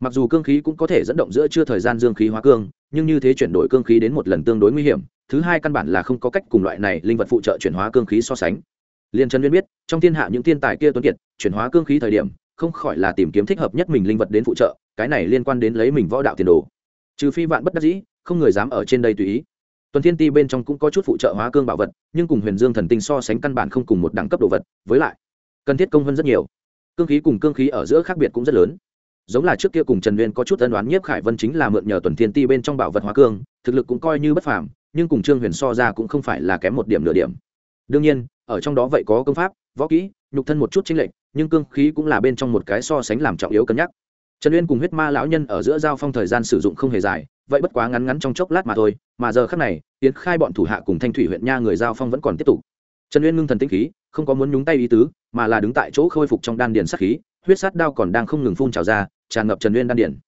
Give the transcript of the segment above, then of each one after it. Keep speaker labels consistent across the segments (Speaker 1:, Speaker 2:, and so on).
Speaker 1: mặc dù cương khí cũng có thể dẫn động giữa chưa thời gian dương khí hóa cương, nhưng như thế chuyển đổi cương khí đến một lần tương đối nguy hiểm, thứ hai căn bản là không có cách cùng loại này linh vật phụ trợ chuyển hóa cương khí so sánh. Liên trần liên biết, trong thiên hạ những thiên tài kia tuấn kiệt, chuyển hóa cương khí thời điểm, không khỏi là tìm kiếm thích hợp nhất mình linh vật đến phụ trợ, cái này liên quan đến lấy mình võ đạo tiền đồ. Trừ phi vạn bất đắc dĩ, không người dám ở trên đây tùy ý. Tuần thiên ti bên trong cũng có chút phụ trợ hóa cương bảo vật, nhưng cùng huyền dương thần tinh so sánh căn bản không cùng một đẳng cấp đồ vật, với lại, cần thiết công hơn rất nhiều. Cương khí cùng cương khí ở giữa khác biệt cũng rất lớn giống là trước kia cùng trần uyên có chút ân đoán nhiếp khải vân chính là mượn nhờ tuần thiên ti bên trong bảo vật hóa cương, thực lực cũng coi như bất phàm, nhưng cùng trương huyền so ra cũng không phải là kém một điểm nửa điểm. Đương nhiên, ở trong đó vậy có công pháp, võ kỹ, nhục thân một chút chính lệnh nhưng cương khí cũng là bên trong một cái so sánh làm trọng yếu cân nhắc. Trần uyên cùng huyết ma lão nhân ở giữa giao phong thời gian sử dụng không hề dài, vậy bất quá ngắn ngắn trong chốc lát mà thôi, mà giờ khác này tiến khai bọn thủ hạ cùng thanh thủy huyện nha người giao phong vẫn còn tiếp tục. Trần uyên ngưng thần tinh khí, không có muốn nhúng tay ý tứ, mà là đứng tại chỗ khôi phục trong đan điền sát khí, huyết sát đao còn đang không ngừng phun trào ra tràn ngập trần uyên đan điển.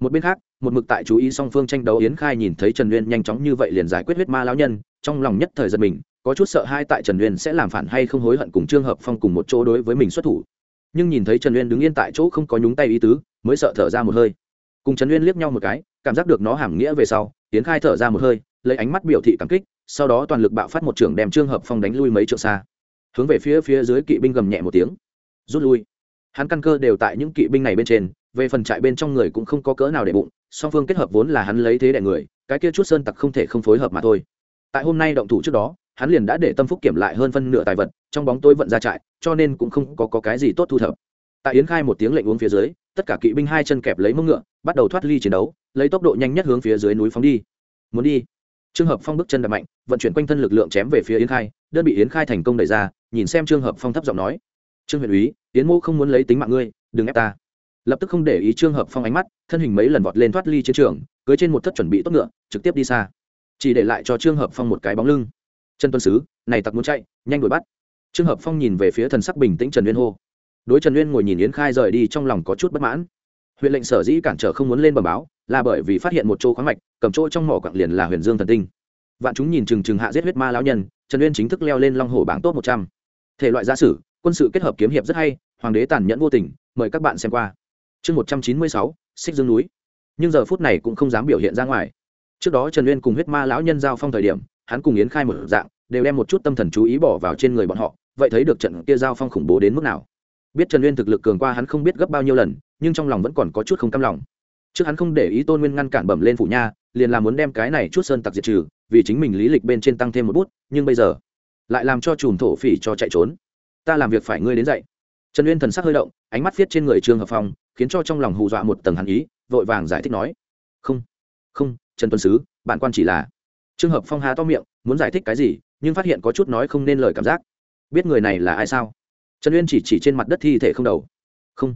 Speaker 1: một bên khác, một mực tại chú ý song phương tranh đấu yến khai nhìn thấy trần uyên nhanh chóng như vậy liền giải quyết huyết ma lão nhân, trong lòng nhất thời giật mình, có chút sợ hai tại trần uyên sẽ làm phản hay không hối hận cùng Trương hợp phong cùng một chỗ đối với mình xuất thủ. Nhưng nhìn thấy trần uyên đứng yên tại chỗ không có nhúng tay ý tứ, mới sợ thở ra một hơi. Cùng trần uyên liếc nhau một cái, cảm giác được nó hàm nghĩa về sau, Yến khai thở ra một hơi, lấy ánh mắt biểu thị cảm kích, sau đó toàn lực bạo phát một trường đem trương hợp phong đánh lui mấy trượng xa. Hướng về phía phía dưới kỵ binh gầm nhẹ một tiếng. Rút lui. Hắn căn cơ đều tại những kỵ binh này bên trên về phần trại bên trong người cũng không có cỡ nào để bụng song phương kết hợp vốn là hắn lấy thế đẻ người cái kia chút sơn tặc không thể không phối hợp mà thôi. Tại hôm nay động thủ trước đó hắn liền đã để tâm phúc kiểm lại hơn phân nửa tài vật trong bóng tôi vận ra trại cho nên cũng không có, có cái gì tốt thu thập. Tại yến khai một tiếng lệnh uống phía dưới tất cả kỵ binh hai chân kẹp lấy mông ngựa bắt đầu thoát ly chiến đấu lấy tốc độ nhanh nhất hướng phía dưới núi phóng đi. Muốn đi. Trường hợp phong bước chân đập mạnh vận chuyển quanh thân lực lượng chém về phía yến khai đơn bị yến khai thành công đẩy ra nhìn xem trường hợp phong thấp giọng nói. Trương huyện úy yến mô không muốn lấy tính mạng ngươi đừng ép ta lập tức không để ý trương hợp phong ánh mắt, thân hình mấy lần vọt lên thoát ly chiến trường, cưới trên một thất chuẩn bị tốt ngựa, trực tiếp đi xa. Chỉ để lại cho trương hợp phong một cái bóng lưng. Trần tuân sứ, này tặc muốn chạy, nhanh đuổi bắt. Trương hợp phong nhìn về phía thần sắc bình tĩnh trần uyên hô. Đối trần uyên ngồi nhìn yến khai rời đi trong lòng có chút bất mãn. Huyện lệnh sở dĩ cản trở không muốn lên bờ báo, là bởi vì phát hiện một chỗ khoáng mạch, cầm chỗ trong mỏ quặng liền là huyền dương thần tinh. Vạn chúng nhìn chừng chừng hạ giết huyết ma lão nhân, trần uyên chính thức leo lên long hồ bảng tốt một trăm. Thể loại gia sử, quân sự kết hợp kiếm hiệp rất hay, hoàng đế tàn nhẫn vô tình, mời các bạn xem qua chương một trăm chín mươi sáu, xích dương núi. Nhưng giờ phút này cũng không dám biểu hiện ra ngoài. Trước đó trần uyên cùng huyết ma lão nhân giao phong thời điểm, hắn cùng yến khai một dạng, đều đem một chút tâm thần chú ý bỏ vào trên người bọn họ, vậy thấy được trận kia giao phong khủng bố đến mức nào. Biết trần uyên thực lực cường qua hắn không biết gấp bao nhiêu lần, nhưng trong lòng vẫn còn có chút không cam lòng. Trước hắn không để ý tôn nguyên ngăn cản bẩm lên phủ nha, liền là muốn đem cái này chút sơn tặc diệt trừ, vì chính mình lý lịch bên trên tăng thêm một bút, nhưng bây giờ lại làm cho chùm thổ phỉ cho chạy trốn. Ta làm việc phải ngươi đến dậy trần uyên thần sắc hơi động, ánh mắt viết trên người trương hợp phong, khiến cho trong lòng hù dọa một tầng hàn ý, vội vàng giải thích nói, không không, trần tuân sứ bạn quan chỉ là trương hợp phong há to miệng, muốn giải thích cái gì, nhưng phát hiện có chút nói không nên lời cảm giác. Biết người này là ai sao? Trần uyên chỉ chỉ trên mặt đất thi thể không đầu. Không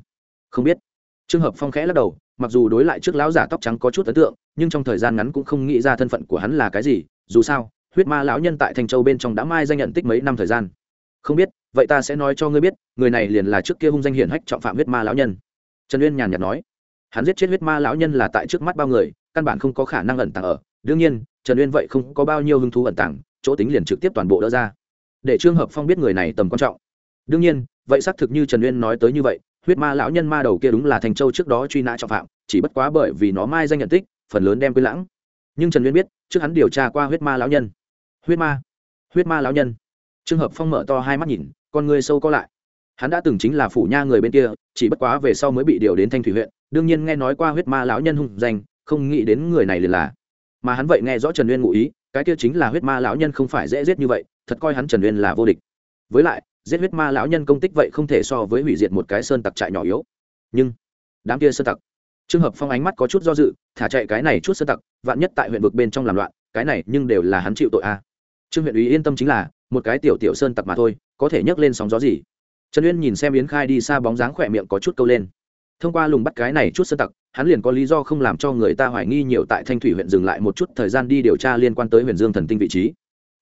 Speaker 1: không biết. Trường hợp phong khẽ lắc đầu, mặc dù đối lại trước lão giả tóc trắng có chút ấn tượng, nhưng trong thời gian ngắn cũng không nghĩ ra thân phận của hắn là cái gì, dù sao, huyết ma lão nhân tại thanh châu bên trong đã mai danh nhận tích mấy năm thời gian. Không biết vậy ta sẽ nói cho ngươi biết, người này liền là trước kia hung danh hiển hách trọng phạm huyết ma lão nhân. Trần uyên nhàn nhạt nói. Hắn giết chết huyết ma lão nhân là tại trước mắt bao người, căn bản không có khả năng ẩn tàng ở. Đương nhiên, trần uyên vậy không có bao nhiêu hứng thú ẩn tàng, chỗ tính liền trực tiếp toàn bộ đỡ ra. Để trường hợp phong biết người này tầm quan trọng. Đương nhiên, vậy xác thực như trần uyên nói tới như vậy, huyết ma lão nhân ma đầu kia đúng là thành châu trước đó truy nã trọng phạm, chỉ bất quá bởi vì nó mai danh nhận tích, phần lớn đem quên lãng. Nhưng trần uyên biết, trước hắn điều tra qua huyết ma lão nhân. Huyết ma huyết ma lão nhân. Trường hợp phong mở to hai mắt nhìn con người sâu co lại. Hắn đã từng chính là phủ nha người bên kia, chỉ bất quá về sau mới bị điều đến thanh thủy huyện, đương nhiên nghe nói qua huyết ma lão nhân hung danh, không nghĩ đến người này liền là. Mà hắn vậy nghe rõ trần uyên ngụ ý, cái kia chính là huyết ma lão nhân không phải dễ giết như vậy, thật coi hắn trần uyên là vô địch. Với lại, giết huyết ma lão nhân công tích vậy không thể so với hủy diệt một cái sơn tặc trại nhỏ yếu. Nhưng, đám kia sơn tặc. Trường hợp phong ánh mắt có chút do dự, thả chạy cái này chút sơn tặc, vạn nhất tại huyện vực bên trong làm loạn, cái này nhưng đều là hắn chịu tội a. Trương huyện ủy yên tâm chính là, một cái tiểu tiểu sơn tặc mà thôi có thể nhấc lên sóng gió gì? Trần uyên nhìn xem yến khai đi xa bóng dáng khỏe miệng có chút câu lên. Thông qua lùng bắt cái này chút sơ tặc, hắn liền có lý do không làm cho người ta hoài nghi nhiều tại thanh thủy huyện dừng lại một chút thời gian đi điều tra liên quan tới huyền dương thần tinh vị trí.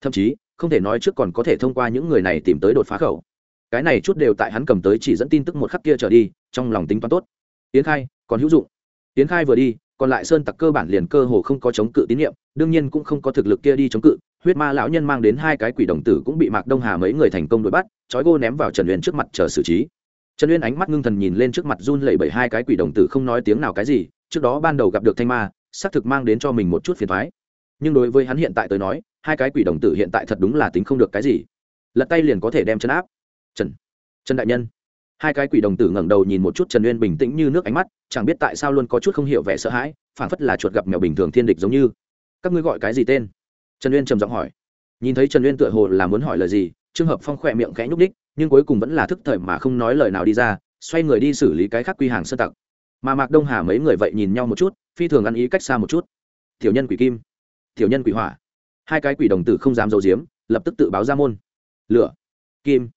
Speaker 1: Thậm chí, không thể nói trước còn có thể thông qua những người này tìm tới đột phá khẩu. Cái này chút đều tại hắn cầm tới chỉ dẫn tin tức một khắc kia trở đi, trong lòng tính toán tốt. Yến khai, còn hữu dụng. Yến khai vừa đi, còn lại sơn tặc cơ bản liền cơ hồ không có chống cự tín nhiệm, đương nhiên cũng không có thực lực kia đi chống cự huyết ma lão nhân mang đến hai cái quỷ đồng tử cũng bị mạc đông hà mấy người thành công đuổi bắt, trói gô ném vào trần Uyên trước mặt chờ xử trí. Trần uyên ánh mắt ngưng thần nhìn lên trước mặt run lẩy bẩy hai cái quỷ đồng tử không nói tiếng nào cái gì, trước đó ban đầu gặp được thanh ma, xác thực mang đến cho mình một chút phiền thoái nhưng đối với hắn hiện tại tới nói, hai cái quỷ đồng tử hiện tại thật đúng là tính không được cái gì. Lật tay liền có thể đem chân áp. Trần trần đại nhân. Hai cái quỷ đồng tử ngẩng đầu nhìn một chút trần uyên bình tĩnh như nước ánh mắt, chẳng biết tại sao luôn có chút không hiểu vẻ sợ hãi phản phất là chuột gặp mèo bình thường thiên địch giống như. Các ngươi gọi cái gì tên? Trần uyên trầm giọng hỏi. Nhìn thấy trần uyên tựa hồ là muốn hỏi lời gì trường hợp phong khỏe miệng khẽ nhúc đích nhưng cuối cùng vẫn là thức thời mà không nói lời nào đi ra, xoay người đi xử lý cái khác quy hàng sơ tặc. Mà mạc đông hà mấy người vậy nhìn nhau một chút, phi thường ăn ý cách xa một chút. Tiểu nhân quỷ kim, tiểu nhân quỷ hỏa. Hai cái quỷ đồng tử không dám giấu diếm lập tức tự báo ra môn. Lửa, kim.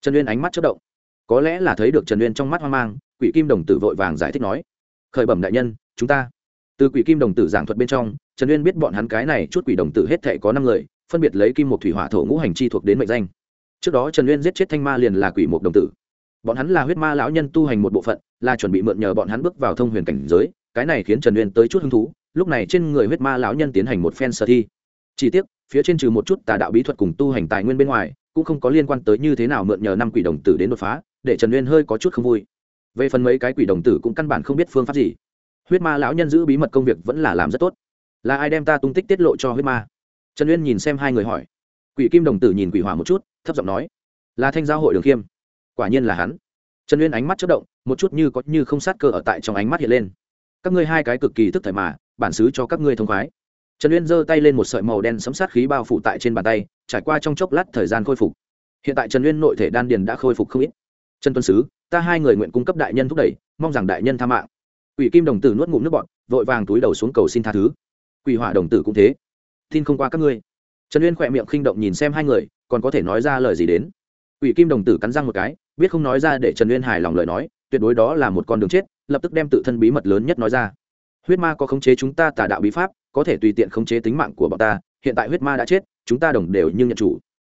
Speaker 1: Trần uyên ánh mắt chất động. Có lẽ là thấy được trần uyên trong mắt hoang mang, quỷ kim đồng tử vội vàng giải thích nói. Khởi bẩm đại nhân, chúng ta từ quỷ kim đồng tử giảng thuật bên trong, trần uyên biết bọn hắn cái này chút quỷ đồng tử hết thệ có năm người, phân biệt lấy kim một thủy hỏa thổ ngũ hành chi thuộc đến mệnh danh. Trước đó trần uyên giết chết thanh ma liền là quỷ một đồng tử. Bọn hắn là huyết ma lão nhân tu hành một bộ phận, là chuẩn bị mượn nhờ bọn hắn bước vào thông huyền cảnh giới, cái này khiến trần uyên tới chút hứng thú, lúc này trên người huyết ma lão nhân tiến hành một phen sở thi. Chỉ tiếc, phía trên trừ một chút tà đạo bí thuật cùng tu hành tài nguyên bên ngoài, cũng không có liên quan tới như thế nào mượn nhờ năm quỷ đồng tử đến đột phá, để trần uyên hơi có chút không vui. Về phần mấy cái quỷ đồng tử cũng căn bản không biết phương pháp gì huyết ma lão nhân giữ bí mật công việc vẫn là làm rất tốt. Là ai đem ta tung tích tiết lộ cho huyết ma? Trần uyên nhìn xem hai người hỏi. Quỷ kim đồng tử nhìn quỷ hỏa một chút, thấp giọng nói, là thanh giao hội đường khiêm. Quả nhiên là hắn. Trần uyên ánh mắt chất động, một chút như có như không sát cơ ở tại trong ánh mắt hiện lên. Các ngươi hai cái cực kỳ thức thời mà, bản xứ cho các ngươi thông khoái. Trần uyên giơ tay lên một sợi màu đen sấm sát khí bao phủ tại trên bàn tay, trải qua trong chốc lát thời gian khôi phục. Hiện tại trần uyên nội thể đan điền đã khôi phục không ít. Trần tuân sứ, ta hai người nguyện cung cấp đại nhân thúc đẩy, mong rằng đại nhân tha mạng. Quỷ kim đồng tử nuốt ngụm nước bọt, vội vàng túi đầu xuống cầu xin tha thứ. Quỷ hỏa đồng tử cũng thế. Tin không qua các ngươi. Trần uyên khỏe miệng khinh động nhìn xem hai người, còn có thể nói ra lời gì đến? Quỷ kim đồng tử cắn răng một cái, biết không nói ra để trần uyên hài lòng lời nói, tuyệt đối đó là một con đường chết, lập tức đem tự thân bí mật lớn nhất nói ra. Huyết ma có khống chế chúng ta tà đạo bí pháp, có thể tùy tiện khống chế tính mạng của bọn ta, hiện tại huyết ma đã chết, chúng ta đồng đều nhưng nhận chủ.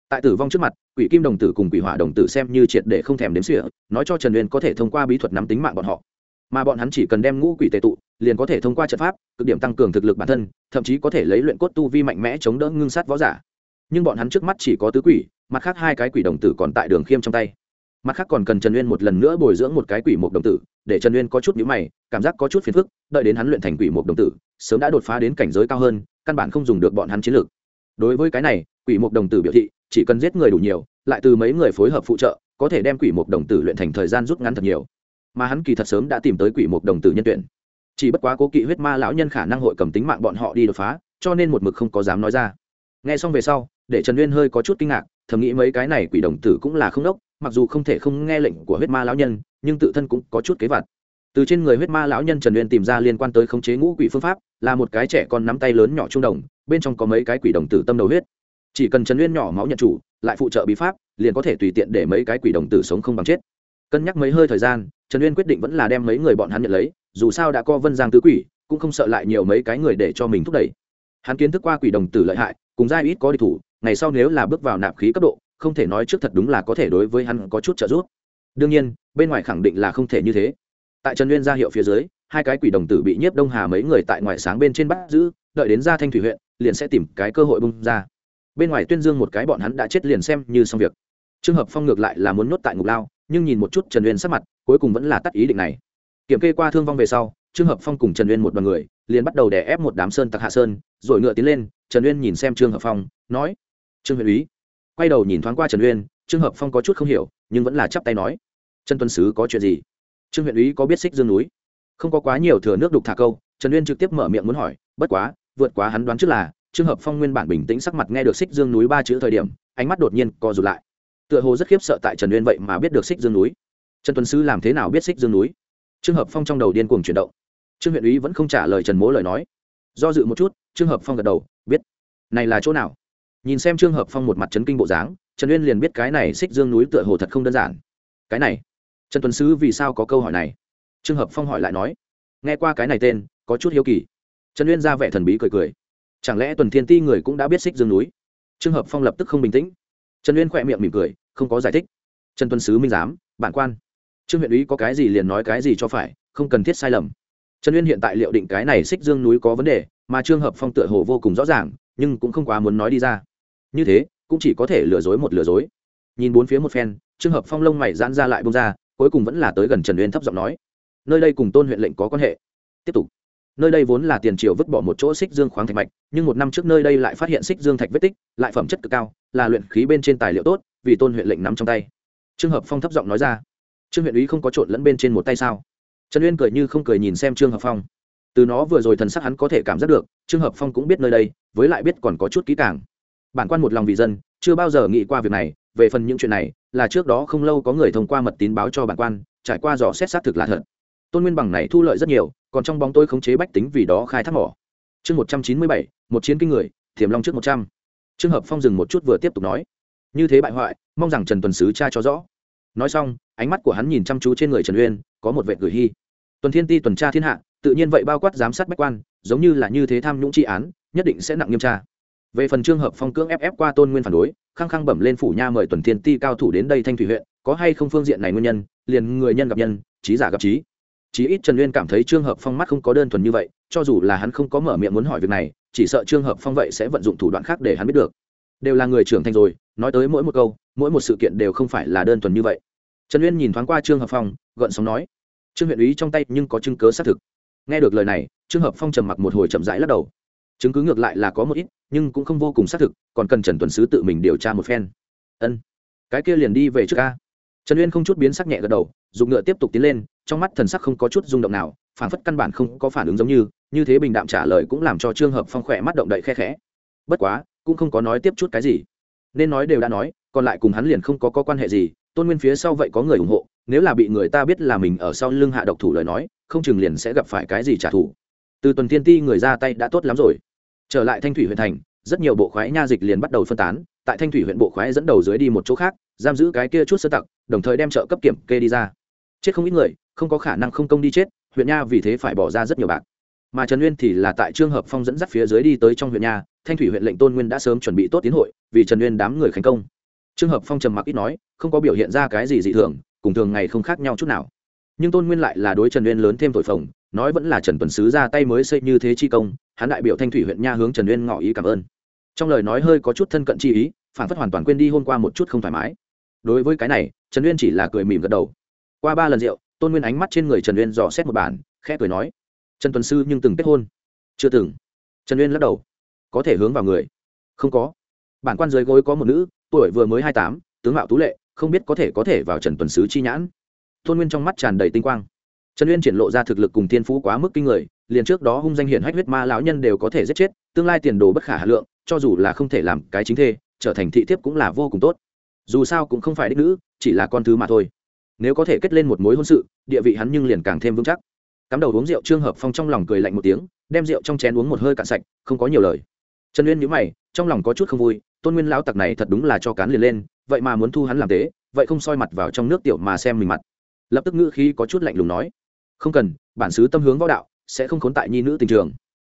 Speaker 1: Tại tử vong trước mặt, quỷ kim đồng tử cùng quỷ hỏa đồng tử xem như triệt để không thèm đếm xỉa, nói cho trần uyên có thể thông qua bí thuật nắm tính mạng bọn họ mà bọn hắn chỉ cần đem ngũ quỷ tệ tụ, liền có thể thông qua trận pháp, cực điểm tăng cường thực lực bản thân, thậm chí có thể lấy luyện cốt tu vi mạnh mẽ chống đỡ ngưng sát võ giả. Nhưng bọn hắn trước mắt chỉ có tứ quỷ, mặt khác hai cái quỷ đồng tử còn tại đường khiêm trong tay. Mặt khác còn cần trần uyên một lần nữa bồi dưỡng một cái quỷ mục đồng tử, để trần uyên có chút nhữ mày, cảm giác có chút phiền phức, đợi đến hắn luyện thành quỷ mục đồng tử, sớm đã đột phá đến cảnh giới cao hơn, căn bản không dùng được bọn hắn chiến lược. Đối với cái này, quỷ mục đồng tử biểu thị, chỉ cần giết người đủ nhiều, lại từ mấy người phối hợp phụ trợ, có thể đem quỷ mục đồng tử luyện thành thời gian rút ngắn thật nhiều mà hắn kỳ thật sớm đã tìm tới quỷ mục đồng tử nhân tuyển. Chỉ bất quá cố kỵ huyết ma lão nhân khả năng hội cầm tính mạng bọn họ đi đột phá, cho nên một mực không có dám nói ra. Nghe xong về sau, để trần uyên hơi có chút kinh ngạc, thầm nghĩ mấy cái này quỷ đồng tử cũng là không đốc, mặc dù không thể không nghe lệnh của huyết ma lão nhân, nhưng tự thân cũng có chút kế vặt. Từ trên người huyết ma lão nhân trần uyên tìm ra liên quan tới khống chế ngũ quỷ phương pháp, là một cái trẻ con nắm tay lớn nhỏ trung đồng, bên trong có mấy cái quỷ đồng tử tâm đầu huyết. Chỉ cần trần uyên nhỏ máu nhận chủ, lại phụ trợ bí pháp, liền có thể tùy tiện để mấy cái quỷ đồng tử sống không bằng chết. Cân nhắc mấy hơi thời gian trần uyên quyết định vẫn là đem mấy người bọn hắn nhận lấy, dù sao đã co vân giang tứ quỷ, cũng không sợ lại nhiều mấy cái người để cho mình thúc đẩy. Hắn kiến thức qua quỷ đồng tử lợi hại, cùng giai ít có địch thủ, ngày sau nếu là bước vào nạp khí cấp độ, không thể nói trước thật đúng là có thể đối với hắn có chút trợ giúp. Đương nhiên, bên ngoài khẳng định là không thể như thế. Tại trần uyên ra hiệu phía dưới, hai cái quỷ đồng tử bị nhiếp đông hà mấy người tại ngoài sáng bên trên bắt giữ, đợi đến ra thanh thủy huyện, liền sẽ tìm cái cơ hội bung ra. Bên ngoài tuyên dương một cái bọn hắn đã chết liền xem như xong việc. Trường hợp phong ngược lại là muốn nhốt tại ngục lao, nhưng nhìn một chút trần uyên sắc mặt cuối cùng vẫn là tắt ý định này. Kiểm kê qua thương vong về sau, Trương hợp phong cùng trần uyên một đoàn người, liền bắt đầu đè ép một đám sơn tặc hạ sơn, rồi ngựa tiến lên, trần uyên nhìn xem trương hợp phong, nói, trương huyện úy. Quay đầu nhìn thoáng qua trần uyên, trương hợp phong có chút không hiểu, nhưng vẫn là chắp tay nói, trần tuân sứ có chuyện gì? Trương huyện úy có biết xích dương núi? Không có quá nhiều thừa nước đục thả câu, trần uyên trực tiếp mở miệng muốn hỏi, bất quá, vượt quá hắn đoán trước là, trương hợp phong nguyên bản bình tĩnh sắc mặt nghe được xích dương núi ba chữ thời điểm, ánh mắt đột nhiên co rụt lại. Tựa hồ rất khiếp sợ tại trần uyên vậy mà biết được xích dương núi trần tuấn sứ làm thế nào biết xích dương núi? Trương hợp phong trong đầu điên cuồng chuyển động. Trương huyện úy vẫn không trả lời trần mố lời nói. Do dự một chút, trương hợp phong gật đầu, biết. Này là chỗ nào? Nhìn xem trương hợp phong một mặt trấn kinh bộ dáng, trần uyên liền biết cái này xích dương núi tựa hồ thật không đơn giản. Cái này? Trần tuấn sứ vì sao có câu hỏi này? Trương hợp phong hỏi lại nói. Nghe qua cái này tên, có chút hiếu kỳ. Trần uyên ra vẻ thần bí cười cười. Chẳng lẽ tuần thiên ti người cũng đã biết xích dương núi? Trương hợp phong lập tức không bình tĩnh. Trần uyên khỏe miệng mỉm cười, không có giải thích. Trần tuấn sứ minh giám, bản quan trương huyện úy có cái gì liền nói cái gì cho phải, không cần thiết sai lầm. Trần uyên hiện tại liệu định cái này xích dương núi có vấn đề, mà trương hợp phong tựa hồ vô cùng rõ ràng, nhưng cũng không quá muốn nói đi ra. Như thế, cũng chỉ có thể lừa dối một lừa dối. Nhìn bốn phía một phen, trương hợp phong lông mày giãn ra lại bông ra, cuối cùng vẫn là tới gần trần uyên thấp giọng nói. Nơi đây cùng tôn huyện lệnh có quan hệ. Tiếp tục. Nơi đây vốn là tiền triều vứt bỏ một chỗ xích dương khoáng thạch mạch, nhưng một năm trước nơi đây lại phát hiện xích dương thạch vết tích, lại phẩm chất cực cao, là luyện khí bên trên tài liệu tốt, vì tôn huyện lệnh nắm trong tay. Trường hợp phong thấp giọng nói ra trương huyện úy không có trộn lẫn bên trên một tay sao? Trần uyên cười như không cười nhìn xem trương hợp phong. Từ nó vừa rồi thần sắc hắn có thể cảm giác được, trương hợp phong cũng biết nơi đây, với lại biết còn có chút kỹ càng. Bản quan một lòng vì dân, chưa bao giờ nghĩ qua việc này, về phần những chuyện này, là trước đó không lâu có người thông qua mật tín báo cho bản quan, trải qua dò xét xác thực là thật. Tôn nguyên bằng này thu lợi rất nhiều, còn trong bóng tôi khống chế bách tính vì đó khai thác mỏ. Chương một trăm chín mươi bảy, một chiến kinh người thiềm long trước một trăm. Trường hợp phong dừng một chút vừa tiếp tục nói. Như thế bại hoại, mong rằng trần tuần sứ cha cho rõ. Nói xong ánh mắt của hắn nhìn chăm chú trên người trần uyên, có một vệ gửi hy tuần thiên ti, tuần tra thiên hạ, tự nhiên vậy bao quát giám sát bách quan, giống như là như thế tham nhũng tri án, nhất định sẽ nặng nghiêm tra. Về phần trường hợp phong cưỡng ép ép qua tôn nguyên phản đối, khăng khăng bẩm lên phủ nha mời tuần thiên ti cao thủ đến đây thanh thủy huyện, có hay không phương diện này nguyên nhân, liền người nhân gặp nhân, trí giả gặp trí. Chí ít trần uyên cảm thấy trường hợp phong mắt không có đơn thuần như vậy, cho dù là hắn không có mở miệng muốn hỏi việc này, chỉ sợ trường hợp phong vậy sẽ vận dụng thủ đoạn khác để hắn biết được. Đều là người trưởng thành rồi, nói tới mỗi một câu, mỗi một sự kiện đều không phải là đơn thuần như vậy trần uyên nhìn thoáng qua trương hợp phong gợn sóng nói trương huyện ý trong tay nhưng có chứng cớ xác thực. Nghe được lời này trương hợp phong trầm mặc một hồi chậm rãi lắc đầu. Chứng cứ ngược lại là có một ít nhưng cũng không vô cùng xác thực còn cần trần tuần sứ tự mình điều tra một phen. Ân cái kia liền đi về trước ca trần uyên không chút biến sắc nhẹ gật đầu dùng ngựa tiếp tục tiến lên trong mắt thần sắc không có chút rung động nào phản phất căn bản không có phản ứng giống như như thế bình đạm trả lời cũng làm cho trương hợp phong khỏe mắt động đậy khe khẽ. Bất quá cũng không có nói tiếp chút cái gì. Nên nói đều đã nói còn lại cùng hắn liền không có, có quan hệ gì tôn nguyên phía sau vậy có người ủng hộ, nếu là bị người ta biết là mình ở sau lưng hạ độc thủ lời nói, không chừng liền sẽ gặp phải cái gì trả thù. Từ tuần tiên ti người ra tay đã tốt lắm rồi. Trở lại thanh thủy huyện thành, rất nhiều bộ khoái nha dịch liền bắt đầu phân tán, tại thanh thủy huyện bộ khoái dẫn đầu dưới đi một chỗ khác, giam giữ cái kia chút sơ tặc, đồng thời đem trợ cấp kiểm kê đi ra. Chết không ít người, không có khả năng không công đi chết, huyện nha vì thế phải bỏ ra rất nhiều bạc. Mà trần uyên thì là tại trường hợp phong dẫn dắt phía dưới đi tới trong huyện nha, thanh thủy huyện lệnh tôn nguyên đã sớm chuẩn bị tốt tiến hội, vì trần uyên đám người khánh công trường hợp phong trầm mặc ít nói, không có biểu hiện ra cái gì dị thường, cùng thường ngày không khác nhau chút nào. Nhưng tôn nguyên lại là đối trần uyên lớn thêm thổi phồng, nói vẫn là trần tuần sứ ra tay mới xây như thế chi công, hắn đại biểu thanh thủy huyện nha hướng trần uyên ngỏ ý cảm ơn. Trong lời nói hơi có chút thân cận chi ý, phản phất hoàn toàn quên đi hôm qua một chút không thoải mái. Đối với cái này, trần uyên chỉ là cười mỉm gật đầu. Qua ba lần rượu, tôn nguyên ánh mắt trên người trần uyên dò xét một bản, khẽ cười nói, trần tuần sư nhưng từng kết hôn? Chưa từng. Trần uyên lắc đầu. Có thể hướng vào người? Không có. Bản quan dưới gối có một nữ tuổi vừa mới hai tám, tướng mạo tú lệ, không biết có thể có thể vào trần tuần sứ chi nhãn. Tôn nguyên trong mắt tràn đầy tinh quang. Trần uyên triển lộ ra thực lực cùng thiên phú quá mức kinh người, liền trước đó hung danh hiển hách huyết ma lão nhân đều có thể giết chết, tương lai tiền đồ bất khả hà lượng, cho dù là không thể làm cái chính thê, trở thành thị thiếp cũng là vô cùng tốt. Dù sao cũng không phải đích nữ, chỉ là con thứ mà thôi. Nếu có thể kết lên một mối hôn sự, địa vị hắn nhưng liền càng thêm vững chắc. Cắm đầu uống rượu trương hợp phong trong lòng cười lạnh một tiếng, đem rượu trong chén uống một hơi cạn sạch, không có nhiều lời. Trần uyên nhữ mày, trong lòng có chút không vui tôn nguyên lão tặc này thật đúng là cho cán liền lên, vậy mà muốn thu hắn làm tế, vậy không soi mặt vào trong nước tiểu mà xem mình mặt. Lập tức ngữ khí có chút lạnh lùng nói, không cần, bản xứ tâm hướng võ đạo, sẽ không khốn tại nhi nữ tình trường.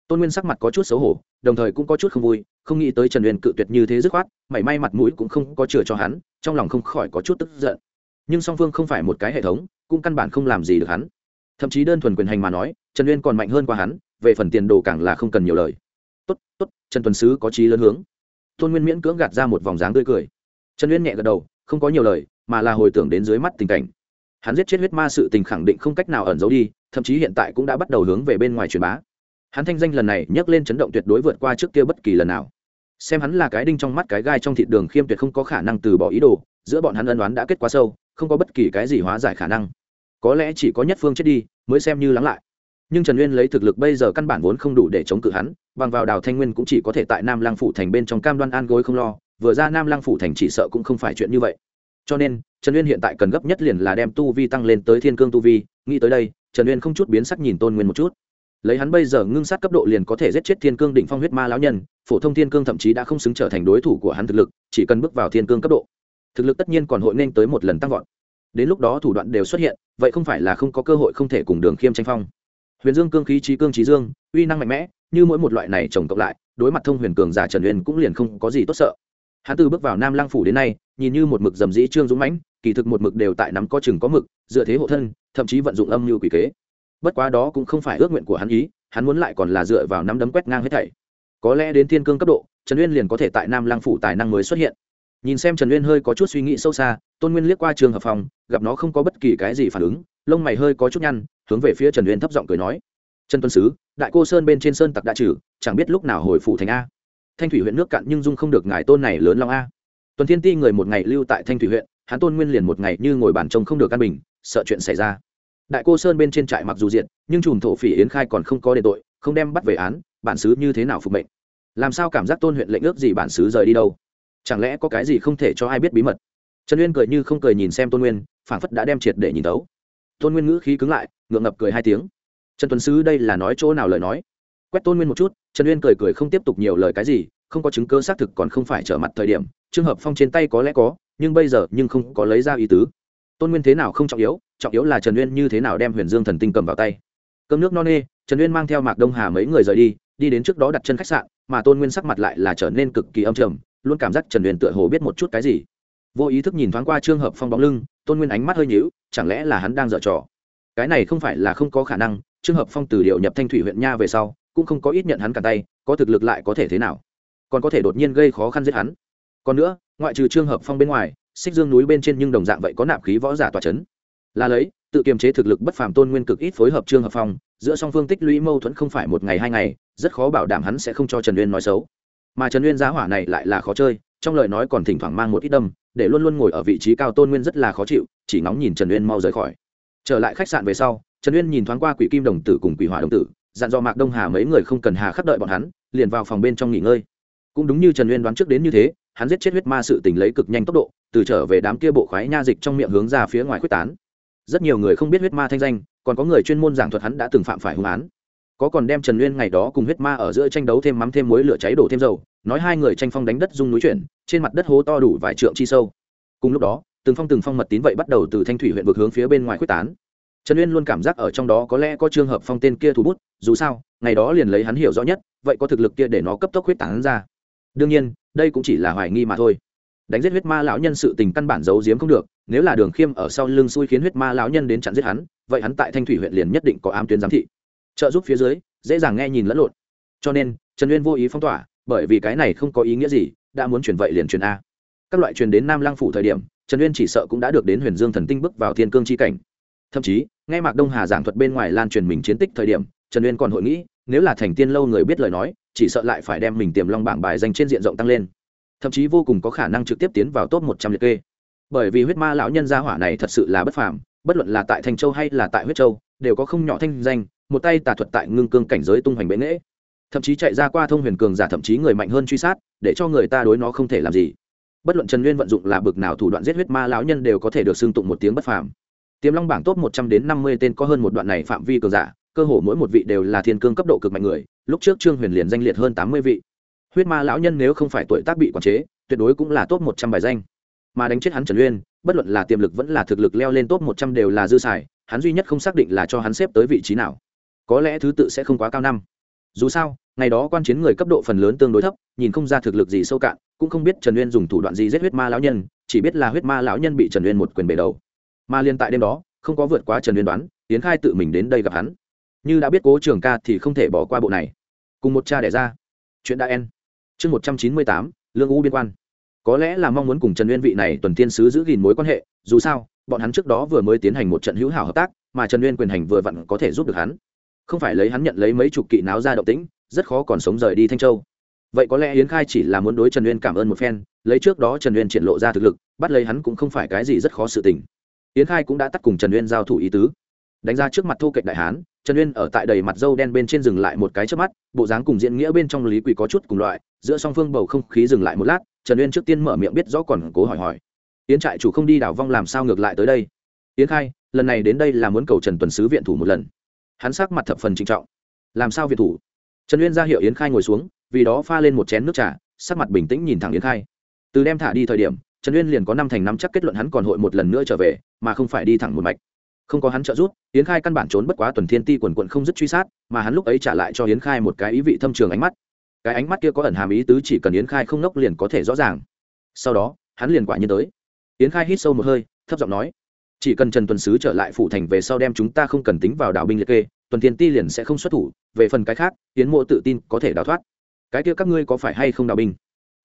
Speaker 1: Tôn nguyên sắc mặt có chút xấu hổ, đồng thời cũng có chút không vui, không nghĩ tới trần uyên cự tuyệt như thế dứt khoát, mảy may mặt mũi cũng không có chừa cho hắn, trong lòng không khỏi có chút tức giận. Nhưng song phương không phải một cái hệ thống, cũng căn bản không làm gì được hắn. Thậm chí đơn thuần quyền hành mà nói, trần uyên còn mạnh hơn qua hắn, về phần tiền đồ càng là không cần nhiều lời. Tốt tốt, trần tuần sứ có trí lớn hướng tôn nguyên miễn cưỡng gạt ra một vòng dáng tươi cười. Trần uyên nhẹ gật đầu, không có nhiều lời, mà là hồi tưởng đến dưới mắt tình cảnh. Hắn giết chết huyết ma sự tình khẳng định không cách nào ẩn giấu đi, thậm chí hiện tại cũng đã bắt đầu hướng về bên ngoài truyền bá. Hắn thanh danh lần này nhấc lên chấn động tuyệt đối vượt qua trước kia bất kỳ lần nào. Xem hắn là cái đinh trong mắt cái gai trong thịt đường khiêm tuyệt không có khả năng từ bỏ ý đồ, giữa bọn hắn ân đoán đã kết quá sâu, không có bất kỳ cái gì hóa giải khả năng. Có lẽ chỉ có nhất phương chết đi, mới xem như lắng lại nhưng trần uyên lấy thực lực bây giờ căn bản vốn không đủ để chống cự hắn, bằng vào đào thanh nguyên cũng chỉ có thể tại nam lăng phủ thành bên trong cam đoan an gối không lo, vừa ra nam lăng phủ thành chỉ sợ cũng không phải chuyện như vậy. Cho nên, trần uyên hiện tại cần gấp nhất liền là đem tu vi tăng lên tới thiên cương tu vi, nghĩ tới đây, trần uyên không chút biến sắc nhìn tôn nguyên một chút. Lấy hắn bây giờ ngưng sát cấp độ liền có thể giết chết thiên cương định phong huyết ma lão nhân, phổ thông thiên cương thậm chí đã không xứng trở thành đối thủ của hắn thực lực, chỉ cần bước vào thiên cương cấp độ. Thực lực tất nhiên còn hội nên tới một lần tăng vọt. Đến lúc đó thủ đoạn đều xuất hiện, vậy không phải là không có cơ hội không thể cùng đường khiêm tranh phong huyền dương cương khí trí cương trí dương, uy năng mạnh mẽ, như mỗi một loại này trồng cộng lại, đối mặt thông huyền cường giả trần huyền cũng liền không có gì tốt sợ. Hắn từ bước vào nam lang phủ đến nay, nhìn như một mực dầm dĩ trương dũng mãnh, kỳ thực một mực đều tại nắm có chừng có mực, dựa thế hộ thân, thậm chí vận dụng âm mưu quỷ kế. Bất quá đó cũng không phải ước nguyện của hắn ý, hắn muốn lại còn là dựa vào nắm đấm quét ngang hết thảy. Có lẽ đến thiên cương cấp độ, trần uyên liền có thể tại nam lang phủ tài năng mới xuất hiện. Nhìn xem trần uyên hơi có chút suy nghĩ sâu xa, tôn nguyên liếc qua trường hợp phòng gặp nó không có bất kỳ cái gì phản ứng, lông mày hơi có chút nhăn hướng về phía trần uyên thấp giọng cười nói, trần tuân sứ, đại cô sơn bên trên sơn tặc đã trừ, chẳng biết lúc nào hồi phụ thành a. Thanh thủy huyện nước cạn nhưng dung không được ngài tôn này lớn long a. Tuần thiên ti người một ngày lưu tại thanh thủy huyện, hắn tôn nguyên liền một ngày như ngồi bàn trông không được căn bình, sợ chuyện xảy ra. Đại cô sơn bên trên trại mặc dù diện nhưng chùm thổ phỉ yến khai còn không có đền tội, không đem bắt về án, bản xứ như thế nào phục mệnh? Làm sao cảm giác tôn huyện lệnh ước gì bản xứ rời đi đâu? Chẳng lẽ có cái gì không thể cho ai biết bí mật? Trần uyên cười như không cười nhìn xem tôn nguyên, phảng phất đã đem triệt để nhìn tấu tôn nguyên ngữ khí cứng lại, ngượng ngập cười hai tiếng. Trần tuấn sứ đây là nói chỗ nào lời nói? Quét tôn nguyên một chút, trần uyên cười cười không tiếp tục nhiều lời cái gì, không có chứng cơ xác thực còn không phải trở mặt thời điểm trường hợp phong trên tay có lẽ có, nhưng bây giờ nhưng không có lấy ra ý tứ. Tôn nguyên thế nào không trọng yếu trọng yếu là trần uyên như thế nào đem huyền dương thần tinh cầm vào tay. Cơm nước no nê, trần uyên mang theo mạc đông hà mấy người rời đi đi đến trước đó đặt chân khách sạn, mà tôn nguyên sắc mặt lại là trở nên cực kỳ âm trầm, luôn cảm giác trần uyên tựa hồ biết một chút cái gì. Vô ý thức nhìn thoáng qua trường hợp phong bóng lưng tôn nguyên ánh mắt hơi nhíu, chẳng lẽ là hắn đang dở trò? Cái này không phải là không có khả năng trường hợp phong từ điệu nhập thanh thủy huyện nha về sau, cũng không có ít nhận hắn cả tay, có thực lực lại có thể thế nào? Còn có thể đột nhiên gây khó khăn giết hắn. Còn nữa, ngoại trừ trường hợp phong bên ngoài, xích dương núi bên trên nhưng đồng dạng vậy có nạp khí võ giả tòa c h ấ n là lấy, tự kiềm chế thực lực bất phàm tôn nguyên cực ít phối hợp trương hợp phong, giữa song phương tích lũy mâu thuẫn không phải một ngày hai ngày, rất khó bảo đảm hắn sẽ không cho trần uyên nói xấu. Mà trần uyên giá hỏa này lại là khó chơi trong lời nói còn thỉnh thoảng mang một ít đâm, để luôn luôn ngồi ở vị trí cao tôn nguyên rất là khó chịu, chỉ ngóng nhìn trần uyên mau rời khỏi. Trở lại khách sạn về sau, trần uyên nhìn thoáng qua quỷ kim đồng tử cùng quỷ hỏa đồng tử, dặn dò mạc đông hà mấy người không cần hà khắc đợi bọn hắn, liền vào phòng bên trong nghỉ ngơi. Cũng đúng như trần uyên đoán trước đến như thế, hắn giết chết huyết ma sự tình lấy cực nhanh tốc độ, từ trở về đám kia bộ khoái nha dịch trong miệng hướng ra phía ngoài quyết tán. Rất nhiều người không biết huyết ma thanh danh, còn có người chuyên môn giảng thuật hắn đã từng phạm phải hung án có còn đem trần uyên ngày đó cùng huyết ma ở giữa tranh đấu thêm mắm thêm muối lửa cháy đổ thêm dầu, nói hai người tranh phong đánh đất dung núi chuyển, trên mặt đất hố to đủ vài trượng chi sâu. Cùng lúc đó, từng phong từng phong mật tín vậy bắt đầu từ thanh thủy huyện vực hướng phía bên ngoài quyết tán. Trần uyên luôn cảm giác ở trong đó có lẽ có trường hợp phong tên kia thủ bút, dù sao, ngày đó liền lấy hắn hiểu rõ nhất, vậy có thực lực kia để nó cấp tốc huyết tán ra. Đương nhiên, đây cũng chỉ là hoài nghi mà thôi. Đánh giết huyết ma lão nhân sự tình căn bản giấu giếm không được, nếu là đường khiêm ở sau lưng xui khiến huyết ma lão nhân đến chặn giết hắn, vậy hắn tại thanh thủy huyện liền nhất định có ám tuyến giám thị trợ giúp phía dưới, dễ dàng nghe nhìn lẫn lộn. Cho nên, trần uyên vô ý phong tỏa, bởi vì cái này không có ý nghĩa gì, đã muốn chuyển vậy liền chuyển a. Các loại truyền đến nam lăng phủ thời điểm, trần uyên chỉ sợ cũng đã được đến huyền dương thần tinh bước vào thiên cương chi cảnh. Thậm chí ngay mạc đông hà giảng thuật bên ngoài lan truyền mình chiến tích thời điểm, trần uyên còn hội nghĩ, nếu là thành tiên lâu người biết lời nói, chỉ sợ lại phải đem mình tiềm long bảng bài danh trên diện rộng tăng lên. Thậm chí vô cùng có khả năng trực tiếp tiến vào top một trăm liệt kê. Bởi vì huyết ma lão nhân gia hỏa này thật sự là bất phàm, bất luận là tại thành châu hay là tại huyết châu, đều có không nhỏ thanh danh một tay tà thuật tại ngưng cương cảnh giới tung hoành bệ nghễ. Thậm chí chạy ra qua thông huyền cường giả, thậm chí người mạnh hơn truy sát, để cho người ta đối nó không thể làm gì. Bất luận trần nguyên vận dụng là bực nào thủ đoạn giết huyết ma lão nhân đều có thể được xưng tụng một tiếng bất phàm. Tiềm long bảng top một trăm đến năm mươi tên có hơn một đoạn này phạm vi cường giả, cơ hồ mỗi một vị đều là thiên cương cấp độ cực mạnh người, lúc trước trương huyền liền danh liệt hơn tám mươi vị. Huyết ma lão nhân nếu không phải tuổi tác bị quản chế, tuyệt đối cũng là top một trăm bài danh. Mà đánh chết hắn trần uyên bất luận là tiềm lực vẫn là thực lực leo lên top một trăm đều là dư xài, hắn duy nhất không xác định là cho hắn xếp tới vị trí nào có lẽ thứ tự sẽ không quá cao năm. Dù sao, ngày đó quan chiến người cấp độ phần lớn tương đối thấp, nhìn không ra thực lực gì sâu cạn, cũng không biết trần uyên dùng thủ đoạn gì giết huyết ma lão nhân, chỉ biết là huyết ma lão nhân bị trần uyên một quyền bể đầu. Mà liên tại đêm đó, không có vượt quá trần uyên đoán tiến khai tự mình đến đây gặp hắn. Như đã biết cố trường ca thì không thể bỏ qua bộ này. Cùng một cha đẻ ra. Chuyện đã en chương một trăm chín mươi tám, lương u biên quan. Có lẽ là mong muốn cùng trần uyên vị này tuần tiên sứ giữ gìn mối quan hệ, dù sao, bọn hắn trước đó vừa mới tiến hành một trận hữu hảo hợp tác, mà trần uyên quyền hành vừa vặn có thể giúp được hắn không phải lấy hắn nhận lấy mấy chục kỵ náo ra động tĩnh, rất khó còn sống rời đi thanh châu. Vậy có lẽ yến khai chỉ là muốn đối trần uyên cảm ơn một phen, lấy trước đó trần uyên triển lộ ra thực lực, bắt lấy hắn cũng không phải cái gì rất khó sự tình. Yến khai cũng đã tắt cùng trần uyên giao thủ ý tứ. Đánh ra trước mặt thu cạnh đại hán, trần uyên ở tại đầy mặt dâu đen bên trên dừng lại một cái trước mắt, bộ dáng cùng diễn nghĩa bên trong lý quỷ có chút cùng loại, giữa song phương bầu không khí dừng lại một lát, trần uyên trước tiên mở miệng biết rõ còn cố hỏi hỏi. Yến trại chủ không đi đảo vong làm sao ngược lại tới đây? Yến khai, lần này đến đây là muốn cầu trần tuần sứ viện thủ một lần hắn sắc mặt thập phần trinh trọng. Làm sao việt thủ? Trần uyên ra hiệu yến khai ngồi xuống, vì đó pha lên một chén nước trà, sắc mặt bình tĩnh nhìn thẳng yến khai. Từ đem thả đi thời điểm, trần uyên liền có năm thành năm chắc kết luận hắn còn hội một lần nữa trở về, mà không phải đi thẳng một mạch. Không có hắn trợ giúp, yến khai căn bản trốn bất quá tuần thiên ti quần quận không dứt truy sát, mà hắn lúc ấy trả lại cho yến khai một cái ý vị thâm trường ánh mắt. Cái ánh mắt kia có ẩn hàm ý tứ chỉ cần yến khai không nốc liền có thể rõ ràng. Sau đó, hắn liền quả nhiên tới. Yến khai hít sâu một hơi, thấp giọng nói chỉ cần trần tuần sứ trở lại phủ thành về sau đem chúng ta không cần tính vào đảo binh liệt kê, tuần thiên ti liền sẽ không xuất thủ, về phần cái khác, tiến mộ tự tin có thể đào thoát. Cái kia các ngươi có phải hay không đào binh?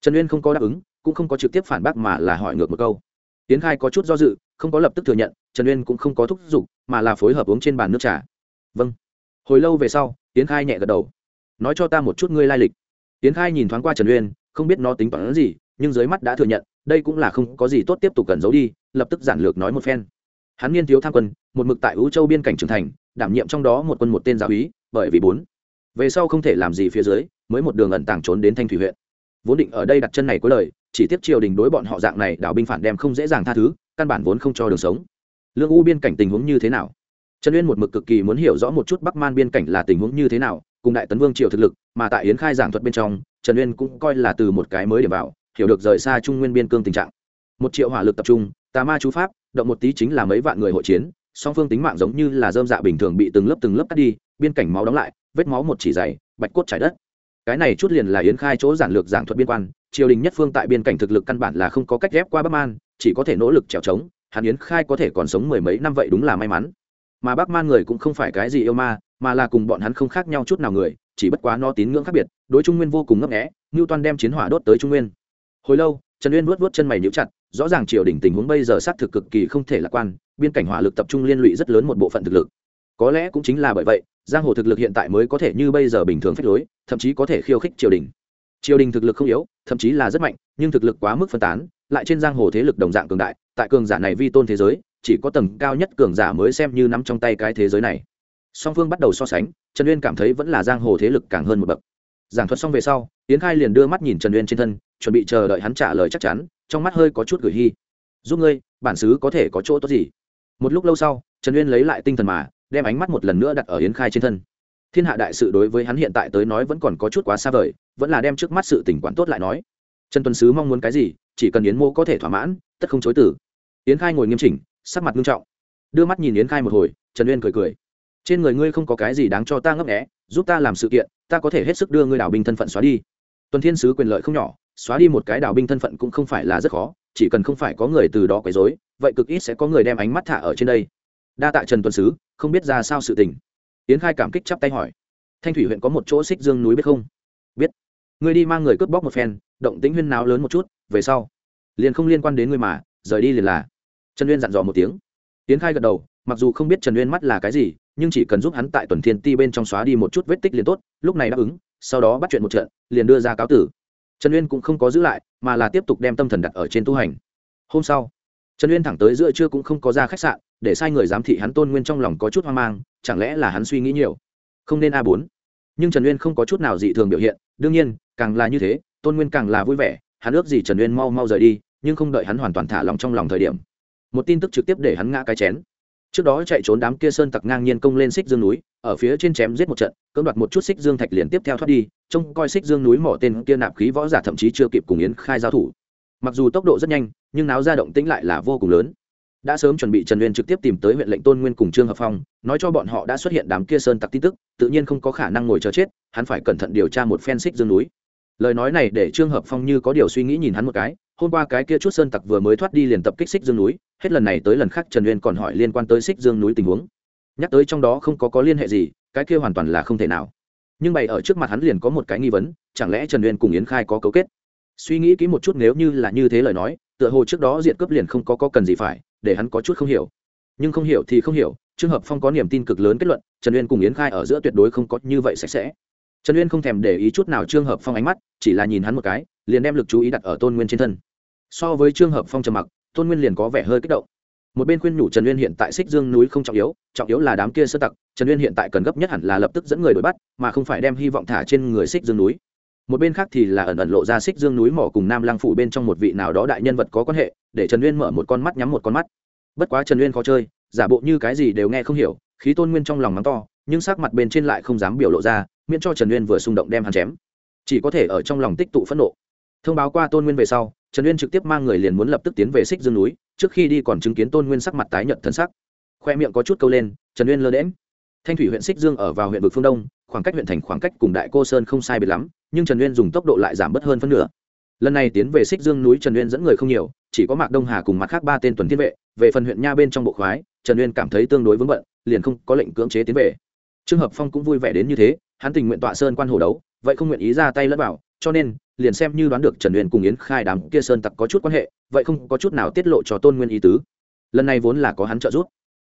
Speaker 1: Trần uyên không có đáp ứng, cũng không có trực tiếp phản bác mà là hỏi ngược một câu. Tiến khai có chút do dự, không có lập tức thừa nhận, trần uyên cũng không có thúc giục, mà là phối hợp uống trên bàn nước trà. Vâng. Hồi lâu về sau, tiến khai nhẹ gật đầu. Nói cho ta một chút ngươi lai lịch. Tiến khai nhìn thoáng qua trần uyên, không biết nó tính toán gì, nhưng dưới mắt đã thừa nhận, đây cũng là không có gì tốt tiếp tục cần giấu đi, lập tức giản lược nói một phen hắn niên thiếu tham quân, một mực tại ú châu biên cảnh trưởng thành, đảm nhiệm trong đó một quân một tên giáo úy, bởi vì bốn. Về sau không thể làm gì phía dưới, mới một đường ẩn tàng trốn đến thanh thủy huyện. Vốn định ở đây đặt chân này cuối lời chỉ tiếp triều đình đối bọn họ dạng này đảo binh phản đem không dễ dàng tha thứ, căn bản vốn không cho đường sống. Lương u biên cảnh tình huống như thế nào? Trần uyên một mực cực kỳ muốn hiểu rõ một chút bắc man biên cảnh là tình huống như thế nào, cùng đại tấn vương triều thực lực, mà tại yến khai giảng thuật bên trong, trần uyên cũng coi là từ một cái mới điểm vào, hiểu được rời xa trung nguyên biên cương tình trạng. Một triệu hỏa lực tập trung, tà ma chú pháp động một tí chính là mấy vạn người hội chiến, song phương tính mạng giống như là dơm dạ bình thường bị từng lớp từng lớp cắt đi, biên cảnh máu đóng lại, vết máu một chỉ dày, bạch cốt trải đất. Cái này chút liền là yến khai chỗ giản lược giảng thuật biên quan, triều đình nhất phương tại biên cảnh thực lực căn bản là không có cách ghép qua bắc man, chỉ có thể nỗ lực trèo trống hàn yến khai có thể còn sống mười mấy năm vậy đúng là may mắn. Mà bắc man người cũng không phải cái gì yêu ma, mà là cùng bọn hắn không khác nhau chút nào người, chỉ bất quá no tín ngưỡng khác biệt, đối trung nguyên vô cùng ngấp nghẽ ngưu toan đem chiến hỏa đốt tới trung nguyên. Hồi lâu, trần uyên vuốt vuốt chân mày nhíu chặt rõ ràng triều đình tình huống bây giờ xác thực cực kỳ không thể lạc quan, biên cảnh hỏa lực tập trung liên lụy rất lớn một bộ phận thực lực. Có lẽ cũng chính là bởi vậy, giang hồ thực lực hiện tại mới có thể như bây giờ bình thường phép lối, thậm chí có thể khiêu khích triều đình. Triều đình thực lực không yếu, thậm chí là rất mạnh, nhưng thực lực quá mức phân tán, lại trên giang hồ thế lực đồng dạng cường đại, tại cường giả này vi tôn thế giới, chỉ có tầng cao nhất cường giả mới xem như nắm trong tay cái thế giới này. Song phương bắt đầu so sánh, trần uyên cảm thấy vẫn là giang hồ thế lực càng hơn một bậc. Giảng thuật xong về sau Yến khai liền đưa mắt nhìn trần uyên trên thân, chuẩn bị chờ đợi hắn trả lời chắc chắn, trong mắt hơi có chút gửi hy giúp ngươi, bản xứ có thể có chỗ tốt gì? Một lúc lâu sau, trần uyên lấy lại tinh thần mà, đem ánh mắt một lần nữa đặt ở yến khai trên thân. Thiên hạ đại sự đối với hắn hiện tại tới nói vẫn còn có chút quá xa vời, vẫn là đem trước mắt sự tỉnh quản tốt lại nói. Trần tuấn sứ mong muốn cái gì, chỉ cần yến mô có thể thỏa mãn, tất không chối tử yến khai ngồi nghiêm chỉnh, sắc mặt nghiêm trọng. Đưa mắt nhìn yến khai một hồi, trần uyên cười cười. Trên người ngươi không có cái gì đáng cho ta ngấp nghẽ giúp ta làm sự kiện, ta có thể hết sức đưa ngươi đảo binh thân phận xóa đi tuần thiên sứ quyền lợi không nhỏ, xóa đi một cái đào binh thân phận cũng không phải là rất khó, chỉ cần không phải có người từ đó quấy rối, vậy cực ít sẽ có người đem ánh mắt thả ở trên đây. Đa tạ trần tuần sứ, không biết ra sao sự tình. Yến khai cảm kích chắp tay hỏi. Thanh thủy huyện có một chỗ xích dương núi biết không? Biết. Ngươi đi mang người cướp bóc một phen, động tĩnh huyên náo lớn một chút, về sau, liền không liên quan đến ngươi mà, rời đi liền là. Trần uyên dặn dò một tiếng. Yến khai gật đầu, mặc dù không biết trần uyên mắt là cái gì, nhưng chỉ cần giúp hắn tại tuần thiên ti bên trong xóa đi một chút vết tích liền tốt, lúc này đáp ứng, sau đó bắt chuyện một trận liền đưa ra cáo tử. Trần uyên cũng không có giữ lại, mà là tiếp tục đem tâm thần đặt ở trên tu hành. Hôm sau, trần uyên thẳng tới giữa trưa cũng không có ra khách sạn, để sai người giám thị hắn tôn nguyên trong lòng có chút hoang mang, chẳng lẽ là hắn suy nghĩ nhiều? Không nên a bốn. Nhưng trần uyên không có chút nào dị thường biểu hiện, đương nhiên, càng là như thế, tôn nguyên càng là vui vẻ, hắn ước gì trần uyên mau mau rời đi, nhưng không đợi hắn hoàn toàn thả lòng trong lòng thời điểm, một tin tức trực tiếp để hắn ngã cái chén trước đó chạy trốn đám kia sơn tặc ngang nhiên công lên xích dương núi, ở phía trên chém giết một trận, cưỡng đoạt một chút xích dương thạch liền tiếp theo thoát đi, trông coi xích dương núi mỏ tên kia nạp khí võ giả thậm chí chưa kịp cùng yến khai giao thủ. Mặc dù tốc độ rất nhanh, nhưng náo ra động tĩnh lại là vô cùng lớn. Đã sớm chuẩn bị trần uyên trực tiếp tìm tới huyện lệnh tôn nguyên cùng trương hợp phong, nói cho bọn họ đã xuất hiện đám kia sơn tặc tin tức, tự nhiên không có khả năng ngồi chờ chết, hắn phải cẩn thận điều tra một phen xích dương núi. Lời nói này để trương hợp phong như có điều suy nghĩ nhìn hắn một cái hôm qua cái kia chút sơn tặc vừa mới thoát đi liền tập kích xích dương núi hết lần này tới lần khác trần uyên còn hỏi liên quan tới xích dương núi tình huống. Nhắc tới trong đó không có có liên hệ gì cái kia hoàn toàn là không thể nào. Nhưng bày ở trước mặt hắn liền có một cái nghi vấn chẳng lẽ trần uyên cùng yến khai có cấu kết? Suy nghĩ kỹ một chút nếu như là như thế lời nói tựa hồ trước đó diện cướp liền không có, có cần gì phải để hắn có chút không hiểu. Nhưng không hiểu thì không hiểu trường hợp phong có niềm tin cực lớn kết luận trần uyên cùng yến khai ở giữa tuyệt đối không có như vậy sạch sẽ trần uyên không thèm để ý chút nào trường hợp phong ánh mắt, chỉ là nhìn hắn một cái, liền đem lực chú ý đặt ở tôn nguyên trên thân. So với trường hợp phong trầm mặc, tôn nguyên liền có vẻ hơi kích động. Một bên khuyên nhủ trần uyên hiện tại xích dương núi không trọng yếu trọng yếu là đám kia sơ tặc, trần uyên hiện tại cần gấp nhất hẳn là lập tức dẫn người đuổi bắt, mà không phải đem hy vọng thả trên người xích dương núi. Một bên khác thì là ẩn ẩn lộ ra xích dương núi mỏ cùng nam lang phủ bên trong một vị nào đó đại nhân vật có quan hệ, để trần uyên mở một con mắt nhắm một con mắt. Bất quá trần uyên khó chơi, giả bộ như cái gì đều nghe không hiểu, khí tôn nguyên trong lòng mắng to, nhưng sắc mặt bên trên lại không dám biểu lộ ra miễn cho trần uyên vừa xung động đem hắn chém chỉ có thể ở trong lòng tích tụ phẫn nộ thông báo qua tôn nguyên về sau trần uyên trực tiếp mang người liền muốn lập tức tiến về xích dương núi trước khi đi còn chứng kiến tôn nguyên sắc mặt tái nhợt thân sắc khoe miệng có chút câu lên trần uyên lơ đễm thanh thủy huyện xích dương ở vào huyện vực phương đông khoảng cách huyện thành khoảng cách cùng đại cô sơn không sai biệt lắm nhưng trần uyên dùng tốc độ lại giảm bớt hơn phân nửa lần này tiến về xích dương núi trần uyên dẫn người không nhiều chỉ có mạc đông hà cùng mặt khác ba tên tuần thiên vệ về phần huyện nha bên trong bộ khoái trần uyên cảm thấy tương đối vững bận liền không có lệnh cưỡng chế tiến về trường hợp phong cũng vui vẻ đến như thế hắn tình nguyện tọa sơn quan hồ đấu vậy không nguyện ý ra tay lẫn bảo, cho nên liền xem như đoán được trần luyện cùng yến khai đám kia sơn tặc có chút quan hệ vậy không có chút nào tiết lộ cho tôn nguyên ý tứ. Lần này vốn là có hắn trợ giúp.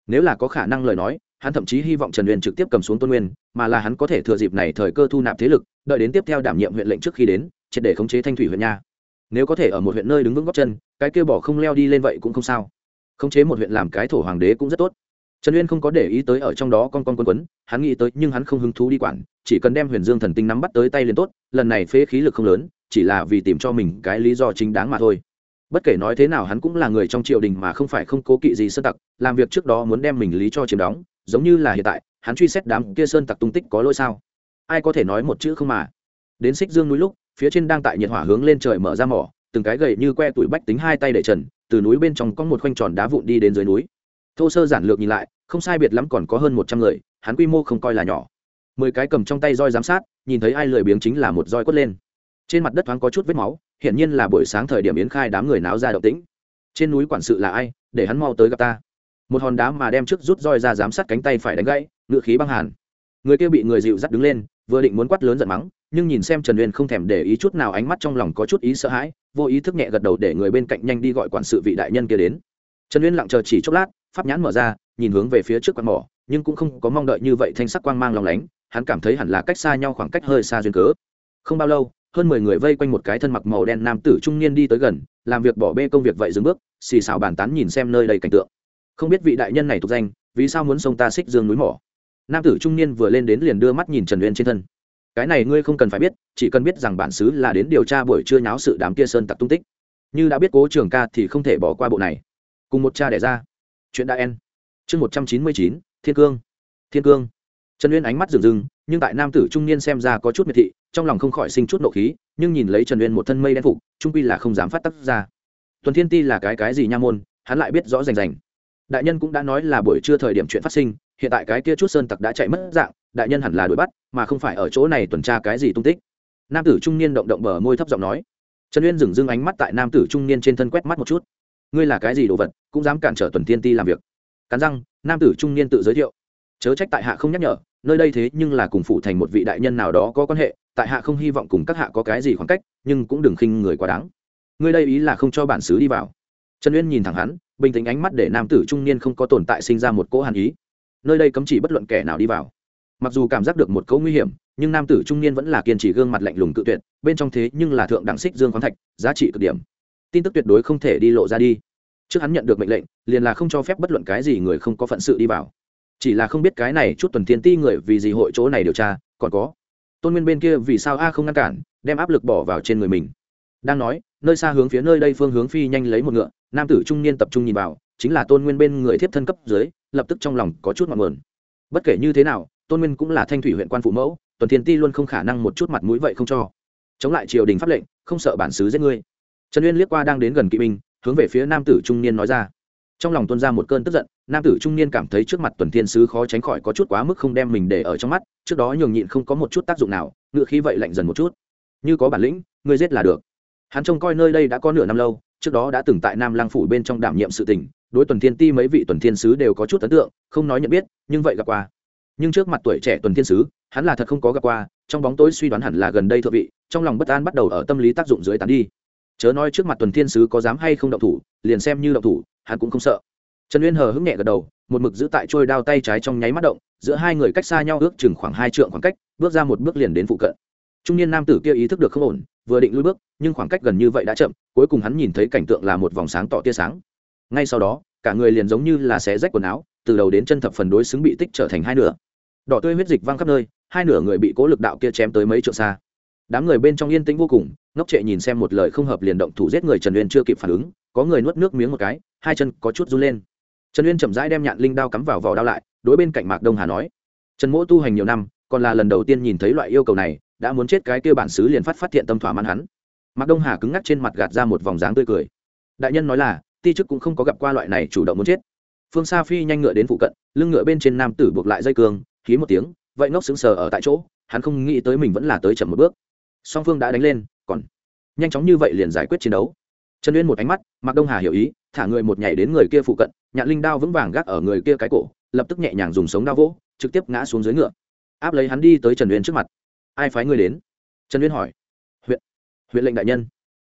Speaker 1: Nếu là có khả năng lời nói hắn thậm chí hy vọng trần luyện trực tiếp cầm xuống tôn nguyên mà là hắn có thể thừa dịp này thời cơ thu nạp thế lực đợi đến tiếp theo đảm nhiệm huyện lệnh trước khi đến triệt để khống chế thanh thủy huyện nha. Nếu có thể ở một huyện nơi đứng vững góc chân cái kêu bỏ không leo đi lên vậy cũng không sao. Khống chế một huyện làm cái thổ hoàng đế cũng rất tốt trần uyên không có để ý tới ở trong đó con con quân quấn, hắn nghĩ tới nhưng hắn không hứng thú đi quản, chỉ cần đem huyền dương thần tinh nắm bắt tới tay liền tốt, lần này phế khí lực không lớn, chỉ là vì tìm cho mình cái lý do chính đáng mà thôi. Bất kể nói thế nào hắn cũng là người trong triều đình mà không phải không cố kỵ gì sơn tặc, làm việc trước đó muốn đem mình lý cho chiếm đóng, giống như là hiện tại, hắn truy xét đám kia sơn tặc tung tích có lỗi sao? Ai có thể nói một chữ không mà? Đến xích dương núi lúc, phía trên đang tại nhiệt hỏa hướng lên trời mở ra mỏ, từng cái gậy như que tuổi bách tính hai tay để trần, từ núi bên trong có một khoanh tròn đá vụn đi đến dưới núi thô sơ giản lược nhìn lại, không sai biệt lắm còn có hơn một trăm người, hắn quy mô không coi là nhỏ. Mười cái cầm trong tay roi giám sát, nhìn thấy ai lười biếng chính là một roi quất lên. Trên mặt đất thoáng có chút vết máu, hiển nhiên là buổi sáng thời điểm yến khai đám người náo ra động tĩnh. Trên núi quản sự là ai, để hắn mau tới gặp ta. Một hòn đá mà đem trước rút roi ra giám sát cánh tay phải đánh gãy, ngựa khí băng hàn. Người kia bị người dịu dắt đứng lên, vừa định muốn quát lớn giận mắng, nhưng nhìn xem trần uyên không thèm để ý chút nào ánh mắt trong lòng có chút ý sợ hãi, vô ý thức nhẹ gật đầu để người bên cạnh nhanh đi gọi quản sự vị đại nhân kia đến. Trần uyên lặng chờ chỉ chốc lát pháp nhãn mở ra, nhìn hướng về phía trước quạt mỏ, nhưng cũng không có mong đợi như vậy thanh sắc quang mang lòng lánh, hắn cảm thấy hẳn là cách xa nhau khoảng cách hơi xa duyên cớ. Không bao lâu, hơn mười người vây quanh một cái thân mặc màu đen nam tử trung niên đi tới gần, làm việc bỏ bê công việc vậy dừng bước, xì xào bàn tán nhìn xem nơi đầy cảnh tượng. Không biết vị đại nhân này thuộc danh, vì sao muốn sông ta xích dương núi mỏ? Nam tử trung niên vừa lên đến liền đưa mắt nhìn trần uyên trên thân. Cái này ngươi không cần phải biết, chỉ cần biết rằng bản xứ là đến điều tra buổi trưa nháo sự đám kia sơn tặc tung tích. Như đã biết cố trường ca thì không thể bỏ qua bộ này. Cùng một cha đẻ ra chuyện đã en. Chương một trăm chín mươi chín, thiên cương. Thiên cương. Trần uyên ánh mắt rừng rừng, nhưng tại nam tử trung niên xem ra có chút miệt thị, trong lòng không khỏi sinh chút nộ khí, nhưng nhìn lấy trần uyên một thân mây đen phục, trung quy là không dám phát tắc ra. Tuần thiên ti là cái cái gì nha môn, hắn lại biết rõ rành rành. Đại nhân cũng đã nói là buổi trưa thời điểm chuyện phát sinh, hiện tại cái kia chút sơn tặc đã chạy mất dạng, đại nhân hẳn là đuổi bắt, mà không phải ở chỗ này tuần tra cái gì tung tích. Nam tử trung niên động động bờ môi thấp giọng nói. Trần uyên dừng dưng ánh mắt tại nam tử trung niên trên thân quét mắt một chút ngươi là cái gì đồ vật, cũng dám cản trở tuần tiên ti làm việc. Cắn răng, nam tử trung niên tự giới thiệu. Chớ trách tại hạ không nhắc nhở, nơi đây thế nhưng là cùng phụ thành một vị đại nhân nào đó có quan hệ, tại hạ không hy vọng cùng các hạ có cái gì khoảng cách, nhưng cũng đừng khinh người quá đáng. Ngươi đây ý là không cho bản xứ đi vào. Trần uyên nhìn thẳng hắn, bình tĩnh ánh mắt để nam tử trung niên không có tồn tại sinh ra một cỗ hàn ý. Nơi đây cấm chỉ bất luận kẻ nào đi vào. Mặc dù cảm giác được một cỗ nguy hiểm, nhưng nam tử trung niên vẫn là kiên trì gương mặt lạnh lùng cự tuyệt, bên trong thế nhưng là thượng đẳng xích dương khoáng thạch, giá trị cực điểm tin tức tuyệt đối không thể đi lộ ra đi. Trước hắn nhận được mệnh lệnh, liền là không cho phép bất luận cái gì người không có phận sự đi vào. Chỉ là không biết cái này chút tuần thiên ti người vì gì hội chỗ này điều tra, còn có. Tôn nguyên bên kia vì sao a không ngăn cản, đem áp lực bỏ vào trên người mình. Đang nói, nơi xa hướng phía nơi đây phương hướng phi nhanh lấy một ngựa, nam tử trung niên tập trung nhìn vào, chính là tôn nguyên bên người thiếp thân cấp dưới, lập tức trong lòng có chút mặn mờn bất kể như thế nào, tôn nguyên cũng là thanh thủy huyện quan phụ mẫu, tuần thiên ti luôn không khả năng một chút mặt mũi vậy không cho. Chống lại triều đình pháp lệnh, không sợ bản xứ giết ngươi trần uyên liếc qua đang đến gần kỵ binh, hướng về phía nam tử trung niên nói ra. Trong lòng tuân ra một cơn tức giận, nam tử trung niên cảm thấy trước mặt tuần thiên sứ khó tránh khỏi có chút quá mức không đem mình để ở trong mắt, trước đó nhường nhịn không có một chút tác dụng nào, ngựa khí vậy lạnh dần một chút. Như có bản lĩnh, ngươi giết là được. Hắn trông coi nơi đây đã có nửa năm lâu, trước đó đã từng tại nam lang phủ bên trong đảm nhiệm sự tình, đối tuần thiên ti mấy vị tuần thiên sứ đều có chút ấn tượng, không nói nhận biết, nhưng vậy gặp qua. Nhưng trước mặt tuổi trẻ tuần thiên sứ, hắn là thật không có gặp qua, trong bóng tối suy đoán hẳn là gần đây thượng vị, trong lòng bất an bắt đầu ở tâm lý tác dụng dưới tán đi chớ nói trước mặt tuần thiên sứ có dám hay không động thủ, liền xem như động thủ, hắn cũng không sợ. Trần uyên hờ hững nhẹ gật đầu, một mực giữ tại trôi đao tay trái trong nháy mắt động, giữa hai người cách xa nhau ước chừng khoảng hai trượng khoảng cách, bước ra một bước liền đến phụ cận. Trung niên nam tử kia ý thức được không ổn, vừa định lui bước, nhưng khoảng cách gần như vậy đã chậm, cuối cùng hắn nhìn thấy cảnh tượng là một vòng sáng tỏ tia sáng. Ngay sau đó, cả người liền giống như là xé rách quần áo, từ đầu đến chân thập phần đối xứng bị tích trở thành hai nửa. Đỏ tươi huyết dịch văng khắp nơi, hai nửa người bị cố lực đạo kia chém tới mấy trượng xa. Đám người bên trong yên tĩnh vô cùng ngốc trệ nhìn xem một lời không hợp liền động thủ giết người trần uyên chưa kịp phản ứng, có người nuốt nước miếng một cái, hai chân có chút run lên. Trần uyên chậm rãi đem nhạn linh đao cắm vào vỏ đao lại, đối bên cạnh mạc đông hà nói, trần mỗ tu hành nhiều năm, còn là lần đầu tiên nhìn thấy loại yêu cầu này, đã muốn chết cái kia bản xứ liền phát phát hiện tâm thỏa mãn hắn. Mạc đông hà cứng ngắc trên mặt gạt ra một vòng dáng tươi cười. Đại nhân nói là, ti chức cũng không có gặp qua loại này chủ động muốn chết. Phương sa phi nhanh ngựa đến phụ cận, lưng ngựa bên trên nam tử buộc lại dây cương khí một tiếng, vậy ngốc sững sờ ở tại chỗ, hắn không nghĩ tới mình vẫn là tới chậm một bước. Song phương đã đánh lên còn nhanh chóng như vậy liền giải quyết chiến đấu. Trần uyên một ánh mắt, mạc đông hà hiểu ý, thả người một nhảy đến người kia phụ cận, nhạn linh đao vững vàng gác ở người kia cái cổ, lập tức nhẹ nhàng dùng sống đao vỗ, trực tiếp ngã xuống dưới ngựa. Áp lấy hắn đi tới trần uyên trước mặt. Ai phái người đến? Trần uyên hỏi. Huyện huyện lệnh đại nhân.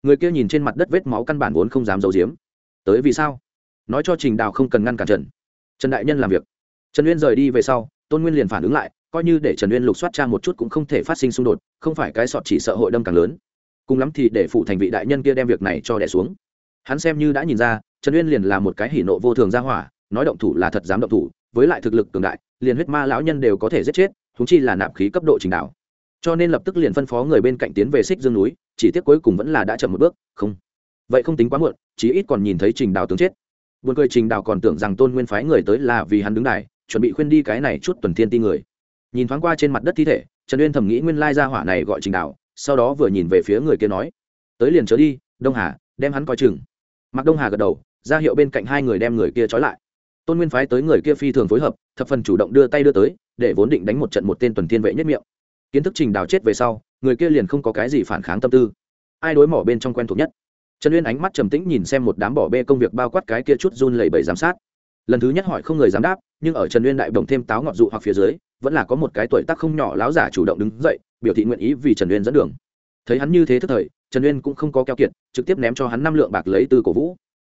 Speaker 1: Người kia nhìn trên mặt đất vết máu căn bản vốn không dám giấu giếm. Tới vì sao? Nói cho trình đào không cần ngăn cản trần. Trần đại nhân làm việc. Trần uyên rời đi về sau, tôn nguyên liền phản ứng lại, coi như để trần uyên lục soát cha một chút cũng không thể phát sinh xung đột, không phải cái sọt chỉ sợ hội đâm càng lớn cùng lắm thì để phụ thành vị đại nhân kia đem việc này cho đẻ xuống. Hắn xem như đã nhìn ra, trần uyên liền là một cái hỉ nộ vô thường ra hỏa, nói động thủ là thật dám động thủ, với lại thực lực cường đại, liền huyết ma lão nhân đều có thể giết chết thúng chi là nạp khí cấp độ trình đạo. Cho nên lập tức liền phân phó người bên cạnh tiến về xích dương núi, chỉ tiếc cuối cùng vẫn là đã chậm một bước, không. Vậy không tính quá muộn, chí ít còn nhìn thấy trình đào tướng chết. Buồn cười trình đào còn tưởng rằng tôn nguyên phái người tới là vì hắn đứng đài, chuẩn bị khuyên đi cái này chút tuần thiên ti người. Nhìn thoáng qua trên mặt đất thi thể, trần uyên thầm nghĩ nguyên lai ra hỏa này gọi trình đào sau đó vừa nhìn về phía người kia nói, tới liền chớ đi, đông hà, đem hắn coi chừng. Mặc đông hà gật đầu, ra hiệu bên cạnh hai người đem người kia trói lại. Tôn nguyên phái tới người kia phi thường phối hợp, thập phần chủ động đưa tay đưa tới, để vốn định đánh một trận một tên tuần thiên vệ nhất miệng. Kiến thức trình đào chết về sau, người kia liền không có cái gì phản kháng tâm tư. Ai đối mỏ bên trong quen thuộc nhất? Trần uyên ánh mắt trầm tĩnh nhìn xem một đám bỏ bê công việc bao quát cái kia chút run lẩy bẩy giám sát. Lần thứ nhất hỏi không người dám đáp, nhưng ở trần uyên đại đồng thêm táo ngọt dụ hoặc phía dưới vẫn là có một cái tuổi tác không nhỏ láo giả chủ động đứng dậy, biểu thị nguyện ý vì trần uyên dẫn đường. Thấy hắn như thế thức thời, trần uyên cũng không có keo kiệt, trực tiếp ném cho hắn năm lượng bạc lấy từ cổ vũ.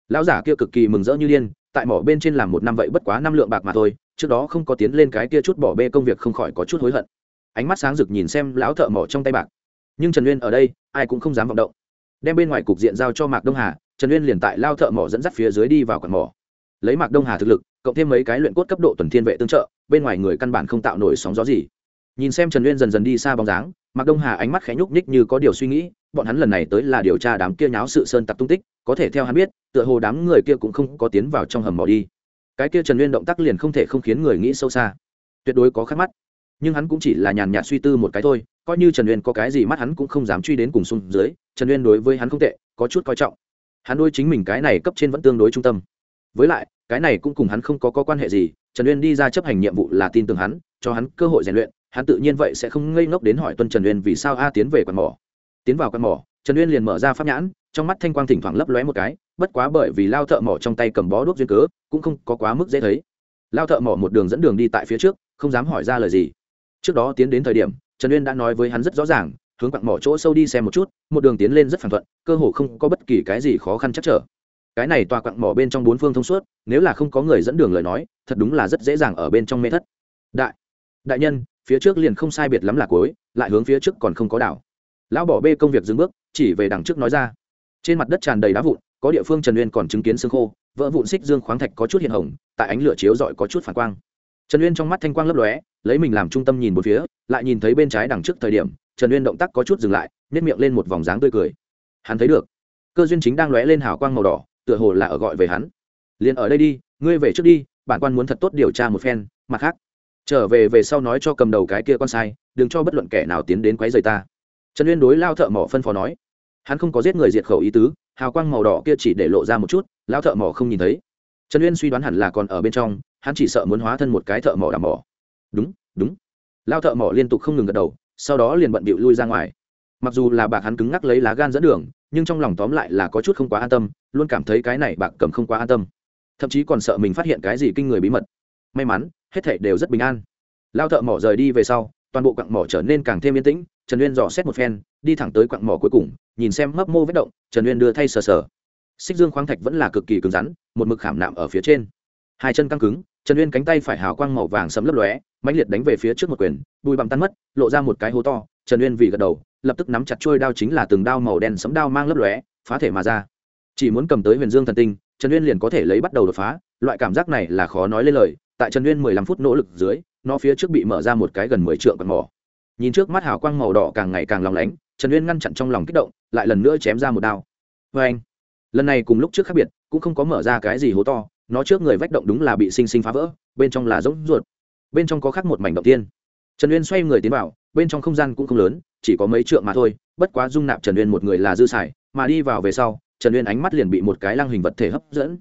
Speaker 1: Lão giả kia cực kỳ mừng rỡ như điên, tại mỏ bên trên làm một năm vậy bất quá năm lượng bạc mà thôi, trước đó không có tiến lên cái kia chút bỏ bê công việc không khỏi có chút hối hận. Ánh mắt sáng rực nhìn xem lão thợ mỏ trong tay bạc. Nhưng trần uyên ở đây, ai cũng không dám vọng động. Đem bên ngoài cục diện giao cho mạc đông hà, trần uyên liền tại lao thợ mỏ dẫn dắt phía dưới đi vào quạt mỏ lấy mạc đông hà thực lực, cộng thêm mấy cái luyện cốt cấp độ tuần thiên vệ tương trợ, bên ngoài người căn bản không tạo nổi sóng gió gì. Nhìn xem trần uyên dần dần đi xa bóng dáng, mạc đông hà ánh mắt khẽ nhúc nhích như có điều suy nghĩ, bọn hắn lần này tới là điều tra đám kia nháo sự sơn tặc tung tích, có thể theo hắn biết, tựa hồ đám người kia cũng không có tiến vào trong hầm mỏ đi. Cái kia trần uyên động tác liền không thể không khiến người nghĩ sâu xa. Tuyệt đối có khắc mắt. Nhưng hắn cũng chỉ là nhàn nhạt suy tư một cái thôi, coi như trần uyên có cái gì mắt hắn cũng không dám truy đến cùng xuống dưới, trần uyên đối với hắn không tệ, có chút coi trọng. Hắn đôi chính mình cái này cấp trên vẫn tương đối trung tâm với lại cái này cũng cùng hắn không có, có quan hệ gì trần uyên đi ra chấp hành nhiệm vụ là tin tưởng hắn cho hắn cơ hội rèn luyện hắn tự nhiên vậy sẽ không ngây ngốc đến hỏi tuân trần uyên vì sao a tiến về quạt mỏ. Tiến vào quạt mỏ trần uyên liền mở ra pháp nhãn trong mắt thanh quang thỉnh thoảng lấp lóe một cái bất quá bởi vì lao thợ mỏ trong tay cầm bó đuốc duyên cớ cũng không có quá mức dễ thấy. Lao thợ mỏ một đường dẫn đường đi tại phía trước không dám hỏi ra lời gì. Trước đó tiến đến thời điểm trần uyên đã nói với hắn rất rõ ràng hướng quặng mỏ chỗ sâu đi xem một chút một đường tiến lên rất phản thuận cơ hồ không có bất kỳ cái gì khó khăn chắc trở cái này tòa quặng mỏ bên trong bốn phương thông suốt, nếu là không có người dẫn đường lời nói, thật đúng là rất dễ dàng ở bên trong mê thất. Đại đại nhân, phía trước liền không sai biệt lắm là cuối, lại hướng phía trước còn không có đảo. Lão bỏ bê công việc dừng bước, chỉ về đằng trước nói ra. Trên mặt đất tràn đầy đá vụn, có địa phương trần uyên còn chứng kiến xương khô, vỡ vụn xích dương khoáng thạch có chút hiện hồng, tại ánh lửa chiếu rọi có chút phản quang. Trần uyên trong mắt thanh quang lấp lóe, lấy mình làm trung tâm nhìn một phía, lại nhìn thấy bên trái đằng trước thời điểm, trần uyên động tác có chút dừng lại nếp miệng lên một vòng dáng tươi cười. Hắn thấy được, cơ duyên chính đang lóe lên hào quang màu đỏ tựa hồ là ở gọi về hắn. Liền ở đây đi, ngươi về trước đi, bản quan muốn thật tốt điều tra một phen, mặt khác. Trở về về sau nói cho cầm đầu cái kia con sai, đừng cho bất luận kẻ nào tiến đến quấy rầy ta. Trần uyên đối lao thợ mỏ phân phó nói. Hắn không có giết người diệt khẩu ý tứ, hào quang màu đỏ kia chỉ để lộ ra một chút, lao thợ mỏ không nhìn thấy. Trần uyên suy đoán hẳn là còn ở bên trong, hắn chỉ sợ muốn hóa thân một cái thợ mỏ đảm mỏ. Đúng đúng. Lao thợ mỏ liên tục không ngừng gật đầu, sau đó liền bận bịu lui ra ngoài. Mặc dù là bạc hắn cứng ngắc lấy lá gan dẫn đường nhưng trong lòng tóm lại là có chút không quá an tâm, luôn cảm thấy cái này bạc cầm không quá an tâm. Thậm chí còn sợ mình phát hiện cái gì kinh người bí mật. May mắn, hết thảy đều rất bình an. Lao thợ mỏ rời đi về sau, toàn bộ quặng mỏ trở nên càng thêm yên tĩnh, trần uyên dò xét một phen, đi thẳng tới quặng mỏ cuối cùng, nhìn xem mấp mô vết động, trần uyên đưa thay sờ sờ. Xích dương khoáng thạch vẫn là cực kỳ cứng rắn, một mực khảm nạm ở phía trên. Hai chân căng cứng, trần uyên cánh tay phải hào quang màu vàng sẫm lấp lóe, mãnh liệt đánh về phía trước một quyền, bùi bằng tan mất, lộ ra một cái hố to trần uyên vì gật đầu, lập tức nắm chặt trôi đao chính là từng đao màu đen sẫm đao mang lấp lóe, phá thể mà ra. Chỉ muốn cầm tới huyền dương thần tinh, trần uyên liền có thể lấy bắt đầu đột phá, loại cảm giác này là khó nói lên lời, tại trần uyên mười lăm phút nỗ lực dưới, nó phía trước bị mở ra một cái gần mười trượng còn mỏ. Nhìn trước mắt hào quang màu đỏ càng ngày càng lòng lánh, trần uyên ngăn chặn trong lòng kích động, lại lần nữa chém ra một đao. Vê anh lần này cùng lúc trước khác biệt, cũng không có mở ra cái gì hố to, nó trước người vách động đúng là bị sinh sinh phá vỡ, bên trong là rỗng ruột, bên trong có khắc một mảnh động tiên. Trần uyên xoay người tiến vào bên trong không gian cũng không lớn, chỉ có mấy trượng mà thôi, bất quá dung nạp trần uyên một người là dư xài, mà đi vào về sau, trần uyên ánh mắt liền bị một cái lăng hình vật thể hấp dẫn.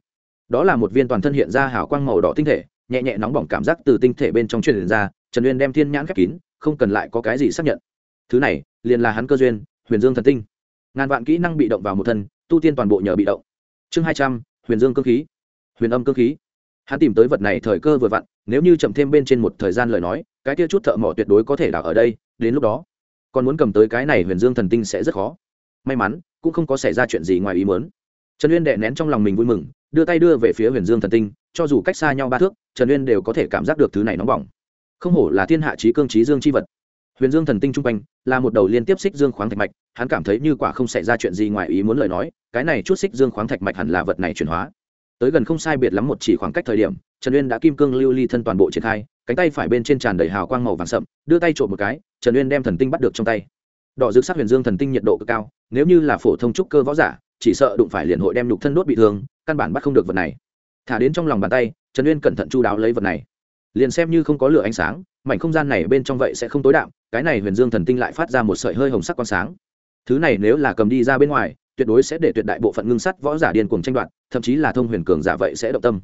Speaker 1: Đó là một viên toàn thân hiện ra hào quang màu đỏ tinh thể, nhẹ nhẹ nóng bỏng cảm giác từ tinh thể bên trong truyền ra, trần uyên đem thiên nhãn khép kín, không cần lại có cái gì xác nhận. Thứ này, liền là hắn cơ duyên, huyền dương thần tinh. Ngàn vạn kỹ năng bị động vào một thân, tu tiên toàn bộ nhờ bị động. Chương hai trăm, huyền dương cơ khí. Huyền âm cơ khí. Hắn tìm tới vật này thời cơ vừa vặn nếu như chậm thêm bên trên một thời gian lời nói, cái kia chút thợ mỏ tuyệt đối có thể đào ở đây, đến lúc đó, còn muốn cầm tới cái này huyền dương thần tinh sẽ rất khó. May mắn, cũng không có xảy ra chuyện gì ngoài ý muốn. Trần uyên đệ nén trong lòng mình vui mừng, đưa tay đưa về phía huyền dương thần tinh, cho dù cách xa nhau ba thước, trần uyên đều có thể cảm giác được thứ này nóng bỏng. Không hổ là thiên hạ trí cương trí dương c h i vật. Huyền dương thần tinh chung quanh, là một đầu liên tiếp xích dương khoáng thạch mạch, hắn cảm thấy như quả không xảy ra chuyện gì ngoài ý muốn lời nói, cái này chút xích dương khoáng thạch mạch hẳn là vật này chuyển hóa. Tới gần không sai biệt lắm một chỉ khoảng cách thời điểm trần uyên đã kim cương lưu ly thân toàn bộ triển khai, cánh tay phải bên trên tràn đầy hào quang màu vàng sậm, đưa tay trộm một cái, trần uyên đem thần tinh bắt được trong tay. Đỏ rực sắc huyền dương thần tinh nhiệt độ cực cao, nếu như là phổ thông trúc cơ võ giả, chỉ sợ đụng phải liền hội đem nhục thân đốt bị thương, căn bản bắt không được vật này. Thả đến trong lòng bàn tay, trần uyên cẩn thận chu đáo lấy vật này. Liền xem như không có lửa ánh sáng, mảnh không gian này bên trong vậy sẽ không tối đạm, cái này huyền dương thần tinh lại phát ra một sợi hơi hồng sắc con sáng. Thứ này nếu là cầm đi ra bên ngoài, tuyệt đối sẽ để tuyệt đại bộ phận ngưng sắt võ giả điên cuồng tranh đoạt, thậm chí là thông huyền cường giả vậy sẽ động tâm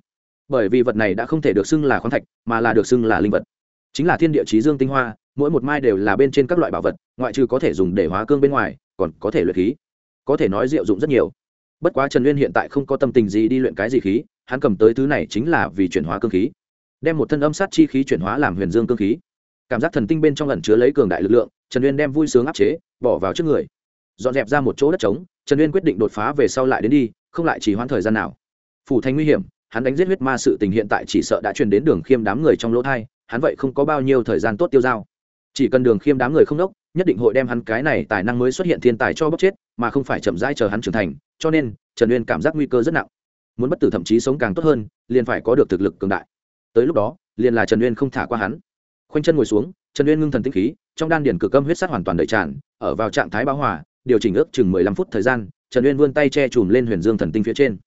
Speaker 1: bởi vì vật này đã không thể được xưng là khoáng thạch, mà là được xưng là linh vật. Chính là thiên địa chí dương tinh hoa, mỗi một mai đều là bên trên các loại bảo vật, ngoại trừ có thể dùng để hóa cương bên ngoài, còn có thể luyện khí. Có thể nói diệu dụng rất nhiều. Bất quá trần uyên hiện tại không có tâm tình gì đi luyện cái gì khí, hắn cầm tới thứ này chính là vì chuyển hóa cương khí. Đem một thân âm sát chi khí chuyển hóa làm huyền dương cương khí. Cảm giác thần tinh bên trong ẩn chứa lấy cường đại lực lượng, trần uyên đem vui sướng áp chế, bỏ vào trước người. Dọn dẹp ra một chỗ đất trống, trần uyên quyết định đột phá về sau lại đến đi, không lại chỉ hoãn thời gian nào. Phủ thành nguy hiểm hắn đánh giết huyết ma sự tình hiện tại chỉ sợ đã truyền đến đường khiêm đám người trong lỗ thai, hắn vậy không có bao nhiêu thời gian tốt tiêu dao. Chỉ cần đường khiêm đám người không đốc, nhất định hội đem hắn cái này tài năng mới xuất hiện thiên tài cho bóc chết, mà không phải chậm rãi chờ hắn trưởng thành, cho nên, trần uyên cảm giác nguy cơ rất nặng. Muốn bất tử thậm chí sống càng tốt hơn, liền phải có được thực lực cường đại. Tới lúc đó, liền là trần uyên không thả qua hắn. Khoanh chân ngồi xuống, trần uyên ngưng thần tinh khí, trong đan điển cực âm huyết sát hoàn toàn đầy tràn, ở vào trạng thái báo hòa, điều chỉnh ước chừng mười lăm phút thời gian, trần uyên vươn tay che chùm lên huyền dương thần tinh phía trên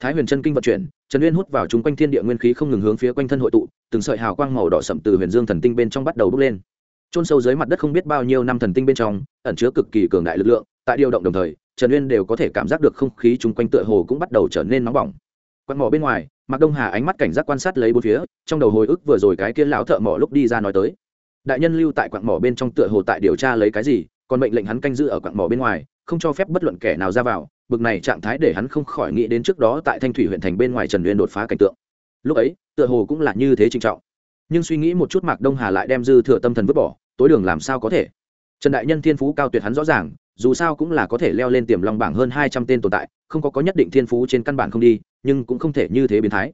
Speaker 1: thái huyền chân kinh vận chuyển, trần uyên hút vào chúng quanh thiên địa nguyên khí không ngừng hướng phía quanh thân hội tụ, từng sợi hào quang màu đỏ sậm từ huyền dương thần tinh bên trong bắt đầu bốc lên. Trôn sâu dưới mặt đất không biết bao nhiêu năm thần tinh bên trong, ẩn chứa cực kỳ cường đại lực lượng, tại điều động đồng thời, trần uyên đều có thể cảm giác được không khí chung quanh tựa hồ cũng bắt đầu trở nên nóng bỏng. Quạt mỏ bên ngoài, mạc đông hà ánh mắt cảnh giác quan sát lấy bốn phía, trong đầu hồi ức vừa rồi cái kia lão thợ mỏ lúc đi ra nói tới. Đại nhân lưu tại quặng mỏ bên trong tựa hồ tại điều tra lấy cái gì, còn mệnh lệnh hắn canh giữ ở quặng mỏ bên ngoài, không cho phép bất luận kẻ nào ra vào bực này trạng thái để hắn không khỏi nghĩ đến trước đó tại thanh thủy huyện thành bên ngoài trần uyên đột phá cảnh tượng. Lúc ấy, tựa hồ cũng là như thế trinh trọng. Nhưng suy nghĩ một chút mạc đông hà lại đem dư thừa tâm thần vứt bỏ, tối đường làm sao có thể? Trần đại nhân thiên phú cao tuyệt hắn rõ ràng, dù sao cũng là có thể leo lên tiềm long bảng hơn hai trăm tên tồn tại, không có có nhất định thiên phú trên căn bản không đi, nhưng cũng không thể như thế biến thái.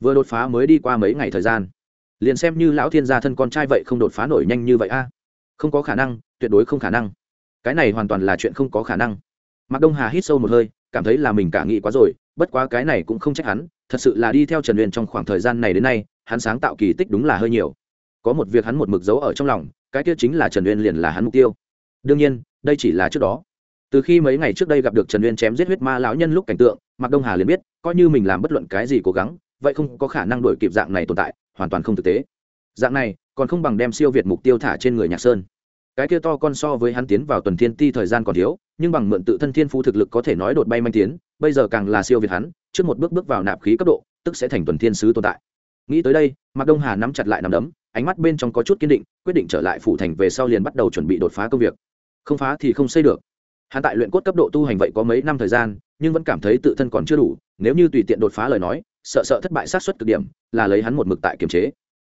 Speaker 1: Vừa đột phá mới đi qua mấy ngày thời gian. Liền xem như lão thiên gia thân con trai vậy không đột phá nổi nhanh như vậy a. Không có khả năng, tuyệt đối không khả năng. Cái này hoàn toàn là chuyện không có khả năng mạc đông hà hít sâu một hơi, cảm thấy là mình cả nghĩ quá rồi, bất quá cái này cũng không trách hắn, thật sự là đi theo trần huyền trong khoảng thời gian này đến nay, hắn sáng tạo kỳ tích đúng là hơi nhiều. Có một việc hắn một mực giấu ở trong lòng, cái kia chính là trần uyên liền là hắn mục tiêu. Đương nhiên, đây chỉ là trước đó. Từ khi mấy ngày trước đây gặp được trần uyên chém giết huyết ma lão nhân lúc cảnh tượng, mạc đông hà liền biết, coi như mình làm bất luận cái gì cố gắng, vậy không có khả năng đổi kịp dạng này tồn tại, hoàn toàn không thực tế. Dạng này, còn không bằng đem siêu việt mục tiêu thả trên người nhạc sơn cái kia to con so với hắn tiến vào tuần thiên ti thời gian còn thiếu, nhưng bằng mượn tự thân thiên phú thực lực có thể nói đột bay manh tiến, bây giờ càng là siêu việt hắn, trước một bước bước vào nạp khí cấp độ, tức sẽ thành tuần thiên sứ tồn tại. Nghĩ tới đây, mạc đông hà nắm chặt lại nằm đấm, ánh mắt bên trong có chút kiên định, quyết định trở lại phủ thành về sau liền bắt đầu chuẩn bị đột phá công việc. Không phá thì không xây được. Hắn tại luyện cốt cấp độ tu hành vậy có mấy năm thời gian, nhưng vẫn cảm thấy tự thân còn chưa đủ, nếu như tùy tiện đột phá lời nói, sợ sợ thất bại sát xuất cực điểm, là lấy hắn một mực tại kiềm chế.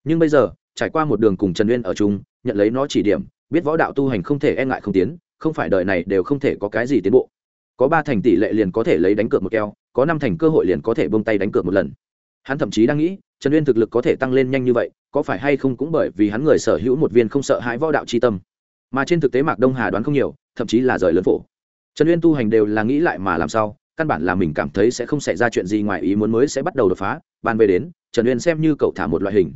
Speaker 1: Nhưng bây giờ, trải qua một đường cùng trần uyên ở chung, nhận lấy nó chỉ điểm biết võ đạo tu hành không thể e ngại không tiến, không phải đời này đều không thể có cái gì tiến bộ. Có ba thành tỷ lệ liền có thể lấy đánh cược một keo, có năm thành cơ hội liền có thể bông tay đánh cược một lần. Hắn thậm chí đang nghĩ, trần uyên thực lực có thể tăng lên nhanh như vậy, có phải hay không cũng bởi vì hắn người sở hữu một viên không sợ hãi võ đạo c h i tâm. Mà trên thực tế mạc đông hà đoán không nhiều, thậm chí là rời lớn phổ. Trần uyên tu hành đều là nghĩ lại mà làm sao, căn bản là mình cảm thấy sẽ không xảy ra chuyện gì ngoài ý muốn mới sẽ bắt đầu đột phá. Bàn về đến, trần uyên xem như cậu thả một loại hình.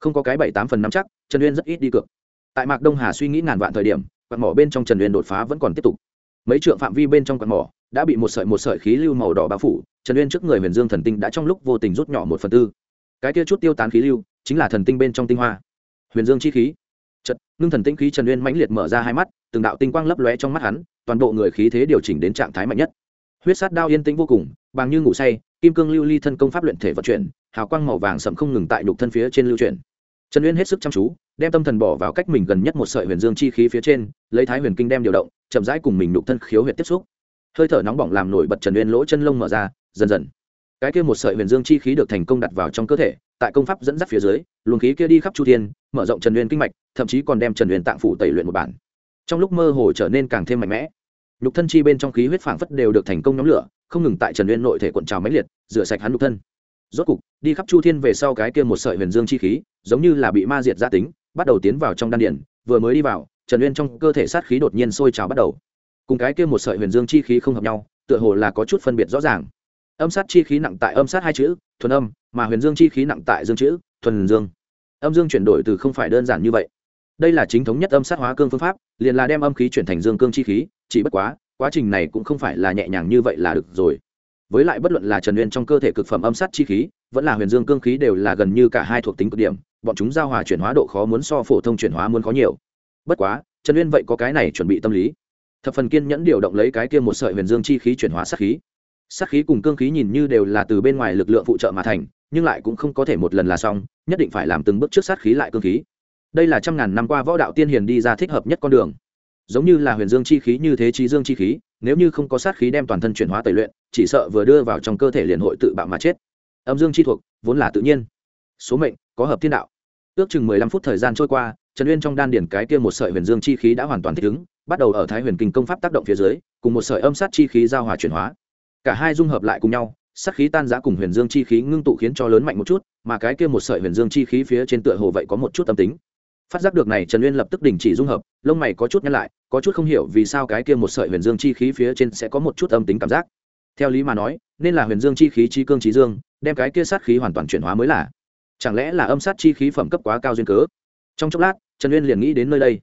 Speaker 1: Không có cái bảy tám phần năm chắc, trần uyên rất ít đi cược tại mạc đông hà suy nghĩ ngàn vạn thời điểm, quạt mỏ bên trong trần uyên đột phá vẫn còn tiếp tục. Mấy trượng phạm vi bên trong quạt mỏ đã bị một sợi một sợi khí lưu màu đỏ bao phủ, trần uyên trước người huyền dương thần tinh đã trong lúc vô tình rút nhỏ một phần tư. Cái kia chút tiêu tán khí lưu chính là thần tinh bên trong tinh hoa. Huyền dương chi khí. Chật ngưng thần tinh khí trần uyên mãnh liệt mở ra hai mắt, từng đạo tinh quang lấp lóe trong mắt hắn, toàn bộ người khí thế điều chỉnh đến trạng thái mạnh nhất. Huyết sát đao yên tĩnh vô cùng, bằng như ngủ say, kim cương lưu ly thân công pháp luyện thể vận chuyển, hào quang màu vàng sậm không ngừng tại đục thân phía trên lưu chuyển trần uyên hết sức chăm chú, đem tâm thần bỏ vào cách mình gần nhất một sợi huyền dương chi khí phía trên, lấy thái huyền kinh đem điều động, chậm rãi cùng mình đục thân khiếu huyệt tiếp xúc. Hơi thở nóng bỏng làm nổi bật trần uyên lỗ chân lông mở ra, dần dần. Cái kia một sợi huyền dương chi khí được thành công đặt vào trong cơ thể, tại công pháp dẫn dắt phía dưới, luồng khí kia đi khắp chu thiên, mở rộng trần uyên kinh mạch, thậm chí còn đem trần uyên tạng phủ tẩy luyện một bản. Trong lúc mơ hồ trở nên càng thêm mạnh mẽ. Nhục thân chi bên trong khí huyết phảng phất đều được thành công nhóm lửa, không ngừng tại trần uyên nội thể cuộn trào mãnh liệt, rửa sạch hắn nhục thân rốt cục, đi khắp chu thiên về sau cái kia một sợi huyền dương chi khí, giống như là bị ma diệt gia tính, bắt đầu tiến vào trong đan điển vừa mới đi vào, trần uyên trong cơ thể sát khí đột nhiên sôi trào bắt đầu. Cùng cái kia một sợi huyền dương chi khí không hợp nhau, tựa hồ là có chút phân biệt rõ ràng. Âm sát chi khí nặng tại âm sát hai chữ, thuần âm, mà huyền dương chi khí nặng tại dương chữ, thuần dương. Âm dương chuyển đổi từ không phải đơn giản như vậy. Đây là chính thống nhất âm sát hóa cương phương pháp, liền là đem âm khí chuyển thành dương cương chi khí, chỉ bất quá quá trình này cũng không phải là nhẹ nhàng như vậy là được rồi với lại bất luận là trần nguyên trong cơ thể cực phẩm âm sát chi khí, vẫn là huyền dương cương khí đều là gần như cả hai thuộc tính cực điểm, bọn chúng giao hòa chuyển hóa độ khó muốn so phổ thông chuyển hóa muốn khó nhiều. Bất quá, trần nguyên vậy có cái này chuẩn bị tâm lý. Thập phần kiên nhẫn điều động lấy cái kia một sợi huyền dương chi khí chuyển hóa sát khí. Sát khí cùng cương khí nhìn như đều là từ bên ngoài lực lượng phụ trợ mà thành, nhưng lại cũng không có thể một lần là xong, nhất định phải làm từng bước trước sát khí lại cương khí. Đây là trăm ngàn năm qua võ đạo tiên hiền đi ra thích hợp nhất con đường. Giống như là huyền dương chi khí như thế trí dương chi khí, nếu như không có sát khí đem toàn thân chuyển hóa tẩy luyện chỉ sợ vừa đưa vào trong cơ thể liền hội tự bạo mà chết. Âm dương chi thuộc, vốn là tự nhiên. Số mệnh, có hợp thiên đạo. Ước chừng mười lăm phút thời gian trôi qua, trần uyên trong đan điển cái kia một sợi huyền dương chi khí đã hoàn toàn thích ứng, bắt đầu ở thái huyền kinh công pháp tác động phía dưới, cùng một sợi âm sát chi khí giao hòa chuyển hóa. Cả hai dung hợp lại cùng nhau, sát khí tan giã cùng huyền dương chi khí ngưng tụ khiến cho lớn mạnh một chút, mà cái kia một sợi huyền dương chi khí phía trên tựa hồ vậy có một chút tâm tính. Phát giác được này, trần uyên lập tức đình chỉ dung hợp, lông mày có chút nhăn lại, có chút không hiểu vì sao cái kia một sợi huyền dương chi khí phía trên sẽ có một chút âm tính cảm giác theo lý mà nói, nên là huyền dương chi khí chi cương trí dương, đem cái kia sát khí hoàn toàn chuyển hóa mới là. Chẳng lẽ là âm sát chi khí phẩm cấp quá cao duyên cớ? Trong chốc lát, trần uyên liền nghĩ đến nơi đây.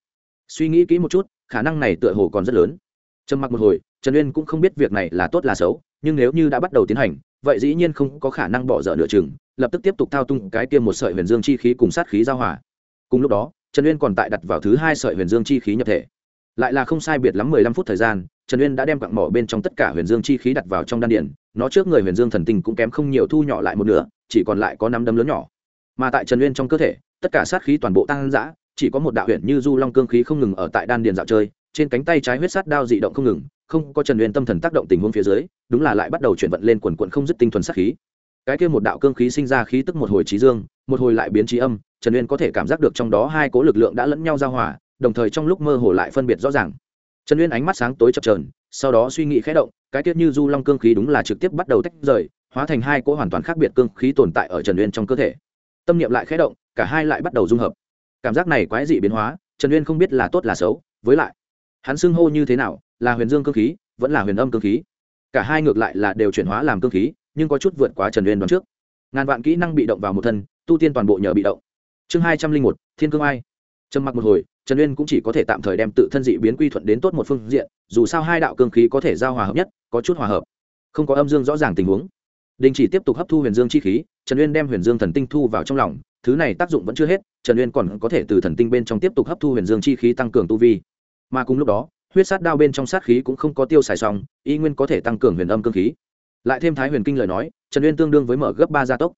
Speaker 1: Suy nghĩ kỹ một chút, khả năng này tựa hồ còn rất lớn. Trầm mặc một hồi, trần uyên cũng không biết việc này là tốt là xấu, nhưng nếu như đã bắt đầu tiến hành, vậy dĩ nhiên không có khả năng bỏ dở nửa chừng, lập tức tiếp tục thao tung cái kia một sợi huyền dương chi khí cùng sát khí giao hòa. Cùng lúc đó, trần uyên còn tại đặt vào thứ hai sợi huyền dương chi khí nhập thể. Lại là không sai biệt lắm mười lăm phút thời gian trần uyên đã đem quặng mỏ bên trong tất cả huyền dương chi khí đặt vào trong đan điển nó trước người huyền dương thần Tình cũng kém không nhiều thu nhỏ lại một nửa, chỉ còn lại có năm đấm lớn nhỏ. Mà tại trần uyên trong cơ thể, tất cả sát khí toàn bộ tăng giã chỉ có một đạo huyện như du long cương khí không ngừng ở tại đan điền dạo chơi, trên cánh tay trái huyết sát đao dị động không ngừng, không có trần uyên tâm thần tác động tình huống phía dưới, đúng là lại bắt đầu chuyển vận lên quần quận không dứt tinh thuần sát khí. Cái kia một đạo cương khí sinh ra khí tức một hồi trí dương, một hồi lại biến trí âm, trần uyên có thể cảm giác được trong đó hai cố lực lượng đã lẫn nhau giao hòa, đồng thời trong lúc mơ hồ lại phân biệt rõ ràng trần uyên ánh mắt sáng tối chập trờn sau đó suy nghĩ khẽ động, cái tiết như du long cương khí đúng là trực tiếp bắt đầu tách rời, hóa thành hai cỗ hoàn toàn khác biệt cương khí tồn tại ở trần uyên trong cơ thể. Tâm niệm lại khẽ động, cả hai lại bắt đầu dung hợp. Cảm giác này quái dị biến hóa, trần uyên không biết là tốt là xấu, với lại, hắn xưng hô như thế nào, là huyền dương cương khí, vẫn là huyền âm cương khí. Cả hai ngược lại là đều chuyển hóa làm cương khí, nhưng có chút vượt quá trần uyên đoán trước. Ngàn vạn kỹ năng bị động vào một thân, tu tiên toàn bộ nhờ bị động. Chương hai trăm linh một, thiên cương ai. Trầm mặc một hồi trần uyên cũng chỉ có thể tạm thời đem tự thân dị biến quy thuận đến tốt một phương diện, dù sao hai đạo cương khí có thể giao hòa hợp nhất, có chút hòa hợp. Không có âm dương rõ ràng tình huống. Đình chỉ tiếp tục hấp thu huyền dương chi khí, trần uyên đem huyền dương thần tinh thu vào trong lòng, thứ này tác dụng vẫn chưa hết, trần uyên còn có thể từ thần tinh bên trong tiếp tục hấp thu huyền dương chi khí tăng cường tu vi. Mà cùng lúc đó, huyết sát đao bên trong sát khí cũng không có tiêu xài xong, y nguyên có thể tăng cường huyền âm cương khí. Lại thêm thái huyền kinh lời nói, trần uyên tương đương với mở gấp ba gia tốc.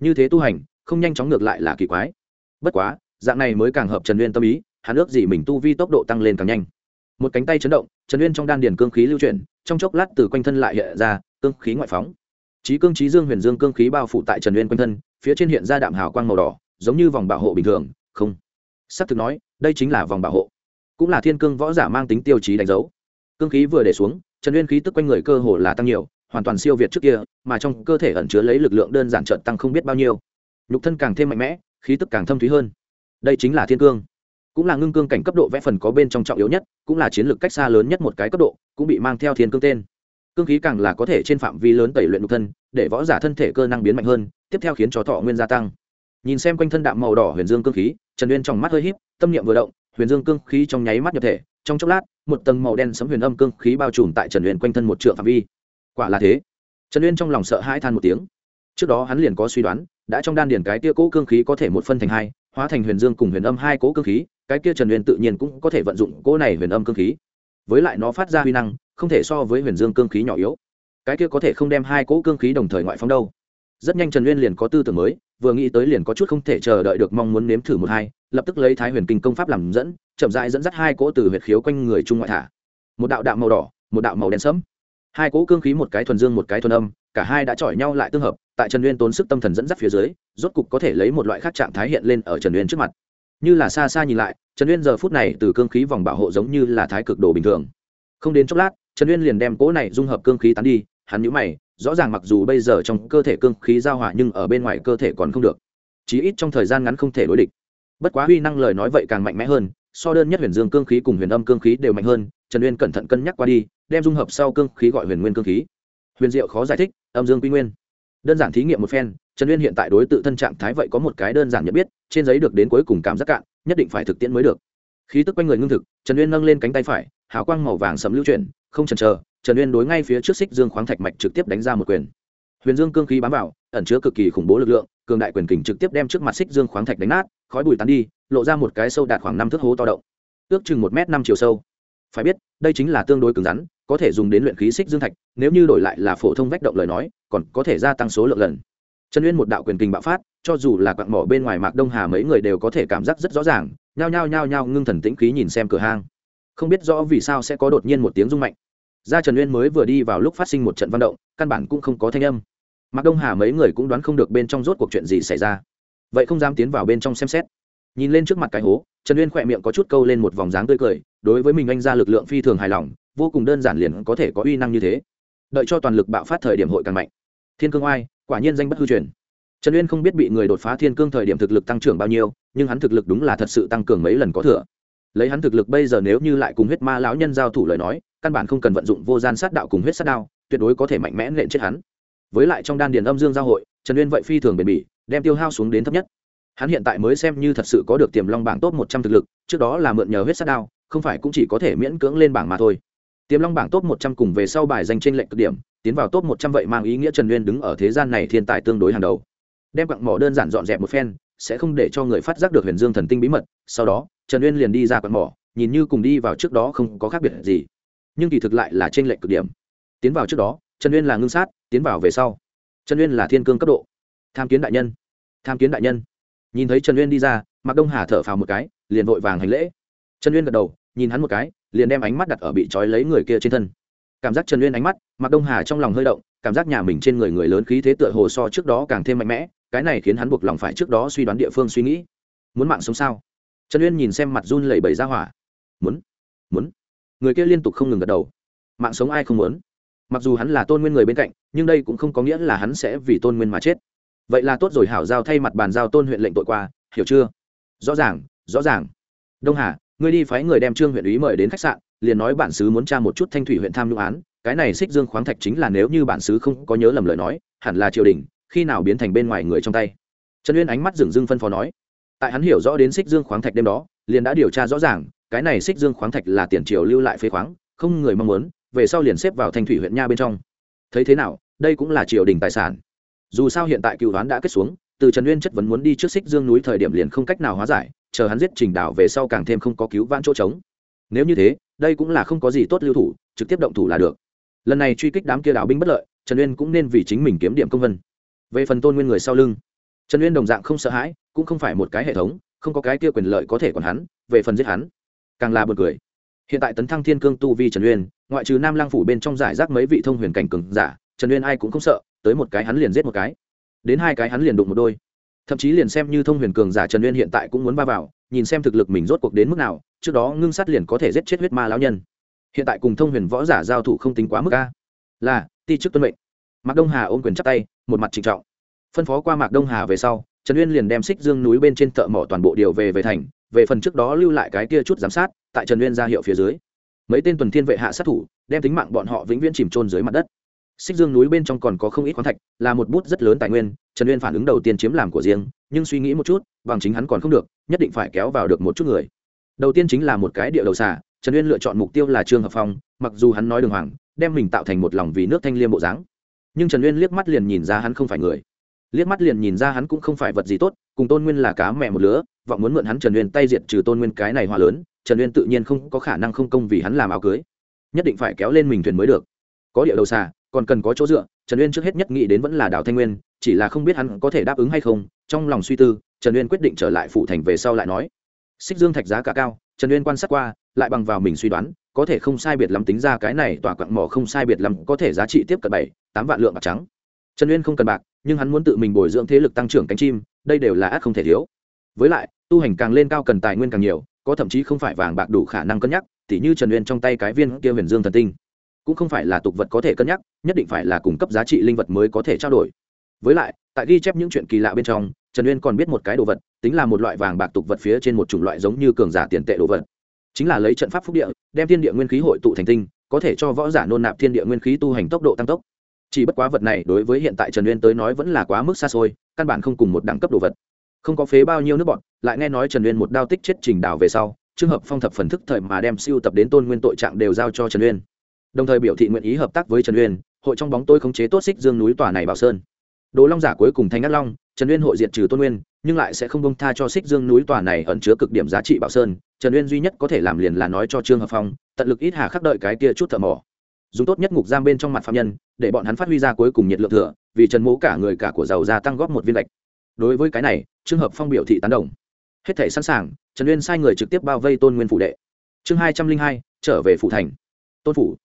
Speaker 1: Như thế tu hành, không nhanh chóng ngược lại là kỳ quái. Bất quá dạng này mới càng hợp trần uyên tâm ý, hắn ước gì mình tu vi tốc độ tăng lên càng nhanh. Một cánh tay chấn động, trần uyên trong đan điền cương khí lưu chuyển, trong chốc lát từ quanh thân lại hiện ra cương khí ngoại phóng. Trí cương trí dương huyền dương cương khí bao phủ tại trần uyên quanh thân, phía trên hiện ra đạm hào quang màu đỏ, giống như vòng bảo hộ bình thường, không. S ắ c thực nói, đây chính là vòng bảo hộ, cũng là thiên cương võ giả mang tính tiêu chí đánh dấu. Cương khí vừa để xuống, trần uyên khí tức quanh người cơ hồ là tăng nhiều, hoàn toàn siêu việt trước kia, mà trong cơ thể ẩn chứa lấy lực lượng đơn giản trợn tăng không biết bao nhiêu. Nhục thân càng thêm mạnh mẽ, khí tức càng thâm thúy hơn đây chính là thiên cương. Cũng là ngưng cương cảnh cấp độ vẽ phần có bên trong trọng yếu nhất, cũng là chiến lược cách xa lớn nhất một cái cấp độ, cũng bị mang theo thiên cương tên. Cương khí càng là có thể trên phạm vi lớn tẩy luyện nhục thân, để võ giả thân thể cơ năng biến mạnh hơn, tiếp theo khiến cho thọ nguyên gia tăng. Nhìn xem quanh thân đạm màu đỏ huyền dương cương khí, trần uyên trong mắt hơi híp, tâm niệm vừa động, huyền dương cương khí trong nháy mắt nhập thể, trong chốc lát, một tầng màu đen sấm huyền âm cương khí bao trùm tại trần uyên quanh thân một trượng phạm vi. Quả là thế. Trần uyên trong lòng sợ hãi than một tiếng. Trước đó hắn liền có suy đoán, đã trong đan điền cái tia cỗ cương khí có thể một phân thành hai hóa thành huyền dương cùng huyền âm hai cỗ cương khí, cái kia trần huyền tự nhiên cũng có thể vận dụng cỗ này huyền âm cương khí. Với lại nó phát ra huy năng, không thể so với huyền dương cương khí nhỏ yếu. Cái kia có thể không đem hai cỗ cương khí đồng thời ngoại phóng đâu. Rất nhanh trần uyên liền có tư tưởng mới, vừa nghĩ tới liền có chút không thể chờ đợi được mong muốn nếm thử một hai, lập tức lấy thái huyền kinh công pháp làm dẫn, chậm rãi dẫn dắt hai cỗ từ huyệt khiếu quanh người trung ngoại thả. Một đạo đạo màu đỏ, một đạo màu đen sẫm hai cỗ cương khí một cái thuần dương một cái thuần âm, cả hai đã chọi nhau lại tương hợp, tại trần uyên tốn sức tâm thần dẫn dắt phía dưới, rốt cục có thể lấy một loại khác trạng thái hiện lên ở trần uyên trước mặt. Như là xa xa nhìn lại, trần uyên giờ phút này từ cương khí vòng bảo hộ giống như là thái cực đồ bình thường. Không đến chốc lát, trần uyên liền đem cỗ này dung hợp cương khí tán đi, hắn nhũ mày, rõ ràng mặc dù bây giờ trong cơ thể cương khí giao hòa nhưng ở bên ngoài cơ thể còn không được. Chí ít trong thời gian ngắn không thể đối địch. Bất quá huy năng lời nói vậy càng mạnh mẽ hơn, so đơn nhất huyền dương cương khí cùng huyền âm cương khí đều mạnh hơn trần uyên cẩn thận cân nhắc qua đi, đem dung hợp sau cương khí gọi huyền nguyên cương khí. Huyền diệu khó giải thích, âm dương quy nguyên. Đơn giản thí nghiệm một phen, trần uyên hiện tại đối tự thân trạng thái vậy có một cái đơn giản nhận biết, trên giấy được đến cuối cùng cảm giác cạn, nhất định phải thực tiễn mới được. Khí tức quanh người ngưng thực, trần uyên nâng lên cánh tay phải, hào quang màu vàng sầm lưu chuyển, không chần chờ, trần uyên đối ngay phía trước xích dương khoáng thạch mạch trực tiếp đánh ra một quyền. Huyền dương cương khí bám vào, ẩn chứa cực kỳ khủng bố lực lượng, cường đại quyền kình trực tiếp đem trước mặt xích dương khoáng thạch đánh nát, khói bụi tán đi, lộ ra một cái sâu đạt khoảng năm thước hố to động. Ước chừng một m năm chiều sâu phải biết, đây chính là tương đối cứng rắn, có thể dùng đến luyện khí xích dương thạch, nếu như đổi lại là phổ thông vách động lời nói, còn có thể gia tăng số lượng lần. Trần uyên một đạo quyền kình bạo phát, cho dù là quặng mỏ bên ngoài mạc đông hà mấy người đều có thể cảm giác rất rõ ràng, nhao nhao nhao nhao ngưng thần tĩnh khí nhìn xem cửa hang. Không biết rõ vì sao sẽ có đột nhiên một tiếng rung mạnh. Gia trần uyên mới vừa đi vào lúc phát sinh một trận văn động, căn bản cũng không có thanh âm. Mạc đông hà mấy người cũng đoán không được bên trong rốt cuộc chuyện gì xảy ra. Vậy không dám tiến vào bên trong xem xét. Nhìn lên trước mặt cái hố trần uyên khỏe miệng có chút câu lên một vòng dáng tươi cười, đối với mình anh ra lực lượng phi thường hài lòng, vô cùng đơn giản liền có thể có uy năng như thế. Đợi cho toàn lực bạo phát thời điểm hội càng mạnh. Thiên cương oai, quả nhiên danh bất hư truyền. Trần uyên không biết bị người đột phá thiên cương thời điểm thực lực tăng trưởng bao nhiêu, nhưng hắn thực lực đúng là thật sự tăng cường mấy lần có thừa. Lấy hắn thực lực bây giờ nếu như lại cùng huyết ma lão nhân giao thủ lời nói, căn bản không cần vận dụng vô gian sát đạo cùng huyết sát đao, tuyệt đối có thể mạnh mẽ nện chết hắn. Với lại trong đan điền âm dương giao hội, trần uyên vậy phi thường bền bỉ, đem tiêu hao xuống đến thấp nhất hắn hiện tại mới xem như thật sự có được tiềm long bảng top một trăm thực lực, trước đó là mượn nhờ huyết sát đao, không phải cũng chỉ có thể miễn cưỡng lên bảng mà thôi. Tiềm long bảng top một trăm cùng về sau bài danh trên lệnh cực điểm, tiến vào top một trăm vậy mang ý nghĩa trần uyên đứng ở thế gian này thiên tài tương đối hàng đầu. Đem quặng mỏ đơn giản dọn dẹp một phen, sẽ không để cho người phát giác được huyền dương thần tinh bí mật. Sau đó, trần uyên liền đi ra quặng mỏ, nhìn như cùng đi vào trước đó không có khác biệt gì. Nhưng kỳ thực lại là trên lệnh cực điểm. Tiến vào trước đó, trần uyên là ngưng sát, tiến vào về sau, trần uyên là thiên cương cấp độ. Tham kiến đại nhân. Tham kiến đại nhân nhìn thấy trần uyên đi ra, mạc đông hà thở phào một cái, liền vội vàng hành lễ. Trần uyên gật đầu, nhìn hắn một cái, liền đem ánh mắt đặt ở bị trói lấy người kia trên thân. Cảm giác trần uyên ánh mắt, mạc đông hà trong lòng hơi động, cảm giác nhà mình trên người người lớn khí thế tựa hồ so trước đó càng thêm mạnh mẽ, cái này khiến hắn buộc lòng phải trước đó suy đoán địa phương suy nghĩ. Muốn mạng sống sao? Trần uyên nhìn xem mặt run lẩy bẩy ra hỏa. Muốn muốn. Người kia liên tục không ngừng gật đầu. Mạng sống ai không muốn? Mặc dù hắn là tôn nguyên người bên cạnh, nhưng đây cũng không có nghĩa là hắn sẽ vì tôn nguyên mà chết vậy là tốt rồi, hảo giao thay mặt bàn giao tôn huyện lệnh tội qua, hiểu chưa? Rõ ràng rõ ràng. Đông hà, ngươi đi phái người đem trương huyện ý mời đến khách sạn, liền nói bản xứ muốn tra một chút thanh thủy huyện tham nhũng án, cái này xích dương khoáng thạch chính là nếu như bản xứ không có nhớ lầm lời nói, hẳn là triều đình, khi nào biến thành bên ngoài người trong tay. Trần uyên ánh mắt dừng dưng phân phó nói. Tại hắn hiểu rõ đến xích dương khoáng thạch đêm đó, liền đã điều tra rõ ràng, cái này xích dương khoáng thạch là tiền triều lưu lại phế khoáng, không người mong muốn, về sau liền xếp vào thanh thủy huyện nha bên trong. Thấy thế nào, đây cũng là triều đình tài sản dù sao hiện tại cựu đoán đã kết xuống, từ trần uyên chất vấn muốn đi trước xích dương núi thời điểm liền không cách nào hóa giải, chờ hắn giết trình đảo về sau càng thêm không có cứu vãn chỗ trống. Nếu như thế, đây cũng là không có gì tốt lưu thủ, trực tiếp động thủ là được. Lần này truy kích đám kia đảo binh bất lợi, trần uyên cũng nên vì chính mình kiếm điểm công vân. Về phần tôn nguyên người sau lưng, trần uyên đồng dạng không sợ hãi, cũng không phải một cái hệ thống, không có cái kia quyền lợi có thể còn hắn, về phần giết hắn, càng là bật cười. Hiện tại tấn thăng thiên cương tu vi trần uyên, ngoại trừ nam lang phủ bên trong giải rác mấy vị thông huyền cảnh cường giả, trần uyên ai cũng không sợ tới một cái hắn liền giết một cái. Đến hai cái hắn liền đụng một đôi. Thậm chí liền xem như thông huyền cường giả trần uyên hiện tại cũng muốn ba vào, nhìn xem thực lực mình rốt cuộc đến mức nào, trước đó ngưng sắt liền có thể giết chết huyết ma lão nhân. Hiện tại cùng thông huyền võ giả giao thủ không tính quá mức a. Là, ti chức tuân mệnh. Mạc đông hà ôm quyền chắp tay, một mặt trịnh trọng. Phân phó qua mạc đông hà về sau, trần uyên liền đem xích dương núi bên trên thợ mỏ toàn bộ điều về về thành, về phần trước đó lưu lại cái kia chút giám sát, tại trần uyên ra hiệu phía dưới. Mấy tên tuần thiên vệ hạ sát thủ, đem tính mạng bọn họ vĩnh viễn chìm trôn dưới mặt đất xích dương núi bên trong còn có không ít khoáng thạch, là một bút rất lớn tài nguyên, trần uyên phản ứng đầu tiên chiếm làm của riêng, nhưng suy nghĩ một chút, bằng chính hắn còn không được, nhất định phải kéo vào được một chút người. Đầu tiên chính là một cái địa đầu xả trần uyên lựa chọn mục tiêu là trương hợp phong, mặc dù hắn nói đường hoàng, đem mình tạo thành một lòng vì nước thanh liêm bộ dáng. Nhưng trần uyên liếc mắt liền nhìn ra hắn không phải người. Liếc mắt liền nhìn ra hắn cũng không phải vật gì tốt, cùng tôn nguyên là cá mẹ một lứa, vọng muốn mượn hắn trần uyên tay diệt trừ tôn nguyên cái này hoa lớn, trần uyên tự nhiên không có khả năng không công vì hắn làm áo cưới. Nhất định phải kéo lên mình thuyền mới được. Có địa đầu xà còn cần có chỗ dựa, trần uyên trước hết nhất nghĩ đến vẫn là đào thanh nguyên, chỉ là không biết hắn có thể đáp ứng hay không, trong lòng suy tư, trần uyên quyết định trở lại phủ thành về sau lại nói. Xích dương thạch giá cả cao, trần uyên quan sát qua, lại bằng vào mình suy đoán, có thể không sai biệt lắm tính ra cái này tỏa quặng mỏ không sai biệt lắm có thể giá trị tiếp cận bảy, tám vạn lượng bạc trắng. Trần uyên không cần bạc, nhưng hắn muốn tự mình bồi dưỡng thế lực tăng trưởng cánh chim, đây đều là ác không thể thiếu. Với lại, tu hành càng lên cao cần tài nguyên càng nhiều, có thậm chí không phải vàng bạc đủ khả năng cân nhắc, tỉ như trần uyên trong tay cái viên kia huyền dương thần tinh cũng không phải là tục vật có thể cân nhắc, nhất định phải là cung cấp giá trị linh vật mới có thể trao đổi. Với lại, tại ghi chép những chuyện kỳ lạ bên trong, trần uyên còn biết một cái đồ vật, tính là một loại vàng bạc tục vật phía trên một chủng loại giống như cường giả tiền tệ đồ vật. Chính là lấy trận pháp phúc địa, đem thiên địa nguyên khí hội tụ thành tinh, có thể cho võ giả nôn nạp thiên địa nguyên khí tu hành tốc độ tăng tốc. Chỉ bất quá vật này đối với hiện tại trần uyên tới nói vẫn là quá mức xa xôi, căn bản không cùng một đẳng cấp đồ vật. Không có phế bao nhiêu nước bọn lại nghe nói trần uyên một đao tích chết trình đào về sau trường hợp phong thập phần thức thời mà đem siêu tập đến tôn nguyên tội trạng đều giao cho trần uyên đồng thời biểu thị nguyện ý hợp tác với trần uyên, hội trong bóng tôi khống chế tốt xích dương núi tòa này bảo sơn. Đồ long giả cuối cùng thanh ngắt long, trần uyên hội diệt trừ tôn nguyên, nhưng lại sẽ không bông tha cho xích dương núi tòa này ẩn chứa cực điểm giá trị bảo sơn. Trần uyên duy nhất có thể làm liền là nói cho trương hợp phong, tận lực ít hà khắc đợi cái kia chút thợ mỏ. Dùng tốt nhất ngục giam bên trong mặt phạm nhân, để bọn hắn phát huy ra cuối cùng nhiệt lượng thừa, vì trần mỗ cả người cả của giàu gia tăng góp một viên lệch. Đối với cái này trường hợp phong biểu thị tán đồng. Hết thể sẵn sàng, trần uyên sai người trực tiếp bao vây tôn nguyên phủ đệ. Chương hai trăm linh hai, trở về phủ thành. Tôn phủ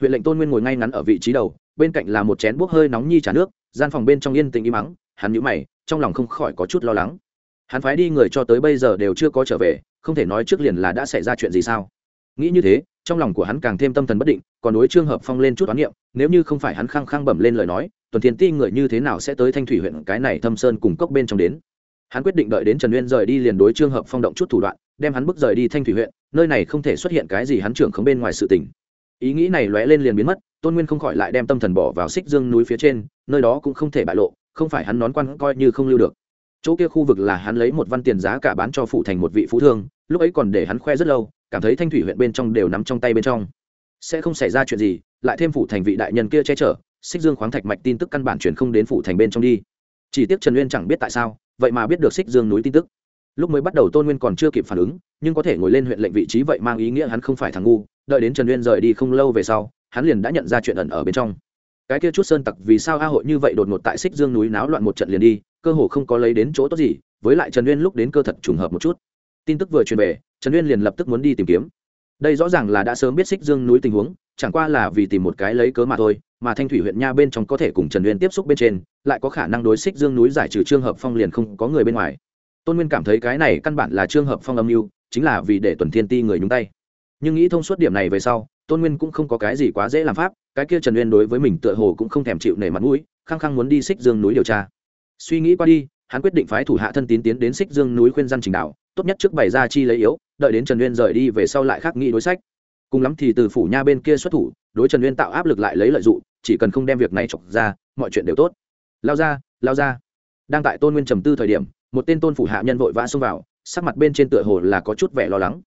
Speaker 1: huyện lệnh tôn nguyên ngồi ngay ngắn ở vị trí đầu, bên cạnh là một chén bốc hơi nóng nhi trà nước, gian phòng bên trong yên tĩnh im mắng hắn nhíu mày, trong lòng không khỏi có chút lo lắng. Hắn phái đi người cho tới bây giờ đều chưa có trở về, không thể nói trước liền là đã xảy ra chuyện gì sao? Nghĩ như thế, trong lòng của hắn càng thêm tâm thần bất định, còn đối trương hợp phong lên chút toán niệm, nếu như không phải hắn khăng khăng bẩm lên lời nói, tuần thiên ti người như thế nào sẽ tới thanh thủy huyện cái này thâm sơn cùng cốc bên trong đến? Hắn quyết định đợi đến trần uyên rời đi liền đối trương hợp phong động chút thủ đoạn, đem hắn bước rời đi thanh thủy huyện, nơi này không thể xuất hiện cái gì hắn trưởng không bên ngoài sự tình ý nghĩ này lóe lên liền biến mất, tôn nguyên không khỏi lại đem tâm thần bỏ vào xích dương núi phía trên, nơi đó cũng không thể bại lộ, không phải hắn nón quan coi như không lưu được. Chỗ kia khu vực là hắn lấy một văn tiền giá cả bán cho phụ thành một vị phú thương, lúc ấy còn để hắn khoe rất lâu, cảm thấy thanh thủy huyện bên trong đều nắm trong tay bên trong. Sẽ không xảy ra chuyện gì, lại thêm phụ thành vị đại nhân kia che chở, xích dương khoáng thạch mạch tin tức căn bản chuyển không đến phụ thành bên trong đi. Chỉ tiếc trần uyên chẳng biết tại sao, vậy mà biết được xích dương núi tin tức lúc mới bắt đầu tôn nguyên còn chưa kịp phản ứng, nhưng có thể ngồi lên huyện lệnh vị trí vậy mang ý nghĩa hắn không phải thằng ngu, đợi đến trần uyên rời đi không lâu về sau, hắn liền đã nhận ra chuyện ẩn ở bên trong. Cái kia chút sơn tặc vì sao a hội như vậy đột ngột tại xích dương núi náo loạn một trận liền đi, cơ hồ không có lấy đến chỗ tốt gì, với lại trần uyên lúc đến cơ thật trùng hợp một chút. Tin tức vừa truyền về, trần uyên liền lập tức muốn đi tìm kiếm. Đây rõ ràng là đã sớm biết xích dương núi tình huống, chẳng qua là vì tìm một cái lấy cớ mà thôi, mà thanh thủy huyện nha bên trong có thể cùng trần uyên tiếp xúc bên trên, lại có khả năng đối xích dương núi giải trừ trường hợp phong liền không có người bên ngoài tôn nguyên cảm thấy cái này căn bản là trường hợp phong âm mưu, chính là vì để tuần thiên ti người nhúng tay. Nhưng nghĩ thông suốt điểm này về sau, tôn nguyên cũng không có cái gì quá dễ làm pháp, cái kia trần uyên đối với mình tựa hồ cũng không thèm chịu nể mặt mũi, khăng khăng muốn đi xích dương núi điều tra. Suy nghĩ qua đi, hắn quyết định phái thủ hạ thân tín tiến đến xích dương núi khuyên dân trình đạo, tốt nhất trước bày ra chi lấy yếu, đợi đến trần uyên rời đi về sau lại khắc nghĩ đối sách. Cùng lắm thì từ phủ nha bên kia xuất thủ, đối trần uyên tạo áp lực lại lấy lợi dụng, chỉ cần không đem việc này chọc ra, mọi chuyện đều tốt. Lao ra lao ra. Đang tại tôn nguyên trầm tư thời điểm một tên tôn phủ hạ nhân vội vã xông vào, sắc mặt bên trên tựa hồ là có chút vẻ lo lắng.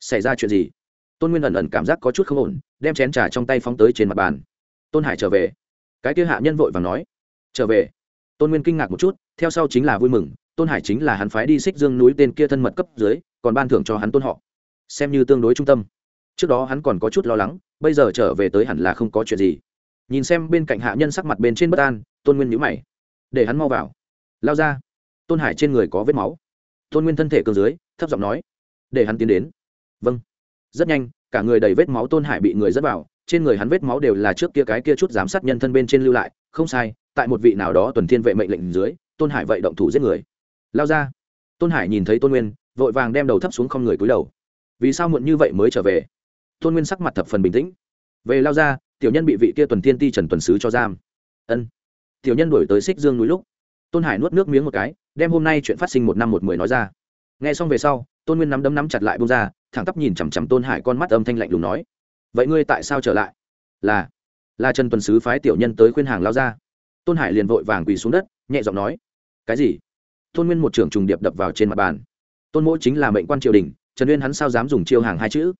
Speaker 1: Xảy ra chuyện gì? Tôn nguyên ẩn ẩn cảm giác có chút không ổn, đem chén trà trong tay phóng tới trên mặt bàn. Tôn hải trở về. Cái kia hạ nhân vội và nói. Trở về. Tôn nguyên kinh ngạc một chút, theo sau chính là vui mừng, tôn hải chính là hắn phái đi xích dương núi tên kia thân mật cấp dưới, còn ban thưởng cho hắn tôn họ. Xem như tương đối trung tâm. Trước đó hắn còn có chút lo lắng, bây giờ trở về tới hẳn là không có chuyện gì. Nhìn xem bên cạnh hạ nhân sắc mặt bên trên bất an, tôn nguyên nhữ mày. Để hắn mau vào. Lao ra tôn hải trên người có vết máu. Tôn nguyên thân thể cường dưới, thấp giọng nói, để hắn tiến đến. Vâng. Rất nhanh, cả người đầy vết máu tôn hải bị người dắt vào, trên người hắn vết máu đều là trước kia cái kia chút giám sát nhân thân bên trên lưu lại, không sai, tại một vị nào đó tuần thiên vệ mệnh lệnh dưới, tôn hải vậy động thủ giết người. Lao ra. Tôn hải nhìn thấy tôn nguyên, vội vàng đem đầu thấp xuống không người cúi đầu. Vì sao muộn như vậy mới trở về? Tôn nguyên sắc mặt thập phần bình tĩnh. Về lao ra, tiểu nhân bị vị kia tuần thiên ti trần tuần sứ cho giam. Ân. Tiểu nhân đổi tới xích dương núi lúc, tôn hải nuốt nước miếng một cái đem hôm nay chuyện phát sinh một năm một mười nói ra. Nghe xong về sau, tôn nguyên nắm đấm nắm chặt lại bông ra, thẳng tắp nhìn chằm chằm tôn hải con mắt âm thanh lạnh lùng nói, vậy ngươi tại sao trở lại? Là là trần tuần sứ phái tiểu nhân tới khuyên hàng lao ra. Tôn hải liền vội vàng quỳ xuống đất, nhẹ giọng nói, cái gì? Tôn nguyên một trưởng trùng điệp đập vào trên mặt bàn. Tôn mỗi chính là mệnh quan triều đình, trần uyên hắn sao dám dùng chiêu hàng hai chữ?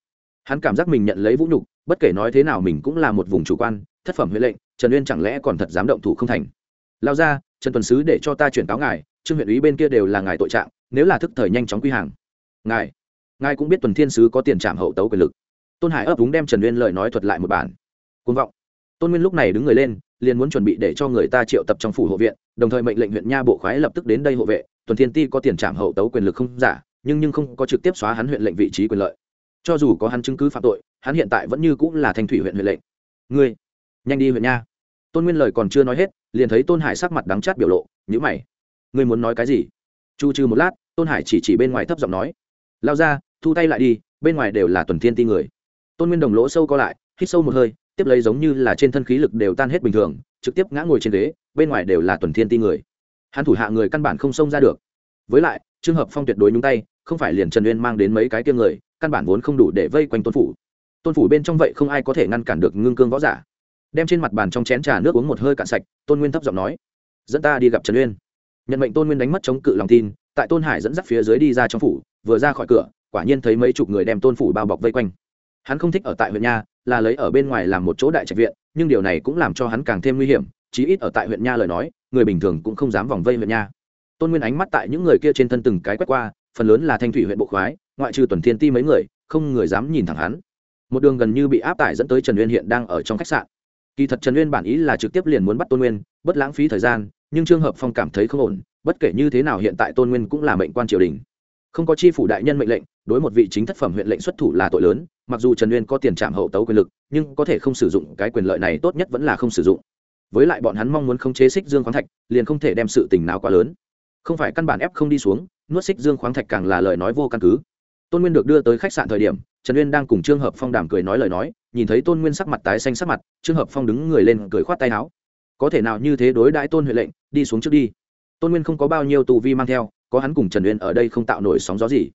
Speaker 1: Hắn cảm giác mình nhận lấy vũ nhục, bất kể nói thế nào mình cũng là một vùng chủ quan, thất phẩm huệ lệnh, trần uyên chẳng lẽ còn thật dám động thủ không thành? Lao ra, trần tuần sứ để cho ta chuyển cáo ngài trương huyện ủy bên kia đều là ngài tội trạng, nếu là thức thời nhanh chóng quy hàng. Ngài ngài cũng biết tuần thiên sứ có tiền trảm hậu tấu quyền lực. Tôn hải ấp úng đem trần uyên lời nói thuật lại một bản. Côn vọng. Tôn nguyên lúc này đứng người lên, liền muốn chuẩn bị để cho người ta triệu tập trong phủ hộ viện, đồng thời mệnh lệnh huyện nha bộ khoái lập tức đến đây hộ vệ. Tuần thiên ti có tiền trảm hậu tấu quyền lực không giả, nhưng nhưng không có trực tiếp xóa hắn huyện lệnh vị trí quyền lợi. Cho dù có hắn chứng cứ phạm tội, hắn hiện tại vẫn như cũng là thanh thủy huyện huyện lệnh. Ngươi, nhanh đi huyện nha. Tôn nguyên lời còn chưa nói hết, liền thấy tôn hải sắc mặt đắng chát biểu lộ nhữ mày ngươi muốn nói cái gì? Chu trừ một lát, tôn hải chỉ chỉ bên ngoài thấp giọng nói. Lao ra, thu tay lại đi, bên ngoài đều là tuần thiên ti người. Tôn nguyên đồng lỗ sâu co lại, hít sâu một hơi, tiếp lấy giống như là trên thân khí lực đều tan hết bình thường, trực tiếp ngã ngồi trên ghế, bên ngoài đều là tuần thiên ti người. Hắn thủ hạ người căn bản không xông ra được. Với lại trường hợp phong tuyệt đối nhúng tay, không phải liền trần uyên mang đến mấy cái tiêm người, căn bản vốn không đủ để vây quanh tôn phủ. Tôn phủ bên trong vậy không ai có thể ngăn cản được ngưng cương võ giả. Đem trên mặt bàn trong chén trà nước uống một hơi cạn sạch, tôn nguyên thấp giọng nói, dẫn ta đi gặp trần uyên nhận mệnh tôn nguyên đánh mất chống cự lòng tin, tại tôn hải dẫn dắt phía dưới đi ra trong phủ, vừa ra khỏi cửa, quả nhiên thấy mấy chục người đem tôn phủ bao bọc vây quanh. Hắn không thích ở tại huyện nha, là lấy ở bên ngoài làm một chỗ đại trạch viện, nhưng điều này cũng làm cho hắn càng thêm nguy hiểm, chí ít ở tại huyện nha lời nói, người bình thường cũng không dám vòng vây huyện nha. Tôn nguyên ánh mắt tại những người kia trên thân từng cái quét qua, phần lớn là thanh thủy huyện bộ khoái, ngoại trừ tuần thiên ti mấy người, không người dám nhìn thẳng hắn. Một đường gần như bị áp tải dẫn tới trần uyên hiện đang ở trong khách sạn. Kỳ thật trần uyên bản ý là trực tiếp liền muốn bắt tôn nguyên, bất lãng phí thời gian nhưng trương hợp phong cảm thấy không ổn, bất kể như thế nào hiện tại tôn nguyên cũng là mệnh quan triều đình. Không có chi phủ đại nhân mệnh lệnh, đối một vị chính thất phẩm huyện lệnh xuất thủ là tội lớn, mặc dù trần uyên có tiền trạm hậu tấu quyền lực, nhưng có thể không sử dụng, cái quyền lợi này tốt nhất vẫn là không sử dụng. Với lại bọn hắn mong muốn không chế xích dương khoáng thạch, liền không thể đem sự tình nào quá lớn. Không phải căn bản ép không đi xuống, nuốt xích dương khoáng thạch càng là lời nói vô căn cứ. Tôn nguyên được đưa tới khách sạn thời điểm, trần uyên đang cùng trương hợp phong đàm cười nói lời nói, nhìn thấy tôn nguyên sắc mặt tái xanh sắc mặt, trương hợp phong đứng người lên, cười khoát tay áo có thể nào như thế đối đãi tôn huệ lệnh, đi xuống trước đi. Tôn nguyên không có bao nhiêu tù vi mang theo, có hắn cùng trần uyên ở đây không tạo nổi sóng gió gì.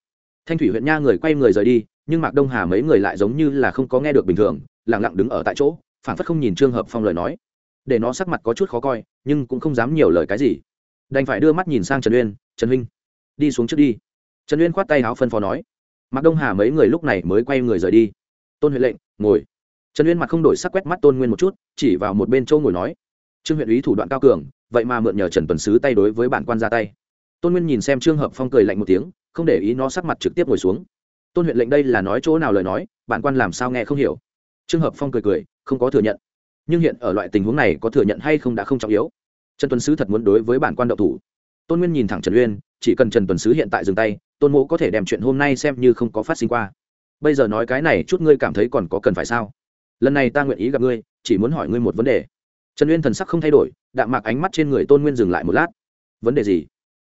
Speaker 1: Thanh thủy huyện nha người quay người rời đi, nhưng mạc đông hà mấy người lại giống như là không có nghe được bình thường lẳng lặng đứng ở tại chỗ phản phất không nhìn trương hợp phong lời nói. Để nó sắc mặt có chút khó coi, nhưng cũng không dám nhiều lời cái gì. Đành phải đưa mắt nhìn sang trần uyên, trần huynh, đi xuống trước đi. Trần uyên khoát tay áo phân phó nói. Mạc đông hà mấy người lúc này mới quay người rời đi. Tôn huệ lệnh, ngồi. Trần uyên mặt không đổi sắc quét mắt tôn nguyên một chút, chỉ vào một bên châu ngồi nói trương huyện ý thủ đoạn cao cường, vậy mà mượn nhờ trần tuần sứ tay đối với bản quan ra tay. Tôn nguyên nhìn xem trương hợp phong cười lạnh một tiếng, không để ý nó sắc mặt trực tiếp ngồi xuống. Tôn huyện lệnh đây là nói chỗ nào lời nói, bản quan làm sao nghe không hiểu. Trương hợp phong cười cười, không có thừa nhận. Nhưng hiện ở loại tình huống này có thừa nhận hay không đã không trọng yếu. Trần tuần sứ thật muốn đối với bản quan động thủ. Tôn nguyên nhìn thẳng trần uyên, chỉ cần trần tuần sứ hiện tại dừng tay, tôn mộ có thể đem chuyện hôm nay xem như không có phát sinh qua. Bây giờ nói cái này chút ngươi cảm thấy còn có cần phải sao? Lần này ta nguyện ý gặp ngươi, chỉ muốn hỏi ngươi một vấn đề trần uyên thần sắc không thay đổi, đạm mạc ánh mắt trên người tôn nguyên dừng lại một lát. Vấn đề gì?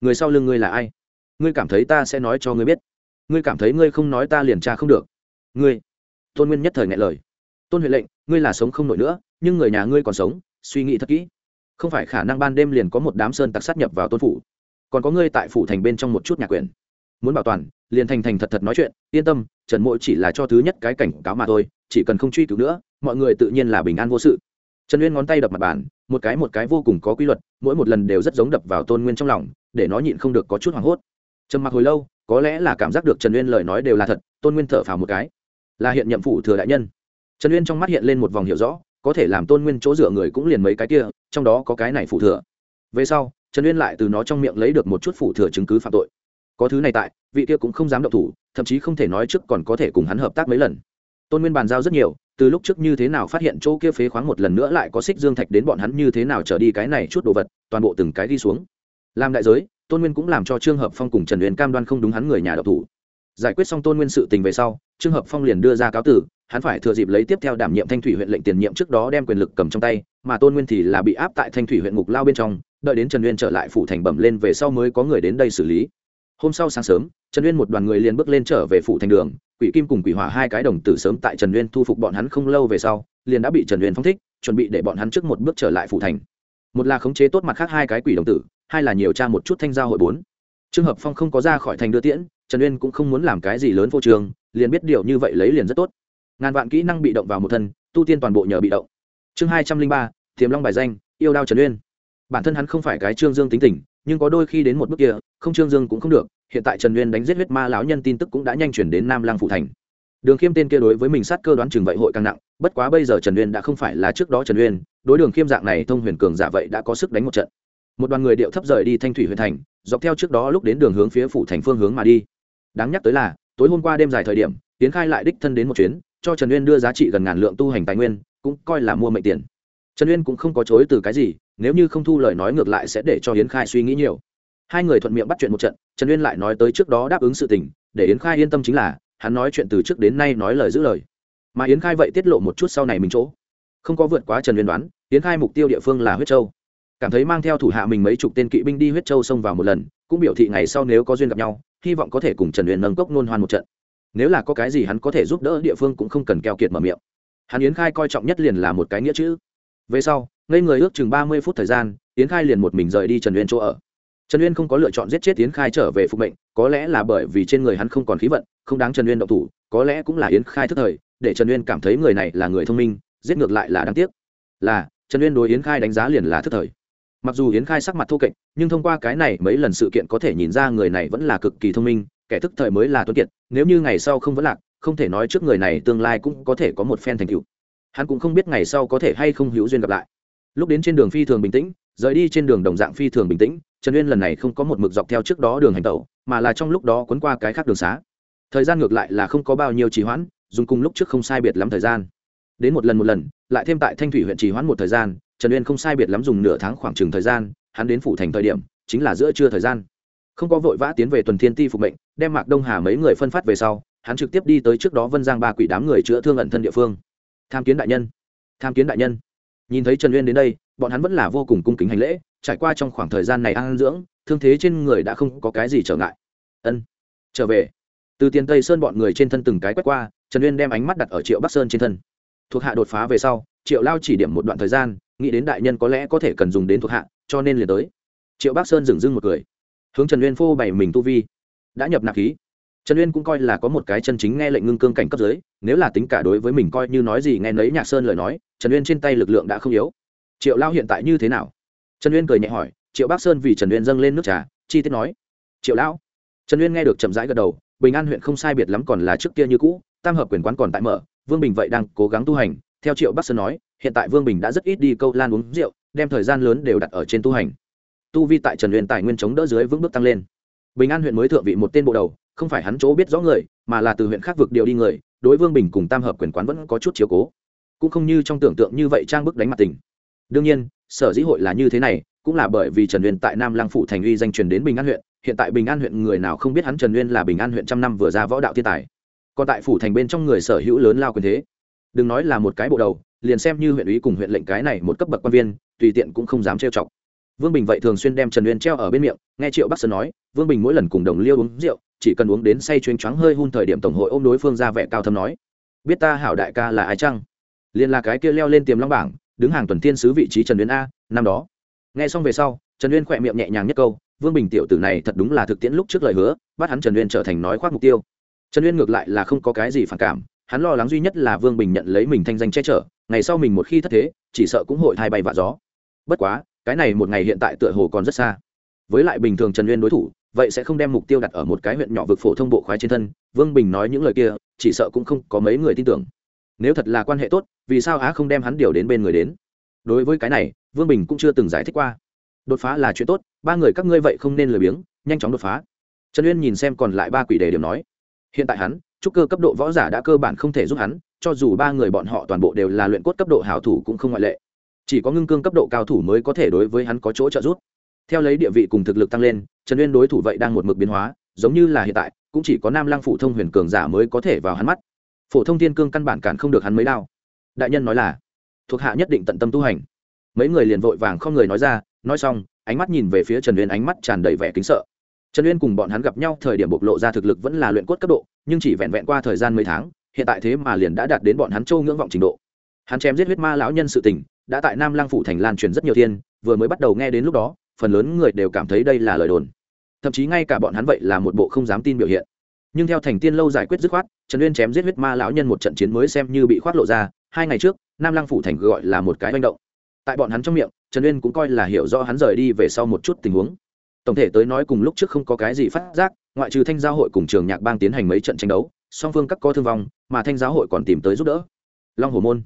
Speaker 1: Người sau lưng ngươi là ai? Ngươi cảm thấy ta sẽ nói cho ngươi biết. Ngươi cảm thấy ngươi không nói ta liền tra không được. Ngươi. Tôn nguyên nhất thời ngại lời. Tôn huệ lệnh, ngươi là sống không nổi nữa, nhưng người nhà ngươi còn sống, suy nghĩ thật kỹ. Không phải khả năng ban đêm liền có một đám sơn tặc sát nhập vào tôn phủ, còn có ngươi tại phủ thành bên trong một chút nhà quyền. Muốn bảo toàn, liền thành thành thật thật nói chuyện, yên tâm, trần mỗi chỉ là cho thứ nhất cái cảnh cáo mà thôi, chỉ cần không truy cứu nữa, mọi người tự nhiên là bình an vô sự trần uyên ngón tay đập mặt bàn, một cái một cái vô cùng có quy luật, mỗi một lần đều rất giống đập vào tôn nguyên trong lòng, để nó nhịn không được có chút hoảng hốt. Trầm mặc hồi lâu, có lẽ là cảm giác được trần uyên lời nói đều là thật, tôn nguyên thở phào một cái. Là hiện nhậm phủ thừa đại nhân. Trần uyên trong mắt hiện lên một vòng hiểu rõ, có thể làm tôn nguyên chỗ dựa người cũng liền mấy cái kia, trong đó có cái này phủ thừa. Về sau, trần uyên lại từ nó trong miệng lấy được một chút phủ thừa chứng cứ phạm tội. Có thứ này tại, vị kia cũng không dám động thủ, thậm chí không thể nói trước còn có thể cùng hắn hợp tác mấy lần. Tôn nguyên bàn giao rất nhiều từ lúc trước như thế nào phát hiện chỗ kia phế khoáng một lần nữa lại có xích dương thạch đến bọn hắn như thế nào trở đi cái này chút đồ vật, toàn bộ từng cái đi xuống. Làm đại giới, tôn nguyên cũng làm cho trương hợp phong cùng trần huyền cam đoan không đúng hắn người nhà độc thủ. Giải quyết xong tôn nguyên sự tình về sau, trương hợp phong liền đưa ra cáo tử, hắn phải thừa dịp lấy tiếp theo đảm nhiệm thanh thủy huyện lệnh tiền nhiệm trước đó đem quyền lực cầm trong tay, mà tôn nguyên thì là bị áp tại thanh thủy huyện ngục lao bên trong, đợi đến trần nguyên trở lại phủ thành bẩm lên về sau mới có người đến đây xử lý. Hôm sau sáng sớm, trần nguyên một đoàn người liền bước lên trở về phủ thành đường quỷ kim cùng quỷ hỏa hai cái đồng tử sớm tại trần nguyên thu phục bọn hắn không lâu về sau, liền đã bị trần nguyên phong thích, chuẩn bị để bọn hắn trước một bước trở lại phủ thành. Một là khống chế tốt mặt khác hai cái quỷ đồng tử, hai là nhiều tra một chút thanh giao hội bốn. Trường hợp phong không có ra khỏi thành đưa tiễn, trần uyên cũng không muốn làm cái gì lớn vô trường liền biết điều như vậy lấy liền rất tốt. Ngàn vạn kỹ năng bị động vào một thân, tu tiên toàn bộ nhờ bị động. Chương hai trăm linh ba thiềm long bài danh, yêu đao trần uyên. Bản thân hắn không phải cái trương dương tính tình, nhưng có đôi khi đến một bước kia, không trương dương cũng không được hiện tại trần uyên đánh giết huyết ma lão nhân tin tức cũng đã nhanh chuyển đến nam Lang phụ thành. Đường khiêm tên kia đối với mình sát cơ đoán chừng vậy hội càng nặng, bất quá bây giờ trần uyên đã không phải là trước đó trần uyên đối đường khiêm dạng này thông huyền cường giả vậy đã có sức đánh một trận. Một đoàn người điệu thấp rời đi thanh thủy huyền thành, dọc theo trước đó lúc đến đường hướng phía phủ thành phương hướng mà đi. Đáng nhắc tới là, tối hôm qua đêm dài thời điểm, tiến khai lại đích thân đến một chuyến, cho trần uyên đưa giá trị gần ngàn lượng tu hành tài nguyên, cũng coi là mua mệnh tiền. Trần uyên cũng không có chối từ cái gì, nếu như không thu lời nói ngược lại sẽ để cho hiến khai suy nghĩ nhiều hai người thuận miệng bắt chuyện một trận, trần uyên lại nói tới trước đó đáp ứng sự tình, để yến khai yên tâm chính là, hắn nói chuyện từ trước đến nay nói lời giữ lời. Mà yến khai vậy tiết lộ một chút sau này mình chỗ. Không có vượt quá trần uyên đoán, yến khai mục tiêu địa phương là huyết châu. Cảm thấy mang theo thủ hạ mình mấy chục tên kỵ binh đi huyết châu xông vào một lần, cũng biểu thị ngày sau nếu có duyên gặp nhau, hy vọng có thể cùng trần uyên nâng cốc nôn hoan một trận. Nếu là có cái gì hắn có thể giúp đỡ, địa phương cũng không cần keo kiệt mở miệng. Hắn yến khai coi trọng nhất liền là một cái nghĩa chữ. Về sau, ngây người ước chừng ba mươi phút thời gian, yến khai liền một mình rời đi trần uyên chỗ ở trần uyên không có lựa chọn giết chết yến khai trở về phục mệnh, có lẽ là bởi vì trên người hắn không còn khí vận, không đáng trần uyên động thủ, có lẽ cũng là yến khai thức thời, để trần uyên cảm thấy người này là người thông minh, giết ngược lại là đáng tiếc. Là, trần uyên đối yến khai đánh giá liền là thức thời. Mặc dù yến khai sắc mặt thô kệch, nhưng thông qua cái này mấy lần sự kiện có thể nhìn ra người này vẫn là cực kỳ thông minh, kẻ thức thời mới là tuấn kiệt, nếu như ngày sau không vẫn lạc, không thể nói trước người này tương lai cũng có thể có một phen thành tựu. Hắn cũng không biết ngày sau có thể hay không hữu duyên gặp lại. Lúc đến trên đường phi thường bình tĩnh rời đi trên đường đồng dạng phi thường bình tĩnh, trần uyên lần này không có một mực dọc theo trước đó đường hành tẩu, mà là trong lúc đó quấn qua cái khác đường xá. Thời gian ngược lại là không có bao nhiêu trì hoãn, dùng cùng lúc trước không sai biệt lắm thời gian. Đến một lần một lần, lại thêm tại thanh thủy huyện trì hoãn một thời gian, trần uyên không sai biệt lắm dùng nửa tháng khoảng trừng thời gian, hắn đến phủ thành thời điểm, chính là giữa trưa thời gian. Không có vội vã tiến về tuần thiên ti phục mệnh, đem mạc đông hà mấy người phân phát về sau, hắn trực tiếp đi tới trước đó vân giang ba quỷ đám người chữa thương ẩn thân địa phương. Tham kiến đại nhân. Tham kiến đại nhân nhìn thấy trần uyên đến đây, bọn hắn vẫn là vô cùng cung kính hành lễ, trải qua trong khoảng thời gian này ăn dưỡng, thương thế trên người đã không có cái gì trở ngại. Ân, trở về. Từ tiền tây sơn bọn người trên thân từng cái quét qua, trần uyên đem ánh mắt đặt ở triệu bắc sơn trên thân. Thuộc hạ đột phá về sau, triệu lao chỉ điểm một đoạn thời gian, nghĩ đến đại nhân có lẽ có thể cần dùng đến thuộc hạ, cho nên liền tới. Triệu bắc sơn dừng dưng một cười hướng trần uyên phô bày mình tu vi. Đã nhập nạp khí. Trần uyên cũng coi là có một cái chân chính nghe lệnh ngưng cương cảnh cấp dưới nếu là tính cả đối với mình coi như nói gì nghe nấy nhạc sơn lời nói, trần uyên trên tay lực lượng đã không yếu. Triệu lao hiện tại như thế nào? Trần uyên cười nhẹ hỏi. Triệu bắc sơn vì trần uyên dâng lên nước trà, chi tiết nói. Triệu lão. Trần uyên nghe được chậm rãi gật đầu, bình an huyện không sai biệt lắm còn là trước kia như cũ, tam hợp quyền quán còn tại mở, vương bình vậy đang cố gắng tu hành. Theo triệu bắc sơn nói, hiện tại vương bình đã rất ít đi câu lan uống rượu, đem thời gian lớn đều đặt ở trên tu hành. Tu vi tại trần uyên tài nguyên chống đỡ dưới vững bước tăng lên. Bình an huyện mới thượng vị một tên bộ đầu, không phải hắn chỗ biết rõ người, mà là từ huyện khác vực điều đi người đối vương bình cùng tam hợp quyền quán vẫn có chút chiếu cố. Cũng không như trong tưởng tượng như vậy trang bức đánh mặt tình. Đương nhiên, sở dĩ hội là như thế này, cũng là bởi vì trần uyên tại nam lăng phủ thành uy danh truyền đến bình an huyện. Hiện tại bình an huyện người nào không biết hắn trần uyên là bình an huyện trăm năm vừa ra võ đạo thiên tài. Còn tại phủ thành bên trong người sở hữu lớn lao quyền thế. Đừng nói là một cái bộ đầu, liền xem như huyện ủy cùng huyện lệnh cái này một cấp bậc quan viên, tùy tiện cũng không dám trêu chọc. Vương bình vậy thường xuyên đem trần uyên treo ở bên miệng, nghe triệu bắc sơn nói, vương bình mỗi lần cùng đồng liêu uống rượu chỉ cần uống đến say chuyên choáng hơi hun thời điểm tổng hội ôm đối phương ra vẻ cao thâm nói, biết ta hảo đại ca là ai chăng? Liền là cái kia leo lên tiềm long bảng, đứng hàng tuần thiên sứ vị trí trần uyên a, năm đó. Nghe xong về sau, trần uyên khỏe miệng nhẹ nhàng nhất câu, vương bình tiểu tử này thật đúng là thực tiễn lúc trước lời hứa, bắt hắn trần uyên trở thành nói khoác mục tiêu. Trần uyên ngược lại là không có cái gì phản cảm, hắn lo lắng duy nhất là vương bình nhận lấy mình thanh danh che chở, ngày sau mình một khi thất thế, chỉ sợ cũng hội thai bay vạ gió. Bất quá, cái này một ngày hiện tại tựa hồ còn rất xa. Với lại bình thường trần uyên đối thủ vậy sẽ không đem mục tiêu đặt ở một cái huyện nhỏ vực phổ thông bộ khoái trên thân, vương bình nói những lời kia, chỉ sợ cũng không có mấy người tin tưởng. Nếu thật là quan hệ tốt, vì sao á không đem hắn điều đến bên người đến? Đối với cái này, vương bình cũng chưa từng giải thích qua. Đột phá là chuyện tốt, ba người các ngươi vậy không nên lười biếng, nhanh chóng đột phá. Trần uyên nhìn xem còn lại ba quỷ đề điểm nói. Hiện tại hắn, trúc cơ cấp độ võ giả đã cơ bản không thể giúp hắn, cho dù ba người bọn họ toàn bộ đều là luyện cốt cấp độ hảo thủ cũng không ngoại lệ. Chỉ có ngưng cương cấp độ cao thủ mới có thể đối với hắn có chỗ trợ giúp theo lấy địa vị cùng thực lực tăng lên, trần uyên đối thủ vậy đang một mực biến hóa, giống như là hiện tại, cũng chỉ có nam lăng Phụ thông huyền cường giả mới có thể vào hắn mắt. Phổ thông thiên cương căn bản cản không được hắn mấy đao. Đại nhân nói là, thuộc hạ nhất định tận tâm tu hành. Mấy người liền vội vàng không người nói ra, nói xong, ánh mắt nhìn về phía trần uyên ánh mắt tràn đầy vẻ kính sợ. Trần uyên cùng bọn hắn gặp nhau, thời điểm bộc lộ ra thực lực vẫn là luyện cốt cấp độ, nhưng chỉ vẹn vẹn qua thời gian mấy tháng, hiện tại thế mà liền đã đạt đến bọn hắn châu ngưỡng vọng trình độ. Hắn chém giết huyết ma lão nhân sự tình, đã tại nam lang phủ thành lan truyền rất nhiều thiên, vừa mới bắt đầu nghe đến lúc đó phần lớn người đều cảm thấy đây là lời đồn. Thậm chí ngay cả bọn hắn vậy là một bộ không dám tin biểu hiện. Nhưng theo thành tiên lâu giải quyết dứt khoát, trần uyên chém giết huyết ma lão nhân một trận chiến mới xem như bị khoát lộ ra, hai ngày trước, nam lăng phủ thành gọi là một cái manh động. Tại bọn hắn trong miệng, trần uyên cũng coi là hiểu rõ hắn rời đi về sau một chút tình huống. Tổng thể tới nói cùng lúc trước không có cái gì phát giác, ngoại trừ thanh giáo hội cùng trường nhạc bang tiến hành mấy trận tranh đấu, song phương các có thương vong, mà thanh giáo hội còn tìm tới giúp đỡ. Long hồ môn.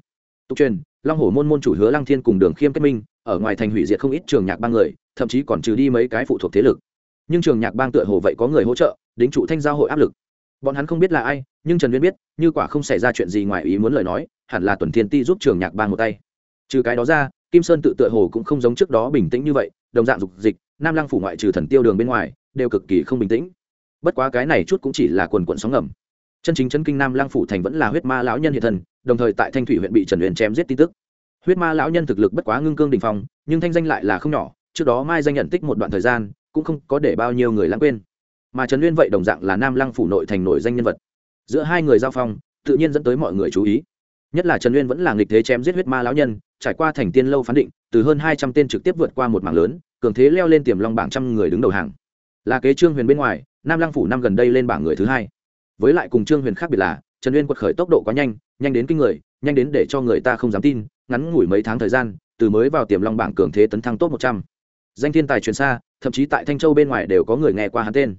Speaker 1: Tục truyền, long hồ môn môn chủ hứa lăng thiên cùng đường khiêm kết minh, ở ngoài thành hủy diệt không ít trường nhạc bang người thậm chí còn trừ đi mấy cái phụ thuộc thế lực. Nhưng trường nhạc bang tựa hồ vậy có người hỗ trợ, đính trụ thanh Giao hội áp lực. Bọn hắn không biết là ai, nhưng trần uyên biết, như quả không xảy ra chuyện gì ngoài ý muốn lời nói, hẳn là tuần thiên ti giúp trường nhạc bang một tay. Trừ cái đó ra, kim sơn tự tựa hồ cũng không giống trước đó bình tĩnh như vậy, đồng dạng dục dịch, nam lăng phủ ngoại trừ thần tiêu đường bên ngoài, đều cực kỳ không bình tĩnh. Bất quá cái này chút cũng chỉ là quần quận sóng ngầm. Chân chính chân kinh nam lăng phủ thành vẫn là huyết ma lão nhân hiện thần đồng thời tại thanh thủy huyện bị trần uyên chém giết tin tức. Huyết ma lão nhân thực lực bất quá ngưng cương đình phong, nhưng thanh danh lại là không nhỏ trước đó mai danh nhận tích một đoạn thời gian, cũng không có để bao nhiêu người lãng quên. Mà trần uyên vậy đồng dạng là nam lăng phủ nội thành nổi danh nhân vật. Giữa hai người giao phong, tự nhiên dẫn tới mọi người chú ý. Nhất là trần uyên vẫn là nghịch thế chém giết huyết ma lão nhân, trải qua thành tiên lâu phán định, từ hơn hai trăm tên trực tiếp vượt qua một mảng lớn, cường thế leo lên tiềm long bảng trăm người đứng đầu hàng. Là kế trương huyền bên ngoài, nam lăng phủ năm gần đây lên bảng người thứ hai. Với lại cùng trương huyền khác biệt là, trần uyên quật khởi tốc độ quá nhanh nhanh đến kinh người, nhanh đến để cho người ta không dám tin, ngắn ngủi mấy tháng thời gian, từ mới vào tiềm long bảng cường thế tấn thăng top một trăm danh thiên tài truyền xa, thậm chí tại thanh châu bên ngoài đều có người nghe qua hắn tên.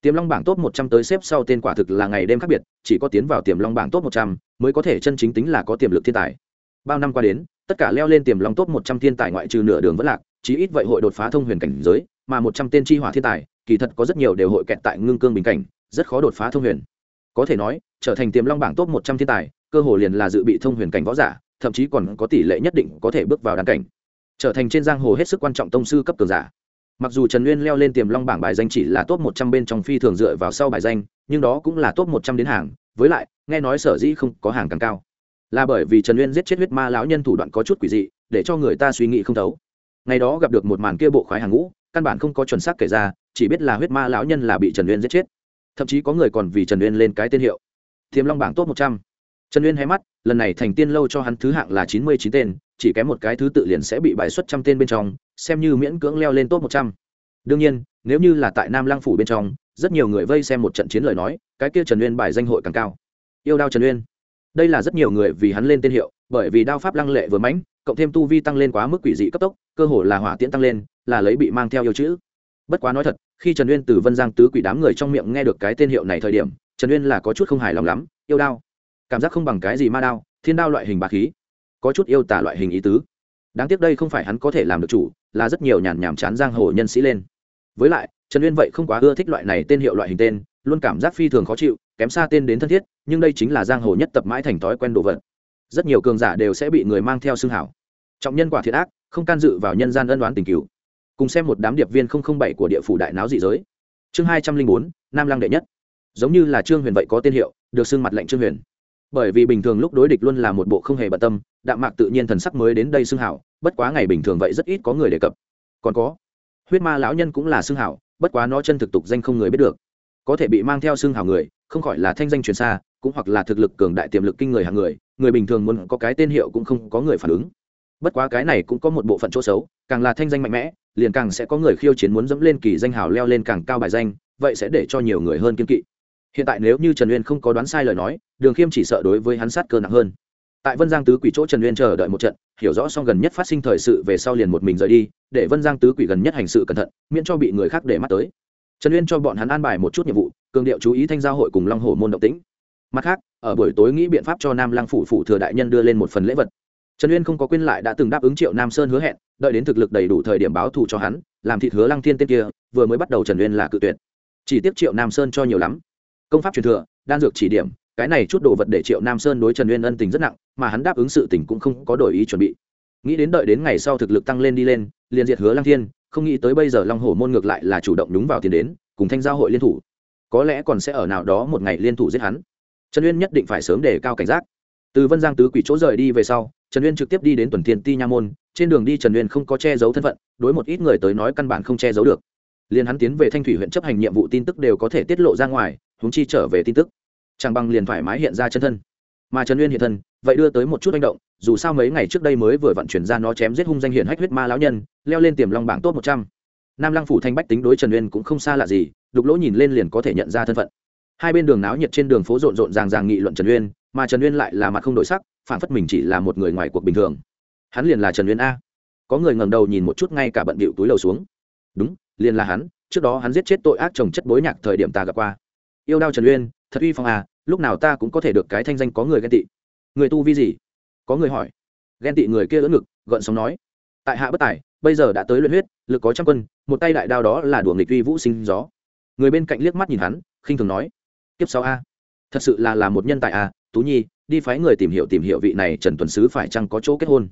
Speaker 1: Tiềm long bảng top một trăm tới xếp sau tên quả thực là ngày đêm khác biệt, chỉ có tiến vào tiềm long bảng top một trăm mới có thể chân chính tính là có tiềm lực thiên tài. Bao năm qua đến, tất cả leo lên tiềm long top một trăm thiên tài ngoại trừ nửa đường vẫn lạc, chí ít vậy hội đột phá thông huyền cảnh giới, mà một trăm tên chi hỏa thiên tài, kỳ thật có rất nhiều đều hội kẹt tại ngưng cương bình cảnh, rất khó đột phá thông huyền. Có thể nói, trở thành tiềm long bảng top một trăm thiên tài, cơ hồ liền là dự bị thông huyền cảnh võ giả, thậm chí còn có tỷ lệ nhất định có thể bước vào đan cảnh trở thành trên giang hồ hết sức quan trọng tông sư cấp cường giả. Mặc dù trần nguyên leo lên tiềm long bảng bài danh chỉ là top một trăm bên trong phi thường dựa vào sau bài danh, nhưng đó cũng là top một trăm đến hàng, với lại, nghe nói sở dĩ không có hàng càng cao. Là bởi vì trần nguyên giết chết huyết ma lão nhân thủ đoạn có chút quỷ dị, để cho người ta suy nghĩ không thấu. Ngày đó gặp được một màn kia bộ khoái hàng ngũ, căn bản không có chuẩn xác kể ra, chỉ biết là huyết ma lão nhân là bị trần uyên giết chết. Thậm chí có người còn vì trần uyên lên cái tên hiệu thiềm long bảng top một trăm. Trần uyên hay mắt, lần này thành tiên lâu cho hắn thứ hạng là chín mươi chín tên chỉ kém một cái thứ tự liền sẽ bị bài xuất trăm tên bên trong, xem như miễn cưỡng leo lên top một trăm. Đương nhiên, nếu như là tại nam lăng phủ bên trong, rất nhiều người vây xem một trận chiến lời nói, cái kia trần uyên bài danh hội càng cao. Yêu đao trần uyên. Đây là rất nhiều người vì hắn lên tên hiệu, bởi vì đao pháp lăng lệ vừa mãnh, cộng thêm tu vi tăng lên quá mức quỷ dị cấp tốc, cơ hồ là hỏa tiễn tăng lên, là lấy bị mang theo yêu chữ. Bất quá nói thật, khi trần uyên từ vân giang tứ quỷ đám người trong miệng nghe được cái tên hiệu này thời điểm, trần uyên là có chút không hài lòng lắm. Yêu đao. Cảm giác không bằng cái gì ma đao, thiên đao loại hình bà khí có chút yêu tả loại hình ý tứ. Đáng tiếc đây không phải hắn có thể làm được chủ, là rất nhiều nhàn nhảm chán giang hồ nhân sĩ lên. Với lại, trần uyên vậy không quá ưa thích loại này tên hiệu loại hình tên, luôn cảm giác phi thường khó chịu, kém xa tên đến thân thiết, nhưng đây chính là giang hồ nhất tập mãi thành thói quen đồ vật. Rất nhiều cường giả đều sẽ bị người mang theo xương hảo. Trọng nhân quả thiệt ác, không can dự vào nhân gian ân đoán tình cứu cùng xem một đám điệp viên bảy của địa phủ đại náo dị giới. Chương hai trăm linh bốn, nam lăng đệ nhất. Giống như là trương huyền vậy có tên hiệu, được xưng mặt lệnh trương huyền bởi vì bình thường lúc đối địch luôn là một bộ không hề bận tâm, đạm mạc tự nhiên thần sắc mới đến đây xưng hảo, bất quá ngày bình thường vậy rất ít có người đề cập. Còn có, huyết ma lão nhân cũng là xưng hảo, bất quá nó chân thực tục danh không người biết được. Có thể bị mang theo xưng hảo người, không khỏi là thanh danh truyền xa, cũng hoặc là thực lực cường đại tiềm lực kinh người hàng người người bình thường muốn có cái tên hiệu cũng không có người phản ứng. Bất quá cái này cũng có một bộ phận chỗ xấu, càng là thanh danh mạnh mẽ, liền càng sẽ có người khiêu chiến muốn dẫm lên kỳ danh hào leo lên càng cao bài danh, vậy sẽ để cho nhiều người hơn kiên kỵ hiện tại nếu như trần uyên không có đoán sai lời nói, đường khiêm chỉ sợ đối với hắn sát cơ nặng hơn. Tại vân giang tứ quỷ chỗ trần uyên chờ đợi một trận, hiểu rõ xong gần nhất phát sinh thời sự về sau liền một mình rời đi, để vân giang tứ quỷ gần nhất hành sự cẩn thận, miễn cho bị người khác để mắt tới. Trần uyên cho bọn hắn an bài một chút nhiệm vụ, cường điệu chú ý thanh giao hội cùng long hồ môn động tĩnh. Mặt khác, ở buổi tối nghĩ biện pháp cho nam lăng phủ phủ thừa đại nhân đưa lên một phần lễ vật. Trần uyên không có quên lại đã từng đáp ứng triệu nam sơn hứa hẹn, đợi đến thực lực đầy đủ thời điểm báo thù cho hắn, làm thịt hứa lăng thiên tên kia, vừa mới bắt đầu trần uyên là cự tuyệt. Chỉ tiếp triệu nam sơn cho nhiều lắm công pháp truyền thừa, đan dược chỉ điểm, cái này chút đồ vật để triệu nam sơn đối trần uyên ân tình rất nặng, mà hắn đáp ứng sự tình cũng không có đổi ý chuẩn bị. Nghĩ đến đợi đến ngày sau thực lực tăng lên đi lên, liền diệt hứa lăng thiên, không nghĩ tới bây giờ long hổ môn ngược lại là chủ động đúng vào tiền đến, cùng thanh giao hội liên thủ. Có lẽ còn sẽ ở nào đó một ngày liên thủ giết hắn. Trần uyên nhất định phải sớm để cao cảnh giác. Từ vân giang tứ quỷ chỗ rời đi về sau, trần uyên trực tiếp đi đến tuần thiên ti nha môn, trên đường đi trần uyên không có che giấu thân phận, đối một ít người tới nói căn bản không che giấu được. Liền hắn tiến về thanh thủy huyện chấp hành nhiệm vụ tin tức đều có thể tiết lộ ra ngoài huống chi trở về tin tức. Chẳng bằng liền thoải mái hiện ra chân thân. Mà trần uyên hiện thân, vậy đưa tới một chút manh động, dù sao mấy ngày trước đây mới vừa vận chuyển ra nó chém giết hung danh hiển hách huyết ma lão nhân, leo lên tiềm long bảng tốt một trăm. Nam lăng phủ thanh bách tính đối trần uyên cũng không xa lạ gì, đục lỗ nhìn lên liền có thể nhận ra thân phận. Hai bên đường náo nhiệt trên đường phố rộn rộn ràng ràng nghị luận trần uyên, mà trần uyên lại là mặt không đổi sắc, phản phất mình chỉ là một người ngoài cuộc bình thường. Hắn liền là trần uyên a. Có người ngẩng đầu nhìn một chút ngay cả bận bịu túi lầu xuống. Đúng, liền là hắn, trước đó hắn giết chết tội ác chồng chất bối nhạc thời điểm ta gặp qua yêu đao trần uyên, thật uy phong à lúc nào ta cũng có thể được cái thanh danh có người ghen tị. Người tu vi gì? Có người hỏi. Ghen tị người kia ưỡn ngực, gợn sóng nói. Tại hạ bất tài, bây giờ đã tới luyện huyết, lực có trăm quân, một tay đại đao đó là đùa nghịch uy vũ sinh gió. Người bên cạnh liếc mắt nhìn hắn, khinh thường nói. Tiếp sau a. Thật sự là là một nhân tài a tú nhi, đi phái người tìm hiểu tìm hiểu vị này trần tuần sứ phải chăng có chỗ kết hôn?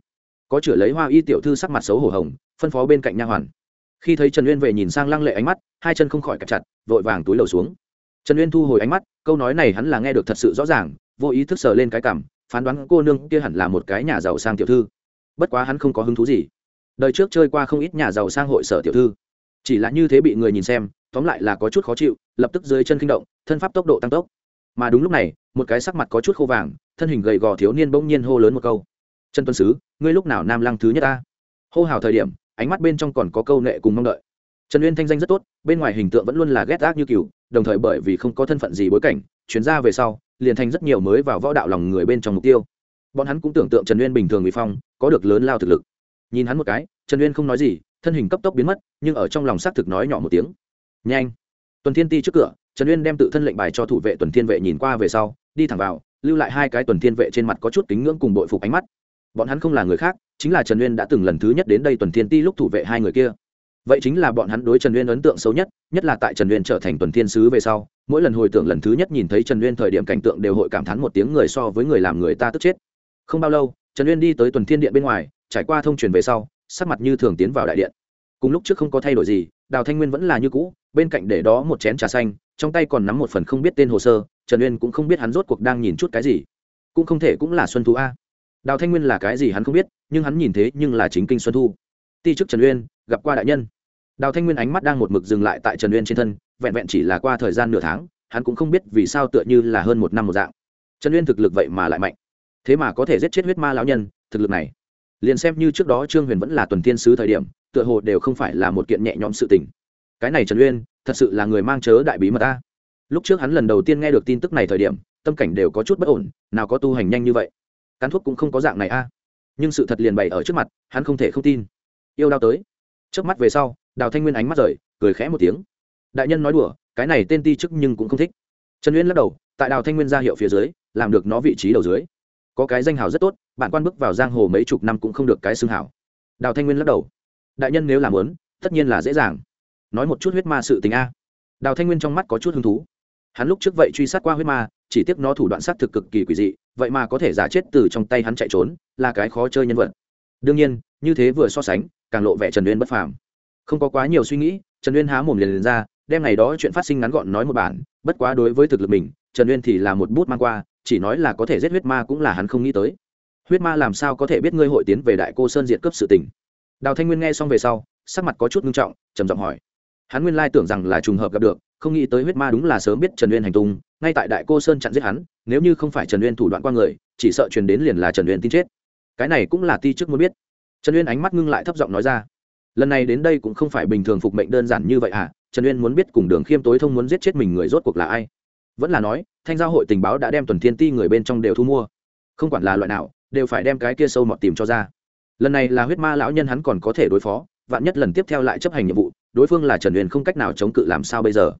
Speaker 1: Có chửa lấy hoa y tiểu thư sắc mặt xấu hổ hồng, phân phó bên cạnh nha hoàn. Khi thấy trần uyên về nhìn sang lăng lệ ánh mắt, hai chân không khỏi cặp chặt, vội vàng túi lầu xuống trần uyên thu hồi ánh mắt, câu nói này hắn là nghe được thật sự rõ ràng, vô ý thức sờ lên cái cảm, phán đoán cô nương kia hẳn là một cái nhà giàu sang tiểu thư. Bất quá hắn không có hứng thú gì. Đời trước chơi qua không ít nhà giàu sang hội sở tiểu thư. Chỉ là như thế bị người nhìn xem, tóm lại là có chút khó chịu, lập tức dưới chân kinh động, thân pháp tốc độ tăng tốc. Mà đúng lúc này, một cái sắc mặt có chút khô vàng, thân hình gầy gò thiếu niên bỗng nhiên hô lớn một câu. Trần tuân sứ, ngươi lúc nào nam lăng thứ nhất ta? Hô hào thời điểm, ánh mắt bên trong còn có câu nệ cùng mong đợi. Trần uyên thanh danh rất tốt, bên ngoài hình tượng vẫn luôn là ghét ác như cừu đồng thời bởi vì không có thân phận gì bối cảnh chuyến ra về sau, liền thành rất nhiều mới vào võ đạo lòng người bên trong mục tiêu. Bọn hắn cũng tưởng tượng trần uyên bình thường bị phong, có được lớn lao thực lực. Nhìn hắn một cái, trần uyên không nói gì, thân hình cấp tốc biến mất, nhưng ở trong lòng xác thực nói nhỏ một tiếng. Nhanh! Tuần thiên ti trước cửa, trần uyên đem tự thân lệnh bài cho thủ vệ tuần thiên vệ nhìn qua về sau, đi thẳng vào, lưu lại hai cái tuần thiên vệ trên mặt có chút kính ngưỡng cùng bội phục ánh mắt. Bọn hắn không là người khác, chính là trần uyên đã từng lần thứ nhất đến đây tuần thiên ti lúc thủ vệ hai người kia vậy chính là bọn hắn đối trần uyên ấn tượng xấu nhất nhất là tại trần uyên trở thành tuần thiên sứ về sau, mỗi lần hồi tưởng lần thứ nhất nhìn thấy trần uyên thời điểm cảnh tượng đều hội cảm thán một tiếng người so với người làm người ta tức chết. Không bao lâu, trần uyên đi tới tuần thiên điện bên ngoài, trải qua thông truyền về sau, sắc mặt như thường tiến vào đại điện. Cùng lúc trước không có thay đổi gì, đào thanh nguyên vẫn là như cũ, bên cạnh để đó một chén trà xanh, trong tay còn nắm một phần không biết tên hồ sơ, trần uyên cũng không biết hắn rốt cuộc đang nhìn chút cái gì. Cũng không thể cũng là xuân thu a. Đào thanh nguyên là cái gì hắn không biết, nhưng hắn nhìn thế nhưng là chính kinh xuân thu ti chức trần uyên, gặp qua đại nhân. Đào thanh nguyên ánh mắt đang một mực dừng lại tại trần uyên trên thân, vẹn vẹn chỉ là qua thời gian nửa tháng, hắn cũng không biết vì sao tựa như là hơn một năm một dạng. Trần uyên thực lực vậy mà lại mạnh. Thế mà có thể giết chết huyết ma lão nhân, thực lực này. Liền xem như trước đó trương huyền vẫn là tuần tiên sứ thời điểm, tựa hồ đều không phải là một kiện nhẹ nhõm sự tình. Cái này trần uyên, thật sự là người mang chớ đại bí mật ta. Lúc trước hắn lần đầu tiên nghe được tin tức này thời điểm, tâm cảnh đều có chút bất ổn, nào có tu hành nhanh như vậy. Cán thuốc cũng không có dạng này a. Nhưng sự thật liền bày ở trước mặt, hắn không thể không tin yêu đao tới. Trước mắt về sau, đào thanh nguyên ánh mắt rời, cười khẽ một tiếng. Đại nhân nói đùa, cái này tên ti chức nhưng cũng không thích. Trần uyên lắc đầu, tại đào thanh nguyên ra hiệu phía dưới, làm được nó vị trí đầu dưới. Có cái danh hào rất tốt, bạn quan bước vào giang hồ mấy chục năm cũng không được cái xương hào. đào thanh nguyên lắc đầu. Đại nhân nếu làm lớn tất nhiên là dễ dàng. Nói một chút huyết ma sự tình a. Đào thanh nguyên trong mắt có chút hứng thú. Hắn lúc trước vậy truy sát qua huyết ma, chỉ tiếc nó thủ đoạn sát thực cực kỳ quỷ dị, vậy mà có thể giả chết từ trong tay hắn chạy trốn, là cái khó chơi nhân vật. Đương nhiên, như thế vừa so sánh càng lộ vẻ trần uyên bất phàm. Không có quá nhiều suy nghĩ trần uyên há mồm liền, liền ra đem ngày đó chuyện phát sinh ngắn gọn nói một bản bất quá đối với thực lực mình trần uyên thì là một bút mang qua chỉ nói là có thể giết huyết ma cũng là hắn không nghĩ tới. Huyết ma làm sao có thể biết ngươi hội tiến về đại cô sơn diệt cấp sự tình? Đào thanh nguyên nghe xong về sau sắc mặt có chút nghiêm trọng trầm giọng hỏi. Hắn nguyên lai tưởng rằng là trùng hợp gặp được không nghĩ tới huyết ma đúng là sớm biết trần uyên hành tung ngay tại đại cô sơn chặn giết hắn nếu như không phải trần uyên thủ đoạn qua người chỉ sợ truyền đến liền là trần uyên tin chết. Cái này cũng là ti chức muốn biết trần uyên ánh mắt ngưng lại thấp giọng nói ra. Lần này đến đây cũng không phải bình thường phục mệnh đơn giản như vậy à? Trần uyên muốn biết cùng đường khiêm tối thông muốn giết chết mình người rốt cuộc là ai? Vẫn là nói, thanh giao hội tình báo đã đem tuần thiên ti người bên trong đều thu mua. Không quản là loại nào, đều phải đem cái kia sâu mọt tìm cho ra. Lần này là huyết ma lão nhân hắn còn có thể đối phó, vạn nhất lần tiếp theo lại chấp hành nhiệm vụ, đối phương là trần uyên không cách nào chống cự làm sao bây giờ?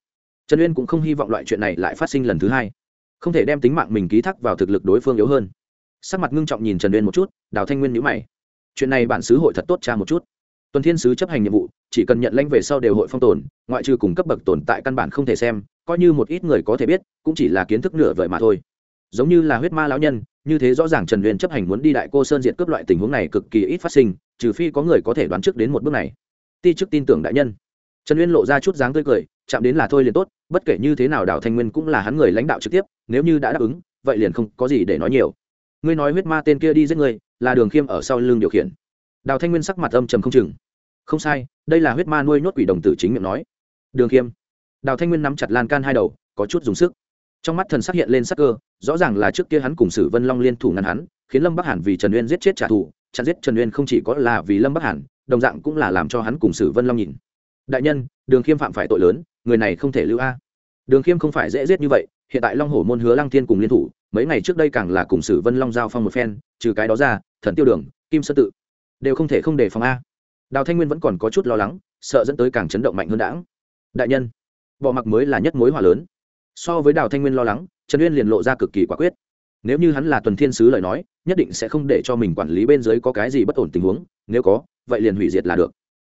Speaker 1: Trần uyên cũng không hy vọng loại chuyện này lại phát sinh lần thứ hai. Không thể đem tính mạng mình ký thác vào thực lực đối phương yếu hơn. Sắc mặt ngưng trọng nhìn trần uyên một chút, đào thanh nguyên nhữ mày chuyện này bản sứ hội thật tốt cha một chút. Tuần thiên sứ chấp hành nhiệm vụ, chỉ cần nhận lãnh về sau đều hội phong tồn, ngoại trừ cùng cấp bậc tồn tại căn bản không thể xem, coi như một ít người có thể biết, cũng chỉ là kiến thức nửa vời mà thôi. Giống như là huyết ma lão nhân, như thế rõ ràng trần uyên chấp hành muốn đi đại cô sơn diện cướp loại tình huống này cực kỳ ít phát sinh, trừ phi có người có thể đoán trước đến một bước này. Ti chức tin tưởng đại nhân. Trần uyên lộ ra chút dáng tươi cười, chạm đến là thôi liền tốt, bất kể như thế nào đào thanh nguyên cũng là hắn người lãnh đạo trực tiếp, nếu như đã đáp ứng, vậy liền không có gì để nói nhiều. Ngươi nói huyết ma tên kia đi giết người là đường khiêm ở sau lưng điều khiển. Đào thanh nguyên sắc mặt âm trầm không chừng. Không sai, đây là huyết ma nuôi nhốt quỷ đồng tử chính miệng nói. Đường khiêm. Đào thanh nguyên nắm chặt lan can hai đầu, có chút dùng sức. Trong mắt thần sắc hiện lên sắc cơ, rõ ràng là trước kia hắn cùng sử vân long liên thủ ngăn hắn, khiến lâm bắc hàn vì trần uyên giết chết trả thù, chặn giết trần uyên không chỉ có là vì lâm bắc hàn, đồng dạng cũng là làm cho hắn cùng sử vân long nhìn. Đại nhân, đường khiêm phạm phải tội lớn, người này không thể lưu a. Đường khiêm không phải dễ giết như vậy hiện tại long hổ môn hứa lăng thiên cùng liên thủ, mấy ngày trước đây càng là cùng sử vân long giao phong một phen, trừ cái đó ra, thần tiêu đường, kim sơn tự đều không thể không đề phòng a. Đào thanh nguyên vẫn còn có chút lo lắng, sợ dẫn tới càng chấn động mạnh hơn đãng. Đại nhân, bỏ mặc mới là nhất mối hỏa lớn. So với đào thanh nguyên lo lắng, trần uyên liền lộ ra cực kỳ quả quyết. Nếu như hắn là tuần thiên sứ lời nói, nhất định sẽ không để cho mình quản lý bên dưới có cái gì bất ổn tình huống, nếu có, vậy liền hủy diệt là được.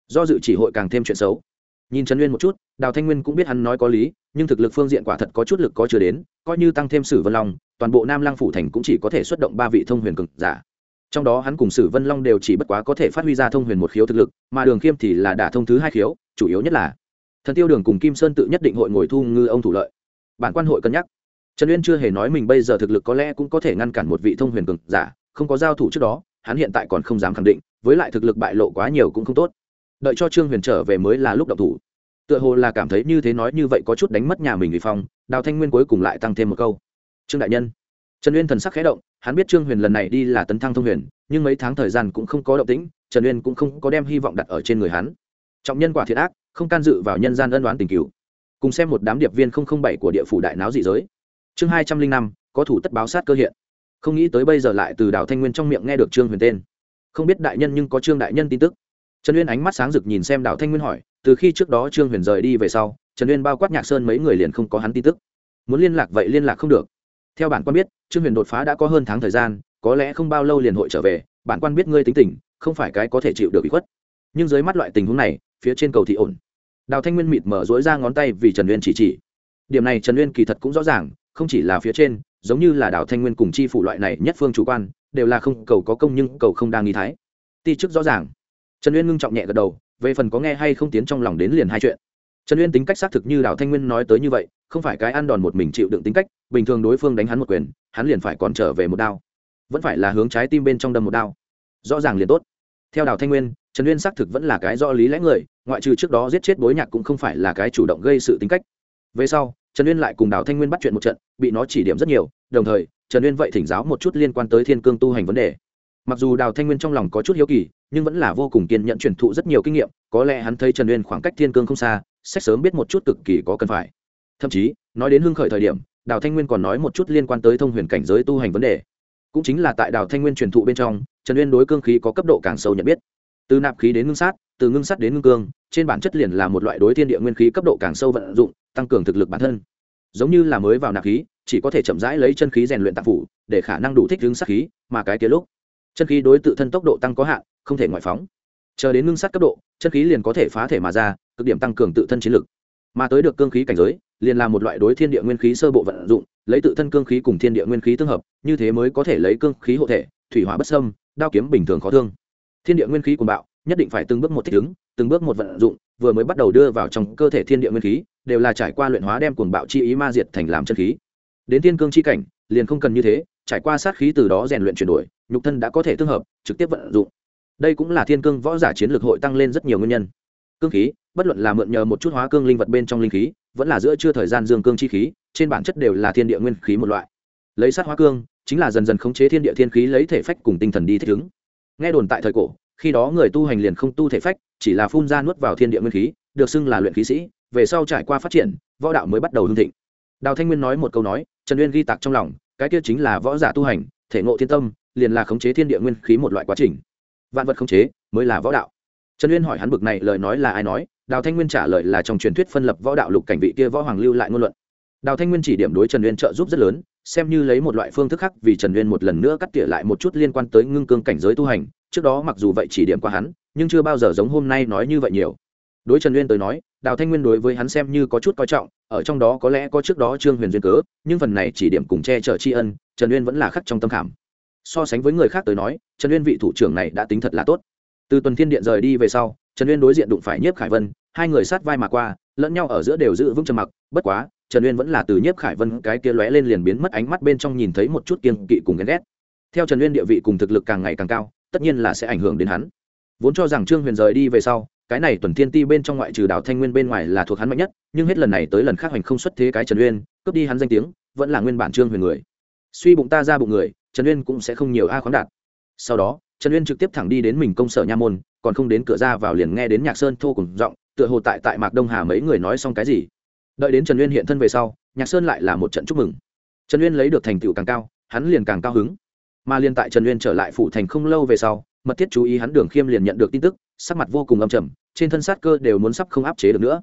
Speaker 1: Do dự chỉ hội càng thêm chuyện xấu nhìn trần Nguyên một chút, đào thanh nguyên cũng biết hắn nói có lý, nhưng thực lực phương diện quả thật có chút lực có chưa đến, coi như tăng thêm sử vân long, toàn bộ nam lăng phủ thành cũng chỉ có thể xuất động ba vị thông huyền cực giả. Trong đó hắn cùng sử vân long đều chỉ bất quá có thể phát huy ra thông huyền một khiếu thực lực, mà đường khiêm thì là đả thông thứ hai khiếu, chủ yếu nhất là thần tiêu đường cùng kim sơn tự nhất định hội ngồi thu ngư ông thủ lợi. Bản quan hội cân nhắc. Trần uyên chưa hề nói mình bây giờ thực lực có lẽ cũng có thể ngăn cản một vị thông huyền cực giả, không có giao thủ trước đó, hắn hiện tại còn không dám khẳng định, với lại thực lực bại lộ quá nhiều cũng không tốt đợi cho trương huyền trở về mới là lúc động thủ. Tựa hồ là cảm thấy như thế nói như vậy có chút đánh mất nhà mình vì phong, đào thanh nguyên cuối cùng lại tăng thêm một câu. Trương đại nhân. Trần uyên thần sắc khẽ động, hắn biết trương huyền lần này đi là tấn thăng thông huyền, nhưng mấy tháng thời gian cũng không có động tĩnh, trần uyên cũng không có đem hy vọng đặt ở trên người hắn. Trọng nhân quả thiệt ác, không can dự vào nhân gian ân đoán tình cứu cùng xem một đám điệp viên không không bảy của địa phủ đại náo dị giới. Chương hai trăm linh năm, có thủ tất báo sát cơ hiện. Không nghĩ tới bây giờ lại từ đào thanh nguyên trong miệng nghe được trương huyền tên. Không biết đại nhân nhưng có trương đại nhân tin tức trần uyên ánh mắt sáng rực nhìn xem đào thanh nguyên hỏi, từ khi trước đó trương huyền rời đi về sau, trần uyên bao quát nhạc sơn mấy người liền không có hắn tin tức. Muốn liên lạc vậy liên lạc không được. Theo bản quan biết, trương huyền đột phá đã có hơn tháng thời gian, có lẽ không bao lâu liền hội trở về, bản quan biết ngươi tính tình, không phải cái có thể chịu được bị khuất. Nhưng dưới mắt loại tình huống này, phía trên cầu thị ổn. Đào thanh nguyên mịt mở dối ra ngón tay vì trần uyên chỉ chỉ. Điểm này trần uyên kỳ thật cũng rõ ràng, không chỉ là phía trên, giống như là đào thanh nguyên cùng chi phủ loại này nhất phương chủ quan, đều là không cầu có công nhưng cầu không đang nghi thái. Ti chức rõ ràng trần uyên ngưng trọng nhẹ gật đầu, về phần có nghe hay không tiến trong lòng đến liền hai chuyện. Trần uyên tính cách xác thực như đào thanh nguyên nói tới như vậy, không phải cái ăn đòn một mình chịu đựng tính cách, bình thường đối phương đánh hắn một quyền, hắn liền phải còn trở về một đao. Vẫn phải là hướng trái tim bên trong đâm một đao. Rõ ràng liền tốt. Theo đào thanh nguyên, trần uyên xác thực vẫn là cái do lý lẽ người, ngoại trừ trước đó giết chết bối nhạc cũng không phải là cái chủ động gây sự tính cách. Về sau, trần uyên lại cùng đào thanh nguyên bắt chuyện một trận, bị nó chỉ điểm rất nhiều, đồng thời, trần uyên vậy thỉnh giáo một chút liên quan tới thiên cương tu hành vấn đề mặc dù đào thanh nguyên trong lòng có chút hiếu kỳ, nhưng vẫn là vô cùng kiên nhận truyền thụ rất nhiều kinh nghiệm, có lẽ hắn thấy trần uyên khoảng cách thiên cương không xa sách sớm biết một chút cực kỳ có cần phải. Thậm chí, nói đến hưng khởi thời điểm, đào thanh nguyên còn nói một chút liên quan tới thông huyền cảnh giới tu hành vấn đề. Cũng chính là tại đào thanh nguyên truyền thụ bên trong, trần uyên đối cương khí có cấp độ càng sâu nhận biết. Từ nạp khí đến ngưng sát, từ ngưng sát đến ngưng cương, trên bản chất liền là một loại đối thiên địa nguyên khí cấp độ càng sâu vận dụng, tăng cường thực lực bản thân. Giống như là mới vào nạp khí, chỉ có thể chậm rãi lấy chân khí rèn luyện tạp phủ, để khả năng đủ thích ứng sát khí, mà cái kia lúc chân khí đối tự thân tốc độ tăng có hạn, không thể ngoại phóng. Chờ đến ngưng sát cấp độ, chân khí liền có thể phá thể mà ra, cực điểm tăng cường tự thân chiến lực. Mà tới được cương khí cảnh giới, liền là một loại đối thiên địa nguyên khí sơ bộ vận dụng, lấy tự thân cương khí cùng thiên địa nguyên khí tương hợp, như thế mới có thể lấy cương khí hộ thể, thủy hỏa bất sâm đao kiếm bình thường khó thương. Thiên địa nguyên khí của bạo, nhất định phải từng bước một thích ứng, từng bước một vận dụng, vừa mới bắt đầu đưa vào trong cơ thể thiên địa nguyên khí, đều là trải qua luyện hóa đem cuồng bạo chi ý ma diệt thành làm chân khí. Đến thiên cương chi cảnh, liền không cần như thế trải qua sát khí từ đó rèn luyện chuyển đổi, nhục thân đã có thể tương hợp, trực tiếp vận dụng. Đây cũng là thiên cương võ giả chiến lược hội tăng lên rất nhiều nguyên nhân. Cương khí, bất luận là mượn nhờ một chút hóa cương linh vật bên trong linh khí, vẫn là giữa chưa thời gian dương cương chi khí, trên bản chất đều là thiên địa nguyên khí một loại. Lấy sát hóa cương, chính là dần dần khống chế thiên địa thiên khí lấy thể phách cùng tinh thần đi thích ứng. Nghe đồn tại thời cổ, khi đó người tu hành liền không tu thể phách, chỉ là phun ra nuốt vào thiên địa nguyên khí, được xưng là luyện khí sĩ, về sau trải qua phát triển, võ đạo mới bắt đầu hưng thịnh. Đào thanh nguyên nói một câu nói, trần uyên ghi tạc trong lòng cái kia chính là võ giả tu hành, thể ngộ thiên tâm, liền là khống chế thiên địa nguyên khí một loại quá trình. Vạn vật khống chế mới là võ đạo. Trần uyên hỏi hắn bực này lời nói là ai nói, đào thanh nguyên trả lời là trong truyền thuyết phân lập võ đạo lục cảnh vị kia võ hoàng lưu lại ngôn luận. Đào thanh nguyên chỉ điểm đối trần uyên trợ giúp rất lớn, xem như lấy một loại phương thức khác vì trần uyên một lần nữa cắt tỉa lại một chút liên quan tới ngưng cương cảnh giới tu hành, trước đó mặc dù vậy chỉ điểm qua hắn, nhưng chưa bao giờ giống hôm nay nói như vậy nhiều đối trần uyên tới nói, đào thanh nguyên đối với hắn xem như có chút coi trọng, ở trong đó có lẽ có trước đó trương huyền duyên cớ, nhưng phần này chỉ điểm cùng che chở tri ân, trần uyên vẫn là khắc trong tâm khảm. So sánh với người khác tới nói, trần uyên vị thủ trưởng này đã tính thật là tốt. Từ tuần thiên điện rời đi về sau, trần uyên đối diện đụng phải nhiếp khải vân, hai người sát vai mà qua, lẫn nhau ở giữa đều giữ vững trầm mặc, bất quá, trần uyên vẫn là từ nhiếp khải vân cái kia lóe lên liền biến mất ánh mắt bên trong nhìn thấy một chút kiên kỵ cùng ghen ghét. Theo trần uyên địa vị cùng thực lực càng ngày càng cao, tất nhiên là sẽ ảnh hưởng đến hắn. Vốn cho rằng trương huyền rời đi về sau cái này tuần thiên ti bên trong ngoại trừ đào thanh nguyên bên ngoài là thuộc hắn mạnh nhất, nhưng hết lần này tới lần khác hoành không xuất thế cái trần uyên, cướp đi hắn danh tiếng, vẫn là nguyên bản trương huyền người. Suy bụng ta ra bụng người, trần uyên cũng sẽ không nhiều a khoáng đạt. Sau đó, trần uyên trực tiếp thẳng đi đến mình công sở nha môn, còn không đến cửa ra vào liền nghe đến nhạc sơn thô cùng giọng, tựa hồ tại tại mạc đông hà mấy người nói xong cái gì. Đợi đến trần uyên hiện thân về sau, nhạc sơn lại là một trận chúc mừng. Trần uyên lấy được thành tựu càng cao, hắn liền càng cao hứng. Mà liên tại trần uyên trở lại phủ thành không lâu về sau mật thiết chú ý hắn đường khiêm liền nhận được tin tức, sắc mặt vô cùng âm trầm, trên thân sát cơ đều muốn sắp không áp chế được nữa.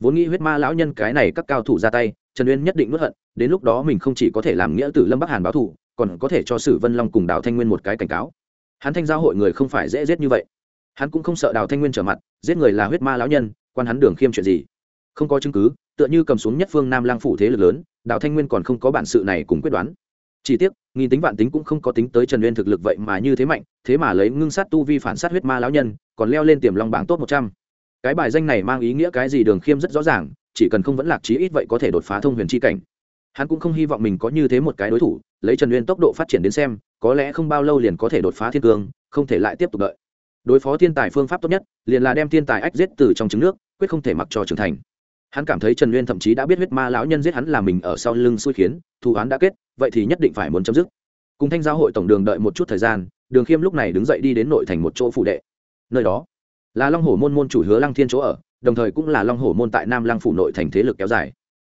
Speaker 1: Vốn nghĩ huyết ma lão nhân cái này các cao thủ ra tay, trần uyên nhất định nuốt hận, đến lúc đó mình không chỉ có thể làm nghĩa tử lâm bắc hàn báo thủ còn có thể cho sử vân long cùng đào thanh nguyên một cái cảnh cáo. Hắn thanh giao hội người không phải dễ giết như vậy. Hắn cũng không sợ đào thanh nguyên trở mặt, giết người là huyết ma lão nhân, quan hắn đường khiêm chuyện gì? Không có chứng cứ, tựa như cầm xuống nhất phương nam lang phủ thế lực lớn, đào thanh nguyên còn không có bản sự này cùng quyết đoán chỉ tiếc, nghìn tính vạn tính cũng không có tính tới trần uyên thực lực vậy mà như thế mạnh, thế mà lấy ngưng sát tu vi phản sát huyết ma lão nhân, còn leo lên tiềm long bảng tốt một trăm. Cái bài danh này mang ý nghĩa cái gì đường khiêm rất rõ ràng, chỉ cần không vẫn lạc trí ít vậy có thể đột phá thông huyền chi cảnh. Hắn cũng không hy vọng mình có như thế một cái đối thủ, lấy trần uyên tốc độ phát triển đến xem, có lẽ không bao lâu liền có thể đột phá thiên cương, không thể lại tiếp tục đợi. Đối phó thiên tài phương pháp tốt nhất, liền là đem thiên tài ách giết từ trong trứng nước, quyết không thể mặc cho trưởng thành hắn cảm thấy trần uyên thậm chí đã biết huyết ma lão nhân giết hắn là mình ở sau lưng xui khiến, thù án đã kết, vậy thì nhất định phải muốn chấm dứt. Cùng thanh giao hội tổng đường đợi một chút thời gian, đường khiêm lúc này đứng dậy đi đến nội thành một chỗ phụ đệ. Nơi đó là long hồ môn môn chủ hứa lăng thiên chỗ ở, đồng thời cũng là long hồ môn tại nam lăng phủ nội thành thế lực kéo dài.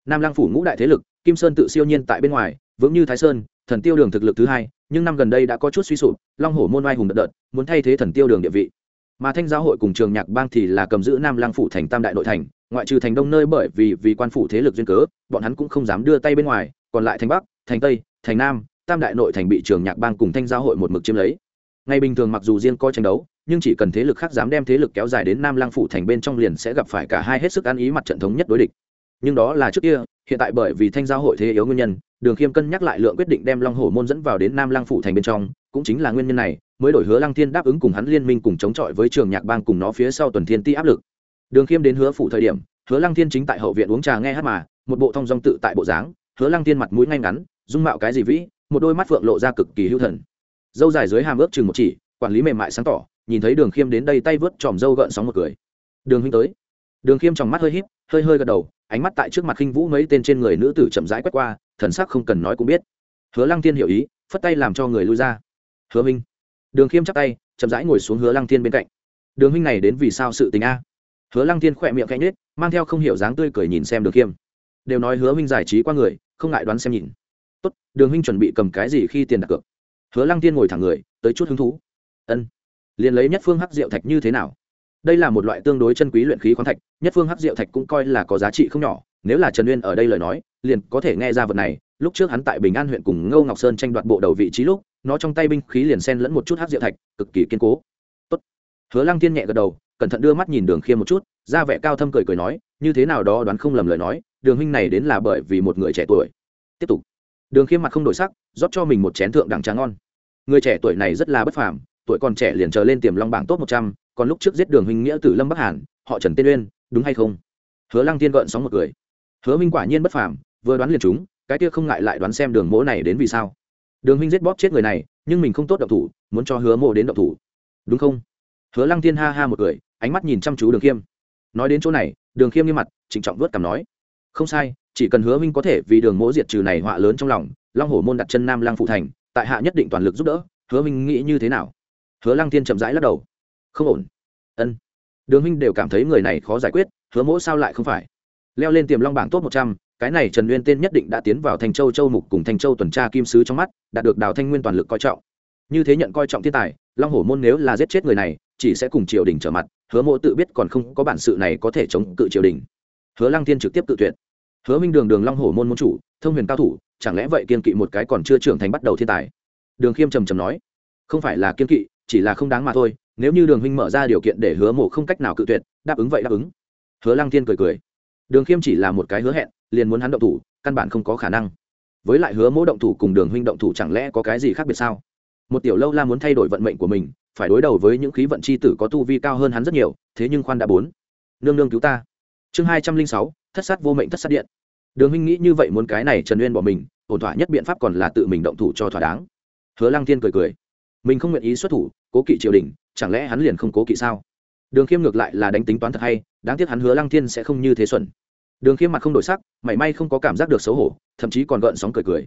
Speaker 1: Nam lăng phủ ngũ đại thế lực, kim sơn tự siêu nhiên tại bên ngoài, vững như thái sơn, thần tiêu đường thực lực thứ hai, nhưng năm gần đây đã có chút suy sụp, long hổ môn oai hùng đợt đợt, muốn thay thế thần tiêu đường địa vị. Mà thanh giáo hội cùng trường nhạc bang thì là cầm giữ nam lăng phủ thành tam đại nội thành ngoại trừ thành đông nơi bởi vì vì quan phủ thế lực duyên cớ, bọn hắn cũng không dám đưa tay bên ngoài, còn lại thành bắc, thành tây, thành nam, tam đại nội thành bị trường nhạc bang cùng thanh giao hội một mực chiếm lấy. Ngày bình thường mặc dù riêng coi tranh đấu, nhưng chỉ cần thế lực khác dám đem thế lực kéo dài đến nam lang phủ thành bên trong liền sẽ gặp phải cả hai hết sức ăn ý mặt trận thống nhất đối địch. Nhưng đó là trước kia, hiện tại bởi vì thanh giao hội thế yếu nguyên nhân, đường khiêm cân nhắc lại lượng quyết định đem long hổ môn dẫn vào đến nam lang phủ thành bên trong, cũng chính là nguyên nhân này, mới đổi hứa lăng thiên đáp ứng cùng hắn liên minh cùng chống chọi với trường nhạc bang cùng nó phía sau tuần thiên ti áp lực đường khiêm đến hứa phủ thời điểm, hứa lăng thiên chính tại hậu viện uống trà nghe hát mà, một bộ thong dong tự tại bộ dáng, hứa lăng thiên mặt mũi ngay ngắn, dung mạo cái gì vĩ, một đôi mắt phượng lộ ra cực kỳ hữu thần. Dâu dài dưới hàm ướp chừng một chỉ, quản lý mềm mại sáng tỏ, nhìn thấy đường khiêm đến đây tay vớt tròm dâu gợn sóng một cười. Đường huynh tới. Đường khiêm trong mắt hơi híp, hơi hơi gật đầu, ánh mắt tại trước mặt khinh vũ mấy tên trên người nữ tử chậm rãi quét qua, thần sắc không cần nói cũng biết. Hứa lăng thiên hiểu ý, phất tay làm cho người lui ra. Hứa minh đường khiêm chắp tay, chậm rãi ngồi xuống hứa lăng thiên bên cạnh. Đường huynh này đến vì sao sự tình a? Hứa lăng Thiên khỏe miệng cạnh nết mang theo không hiểu dáng tươi cười nhìn xem đường khiêm. Đều nói hứa huynh giải trí qua người, không ngại đoán xem nhìn. Tốt, đường huynh chuẩn bị cầm cái gì khi tiền đặt cược? Hứa lăng Thiên ngồi thẳng người, tới chút hứng thú. Ân. Liền lấy nhất phương hắc diệu thạch như thế nào? Đây là một loại tương đối chân quý luyện khí khoáng thạch, nhất phương hắc diệu thạch cũng coi là có giá trị không nhỏ, nếu là trần uyên ở đây lời nói, liền có thể nghe ra vật này. Lúc trước hắn tại bình an huyện cùng ngô ngọc sơn tranh đoạt bộ đầu vị trí lúc, nó trong tay binh khí liền xen lẫn một chút hắc diệu thạch, cực kỳ kiên cố. Tốt. hứa lăng tiên nhẹ gật đầu cẩn thận đưa mắt nhìn đường khiêm một chút, ra vẻ cao thâm cười cười nói, như thế nào đó đoán không lầm lời nói, đường huynh này đến là bởi vì một người trẻ tuổi. Tiếp tục. Đường khiêm mặt không đổi sắc, rót cho mình một chén thượng đẳng tráng ngon. Người trẻ tuổi này rất là bất phàm, tuổi còn trẻ liền trở lên tiềm long bảng tốt một trăm, còn lúc trước giết đường huynh nghĩa tử lâm bắc hàn, họ trần tiên uyên, đúng hay không? Hứa lăng tiên gợn sóng một cười. Hứa minh quả nhiên bất phàm, vừa đoán liền chúng cái kia không ngại lại đoán xem đường mỗ này đến vì sao. Đường huynh giết bóp chết người này, nhưng mình không tốt động thủ, muốn cho hứa mộ đến động thủ. Đúng không? Hứa lăng tiên ha ha một cười ánh mắt nhìn chăm chú đường khiêm. Nói đến chỗ này, đường khiêm nghiêm mặt, trịnh trọng vớt cằm nói, không sai, chỉ cần hứa minh có thể vì đường mỗ diệt trừ này họa lớn trong lòng, long hổ môn đặt chân nam lăng phụ thành, tại hạ nhất định toàn lực giúp đỡ, hứa minh nghĩ như thế nào? Hứa lăng Thiên chậm rãi lắc đầu, không ổn. Ân. Đường Minh đều cảm thấy người này khó giải quyết, hứa mỗ sao lại không phải? Leo lên tiềm long bảng top một trăm, cái này trần nguyên tên nhất định đã tiến vào thành châu châu mục cùng thành châu tuần tra kim sứ trong mắt, đạt được đào thanh nguyên toàn lực coi trọng. Như thế nhận coi trọng thiên tài, long hổ môn nếu là giết chết người này, chỉ sẽ cùng triều đình trở mặt hứa mộ tự biết còn không có bản sự này có thể chống cự triều đình. Hứa lăng thiên trực tiếp tự tuyệt. Hứa minh đường đường long hổ môn môn chủ, thông huyền cao thủ, chẳng lẽ vậy kiên kỵ một cái còn chưa trưởng thành bắt đầu thiên tài? Đường khiêm trầm trầm nói. Không phải là kiên kỵ, chỉ là không đáng mà thôi, nếu như đường huynh mở ra điều kiện để hứa mộ không cách nào cự tuyệt, đáp ứng vậy đáp ứng. Hứa lăng thiên cười cười. Đường khiêm chỉ là một cái hứa hẹn, liền muốn hắn động thủ, căn bản không có khả năng. Với lại hứa mỗ động thủ cùng đường huynh động thủ chẳng lẽ có cái gì khác biệt sao? Một tiểu lâu la muốn thay đổi vận mệnh của mình, phải đối đầu với những khí vận c h i tử có tu vi cao hơn hắn rất nhiều, thế nhưng khoan đã bốn. Nương nương cứu ta. Chương hai trăm linh sáu, thất sát vô mệnh thất sát điện. Đường huynh nghĩ như vậy muốn cái này trần uyên bỏ mình, ổn thỏa nhất biện pháp còn là tự mình động thủ cho thỏa đáng. Hứa lăng thiên cười cười. Mình không nguyện ý xuất thủ, cố kỵ triều đình, chẳng lẽ hắn liền không cố kỵ sao? Đường khiêm ngược lại là đánh tính toán thật hay, đáng tiếc hắn hứa lăng thiên sẽ không như thế xuẩn. Đường khiêm mặt không đổi sắc, mảy may không có cảm giác được xấu hổ, thậm chí còn gợn sóng cười cười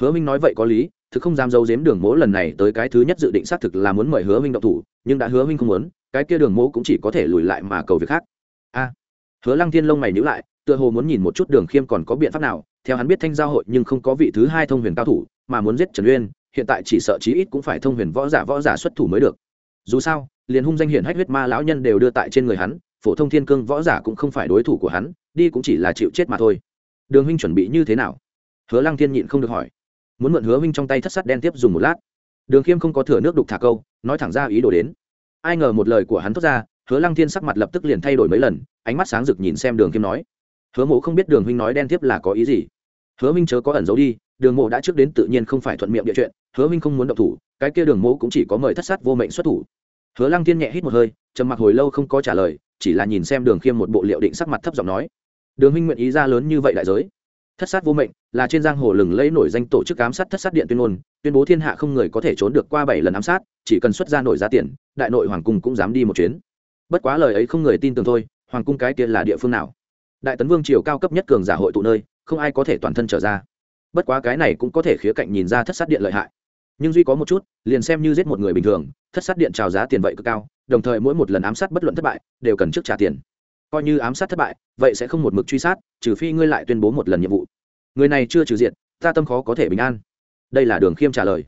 Speaker 1: hứa minh nói vậy có lý, thực không dám giấu giếm đường mỗ lần này tới cái thứ nhất dự định xác thực là muốn mời hứa minh động thủ, nhưng đã hứa minh không muốn, cái kia đường mỗ cũng chỉ có thể lùi lại mà cầu việc khác. A. Hứa lăng thiên lông mày nhữ lại, tựa hồ muốn nhìn một chút đường khiêm còn có biện pháp nào, theo hắn biết thanh giao hội nhưng không có vị thứ hai thông huyền cao thủ, mà muốn giết trần uyên, hiện tại chỉ sợ chí ít cũng phải thông huyền võ giả võ giả xuất thủ mới được. Dù sao, liền hung danh hiển hách huyết ma lão nhân đều đưa tại trên người hắn, phổ thông thiên cương võ giả cũng không phải đối thủ của hắn, đi cũng chỉ là chịu chết mà thôi. Đường huynh chuẩn bị như thế nào? Hứa lăng thiên nhịn không được hỏi muốn mượn hứa huynh trong tay thất sắt đen tiếp dùng một lát. Đường khiêm không có thừa nước đục thả câu, nói thẳng ra ý đồ đến. Ai ngờ một lời của hắn thốt ra, hứa lăng thiên sắc mặt lập tức liền thay đổi mấy lần, ánh mắt sáng rực nhìn xem đường khiêm nói. Hứa mộ không biết đường huynh nói đen tiếp là có ý gì. Hứa huynh chớ có ẩn giấu đi, đường mộ đã trước đến tự nhiên không phải thuận miệng địa chuyện, hứa huynh không muốn động thủ, cái kia đường mộ cũng chỉ có mời thất sát vô mệnh xuất thủ. Hứa lăng thiên nhẹ hít một hơi, trầm mặc hồi lâu không có trả lời, chỉ là nhìn xem đường khiêm một bộ liệu định sắc mặt thấp giọng nói. Đường huynh nguyện ý ra lớn như vậy đại giới thất sát vô mệnh, là trên giang hồ lừng lẫy nổi danh tổ chức ám sát thất sát điện tuyên ngôn, tuyên bố thiên hạ không người có thể trốn được qua bảy lần ám sát, chỉ cần xuất ra nổi giá tiền, đại nội hoàng cung cũng dám đi một chuyến. Bất quá lời ấy không người tin tưởng thôi, hoàng cung cái kia là địa phương nào? Đại tấn vương triều cao cấp nhất cường giả hội tụ nơi, không ai có thể toàn thân trở ra. Bất quá cái này cũng có thể khía cạnh nhìn ra thất sát điện lợi hại. Nhưng duy có một chút, liền xem như giết một người bình thường, thất sát điện trào giá tiền vậy cực cao, đồng thời mỗi một lần ám sát bất luận thất bại, đều cần trước trả tiền coi như ám sát thất bại, vậy sẽ không một mực truy sát, trừ phi ngươi lại tuyên bố một lần nhiệm vụ. Người này chưa trừ diện ta tâm khó có thể bình an. Đây là đường khiêm trả lời.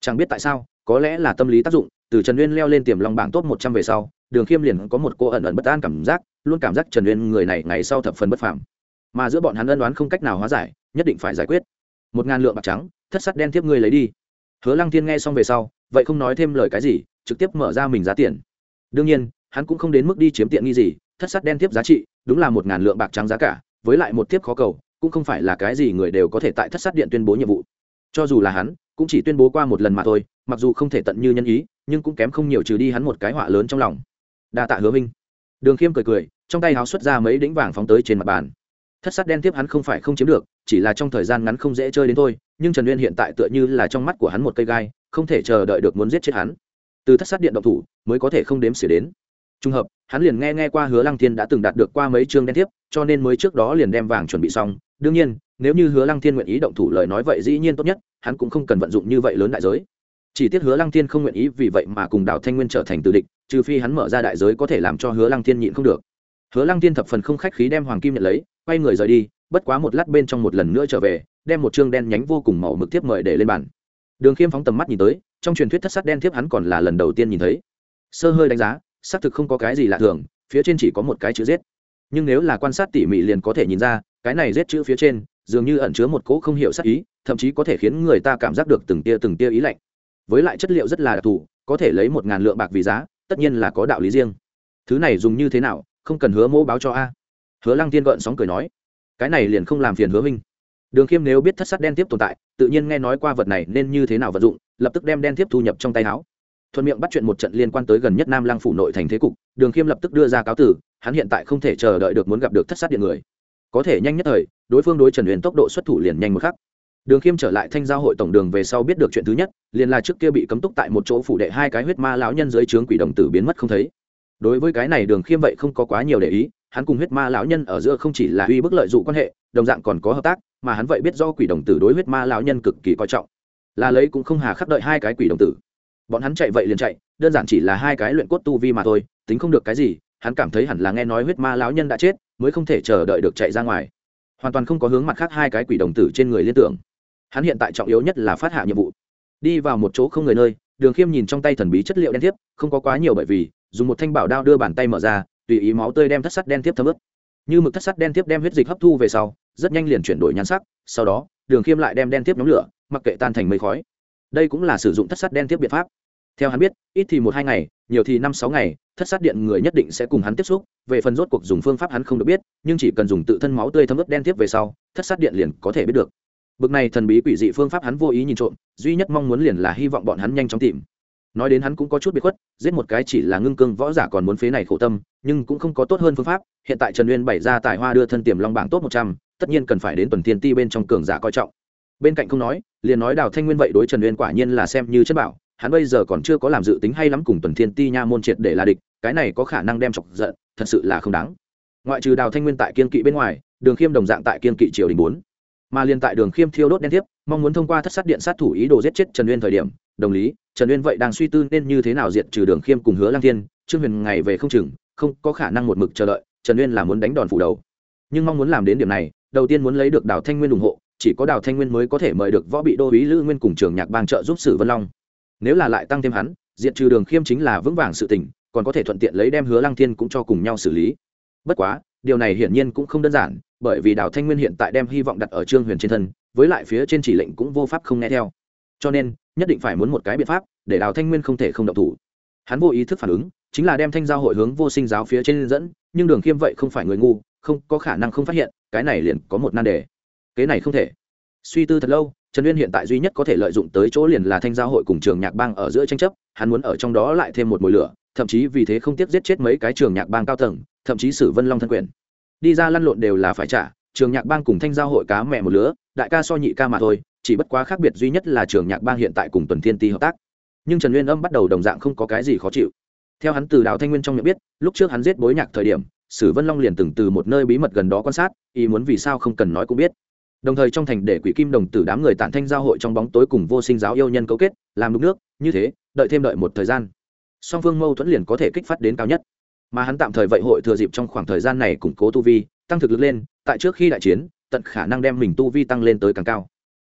Speaker 1: Chẳng biết tại sao, có lẽ là tâm lý tác dụng, từ trần uyên leo lên tiềm long bảng top một trăm về sau, đường khiêm liền có một cô ẩn ẩn bất an cảm giác, luôn cảm giác trần uyên người này ngày sau thập phần bất phàm. Mà giữa bọn hắn ân đoán không cách nào hóa giải, nhất định phải giải quyết. Một ngàn lượng bạc trắng, thất sắt đen tiếp ngươi lấy đi. Hứa lăng thiên nghe xong về sau, vậy không nói thêm lời cái gì, trực tiếp mở ra mình giá tiền. Đương nhiên, hắn cũng không đến mức đi chiếm tiện nghi gì thất sắt đen tiếp giá trị, đúng là một ngàn lượng bạc trắng giá cả, với lại một tiếp khó cầu, cũng không phải là cái gì người đều có thể tại thất sát điện tuyên bố nhiệm vụ. Cho dù là hắn, cũng chỉ tuyên bố qua một lần mà thôi, mặc dù không thể tận như nhân ý, nhưng cũng kém không nhiều trừ đi hắn một cái họa lớn trong lòng. Đa tạ hứa minh đường khiêm cười cười, trong tay háo xuất ra mấy đĩnh vàng phóng tới trên mặt bàn. Thất sát đen tiếp hắn không phải không chiếm được, chỉ là trong thời gian ngắn không dễ chơi đến thôi, nhưng trần uyên hiện tại tựa như là trong mắt của hắn một cây gai, không thể chờ đợi được muốn giết chết hắn. Từ thất sát điện động thủ, mới có thể không đếm xỉa đến. Trùng hợp hắn liền nghe nghe qua hứa lăng thiên đã từng đạt được qua mấy chương đen tiếp cho nên mới trước đó liền đem vàng chuẩn bị xong. Đương nhiên, nếu như hứa lăng thiên nguyện ý động thủ lời nói vậy dĩ nhiên tốt nhất, hắn cũng không cần vận dụng như vậy lớn đại giới. Chỉ tiếc hứa lăng thiên không nguyện ý vì vậy mà cùng đào thanh nguyên trở thành tử địch, trừ phi hắn mở ra đại giới có thể làm cho hứa lăng thiên nhịn không được. Hứa lăng thiên thập phần không khách khí đem hoàng kim nhận lấy, quay người rời đi, bất quá một lát bên trong một lần nữa trở về, đem một chương đen nhánh vô cùng màu mực tiếp mời để lên bàn. Đường khiêm phóng tầm mắt nhìn tới, trong truyền thuyết thất sắt đen thiếp hắn còn là lần đầu tiên nhìn thấy. Sơ hơi đánh giá xác thực không có cái gì lạ thường, phía trên chỉ có một cái chữ giết. Nhưng nếu là quan sát tỉ mỉ liền có thể nhìn ra, cái này giết chữ phía trên, dường như ẩn chứa một cỗ không hiểu sắc ý, thậm chí có thể khiến người ta cảm giác được từng tia từng tia ý lạnh. Với lại chất liệu rất là đặc thù, có thể lấy một ngàn lượng bạc vì giá, tất nhiên là có đạo lý riêng. Thứ này dùng như thế nào, không cần hứa mẫu báo cho a. Hứa lăng tiên gợn sóng cười nói, cái này liền không làm phiền hứa minh. Đường khiêm nếu biết thất sắt đen tiếp tồn tại, tự nhiên nghe nói qua vật này nên như thế nào vận dụng, lập tức đem đen tiếp thu nhập trong tay áo thuận miệng bắt chuyện một trận liên quan tới gần nhất nam lăng phủ nội thành thế cục, đường khiêm lập tức đưa ra cáo tử, hắn hiện tại không thể chờ đợi được muốn gặp được thất sát điện người. Có thể nhanh nhất thời, đối phương đối trần huyền tốc độ xuất thủ liền nhanh một khắc. Đường khiêm trở lại thanh giao hội tổng đường về sau biết được chuyện thứ nhất, liền là trước kia bị cấm túc tại một chỗ phủ đệ hai cái huyết ma lão nhân dưới trướng quỷ đồng tử biến mất không thấy. Đối với cái này đường khiêm vậy không có quá nhiều để ý, hắn cùng huyết ma lão nhân ở giữa không chỉ là uy bức lợi dụng quan hệ, đồng dạng còn có hợp tác, mà hắn vậy biết do quỷ đồng tử đối huyết ma lão nhân cực kỳ coi trọng. Là lấy cũng không hà khắc đợi hai cái quỷ đồng tử bọn hắn chạy vậy liền chạy, đơn giản chỉ là hai cái luyện cốt tu vi mà thôi, tính không được cái gì, hắn cảm thấy hẳn là nghe nói huyết ma lão nhân đã chết, mới không thể chờ đợi được chạy ra ngoài. Hoàn toàn không có hướng mặt khác hai cái quỷ đồng tử trên người liên tưởng. Hắn hiện tại trọng yếu nhất là phát hạ nhiệm vụ. Đi vào một chỗ không người nơi, đường khiêm nhìn trong tay thần bí chất liệu đen thiếp, không có quá nhiều bởi vì, dùng một thanh bảo đao đưa bàn tay mở ra, tùy ý máu tươi đem thất sắt đen thiếp thấm ướp như mực thất sắt đen thiếp đem huyết dịch hấp thu về sau, rất nhanh liền chuyển đổi nhan sắc, sau đó, đường khiêm lại đem đen thiếp nhóm lửa, mặc kệ tan thành mây khói đây cũng là sử dụng thất sắt đen thiếp biện pháp. Theo hắn biết, ít thì một hai ngày, nhiều thì năm sáu ngày, thất sát điện người nhất định sẽ cùng hắn tiếp xúc, về phần rốt cuộc dùng phương pháp hắn không được biết, nhưng chỉ cần dùng tự thân máu tươi thấm ướt đen tiếp về sau, thất sát điện liền có thể biết được. Bực này thần bí quỷ dị phương pháp hắn vô ý nhìn trộm, duy nhất mong muốn liền là hy vọng bọn hắn nhanh chóng tìm. Nói đến hắn cũng có chút bị khuất, giết một cái chỉ là ngưng cương võ giả còn muốn phế này khổ tâm, nhưng cũng không có tốt hơn phương pháp, hiện tại trần uyên bày ra tài hoa đưa thân tiềm long bảng tốt một trăm, tất nhiên cần phải đến tuần thiên ti bên trong cường giả coi trọng bên cạnh không nói, liền nói đào thanh nguyên vậy đối trần uyên quả nhiên là xem như chất bảo, hắn bây giờ còn chưa có làm dự tính hay lắm cùng tuần thiên ti nha môn triệt để là địch, cái này có khả năng đem chọc giận, thật sự là không đáng. Ngoại trừ đào thanh nguyên tại kiên kỵ bên ngoài, đường khiêm đồng dạng tại kiên kỵ triều đình bốn. Mà liên tại đường khiêm thiêu đốt đen tiếp mong muốn thông qua thất sát điện sát thủ ý đồ giết chết trần uyên thời điểm, đồng lý, trần uyên vậy đang suy tư nên như thế nào diệt trừ đường khiêm cùng hứa lang thiên, trương huyền ngày về không chừng, không có khả năng một mực chờ đợi, trần uyên là muốn đánh đòn phủ đầu. Nhưng mong muốn làm đến điểm này, đầu tiên muốn lấy được đào thanh nguyên ủng hộ chỉ có đào thanh nguyên mới có thể mời được võ bị đô ý lữ nguyên cùng trường nhạc bang trợ giúp sử vân long. Nếu là lại tăng thêm hắn diện trừ đường khiêm chính là vững vàng sự tình, còn có thể thuận tiện lấy đem hứa lăng thiên cũng cho cùng nhau xử lý. Bất quá, điều này hiển nhiên cũng không đơn giản, bởi vì đào thanh nguyên hiện tại đem hy vọng đặt ở trương huyền trên thân, với lại phía trên chỉ lệnh cũng vô pháp không nghe theo. Cho nên, nhất định phải muốn một cái biện pháp, để đào thanh nguyên không thể không động thủ. Hắn vô ý thức phản ứng, chính là đem thanh giao hội hướng vô sinh giáo phía trên dẫn, nhưng đường khiêm vậy không phải người ngu, không có khả năng không phát hiện, cái này liền có một nan đề kế này không thể. Suy tư thật lâu, trần uyên hiện tại duy nhất có thể lợi dụng tới chỗ liền là thanh giao hội cùng trường nhạc bang ở giữa tranh chấp, hắn muốn ở trong đó lại thêm một mồi lửa, thậm chí vì thế không tiếc giết chết mấy cái trường nhạc bang cao tầng, thậm chí xử vân long thân quyền. Đi ra lăn lộn đều là phải trả, trường nhạc bang cùng thanh giao hội cá mẹ một lứa, đại ca so nhị ca mà thôi, chỉ bất quá khác biệt duy nhất là trường nhạc bang hiện tại cùng tuần thiên ti hợp tác. Nhưng trần uyên âm bắt đầu đồng dạng không có cái gì khó chịu. Theo hắn từ đạo thanh nguyên trong miệng biết, lúc trước hắn giết bối nhạc thời điểm, sử vân long liền từng từ một nơi bí mật gần đó quan sát, ý muốn vì sao không cần nói cũng biết đồng thời trong thành để quỷ kim đồng tử đám người tản thanh giao hội trong bóng tối cùng vô sinh giáo yêu nhân cấu kết, làm đục nước, như thế, đợi thêm đợi một thời gian, song phương mâu thuẫn liền có thể kích phát đến cao nhất. Mà hắn tạm thời vậy hội thừa dịp trong khoảng thời gian này củng cố tu vi, tăng thực lực lên, tại trước khi đại chiến, tận khả năng đem mình tu vi tăng lên tới càng cao.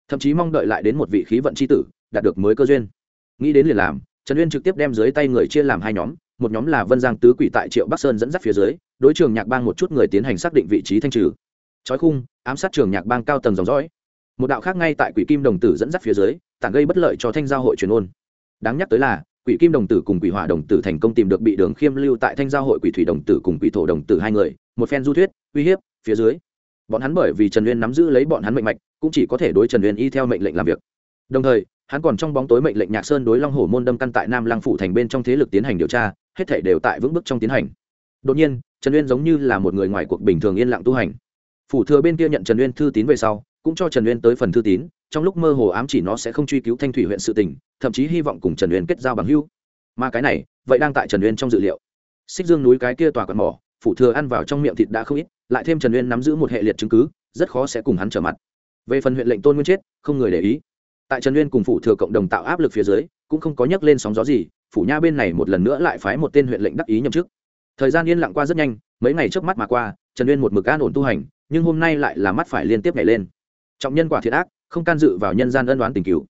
Speaker 1: Thậm chí mong đợi lại đến một vị khí vận c h i tử, đạt được mới cơ duyên. Nghĩ đến liền làm, trần uyên trực tiếp đem dưới tay người chia làm hai nhóm, một nhóm là vân giang tứ quỷ tại triệu bắc sơn dẫn dắt phía dưới, đối trường nhạc bang một chút người tiến hành xác định vị trí thanh trừ trói khung, ám sát trường nhạc bang cao tầng dòng dõi. Một đạo khác ngay tại quỷ kim đồng tử dẫn dắt phía dưới, tản gây bất lợi cho thanh giao hội truyền ôn. Đáng nhắc tới là, quỷ kim đồng tử cùng quỷ hỏa đồng tử thành công tìm được bị đường khiêm lưu tại thanh giao hội quỷ thủy đồng tử cùng quỷ thổ đồng tử hai người, một phen du thuyết, uy hiếp, phía dưới. Bọn hắn bởi vì trần uyên nắm giữ lấy bọn hắn mệnh mạch, cũng chỉ có thể đối trần uyên y theo mệnh lệnh làm việc. Đồng thời, hắn còn trong bóng tối mệnh lệnh nhạc sơn đối long hồ môn đâm căn tại nam lăng phủ thành bên trong thế lực tiến hành điều tra, hết thể đều tại vững bước trong tiến hành. Đột nhiên, trần uyên giống như là một người ngoài cuộc bình thường yên lặng tu hành phủ thừa bên kia nhận trần uyên thư tín về sau, cũng cho trần uyên tới phần thư tín, trong lúc mơ hồ ám chỉ nó sẽ không truy cứu thanh thủy huyện sự tình, thậm chí hy vọng cùng trần uyên kết giao bằng hưu mà cái này, vậy đang tại trần uyên trong dự liệu. Xích dương núi cái kia tòa quạt mỏ, phủ thừa ăn vào trong miệng thịt đã không ít, lại thêm trần uyên nắm giữ một hệ liệt chứng cứ, rất khó sẽ cùng hắn trở mặt. Về phần huyện lệnh tôn nguyên chết, không người để ý. Tại trần uyên cùng phủ thừa cộng đồng tạo áp lực phía dưới, cũng không có nhắc lên sóng gió gì, phủ nha bên này một lần nữa lại phái một tên huyện lệnh đắc ý nhậm chức. Thời gian yên lặng qua rất nhanh, mấy ngày trước mắt mà qua, trần uyên một mực an ổn tu hành nhưng hôm nay lại là mắt phải liên tiếp nhảy lên. Trọng nhân quả thiệt ác, không can dự vào nhân gian ân đoán tình cứu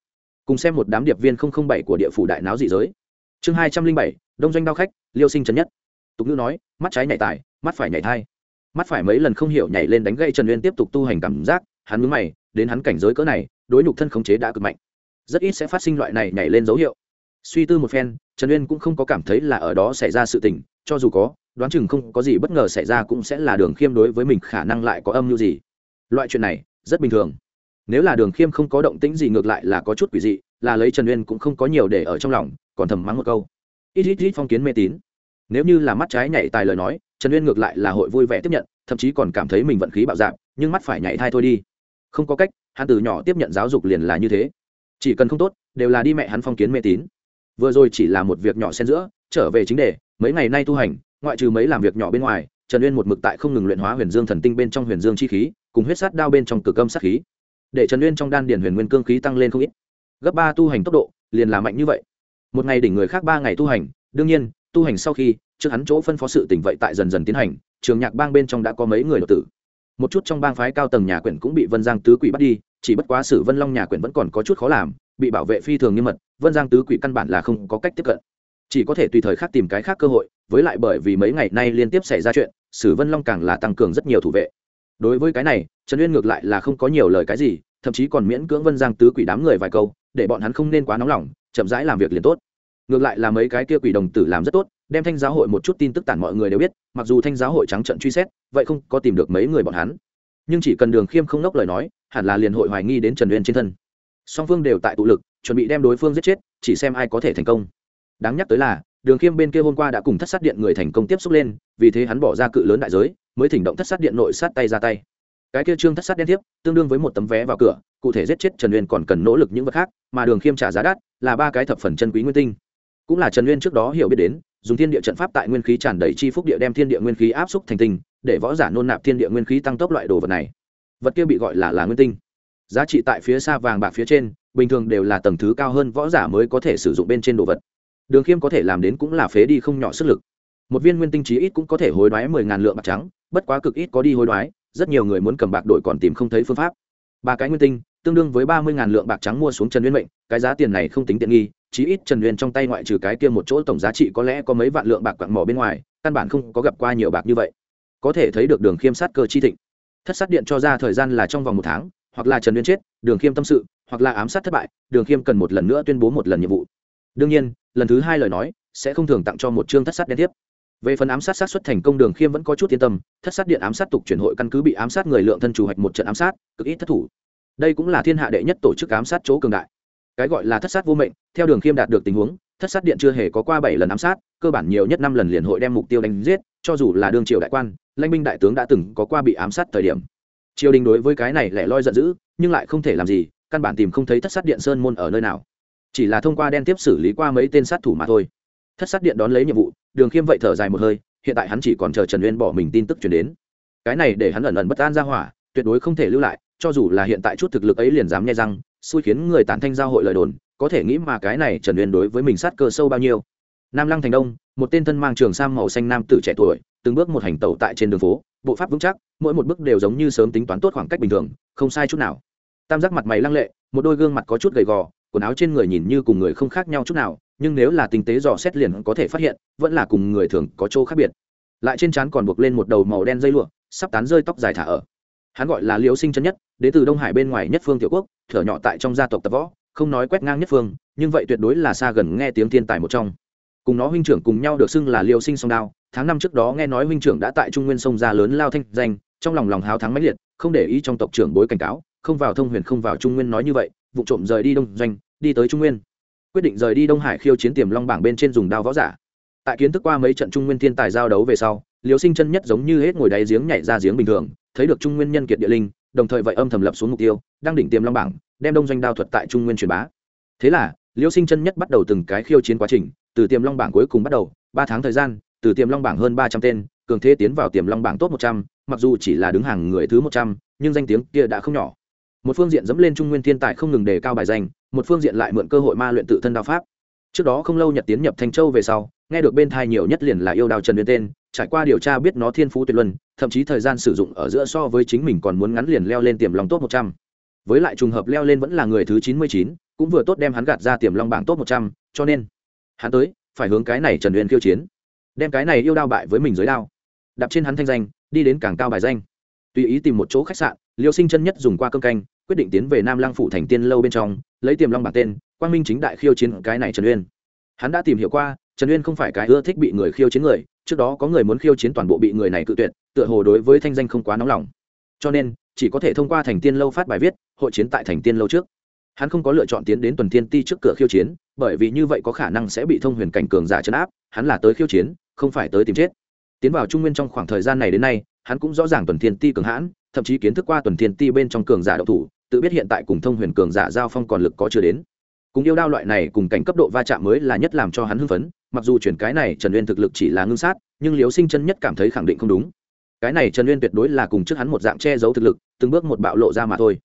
Speaker 1: cùng xem một đám điệp viên bảy của địa phủ đại náo dị giới. Chương hai trăm linh bảy, đông doanh đao khách, liêu sinh trần nhất. Tục ngữ nói, mắt trái nhảy tài, mắt phải nhảy thai. Mắt phải mấy lần không hiểu nhảy lên đánh gây trần uyên tiếp tục tu hành cảm giác, hắn mướn mày, đến hắn cảnh giới cỡ này, đối nhục thân khống chế đã cực mạnh. Rất ít sẽ phát sinh loại này nhảy lên dấu hiệu. Suy tư một phen, trần uyên cũng không có cảm thấy là ở đó xảy ra sự tình, cho dù có đoán chừng không có gì bất ngờ xảy ra cũng sẽ là đường khiêm đối với mình khả năng lại có âm mưu gì. Loại chuyện này, rất bình thường. Nếu là đường khiêm không có động tĩnh gì ngược lại là có chút quỷ dị, là lấy trần uyên cũng không có nhiều để ở trong lòng, còn thầm mắng một câu. Ít ít ít phong kiến mê tín. Nếu như là mắt trái nhảy tài lời nói, trần uyên ngược lại là hội vui vẻ tiếp nhận, thậm chí còn cảm thấy mình vận khí bạo dạp nhưng mắt phải nhảy thai thôi đi. Không có cách, hắn từ nhỏ tiếp nhận giáo dục liền là như thế. Chỉ cần không tốt, đều là đi mẹ hắn phong kiến mê tín. Vừa rồi chỉ là một việc nhỏ xen giữa, trở về chính đề, mấy ngày nay tu hành ngoại trừ mấy làm việc nhỏ bên ngoài, trần uyên một mực tại không ngừng luyện hóa huyền dương thần tinh bên trong huyền dương chi khí, cùng huyết sát đao bên trong cực âm sát khí. Để trần uyên trong đan điền huyền nguyên cương khí tăng lên không ít. Gấp ba tu hành tốc độ, liền là mạnh như vậy. Một ngày đỉnh người khác ba ngày tu hành, đương nhiên, tu hành sau khi, trước hắn chỗ phân phó sự tỉnh vậy tại dần dần tiến hành, trường nhạc bang bên trong đã có mấy người đột tử. Một chút trong bang phái cao tầng nhà quyển cũng bị vân giang tứ quỷ bắt đi, chỉ bất quá sử vân long nhà quyển vẫn còn có chút khó làm, bị bảo vệ phi thường nghiêm mật, vân giang tứ quỷ căn bản là không có cách tiếp cận chỉ có thể tùy thời khác tìm cái khác cơ hội, với lại bởi vì mấy ngày nay liên tiếp xảy ra chuyện, sử vân long càng là tăng cường rất nhiều thủ vệ. Đối với cái này, trần uyên ngược lại là không có nhiều lời cái gì, thậm chí còn miễn cưỡng vân giang tứ quỷ đám người vài câu, để bọn hắn không nên quá nóng lòng, chậm rãi làm việc liền tốt. Ngược lại là mấy cái kia quỷ đồng tử làm rất tốt, đem thanh giáo hội một chút tin tức tản mọi người đều biết, mặc dù thanh giáo hội trắng trận truy xét, vậy không có tìm được mấy người bọn hắn. Nhưng chỉ cần đường khiêm không nốc lời nói, hẳn là liền hội hoài nghi đến trần uyên trên thân. Song phương đều tại tụ lực, chuẩn bị đem đối phương giết chết, chỉ xem ai có thể thành công đáng nhắc tới là, đường khiêm bên kia hôm qua đã cùng thất sát điện người thành công tiếp xúc lên, vì thế hắn bỏ ra cự lớn đại giới, mới thỉnh động thất sát điện nội sát tay ra tay. Cái kia trương thất sát đen tiếp tương đương với một tấm vé vào cửa, cụ thể giết chết trần uyên còn cần nỗ lực những vật khác, mà đường khiêm trả giá đắt, là ba cái thập phần chân quý nguyên tinh. Cũng là trần uyên trước đó hiểu biết đến, dùng thiên địa trận pháp tại nguyên khí tràn đầy chi phúc địa đem thiên địa nguyên khí áp xúc thành tinh, để võ giả nôn nạp thiên địa nguyên khí tăng tốc loại đồ vật này. Vật kia bị gọi là là nguyên tinh. Giá trị tại phía xa vàng bạc phía trên, bình thường đều là tầng thứ cao hơn võ giả mới có thể sử dụng bên trên đồ vật đường khiêm có thể làm đến cũng là phế đi không nhỏ sức lực. Một viên nguyên tinh chí ít cũng có thể hối đoái mười ngàn lượng bạc trắng, bất quá cực ít có đi hối đoái, rất nhiều người muốn cầm bạc đổi còn tìm không thấy phương pháp. Ba cái nguyên tinh, tương đương với ba mươi ngàn lượng bạc trắng mua xuống trần uyên mệnh, cái giá tiền này không tính tiện nghi, chí ít trần uyên trong tay ngoại trừ cái kia một chỗ tổng giá trị có lẽ có mấy vạn lượng bạc quặng mỏ bên ngoài, căn bản không có gặp qua nhiều bạc như vậy. Có thể thấy được đường khiêm sát cơ chi thịnh. Thất sát điện cho ra thời gian là trong vòng một tháng, hoặc là trần uyên chết, đường khiêm tâm sự, hoặc là ám sát thất bại, đường khiêm cần một lần nữa tuyên bố một lần nhiệm vụ đương nhiên, lần thứ hai lời nói sẽ không thường tặng cho một chương thất sát đen tiếp. Về phần ám sát sát xuất thành công đường khiêm vẫn có chút yên tâm, thất sát điện ám sát tục chuyển hội căn cứ bị ám sát người lượng thân chủ hoạch một trận ám sát, cực ít thất thủ. Đây cũng là thiên hạ đệ nhất tổ chức ám sát chỗ cường đại. Cái gọi là thất sát vô mệnh, theo đường khiêm đạt được tình huống, thất sát điện chưa hề có qua bảy lần ám sát, cơ bản nhiều nhất năm lần liền hội đem mục tiêu đánh giết, cho dù là đương triều đại quan, lãnh binh đại tướng đã từng có qua bị ám sát thời điểm. Triều đình đối với cái này lẻ loi giận dữ, nhưng lại không thể làm gì, căn bản tìm không thấy thất sát điện sơn môn ở nơi nào chỉ là thông qua đen tiếp xử lý qua mấy tên sát thủ mà thôi. Thất sát điện đón lấy nhiệm vụ, đường khiêm vậy thở dài một hơi, hiện tại hắn chỉ còn chờ trần uyên bỏ mình tin tức chuyển đến. Cái này để hắn ẩn ẩn bất an ra hỏa, tuyệt đối không thể lưu lại, cho dù là hiện tại chút thực lực ấy liền dám nghe răng, xui khiến người tản thanh giao hội lời đồn, có thể nghĩ mà cái này trần uyên đối với mình sát cơ sâu bao nhiêu. Nam lăng thành đông, một tên thân mang trường sam màu xanh nam tử trẻ tuổi, từng bước một hành tẩu tại trên đường phố, bộ pháp vững chắc, mỗi một bước đều giống như sớm tính toán tốt khoảng cách bình thường, không sai chút nào. Tam giác mặt mày lăng lệ, một đôi gương mặt có chút gầy gò quần áo trên người nhìn như cùng người không khác nhau chút nào, nhưng nếu là tinh tế dò xét liền có thể phát hiện, vẫn là cùng người thường có chỗ khác biệt. Lại trên trán còn buộc lên một đầu màu đen dây lụa, sắp tán rơi tóc dài thả ở. Hắn gọi là liễu sinh chân nhất, đến từ đông hải bên ngoài nhất phương tiểu quốc, thở nhỏ tại trong gia tộc tập võ, không nói quét ngang nhất phương, nhưng vậy tuyệt đối là xa gần nghe tiếng thiên tài một trong. Cùng nó huynh trưởng cùng nhau được xưng là liêu sinh song đao, tháng năm trước đó nghe nói huynh trưởng đã tại trung nguyên sông ra lớn lao thanh danh, trong lòng lòng háo thắng mãnh liệt, không để ý trong tộc trưởng bối cảnh cáo, không vào thông huyền không vào trung nguyên nói như vậy, vụ trộm rời đi đông doanh đi tới trung nguyên quyết định rời đi đông hải khiêu chiến tiềm long bảng bên trên dùng đao võ giả tại kiến thức qua mấy trận trung nguyên thiên tài giao đấu về sau liều sinh chân nhất giống như hết ngồi đáy giếng nhảy ra giếng bình thường thấy được trung nguyên nhân kiệt địa linh đồng thời vậy âm thầm lập xuống mục tiêu đang đỉnh tiềm long bảng đem đông doanh đao thuật tại trung nguyên truyền bá thế là liêu sinh chân nhất bắt đầu từng cái khiêu chiến quá trình từ tiềm long bảng cuối cùng bắt đầu ba tháng thời gian từ tiềm long bảng hơn ba trăm tên cường thế tiến vào tiềm long bảng top một trăm mặc dù chỉ là đứng hàng người thứ một trăm nhưng danh tiếng kia đã không nhỏ một phương diện dẫm lên trung nguyên thiên tài không ngừng đề cao bài danh một phương diện lại mượn cơ hội ma luyện tự thân đao pháp. Trước đó không lâu nhật tiến nhập thanh châu về sau, nghe được bên thai nhiều nhất liền là yêu đao trần nguyên tên, trải qua điều tra biết nó thiên phú tuyệt luân, thậm chí thời gian sử dụng ở giữa so với chính mình còn muốn ngắn liền leo lên tiềm long top một trăm. Với lại trùng hợp leo lên vẫn là người thứ chín mươi chín, cũng vừa tốt đem hắn gạt ra tiềm long bảng top một trăm, cho nên hắn tới, phải hướng cái này trần uyên khiêu chiến. Đem cái này yêu đao bại với mình dưới đao. Đạp trên hắn thanh danh, đi đến càng cao bài danh. Tùy ý tìm một chỗ khách sạn, liêu sinh chân nhất dùng qua cơm canh quyết định tiến về nam lăng phủ thành tiên lâu bên trong, lấy tiềm long bản tên, quang minh chính đại khiêu chiến cái này trần uyên. Hắn đã tìm hiểu qua, trần uyên không phải cái ưa thích bị người khiêu chiến người, trước đó có người muốn khiêu chiến toàn bộ bị người này cự tuyệt, tựa hồ đối với thanh danh không quá nóng lòng. Cho nên, chỉ có thể thông qua thành tiên lâu phát bài viết, hội chiến tại thành tiên lâu trước. Hắn không có lựa chọn tiến đến tuần Tiên ti trước cửa khiêu chiến, bởi vì như vậy có khả năng sẽ bị thông huyền cảnh cường giả chấn áp, hắn là tới khiêu chiến, không phải tới tìm chết. Tiến vào trung nguyên trong khoảng thời gian này đến nay, hắn cũng rõ ràng tuần Tiên ti cường hãn, thậm chí kiến thức qua tuần Tiên ti bên trong cường giả độc thủ tự biết hiện tại cùng thông huyền cường giả giao phong còn lực có chưa đến. Cùng yêu đao loại này cùng cảnh cấp độ va chạm mới là nhất làm cho hắn hưng phấn, mặc dù chuyển cái này trần uyên thực lực chỉ là ngưng sát, nhưng liều sinh chân nhất cảm thấy khẳng định không đúng. Cái này trần uyên tuyệt đối là cùng trước hắn một dạng che giấu thực lực, từng bước một bạo lộ ra mà thôi.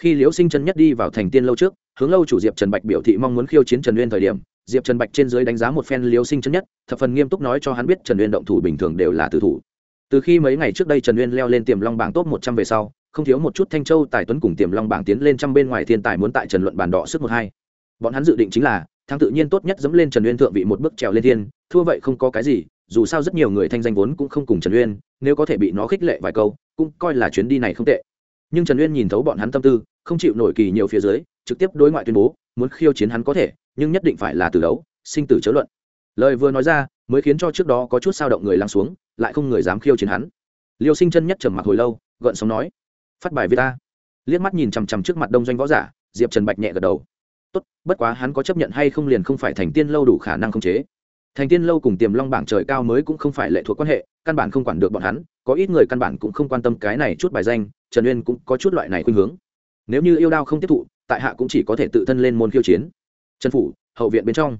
Speaker 1: Khi liễu sinh chân nhất đi vào thành tiên lâu trước, hướng lâu chủ diệp trần bạch biểu thị mong muốn khiêu chiến trần uyên thời điểm, diệp trần bạch trên dưới đánh giá một phen liễu sinh chân nhất, thập phần nghiêm túc nói cho hắn biết trần uyên động thủ bình thường đều là tử thủ. Từ khi mấy ngày trước đây trần uyên leo lên tiềm long bảng top một trăm về sau không thiếu một chút thanh châu tài tuấn cùng tiềm long bảng tiến lên trăm bên ngoài thiên tài muốn tại trần luận bàn đỏ sức một hai. Bọn hắn dự định chính là, thắng tự nhiên tốt nhất dẫm lên trần uyên thượng vị một bước trèo lên thiên, thua vậy không có cái gì, dù sao rất nhiều người thanh danh vốn cũng không cùng trần uyên, nếu có thể bị nó khích lệ vài câu, cũng coi là chuyến đi này không tệ. Nhưng trần uyên nhìn thấu bọn hắn tâm tư, không chịu nổi kỳ nhiều phía dưới, trực tiếp đối ngoại tuyên bố, muốn khiêu chiến hắn có thể, nhưng nhất định phải là từ đấu, sinh tử chớ luận. Lời vừa nói ra, mới khiến cho trước đó có chút sao động người lắng xuống, lại không người dám khiêu chiến hắn. Liêu sinh chân nhất trầm mặc hồi lâu, gợn sóng nói phát bài viết ta. Liếc mắt nhìn chằm chằm trước mặt đông doanh võ giả, diệp trần bạch nhẹ gật đầu. Tốt, bất quá hắn có chấp nhận hay không liền không phải thành tiên lâu đủ khả năng khống chế. Thành tiên lâu cùng tiềm long bảng trời cao mới cũng không phải lệ thuộc quan hệ, căn bản không quản được bọn hắn, có ít người căn bản cũng không quan tâm cái này chút bài danh, trần uyên cũng có chút loại này khuynh hướng. Nếu như yêu đao không tiếp thụ, tại hạ cũng chỉ có thể tự thân lên môn khiêu chiến. Trần phủ, hậu viện bên trong.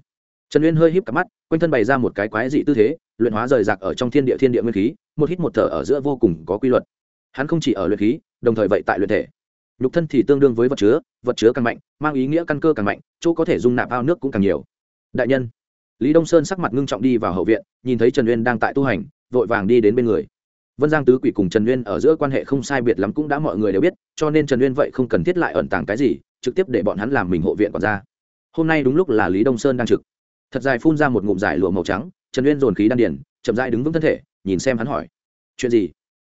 Speaker 1: Trần uyên hơi híp cặp mắt, quanh thân bày ra một cái quái dị tư thế, luyện hóa rời rạc ở trong thiên địa thiên địa nguyên khí, một hít một thở ở giữa vô cùng có quy luật hắn không chỉ ở luyện khí, đồng thời vậy tại luyện thể. Nhục thân thì tương đương với vật chứa vật chứa càng mạnh, mang ý nghĩa căn cơ càng mạnh, chỗ có thể dung nạp ao nước cũng càng nhiều. Đại nhân, lý đông sơn sắc mặt ngưng trọng đi vào hậu viện, nhìn thấy trần uyên đang tại tu hành, vội vàng đi đến bên người. Vân giang tứ quỷ cùng trần uyên ở giữa quan hệ không sai biệt lắm cũng đã mọi người đều biết, cho nên trần uyên vậy không cần thiết lại ẩn tàng cái gì, trực tiếp để bọn hắn làm mình hộ viện còn ra. Hôm nay đúng lúc là lý đông sơn đang trực. Thật dài phun ra một ngụm giải lụa màu trắng, trần uyên dồn khí đan điền, chậm dại đứng vững thân thể, nhìn xem hắn hỏi, chuyện gì?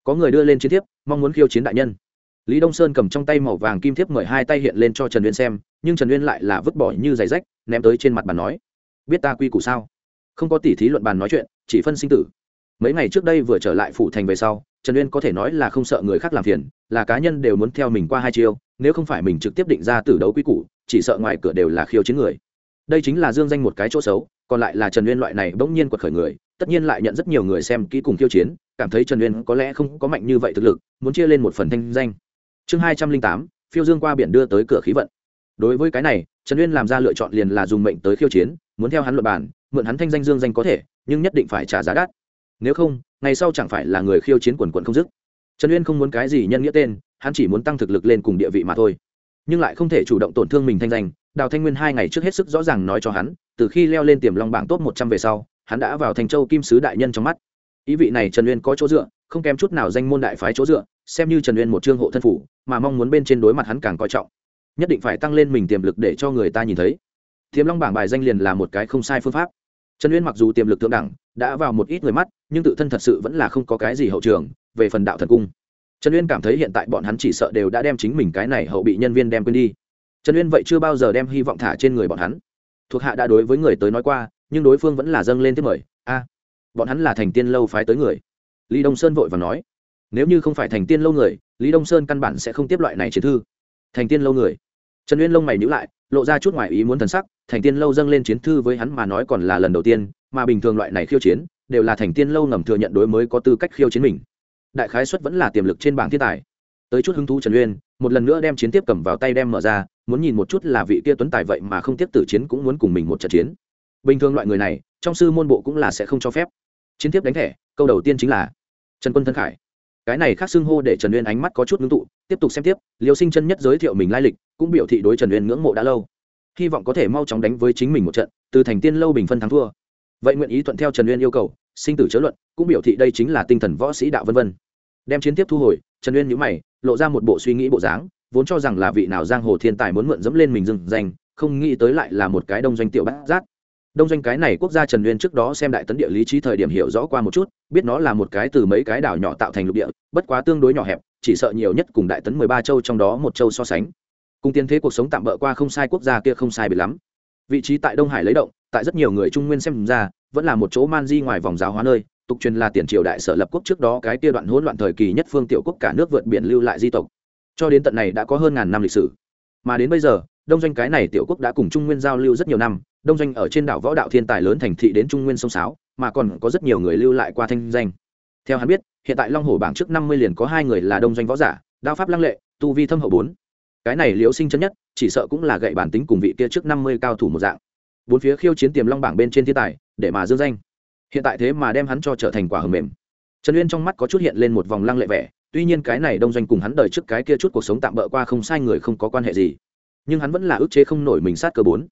Speaker 1: Có người đưa lên chiến thiếp, mong muốn khiêu chiến đại nhân. Lý đông sơn cầm trong tay màu vàng kim thiếp mời hai tay hiện lên cho trần uyên xem, nhưng trần uyên lại là vứt bỏ như giày rách, ném tới trên mặt bàn nói, biết ta quy củ sao? Không có tỉ thí luận bàn nói chuyện, chỉ phân sinh tử. Mấy ngày trước đây vừa trở lại phủ thành về sau, trần uyên có thể nói là không sợ người khác làm phiền, là cá nhân đều muốn theo mình qua hai chiêu, nếu không phải mình trực tiếp định ra tử đấu quy củ, chỉ sợ ngoài cửa đều là khiêu chiến người. Đây chính là dương danh một cái chỗ xấu, còn lại là trần uyên loại này bỗng nhiên quật khởi người tất nhiên lại nhận rất nhiều người xem kỹ cùng khiêu chiến, cảm thấy trần uyên có lẽ không có mạnh như vậy thực lực, muốn chia lên một phần thanh danh. Chương hai trăm linh tám, phiêu dương qua biển đưa tới cửa khí vận. Đối với cái này, trần uyên làm ra lựa chọn liền là dùng mệnh tới khiêu chiến, muốn theo hắn luật bản mượn hắn thanh danh dương danh có thể, nhưng nhất định phải trả giá đắt. Nếu không, ngày sau chẳng phải là người khiêu chiến quần quận không dứt. Trần uyên không muốn cái gì nhân nghĩa tên, hắn chỉ muốn tăng thực lực lên cùng địa vị mà thôi. Nhưng lại không thể chủ động tổn thương mình thanh danh, đào thanh nguyên hai ngày trước hết sức rõ ràng nói cho hắn, từ khi leo lên tiềm long bảng top một trăm về sau hắn đã vào thành châu kim sứ đại nhân trong mắt. Ý vị này trần uyên có chỗ dựa, không kém chút nào danh môn đại phái chỗ dựa, xem như trần uyên một trương hộ thân phủ, mà mong muốn bên trên đối mặt hắn càng coi trọng. Nhất định phải tăng lên mình tiềm lực để cho người ta nhìn thấy. Thiếm long bảng bài danh liền là một cái không sai phương pháp. Trần uyên mặc dù tiềm lực thượng đẳng, đã vào một ít người mắt, nhưng tự thân thật sự vẫn là không có cái gì hậu trường, về phần đạo thần cung. Trần uyên cảm thấy hiện tại bọn hắn chỉ sợ đều đã đem chính mình cái này hậu bị nhân viên đem quên đi. Trần uyên vậy chưa bao giờ đem hy vọng thả trên người bọn hắn. Thuộc hạ đã đối với người tới nói qua nhưng đối phương vẫn là dâng lên tiếp mời. A, bọn hắn là thành tiên lâu phái tới người. Lý đông sơn vội và nói, nếu như không phải thành tiên lâu người, lý đông sơn căn bản sẽ không tiếp loại này chiến thư. Thành tiên lâu người. Trần uyên lông mày nhữ lại, lộ ra chút ngoài ý muốn thần sắc, thành tiên lâu dâng lên chiến thư với hắn mà nói còn là lần đầu tiên, mà bình thường loại này khiêu chiến, đều là thành tiên lâu ngầm thừa nhận đối mới có tư cách khiêu chiến mình. Đại khái xuất vẫn là tiềm lực trên bảng thiên tài. Tới chút hứng thú trần uyên, một lần nữa đem chiến tiếp cầm vào tay đem mở ra, muốn nhìn một chút là vị kia tuấn tài vậy mà không tiếp tử chiến cũng muốn cùng mình một trận chiến bình thường loại người này, trong sư môn bộ cũng là sẽ không cho phép. Chiến tiếp đánh thẻ, câu đầu tiên chính là trần quân thân khải. Cái này khác xưng hô để trần uyên ánh mắt có chút ngưng tụ, tiếp tục xem tiếp liều sinh chân nhất giới thiệu mình lai lịch, cũng biểu thị đối trần uyên ngưỡng mộ đã lâu. Hy vọng có thể mau chóng đánh với chính mình một trận, từ thành tiên lâu bình phân thắng thua. Vậy nguyện ý thuận theo trần uyên yêu cầu, sinh tử chớ luận, cũng biểu thị đây chính là tinh thần võ sĩ đạo vân vân. Đem chiến tiếp thu hồi, trần uyên nhữ mày, lộ ra một bộ suy nghĩ bộ dáng, vốn cho rằng là vị nào giang hồ thiên tài muốn mượn dẫm lên mình dừng danh không nghĩ tới lại là một cái đông doanh tiểu bát giác đông doanh cái này quốc gia trần nguyên trước đó xem đại tấn địa lý trí thời điểm hiểu rõ qua một chút, biết nó là một cái từ mấy cái đảo nhỏ tạo thành lục địa, bất quá tương đối nhỏ hẹp, chỉ sợ nhiều nhất cùng đại tấn mười ba châu trong đó một châu so sánh. Cùng tiến thế cuộc sống tạm bỡ qua không sai quốc gia kia không sai biệt lắm. Vị trí tại đông hải lấy động, tại rất nhiều người trung nguyên xem ra, vẫn là một chỗ man di ngoài vòng giáo hóa nơi, tục truyền là tiền triều đại sở lập quốc trước đó cái kia đoạn hỗn loạn thời kỳ nhất phương tiểu quốc cả nước vượt biển lưu lại di tộc. Cho đến tận này đã có hơn ngàn năm lịch sử. Mà đến bây giờ đông doanh cái này tiểu quốc đã cùng trung nguyên giao lưu rất nhiều năm, đông doanh ở trên đảo võ đạo thiên tài lớn thành thị đến trung nguyên sông sáo, mà còn có rất nhiều người lưu lại qua thanh danh. Theo hắn biết, hiện tại long hồ bảng trước năm mươi liền có hai người là đông doanh võ giả, đao pháp lăng lệ, tu vi thâm hậu bốn. Cái này liễu sinh chân nhất, chỉ sợ cũng là gậy bản tính cùng vị kia trước năm mươi cao thủ một dạng. Bốn phía khiêu chiến tiềm long bảng bên trên thiên tài, để mà dương danh. Hiện tại thế mà đem hắn cho trở thành quả hầm mềm. Trần uyên trong mắt có chút hiện lên một vòng lăng lệ vẻ, tuy nhiên cái này đông doanh cùng hắn đời trước cái kia chút cuộc sống tạm bỡ qua không sai người không có quan hệ gì nhưng hắn vẫn là ức chế không nổi mình sát cơ bốn.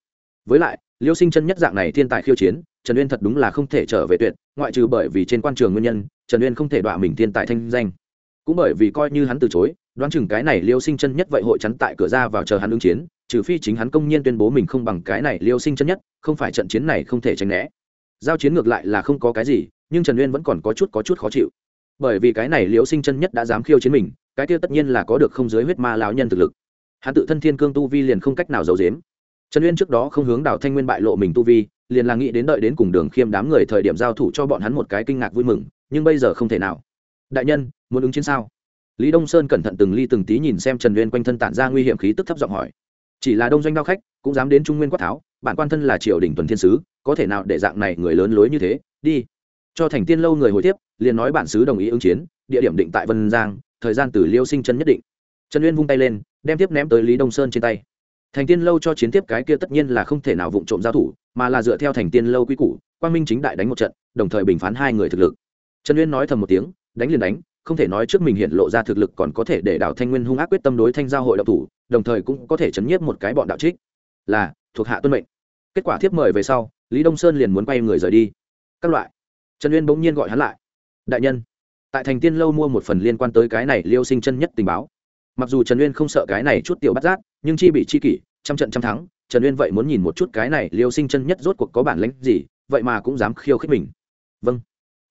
Speaker 1: Với lại, liêu sinh chân nhất dạng này thiên tài khiêu chiến, trần uyên thật đúng là không thể trở về tuyệt, ngoại trừ bởi vì trên quan trường nguyên nhân, trần uyên không thể đọa mình thiên tài thanh danh. Cũng bởi vì coi như hắn từ chối, đoán chừng cái này liêu sinh chân nhất vậy hội chắn tại cửa ra vào chờ hắn ứng chiến, trừ phi chính hắn công nhiên tuyên bố mình không bằng cái này liêu sinh chân nhất, không phải trận chiến này không thể tránh né. Giao chiến ngược lại là không có cái gì, nhưng trần uyên vẫn còn có chút có chút khó chịu. Bởi vì cái này liêu sinh chân nhất đã dám khiêu chiến mình, cái kia tất nhiên là có được không giới huyết ma lão nhân thực lực hắn tự thân thiên cương tu vi liền không cách nào giấu giếm. trần uyên trước đó không hướng đào thanh nguyên bại lộ mình tu vi, liền là nghĩ đến đợi đến cùng đường khiêm đám người thời điểm giao thủ cho bọn hắn một cái kinh ngạc vui mừng, nhưng bây giờ không thể nào. Đại nhân, muốn ứng chiến sao? Lý đông sơn cẩn thận từng ly từng tí nhìn xem trần uyên quanh thân tản ra nguy hiểm khí tức thấp giọng hỏi. Chỉ là đông doanh đao khách, cũng dám đến trung nguyên quát tháo, bản quan thân là triều đình tuần thiên sứ, có thể nào để dạng này người lớn lối như thế? Đi. Cho thành tiên lâu người hồi tiếp, liền nói bản sứ đồng ý ứng chiến, địa điểm định tại vân giang, thời gian từ liêu sinh chân nhất định trần uyên vung tay lên, đem tiếp ném tới lý đông sơn trên tay. Thành tiên lâu cho chiến tiếp cái kia tất nhiên là không thể nào vụng trộm giao thủ, mà là dựa theo thành tiên lâu quy củ, quang minh chính đại đánh một trận, đồng thời bình phán hai người thực lực. Trần uyên nói thầm một tiếng, đánh liền đánh, không thể nói trước mình hiện lộ ra thực lực còn có thể để đảo thanh nguyên hung ác quyết tâm đối thanh giao hội độc thủ, đồng thời cũng có thể chấn nhiếp một cái bọn đạo trích. Là, thuộc hạ tuân mệnh. Kết quả thiếp mời về sau, lý đông sơn liền muốn quay người rời đi. Các loại. Trần uyên bỗng nhiên gọi hắn lại. Đại nhân. Tại thành tiên lâu mua một phần liên quan tới cái này liêu sinh chân nhất tình báo mặc dù trần uyên không sợ cái này chút tiểu bắt giác, nhưng chi bị chi kỷ, trăm trận trăm thắng, trần uyên vậy muốn nhìn một chút cái này liêu sinh chân nhất rốt cuộc có bản lãnh gì, vậy mà cũng dám khiêu khích mình. Vâng.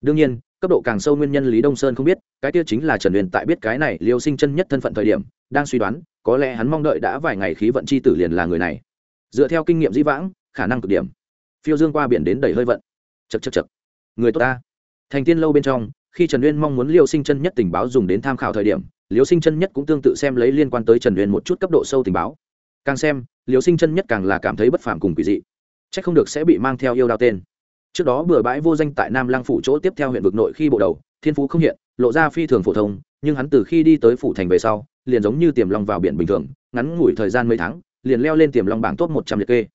Speaker 1: Đương nhiên, cấp độ càng sâu nguyên nhân lý đông sơn không biết, cái kia chính là trần uyên tại biết cái này liêu sinh chân nhất thân phận thời điểm, đang suy đoán, có lẽ hắn mong đợi đã vài ngày khí vận chi tử liền là người này. Dựa theo kinh nghiệm dĩ vãng, khả năng cực điểm. Phiêu dương qua biển đến đầy hơi vận. Chật chật chật người tốt ta. Thành tiên lâu bên trong, khi trần uyên mong muốn liêu sinh chân nhất tình báo dùng đến tham khảo thời điểm liều sinh chân nhất cũng tương tự xem lấy liên quan tới trần uyên một chút cấp độ sâu tình báo. Càng xem liều sinh chân nhất càng là cảm thấy bất phàm cùng quỷ dị. C h ắ c không được sẽ bị mang theo yêu đao tên. Trước đó bừa bãi vô danh tại nam Lang phủ chỗ tiếp theo huyện vực nội khi bộ đầu, thiên phú không hiện, lộ ra phi thường phổ thông, nhưng hắn từ khi đi tới phủ thành về sau, liền giống như tiềm long vào biển bình thường, ngắn ngủi thời gian mấy tháng, liền leo lên tiềm long bảng top một trăm liệt kê.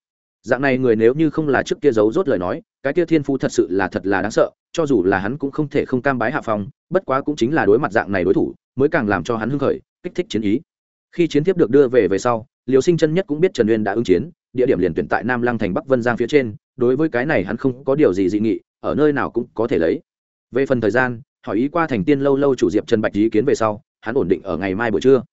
Speaker 1: Dạng này người nếu như không là trước kia giấu rốt lời nói, cái kia thiên phú thật sự là thật là đáng sợ, cho dù là hắn cũng không thể không cam bái hạ phong, bất quá cũng chính là đối mặt dạng này đối thủ mới càng làm cho hắn hưng khởi, kích thích chiến ý. Khi chiến tiếp được đưa về về sau liều sinh chân nhất cũng biết trần uyên đã ứng chiến, địa điểm liền tuyển tại nam lăng thành bắc vân giang phía trên, đối với cái này hắn không có điều gì dị nghị, ở nơi nào cũng có thể lấy. Về phần thời gian, hỏi ý qua thành tiên lâu lâu chủ diệp trần bạch ý kiến về sau, hắn ổn định ở ngày mai buổi trưa.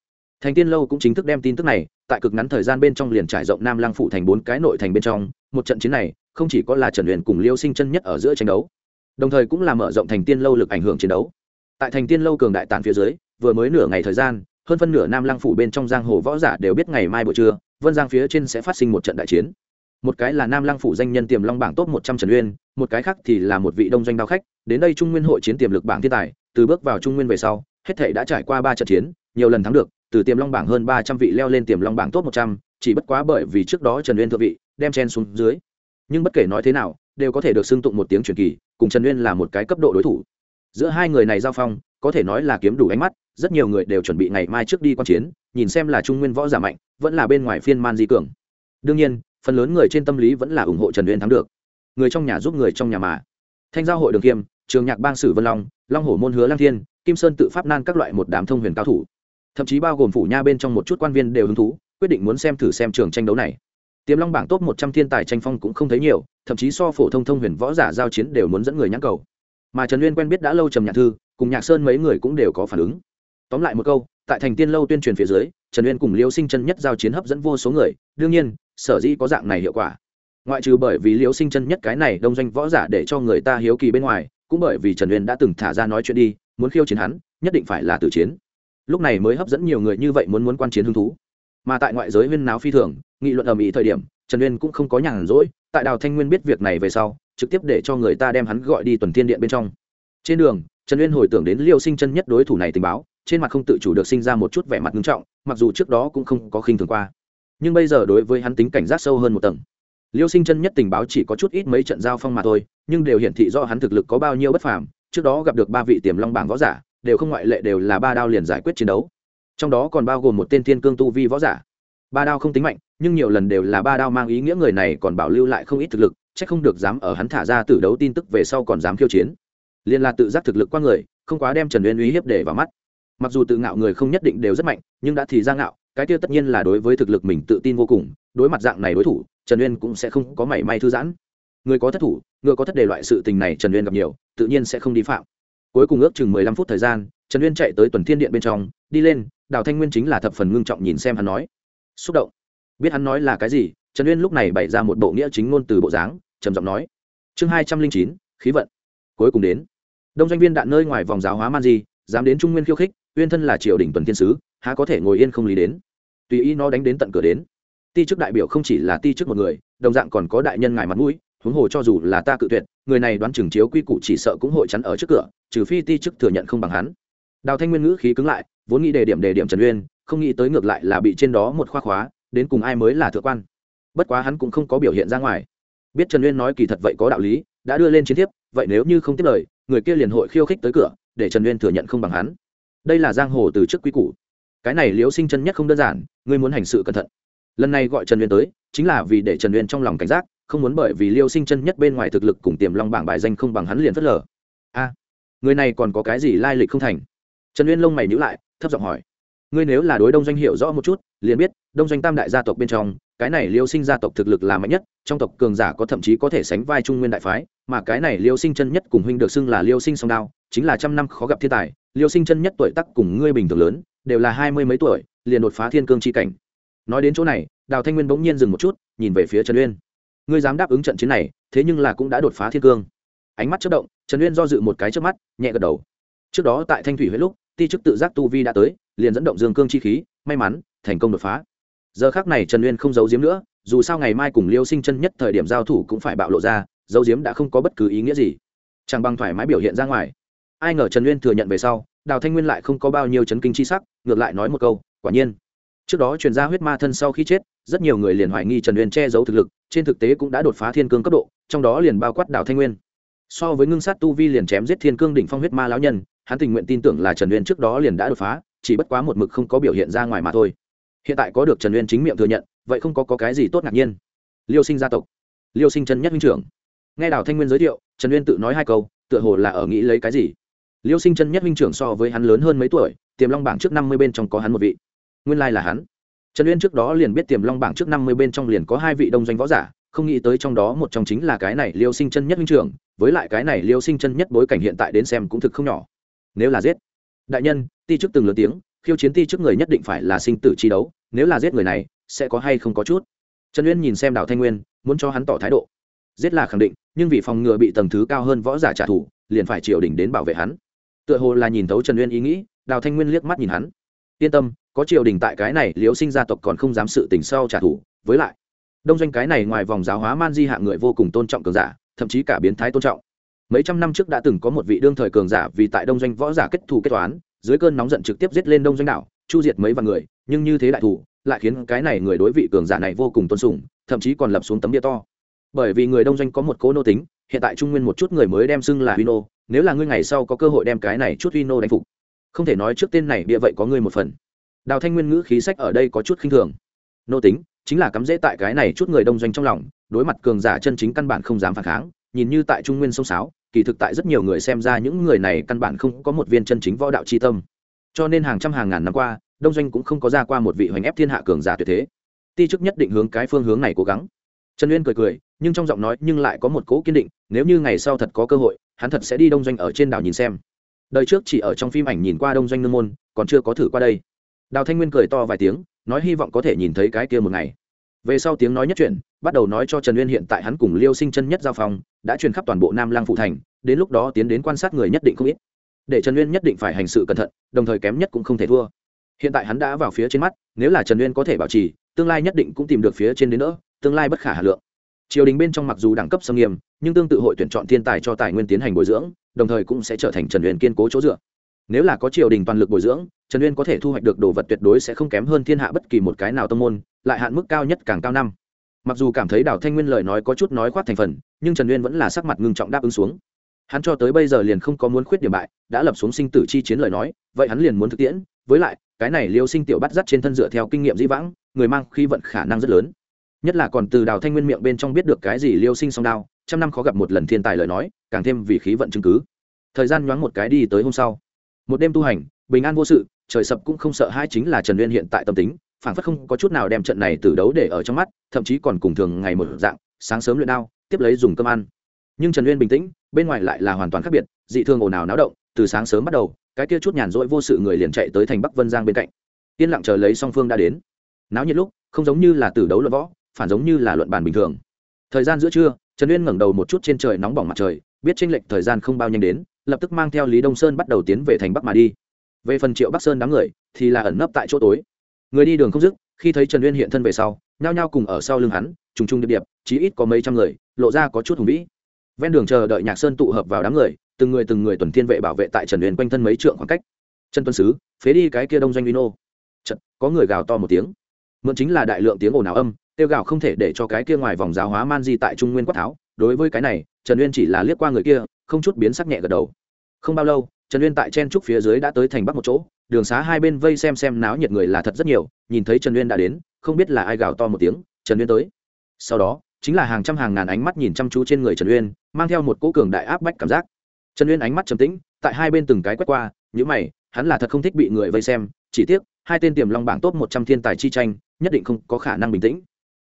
Speaker 1: Thành tiên lâu cũng chính thức đem tin tức này, tại cực ngắn thời gian bên trong liền trải rộng nam lăng phủ thành bốn cái nội thành bên trong, một trận chiến này, không chỉ có là trần huyền cùng liêu sinh chân nhất ở giữa tranh đấu, đồng thời cũng là mở rộng thành tiên lâu lực ảnh hưởng chiến đấu. Tại thành tiên lâu cường đại tàn phía dưới vừa mới nửa ngày thời gian, hơn phân nửa nam lăng phủ bên trong giang hồ võ giả đều biết ngày mai buổi trưa, vân giang phía trên sẽ phát sinh một trận đại chiến. Một cái là nam lăng phủ danh nhân tiềm long bảng top một trăm trần uyên, một cái khác thì là một vị đông doanh đao khách, đến đây trung nguyên hội chiến tiềm lực bảng thiên tài, từ bước vào trung nguyên về sau, hết thể đã trải qua ba trận chiến, nhiều lần thắng được, từ tiềm long bảng hơn ba trăm vị leo lên tiềm long bảng top một trăm, chỉ bất quá bởi vì trước đó trần uyên thượng vị, đem chen xuống dưới. Nhưng bất kể nói thế nào, đều có thể được xưng tụng một tiếng truyền kỳ, cùng trần uyên là một cái cấp độ đối thủ. Giữa hai người này giao phong, có thể nói là kiếm đủ ánh mắt rất nhiều người đều chuẩn bị ngày mai trước đi quan chiến, nhìn xem là trung nguyên võ giả mạnh, vẫn là bên ngoài phiên man di cường. Đương nhiên, phần lớn người trên tâm lý vẫn là ủng hộ trần uyên thắng được. Người trong nhà giúp người trong nhà mà. Thanh giao hội đường kiêm, trường nhạc bang sử vân long long hổ môn hứa lang thiên, kim sơn tự pháp nan các loại một đám thông huyền cao thủ. Thậm chí bao gồm phủ nha bên trong một chút quan viên đều hứng thú, quyết định muốn xem thử xem trường tranh đấu này. Tiềm long bảng top một trăm thiên tài tranh phong cũng không thấy nhiều, thậm chí so phổ thông thông huyền võ giả giao chiến đều muốn dẫn người nhãn cầu. Mà trần uyên quen biết đã lâu trầm nhạc thư, cùng nhạc sơn mấy người cũng đều có phản ứng tóm lại một câu, tại thành tiên lâu tuyên truyền phía dưới, trần uyên cùng liêu sinh chân nhất giao chiến hấp dẫn vô số người, đương nhiên, sở dĩ có dạng này hiệu quả. Ngoại trừ bởi vì liêu sinh chân nhất cái này đông doanh võ giả để cho người ta hiếu kỳ bên ngoài, cũng bởi vì trần uyên đã từng thả ra nói chuyện đi, muốn khiêu chiến hắn, nhất định phải là tử chiến. Lúc này mới hấp dẫn nhiều người như vậy muốn muốn quan chiến hứng thú. Mà tại ngoại giới huyên náo phi thường, nghị luận ầm ĩ thời điểm, trần uyên cũng không có nhàn rỗi, tại đào thanh nguyên biết việc này về sau, trực tiếp để cho người ta đem hắn gọi đi tuần thiên điện bên trong. Trên đường trần uyên hồi tưởng đến liêu sinh chân nhất đối thủ này tình báo, trên mặt không tự chủ được sinh ra một chút vẻ mặt nghiêm trọng, mặc dù trước đó cũng không có khinh thường qua. Nhưng bây giờ đối với hắn tính cảnh giác sâu hơn một tầng. Liêu sinh chân nhất tình báo chỉ có chút ít mấy trận giao phong mà thôi, nhưng đều hiển thị do hắn thực lực có bao nhiêu bất phàm. Trước đó gặp được ba vị tiềm long bảng võ giả, đều không ngoại lệ đều là ba đao liền giải quyết chiến đấu. Trong đó còn bao gồm một tên thiên cương tu vi võ giả. Ba đao không tính mạnh, nhưng nhiều lần đều là ba đao mang ý nghĩa người này còn bảo lưu lại không ít thực lực c h ắ c không được dám ở hắn thả ra từ đấu tin tức về sau còn dám khiêu chiến liên là tự giác thực lực qua người, không quá đem trần uyên uy hiếp để vào mắt. Mặc dù tự ngạo người không nhất định đều rất mạnh, nhưng đã thì ra ngạo, cái kia tất nhiên là đối với thực lực mình tự tin vô cùng, đối mặt dạng này đối thủ, trần uyên cũng sẽ không có mảy may thư giãn. Người có thất thủ, ngựa có thất đề loại sự tình này trần uyên gặp nhiều, tự nhiên sẽ không đi phạm. Cuối cùng ước chừng mười lăm phút thời gian, trần uyên chạy tới tuần thiên điện bên trong, đi lên, đào thanh nguyên chính là thập phần ngưng trọng nhìn xem hắn nói. Xúc động. Biết hắn nói là cái gì, trần uyên lúc này bày ra một bộ nghĩa chính ngôn từ bộ dáng, trầm giọng nói. Chương hai trăm linh chín, khí vận. Cuối cùng đến đông doanh viên đạn nơi ngoài vòng giáo hóa man di, dám đến trung nguyên khiêu khích, uyên thân là triều đình tuần thiên sứ, há có thể ngồi yên không lý đến. Tùy ý nó đánh đến tận cửa đến. Ti chức đại biểu không chỉ là ti chức một người, đồng dạng còn có đại nhân ngài mặt mũi, huống hồ cho dù là ta cự tuyệt, người này đoán chừng chiếu quy củ chỉ sợ cũng hội chắn ở trước cửa, trừ phi ti chức thừa nhận không bằng hắn. Đào thanh nguyên ngữ khí cứng lại, vốn nghĩ đề điểm đề điểm trần uyên, không nghĩ tới ngược lại là bị trên đó một khoa khóa, đến cùng ai mới là thượng quan. Bất quá hắn cũng không có biểu hiện ra ngoài. Biết trần uyên nói kỳ thật vậy có đạo lý, đã đưa lên chiến thiếp, vậy nếu như không tiếp lời người kia liền hội khiêu khích tới cửa, để trần uyên thừa nhận không bằng hắn. Đây là giang hồ từ trước quy củ. Cái này liễu sinh chân nhất không đơn giản, ngươi muốn hành sự cẩn thận. Lần này gọi trần uyên tới, chính là vì để trần uyên trong lòng cảnh giác, không muốn bởi vì liêu sinh chân nhất bên ngoài thực lực cùng tiềm long bảng bài danh không bằng hắn liền phớt lờ. A, người này còn có cái gì lai lịch không thành? Trần uyên lông mày nhữ lại, thấp giọng hỏi. Ngươi nếu là đối đông doanh hiểu rõ một chút, liền biết đông doanh tam đại gia tộc bên trong cái này liêu sinh gia tộc thực lực là mạnh nhất, trong tộc cường giả có thậm chí có thể sánh vai trung nguyên đại phái, mà cái này liêu sinh chân nhất cùng huynh được xưng là liêu sinh song đao, chính là trăm năm khó gặp thiên tài, liêu sinh chân nhất tuổi tắc cùng ngươi bình thường lớn, đều là hai mươi mấy tuổi, liền đột phá thiên cương chi cảnh. Nói đến chỗ này, đào thanh nguyên bỗng nhiên dừng một chút, nhìn về phía trần uyên. Ngươi dám đáp ứng trận chiến này, thế nhưng là cũng đã đột phá thiên cương. Ánh mắt chất động, trần uyên do dự một cái trước mắt, nhẹ gật đầu. Trước đó tại thanh thủy huế lúc, ti chức tự giác tu vi đã tới, liền dẫn động dương cương chi khí, may mắn, thành công đột phá giờ khác này trần uyên không giấu giếm nữa, dù sao ngày mai cùng liêu sinh chân nhất thời điểm giao thủ cũng phải bạo lộ ra, giấu giếm đã không có bất cứ ý nghĩa gì. Chẳng bằng thoải mái biểu hiện ra ngoài. Ai ngờ trần uyên thừa nhận về sau, đào thanh nguyên lại không có bao nhiêu chấn kinh chi sắc, ngược lại nói một câu, quả nhiên. Trước đó truyền ra huyết ma thân sau khi chết, rất nhiều người liền hoài nghi trần uyên che giấu thực lực, trên thực tế cũng đã đột phá thiên cương cấp độ, trong đó liền bao quát đào thanh nguyên. So với ngưng sát tu vi liền chém giết thiên cương đỉnh phong huyết ma lão nhân, hắn tình nguyện tin tưởng là trần uyên trước đó liền đã đột phá, chỉ bất quá một mực không có biểu hiện ra ngoài mà thôi hiện tại có được trần uyên chính miệng thừa nhận vậy không có, có cái gì tốt ngạc nhiên. Liêu sinh gia tộc. Liêu sinh chân nhất huynh trưởng. Nghe đào thanh nguyên giới thiệu trần uyên tự nói hai câu tựa hồ là ở nghĩ lấy cái gì. Liêu sinh chân nhất huynh trưởng so với hắn lớn hơn mấy tuổi tiềm long bảng trước năm mươi bên trong có hắn một vị. Nguyên lai là hắn. Trần uyên trước đó liền biết tiềm long bảng trước năm mươi bên trong liền có hai vị đông doanh võ giả không nghĩ tới trong đó một trong chính là cái này liêu sinh chân nhất huynh trưởng với lại cái này liêu sinh chân nhất bối cảnh hiện tại đến xem cũng thực không nhỏ. Nếu là giết đại nhân ti trước từng lớn tiếng khiêu chiến ti trước người nhất định phải là sinh tử chi đấu, nếu là giết người này, sẽ có hay không có chút? Trần uyên nhìn xem đào thanh nguyên, muốn cho hắn tỏ thái độ. Giết là khẳng định, nhưng vì phòng ngừa bị tầng thứ cao hơn võ giả trả thù, liền phải triều đình đến bảo vệ hắn. Tựa hồ là nhìn thấu trần uyên ý nghĩ, đào thanh nguyên liếc mắt nhìn hắn. Yên tâm, có triều đình tại cái này, liễu sinh gia tộc còn không dám sự tình sau trả thù, với lại, đông doanh cái này ngoài vòng giáo hóa man di hạng người vô cùng tôn trọng cường giả, thậm chí cả biến thái tôn trọng. Mấy trăm năm trước đã từng có một vị đương thời cường giả vì tại đông doanh võ giả kết thù kết toán dưới cơn nóng giận trực tiếp giết lên đông doanh đảo chu diệt mấy vạn người nhưng như thế đại thủ lại khiến cái này người đối vị cường giả này vô cùng tôn sùng thậm chí còn lập xuống tấm bia to. Bởi vì người đông doanh có một cố nô tính hiện tại trung nguyên một chút người mới đem xưng là Vino, nếu là ngươi ngày sau có cơ hội đem cái này chút Vino đánh phục. Không thể nói trước tên này bia vậy có ngươi một phần. Đào thanh nguyên ngữ khí sách ở đây có chút khinh thường. Nô tính chính là cắm dễ tại cái này chút người đông doanh trong lòng đối mặt cường giả chân chính căn bản không dám phản kháng nhìn như tại trung nguyên sông sáo, kỳ thực tại rất nhiều người xem ra những người này căn bản không có một viên chân chính võ đạo c tâm. Cho nên hàng trăm hàng ngàn năm qua, đông doanh cũng không có ra qua một vị hoành ép thiên hạ cường giả tuyệt thế. Ti chức nhất định hướng cái phương hướng này cố gắng. Trần uyên cười cười, nhưng trong giọng nói nhưng lại có một cỗ kiên định, nếu như ngày sau thật có cơ hội, hắn thật sẽ đi đông doanh ở trên đảo nhìn xem. Đời trước chỉ ở trong phim ảnh nhìn qua đông doanh nương môn, còn chưa có thử qua đây. Đào thanh nguyên cười to vài tiếng, nói hy vọng có thể nhìn thấy cái kia một ngày về sau tiếng nói nhất chuyện bắt đầu nói cho trần uyên hiện tại hắn cùng liêu sinh chân nhất giao phong đã truyền khắp toàn bộ nam lang phụ thành, đến lúc đó tiến đến quan sát người nhất định không ít. Để trần uyên nhất định phải hành sự cẩn thận, đồng thời kém nhất cũng không thể thua. Hiện tại hắn đã vào phía trên mắt, nếu là trần uyên có thể bảo trì, tương lai nhất định cũng tìm được phía trên đến nữa tương lai bất khả hà lượng. Triều đình bên trong mặc dù đẳng cấp sâm nghiêm, nhưng tương tự hội tuyển chọn thiên tài cho tài nguyên tiến hành bồi dưỡng, đồng thời cũng sẽ trở thành trần uyên kiên cố chỗ dựa. Nếu là có triều đình toàn lực bồi dưỡng, trần uyên có thể thu hoạch được đồ vật tuyệt đối sẽ không kém hơn thiên hạ bất kỳ một cái nào tông môn lại hạn mức cao nhất càng cao năm. Mặc dù cảm thấy đào thanh nguyên lời nói có chút nói khoát thành phần, nhưng trần uyên vẫn là sắc mặt ngưng trọng đáp ứng xuống. Hắn cho tới bây giờ liền không có muốn khuyết điểm bại, đã lập xuống sinh tử chi chiến lời nói, vậy hắn liền muốn thực tiễn. Với lại, cái này liêu sinh tiểu bắt dắt trên thân dựa theo kinh nghiệm dĩ vãng, người mang khi vận khả năng rất lớn. Nhất là còn từ đào thanh nguyên miệng bên trong biết được cái gì liêu sinh song đao, trăm năm khó gặp một lần thiên tài lời nói, càng thêm vì khí vận chứng cứ. Thời gian nhoáng một cái đi tới hôm sau. Một đêm tu hành, bình an vô sự, trời sập cũng không sợ hai chính là trần uyên hiện tại tâm tính phản phất không có chút nào đem trận này từ đấu để ở trong mắt, thậm chí còn cùng thường ngày một dạng, sáng sớm luyện đao, tiếp lấy dùng cơm ăn. Nhưng trần uyên bình tĩnh, bên ngoài lại là hoàn toàn khác biệt, dị thường ồn ào náo động, từ sáng sớm bắt đầu, cái kia chút nhàn rỗi vô sự người liền chạy tới thành bắc vân giang bên cạnh. Yên lặng chờ lấy song phương đã đến. Náo nhiệt lúc, không giống như là từ đấu luận võ, phản giống như là luận bàn bình thường. Thời gian giữa trưa, trần uyên ngẩng đầu một chút trên trời nóng bỏng mặt trời, biết tranh lệch thời gian không bao nhanh đến, lập tức mang theo lý đông sơn bắt đầu tiến về thành bắc mà đi. Về phần triệu bắc sơn đám người, thì là ẩn nấp tại chỗ tối người đi đường không dứt, khi thấy trần uyên hiện thân về sau, nhao nhao cùng ở sau lưng hắn, trùng trùng điệp điệp, chí ít có mấy trăm người, lộ ra có chút hùng vĩ. Ven đường chờ đợi nhạc sơn tụ hợp vào đám người, từng người từng người tuần thiên vệ bảo vệ tại trần uyên quanh thân mấy trượng khoảng cách. Trần tuân sứ, phế đi cái kia đông doanh vino trận có người gào to một tiếng. Mượn chính là đại lượng tiếng ồn ào âm tiêu gào không thể để cho cái kia ngoài vòng giáo hóa man di tại trung nguyên quát tháo. Đối với cái này, trần uyên chỉ là liếc qua người kia, không chút biến sắc nhẹ gật đầu. Không bao lâu trần uyên tại chen trúc phía dưới đã tới thành bắc một chỗ, đường xá hai bên vây xem xem náo nhiệt người là thật rất nhiều, nhìn thấy trần uyên đã đến, không biết là ai gào to một tiếng, trần uyên tới. Sau đó, chính là hàng trăm hàng ngàn ánh mắt nhìn chăm chú trên người trần uyên, mang theo một cỗ cường đại áp bách cảm giác. Trần uyên ánh mắt trầm tĩnh, tại hai bên từng cái quét qua nhữ mày, hắn là thật không thích bị người vây xem, chỉ tiếc, hai tên tiềm long bảng top một trăm thiên tài chi tranh, nhất định không có khả năng bình tĩnh.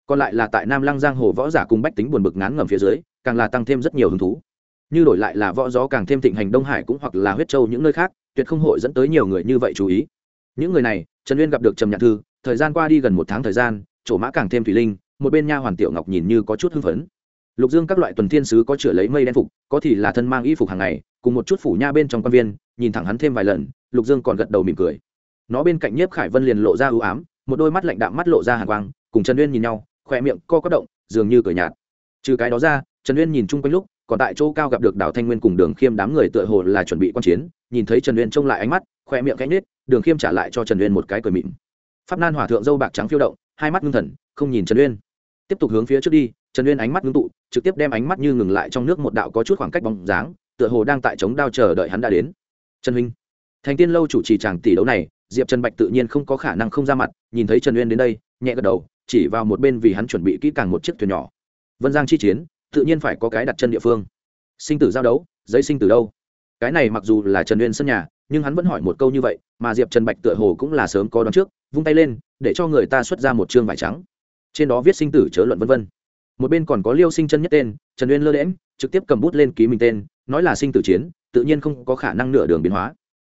Speaker 1: Còn lại là tại nam lăng giang hồ võ giả cùng bách tính buồn bực ngán ngầm phía dưới, càng là tăng thêm rất nhiều hứng thú như đổi lại là võ gió càng thêm thịnh hành đông hải cũng hoặc là huyết châu những nơi khác, tuyệt không hội dẫn tới nhiều người như vậy chú ý. Những người này, trần uyên gặp được trầm nhạc thư, thời gian qua đi gần một tháng thời gian, chỗ mã càng thêm thủy linh, một bên nha hoàn tiểu ngọc nhìn như có chút hưng phấn. Lục dương các loại tuần thiên sứ có chửa lấy mây đen phục, có thì là thân mang y phục hàng ngày, cùng một chút phủ nha bên trong quan viên, nhìn thẳng hắn thêm vài lần, lục dương còn gật đầu mỉm cười. Nó bên cạnh nhiếp khải vân liền lộ ra ưu ám, một đôi mắt lạnh đạm mắt lộ ra hàn quang, cùng trần uyên nhìn nhau khoe miệng co có động, dường như cười nhạt. Trừ cái đó ra, trần uyên nhìn chung quanh lúc còn tại chỗ cao gặp được đào thanh nguyên cùng đường khiêm đám người tựa hồ là chuẩn bị quan chiến, nhìn thấy trần uyên trông lại ánh mắt, khoe miệng cánh nết đường khiêm trả lại cho trần uyên một cái cười mịn pháp nan hòa thượng dâu bạc trắng phiêu động, hai mắt ngưng thần, không nhìn trần uyên. Tiếp tục hướng phía trước đi, trần uyên ánh mắt ngưng tụ, trực tiếp đem ánh mắt như ngừng lại trong nước một đạo có chút khoảng cách bóng dáng, tựa hồ đang tại chống đao chờ đợi hắn đã đến. Trần huynh, thành tiên lâu chủ trì chàng tỷ đấu này, diệp trần bạch tự nhiên không có khả năng không ra mặt, nhìn thấy trần uyên đến đây, nhẹ gật đầu, chỉ vào một bên vì hắn chuẩn bị kỹ càng một chiếc thuyền nhỏ. Vân giang chi chiến tự nhiên phải có cái đặt chân địa phương. Sinh tử giao đấu, giấy sinh tử đâu? Cái này mặc dù là trần uyên sân nhà, nhưng hắn vẫn hỏi một câu như vậy, mà diệp trần bạch tựa hồ cũng là sớm có đón trước, vung tay lên, để cho người ta xuất ra một chương vải trắng. Trên đó viết sinh tử chớ luận vân vân. Một bên còn có liêu sinh chân nhất tên, trần uyên lơ đễm trực tiếp cầm bút lên ký mình tên, nói là sinh tử chiến, tự nhiên không có khả năng nửa đường biến hóa.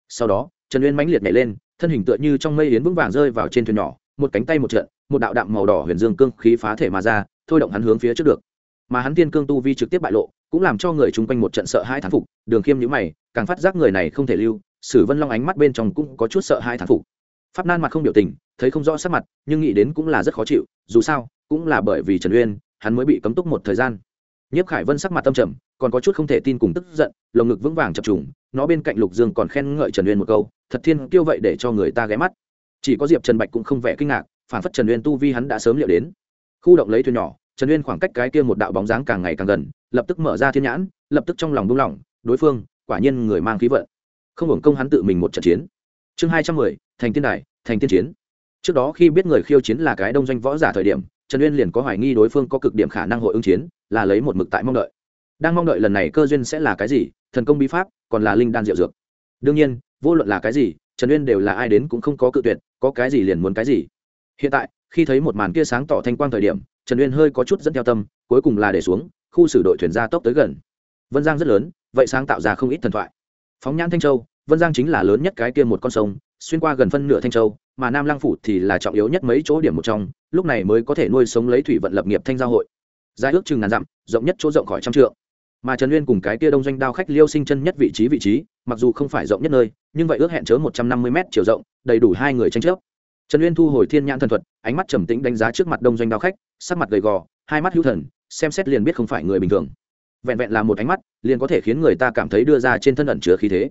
Speaker 1: Sau đó, trần uyên mãnh liệt nhảy lên, thân hình tựa như trong mây yến vững vàng rơi vào trên thuyền nhỏ, một cánh tay một trận, một đạo đạm màu đỏ huyền dương cương khí phá thể mà ra, thôi động hắn hướng phía trước được mà hắn tiên cương tu vi trực tiếp bại lộ, cũng làm cho người chung quanh một trận sợ hai thán phục. Đường khiêm nhữ mày, càng phát giác người này không thể lưu, sử vân long ánh mắt bên trong cũng có chút sợ hai thán phục. Pháp nan mặt không biểu tình, thấy không rõ sắc mặt, nhưng nghĩ đến cũng là rất khó chịu, dù sao, cũng là bởi vì trần uyên, hắn mới bị cấm túc một thời gian. Nhiếp khải vân sắc mặt tâm trầm, còn có chút không thể tin cùng tức giận, lồng ngực vững vàng chập trùng, nó bên cạnh lục dương còn khen ngợi trần uyên một câu, thật thiên kiêu vậy để cho người ta ghé mắt. Chỉ có diệp trần bạch cũng không vẻ kinh ngạc, phản phất trần uyên tu vi hắn đã sớm liệu đến. Khu động lấy thuyền nhỏ trần uyên khoảng cách cái kia một đạo bóng dáng càng ngày càng gần, lập tức mở ra thiên nhãn, lập tức trong lòng buông lỏng, đối phương, quả nhiên người mang khí vận. Không hưởng công hắn tự mình một trận chiến. Chương hai trăm mười, thành tiên đài, thành tiên chiến. Trước đó khi biết người khiêu chiến là cái đông doanh võ giả thời điểm, trần uyên liền có hoài nghi đối phương có cực điểm khả năng hội ứng chiến, là lấy một mực tại mong đợi. Đang mong đợi lần này cơ duyên sẽ là cái gì, thần công bí pháp, còn là linh đan diệu dược. Đương nhiên, vô luận là cái gì, trần uyên đều là ai đến cũng không có cự tuyệt, có cái gì liền muốn cái gì. Hiện tại, khi thấy một màn kia sáng tỏ thanh quang thời điểm trần uyên hơi có chút dẫn theo tâm, cuối cùng là để xuống, khu xử đội thuyền ra tốc tới gần. Vân giang rất lớn, vậy sáng tạo ra không ít thần thoại. Phóng nhãn thanh châu, vân giang chính là lớn nhất cái kia một con sông, xuyên qua gần phân nửa thanh châu, mà nam Lang phủ thì là trọng yếu nhất mấy chỗ điểm một trong, lúc này mới có thể nuôi sống lấy thủy vận lập nghiệp thanh giao hội. Dài ước chừng ngàn dặm, rộng nhất chỗ rộng khỏi trăm trượng. Mà trần uyên cùng cái kia đông doanh đao khách liêu sinh chân nhất vị trí vị trí, mặc dù không phải rộng nhất nơi, nhưng vậy ước hẹn chớ một trăm năm mươi m chiều rộng, đầy đủ hai người tranh chấp. Trần uyên thu hồi thiên nhãn thần thuật, ánh mắt trầm tĩnh đánh giá trước mặt đông doanh đao khách sắc mặt gầy gò, hai mắt hữu thần, xem xét liền biết không phải người bình thường. Vẹn vẹn là một ánh mắt, liền có thể khiến người ta cảm thấy đưa ra trên thân ẩn chứa khí thế.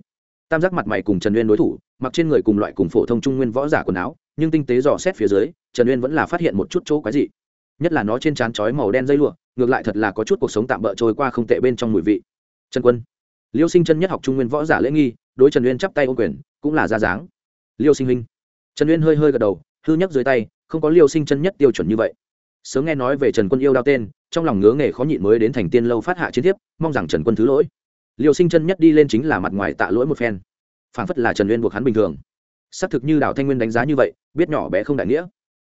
Speaker 1: Tam giác mặt mày cùng trần uyên đối thủ, mặc trên người cùng loại cùng phổ thông trung nguyên võ giả quần áo, nhưng tinh tế dò xét phía dưới, trần uyên vẫn là phát hiện một chút chỗ quái dị. Nhất là nó trên trán chói màu đen dây lụa, ngược lại thật là có chút cuộc sống tạm bỡ trôi qua không tệ bên trong mùi vị. Trần quân. Liêu sinh chân nhất học trung nguyên võ giả lễ nghi, đối trần uyên chắp tay ô quyền, cũng là ra dáng. Liêu sinh huynh. Trần uyên hơi hơi gật đầu, hư nhấc dưới tay, không có liêu sinh chân nhất tiêu chuẩn như vậy sớm nghe nói về trần quân yêu đao tên, trong lòng ngứa nghề khó nhịn mới đến thành tiên lâu phát hạ chiến thiếp, mong rằng trần quân thứ lỗi. Liêu sinh chân nhất đi lên chính là mặt ngoài tạ lỗi một phen. Phảng phất là trần uyên buộc hắn bình thường. Xác thực như đào thanh nguyên đánh giá như vậy, biết nhỏ bé không đại nghĩa.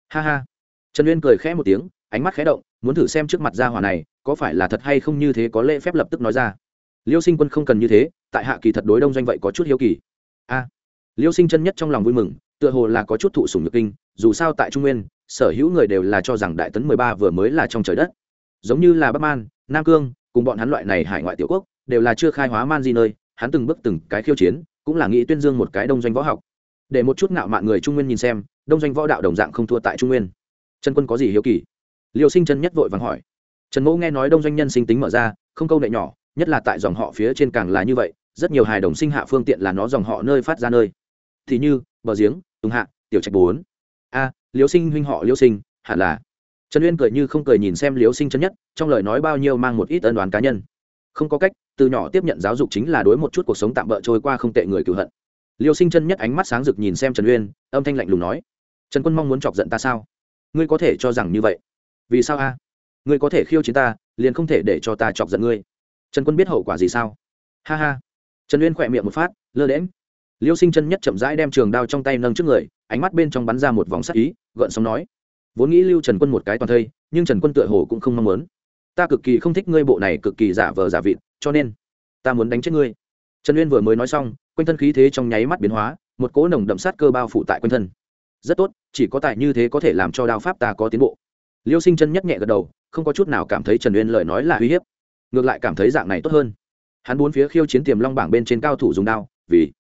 Speaker 1: Ha ha. Trần uyên cười khẽ một tiếng, ánh mắt khẽ động, muốn thử xem trước mặt gia hỏa này, có phải là thật hay không như thế có lễ phép lập tức nói ra. Liêu sinh quân không cần như thế, tại hạ kỳ thật đối đông doanh vậy có chút hiếu kỳ. A. Liêu sinh chân nhất trong lòng vui mừng tựa hồ là có chút thụ sủng nhược kinh, dù sao tại trung nguyên, sở hữu người đều là cho rằng đại tấn mười ba vừa mới là trong trời đất. Giống như là bắc man, nam cương, cùng bọn hắn loại này hải ngoại tiểu quốc, đều là chưa khai hóa man di nơi, hắn từng bước từng cái khiêu chiến, cũng là nghĩ tuyên dương một cái đông doanh võ học. Để một chút ngạo mạn người trung nguyên nhìn xem, đông doanh võ đạo đồng dạng không thua tại trung nguyên. Trần quân có gì hiếu kỳ? Liều sinh chân nhất vội vàng hỏi. Trần mẫu nghe nói đông doanh nhân sinh tính mở ra, không câu nệ nhỏ, nhất là tại dòng họ phía trên càng là như vậy, rất nhiều hài đồng sinh hạ phương tiện là nó dòng họ nơi phát ra nơi. Thì như bờ giếng, tùng hạ, tiểu trạch bốn. A, Liễu sinh huynh họ liêu sinh, hẳn là. Trần uyên cười như không cười nhìn xem Liễu sinh chân nhất, trong lời nói bao nhiêu mang một ít ân đoán cá nhân. Không có cách, từ nhỏ tiếp nhận giáo dục chính là đối một chút cuộc sống tạm bỡ trôi qua không tệ người cựu hận. Liêu sinh chân nhất ánh mắt sáng rực nhìn xem trần uyên, âm thanh lạnh lùng nói, trần quân mong muốn chọc giận ta sao? Ngươi có thể cho rằng như vậy. Vì sao a? Ngươi có thể khiêu chiến ta, liền không thể để cho ta chọc giận ngươi. Trần quân biết hậu quả gì sao? Ha ha. Trần uyên khỏe miệng một phát, lơ đễm liêu sinh chân nhất chậm rãi đem trường đao trong tay nâng trước người, ánh mắt bên trong bắn ra một vòng sắc ý, gợn sóng nói, vốn nghĩ lưu trần quân một cái toàn thây, nhưng trần quân tựa hồ cũng không mong muốn. Ta cực kỳ không thích ngươi bộ này cực kỳ giả vờ giả vịt, cho nên, ta muốn đánh chết ngươi. Trần uyên vừa mới nói xong, quanh thân khí thế trong nháy mắt biến hóa, một cỗ nồng đậm sát cơ bao phủ tại quanh thân. Rất tốt, chỉ có tài như thế có thể làm cho đao pháp ta có tiến bộ. Liêu sinh chân nhất nhẹ gật đầu, không có chút nào cảm thấy trần uyên lời nói là uy hiếp, ngược lại cảm thấy dạng này tốt hơn. Hắn bốn phía khiêu chiến tiềm long bảng bên trên cao thủ dùng đao, vì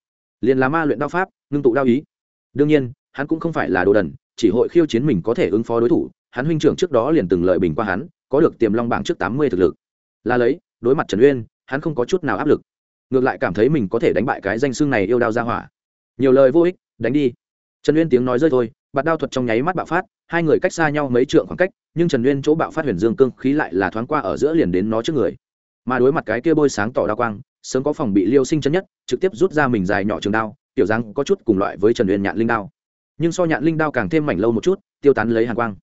Speaker 1: liền là ma luyện đao pháp, ngưng tụ đao ý. Đương nhiên, hắn cũng không phải là đồ đần, chỉ hội khiêu chiến mình có thể ứng phó đối thủ, hắn huynh trưởng trước đó liền từng lợi bình qua hắn, có được tiềm long bảng trước tám mươi thực lực. Là lấy, đối mặt trần uyên, hắn không có chút nào áp lực. Ngược lại cảm thấy mình có thể đánh bại cái danh xưng này yêu đao ra hỏa. Nhiều lời vô ích, đánh đi. Trần uyên tiếng nói rơi thôi, bạt đao thuật trong nháy mắt bạo phát, hai người cách xa nhau mấy trượng khoảng cách, nhưng trần uyên chỗ bạo phát huyền dương cương khí lại là thoáng qua ở giữa liền đến nó trước người. Mà đối mặt cái kia bôi sáng tỏ đa quang sớm có phòng bị liêu sinh chân nhất trực tiếp rút ra mình dài nhỏ trường đao tiểu giang có chút cùng loại với trần uyên nhạn linh đao. Nhưng so nhạn linh đao càng thêm mảnh lâu một chút tiêu tán lấy hàn quang.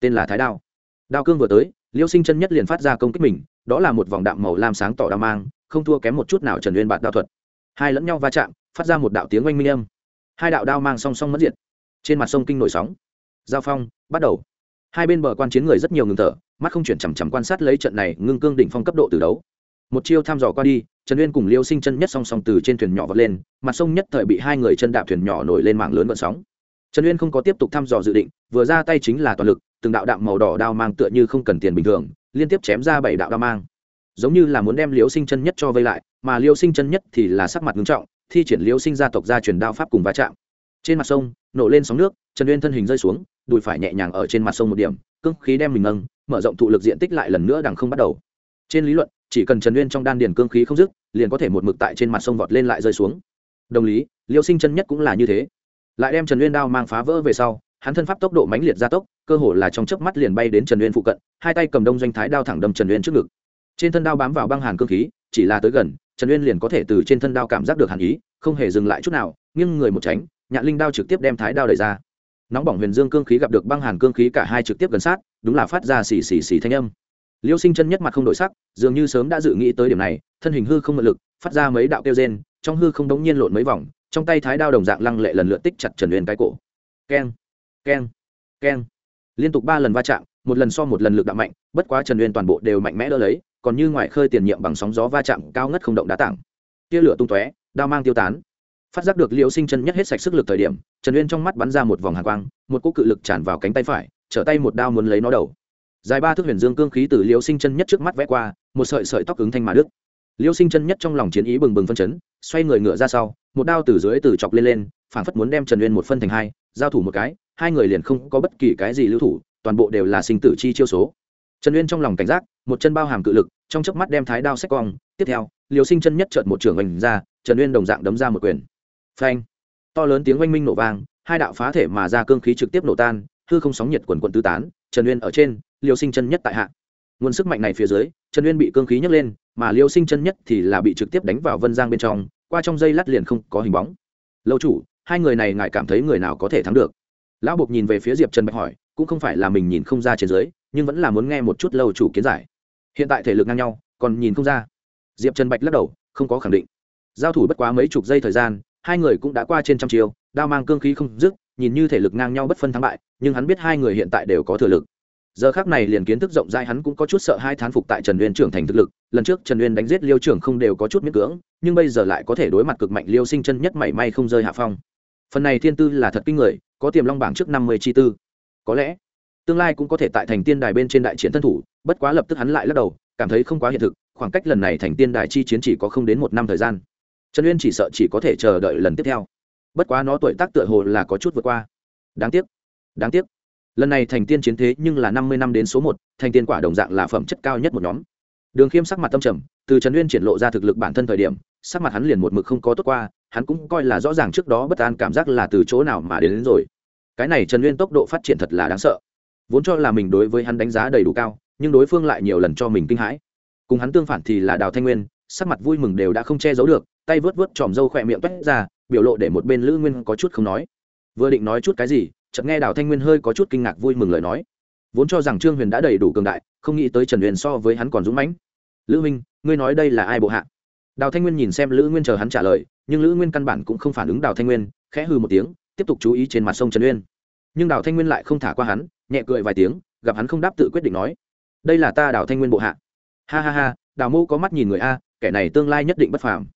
Speaker 1: Tên là thái đao. Đao cương vừa tới liêu sinh chân nhất liền phát ra công kích mình đó là một vòng đạm màu lam sáng tỏ đao mang không thua kém một chút nào trần uyên bạt đao thuật. Hai lẫn nhau va chạm phát ra một đạo tiếng oanh minh âm. Hai đạo đao mang song song mất diện, trên mặt sông kinh nổi sóng. Giao phong bắt đầu. Hai bên bờ quan chiến người rất nhiều ngừng thở mắt không chuyển chằm chằm quan sát lấy trận này ngưng cương đỉnh phong cấp độ từ đấu. Một chiêu thăm dò qua đi trần uyên cùng liêu sinh chân nhất song song từ trên thuyền nhỏ vọt lên, mặt sông nhất thời bị hai người chân đạp thuyền nhỏ nổi lên mạng lớn vận sóng. Trần uyên không có tiếp tục thăm dò dự định, vừa ra tay chính là toàn lực, từng đạo đạm màu đỏ đao mang tựa như không cần tiền bình thường, liên tiếp chém ra bảy đạo đao mang. Giống như là muốn đem liêu sinh chân nhất cho vây lại, mà liêu sinh chân nhất thì là sắc mặt nghiêm trọng, thi triển liêu sinh gia tộc gia truyền đao pháp cùng va chạm. Trên mặt sông, nổ lên sóng nước, trần uyên thân hình rơi xuống, đùi phải nhẹ nhàng ở trên mặt sông một điểm cưng khí đem mình nâng, mở rộng thụ lực diện tích lại lần nữa đằng không bắt đầu. Trên lý luận chỉ cần trần uyên trong đan điền cương khí không dứt, liền có thể một mực tại trên mặt sông vọt lên lại rơi xuống. Đồng lý, liêu sinh chân nhất cũng là như thế. Lại đem trần uyên đao mang phá vỡ về sau, hắn thân pháp tốc độ mãnh liệt gia tốc, cơ hồ là trong chớp mắt liền bay đến trần uyên phụ cận, hai tay cầm đông doanh thái đao thẳng đâm trần uyên trước ngực. Trên thân đao bám vào băng hàn cương khí, chỉ là tới gần, trần uyên liền có thể từ trên thân đao cảm giác được hàn ý, không hề dừng lại chút nào, nghiêng người một tránh, nhạn linh đao trực tiếp đem thái đao đẩy ra. Nóng bỏng huyền dương cương khí gặp được băng hàn cương khí cả hai trực tiếp gần sát, đúng là phát ra xì xì xì thanh âm liêu sinh chân nhất mặt không đổi sắc, dường như sớm đã dự nghĩ tới điểm này, thân hình hư không mượn lực, phát ra mấy đạo kêu rên, trong hư không đống nhiên lộn mấy vòng, trong tay thái đao đồng dạng lăng lệ lần lượt tích chặt trần uyên cái cổ. Keng keng keng. Liên tục ba lần va chạm, một lần so một lần lực đạo mạnh, bất quá trần uyên toàn bộ đều mạnh mẽ đỡ lấy, còn như ngoài khơi tiền nhiệm bằng sóng gió va chạm cao ngất không động đá tảng. Tia lửa tung tóe, đao mang tiêu tán. Phát giác được liễu sinh chân nhất hết sạch sức lực thời điểm, trần uyên trong mắt bắn ra một vòng hàng quang, một cỗ cự lực tràn vào cánh tay phải, trở tay một đao muốn lấy nó đầu dài ba thước huyền dương cương khí từ liễu sinh chân nhất trước mắt vẽ qua, một sợi sợi tóc ứng thanh mà đức liễu sinh chân nhất trong lòng chiến ý bừng bừng phân chấn, xoay người ngựa ra sau, một đao từ dưới từ chọc lên lên, phảng phất muốn đem trần uyên một phân thành hai, giao thủ một cái, hai người liền không có bất kỳ cái gì lưu thủ, toàn bộ đều là sinh tử chi chiêu số. Trần uyên trong lòng cảnh giác, một chân bao hàm cự lực, trong chớp mắt đem thái đao xách cong. Tiếp theo liều sinh chân nhất trợt một trường oanh ra, trần uyên đồng dạng đấm ra một quyền. Phanh! To lớn tiếng oanh minh nổ vang, hai đạo phá thể mà ra cương khí trực tiếp nổ tan, hư không sóng nhiệt quần quần tứ tán, trần uyên ở trên Liêu sinh chân nhất tại hạ. Nguồn sức mạnh này phía dưới, trần uyên bị cương khí nhấc lên, mà liêu sinh chân nhất thì là bị trực tiếp đánh vào vân giang bên trong, qua trong dây lát liền không có hình bóng. Lâu chủ, hai người này ngại cảm thấy người nào có thể thắng được? Lão bộc nhìn về phía diệp trần bạch hỏi, cũng không phải là mình nhìn không ra trên dưới, nhưng vẫn là muốn nghe một chút lâu chủ kiến giải. Hiện tại thể lực ngang nhau, còn nhìn không ra. Diệp trần bạch lắc đầu, không có khẳng định. Giao thủ bất quá mấy chục giây thời gian, hai người cũng đã qua trên trăm chiều đao mang cương khí không dứt, nhìn như thể lực ngang nhau bất phân thắng bại, nhưng hắn biết hai người hiện tại đều có thừa lực giờ khác này liền kiến thức rộng rãi hắn cũng có chút sợ hai thán phục tại trần uyên trưởng thành thực lực. Lần trước trần uyên đánh giết liêu trưởng không đều có chút miễn cưỡng, nhưng bây giờ lại có thể đối mặt cực mạnh liêu sinh chân nhất mảy may không rơi hạ phong. Phần này thiên tư là thật kinh người, có tiềm long bảng trước năm mươi chi tư. Có lẽ, tương lai cũng có thể tại thành tiên đài bên trên đại chiến thân thủ, bất quá lập tức hắn lại lắc đầu, cảm thấy không quá hiện thực, khoảng cách lần này thành tiên đài chi chiến chỉ có không đến một năm thời gian. Trần uyên chỉ sợ chỉ có thể chờ đợi lần tiếp theo. Bất quá nó tuổi tác tựa hồ là có chút vượt qua. Đáng tiếc đáng tiếc lần này thành tiên chiến thế nhưng là năm mươi năm đến số một thành tiên quả đồng dạng là phẩm chất cao nhất một nhóm. Đường khiêm sắc mặt tâm trầm từ trần uyên triển lộ ra thực lực bản thân thời điểm sắc mặt hắn liền một mực không có tốt qua hắn cũng coi là rõ ràng trước đó bất an cảm giác là từ chỗ nào mà đến, đến rồi. Cái này trần uyên tốc độ phát triển thật là đáng sợ. Vốn cho là mình đối với hắn đánh giá đầy đủ cao nhưng đối phương lại nhiều lần cho mình kinh hãi. Cùng hắn tương phản thì là đào thanh nguyên sắc mặt vui mừng đều đã không che giấu được tay vớt vớt tròm râu khỏe miệng toét ra biểu lộ để một bên lữ nguyên có chút không nói. Vừa định nói chút cái gì chợt nghe đào thanh nguyên hơi có chút kinh ngạc vui mừng lời nói. Vốn cho rằng trương huyền đã đầy đủ cường đại, không nghĩ tới trần huyền so với hắn còn dũng mãnh. Lữ minh ngươi nói đây là ai bộ hạ? Đào thanh nguyên nhìn xem lữ nguyên chờ hắn trả lời, nhưng lữ nguyên căn bản cũng không phản ứng đào thanh nguyên, khẽ hư một tiếng, tiếp tục chú ý trên mặt sông trần uyên. Nhưng đào thanh nguyên lại không thả qua hắn, nhẹ cười vài tiếng, gặp hắn không đáp tự quyết định nói, đây là ta đào thanh nguyên bộ hạ. Ha ha ha, đào mô có mắt nhìn người a, kẻ này tương lai nhất định bất phàm.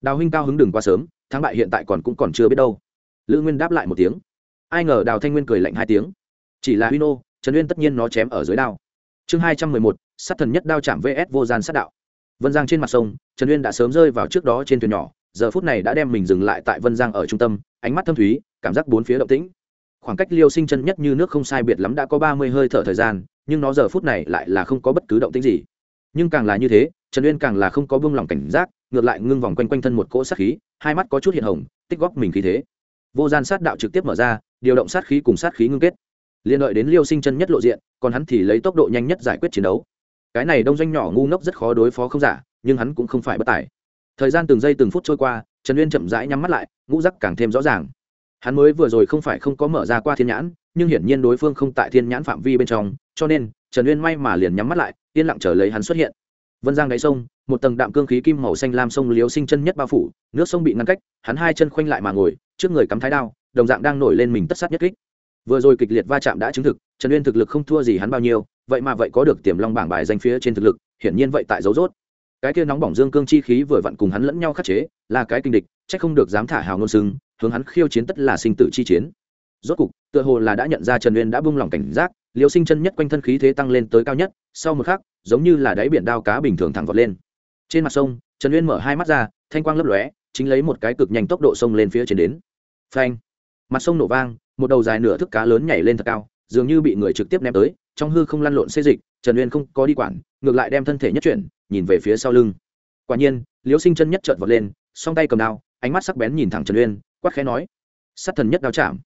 Speaker 1: Đào huynh cao hứng đừng quá sớm, thắng bại hiện tại còn cũng còn chưa biết đâu. Lữ nguyên đáp lại một tiếng ai ngờ đào thanh nguyên cười lạnh hai tiếng. Chỉ là huy nô, trần uyên tất nhiên nó chém ở dưới đao. Chương hai trăm mười một, sát thần nhất đao chạm vs vô gian sát đạo. Vân giang trên mặt sông, trần uyên đã sớm rơi vào trước đó trên thuyền nhỏ, giờ phút này đã đem mình dừng lại tại vân giang ở trung tâm, ánh mắt thâm thúy, cảm giác bốn phía động tĩnh. Khoảng cách liêu sinh chân nhất như nước không sai biệt lắm đã có ba mươi hơi thở thời gian, nhưng nó giờ phút này lại là không có bất cứ động tĩnh gì. Nhưng càng là như thế, trần uyên càng là không có buông lỏng cảnh giác, ngược lại ngưng vòng quanh quanh thân một cỗ sát khí, hai mắt có chút hiện hồng, tích góp mình khí thế vô gian sát đạo trực tiếp mở ra, điều động sát khí cùng sát khí ngưng kết. Liên đợi đến liêu sinh chân nhất lộ diện, còn hắn thì lấy tốc độ nhanh nhất giải quyết chiến đấu. Cái này đông doanh nhỏ ngu ngốc rất khó đối phó không giả, nhưng hắn cũng không phải bất tài. Thời gian từng giây từng phút trôi qua, trần uyên chậm rãi nhắm mắt lại, ngũ rắc càng thêm rõ ràng. Hắn mới vừa rồi không phải không có mở ra qua thiên nhãn, nhưng hiển nhiên đối phương không tại thiên nhãn phạm vi bên trong, cho nên trần uyên may mà liền nhắm mắt lại, yên lặng chờ lấy hắn xuất hiện. Vân giang đáy sông, một tầng đạm cương khí kim màu xanh lam sông liếu sinh chân nhất bao phủ, nước sông bị ngăn cách, hắn hai chân khoanh lại mà ngồi trước người cắm thái đao, đồng dạng đang nổi lên mình tất sát nhất kích. Vừa rồi kịch liệt va chạm đã chứng thực, trần uyên thực lực không thua gì hắn bao nhiêu, vậy mà vậy có được tiềm long bảng bài danh phía trên thực lực, hiển nhiên vậy tại dấu rốt. Cái kia nóng bỏng dương cương chi khí vừa vặn cùng hắn lẫn nhau khắc chế, là cái kinh địch, chắc không được dám thả hào ngôn sưng hướng hắn khiêu chiến tất là sinh tử chi chiến. Rốt cục, tựa hồ là đã nhận ra trần uyên đã buông lòng cảnh giác, liều sinh chân nhất quanh thân khí thế tăng lên tới cao nhất, sau một khắc, giống như là đáy biển đao cá bình thường thẳng vọt lên. Trên mặt sông, trần uyên mở hai mắt ra, thanh quang lấp lóe, chính lấy một cái cực nhanh tốc độ sông lên phía trên đến phanh. Mặt sông nổ vang, một đầu dài nửa thức cá lớn nhảy lên thật cao, dường như bị người trực tiếp ném tới, trong hư không lăn lộn xê dịch, trần uyên không có đi quản, ngược lại đem thân thể nhất chuyển, nhìn về phía sau lưng. Quả nhiên, liễu sinh chân nhất trợt vọt lên, song tay cầm đao, ánh mắt sắc bén nhìn thẳng trần uyên, quát khẽ nói, sát thần nhất đao chạm.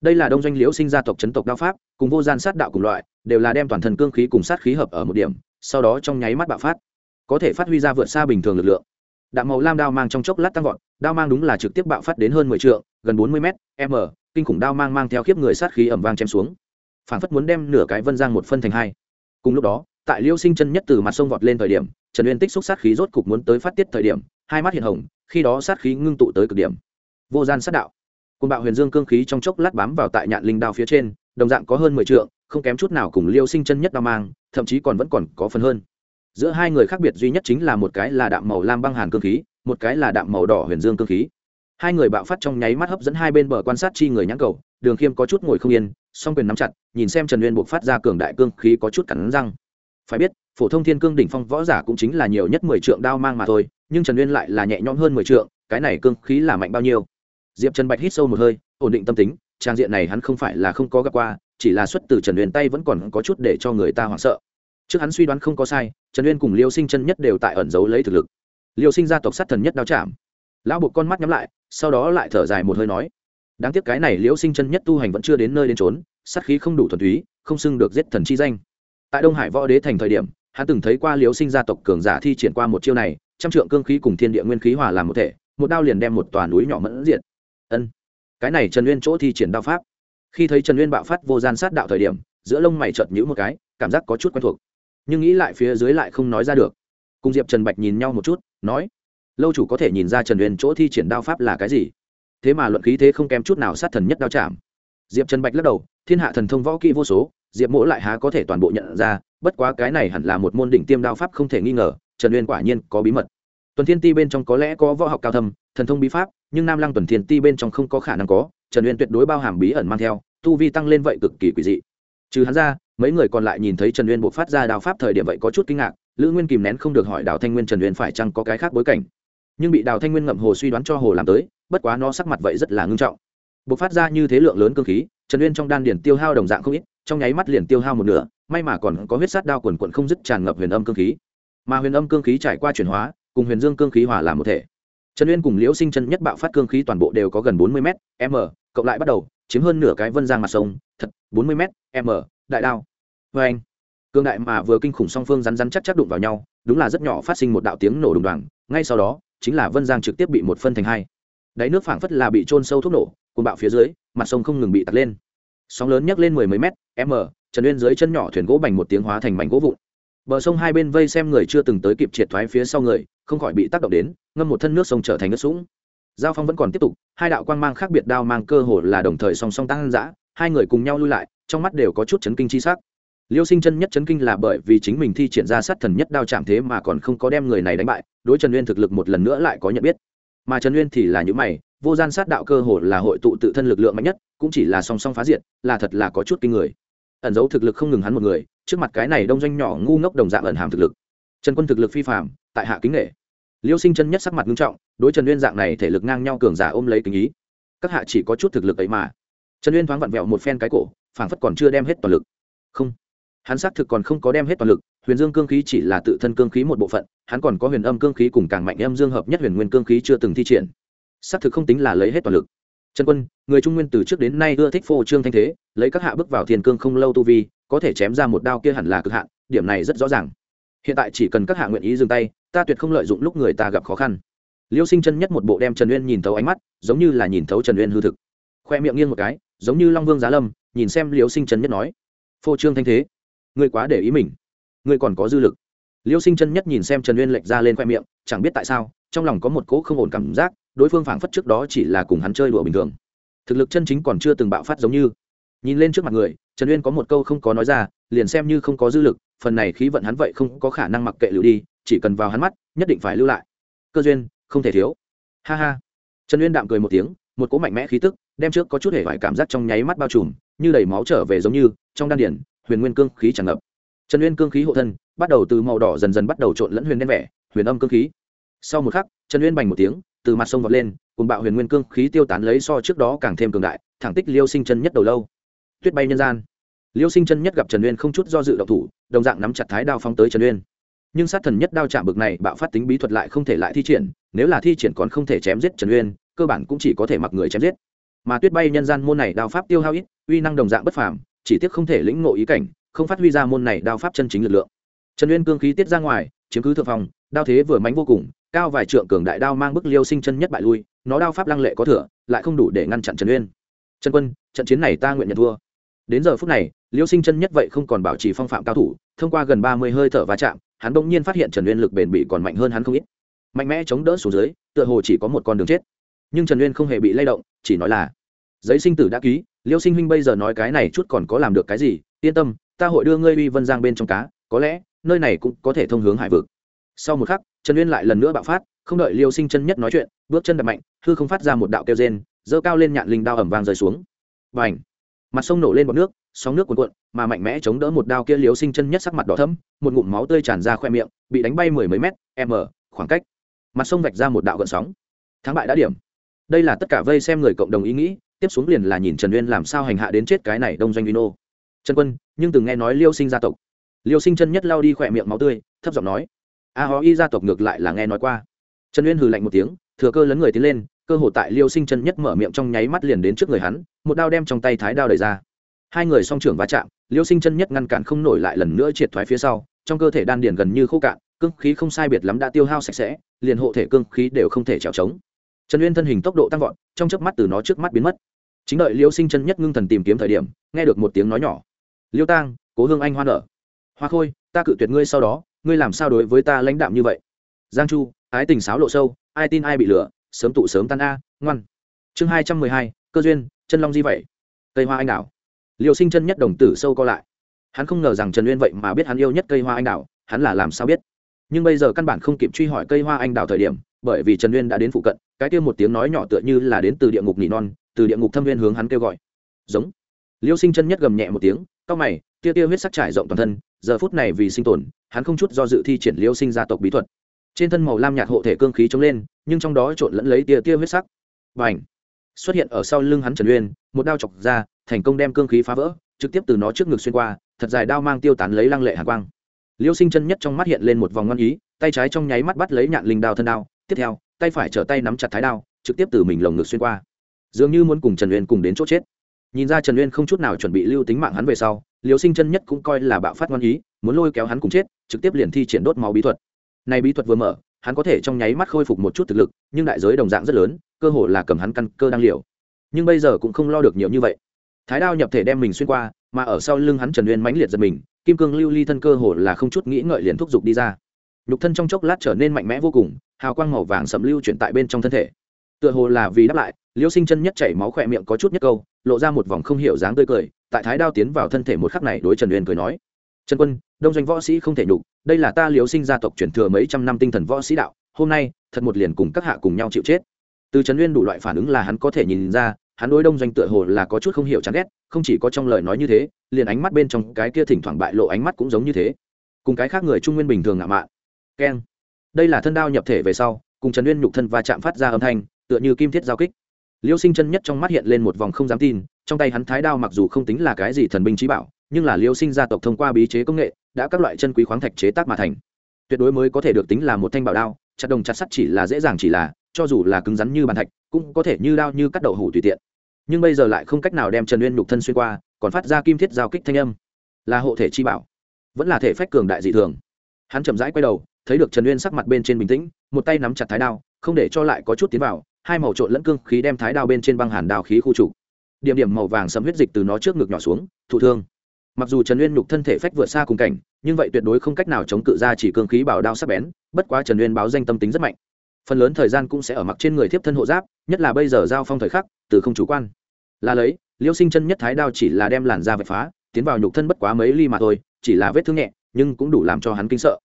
Speaker 1: Đây là đông doanh liễu sinh gia tộc chấn tộc đao pháp, cùng vô gian sát đạo cùng loại, đều là đem toàn thân cương khí cùng sát khí hợp ở một điểm, sau đó trong nháy mắt bạo phát, có thể phát huy ra vượt xa bình thường lực lượng. Đạm màu lam đao mang trong chốc lát tăng vọt, đao mang đúng là trực tiếp bạo phát đến hơn mười t gần bốn mươi m m, kinh khủng đao mang mang theo khiếp người sát khí ẩm vang chém xuống. Phản phất muốn đem nửa cái vân giang một phân thành hai. Cùng lúc đó, tại liêu sinh chân nhất từ mặt sông vọt lên thời điểm, trần uyên tích xúc sát khí rốt cục muốn tới phát tiết thời điểm, hai mắt hiện hồng, khi đó sát khí ngưng tụ tới cực điểm. Vô gian sát đạo. Côn bạo huyền dương cương khí trong chốc lát bám vào tại nhạn linh đao phía trên, đồng dạng có hơn mười t không kém chút nào cùng liêu sinh chân nhất đao mang, thậm chí còn vẫn còn có phần hơn. Giữa hai người khác biệt duy nhất chính là một cái là đạm màu lam băng hàn cương khí, một cái là đạm màu đỏ huyền dương cương khí hai người bạo phát trong nháy mắt hấp dẫn hai bên bờ quan sát chi người nhãn cầu, đường khiêm có chút ngồi không yên, song quyền nắm chặt, nhìn xem trần uyên buộc phát ra cường đại cương khí có chút cắn răng. Phải biết, phổ thông thiên cương đỉnh phong võ giả cũng chính là nhiều nhất mười trượng đao mang mà thôi, nhưng trần uyên lại là nhẹ nhõm hơn mười trượng, cái này cương khí là mạnh bao nhiêu? Diệp trần bạch hít sâu một hơi, ổn định tâm tính, trang diện này hắn không phải là không có gặp qua, chỉ là xuất từ trần uyên tay vẫn còn có chút để cho người ta hoảng sợ. Trước hắn suy đoán không có sai, trần uyên cùng liêu sinh chân nhất đều tại ẩn giấu lấy thực lực. Liêu sinh gia tộc sát thần nhất đao chạm. Lão buộc con mắt nhắm lại sau đó lại thở dài một hơi nói, đáng tiếc cái này liễu sinh chân nhất tu hành vẫn chưa đến nơi đến trốn sát khí không đủ thuần túy, không xưng được giết thần chi danh. Tại đông hải võ đế thành thời điểm, hắn từng thấy qua liễu sinh gia tộc cường giả thi triển qua một chiêu này, trăm trượng cương khí cùng thiên địa nguyên khí hòa làm một thể, một đao liền đem một tòa núi nhỏ mẫn diện ân, cái này trần nguyên chỗ thi triển đao pháp. Khi thấy trần nguyên bạo phát vô gian sát đạo thời điểm, giữa lông mày chợt nhữ một cái, cảm giác có chút quen thuộc, nhưng nghĩ lại phía dưới lại không nói ra được. Cùng diệp trần bạch nhìn nhau một chút, nói lâu chủ có thể nhìn ra trần uyên chỗ thi triển đao pháp là cái gì thế mà luận khí thế không kém chút nào sát thần nhất đao chạm diệp trần bạch lắc đầu thiên hạ thần thông võ kỹ vô số diệp mỗ lại há có thể toàn bộ nhận ra bất quá cái này hẳn là một môn đỉnh tiêm đao pháp không thể nghi ngờ trần uyên quả nhiên có bí mật tuần thiên ti bên trong có lẽ có võ học cao thâm thần thông bí pháp nhưng nam lăng tuần thiên ti bên trong không có khả năng có trần uyên tuyệt đối bao hàm bí ẩn mang theo tu vi tăng lên vậy cực kỳ quỷ dị trừ hắn ra mấy người còn lại nhìn thấy trần uyên buộc phát ra đao pháp thời điểm vậy có chút kinh ngạc lữ nguyên kìm nén không được hỏi đào thanh nguyên trần uyên phải chăng có cái khác bối cảnh nhưng bị đào thanh nguyên ngậm hồ suy đoán cho hồ làm tới, bất quá nó sắc mặt vậy rất là ngưng trọng. Buộc phát ra như thế lượng lớn cơ khí, trần uyên trong đan điển tiêu hao đồng dạng không ít, trong nháy mắt liền tiêu hao một nửa, may mà còn có huyết sát đao quần quận không dứt tràn ngập huyền âm cơ khí. Mà huyền âm cơ khí trải qua chuyển hóa, cùng huyền dương cơ khí hòa làm một thể. Trần uyên cùng liễu sinh chân nhất bạo phát cơ khí toàn bộ đều có gần bốn mươi m m, cộng lại bắt đầu, chiếm hơn nửa cái vân giang mặt sông, thật, bốn mươi m m, đại đao. Vê anh, cương đại mà vừa kinh khủng song phương rắn rắn chắc chắc đụng vào nhau, đúng là rất nhỏ phát sinh một đạo tiếng nổ đùng đoàn ngay sau đó chính là vân giang trực tiếp bị một phân thành hai. Đáy nước phảng phất là bị trôn sâu thuốc nổ cùng bạo phía dưới, mặt sông không ngừng bị tạt lên. Sóng lớn nhấc lên mười mấy mét, m, trần uyên dưới chân nhỏ thuyền gỗ bành một tiếng hóa thành mảnh gỗ vụn. Bờ sông hai bên vây xem người chưa từng tới kịp triệt thoái phía sau người, không khỏi bị tác động đến, ngâm một thân nước sông trở thành nước sũng. Giao phong vẫn còn tiếp tục, hai đạo quang mang khác biệt đao mang cơ hồ là đồng thời song song tăng giã hai người cùng nhau lui lại, trong mắt đều có chút chấn kinh chi sắc liêu sinh chân nhất chấn kinh là bởi vì chính mình thi triển ra sát thần nhất đao chạm thế mà còn không có đem người này đánh bại, đối trần uyên thực lực một lần nữa lại có nhận biết. Mà trần uyên thì là những mày, vô gian sát đạo cơ hồ là hội tụ tự thân lực lượng mạnh nhất, cũng chỉ là song song phá diện là thật là có chút kinh người. Ẩn dấu thực lực không ngừng hắn một người, trước mặt cái này đông doanh nhỏ ngu ngốc đồng dạng ẩn hàm thực lực. Trần quân thực lực phi phạm tại hạ kính nghệ liêu sinh chân nhất sắc mặt nghiêm trọng, đối trần uyên dạng này thể lực ngang nhau cường giả ôm lấy kính ý. Các hạ chỉ có chút thực lực ấy mà. Trần uyên thoáng vặn vẹo một phen cái cổ, phảng phất còn chưa đem hết toàn lực. Không hắn xác thực còn không có đem hết toàn lực, huyền dương cương khí chỉ là tự thân cương khí một bộ phận, hắn còn có huyền âm cương khí cùng càng mạnh âm dương hợp nhất huyền nguyên cương khí chưa từng thi triển. Xác thực không tính là lấy hết toàn lực. Trần quân, người trung nguyên từ trước đến nay ưa thích phô trương thanh thế, lấy các hạ bước vào thiền cương không lâu tu vi, có thể chém ra một đao kia hẳn là cực hạn, điểm này rất rõ ràng. Hiện tại chỉ cần các hạ nguyện ý dừng tay, ta tuyệt không lợi dụng lúc người ta gặp khó khăn. Liêu sinh chân nhất một bộ đem trần uyên nhìn thấu ánh mắt, giống như là nhìn thấu trần uyên hư thực. Khoe miệng nghiêng một cái, giống như long vương giá lâm, nhìn xem liêu sinh chân nhất nói. Phô trương thanh thế ngươi quá để ý mình. Ngươi còn có dư lực. Liêu sinh chân nhất nhìn xem trần uyên lệch ra lên khoe miệng, chẳng biết tại sao, trong lòng có một cỗ không ổn cảm giác, đối phương phảng phất trước đó chỉ là cùng hắn chơi đùa bình thường. Thực lực chân chính còn chưa từng bạo phát giống như. Nhìn lên trước mặt người, trần uyên có một câu không có nói ra, liền xem như không có dư lực, phần này khí vận hắn vậy không có khả năng mặc kệ lưu đi, chỉ cần vào hắn mắt, nhất định phải lưu lại. Cơ duyên, không thể thiếu. Ha ha. Trần uyên đạm cười một tiếng, một cỗ mạnh mẽ khí tức, đem trước có chút hề vải cảm giác trong nháy mắt bao trùm, như đầy máu trở về giống như, trong đan điển huyền nguyên cương khí tràn ngập. Trần uyên cương khí hộ thân, bắt đầu từ màu đỏ dần dần bắt đầu trộn lẫn huyền đen vẻ, huyền âm cương khí. Sau một khắc, trần uyên bành một tiếng, từ mặt sông vọt lên, cùng bạo huyền nguyên cương khí tiêu tán lấy so trước đó càng thêm cường đại, thẳng tích liêu sinh chân nhất đầu lâu. Tuyết bay nhân gian. Liêu sinh chân nhất gặp trần uyên không chút do dự động thủ, đồng dạng nắm chặt thái đao phóng tới trần uyên. Nhưng sát thần nhất đao chạm bực này bạo phát tính bí thuật lại không thể lại thi triển, nếu là thi triển còn không thể chém giết trần uyên, cơ bản cũng chỉ có thể mặc người chém giết. Mà tuyết bay nhân gian môn này đao pháp tiêu hao ít, uy năng đồng dạng bất phàm chỉ tiếc không thể lĩnh ngộ ý cảnh, không phát huy ra môn này đao pháp chân chính lực lượng. Trần uyên cương khí tiết ra ngoài, chiếm cứ thượng phòng đao thế vừa mánh vô cùng, cao vài trượng cường đại đao mang bức liêu sinh chân nhất bại lui, nó đao pháp lăng lệ có thừa, lại không đủ để ngăn chặn trần uyên. Trần quân, trận chiến này ta nguyện nhận thua. Đến giờ phút này, liêu sinh chân nhất vậy không còn bảo trì phong phạm cao thủ, thông qua gần ba mươi hơi thở va chạm, hắn bỗng nhiên phát hiện trần uyên lực bền bỉ còn mạnh hơn hắn không ít. Mạnh mẽ chống đỡ xuống dưới, tựa hồ chỉ có một con đường chết. Nhưng trần uyên không hề bị lay động, chỉ nói là, giấy sinh tử đã ký liêu sinh huynh bây giờ nói cái này chút còn có làm được cái gì? Yên tâm, ta hội đưa ngươi uy vân giang bên trong cá, có lẽ, nơi này cũng có thể thông hướng hải vực. Sau một khắc, trần uyên lại lần nữa bạo phát, không đợi liêu sinh chân nhất nói chuyện, bước chân đập mạnh, hư không phát ra một đạo kêu rên dơ cao lên nhạn linh đao ẩm vang rơi xuống. Và ảnh mặt sông nổ lên bọt nước, sóng nước cuồn cuộn, mà mạnh mẽ chống đỡ một đao kia liêu sinh chân nhất sắc mặt đỏ thấm một ngụm máu tươi tràn ra khoe miệng, bị đánh bay mười mấy mét m khoảng cách. Mặt sông vạch ra một đạo gợn sóng. Thắng bại đã điểm. Đây là tất cả vây xem người cộng đồng ý nghĩ tiếp xuống liền là nhìn trần uyên làm sao hành hạ đến chết cái này đông doanh vino. Trần quân, nhưng từng nghe nói liêu sinh gia tộc. Liêu sinh chân nhất lao đi khỏe miệng máu tươi, thấp giọng nói, a hó y gia tộc ngược lại là nghe nói qua. Trần uyên hừ lạnh một tiếng, thừa cơ lấn người tiến lên, cơ hồ tại liêu sinh chân nhất mở miệng trong nháy mắt liền đến trước người hắn, một đao đem trong tay thái đao đẩy ra. Hai người song trưởng va chạm, liêu sinh chân nhất ngăn cản không nổi lại lần nữa triệt thoái phía sau, trong cơ thể đan điền gần như khô cạn, cương khí không sai biệt lắm đã tiêu hao sạch sẽ, liền hộ thể cương khí đều không thể trèo trống trần uyên thân hình tốc độ tăng vọt, trong chớp mắt từ nó trước mắt biến mất. Chính đợi liêu sinh chân nhất ngưng thần tìm kiếm thời điểm, nghe được một tiếng nói nhỏ. Liêu tang, cố hương anh hoa nở. Hoa khôi, ta cự tuyệt ngươi sau đó, ngươi làm sao đối với ta lãnh đạm như vậy? Giang chu, ái tình sáo lộ sâu, ai tin ai bị lửa sớm tụ sớm tan a, ngoan. Chương hai trăm mười hai, cơ duyên, chân long di vậy. Cây hoa anh đào. Liều sinh chân nhất đồng tử sâu co lại. Hắn không ngờ rằng trần uyên vậy mà biết hắn yêu nhất cây hoa anh đào, hắn là làm sao biết? Nhưng bây giờ căn bản không kịp truy hỏi cây hoa anh đào thời điểm bởi vì trần uyên đã đến phụ cận, cái kia một tiếng nói nhỏ tựa như là đến từ địa ngục nỉ non, từ địa ngục thâm viên hướng hắn kêu gọi. Giống. Liêu sinh chân nhất gầm nhẹ một tiếng, cao mày, tia tia huyết sắc trải rộng toàn thân, giờ phút này vì sinh tồn, hắn không chút do dự thi triển liêu sinh gia tộc bí thuật. Trên thân màu lam nhạt hộ thể cương khí chống lên, nhưng trong đó trộn lẫn lấy tia tia huyết sắc. Và h xuất hiện ở sau lưng hắn trần uyên, một đao chọc ra, thành công đem cương khí phá vỡ, trực tiếp từ nó trước ngực xuyên qua, thật dài đao mang tiêu tán lấy lăng lệ hạ quang. Liêu sinh chân nhất trong mắt hiện lên một vòng ngon ý, tay trái trong nháy mắt bắt lấy nhạn linh đao thân đao tiếp theo, tay phải trở tay nắm chặt thái đao, trực tiếp từ mình lồng ngực xuyên qua. Dường như muốn cùng trần uyên cùng đến chỗ chết. Nhìn ra trần uyên không chút nào chuẩn bị lưu tính mạng hắn về sau liều sinh chân nhất cũng coi là bạo phát ngoan ý, muốn lôi kéo hắn cùng chết, trực tiếp liền thi triển đốt máu bí thuật. Này bí thuật vừa mở, hắn có thể trong nháy mắt khôi phục một chút thực lực, nhưng đại giới đồng dạng rất lớn, cơ hội là cầm hắn căn cơ đang liều. Nhưng bây giờ cũng không lo được nhiều như vậy. Thái đao nhập thể đem mình xuyên qua, mà ở sau lưng hắn trần uyên mãnh liệt giật mình, kim cương lưu ly thân cơ hồ là không chút nghĩ ngợi liền thúc giục đi ra nhục thân trong chốc lát trở nên mạnh mẽ vô cùng, hào quang màu vàng sầm lưu chuyển tại bên trong thân thể. Tựa hồ là vì đáp lại, liêu sinh chân nhất chảy máu khỏe miệng có chút nhất câu, lộ ra một vòng không hiểu dáng tươi cười, tại thái đao tiến vào thân thể một khắc này đối trần uyên cười nói, trần quân, đông doanh võ sĩ không thể nhục, đây là ta liêu sinh gia tộc truyền thừa mấy trăm năm tinh thần võ sĩ đạo, hôm nay, thật một liền cùng các hạ cùng nhau chịu chết. Từ trần uyên đủ loại phản ứng là hắn có thể nhìn ra, hắn đối đông doanh tựa hồ là có chút không hiểu chán ghét, không chỉ có trong lời nói như thế, liền ánh mắt bên trong cái kia thỉnh thoảng bại lộ ánh mắt cũng giống như thế. Cùng cái khác người trung nguyên bình thường ngạo mạn keng. Đây là thân đao nhập thể về sau, cùng trần uyên nhục thân và chạm phát ra âm thanh, tựa như kim thiết giao kích. Liêu sinh chân nhất trong mắt hiện lên một vòng không dám tin, trong tay hắn thái đao mặc dù không tính là cái gì thần binh trí bảo, nhưng là liêu sinh gia tộc thông qua bí chế công nghệ, đã các loại chân quý khoáng thạch chế tác mà thành. Tuyệt đối mới có thể được tính là một thanh bảo đao, chặt đồng chặt sắt chỉ là dễ dàng chỉ là, cho dù là cứng rắn như bàn thạch, cũng có thể như đao như cắt đậu hủ tùy tiện. Nhưng bây giờ lại không cách nào đem trần uyên nhục thân xuyên qua, còn phát ra kim thiết giao kích thanh âm. Là hộ thể chi bảo, vẫn là thể phách cường đại dị thường. Hắn chậm rãi quay đầu thấy được trần uyên sắc mặt bên trên bình tĩnh, một tay nắm chặt thái đao, không để cho lại có chút tiến vào, hai màu trộn lẫn cương khí đem thái đao bên trên băng hàn đao khí khu trục. Điểm điểm màu vàng sấm huyết dịch từ nó trước ngực nhỏ xuống, thụ thương. Mặc dù trần uyên nhục thân thể phách vượt xa cùng cảnh, nhưng vậy tuyệt đối không cách nào chống cự ra chỉ cương khí bảo đao sắc bén, bất quá trần uyên báo danh tâm tính rất mạnh. Phần lớn thời gian cũng sẽ ở mặc trên người thiếp thân hộ giáp, nhất là bây giờ giao phong thời khắc, từ không chủ quan. Là lấy, liêu sinh chân nhất thái đao chỉ là đem làn da vạch phá, tiến vào nhục thân bất quá mấy ly mà thôi, chỉ là vết thương nhẹ, nhưng cũng đủ làm cho hắn kinh sợ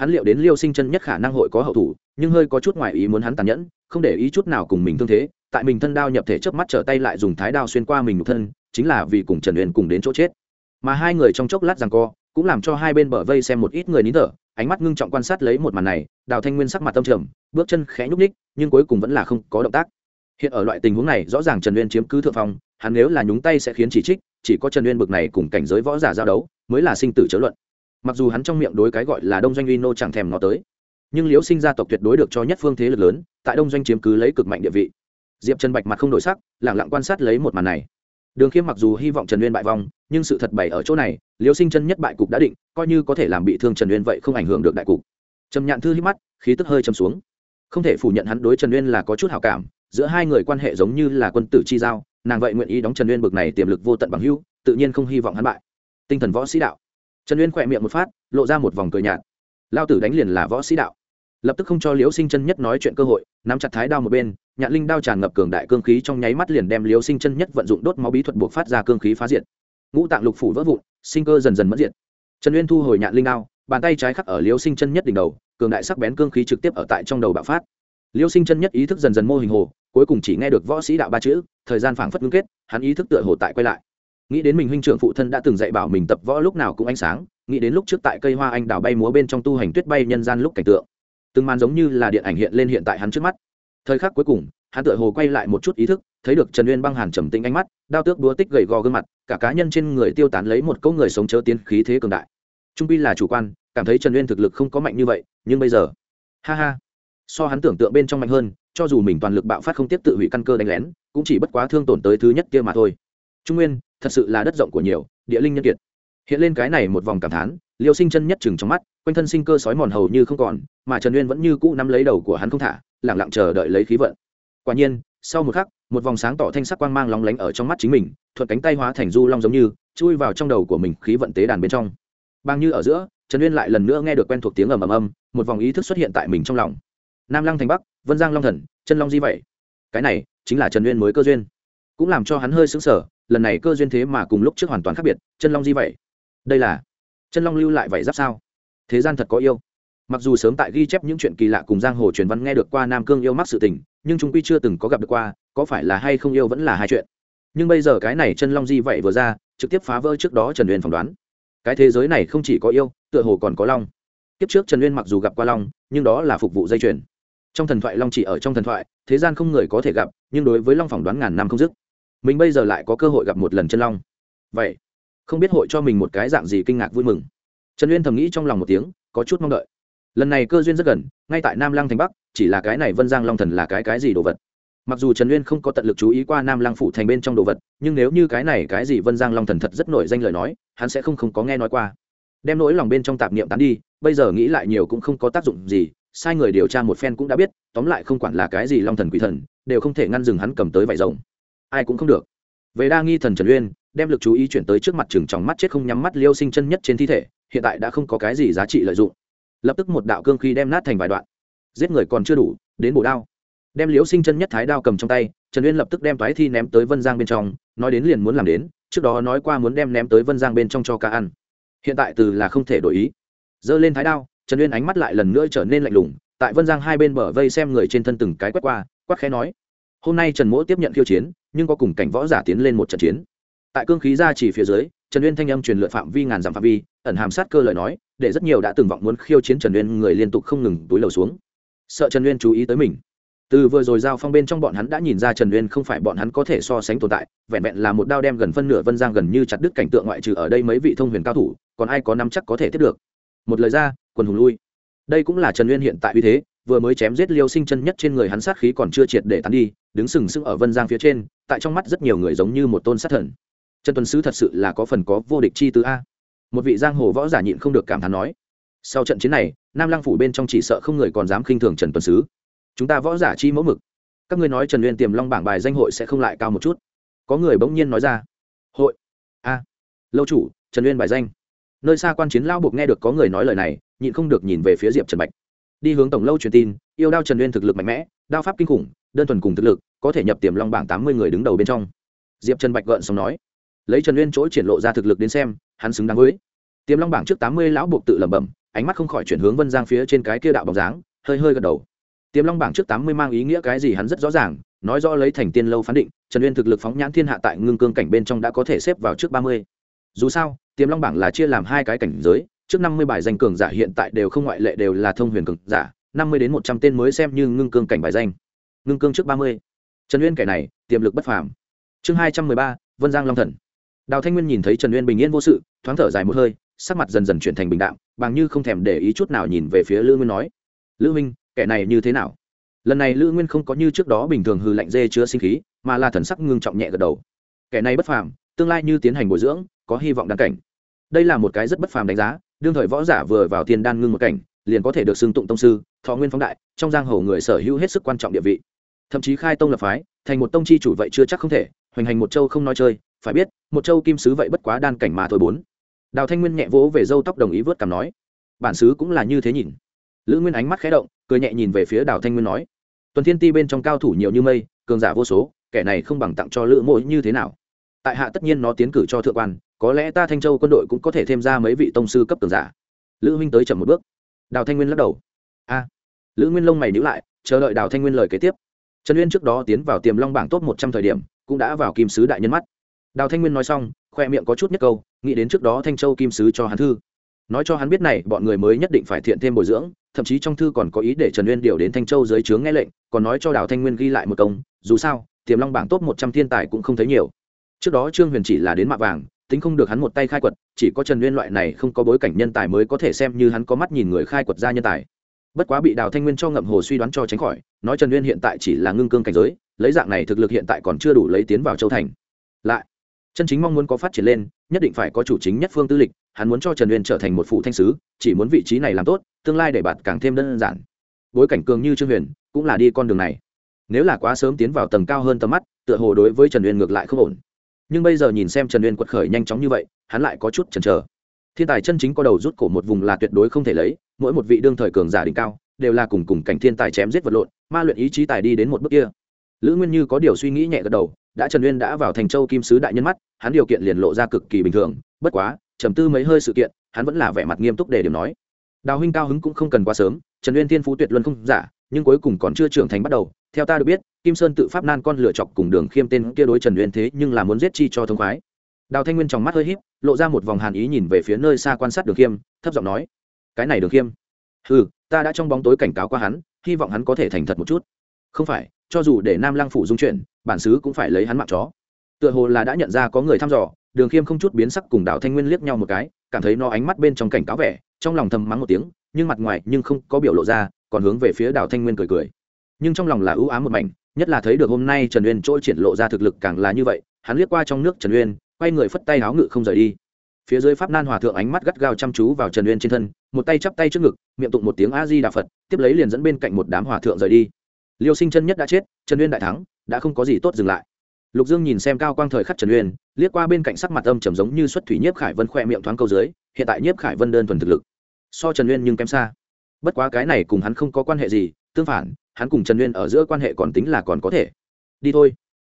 Speaker 1: hắn liệu đến liêu sinh chân nhất khả năng hội có hậu thủ, nhưng hơi có chút ngoài ý muốn hắn tàn nhẫn, không để ý chút nào cùng mình thương thế, tại mình thân đao nhập thể trước mắt trở tay lại dùng thái đao xuyên qua mình một thân, chính là vì cùng trần uyên cùng đến chỗ chết. Mà hai người trong chốc lát rằng co, cũng làm cho hai bên bờ vây xem một ít người nín thở, ánh mắt ngưng trọng quan sát lấy một màn này, đào thanh nguyên sắc mặt tâm trầm, bước chân khẽ nhúc ních nhưng cuối cùng vẫn là không có động tác. Hiện ở loại tình huống này, rõ ràng trần uyên chiếm cứ thượng phong, hắn nếu là nhúng tay sẽ khiến chỉ trích, chỉ có trần uyên bực này cùng cảnh giới võ giả giao đấu, mới là sinh tử chớ luận mặc dù hắn trong miệng đối cái gọi là đông doanh uy nô chẳng thèm nó tới, nhưng liễu sinh gia tộc tuyệt đối được cho nhất phương thế lực lớn, tại đông doanh chiếm cứ lấy cực mạnh địa vị. Diệp trần bạch mặt không đổi sắc, lẳng lặng quan sát lấy một màn này. Đường khiêm mặc dù hy vọng trần uyên bại vong, nhưng sự thật bày ở chỗ này, liễu sinh chân nhất bại cục đã định, coi như có thể làm bị thương trần uyên vậy không ảnh hưởng được đại cục. Trầm nhạn thư hít mắt, khí tức hơi chầm xuống. Không thể phủ nhận hắn đối trần uyên là có chút hảo cảm, giữa hai người quan hệ giống như là quân tử chi giao, nàng vậy nguyện ý đóng trần uyên bực này tiềm lực vô tận bằng hưu tự nhiên không hy vọng hắn bại. Tinh thần võ sĩ đạo trần uyên khỏe miệng một phát, lộ ra một vòng cười nhạt. Lao tử đánh liền là võ sĩ đạo. Lập tức không cho liễu sinh chân nhất nói chuyện cơ hội, nắm chặt thái đao một bên, nhạn linh đao tràn ngập cường đại cương khí trong nháy mắt liền đem liễu sinh chân nhất vận dụng đốt máu bí thuật buộc phát ra cương khí phá diệt. Ngũ tạng lục phủ vỡ vụn, sinh cơ dần dần mất diệt. Trần uyên thu hồi nhạn linh đao, bàn tay trái khắc ở liễu sinh chân nhất đỉnh đầu, cường đại sắc bén cương khí trực tiếp ở tại trong đầu bạo phát. Liễu sinh chân nhất ý thức dần dần mô hình hồ, cuối cùng chỉ nghe được võ sĩ đạo ba chữ, thời gian phảng phất ngưng kết, hắn ý thức tựa hồ tại quay lại nghĩ đến mình huynh trưởng phụ thân đã từng dạy bảo mình tập võ lúc nào cũng ánh sáng, nghĩ đến lúc trước tại cây hoa anh đào bay múa bên trong tu hành tuyết bay nhân gian lúc cảnh tượng. Từng màn giống như là điện ảnh hiện lên hiện tại hắn trước mắt. Thời khắc cuối cùng, hắn tựa hồ quay lại một chút ý thức, thấy được trần uyên băng hàn trầm tĩnh ánh mắt, đao tước đúa tích gầy gò gương mặt, cả cá nhân trên người tiêu tán lấy một câu người sống chớ tiến khí thế cường đại. Trung pi là chủ quan, cảm thấy trần uyên thực lực không có mạnh như vậy, nhưng bây giờ, ha ha, so hắn tưởng tượng bên trong mạnh hơn, cho dù mình toàn lực bạo phát không tiếp tự hủy căn cơ đánh lén, cũng chỉ bất quá thương tổn tới thứ nhất kia mà thôi. Trung nguyên thật sự là đất rộng của nhiều, địa linh nhân kiệt. Hiện lên cái này một vòng cảm thán, liêu sinh chân nhất chừng trong mắt, quanh thân sinh cơ sói mòn hầu như không còn, mà trần uyên vẫn như cũ nắm lấy đầu của hắn không thả lẳng lặng chờ đợi lấy khí vận. Quả nhiên, sau một khắc, một vòng sáng tỏ thanh sắc quang mang lóng lánh ở trong mắt chính mình, thuận cánh tay hóa thành du long giống như, chui vào trong đầu của mình khí vận tế đàn bên trong. Bang như ở giữa, trần uyên lại lần nữa nghe được quen thuộc tiếng ầm ầm âm, một vòng ý thức xuất hiện tại mình trong lòng. Nam lăng thành bắc, vân giang long thần, chân long di vậy. Cái này chính là trần uyên mới cơ duyên. Cũng làm cho hắn hơi sững sờ lần này cơ duyên thế mà cùng lúc trước hoàn toàn khác biệt, chân long di vậy. Đây là, chân long lưu lại vậy giáp sao? Thế gian thật có yêu. Mặc dù sớm tại ghi chép những chuyện kỳ lạ cùng giang hồ truyền văn nghe được qua nam cương yêu mắc sự tình, nhưng chúng quy chưa từng có gặp được qua, có phải là hay không yêu vẫn là hai chuyện. Nhưng bây giờ cái này chân long di vậy vừa ra, trực tiếp phá vỡ trước đó trần uyên phỏng đoán. Cái thế giới này không chỉ có yêu, tựa hồ còn có long. Kiếp trước trần uyên mặc dù gặp qua long, nhưng đó là phục vụ dây chuyền. Trong thần thoại long chỉ ở trong thần thoại, thế gian không người có thể gặp, nhưng đối với long phỏng đoán ngàn năm không dứt mình bây giờ lại có cơ hội gặp một lần chân long. Vậy, không biết hội cho mình một cái dạng gì kinh ngạc vui mừng. Trần uyên thầm nghĩ trong lòng một tiếng, có chút mong đợi. Lần này cơ duyên rất gần, ngay tại nam lăng thành bắc, chỉ là cái này vân giang long thần là cái cái gì đồ vật? Mặc dù trần uyên không có tận lực chú ý qua nam lăng phủ thành bên trong đồ vật, nhưng nếu như cái này cái gì vân giang long thần thật rất nổi danh lời nói, hắn sẽ không không có nghe nói qua. Đem nỗi lòng bên trong tạp niệm tán đi, bây giờ nghĩ lại nhiều cũng không có tác dụng gì, sai người điều tra một phen cũng đã biết, tóm lại không quản là cái gì long thần quỷ thần, đều không thể ngăn dừng hắn cầm tới vải rồng ai cũng không được. Về đa nghi thần trần uyên, đem lực chú ý chuyển tới trước mặt chừng trong mắt chết không nhắm mắt liêu sinh chân nhất trên thi thể, hiện tại đã không có cái gì giá trị lợi dụng. Lập tức một đạo cương khí đem nát thành vài đoạn. Giết người còn chưa đủ, đến bổ đao. Đem liêu sinh chân nhất thái đao cầm trong tay, trần uyên lập tức đem toái thi ném tới vân giang bên trong, nói đến liền muốn làm đến, trước đó nói qua muốn đem ném tới vân giang bên trong cho ca ăn. Hiện tại từ là không thể đổi ý. Giơ lên thái đao, trần uyên ánh mắt lại lần nữa trở nên lạnh lùng, tại vân giang hai bên bờ vây xem người trên thân từng cái quét qua, quát khẽ nói, hôm nay trần mỗ tiếp nhận khiêu chiến nhưng có cùng cảnh võ giả tiến lên một trận chiến. Tại cương khí ra chỉ phía dưới, trần uyên thanh âm truyền lượn phạm vi ngàn dặm phạm vi, ẩn hàm sát cơ lời nói, để rất nhiều đã từng vọng muốn khiêu chiến trần uyên người liên tục không ngừng túi lầu xuống. Sợ trần uyên chú ý tới mình. Từ vừa rồi giao phong bên trong bọn hắn đã nhìn ra trần uyên không phải bọn hắn có thể so sánh tồn tại, vẹn vẹn là một đao đem gần phân nửa vân giang gần như chặt đứt cảnh tượng ngoại trừ ở đây mấy vị thông huyền cao thủ, còn ai có nắm chắc có thể tiếp được. Một lời ra, quần hùng lui. Đây cũng là trần uyên hiện tại uy thế vừa mới chém giết liêu sinh chân nhất trên người hắn sát khí còn chưa triệt để tán đi, đứng sừng sững ở vân giang phía trên, tại trong mắt rất nhiều người giống như một tôn sát thần. Trần tuấn sứ thật sự là có phần có vô địch chi tứ a. Một vị giang hồ võ giả nhịn không được cảm thán nói. Sau trận chiến này, nam lăng phủ bên trong chỉ sợ không người còn dám khinh thường trần tuấn sứ. Chúng ta võ giả chi mẫu mực. Các ngươi nói trần uyên tiềm long bảng bài danh hội sẽ không lại cao một chút. Có người bỗng nhiên nói ra. Hội. A. Lâu chủ, trần uyên bài danh. Nơi xa quan chiến lao buộc nghe được có người nói lời này, nhịn không được nhìn về phía diệp trần bạch đi hướng tổng lâu truyền tin, yêu đao trần uyên thực lực mạnh mẽ, đao pháp kinh khủng, đơn thuần cùng thực lực, có thể nhập tiềm long bảng tám mươi người đứng đầu bên trong. Diệp trần bạch gợn xong nói. Lấy trần uyên chỗ triển lộ ra thực lực đến xem, hắn xứng đáng với. Tiềm long bảng trước tám mươi lão buộc tự lẩm bẩm, ánh mắt không khỏi chuyển hướng vân giang phía trên cái kia đạo bóng dáng, hơi hơi gật đầu. Tiềm long bảng trước tám mươi mang ý nghĩa cái gì hắn rất rõ ràng, nói rõ lấy thành tiên lâu phán định, trần uyên thực lực phóng nhãn thiên hạ tại ngưng cương cảnh bên trong đã có thể xếp vào trước ba mươi. Dù sao, tiềm long bảng là chia làm hai cái cảnh giới trước năm mươi bài danh cường giả hiện tại đều không ngoại lệ đều là thông huyền cường giả, năm mươi đến một trăm tên mới xem như ngưng cương cảnh bài danh. Ngưng cương trước ba mươi. Trần uyên kẻ này, tiềm lực bất phàm. Chương hai trăm mười ba, vân giang long thần. Đào thanh nguyên nhìn thấy trần uyên bình yên vô sự, thoáng thở dài một hơi, sắc mặt dần dần chuyển thành bình đạm, bằng như không thèm để ý chút nào nhìn về phía lữ nguyên nói, lữ minh kẻ này như thế nào? Lần này lữ nguyên không có như trước đó bình thường hư lạnh dê chứa sinh khí, mà là thần sắc ngưng trọng nhẹ gật đầu. Kẻ này bất phàm, tương lai như tiến hành bồi dưỡng, có hy vọng đăng cảnh. Đây là một cái rất bất phàm đánh giá đương thời võ giả vừa vào tiền đan ngưng một cảnh, liền có thể được xưng tụng tông sư, thọ nguyên phóng đại, trong giang hồ người sở hữu hết sức quan trọng địa vị. Thậm chí khai tông lập phái, thành một tông chi chủ vậy chưa chắc không thể, hoành hành một châu không nói chơi, phải biết, một châu kim sứ vậy bất quá đan cảnh mà thôi bốn. Đào thanh nguyên nhẹ vỗ về dâu tóc đồng ý vớt cảm nói, bản sứ cũng là như thế nhìn. Lữ nguyên ánh mắt khé động, cười nhẹ nhìn về phía đào thanh nguyên nói, tuần thiên ti bên trong cao thủ nhiều như mây, cường giả vô số, kẻ này không bằng tặng cho lữ mỗi như thế nào? Tại hạ tất nhiên nó tiến cử cho thượng quan có lẽ ta thanh châu quân đội cũng có thể thêm ra mấy vị tông sư cấp tường giả. Lữ huynh tới chậm một bước. Đào thanh nguyên lắc đầu. A. Lữ nguyên lông mày nhữ lại, chờ đợi đào thanh nguyên lời kế tiếp. Trần uyên trước đó tiến vào tiềm long bảng top một trăm thời điểm, cũng đã vào kim sứ đại nhân mắt. Đào thanh nguyên nói xong, khoe miệng có chút nhất câu, nghĩ đến trước đó thanh châu kim sứ cho hắn thư. Nói cho hắn biết này, bọn người mới nhất định phải thiện thêm bồi dưỡng, thậm chí trong thư còn có ý để trần uyên điều đến thanh châu dưới trướng nghe lệnh, còn nói cho đào thanh nguyên ghi lại một công, dù sao, tiềm long bảng top một trăm thiên tài cũng không thấy nhiều. Trước đó trương huyền chỉ là đến mạ vàng tính không được hắn một tay khai quật, chỉ có trần Nguyên loại này không có bối cảnh nhân tài mới có thể xem như hắn có mắt nhìn người khai quật ra nhân tài. Bất quá bị đào thanh nguyên cho ngậm hồ suy đoán cho tránh khỏi, nói trần Nguyên hiện tại chỉ là ngưng cương cảnh giới, lấy dạng này thực lực hiện tại còn chưa đủ lấy tiến vào châu thành. Lại, chân chính mong muốn có phát triển lên, nhất định phải có chủ chính nhất phương tư lịch, hắn muốn cho trần uyên trở thành một phụ thanh sứ, chỉ muốn vị trí này làm tốt, tương lai để bạn càng thêm đơn giản. Bối cảnh cường như trương huyền, cũng là đi con đường này. Nếu là quá sớm tiến vào tầng cao hơn tầm mắt, tựa hồ đối với trần uyên ngược lại không ổn nhưng bây giờ nhìn xem trần uyên quật khởi nhanh chóng như vậy, hắn lại có chút chần chờ. Thiên tài chân chính có đầu rút cổ một vùng là tuyệt đối không thể lấy, mỗi một vị đương thời cường giả đỉnh cao, đều là cùng cùng cảnh thiên tài chém giết vật lộn, ma luyện ý chí tài đi đến một bước kia. Lữ nguyên như có điều suy nghĩ nhẹ gật đầu, đã trần uyên đã vào thành châu kim sứ đại nhân mắt, hắn điều kiện liền lộ ra cực kỳ bình thường, bất quá, trầm tư mấy hơi sự kiện, hắn vẫn là vẻ mặt nghiêm túc để điểm nói. Đào huynh cao hứng cũng không cần quá sớm, trần uyên thiên phú tuyệt luân không giả, nhưng cuối cùng còn chưa trưởng thành bắt đầu theo ta được biết, kim sơn tự pháp nan con lựa chọc cùng đường khiêm tên kia đối trần uyên thế nhưng là muốn giết chi cho thông khoái. Đào thanh nguyên trong mắt hơi híp, lộ ra một vòng hàn ý nhìn về phía nơi xa quan sát đường khiêm, thấp giọng nói, cái này đường khiêm? Ừ ta đã trong bóng tối cảnh cáo qua hắn, hy vọng hắn có thể thành thật một chút. Không phải, cho dù để nam lăng phủ dung chuyển bản xứ cũng phải lấy hắn mặc chó. Tựa hồ là đã nhận ra có người thăm dò, đường khiêm không chút biến sắc cùng đào thanh nguyên liếc nhau một cái, cảm thấy nó ánh mắt bên trong cảnh cáo vẻ, trong lòng thầm mắng một tiếng, nhưng mặt ngoài nhưng không có biểu lộ ra, còn hướng về phía đào thanh nguyên cười cười nhưng trong lòng là ưu ám một mảnh, nhất là thấy được hôm nay trần uyên trôi triển lộ ra thực lực càng là như vậy, hắn liếc qua trong nước trần uyên, quay người phất tay áo ngự không rời đi. Phía dưới pháp nan hòa thượng ánh mắt gắt gao chăm chú vào trần uyên trên thân, một tay chắp tay trước ngực, miệng tụng một tiếng a di đà phật, tiếp lấy liền dẫn bên cạnh một đám hòa thượng rời đi. Liêu sinh chân nhất đã chết, trần uyên đại thắng, đã không có gì tốt dừng lại. Lục dương nhìn xem cao quang thời khắc trần uyên, liếc qua bên cạnh sắc mặt âm trầm giống như xuất thủy nhiếp khải vân khoe miệng thoáng câu dưới, hiện tại nhiếp khải vân đơn thuần thực lực. So trần uyên nhưng kém xa. Bất quá cái này cùng hắn không có quan hệ gì, tương phản hắn cùng trần uyên ở giữa quan hệ còn tính là còn có thể. Đi thôi.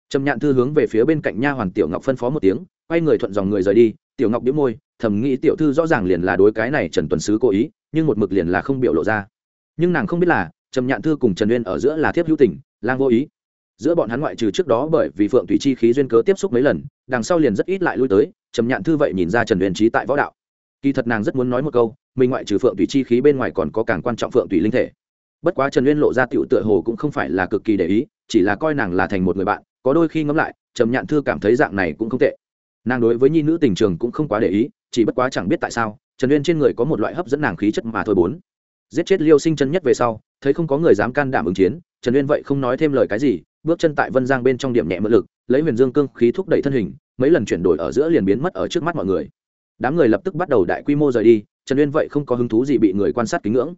Speaker 1: Trầm nhạn thư hướng về phía bên cạnh nha hoàn tiểu ngọc phân phó một tiếng, quay người thuận dòng người rời đi. Tiểu ngọc đĩu môi, thầm nghĩ tiểu thư rõ ràng liền là đối cái này trần tuần sứ cố ý, nhưng một mực liền là không biểu lộ ra. Nhưng nàng không biết là, trầm nhạn thư cùng trần uyên ở giữa là thiếp hữu tình, lang vô ý. Giữa bọn hắn ngoại trừ trước đó bởi vì phượng thủy chi khí duyên cớ tiếp xúc mấy lần, đằng sau liền rất ít lại lui tới, trầm nhạn thư vậy nhìn ra trần uyên trí tại võ đạo. Kỳ thật nàng rất muốn nói một câu, mình ngoại trừ phượng thủy chi khí bên ngoài còn có càng quan trọng phượng thủy linh thể bất quá trần uyên lộ ra tựu tựa hồ cũng không phải là cực kỳ để ý, chỉ là coi nàng là thành một người bạn, có đôi khi ngẫm lại, trầm nhạn thư cảm thấy dạng này cũng không tệ. Nàng đối với nhi nữ tình trường cũng không quá để ý, chỉ bất quá chẳng biết tại sao, trần uyên trên người có một loại hấp dẫn nàng khí chất mà thôi bốn. Giết chết liêu sinh chân nhất về sau, thấy không có người dám can đảm ứng chiến, trần uyên vậy không nói thêm lời cái gì, bước chân tại vân giang bên trong điểm nhẹ mỡ lực, lấy huyền dương cương khí thúc đẩy thân hình, mấy lần chuyển đổi ở giữa liền biến mất ở trước mắt mọi người. Đám người lập tức bắt đầu đại quy mô rời đi, trần uyên vậy không có hứng thú gì bị người quan sát kính ngưỡng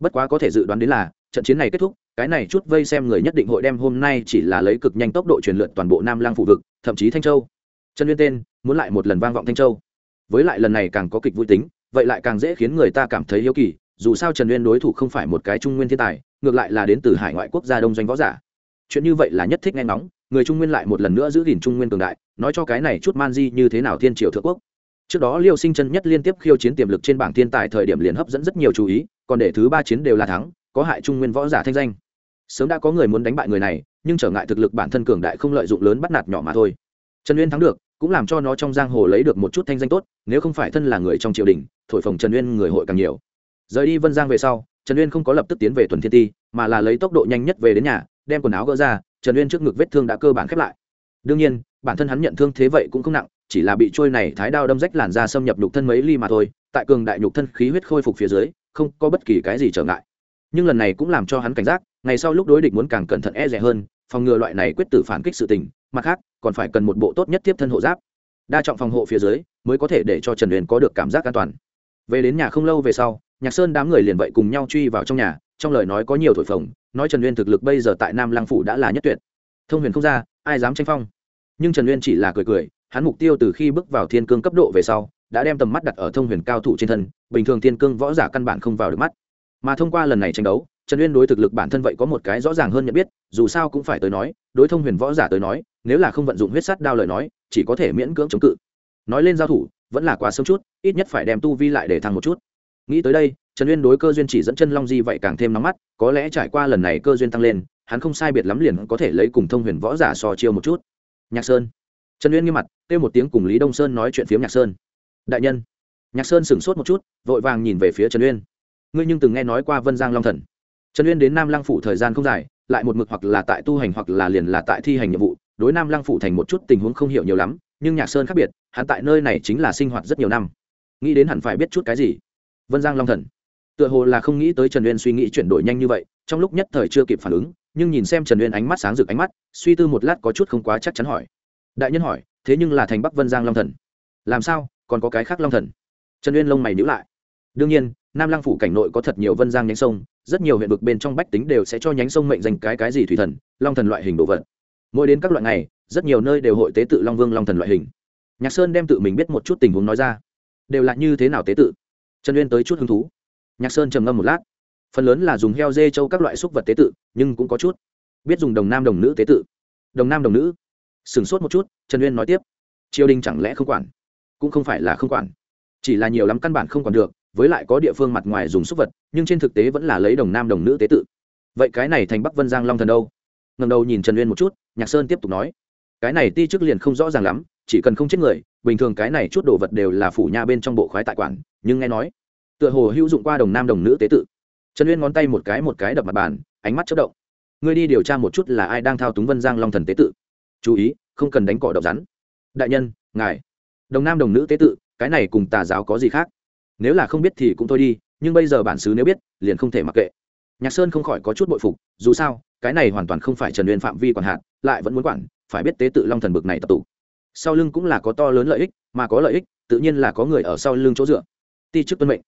Speaker 1: bất quá có thể dự đoán đến là, trận chiến này kết thúc, cái này chút vây xem người nhất định hội đem hôm nay chỉ là lấy cực nhanh tốc độ truyền lượt toàn bộ nam lang phụ vực, thậm chí thanh châu. Trần liên tên, muốn lại một lần vang vọng thanh châu. Với lại lần này càng có kịch vui tính, vậy lại càng dễ khiến người ta cảm thấy hiếu kỳ, dù sao trần uyên đối thủ không phải một cái trung nguyên thiên tài, ngược lại là đến từ hải ngoại quốc gia đông doanh võ giả. Chuyện như vậy là nhất thích nghe ngóng, người trung nguyên lại một lần nữa giữ gìn trung nguyên cường đại, nói cho cái này chút man di như thế nào thiên triều thượng quốc. Trước đó liêu sinh chân nhất liên tiếp khiêu chiến tiềm lực trên bảng thiên tài thời điểm liền hấp dẫn rất nhiều chú ý còn để thứ ba chiến đều là thắng, có hại trung nguyên võ giả thanh danh. Sớm đã có người muốn đánh bại người này, nhưng trở ngại thực lực bản thân cường đại không lợi dụng lớn bắt nạt nhỏ mà thôi. Trần uyên thắng được, cũng làm cho nó trong giang hồ lấy được một chút thanh danh tốt, nếu không phải thân là người trong triều đình, thổi phồng trần uyên người hội càng nhiều. Rời đi vân giang về sau, trần uyên không có lập tức tiến về tuần thiên ti, mà là lấy tốc độ nhanh nhất về đến nhà, đem quần áo gỡ ra, trần uyên trước ngực vết thương đã cơ bản khép lại. Đương nhiên, bản thân hắn nhận thương thế vậy cũng không nặng, chỉ là bị trôi này thái đao đâm rách làn da xâm nhập nhục thân mấy ly mà thôi, tại cường đại nhục thân khí huyết khôi phục phía dưới không có bất kỳ cái gì trở ngại. Nhưng lần này cũng làm cho hắn cảnh giác, ngày sau lúc đối địch muốn càng cẩn thận e rẻ hơn, phòng ngừa loại này quyết tử phản kích sự tình, mặt khác, còn phải cần một bộ tốt nhất tiếp thân hộ giáp. Đa trọng phòng hộ phía dưới, mới có thể để cho trần huyền có được cảm giác an toàn. Về đến nhà không lâu về sau, nhạc sơn đám người liền vậy cùng nhau truy vào trong nhà, trong lời nói có nhiều thổi phồng, nói trần huyền thực lực bây giờ tại nam lăng phủ đã là nhất tuyệt. Thông huyền không ra, ai dám tranh phong? Nhưng trần huyền chỉ là cười cười, hắn mục tiêu từ khi bước vào thiên cương cấp độ về sau đã đem tầm mắt đặt ở thông huyền cao thủ trên thân, bình thường thiên cương võ giả căn bản không vào được mắt. Mà thông qua lần này tranh đấu, trần uyên đối thực lực bản thân vậy có một cái rõ ràng hơn nhận biết, dù sao cũng phải tới nói, đối thông huyền võ giả tới nói, nếu là không vận dụng huyết sắt đao lời nói, chỉ có thể miễn cưỡng chống cự. Nói lên giao thủ, vẫn là quá sớm chút, ít nhất phải đem tu vi lại để thăng một chút. Nghĩ tới đây, trần uyên đối cơ duyên chỉ dẫn chân long di vậy càng thêm nóng mắt, có lẽ trải qua lần này cơ duyên tăng lên, hắn không sai biệt lắm liền có thể lấy cùng thông huyền võ giả so chiêu một chút. Nhạc sơn. Trần uyên nghiêm mặt, kêu một tiếng cùng lý đông sơn nói chuyện phiếm nhạc sơn đại nhân. Nhạc sơn sửng sốt một chút, vội vàng nhìn về phía trần uyên. Ngươi nhưng từng nghe nói qua vân giang long thần. Trần uyên đến nam lăng phủ thời gian không dài, lại một mực hoặc là tại tu hành hoặc là liền là tại thi hành nhiệm vụ, đối nam lăng phủ thành một chút tình huống không hiểu nhiều lắm, nhưng nhạc sơn khác biệt, hắn tại nơi này chính là sinh hoạt rất nhiều năm. Nghĩ đến hẳn phải biết chút cái gì? Vân giang long thần. Tựa hồ là không nghĩ tới trần uyên suy nghĩ chuyển đổi nhanh như vậy, trong lúc nhất thời chưa kịp phản ứng, nhưng nhìn xem trần uyên ánh mắt sáng rực ánh mắt, suy tư một lát có chút không quá chắc chắn hỏi. Đại nhân hỏi, thế nhưng là thành bắc vân giang long thần. Làm sao? Còn có cái khác long thần. Trần uyên lông mày nhữ lại. Đương nhiên nam lăng phủ cảnh nội có thật nhiều vân giang nhánh sông rất nhiều huyện vực bên trong bách tính đều sẽ cho nhánh sông mệnh danh cái cái gì thủy thần long thần loại hình đồ vật. Mỗi đến các loại này, rất nhiều nơi đều hội tế tự long vương long thần loại hình. Nhạc sơn đem tự mình biết một chút tình huống nói ra. Đều là như thế nào tế tự? Trần uyên tới chút hứng thú. Nhạc sơn trầm ngâm một lát. Phần lớn là dùng heo dê trâu các loại xúc vật tế tự nhưng cũng có chút. Biết dùng đồng nam đồng nữ tế tự. Đồng nam đồng nữ. Sửng sốt một chút trần uyên nói tiếp. Triều đình chẳng lẽ không quản? Cũng không phải là không quản. Chỉ là nhiều lắm căn bản không còn được, với lại có địa phương mặt ngoài dùng xúc vật, nhưng trên thực tế vẫn là lấy đồng nam đồng nữ tế tự. Vậy cái này thành bắc vân giang long thần đâu? Ngầm đầu nhìn trần uyên một chút, nhạc sơn tiếp tục nói. Cái này ti chức liền không rõ ràng lắm, chỉ cần không chết người, bình thường cái này chút đồ vật đều là phủ nha bên trong bộ khoái tại quản, nhưng nghe nói, tựa hồ hữu dụng qua đồng nam đồng nữ tế tự. Trần uyên ngón tay một cái một cái đập mặt bàn, ánh mắt chất động. Ngươi đi điều tra một chút là ai đang thao túng vân giang long thần tế tự. Chú ý, không cần đánh cỏ độc rắn. Đại nhân, ngài đồng nam đồng nữ tế tự, cái này cùng tà giáo có gì khác? Nếu là không biết thì cũng thôi đi, nhưng bây giờ bản xứ nếu biết, liền không thể mặc kệ. Nhạc sơn không khỏi có chút bội phục, dù sao, cái này hoàn toàn không phải trần uyên phạm vi quản hạn lại vẫn muốn quản, phải biết tế tự long thần bực này tập tụ. Sau lưng cũng là có to lớn lợi ích, mà có lợi ích, tự nhiên là có người ở sau lưng chỗ dựa. Ti chức tuân mệnh.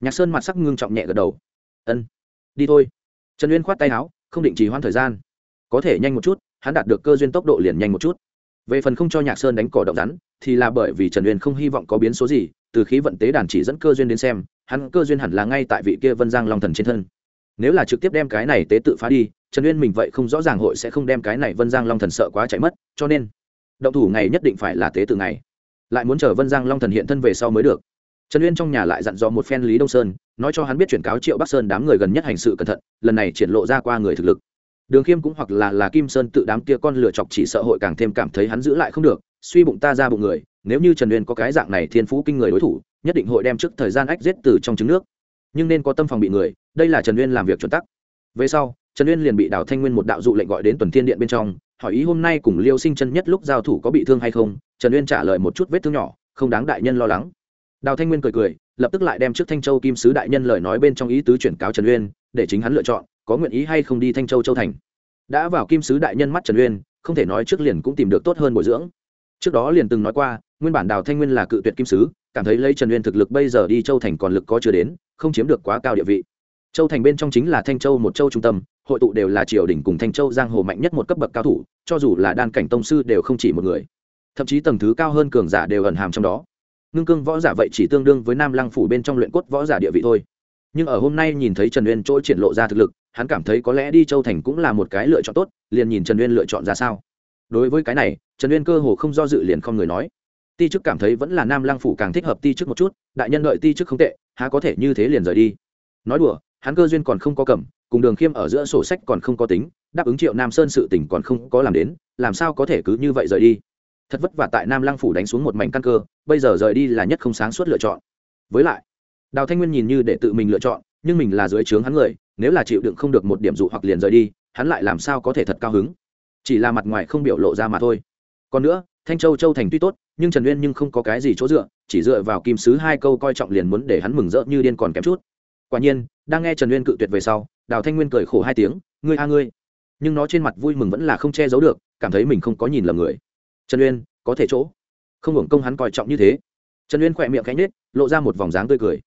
Speaker 1: Nhạc sơn mặt sắc ngưng trọng nhẹ gật đầu. Ân, đi thôi. Trần uyên khoát tay áo, không định trì hoãn thời gian. Có thể nhanh một chút, hắn đạt được cơ duyên tốc độ liền nhanh một chút về phần không cho nhạc sơn đánh cỏ động rắn, thì là bởi vì trần uyên không hy vọng có biến số gì, từ khí vận tế đàn chỉ dẫn cơ duyên đến xem, hắn cơ duyên hẳn là ngay tại vị kia vân giang long thần trên thân. Nếu là trực tiếp đem cái này tế tự phá đi, trần uyên mình vậy không rõ ràng hội sẽ không đem cái này vân giang long thần sợ quá chạy mất, cho nên, động thủ ngày nhất định phải là tế tự ngày. Lại muốn chờ vân giang long thần hiện thân về sau mới được. Trần uyên trong nhà lại dặn dò một phen lý đông sơn, nói cho hắn biết chuyển cáo triệu bắc sơn đám người gần nhất hành sự cẩn thận, lần này triển lộ ra qua người thực lực đường khiêm cũng hoặc là là kim sơn tự đám kia con lựa chọc chỉ sợ hội càng thêm cảm thấy hắn giữ lại không được, suy bụng ta ra bụng người, nếu như trần uyên có cái dạng này thiên phú kinh người đối thủ, nhất định hội đem trước thời gian ách giết từ trong trứng nước. Nhưng nên có tâm phòng bị người, đây là trần uyên làm việc chuẩn tắc. Về sau, trần uyên liền bị đào thanh nguyên một đạo dụ lệnh gọi đến tuần thiên điện bên trong, hỏi ý hôm nay cùng liêu sinh chân nhất lúc giao thủ có bị thương hay không, trần uyên trả lời một chút vết thương nhỏ, không đáng đại nhân lo lắng. Đào thanh nguyên cười cười, lập tức lại đem trước thanh châu kim sứ đại nhân lời nói bên trong ý tứ chuyển cáo trần uyên, để chính hắn lựa chọn có nguyện ý hay không đi thanh châu châu thành. Đã vào kim sứ đại nhân mắt trần uyên, không thể nói trước liền cũng tìm được tốt hơn bồi dưỡng. Trước đó liền từng nói qua, nguyên bản đào thanh nguyên là cự tuyệt kim sứ, cảm thấy lấy trần uyên thực lực bây giờ đi châu thành còn lực có chưa đến, không chiếm được quá cao địa vị. Châu thành bên trong chính là thanh châu một châu trung tâm, hội tụ đều là triều đình cùng thanh châu giang hồ mạnh nhất một cấp bậc cao thủ, cho dù là đan cảnh tông sư đều không chỉ một người. Thậm chí tầng thứ cao hơn cường giả đều ẩn hàm trong đó. Ngưng cương võ giả vậy chỉ tương đương với nam lăng phủ bên trong luyện cốt võ giả địa vị thôi nhưng ở hôm nay nhìn thấy trần uyên chỗ triển lộ ra thực lực, hắn cảm thấy có lẽ đi châu thành cũng là một cái lựa chọn tốt, liền nhìn trần uyên lựa chọn ra sao. Đối với cái này, trần uyên cơ hồ không do dự liền không người nói. Ti chức cảm thấy vẫn là nam Lang phủ càng thích hợp ti chức một chút, đại nhân đợi ti chức không tệ, há có thể như thế liền rời đi. Nói đùa, hắn cơ duyên còn không có cầm, cùng đường khiêm ở giữa sổ sách còn không có tính, đáp ứng triệu nam sơn sự tỉnh còn không có làm đến, làm sao có thể cứ như vậy rời đi? Thật vất vả tại nam Lang phủ đánh xuống một mảnh căn cơ, bây giờ rời đi là nhất không sáng suốt lựa chọn. Với lại đào thanh nguyên nhìn như để tự mình lựa chọn, nhưng mình là dưới trướng hắn người, nếu là chịu đựng không được một điểm dụ hoặc liền rời đi, hắn lại làm sao có thể thật cao hứng? Chỉ là mặt ngoài không biểu lộ ra mà thôi. Còn nữa, thanh châu châu thành tuy tốt, nhưng trần uyên nhưng không có cái gì chỗ dựa, chỉ dựa vào kim sứ hai câu coi trọng liền muốn để hắn mừng rỡ như điên còn kém chút. Quả nhiên, đang nghe trần uyên cự tuyệt về sau, đào thanh nguyên cười khổ hai tiếng, ngươi a ngươi. Nhưng nó trên mặt vui mừng vẫn là không che giấu được, cảm thấy mình không có nhìn lầm người. Trần uyên, có thể chỗ. Không hưởng công hắn coi trọng như thế. Trần uyên khỏe miệng cánh nết lộ ra một vòng dáng tươi cười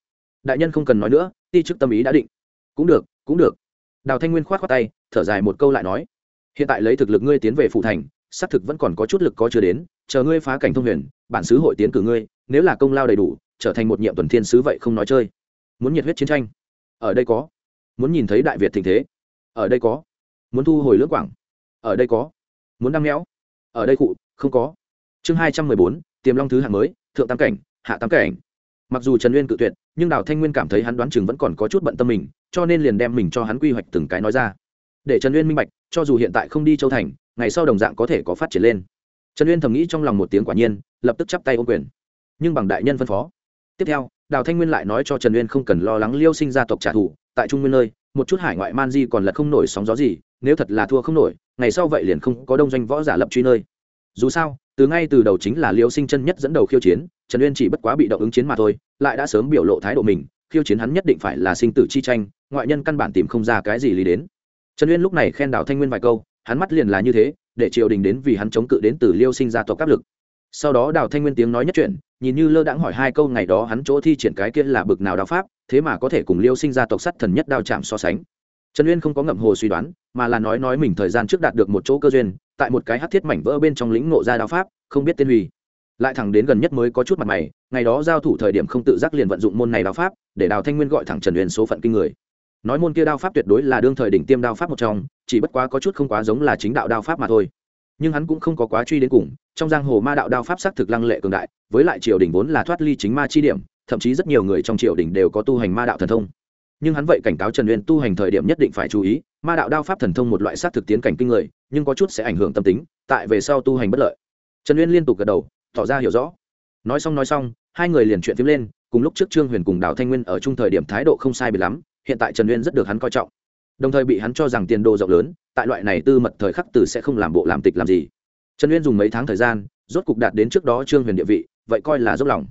Speaker 1: đại nhân không cần nói nữa, ti chức tâm ý đã định. Cũng được cũng được. Đào thanh nguyên k h o á t khoác tay, thở dài một câu lại nói, hiện tại lấy thực lực ngươi tiến về phụ thành, xác thực vẫn còn có chút lực có chưa đến, chờ ngươi phá cảnh thông huyền, bản xứ hội tiến cử ngươi, nếu là công lao đầy đủ, trở thành một nhiệm tuần thiên sứ vậy không nói chơi. Muốn nhiệt huyết chiến tranh. Ở đây có. Muốn nhìn thấy đại việt tình thế. Ở đây có. Muốn thu hồi lưỡng quảng. Ở đây có. Muốn đăng méo. Ở đây cụ, không có. Chương hai trăm mười bốn, tiềm long thứ hạng mới, thượng tam cảnh, hạ tam cảnh. Mặc dù trần uyên cự tuyệt nhưng đào thanh nguyên cảm thấy hắn đoán chừng vẫn còn có chút bận tâm mình, cho nên liền đem mình cho hắn quy hoạch từng cái nói ra. Để trần uyên minh bạch, cho dù hiện tại không đi châu thành, ngày sau đồng dạng có thể có phát triển lên. Trần uyên thầm nghĩ trong lòng một tiếng quả nhiên, lập tức chắp tay ô quyền. Nhưng bằng đại nhân phân phó. Tiếp theo, đào thanh nguyên lại nói cho trần uyên không cần lo lắng liêu sinh gia tộc trả thù, tại trung nguyên nơi, một chút hải ngoại man di còn lật không nổi sóng gió gì, nếu thật là thua không nổi, ngày sau vậy liền không có đông doanh võ giả lập truy nơi. Dù sao, từ ngay từ đầu chính là liêu sinh chân nhất dẫn đầu khiêu chiến trần uyên chỉ bất quá bị động ứng chiến mà thôi, lại đã sớm biểu lộ thái độ mình, khiêu chiến hắn nhất định phải là sinh tử chi tranh, ngoại nhân căn bản tìm không ra cái gì lý đến. Trần uyên lúc này khen đào thanh nguyên vài câu, hắn mắt liền là như thế, để triều đình đến vì hắn chống cự đến từ liêu sinh ra tộc áp lực. Sau đó đào thanh nguyên tiếng nói nhất chuyện, nhìn như lơ đãng hỏi hai câu ngày đó hắn chỗ thi triển cái kia là bực nào đao pháp, thế mà có thể cùng liêu sinh ra tộc sắt thần nhất đao chạm so sánh. Trần uyên không có ngậm hồ suy đoán, mà là nói nói mình thời gian trước đạt được một chỗ cơ duyên, tại một cái hát thiết mảnh vỡ bên trong lĩnh ngộ ra đao pháp, không biết tên hủy lại thẳng đến gần nhất mới có chút mặt mày, ngày đó giao thủ thời điểm không tự giác liền vận dụng môn này đao pháp, để đào thanh nguyên gọi thẳng trần uyên số phận kinh người. Nói môn kia đao pháp tuyệt đối là đương thời đỉnh tiêm đao pháp một trong, chỉ bất quá có chút không quá giống là chính đạo đao pháp mà thôi. Nhưng hắn cũng không có quá truy đến cùng, trong giang hồ ma đạo đao pháp xác thực lăng lệ cường đại, với lại triều đình vốn là thoát ly chính ma chi điểm, thậm chí rất nhiều người trong triều đình đều có tu hành ma đạo thần thông. Nhưng hắn vậy cảnh cáo trần uyên tu hành thời điểm nhất định phải chú ý, ma đạo đao pháp thần thông một loại sát thực tiến cảnh kinh người, nhưng có chút sẽ ảnh hưởng tâm tính, tại về sau tu hành bất lợi. Trần uyên liên tục gật đầu tỏ ra hiểu rõ. Nói xong nói xong, hai người liền chuyện phím lên, cùng lúc trước trương huyền cùng đào thanh nguyên ở chung thời điểm thái độ không sai bị lắm, hiện tại trần uyên rất được hắn coi trọng. Đồng thời bị hắn cho rằng tiền đồ rộng lớn, tại loại này tư mật thời khắc từ sẽ không làm bộ làm tịch làm gì. Trần uyên dùng mấy tháng thời gian, rốt cục đạt đến trước đó trương huyền địa vị, vậy coi là dốc lòng.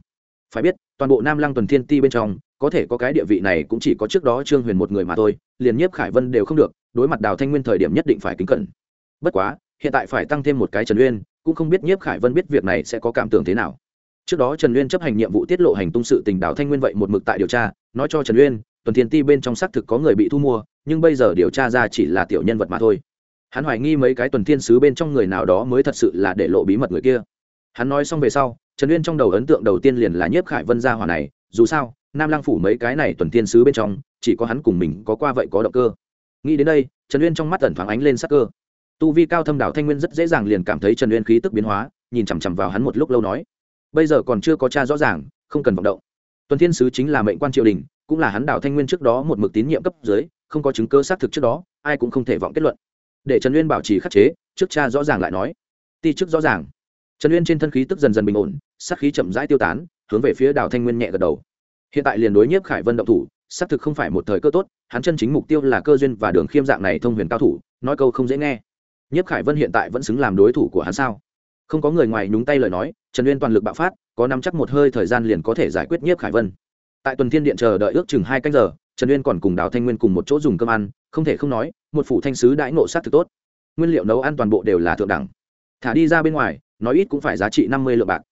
Speaker 1: Phải biết, toàn bộ nam lăng tuần thiên ti bên trong, có thể có cái địa vị này cũng chỉ có trước đó trương huyền một người mà thôi, liền nhiếp khải vân đều không được, đối mặt đào thanh nguyên thời điểm nhất định phải kính cẩn. Bất quá, hiện tại phải tăng thêm một cái trần uyên cũng không biết nhiếp khải vân biết việc này sẽ có cảm tưởng thế nào. Trước đó trần uyên chấp hành nhiệm vụ tiết lộ hành tung sự tình đạo thanh nguyên vậy một mực tại điều tra, nói cho trần uyên, tuần thiên ti bên trong xác thực có người bị thu mua, nhưng bây giờ điều tra ra chỉ là tiểu nhân vật mà thôi. Hắn hoài nghi mấy cái tuần thiên sứ bên trong người nào đó mới thật sự là để lộ bí mật người kia. Hắn nói xong về sau, trần uyên trong đầu ấn tượng đầu tiên liền là nhiếp khải vân gia hỏa này, dù sao, nam lang phủ mấy cái này tuần thiên sứ bên trong, chỉ có hắn cùng mình có qua vậy có động cơ. Nghĩ đến đây, trần uyên trong mắt ẩn thoáng ánh lên sắc cơ tu vi cao thâm đảo thanh nguyên rất dễ dàng liền cảm thấy trần uyên khí tức biến hóa, nhìn chằm chằm vào hắn một lúc lâu nói, bây giờ còn chưa có cha rõ ràng, không cần vọng động. Tuần thiên sứ chính là mệnh quan triều đình, cũng là hắn đảo thanh nguyên trước đó một mực tín nhiệm cấp dưới, không có chứng cơ xác thực trước đó, ai cũng không thể vọng kết luận. Để trần uyên bảo trì khắc chế, trước cha rõ ràng lại nói, ti trước rõ ràng. Trần uyên trên thân khí tức dần dần bình ổn sắc khí chậm rãi tiêu tán, hướng về phía đảo thanh nguyên nhẹ gật đầu. Hiện tại liền đối nhiếp khải vân động thủ, xác thực không phải một thời cơ tốt, hắn chân chính mục tiêu là cơ duyên và đường khiêm dạng này thông huyền cao thủ, nói câu không dễ nghe nhiếp khải vân hiện tại vẫn xứng làm đối thủ của hắn sao? Không có người ngoài nhúng tay lời nói, trần uyên toàn lực bạo phát, có nắm chắc một hơi thời gian liền có thể giải quyết nhiếp khải vân. Tại tuần thiên điện chờ đợi ước chừng hai canh giờ, trần uyên còn cùng đào thanh nguyên cùng một chỗ dùng cơm ăn, không thể không nói, một phủ thanh sứ đãi nộ sát thực tốt. Nguyên liệu nấu ăn toàn bộ đều là thượng đẳng. Thả đi ra bên ngoài, nói ít cũng phải giá trị năm mươi lượng bạc.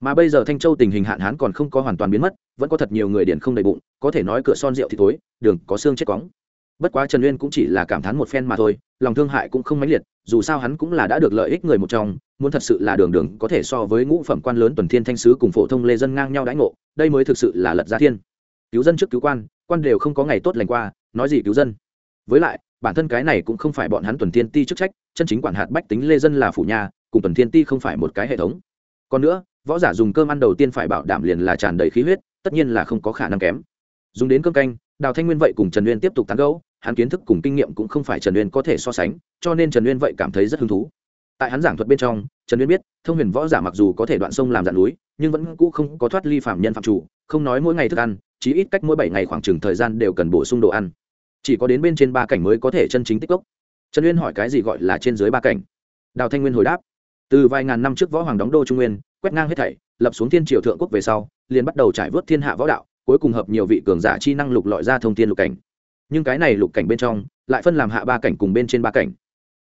Speaker 1: Mà bây giờ thanh châu tình hình hạn hán còn không có hoàn toàn biến mất, vẫn có thật nhiều người điển không đầy bụng, có thể nói cửa son rượu thì tối đường có xương chết cóng bất quá trần uyên cũng chỉ là cảm thán một phen mà thôi, lòng thương hại cũng không mãnh liệt, dù sao hắn cũng là đã được lợi ích người một trong, muốn thật sự là đường đường có thể so với ngũ phẩm quan lớn tuần thiên thanh sứ cùng phổ thông lê dân ngang nhau đãi ngộ, đây mới thực sự là lật ra thiên. Cứu dân trước cứu quan quan đều không có ngày tốt lành qua, nói gì cứu dân. Với lại, bản thân cái này cũng không phải bọn hắn tuần thiên ti chức trách, chân chính quản hạt bách tính lê dân là phủ nhà, cùng tuần thiên ti không phải một cái hệ thống. Còn nữa, võ giả dùng cơm ăn đầu tiên phải bảo đảm liền là tràn đầy khí huyết, tất nhiên là không có khả năng kém. Dùng đến cơm canh đào thanh nguyên vậy cùng trần uyên tiếp tục tán gẫu, hắn kiến thức cùng kinh nghiệm cũng không phải trần uyên có thể so sánh, cho nên trần uyên vậy cảm thấy rất hứng thú. Tại hắn giảng thuật bên trong, trần uyên biết, thông huyền võ giả mặc dù có thể đoạn sông làm dạn núi, nhưng vẫn cũ không có thoát ly phạm nhân phạm chủ, không nói mỗi ngày thức ăn chỉ ít cách mỗi bảy ngày khoảng chừng thời gian đều cần bổ sung đồ ăn. Chỉ có đến bên trên ba cảnh mới có thể chân chính tích cốc. Trần uyên hỏi cái gì gọi là trên dưới ba cảnh? Đào thanh nguyên hồi đáp, từ vài ngàn năm trước võ hoàng đóng đô trung nguyên, quét ngang hết thảy, lập xuống thiên triều thượng quốc về sau, liền bắt đầu trải vớt thiên hạ võ đạo cuối cùng hợp nhiều vị cường giả chi năng lục lọi ra thông thiên lục cảnh. Nhưng cái này lục cảnh bên trong, lại phân làm hạ ba cảnh cùng bên trên ba cảnh.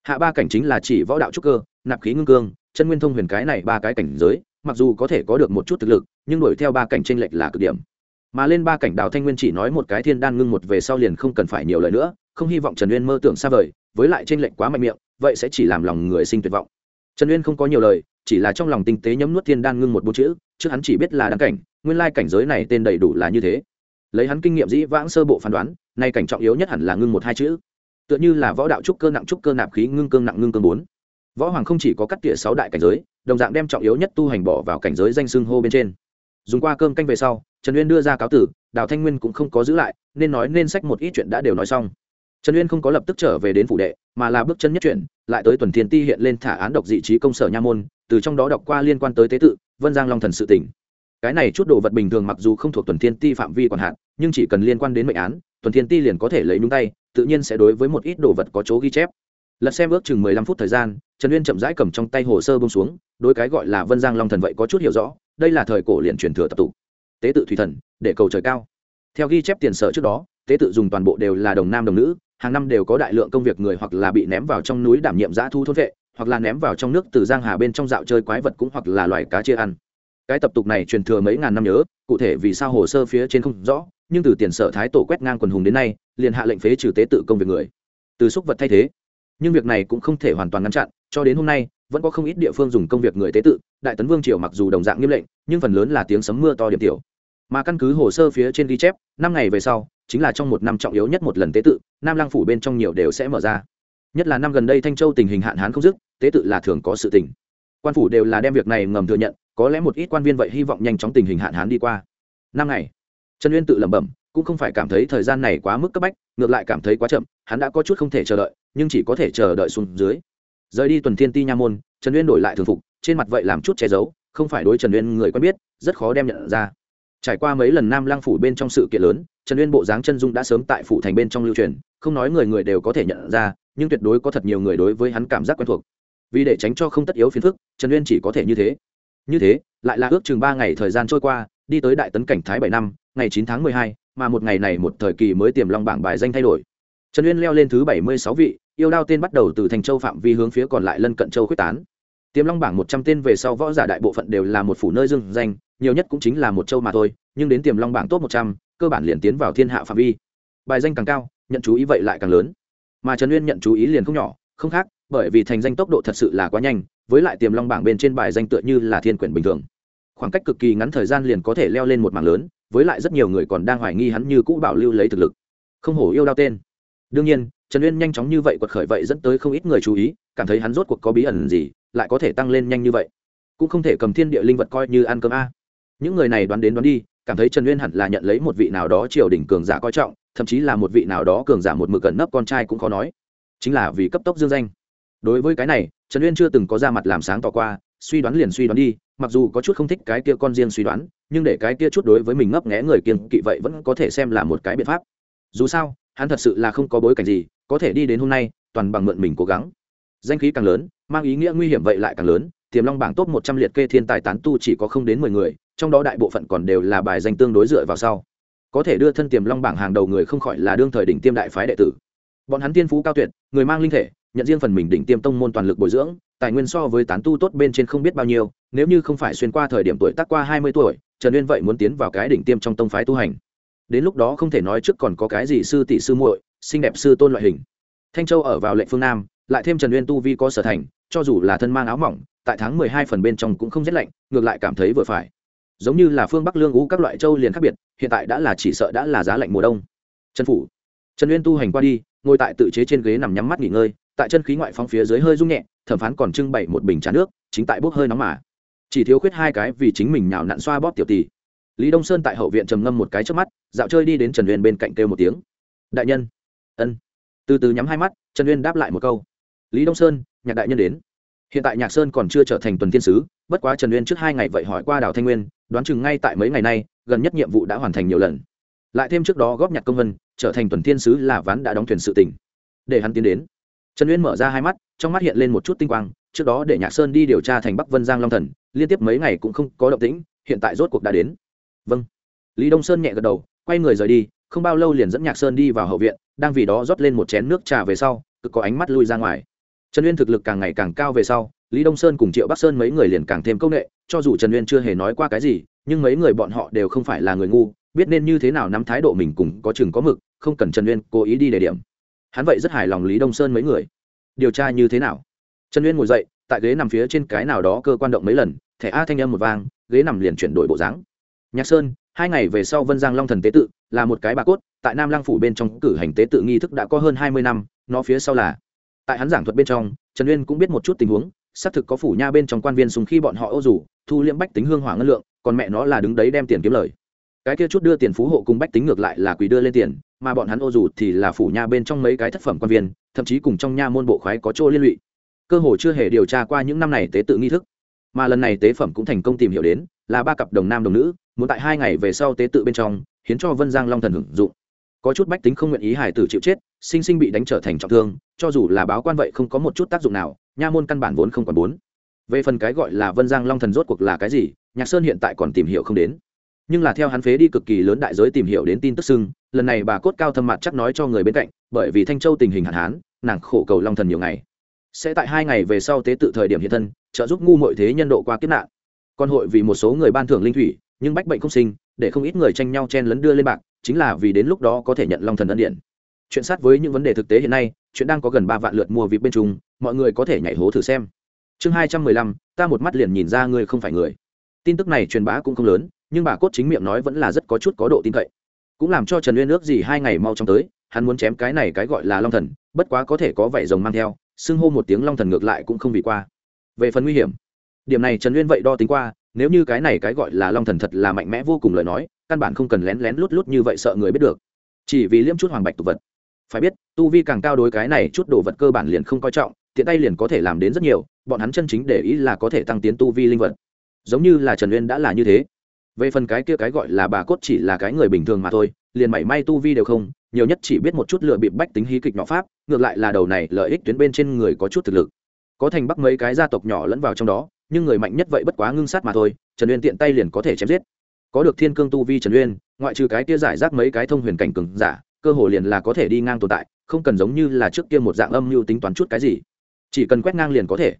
Speaker 1: Hạ ba cảnh chính là chỉ võ đạo trúc cơ, nạp khí ngưng cương, chân nguyên thông huyền cái này ba cái cảnh giới, mặc dù có thể có được một chút thực lực, nhưng đuổi theo ba cảnh tranh lệch là cực điểm. Mà lên ba cảnh đào thanh nguyên chỉ nói một cái thiên đan ngưng một về sau liền không cần phải nhiều lời nữa, không hy vọng trần uyên mơ tưởng xa vời, với lại tranh lệch quá mạnh miệng, vậy sẽ chỉ làm lòng người sinh tuyệt vọng trần uyên không có nhiều lời, chỉ là trong lòng tinh tế nhấm nuốt thiên đan ngưng một bốn chữ, trước hắn chỉ biết là đăng cảnh, nguyên lai cảnh giới này tên đầy đủ là như thế. Lấy hắn kinh nghiệm dĩ vãng sơ bộ phán đoán, nay cảnh trọng yếu nhất hẳn là ngưng một hai chữ. Tựa như là võ đạo trúc cơ nặng trúc cơ nạp khí ngưng cương nặng ngưng cương bốn. Võ hoàng không chỉ có cắt tỉa sáu đại cảnh giới, đồng dạng đem trọng yếu nhất tu hành bỏ vào cảnh giới danh xưng hô bên trên. Dùng qua cơm canh về sau, trần uyên đưa ra cáo tử, đào thanh nguyên cũng không có giữ lại, nên nói nên sách một ít chuyện đã đều nói xong trần uyên không có lập tức trở về đến phủ đệ, mà là bước chân nhất chuyển, lại tới tuần thiên ti hiện lên thả án độc dị trí công sở nha môn, từ trong đó đọc qua liên quan tới tế tự, vân giang long thần sự tỉnh cái này chút đồ vật bình thường mặc dù không thuộc tuần thiên ti phạm vi còn hạn, nhưng chỉ cần liên quan đến mệnh án, tuần thiên ti liền có thể lấy nhúng tay, tự nhiên sẽ đối với một ít đồ vật có chỗ ghi chép. Lật xem ước chừng mười lăm phút thời gian, trần uyên chậm rãi cầm trong tay hồ sơ bông xuống đôi cái gọi là vân giang long thần vậy có chút hiểu rõ, đây là thời cổ liền truyền thừa tập tụ. Tế tự thủy thần, để cầu trời cao. Theo ghi chép tiền sở trước đó, tế tự dùng toàn bộ đều là đồng nam đồng nữ hàng năm đều có đại lượng công việc người hoặc là bị ném vào trong núi đảm nhiệm giã thu thôn vệ, hoặc là ném vào trong nước từ giang hà bên trong dạo chơi quái vật cũng hoặc là loài cá chia ăn. Cái tập tục này truyền thừa mấy ngàn năm nhớ, cụ thể vì sao hồ sơ phía trên không rõ, nhưng từ tiền sở thái tổ quét ngang quần hùng đến nay, liền hạ lệnh phế trừ tế tự công việc người. Từ xúc vật thay thế. Nhưng việc này cũng không thể hoàn toàn ngăn chặn, cho đến hôm nay, vẫn có không ít địa phương dùng công việc người tế tự, đại tấn vương triều mặc dù đồng dạng nghiêm lệnh, nhưng phần lớn là tiếng sấm mưa to điểm tiểu mà căn cứ hồ sơ phía trên ghi chép, năm ngày về sau, chính là trong một năm trọng yếu nhất một lần tế tự, nam lăng phủ bên trong nhiều đều sẽ mở ra. Nhất là năm gần đây thanh châu tình hình hạn hán không dứt, tế tự là thường có sự tình. Quan phủ đều là đem việc này ngầm thừa nhận, có lẽ một ít quan viên vậy hy vọng nhanh chóng tình hình hạn hán đi qua. Năm ngày, trần uyên tự lẩm bẩm, cũng không phải cảm thấy thời gian này quá mức cấp bách, ngược lại cảm thấy quá chậm, hắn đã có chút không thể chờ đợi, nhưng chỉ có thể chờ đợi xuống dưới. Rời đi tuần thiên ti nha môn, trần uyên đổi lại thường phục, trên mặt vậy làm chút che giấu, không phải đối trần uyên người quen biết, rất khó đem nhận ra trải qua mấy lần nam lang phủ bên trong sự kiện lớn, trần uyên bộ dáng chân dung đã sớm tại phủ thành bên trong lưu truyền, không nói người người đều có thể nhận ra, nhưng tuyệt đối có thật nhiều người đối với hắn cảm giác quen thuộc. Vì để tránh cho không tất yếu phiền phức, trần uyên chỉ có thể như thế. Như thế, lại là ước chừng ba ngày thời gian trôi qua, đi tới đại tấn cảnh thái bảy năm, ngày chín tháng mười hai, mà một ngày này một thời kỳ mới tiềm long bảng bài danh thay đổi. Trần uyên leo lên thứ bảy mươi sáu vị, yêu đao tên bắt đầu từ thành châu phạm vi hướng phía còn lại lân cận châu quyết tán tiềm long bảng một trăm tên về sau võ giả đại bộ phận đều là một phủ nơi dương danh, nhiều nhất cũng chính là một châu mà thôi, nhưng đến tiềm long bảng top một trăm, cơ bản liền tiến vào thiên hạ phạm vi. Bài danh càng cao, nhận chú ý vậy lại càng lớn. Mà trần uyên nhận chú ý liền không nhỏ, không khác, bởi vì thành danh tốc độ thật sự là quá nhanh, với lại tiềm long bảng bên trên bài danh tựa như là thiên quyển bình thường. Khoảng cách cực kỳ ngắn thời gian liền có thể leo lên một mảng lớn, với lại rất nhiều người còn đang hoài nghi hắn như cũ bảo lưu lấy thực lực. Không hổ yêu đao tên. Đương nhiên, trần uyên nhanh chóng như vậy quật khởi vậy dẫn tới không ít người chú ý, cảm thấy hắn rốt cuộc có bí ẩn gì lại có thể tăng lên nhanh như vậy. Cũng không thể cầm thiên địa linh vật coi như ăn cơm a. Những người này đoán đến đoán đi, cảm thấy trần uyên hẳn là nhận lấy một vị nào đó triều đình cường giả coi trọng, thậm chí là một vị nào đó cường giả một mực cẩn nấp con trai cũng khó nói. Chính là vì cấp tốc dương danh. Đối với cái này, trần uyên chưa từng có ra mặt làm sáng tỏ qua, suy đoán liền suy đoán đi, mặc dù có chút không thích cái kia con riêng suy đoán, nhưng để cái kia chút đối với mình ngấp nghé người kiên kỵ vậy vẫn có thể xem là một cái biện pháp. Dù sao, hắn thật sự là không có bối cảnh gì, có thể đi đến hôm nay, toàn bằng mượn mình cố gắng danh khí càng lớn, mang ý nghĩa nguy hiểm vậy lại càng lớn, tiềm long bảng top một trăm liệt kê thiên tài tán tu chỉ có không đến mười người, trong đó đại bộ phận còn đều là bài danh tương đối dựa vào sau. Có thể đưa thân tiềm long bảng hàng đầu người không khỏi là đương thời đỉnh tiêm đại phái đệ tử. Bọn hắn tiên phú cao tuyệt, người mang linh thể, nhận riêng phần mình đỉnh tiêm tông môn toàn lực bồi dưỡng, tài nguyên so với tán tu tốt bên trên không biết bao nhiêu, nếu như không phải xuyên qua thời điểm tuổi tác qua hai mươi tuổi, trần uyên vậy muốn tiến vào cái đỉnh tiêm trong tông phái tu hành. Đến lúc đó không thể nói trước còn có cái gì sư tỷ sư muội, xinh đẹp sư tôn loại hình. Thanh châu ở vào lệnh phương nam lại thêm trần uyên tu vi có sở thành, cho dù là thân mang áo mỏng, tại tháng mười hai phần bên trong cũng không rét lạnh, ngược lại cảm thấy vừa phải. Giống như là phương bắc lương ú các loại châu liền khác biệt, hiện tại đã là chỉ sợ đã là giá lạnh mùa đông. Trần phủ. Trần uyên tu hành qua đi, ngồi tại tự chế trên ghế nằm nhắm mắt nghỉ ngơi, tại chân khí ngoại phong phía dưới hơi rung nhẹ, thẩm phán còn trưng bày một bình trà nước, chính tại bốc hơi nóng mà. Chỉ thiếu khuyết hai cái vì chính mình nhào nặn xoa bóp tiểu tỷ. Lý đông sơn tại hậu viện trầm ngâm một cái trước mắt, dạo chơi đi đến trần uyên bên cạnh kêu một tiếng. Đại nhân. Ân. Từ từ nhắm hai mắt, trần uyên đáp lại một câu lý đông sơn, nhạc đại nhân đến. Hiện tại nhạc sơn còn chưa trở thành tuần thiên sứ, bất quá trần uyên trước hai ngày vậy hỏi qua đào thanh nguyên, đoán chừng ngay tại mấy ngày nay, gần nhất nhiệm vụ đã hoàn thành nhiều lần. Lại thêm trước đó góp nhạc công vân, trở thành tuần thiên sứ là ván đã đóng thuyền sự tỉnh để hắn tiến đến. Trần uyên mở ra hai mắt, trong mắt hiện lên một chút tinh quang, trước đó để nhạc sơn đi điều tra thành bắc vân giang long thần, liên tiếp mấy ngày cũng không có động tĩnh, hiện tại rốt cuộc đã đến. Vâng. Lý đông sơn nhẹ gật đầu, quay người rời đi, không bao lâu liền dẫn nhạc sơn đi vào hậu viện, đang vì đó rót lên một chén nước trà về sau cực có ánh mắt lui ra ngoài trần uyên thực lực càng ngày càng cao về sau, lý đông sơn cùng triệu bắc sơn mấy người liền càng thêm công nghệ, cho dù trần uyên chưa hề nói qua cái gì, nhưng mấy người bọn họ đều không phải là người ngu, biết nên như thế nào nắm thái độ mình cùng có chừng có mực, không cần trần uyên cố ý đi đề điểm. Hắn vậy rất hài lòng lý đông sơn mấy người. Điều tra như thế nào? Trần uyên ngồi dậy, tại ghế nằm phía trên cái nào đó cơ quan động mấy lần, thẻ a thanh âm một vang, ghế nằm liền chuyển đổi bộ dáng. Nhạc sơn, hai ngày về sau vân giang long thần tế tự, là một cái bà cốt, tại nam lang phủ bên trong cử hành tế tự nghi thức đã có hơn hai mươi năm, nó phía sau là tại hắn giảng thuật bên trong, trần uyên cũng biết một chút tình huống, xác thực có phủ nha bên trong quan viên sùng khi bọn họ ô rủ, thu liễm bách tính hương hỏa ngân lượng, còn mẹ nó là đứng đấy đem tiền kiếm lời. Cái kia chút đưa tiền phú hộ cùng bách tính ngược lại là quỳ đưa lên tiền, mà bọn hắn ô rủ thì là phủ nha bên trong mấy cái thất phẩm quan viên, thậm chí cùng trong nha môn bộ khoái có chỗ liên lụy. Cơ hồ chưa hề điều tra qua những năm này tế tự nghi thức. Mà lần này tế phẩm cũng thành công tìm hiểu đến, là ba cặp đồng nam đồng nữ, muốn tại hai ngày về sau tế tự bên trong, hiến cho vân giang long thần hưởng dụng có chút bách tính không nguyện ý hải tử chịu chết, sinh sinh bị đánh trở thành trọng thương, cho dù là báo quan vậy không có một chút tác dụng nào, nha môn căn bản vốn không còn bốn về phần cái gọi là vân giang long thần rốt cuộc là cái gì, nhạc sơn hiện tại còn tìm hiểu không đến. Nhưng là theo hắn phế đi cực kỳ lớn đại giới tìm hiểu đến tin tức xưng, lần này bà cốt cao thâm mặt chắc nói cho người bên cạnh, bởi vì thanh châu tình hình hạn hán, nàng khổ cầu long thần nhiều ngày. Sẽ tại hai ngày về sau tế tự thời điểm hiện thân, trợ giúp ngu mọi thế nhân độ qua kiếp nạn. Còn hội vì một số người ban thưởng linh thủy nhưng bách bệnh không sinh, để không ít người tranh nhau chen lấn đưa lên bạc, chính là vì đến lúc đó có thể nhận long thần ân điện. Chuyện sát với những vấn đề thực tế hiện nay, chuyện đang có gần ba vạn lượt mua vịt bên trung mọi người có thể nhảy hố thử xem. Chương hai trăm mười lăm, ta một mắt liền nhìn ra ngươi không phải người. Tin tức này truyền bá cũng không lớn, nhưng bà cốt chính miệng nói vẫn là rất có chút có độ tin cậy. Cũng làm cho trần uyên ước gì hai ngày mau chóng tới, hắn muốn chém cái này cái gọi là long thần, bất quá có thể có vảy rồng mang theo, xưng hô một tiếng long thần ngược lại cũng không vì qua. Về phần nguy hiểm, điểm này trần uyên vậy đo tính qua nếu như cái này cái gọi là long thần thật là mạnh mẽ vô cùng lời nói, căn bản không cần lén lén lút lút như vậy sợ người biết được. Chỉ vì liếm chút hoàng bạch tục vật. Phải biết, tu vi càng cao đối cái này chút đồ vật cơ bản liền không coi trọng, tiện tay liền có thể làm đến rất nhiều, bọn hắn chân chính để ý là có thể tăng tiến tu vi linh vật. Giống như là trần uyên đã là như thế. Về phần cái kia cái gọi là bà cốt chỉ là cái người bình thường mà thôi, liền mảy may tu vi đều không, nhiều nhất chỉ biết một chút lựa bị bách tính hí kịch nhỏ pháp, ngược lại là đầu này lợi ích tuyến bên trên người có chút thực lực. Có thành bắc mấy cái gia tộc nhỏ lẫn vào trong đó nhưng người mạnh nhất vậy bất quá ngưng sát mà thôi, trần uyên tiện tay liền có thể chém giết. Có được thiên cương tu vi trần uyên, ngoại trừ cái kia giải rác mấy cái thông huyền cảnh cường giả, cơ hồ liền là có thể đi ngang tồn tại, không cần giống như là trước kia một dạng âm mưu tính toán chút cái gì. Chỉ cần quét ngang liền có thể.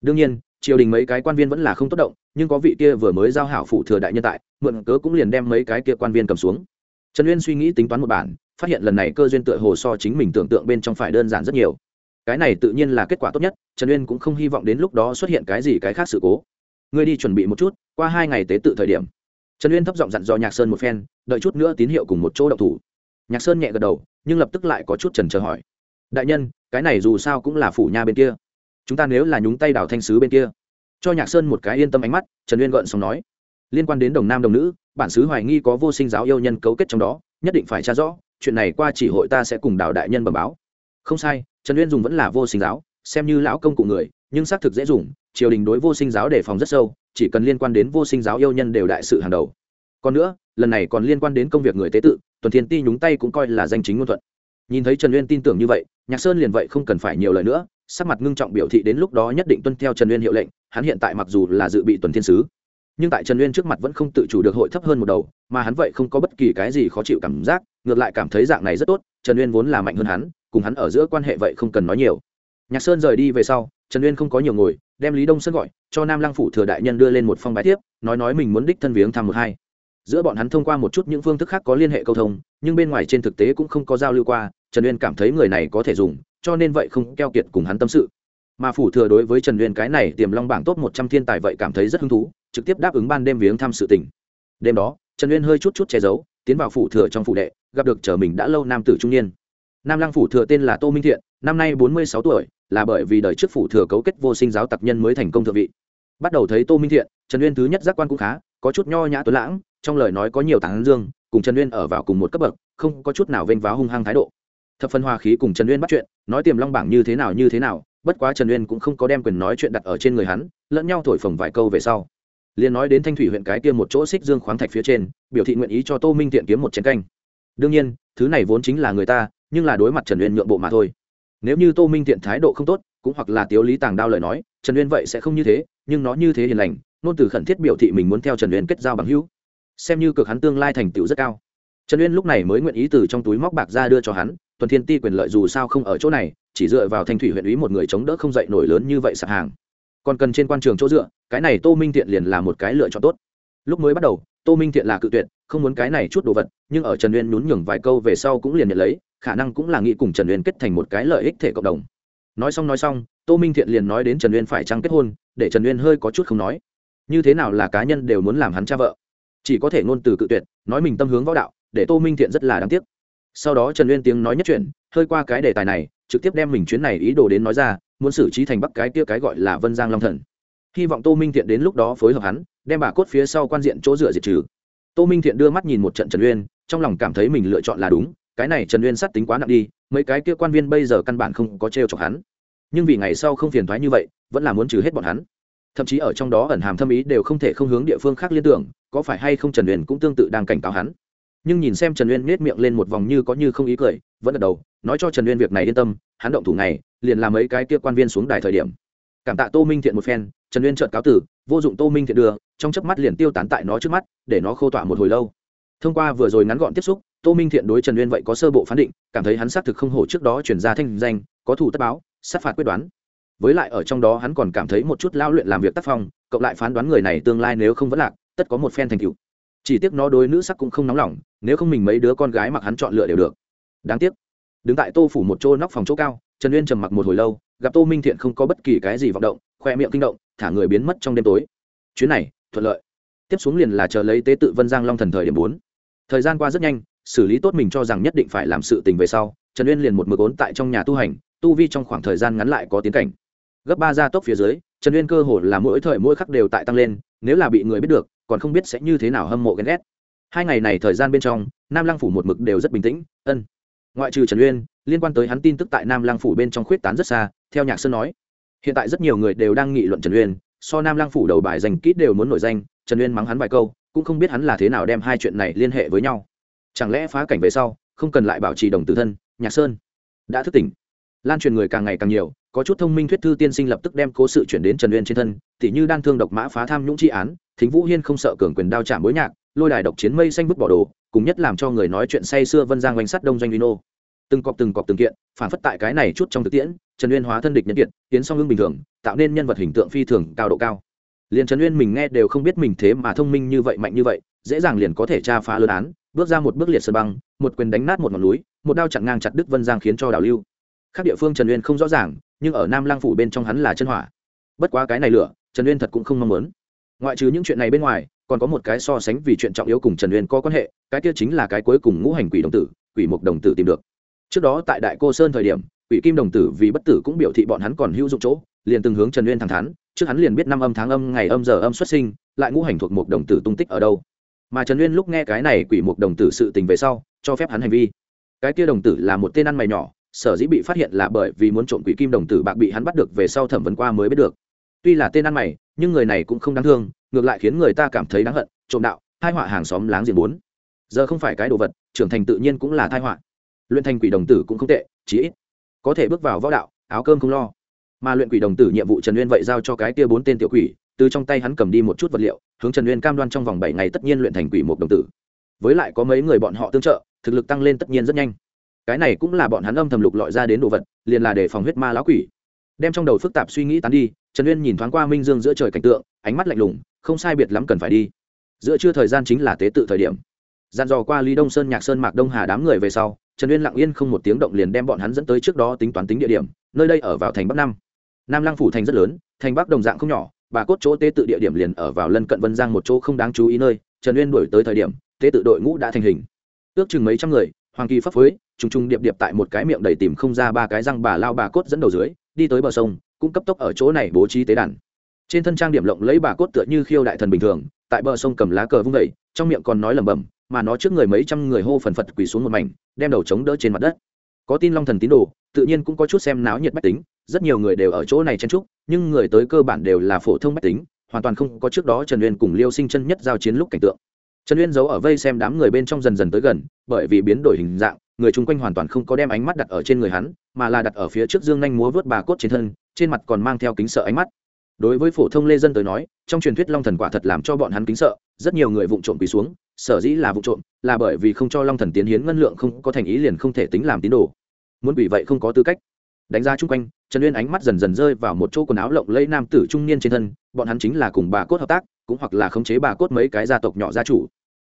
Speaker 1: Đương nhiên, triều đình mấy cái quan viên vẫn là không tốt động, nhưng có vị kia vừa mới giao hảo phụ thừa đại nhân tại, mượn cớ cũng liền đem mấy cái kia quan viên cầm xuống. Trần uyên suy nghĩ tính toán một bản, phát hiện lần này cơ duyên tựa hồ so chính mình tưởng tượng bên trong phải đơn giản rất nhiều cái này tự nhiên là kết quả tốt nhất, trần uyên cũng không hy vọng đến lúc đó xuất hiện cái gì cái khác sự cố. Ngươi đi chuẩn bị một chút, qua hai ngày tế tự thời điểm. Trần uyên thấp giọng dặn dò nhạc sơn một phen, đợi chút nữa tín hiệu cùng một chỗ đậu thủ. Nhạc sơn nhẹ gật đầu, nhưng lập tức lại có chút trần chờ hỏi. Đại nhân, cái này dù sao cũng là phủ nha bên kia. Chúng ta nếu là nhúng tay đảo thanh sứ bên kia. Cho nhạc sơn một cái yên tâm ánh mắt, trần uyên gợn xong nói. Liên quan đến đồng nam đồng nữ, bản sứ hoài nghi có vô sinh giáo yêu nhân cấu kết trong đó, nhất định phải tra rõ, chuyện này qua chỉ hội ta sẽ cùng đào đại nhân bẩm báo không sai, trần uyên dùng vẫn là vô sinh giáo, xem như lão công cụ người, nhưng xác thực dễ dùng, triều đình đối vô sinh giáo đề phòng rất sâu, chỉ cần liên quan đến vô sinh giáo yêu nhân đều đại sự hàng đầu. Còn nữa, lần này còn liên quan đến công việc người tế tự, tuần thiên ti nhúng tay cũng coi là danh chính ngôn thuận. Nhìn thấy trần uyên tin tưởng như vậy, nhạc sơn liền vậy không cần phải nhiều lời nữa, sắc mặt ngưng trọng biểu thị đến lúc đó nhất định tuân theo trần uyên hiệu lệnh, hắn hiện tại mặc dù là dự bị tuần thiên sứ, nhưng tại trần uyên trước mặt vẫn không tự chủ được hội thấp hơn một đầu, mà hắn vậy không có bất kỳ cái gì khó chịu cảm giác, ngược lại cảm thấy dạng này rất tốt, trần uyên vốn là mạnh hơn hắn cùng hắn ở giữa quan hệ vậy không cần nói nhiều. Nhạc sơn rời đi về sau, trần uyên không có nhiều ngồi, đem lý đông sơn gọi, cho nam lăng phủ thừa đại nhân đưa lên một phong bài tiếp nói nói mình muốn đích thân viếng thăm một hai. Giữa bọn hắn thông qua một chút những phương thức khác có liên hệ câu thông, nhưng bên ngoài trên thực tế cũng không có giao lưu qua, trần uyên cảm thấy người này có thể dùng, cho nên vậy không keo kiệt cùng hắn tâm sự. Mà phủ thừa đối với trần uyên cái này tiềm long bảng top một trăm thiên tài vậy cảm thấy rất hứng thú, trực tiếp đáp ứng ban đêm viếng thăm sự tình. Đêm đó, trần uyên hơi chút chút che giấu, tiến vào phủ thừa trong phủ đệ, gặp được chờ mình đã lâu nam tử trung niên nam lăng phủ thừa tên là tô minh thiện, năm nay bốn mươi sáu tuổi, là bởi vì đời trước phủ thừa cấu kết vô sinh giáo tặc nhân mới thành công thượng vị. Bắt đầu thấy tô minh thiện, trần uyên thứ nhất giác quan cũng khá, có chút nho nhã tuấn lãng, trong lời nói có nhiều tán dương, cùng trần uyên ở vào cùng một cấp bậc, không có chút nào vênh váo hung hăng thái độ. Thập phân hòa khí cùng trần uyên bắt chuyện, nói tiềm long bảng như thế nào như thế nào, bất quá trần uyên cũng không có đem quyền nói chuyện đặt ở trên người hắn, lẫn nhau thổi phồng vài câu về sau. Liền nói đến thanh thủy huyện cái kia một chỗ xích dương khoáng thạch phía trên, biểu thị nguyện ý cho tô minh tiện kiếm một chén canh. Đương nhiên, thứ này vốn chính là người ta nhưng là đối mặt trần uyên nhượng bộ mà thôi. Nếu như tô minh tiện thái độ không tốt, cũng hoặc là tiếu lý tàng đao lời nói, trần uyên vậy sẽ không như thế, nhưng nó như thế hiền lành nôn từ khẩn thiết biểu thị mình muốn theo trần uyên kết giao bằng hữu. Xem như cực hắn tương lai thành tựu rất cao. Trần uyên lúc này mới nguyện ý từ trong túi móc bạc ra đưa cho hắn, tuần thiên ti quyền lợi dù sao không ở chỗ này, chỉ dựa vào thanh thủy huyện ý một người chống đỡ không dậy nổi lớn như vậy sạp hàng. Còn cần trên quan trường chỗ dựa, cái này tô minh thiện liền là một cái lựa chọn tốt. Lúc mới bắt đầu, tô minh thiện là cự tuyệt không muốn cái này chút đồ vật, nhưng ở trần uyên nhún nhường vài câu về sau cũng liền nhận lấy, khả năng cũng là nghĩ cùng trần uyên kết thành một cái lợi ích thể cộng đồng. Nói xong nói xong, tô minh thiện liền nói đến trần uyên phải chăng kết hôn, để trần uyên hơi có chút không nói. Như thế nào là cá nhân đều muốn làm hắn cha vợ? Chỉ có thể ngôn từ cự tuyệt, nói mình tâm hướng võ đạo, để tô minh thiện rất là đáng tiếc. Sau đó trần uyên tiếng nói nhất chuyện hơi qua cái đề tài này, trực tiếp đem mình chuyến này ý đồ đến nói ra, muốn xử trí thành bắc cái kia cái gọi là vân giang long thần. Hy vọng tô minh thiện đến lúc đó phối hợp hắn, đem bà cốt phía sau quan diện chỗ dựa diệt trừ tô minh thiện đưa mắt nhìn một trận trần uyên, trong lòng cảm thấy mình lựa chọn là đúng, cái này trần uyên sát tính quá nặng đi, mấy cái kia quan viên bây giờ căn bản không có t r e o chọc hắn. Nhưng vì ngày sau không phiền thoái như vậy, vẫn là muốn trừ hết bọn hắn. Thậm chí ở trong đó ẩn hàm thâm ý đều không thể không hướng địa phương khác liên tưởng, có phải hay không trần uyên cũng tương tự đang cảnh cáo hắn. Nhưng nhìn xem trần uyên nết miệng lên một vòng như có như không ý cười, vẫn gật đầu, nói cho trần uyên việc này yên tâm, hắn động thủ này liền làm mấy cái kia quan viên xuống đài thời điểm. Cảm tạ tô minh thiện một phen trần uyên trợt cáo tử vô dụng tô minh thiện đưa, trong chớp mắt liền tiêu tán tại nó trước mắt, để nó khô tỏa một hồi lâu. Thông qua vừa rồi ngắn gọn tiếp xúc, tô minh thiện đối trần uyên vậy có sơ bộ phán định, cảm thấy hắn xác thực không hổ trước đó chuyển ra thanh danh, có thủ tất báo, sát phạt quyết đoán. Với lại ở trong đó hắn còn cảm thấy một chút lao luyện làm việc tác phong, cộng lại phán đoán người này tương lai nếu không vẫn lạc, tất có một phen thành tựu. Chỉ tiếc nó đối nữ sắc cũng không nóng lòng, nếu không mình mấy đứa con gái mặc hắn chọn lựa đều được. Đáng tiếc. Đứng tại tô phủ một chỗ nóc phòng chỗ cao, trần uyên trầm mặc một hồi lâu, gặp tô minh thiện không có bất kỳ cái gì vọng động, khoe miệng kinh động thả người biến mất trong đêm tối. Chuyến này, thuận lợi. Tiếp xuống liền là chờ lấy tế tự vân giang long thần thời điểm bốn. Thời gian qua rất nhanh, xử lý tốt mình cho rằng nhất định phải làm sự tình về sau, trần uyên liền một mực ốn tại trong nhà tu hành, tu vi trong khoảng thời gian ngắn lại có tiến cảnh. Gấp ba gia tốc phía dưới, trần uyên cơ hồ là mỗi thời mỗi khắc đều tại tăng lên, nếu là bị người biết được, còn không biết sẽ như thế nào hâm mộ ghen ghét. Hai ngày này thời gian bên trong, nam lăng phủ một mực đều rất bình tĩnh, ân. Ngoại trừ trần uyên, liên quan tới hắn tin tức tại nam lăng phủ bên trong khuyết tán rất xa, theo nhạc sơn nói hiện tại rất nhiều người đều đang nghị luận trần uyên, so nam Lang phủ đầu bài danh kỹ đều muốn nổi danh, trần uyên mắng hắn vài câu, cũng không biết hắn là thế nào đem hai chuyện này liên hệ với nhau. Chẳng lẽ phá cảnh về sau, không cần lại bảo trì đồng tử thân, nhạc sơn đã thức tỉnh. Lan truyền người càng ngày càng nhiều, có chút thông minh thuyết thư tiên sinh lập tức đem cố sự chuyển đến trần uyên trên thân, tỉ như đan thương độc mã phá tham nhũng tri án, thính vũ hiên không sợ cường quyền đao chạm bối nhạc, lôi đài độc chiến mây xanh bức bỏ đồ, cùng nhất làm cho người nói chuyện say xưa vân giang oanh sắt đông doanh vino từng cọp từng cọp từng kiện, phản phất tại cái này chút trong thực tiễn, trần uyên hóa thân địch nhân kiệt tiến song hương bình thường, tạo nên nhân vật hình tượng phi thường cao độ cao. Liền trần uyên mình nghe đều không biết mình thế mà thông minh như vậy, mạnh như vậy, dễ dàng liền có thể tra phá lớn án, bước ra một bước liệt sơn băng, một quyền đánh nát một ngọn núi, một đao chặn ngang chặt đức vân giang khiến cho đảo lưu. Các địa phương trần uyên không rõ ràng, nhưng ở nam lang phủ bên trong hắn là chân hỏa. Bất quá cái này lửa, trần uyên thật cũng không mong muốn. Ngoại trừ những chuyện này bên ngoài, còn có một cái so sánh vì chuyện trọng yếu cùng trần uyên có quan hệ, cái kia chính là cái cuối cùng ngũ hành quỷ đồng tử, quỷ mục đồng tử tìm được trước đó tại đại cô sơn thời điểm, quỷ kim đồng tử vì bất tử cũng biểu thị bọn hắn còn hữu dụng chỗ, liền từng hướng trần uyên thẳng thắn, trước hắn liền biết năm âm tháng âm, ngày âm giờ âm xuất sinh, lại ngũ hành thuộc một đồng tử tung tích ở đâu. Mà trần uyên lúc nghe cái này quỷ một đồng tử sự tình về sau, cho phép hắn hành vi. Cái kia đồng tử là một tên ăn mày nhỏ, sở dĩ bị phát hiện là bởi vì muốn trộm quỷ kim đồng tử bạc bị hắn bắt được về sau thẩm vấn qua mới biết được. Tuy là tên ăn mày, nhưng người này cũng không đáng thương, ngược lại khiến người ta cảm thấy đáng hận, trộm đạo, thai họa hàng xóm láng giềng bốn. Giờ không phải cái đồ vật, trưởng thành tự nhiên cũng là thai họa luyện thành quỷ đồng tử cũng không tệ, chí ít có thể bước vào võ đạo, áo cơm không lo. Mà luyện quỷ đồng tử nhiệm vụ trần uyên vậy giao cho cái kia bốn tên tiểu quỷ, từ trong tay hắn cầm đi một chút vật liệu, hướng trần uyên cam đoan trong vòng bảy ngày tất nhiên luyện thành quỷ một đồng tử. Với lại có mấy người bọn họ tương trợ, thực lực tăng lên tất nhiên rất nhanh. Cái này cũng là bọn hắn âm thầm lục lọi ra đến đồ vật, liền là để phòng huyết ma lão quỷ. Đem trong đầu phức tạp suy nghĩ tán đi, trần uyên nhìn thoáng qua minh dương giữa trời cảnh tượng, ánh mắt lạnh lùng, không sai biệt lắm cần phải đi. Giữa trưa thời gian chính là tế tự thời điểm dàn dò qua lý đông sơn, nhạc sơn, mạc đông hà đám người về sau, trần uyên lặng yên không một tiếng động liền đem bọn hắn dẫn tới trước đó tính toán tính địa điểm, nơi đây ở vào thành bắc năm nam lăng phủ thành rất lớn, thành bắc đồng dạng không nhỏ, bà cốt chỗ tế tự địa điểm liền ở vào lân cận vân giang một chỗ không đáng chú ý nơi, trần uyên đổi tới thời điểm, tế tự đội ngũ đã thành hình. Ước chừng mấy trăm người, hoàng kỳ pháp phối, trùng trùng điệp điệp tại một cái miệng đầy tìm không ra ba cái răng bà lao bà cốt dẫn đầu dưới, đi tới bờ sông, cũng cấp tốc ở chỗ này bố trí tế đàn. Trên thân trang điểm lộng lấy bà cốt tựa như khiêu đại thần bình thường, tại bờ sông cầm lá cờ vung vẩy trong miệng còn nói lẩm bẩm mà nó trước người mấy trăm người hô phần phật quỳ xuống một mảnh, đem đầu chống đỡ trên mặt đất. Có tin long thần tín đồ, tự nhiên cũng có chút xem náo nhiệt bách tính, rất nhiều người đều ở chỗ này chen trúc nhưng người tới cơ bản đều là phổ thông bách tính, hoàn toàn không có trước đó trần uyên cùng liêu sinh chân nhất giao chiến lúc cảnh tượng. Trần uyên giấu ở vây xem đám người bên trong dần dần tới gần, bởi vì biến đổi hình dạng, người chung quanh hoàn toàn không có đem ánh mắt đặt ở trên người hắn, mà là đặt ở phía trước dương nhanh múa vớt bà cốt trên thân, trên mặt còn mang theo kính sợ ánh mắt đối với phổ thông lê dân tới nói, trong truyền thuyết long thần quả thật làm cho bọn hắn kính sợ, rất nhiều người vụng trộm quỳ xuống, sở dĩ là vụ trộm, là bởi vì không cho long thần tiến hiến ngân lượng không có thành ý liền không thể tính làm tín đồ. Muốn bị vậy không có tư cách. Đánh giá chung quanh, trần uyên ánh mắt dần dần rơi vào một chỗ quần áo lộng lẫy nam tử trung niên trên thân, bọn hắn chính là cùng bà cốt hợp tác, cũng hoặc là khống chế bà cốt mấy cái gia tộc nhỏ gia chủ.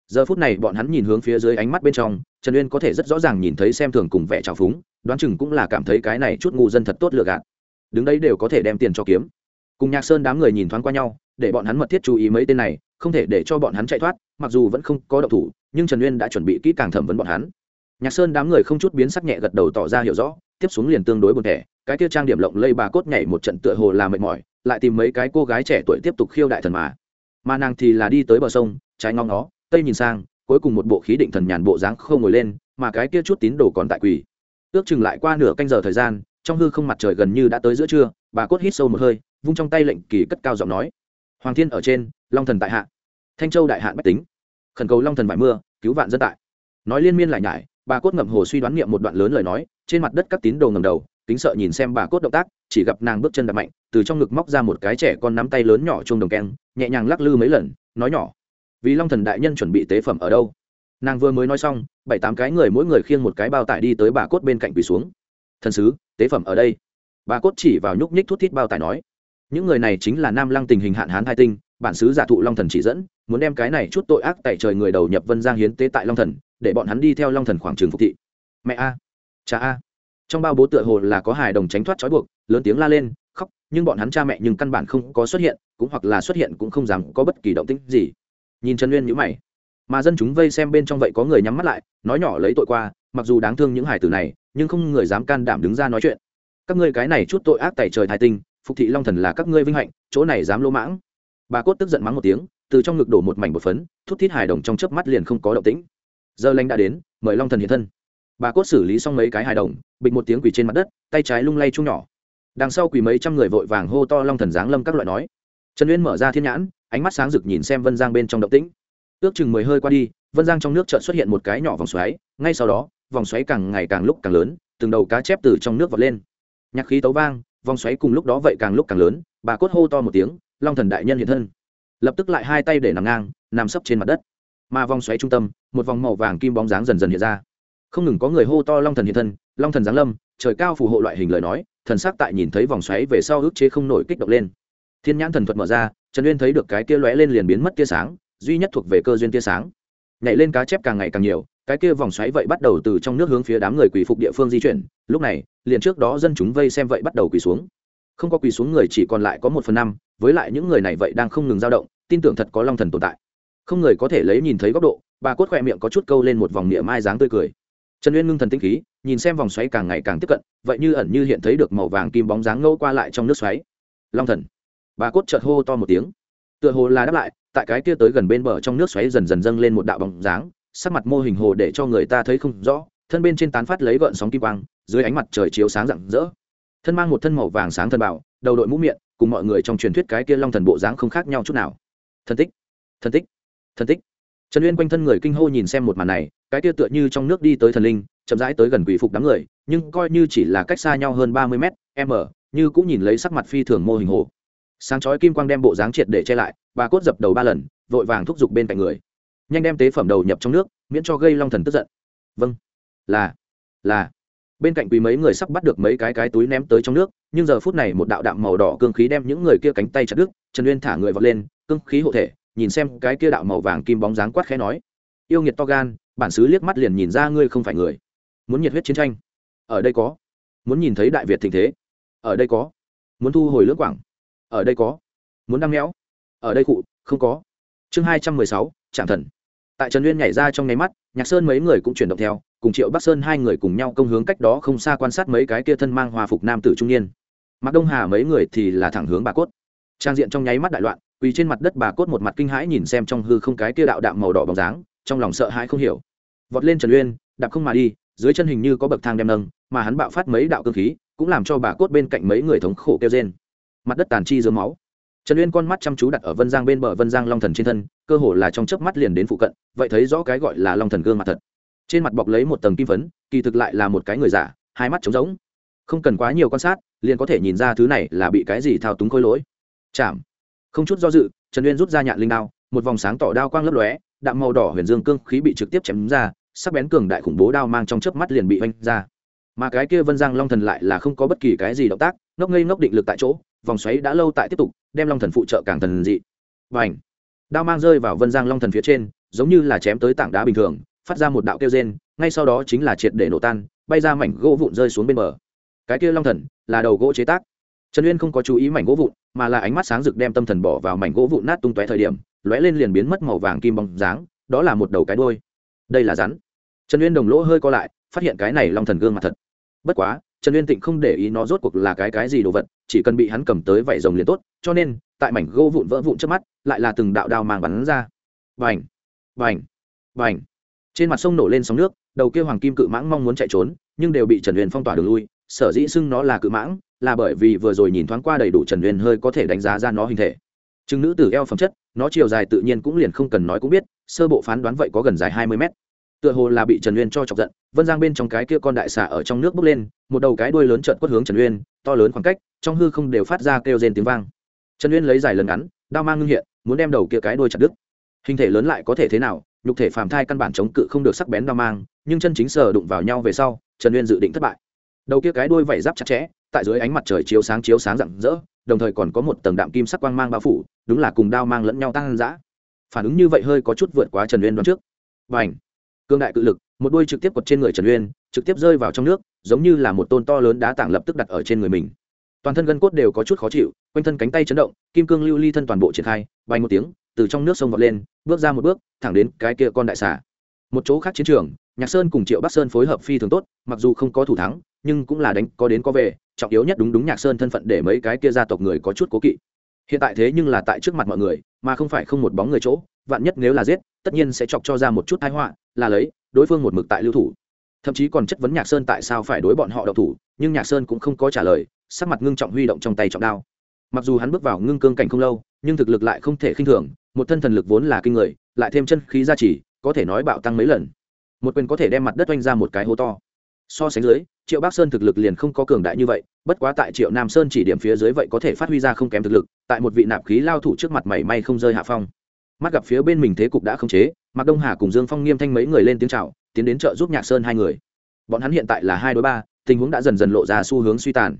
Speaker 1: Giờ phút này bọn hắn nhìn hướng phía dưới ánh mắt bên trong, trần uyên có thể rất rõ ràng nhìn thấy xem thường cùng vẻ trào phúng, đoán chừng cũng là cảm thấy cái này chút ngu dân thật tốt lựa gạt. Đứng đấy đều có thể đem tiền cho kiếm cùng nhạc sơn đám người nhìn thoáng qua nhau, để bọn hắn mật thiết chú ý mấy tên này, không thể để cho bọn hắn chạy thoát, mặc dù vẫn không có động thủ, nhưng trần uyên đã chuẩn bị kỹ càng thẩm vấn bọn hắn. Nhạc sơn đám người không chút biến sắc nhẹ gật đầu tỏ ra hiểu rõ, tiếp xuống liền tương đối buồn thẻ, cái tiêu trang điểm lộng lây bà cốt nhảy một trận tựa hồ là mệt mỏi, lại tìm mấy cái cô gái trẻ tuổi tiếp tục khiêu đại thần mà. Mà nàng thì là đi tới bờ sông, trái ngóng nó tây nhìn sang, cuối cùng một bộ khí định thần nhàn bộ dáng không ngồi lên, mà cái kia chút tín đồ còn tại quỳ. Ước chừng lại qua nửa canh giờ thời gian, trong hư không mặt trời gần như đã tới giữa trưa, bà cốt hít sâu một hơi vung trong tay lệnh kỳ cất cao giọng nói. Hoàng thiên ở trên, long thần tại hạ. Thanh châu đại hạn bách tính. Khẩn cầu long thần vải mưa, cứu vạn dân tại. Nói liên miên lại nhải, bà cốt ngậm hồ suy đoán niệm một đoạn lớn lời nói, trên mặt đất các tín đồ ngầm đầu, kính sợ nhìn xem bà cốt động tác, chỉ gặp nàng bước chân đập mạnh, từ trong ngực móc ra một cái trẻ con nắm tay lớn nhỏ chung đồng keng, nhẹ nhàng lắc lư mấy lần, nói nhỏ. Vì long thần đại nhân chuẩn bị tế phẩm ở đâu? Nàng vừa mới nói xong, bảy tám cái người mỗi người khiêng một cái bao tải đi tới bà cốt bên cạnh quỳ xuống. Thần sứ, tế phẩm ở đây. Bà cốt chỉ vào nhúc nhích thút thít bao tải nói những người này chính là nam lăng tình hình hạn hán hai tinh, bản sứ giả thụ long thần chỉ dẫn, muốn đem cái này chút tội ác tại trời người đầu nhập vân giang hiến tế tại long thần, để bọn hắn đi theo long thần khoảng trường phục thị. Mẹ a, cha a. Trong bao bố tựa hồ là có hài đồng tránh thoát trói buộc, lớn tiếng la lên, khóc, nhưng bọn hắn cha mẹ nhưng căn bản không có xuất hiện, cũng hoặc là xuất hiện cũng không dám có bất kỳ động tĩnh gì. Nhìn trần nguyên nhữ mày, mà dân chúng vây xem bên trong vậy có người nhắm mắt lại, nói nhỏ lấy tội qua, mặc dù đáng thương những hải tử này, nhưng không người dám can đảm đứng ra nói chuyện. Các ngươi cái này chút tội ác tại trời thái tinh phục thị long thần là các ngươi vinh hạnh, chỗ này dám lỗ mãng. Bà cốt tức giận mắng một tiếng, từ trong ngực đổ một mảnh bột phấn, thút thít hài đồng trong chớp mắt liền không có động tĩnh. Giờ lanh đã đến, mời long thần hiện thân. Bà cốt xử lý xong mấy cái hài đồng, bịch một tiếng quỳ trên mặt đất, tay trái lung lay chung nhỏ. Đằng sau quỳ mấy trăm người vội vàng hô to long thần giáng lâm các loại nói. Trần uyên mở ra thiên nhãn, ánh mắt sáng rực nhìn xem vân giang bên trong động tĩnh. Ước chừng mười hơi qua đi, vân giang trong nước chợt xuất hiện một cái nhỏ vòng xoáy, ngay sau đó, vòng xoáy càng ngày càng lúc càng lớn, từng đầu cá chép từ trong nước vọt lên. Nhạc khí tấu vang vòng xoáy cùng lúc đó vậy càng lúc càng lớn, bà cốt hô to một tiếng, long thần đại nhân hiện thân. Lập tức lại hai tay để nằm ngang, nằm sấp trên mặt đất. Mà vòng xoáy trung tâm, một vòng màu vàng kim bóng dáng dần dần hiện ra. Không ngừng có người hô to long thần hiện thân, long thần giáng lâm. Trời cao phù hộ loại hình lời nói, thần sắc tại nhìn thấy vòng xoáy về sau ức chế không nổi kích động lên. Thiên nhãn thần thuật mở ra, trần uyên thấy được cái tia lóe lên liền biến mất tia sáng, duy nhất thuộc về cơ duyên tia sáng. Nhảy lên cá chép càng ngày càng nhiều cái kia vòng xoáy vậy bắt đầu từ trong nước hướng phía đám người quỳ phục địa phương di chuyển, lúc này, liền trước đó dân chúng vây xem vậy bắt đầu quỳ xuống. Không có quỳ xuống người chỉ còn lại có một phần năm, với lại những người này vậy đang không ngừng dao động, tin tưởng thật có long thần tồn tại. Không người có thể lấy nhìn thấy góc độ, bà cốt khoe miệng có chút câu lên một vòng niệm mai dáng tươi cười. Trần uyên ngưng thần tinh khí, nhìn xem vòng xoáy càng ngày càng tiếp cận, vậy như ẩn như hiện thấy được màu vàng kim bóng dáng ngẫu qua lại trong nước xoáy. Long thần. Bà cốt chợt hô to một tiếng. Tựa hồ là đáp lại, tại cái kia tới gần bên bờ trong nước xoáy dần dần dâng lên một đạo bóng dáng sắc mặt mô hình hồ để cho người ta thấy không rõ, thân bên trên tán phát lấy gợn sóng kim quang, dưới ánh mặt trời chiếu sáng rạng rỡ. Thân mang một thân màu vàng sáng thân bảo, đầu đội mũ miệng, cùng mọi người trong truyền thuyết cái kia long thần bộ dáng không khác nhau chút nào. Thân tích thân tích thân tích. Trần uyên quanh thân người kinh hô nhìn xem một màn này, cái kia tựa như trong nước đi tới thần linh, chậm rãi tới gần quỷ phục đám người, nhưng coi như chỉ là cách xa nhau hơn ba mươi m m như cũng nhìn lấy sắc mặt phi thường mô hình hồ. Sáng chói kim quang đem bộ dáng triệt để che lại, bà cốt dập đầu ba lần, vội vàng thúc giục bên cạnh người nhanh đem tế phẩm đầu nhập trong nước, miễn cho gây long thần tức giận. Vâng. Là là. Bên cạnh quý mấy người sắp bắt được mấy cái cái túi ném tới trong nước, nhưng giờ phút này một đạo đạm màu đỏ cương khí đem những người kia cánh tay chặt đứt, trần uyên thả người vọt lên, cương khí hộ thể, nhìn xem cái kia đạo màu vàng kim bóng dáng quát khẽ nói. Yêu nghiệt to gan, bản xứ liếc mắt liền nhìn ra ngươi không phải người. Muốn nhiệt huyết chiến tranh. Ở đây có. Muốn nhìn thấy đại việt tình thế. Ở đây có. Muốn thu hồi lưỡng quảng. Ở đây có. Muốn đăng méo. Ở đây cụ, không có. Chương hai trăm mười sáu trạm thần tại trần uyên nhảy ra trong nháy mắt, nhạc sơn mấy người cũng chuyển động theo, cùng triệu bắc sơn hai người cùng nhau công hướng cách đó không xa quan sát mấy cái kia thân mang hòa phục nam tử trung niên. Mặc đông hà mấy người thì là thẳng hướng bà cốt. Trang diện trong nháy mắt đại loạn, quỳ trên mặt đất bà cốt một mặt kinh hãi nhìn xem trong hư không cái kia đạo đạm màu đỏ bóng dáng, trong lòng sợ hãi không hiểu. Vọt lên trần uyên, đạp không mà đi, dưới chân hình như có bậc thang đem nâng, mà hắn bạo phát mấy đạo cơ khí, cũng làm cho bà cốt bên cạnh mấy người thống khổ kêu trên mặt đất tàn chi dưới máu trần uyên con mắt chăm chú đặt ở vân giang bên bờ vân giang long thần trên thân, cơ hồ là trong chớp mắt liền đến phụ cận, vậy thấy rõ cái gọi là long thần gương mặt thật. Trên mặt bọc lấy một tầng kim phấn, kỳ thực lại là một cái người giả, hai mắt trống rỗng. Không cần quá nhiều quan sát, liền có thể nhìn ra thứ này là bị cái gì thao túng khôi lỗi. Chạm. Không chút do dự, trần uyên rút ra nhạn linh đao, một vòng sáng tỏ đao quang lấp lóe, đạm màu đỏ huyền dương cương khí bị trực tiếp chém ra, sắc bén cường đại khủng bố đao mang trong chớp mắt liền bị oanh ra. Mà cái kia vân giang long thần lại là không có bất kỳ cái gì động tác, ngốc ngây ngốc định lực tại chỗ vòng xoáy đã lâu tại tiếp tục, đem long thần phụ trợ càng thần dị. Và ảnh đao mang rơi vào vân giang long thần phía trên, giống như là chém tới tảng đá bình thường, phát ra một đạo kêu rên, ngay sau đó chính là triệt để nổ tan, bay ra mảnh gỗ vụn rơi xuống bên bờ. Cái kia long thần là đầu gỗ chế tác. Trần uyên không có chú ý mảnh gỗ vụn, mà là ánh mắt sáng rực đem tâm thần bỏ vào mảnh gỗ vụn nát tung tóe thời điểm, lóe lên liền biến mất màu vàng kim bóng dáng, đó là một đầu cái đôi đây là rắn. Trần uyên đồng lỗ hơi co lại, phát hiện cái này long thần gương mặt thật. Bất quá trần uyên tịnh không để ý nó rốt cuộc là cái cái gì đồ vật, chỉ cần bị hắn cầm tới vảy rồng liền tốt, cho nên, tại mảnh gỗ vụn vỡ vụn trước mắt, lại là từng đạo đao mang bắn ra. Vành vành vành trên mặt sông nổ lên sóng nước, đầu kia hoàng kim cự mãng mong muốn chạy trốn, nhưng đều bị trần uyên phong tỏa đường lui, sở dĩ xưng nó là cự mãng, là bởi vì vừa rồi nhìn thoáng qua đầy đủ trần uyên hơi có thể đánh giá ra nó hình thể. Chứng nữ tử eo phẩm chất, nó chiều dài tự nhiên cũng liền không cần nói cũng biết, sơ bộ phán đoán vậy có gần dài hai mươi mét tựa hồ là bị trần uyên cho chọc giận, vân giang bên trong cái kia con đại xà ở trong nước bốc lên, một đầu cái đuôi lớn trợn quất hướng trần uyên, to lớn khoảng cách, trong hư không đều phát ra kêu rên tiếng vang. Trần uyên lấy dài lần ngắn, đao mang ngưng hiện, muốn đem đầu kia cái đuôi chặt đứt. Hình thể lớn lại có thể thế nào, nhục thể phàm thai căn bản chống cự không được sắc bén đao mang, nhưng chân chính sờ đụng vào nhau về sau, trần uyên dự định thất bại. Đầu kia cái đuôi vảy giáp chặt chẽ, tại dưới ánh mặt trời chiếu sáng chiếu sáng rạng rỡ, đồng thời còn có một tầng đạm kim sắc quang mang bao phủ, đúng là cùng đao mang lẫn nhau tăng dã. Phản ứng như vậy hơi có chút vượt quá trần uyên đoán trước. Và ảnh cương đại cự lực, một đuôi trực tiếp quật trên người trần uyên, trực tiếp rơi vào trong nước, giống như là một tôn to lớn đá tảng lập tức đặt ở trên người mình. Toàn thân gân cốt đều có chút khó chịu, quanh thân cánh tay chấn động, kim cương lưu ly thân toàn bộ triển khai, bay một tiếng, từ trong nước sông vọt lên, bước ra một bước, thẳng đến cái kia con đại xà. Một chỗ khác chiến trường, nhạc sơn cùng triệu bắc sơn phối hợp phi thường tốt, mặc dù không có thủ thắng, nhưng cũng là đánh, có đến có về, trọng yếu nhất đúng đúng nhạc sơn thân phận để mấy cái kia gia tộc người có chút cố kỵ. Hiện tại thế nhưng là tại trước mặt mọi người, mà không phải không một bóng người chỗ vạn nhất nếu là giết, tất nhiên sẽ chọc cho ra một chút thái họa, là lấy, đối phương một mực tại lưu thủ. Thậm chí còn chất vấn nhạc sơn tại sao phải đối bọn họ đậu thủ, nhưng nhạc sơn cũng không có trả lời, sắc mặt ngưng trọng huy động trong tay trọng đao. Mặc dù hắn bước vào ngưng cương cảnh không lâu, nhưng thực lực lại không thể khinh thường, một thân thần lực vốn là kinh người, lại thêm chân khí gia trì, có thể nói bạo tăng mấy lần. Một quyền có thể đem mặt đất oanh ra một cái hố to. So sánh dưới, triệu bắc sơn thực lực liền không có cường đại như vậy, bất quá tại triệu nam sơn chỉ điểm phía dưới vậy có thể phát huy ra không kém thực lực, tại một vị nạp khí lao thủ trước mặt mảy may không rơi hạ phong mắt gặp phía bên mình thế cục đã khống chế, mạc đông hà cùng dương phong nghiêm thanh mấy người lên tiếng c h à o tiến đến chợ giúp nhạc sơn hai người. Bọn hắn hiện tại là hai đối ba, tình huống đã dần dần lộ ra xu hướng suy tàn.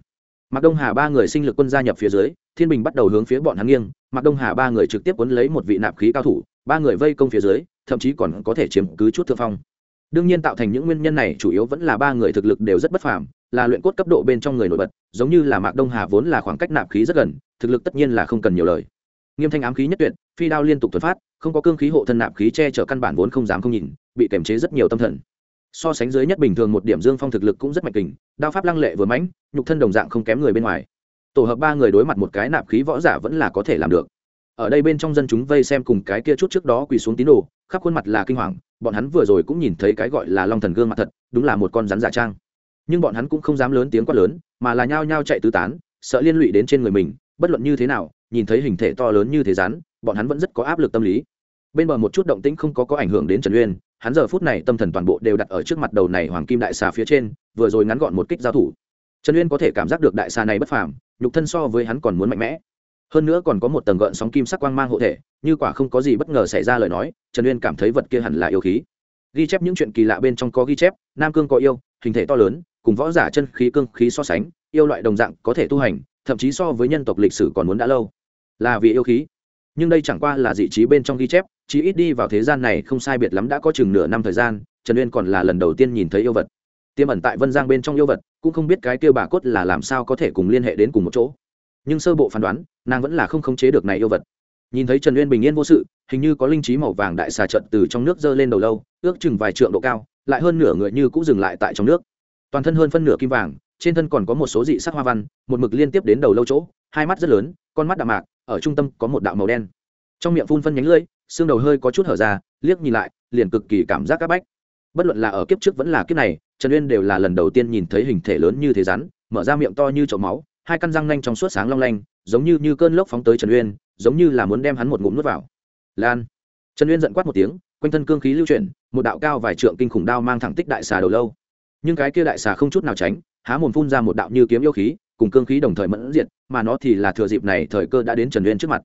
Speaker 1: Mạc đông hà ba người sinh lực quân gia nhập phía dưới, thiên bình bắt đầu hướng phía bọn hắn nghiêng, mạc đông hà ba người trực tiếp quấn lấy một vị nạp khí cao thủ, ba người vây công phía dưới, thậm chí còn có thể chiếm cứ chút thượng phong. Đương nhiên tạo thành những nguyên nhân này chủ yếu vẫn là ba người thực lực đều rất bất phàm, là luyện cốt cấp độ bên trong người nổi bật, giống như là mạc đông hà vốn là khoảng cách nạp khí rất gần, thực lực tất nhiên là không cần nhiều lời nghiêm thanh ám khí nhất tuyệt, phi đao liên tục thuật phát, không có cương khí hộ thân nạp khí che chở căn bản vốn không dám không nhìn, bị kềm chế rất nhiều tâm thần. So sánh dưới nhất bình thường một điểm dương phong thực lực cũng rất mạnh kình, đao pháp lăng lệ vừa mãnh, nhục thân đồng dạng không kém người bên ngoài. Tổ hợp ba người đối mặt một cái nạp khí võ giả vẫn là có thể làm được. Ở đây bên trong dân chúng vây xem cùng cái kia chút trước đó quỳ xuống tín đồ, khắp khuôn mặt là kinh hoàng, bọn hắn vừa rồi cũng nhìn thấy cái gọi là long thần gương mặt thật, đúng là một con rắn giả trang. Nhưng bọn hắn cũng không dám lớn tiếng quát lớn, mà là nhao nhao chạy tứ tán, sợ liên lụy đến trên người mình, bất luận như thế nào nhìn thấy hình thể to lớn như thế rắn, bọn hắn vẫn rất có áp lực tâm lý. Bên bờ một chút động tĩnh không có có ảnh hưởng đến trần uyên, hắn giờ phút này tâm thần toàn bộ đều đặt ở trước mặt đầu này hoàng kim đại xà phía trên, vừa rồi ngắn gọn một kích giao thủ. Trần uyên có thể cảm giác được đại xà này bất phàm, nhục thân so với hắn còn muốn mạnh mẽ. Hơn nữa còn có một tầng gợn sóng kim sắc quang mang hộ thể, như quả không có gì bất ngờ xảy ra lời nói, trần uyên cảm thấy vật kia hẳn là yêu khí. Ghi chép những chuyện kỳ lạ bên trong có ghi chép, nam cương có yêu, hình thể to lớn, cùng võ giả chân khí cương khí so sánh, yêu loại đồng dạng có thể tu hành, thậm chí so với nhân tộc lịch sử còn muốn đã lâu là vì yêu khí. Nhưng đây chẳng qua là dị trí bên trong ghi chép chỉ ít đi vào thế gian này không sai biệt lắm đã có chừng nửa năm thời gian, trần uyên còn là lần đầu tiên nhìn thấy yêu vật. Tiêm ẩn tại vân giang bên trong yêu vật, cũng không biết cái kêu bà cốt là làm sao có thể cùng liên hệ đến cùng một chỗ. Nhưng sơ bộ phán đoán, nàng vẫn là không khống chế được này yêu vật. Nhìn thấy trần uyên bình yên vô sự, hình như có linh trí màu vàng đại xà trận từ trong nước dơ lên đầu lâu, ước chừng vài trượng độ cao, lại hơn nửa người như cũng dừng lại tại trong nước. Toàn thân hơn phân nửa kim vàng, trên thân còn có một số dị sắc hoa văn, một mực liên tiếp đến đầu lâu chỗ, hai mắt rất lớn, con mắt đạm mạc ở trung tâm có một đạo màu đen. Trong miệng phun phân nhánh lưỡi, xương đầu hơi có chút hở ra, liếc nhìn lại, liền cực kỳ cảm giác c áp bách. Bất luận là ở kiếp trước vẫn là kiếp này, trần uyên đều là lần đầu tiên nhìn thấy hình thể lớn như thế rắn, mở ra miệng to như chậu máu, hai căn răng nanh trong suốt sáng long lanh, giống như như cơn lốc phóng tới trần uyên, giống như là muốn đem hắn một ngụm nuốt vào. Lan. Trần uyên giận quát một tiếng, quanh thân cương khí lưu chuyển, một đạo cao vài trượng kinh khủng đao mang thẳng tích đại xà đầu lâu. Nhưng cái kia đại xà không chút nào tránh, há mồm phun ra một đạo như kiếm yêu khí cùng cương khí đồng thời mẫn diệt, mà nó thì là thừa dịp này thời cơ đã đến trần uyên trước mặt.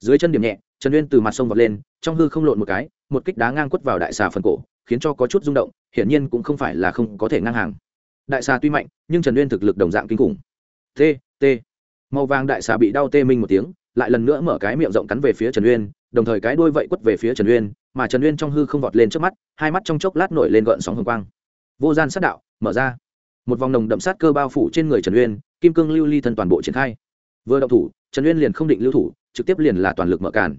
Speaker 1: Dưới chân điểm nhẹ, trần uyên từ mặt sông vọt lên, trong hư không lộn một cái, một kích đá ngang quất vào đại xà phần cổ, khiến cho có chút rung động, hiển nhiên cũng không phải là không có thể ngang hàng. Đại xà tuy mạnh, nhưng trần uyên thực lực đồng dạng kinh khủng. T t. Màu vàng đại xà bị đau tê minh một tiếng, lại lần nữa mở cái miệng rộng cắn về phía trần uyên, đồng thời cái đuôi vậy quất về phía trần uyên, mà trần uyên trong hư không vọt lên trước mắt, hai mắt trong chốc lát nổi lên gợn sóng hồng quang. Vô gian sát đạo, mở ra. Một vòng nồng đậm sát cơ bao phủ trên người trần uyên kim cương lưu ly thân toàn bộ triển khai. Vừa động thủ, trần uyên liền không định lưu thủ, trực tiếp liền là toàn lực mở cản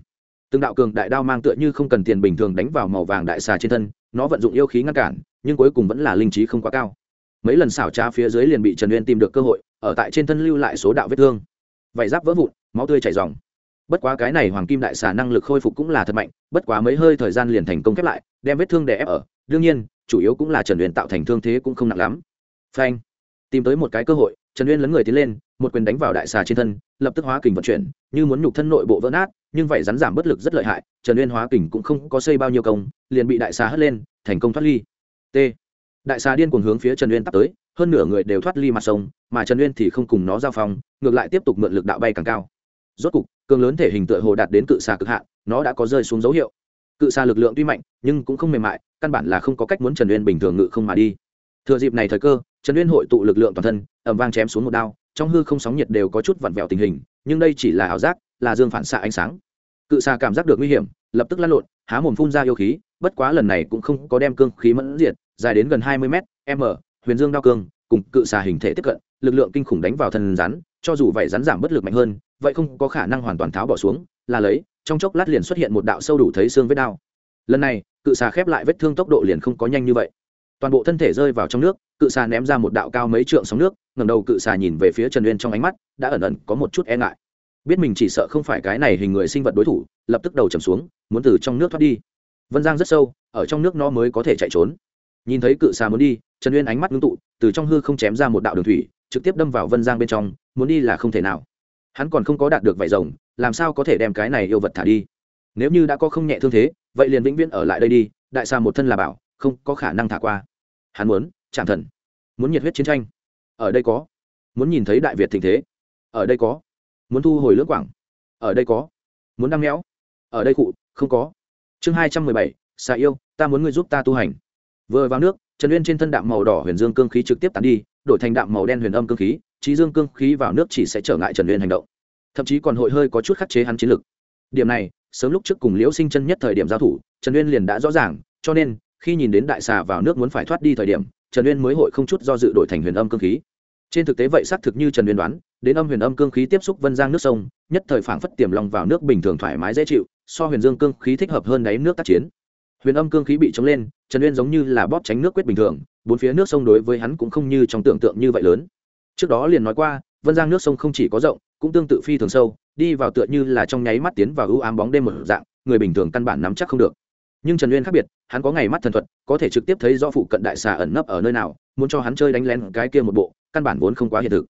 Speaker 1: từng đạo cường đại đao mang tựa như không cần tiền bình thường đánh vào màu vàng đại xà trên thân, nó vận dụng yêu khí ngăn cản, nhưng cuối cùng vẫn là linh trí không quá cao. Mấy lần xảo trá phía dưới liền bị trần uyên tìm được cơ hội, ở tại trên thân lưu lại số đạo vết thương. Vảy giáp vỡ vụn, máu tươi chảy dòng bất quá cái này hoàng kim đại xà năng lực khôi phục cũng là thật mạnh, bất quá mấy hơi thời gian liền thành công khép lại, đem vết thương đè ép ở. Đương nhiên, chủ yếu cũng là trần uyên tạo thành thương thế cũng không nặng lắm. Phanh. Tìm tới một cái cơ hội trần uyên lấn người tiến lên, một quyền đánh vào đại xà trên thân, lập tức hóa kình vận chuyển, như muốn nhục thân nội bộ vỡ nát, nhưng vậy rắn giảm bất lực rất lợi hại, trần uyên hóa kình cũng không có xây bao nhiêu công, liền bị đại xà hất lên, thành công thoát ly. T. Đại xà điên cuồng hướng phía trần uyên tắt tới, hơn nửa người đều thoát ly mặt sông, mà trần uyên thì không cùng nó giao phong, ngược lại tiếp tục mượn lực đạo bay càng cao. Rốt cục, cường lớn thể hình tựa hồ đạt đến cự xà cực hạn, nó đã có rơi xuống dấu hiệu. Cự xà lực lượng tuy mạnh, nhưng cũng không mềm mại, căn bản là không có cách muốn trần uyên bình thường ngự không mà đi. Thừa dịp này thời cơ trần uyên hội tụ lực lượng toàn thân ẩm vang chém xuống một đao, trong hư không sóng nhiệt đều có chút vặn vẹo tình hình, nhưng đây chỉ là ảo giác, là dương phản xạ ánh sáng. Cự xà cảm giác được nguy hiểm, lập tức lăn lộn, há mồm phun ra yêu khí, bất quá lần này cũng không có đem cương khí mẫn diệt, dài đến gần hai mươi m m, huyền dương đao cương, cùng cự xà hình thể tiếp cận, lực lượng kinh khủng đánh vào thân rắn, cho dù vậy rắn giảm bất lực mạnh hơn, vậy không có khả năng hoàn toàn tháo bỏ xuống, là lấy, trong chốc lát liền xuất hiện một đạo sâu đủ thấy xương vết đao. Lần này, cự xà khép lại vết thương tốc độ liền không có nhanh như vậy toàn bộ thân thể rơi vào trong nước, cự xà ném ra một đạo cao mấy trượng sóng nước ngầm đầu cự xà nhìn về phía trần uyên trong ánh mắt đã ẩn ẩn có một chút e ngại. Biết mình chỉ sợ không phải cái này hình người sinh vật đối thủ, lập tức đầu chầm xuống, muốn từ trong nước thoát đi. Vân giang rất sâu, ở trong nước nó mới có thể chạy trốn. Nhìn thấy cự xà muốn đi, trần uyên ánh mắt ngưng tụ, từ trong hư không chém ra một đạo đường thủy, trực tiếp đâm vào vân giang bên trong, muốn đi là không thể nào. Hắn còn không có đạt được vải rồng, làm sao có thể đem cái này yêu vật thả đi? Nếu như đã có không nhẹ thương thế, vậy liền vĩnh viễn ở lại đây đi, đại xà một thân là bảo, không có khả năng thả qua hắn muốn chạm thần, muốn nhiệt huyết chiến tranh. Ở đây có. Muốn nhìn thấy đại việt tình thế. Ở đây có. Muốn thu hồi lưỡng quảng. Ở đây có. Muốn đăng méo. Ở đây cụ, không có. Chương hai trăm mười bảy, xà yêu, ta muốn ngươi giúp ta tu hành. Vừa vào nước, trần uyên trên thân đạm màu đỏ huyền dương cương khí trực tiếp tán đi, đổi thành đạm màu đen huyền âm cương khí, trí dương cương khí vào nước chỉ sẽ trở ngại trần uyên hành động. Thậm chí còn hội hơi có chút khắc chế hắn chiến lực. Điểm này, sớm lúc trước cùng liễu sinh chân nhất thời điểm giao thủ, trần uyên liền đã rõ ràng, cho nên khi nhìn đến đại xà vào nước muốn phải thoát đi thời điểm, trần uyên mới hội không chút do dự đổi thành huyền âm cương khí. Trên thực tế vậy xác thực như trần uyên đoán, đến âm huyền âm cương khí tiếp xúc vân giang nước sông, nhất thời phảng phất tiềm lòng vào nước bình thường thoải mái dễ chịu, so huyền dương cương khí thích hợp hơn đáy nước tác chiến. Huyền âm cương khí bị chống lên, trần uyên giống như là bóp tránh nước quyết bình thường, bốn phía nước sông đối với hắn cũng không như trong tưởng tượng như vậy lớn. Trước đó liền nói qua, vân giang nước sông không chỉ có rộng, cũng tương tự phi thường sâu, đi vào tựa như là trong nháy mắt tiến vào ưu ám bóng đêm một dạng, người bình thường căn bản nắm chắc không được nhưng trần uyên khác biệt, hắn có ngày mắt thần thuật, có thể trực tiếp thấy do phụ cận đại xà ẩn nấp ở nơi nào, muốn cho hắn chơi đánh lén cái kia một bộ, căn bản vốn không quá hiện thực.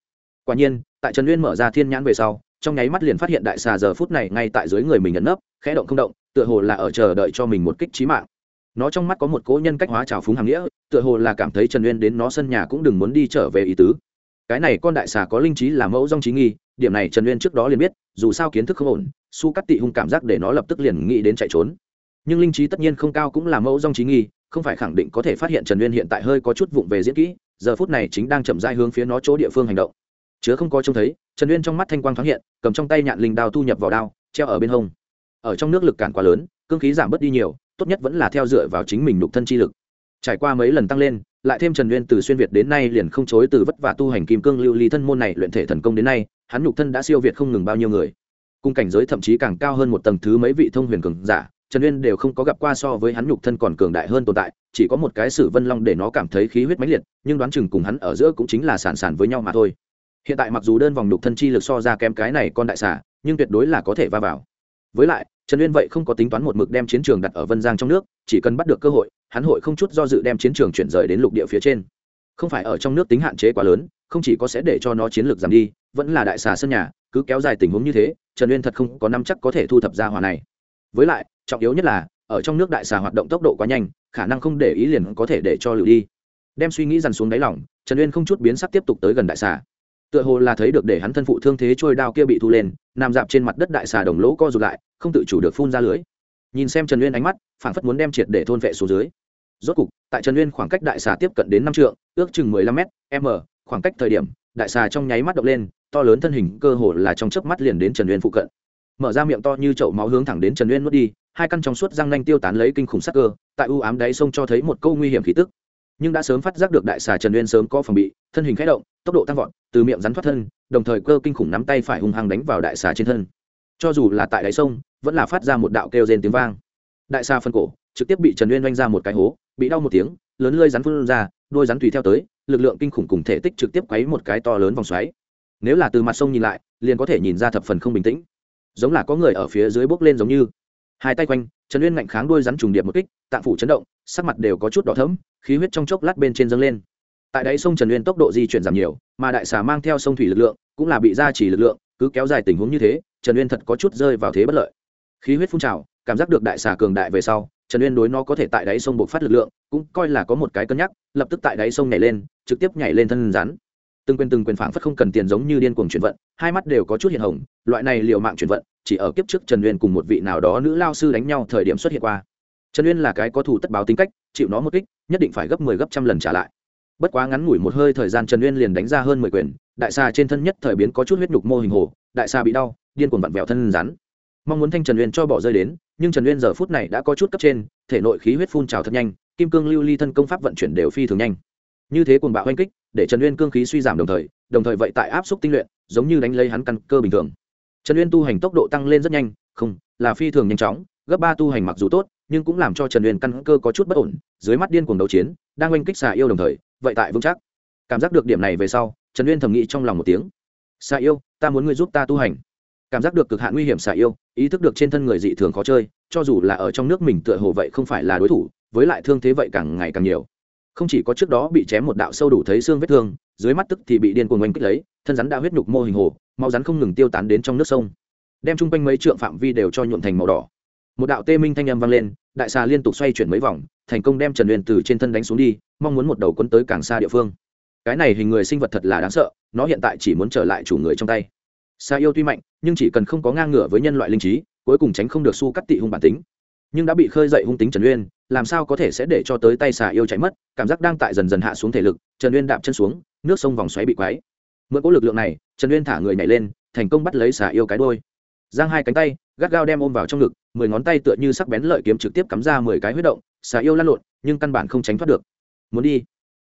Speaker 1: Quả nhiên, tại trần uyên mở ra thiên nhãn về sau, trong nháy mắt liền phát hiện đại xà giờ phút này ngay tại dưới người mình ẩn nấp, khẽ động không động, tựa hồ là ở chờ đợi cho mình một kích trí mạng. Nó trong mắt có một cố nhân cách hóa trào phúng hàng nghĩa, tựa hồ là cảm thấy trần uyên đến nó sân nhà cũng đừng muốn đi trở về ý tứ. Cái này con đại xà có linh trí là mẫu dong trí nghi, điểm này trần uyên trước đó liền biết, dù sao kiến thức không ổn, su cắt tị hung cảm giác để nó lập tức liền nghĩ đến chạy trốn nhưng linh trí tất nhiên không cao cũng là mẫu dong trí nghi, không phải khẳng định có thể phát hiện trần uyên hiện tại hơi có chút vụng về diễn kỹ, giờ phút này chính đang chậm dai hướng phía nó chỗ địa phương hành động. Chứa không có trông thấy, trần uyên trong mắt thanh quang thoáng hiện, cầm trong tay nhạn linh đao thu nhập vào đao, treo ở bên hông. Ở trong nước lực cản quá lớn, cương khí giảm bớt đi nhiều, tốt nhất vẫn là theo dựa vào chính mình nhục thân chi lực. Trải qua mấy lần tăng lên, lại thêm trần Uyên từ xuyên việt đến nay liền không chối từ vất vả tu hành kim cương lưu ly thân môn này luyện thể thần công đến nay, hắn nhục thân đã siêu việt không ngừng bao nhiêu người. Cùng cảnh giới thậm chí càng cao hơn một tầng thứ mấy vị thông huyền cường giả trần uyên đều không có gặp qua so với hắn nhục thân còn cường đại hơn tồn tại, chỉ có một cái sử vân long để nó cảm thấy khí huyết mãnh liệt, nhưng đoán chừng cùng hắn ở giữa cũng chính là sản sản với nhau mà thôi. Hiện tại mặc dù đơn vòng nhục thân chi lực so ra kém cái này con đại xà, nhưng tuyệt đối là có thể va vào. Với lại, trần uyên vậy không có tính toán một mực đem chiến trường đặt ở vân giang trong nước, chỉ cần bắt được cơ hội, hắn hội không chút do dự đem chiến trường chuyển rời đến lục địa phía trên. Không phải ở trong nước tính hạn chế quá lớn, không chỉ có sẽ để cho nó chiến lược giảm đi, vẫn là đại xà sân nhà, cứ kéo dài tình huống như thế, trần uyên thật không có năm chắc có thể thu thập ra hòa này. Với lại trọng yếu nhất là, ở trong nước đại xà hoạt động tốc độ quá nhanh, khả năng không để ý liền có thể để cho lựu đi. Đem suy nghĩ dằn xuống đáy lỏng trần uyên không chút biến sắc tiếp tục tới gần đại xà. Tựa hồ là thấy được để hắn thân phụ thương thế trôi đao kia bị thu lên, nằm dạp trên mặt đất đại xà đồng lỗ co rụt lại, không tự chủ được phun ra lưới. Nhìn xem trần uyên ánh mắt, phảng phất muốn đem triệt để thôn vệ xuống dưới. Rốt cục, tại trần uyên khoảng cách đại xà tiếp cận đến năm trượng, ước chừng mười lăm m m, khoảng cách thời điểm, đại xà trong nháy mắt động lên, to lớn thân hình cơ hồ là trong chớp mắt liền đến trần uyên phụ cận. Mở ra miệng to như chậu máu hướng thẳng đến trần uyên nuốt đi hai căn trong suốt răng nanh tiêu tán lấy kinh khủng sắc cơ, tại u ám đáy sông cho thấy một câu nguy hiểm khí tức. Nhưng đã sớm phát giác được đại xà trần uyên sớm có phòng bị, thân hình khẽ động, tốc độ tăng vọt, từ miệng rắn thoát thân, đồng thời cơ kinh khủng nắm tay phải hung hăng đánh vào đại xà trên thân. Cho dù là tại đáy sông, vẫn là phát ra một đạo kêu rên tiếng vang. Đại xà phân cổ, trực tiếp bị trần uyên oanh ra một cái hố, bị đau một tiếng, lớn lơi rắn phun ra, đôi rắn tùy theo tới, lực lượng kinh khủng cùng thể tích trực tiếp quấy một cái to lớn vòng xoáy. Nếu là từ mặt sông nhìn lại, liền có thể nhìn ra thập phần không bình tĩnh. Giống là có người ở phía dưới bốc lên giống như hai tay quanh, trần uyên ngạnh kháng đuôi rắn trùng điệp một kích, tạng phủ chấn động, sắc mặt đều có chút đỏ thấm khí huyết trong chốc lát bên trên dâng lên. Tại đáy sông trần uyên tốc độ di chuyển giảm nhiều, mà đại xà mang theo sông thủy lực lượng, cũng là bị gia trì lực lượng, cứ kéo dài tình huống như thế, trần uyên thật có chút rơi vào thế bất lợi. Khí huyết phun trào, cảm giác được đại xà cường đại về sau, trần uyên đối nó có thể tại đáy sông buộc phát lực lượng, cũng coi là có một cái cân nhắc, lập tức tại đáy sông nhảy lên, trực tiếp nhảy lên thân rắn từng quyền từng quyền phảng phất không cần tiền giống như điên cuồng chuyển vận, hai mắt đều có chút hiện hồng, loại này liều mạng chuyển vận, chỉ ở kiếp trước trần uyên cùng một vị nào đó nữ lao sư đánh nhau thời điểm xuất hiện qua. Trần uyên là cái có thủ tất báo tính cách, chịu nó một kích, nhất định phải gấp mười 10 gấp trăm lần trả lại. Bất quá ngắn ngủi một hơi thời gian trần uyên liền đánh ra hơn mười quyền, đại xà trên thân nhất thời biến có chút huyết nhục mô hình hồ, đại xà bị đau, điên cuồng vặn vẹo thân rắn. Mong muốn thanh trần uyên cho bỏ rơi đến, nhưng trần uyên giờ phút này đã có chút cấp trên, thể nội khí huyết phun trào thật nhanh, kim cương lưu ly thân công pháp vận chuyển đều phi thường nhanh như thế cuồng bạo oanh kích, để trần uyên cương khí suy giảm đồng thời đồng thời vậy tại áp suất tinh luyện, giống như đánh lấy hắn căn cơ bình thường. Trần uyên tu hành tốc độ tăng lên rất nhanh, không, là phi thường nhanh chóng, gấp ba tu hành mặc dù tốt, nhưng cũng làm cho trần uyên căn cơ có chút bất ổn, dưới mắt điên cuồng đấu chiến, đang oanh kích xà yêu đồng thời, vậy tại vững chắc. Cảm giác được điểm này về sau, trần uyên thầm nghĩ trong lòng một tiếng. Xà yêu, ta muốn ngươi giúp ta tu hành. Cảm giác được cực hạn nguy hiểm xà yêu, ý thức được trên thân người dị thường khó chơi, cho dù là ở trong nước mình tựa hồ vậy không phải là đối thủ, với lại thương thế vậy càng ngày càng nhiều không chỉ có trước đó bị chém một đạo sâu đủ thấy xương vết thương, dưới mắt tức thì bị điên cuồng oanh kích lấy, thân rắn đã huyết nhục mô hình hồ, máu rắn không ngừng tiêu tán đến trong nước sông. Đem chung quanh mấy trượng phạm vi đều cho nhuộn thành màu đỏ. Một đạo tê minh thanh âm vang lên, đại xà liên tục xoay chuyển mấy vòng, thành công đem trần huyền từ trên thân đánh xuống đi, mong muốn một đầu quân tới càng xa địa phương. Cái này hình người sinh vật thật là đáng sợ, nó hiện tại chỉ muốn trở lại chủ người trong tay. Xà yêu tuy mạnh, nhưng chỉ cần không có ngang ngửa với nhân loại linh trí, cuối cùng tránh không được su cắt tị hung bản tính. Nhưng đã bị khơi dậy hung tính trần uyên làm sao có thể sẽ để cho tới tay xà yêu chạy mất, cảm giác đang tại dần dần hạ xuống thể lực, trần uyên đạp chân xuống, nước sông vòng xoáy bị quáy mượn cỗ lực lượng này, trần uyên thả người nhảy lên, thành công bắt lấy xà yêu cái đôi giang hai cánh tay, gắt gao đem ôm vào trong ngực, mười ngón tay tựa như sắc bén lợi kiếm trực tiếp cắm ra mười cái huyết động, xà yêu lăn lộn, nhưng căn bản không tránh thoát được. Muốn đi.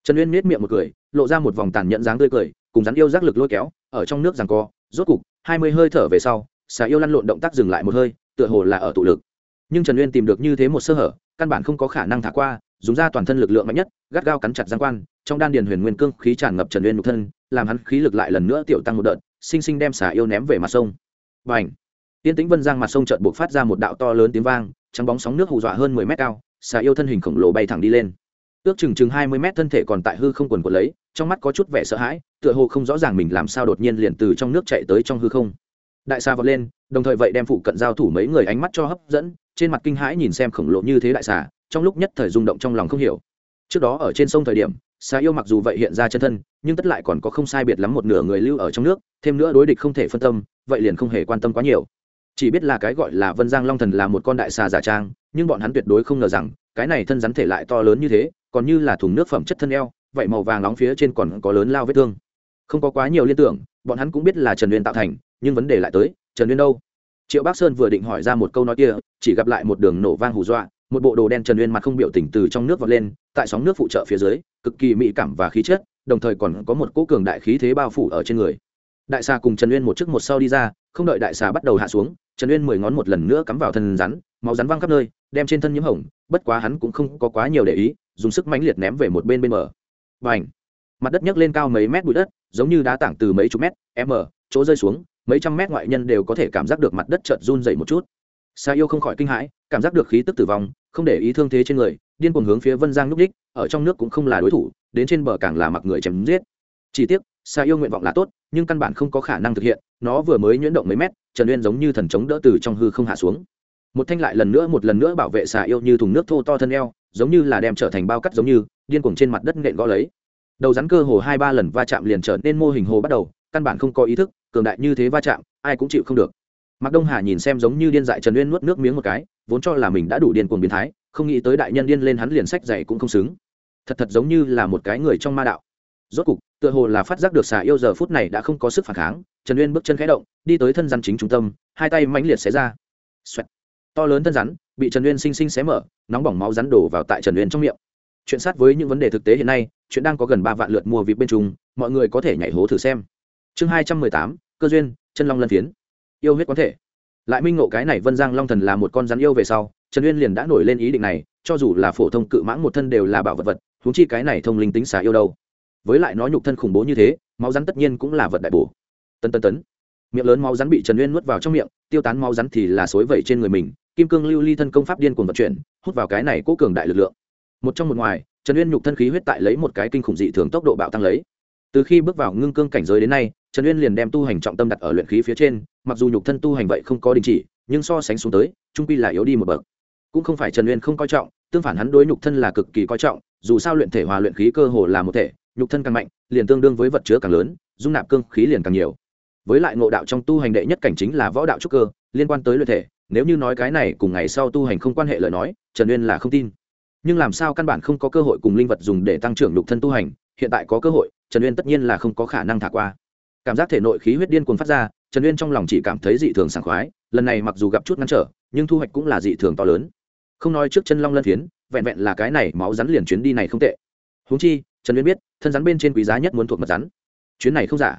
Speaker 1: Trần uyên miết miệng một cười, lộ ra một vòng tàn nhẫn dáng tươi cười, cùng rắn yêu giác lực lôi kéo, ở trong nước rằng co. Rốt cục, hai mươi hơi thở về sau, xà yêu lăn lộn động tác dừng lại một hơi, tựa hồ là ở tụ lực nhưng trần uyên tìm được như thế một sơ hở, căn bản không có khả năng thả qua, dùng ra toàn thân lực lượng mạnh nhất, gắt gao cắn chặt giang quan, trong đan điền huyền nguyên cương khí tràn ngập trần uyên nhục thân, làm hắn khí lực lại lần nữa tiểu tăng một đợt sinh sinh đem xả yêu ném về mặt sông. Và ảnh tiên tĩnh vân giang mặt sông trợn buộc phát ra một đạo to lớn tiếng vang, trắng bóng sóng nước hù dọa hơn mười mét cao, xà yêu thân hình khổng lồ bay thẳng đi lên. Ước chừng chừng hai mươi mét thân thể còn tại hư không quần quần lấy, trong mắt có chút vẻ sợ hãi, tựa hồ không rõ ràng mình làm sao đột nhiên liền từ trong nước chạy tới trong hư không. Đại xà vọt lên, đồng thời vậy đem phụ cận giao thủ mấy người ánh mắt cho hấp dẫn trên mặt kinh hãi nhìn xem khổng lồ như thế đại xà, trong lúc nhất thời rung động trong lòng không hiểu. Trước đó ở trên sông thời điểm, xà yêu mặc dù vậy hiện ra chân thân, nhưng tất lại còn có không sai biệt lắm một nửa người lưu ở trong nước, thêm nữa đối địch không thể phân tâm, vậy liền không hề quan tâm quá nhiều. Chỉ biết là cái gọi là vân giang long thần là một con đại xà giả trang, nhưng bọn hắn tuyệt đối không ngờ rằng, cái này thân rắn thể lại to lớn như thế, còn như là thùng nước phẩm chất thân eo, vậy màu vàng nóng phía trên còn có lớn lao vết thương. Không có quá nhiều liên tưởng, bọn hắn cũng biết là trần uyên tạo thành, nhưng vấn đề lại tới, trần uyên đâu? Triệu bắc sơn vừa định hỏi ra một câu nói kia chỉ gặp lại một đường nổ vang hù dọa, một bộ đồ đen trần uyên mặt không biểu tình từ trong nước vọt lên, tại sóng nước phụ trợ phía dưới, cực kỳ mỹ cảm và khí chất, đồng thời còn có một cỗ cường đại khí thế bao phủ ở trên người. Đại xà cùng trần uyên một trước một sau đi ra, không đợi đại xà bắt đầu hạ xuống, trần uyên mười ngón một lần nữa cắm vào thân rắn, máu rắn văng khắp nơi, đem trên thân nhiễm hồng, bất quá hắn cũng không có quá nhiều để ý, dùng sức mãnh liệt ném về một bên bên mở và ảnh mặt đất nhấc lên cao mấy mét bụi đất, giống như đá tảng từ mấy chục mét, m, chỗ rơi xuống, mấy trăm mét ngoại nhân đều có thể cảm giác được mặt đất chợt run dày một chút sa yêu không khỏi kinh hãi, cảm giác được khí tức tử vong, không để ý thương thế trên người, điên cuồng hướng phía vân giang núp đích, ở trong nước cũng không là đối thủ, đến trên bờ càng là mặc người chém giết. Chỉ tiếc, sa yêu nguyện vọng là tốt, nhưng căn bản không có khả năng thực hiện, nó vừa mới nhuyễn động mấy mét, trần uyên giống như thần chống đỡ từ trong hư không hạ xuống. Một thanh lại lần nữa, một lần nữa bảo vệ Sa yêu như thùng nước thô to thân eo, giống như là đem trở thành bao cắt giống như, điên cuồng trên mặt đất nện gõ lấy. Đầu rắn cơ hồ hai ba lần va chạm liền trở nên mô hình hồ bắt đầu, căn bản không có ý thức, cường đại như thế va chạm, ai cũng chịu không được mạc đông hà nhìn xem giống như điên dại trần uyên nuốt nước miếng một cái, vốn cho là mình đã đủ điên cuồng biến thái, không nghĩ tới đại nhân điên lên hắn liền sách dày cũng không xứng. Thật thật giống như là một cái người trong ma đạo. Rốt cục, tựa hồ là phát giác được xà yêu giờ phút này đã không có sức phản kháng, trần uyên bước chân khẽ động, đi tới thân rắn chính trung tâm, hai tay mãnh liệt xé ra. Xoẹt. to lớn thân rắn, bị trần uyên sinh sinh xé mở, nóng bỏng máu rắn đổ vào tại trần uyên trong miệng. Chuyện sát với những vấn đề thực tế hiện nay, chuyện đang có gần ba vạn lượt mua vịt bên trung mọi người có thể nhảy hố thử xem. Chương hai trăm mười tám, cơ duyên, chân long lân phiến yêu huyết quán thể. Lại minh ngộ cái này vân giang long thần là một con rắn yêu về sau, trần uyên liền đã nổi lên ý định này, cho dù là phổ thông cự mãng một thân đều là bảo vật vật, huống chi cái này thông linh tính xả yêu đâu. Với lại nó nhục thân khủng bố như thế, máu rắn tất nhiên cũng là vật đại bổ. Tân tân tấn. Miệng lớn máu rắn bị trần uyên nuốt vào trong miệng, tiêu tán máu rắn thì là xối vẩy trên người mình, kim cương lưu ly thân công pháp điên cuồng vận chuyển, hút vào cái này cố cường đại lực lượng. Một trong một ngoài, trần uyên nhục thân khí huyết tại lấy một cái kinh khủng dị thường tốc độ bạo tăng lấy. Từ khi bước vào ngưng cương cảnh giới đến nay trần uyên liền đem tu hành trọng tâm đặt ở luyện khí phía trên, mặc dù nhục thân tu hành vậy không có đình chỉ, nhưng so sánh xuống tới, trung quy là yếu đi một bậc. Cũng không phải trần uyên không coi trọng, tương phản hắn đối nhục thân là cực kỳ coi trọng, dù sao luyện thể hòa luyện khí cơ hồ là một thể, nhục thân càng mạnh, liền tương đương với vật chứa càng lớn, dung nạp cương khí liền càng nhiều. Với lại ngộ đạo trong tu hành đệ nhất cảnh chính là võ đạo trúc cơ, liên quan tới luyện thể, nếu như nói cái này cùng ngày sau tu hành không quan hệ lời nói, trần uyên là không tin. Nhưng làm sao căn bản không có cơ hội cùng linh vật dùng để tăng trưởng nhục thân tu hành, hiện tại có cơ hội, trần uyên tất nhiên là không có khả năng thả qua cảm giác thể nội khí huyết điên cuồng phát ra, trần uyên trong lòng chỉ cảm thấy dị thường sảng khoái, lần này mặc dù gặp chút ngăn trở, nhưng thu hoạch cũng là dị thường to lớn. Không nói trước chân long lân phiến, vẹn vẹn là cái này máu rắn liền chuyến đi này không tệ. Húng chi, trần uyên biết, thân rắn bên trên quý giá nhất muốn thuộc mật rắn. Chuyến này không giả.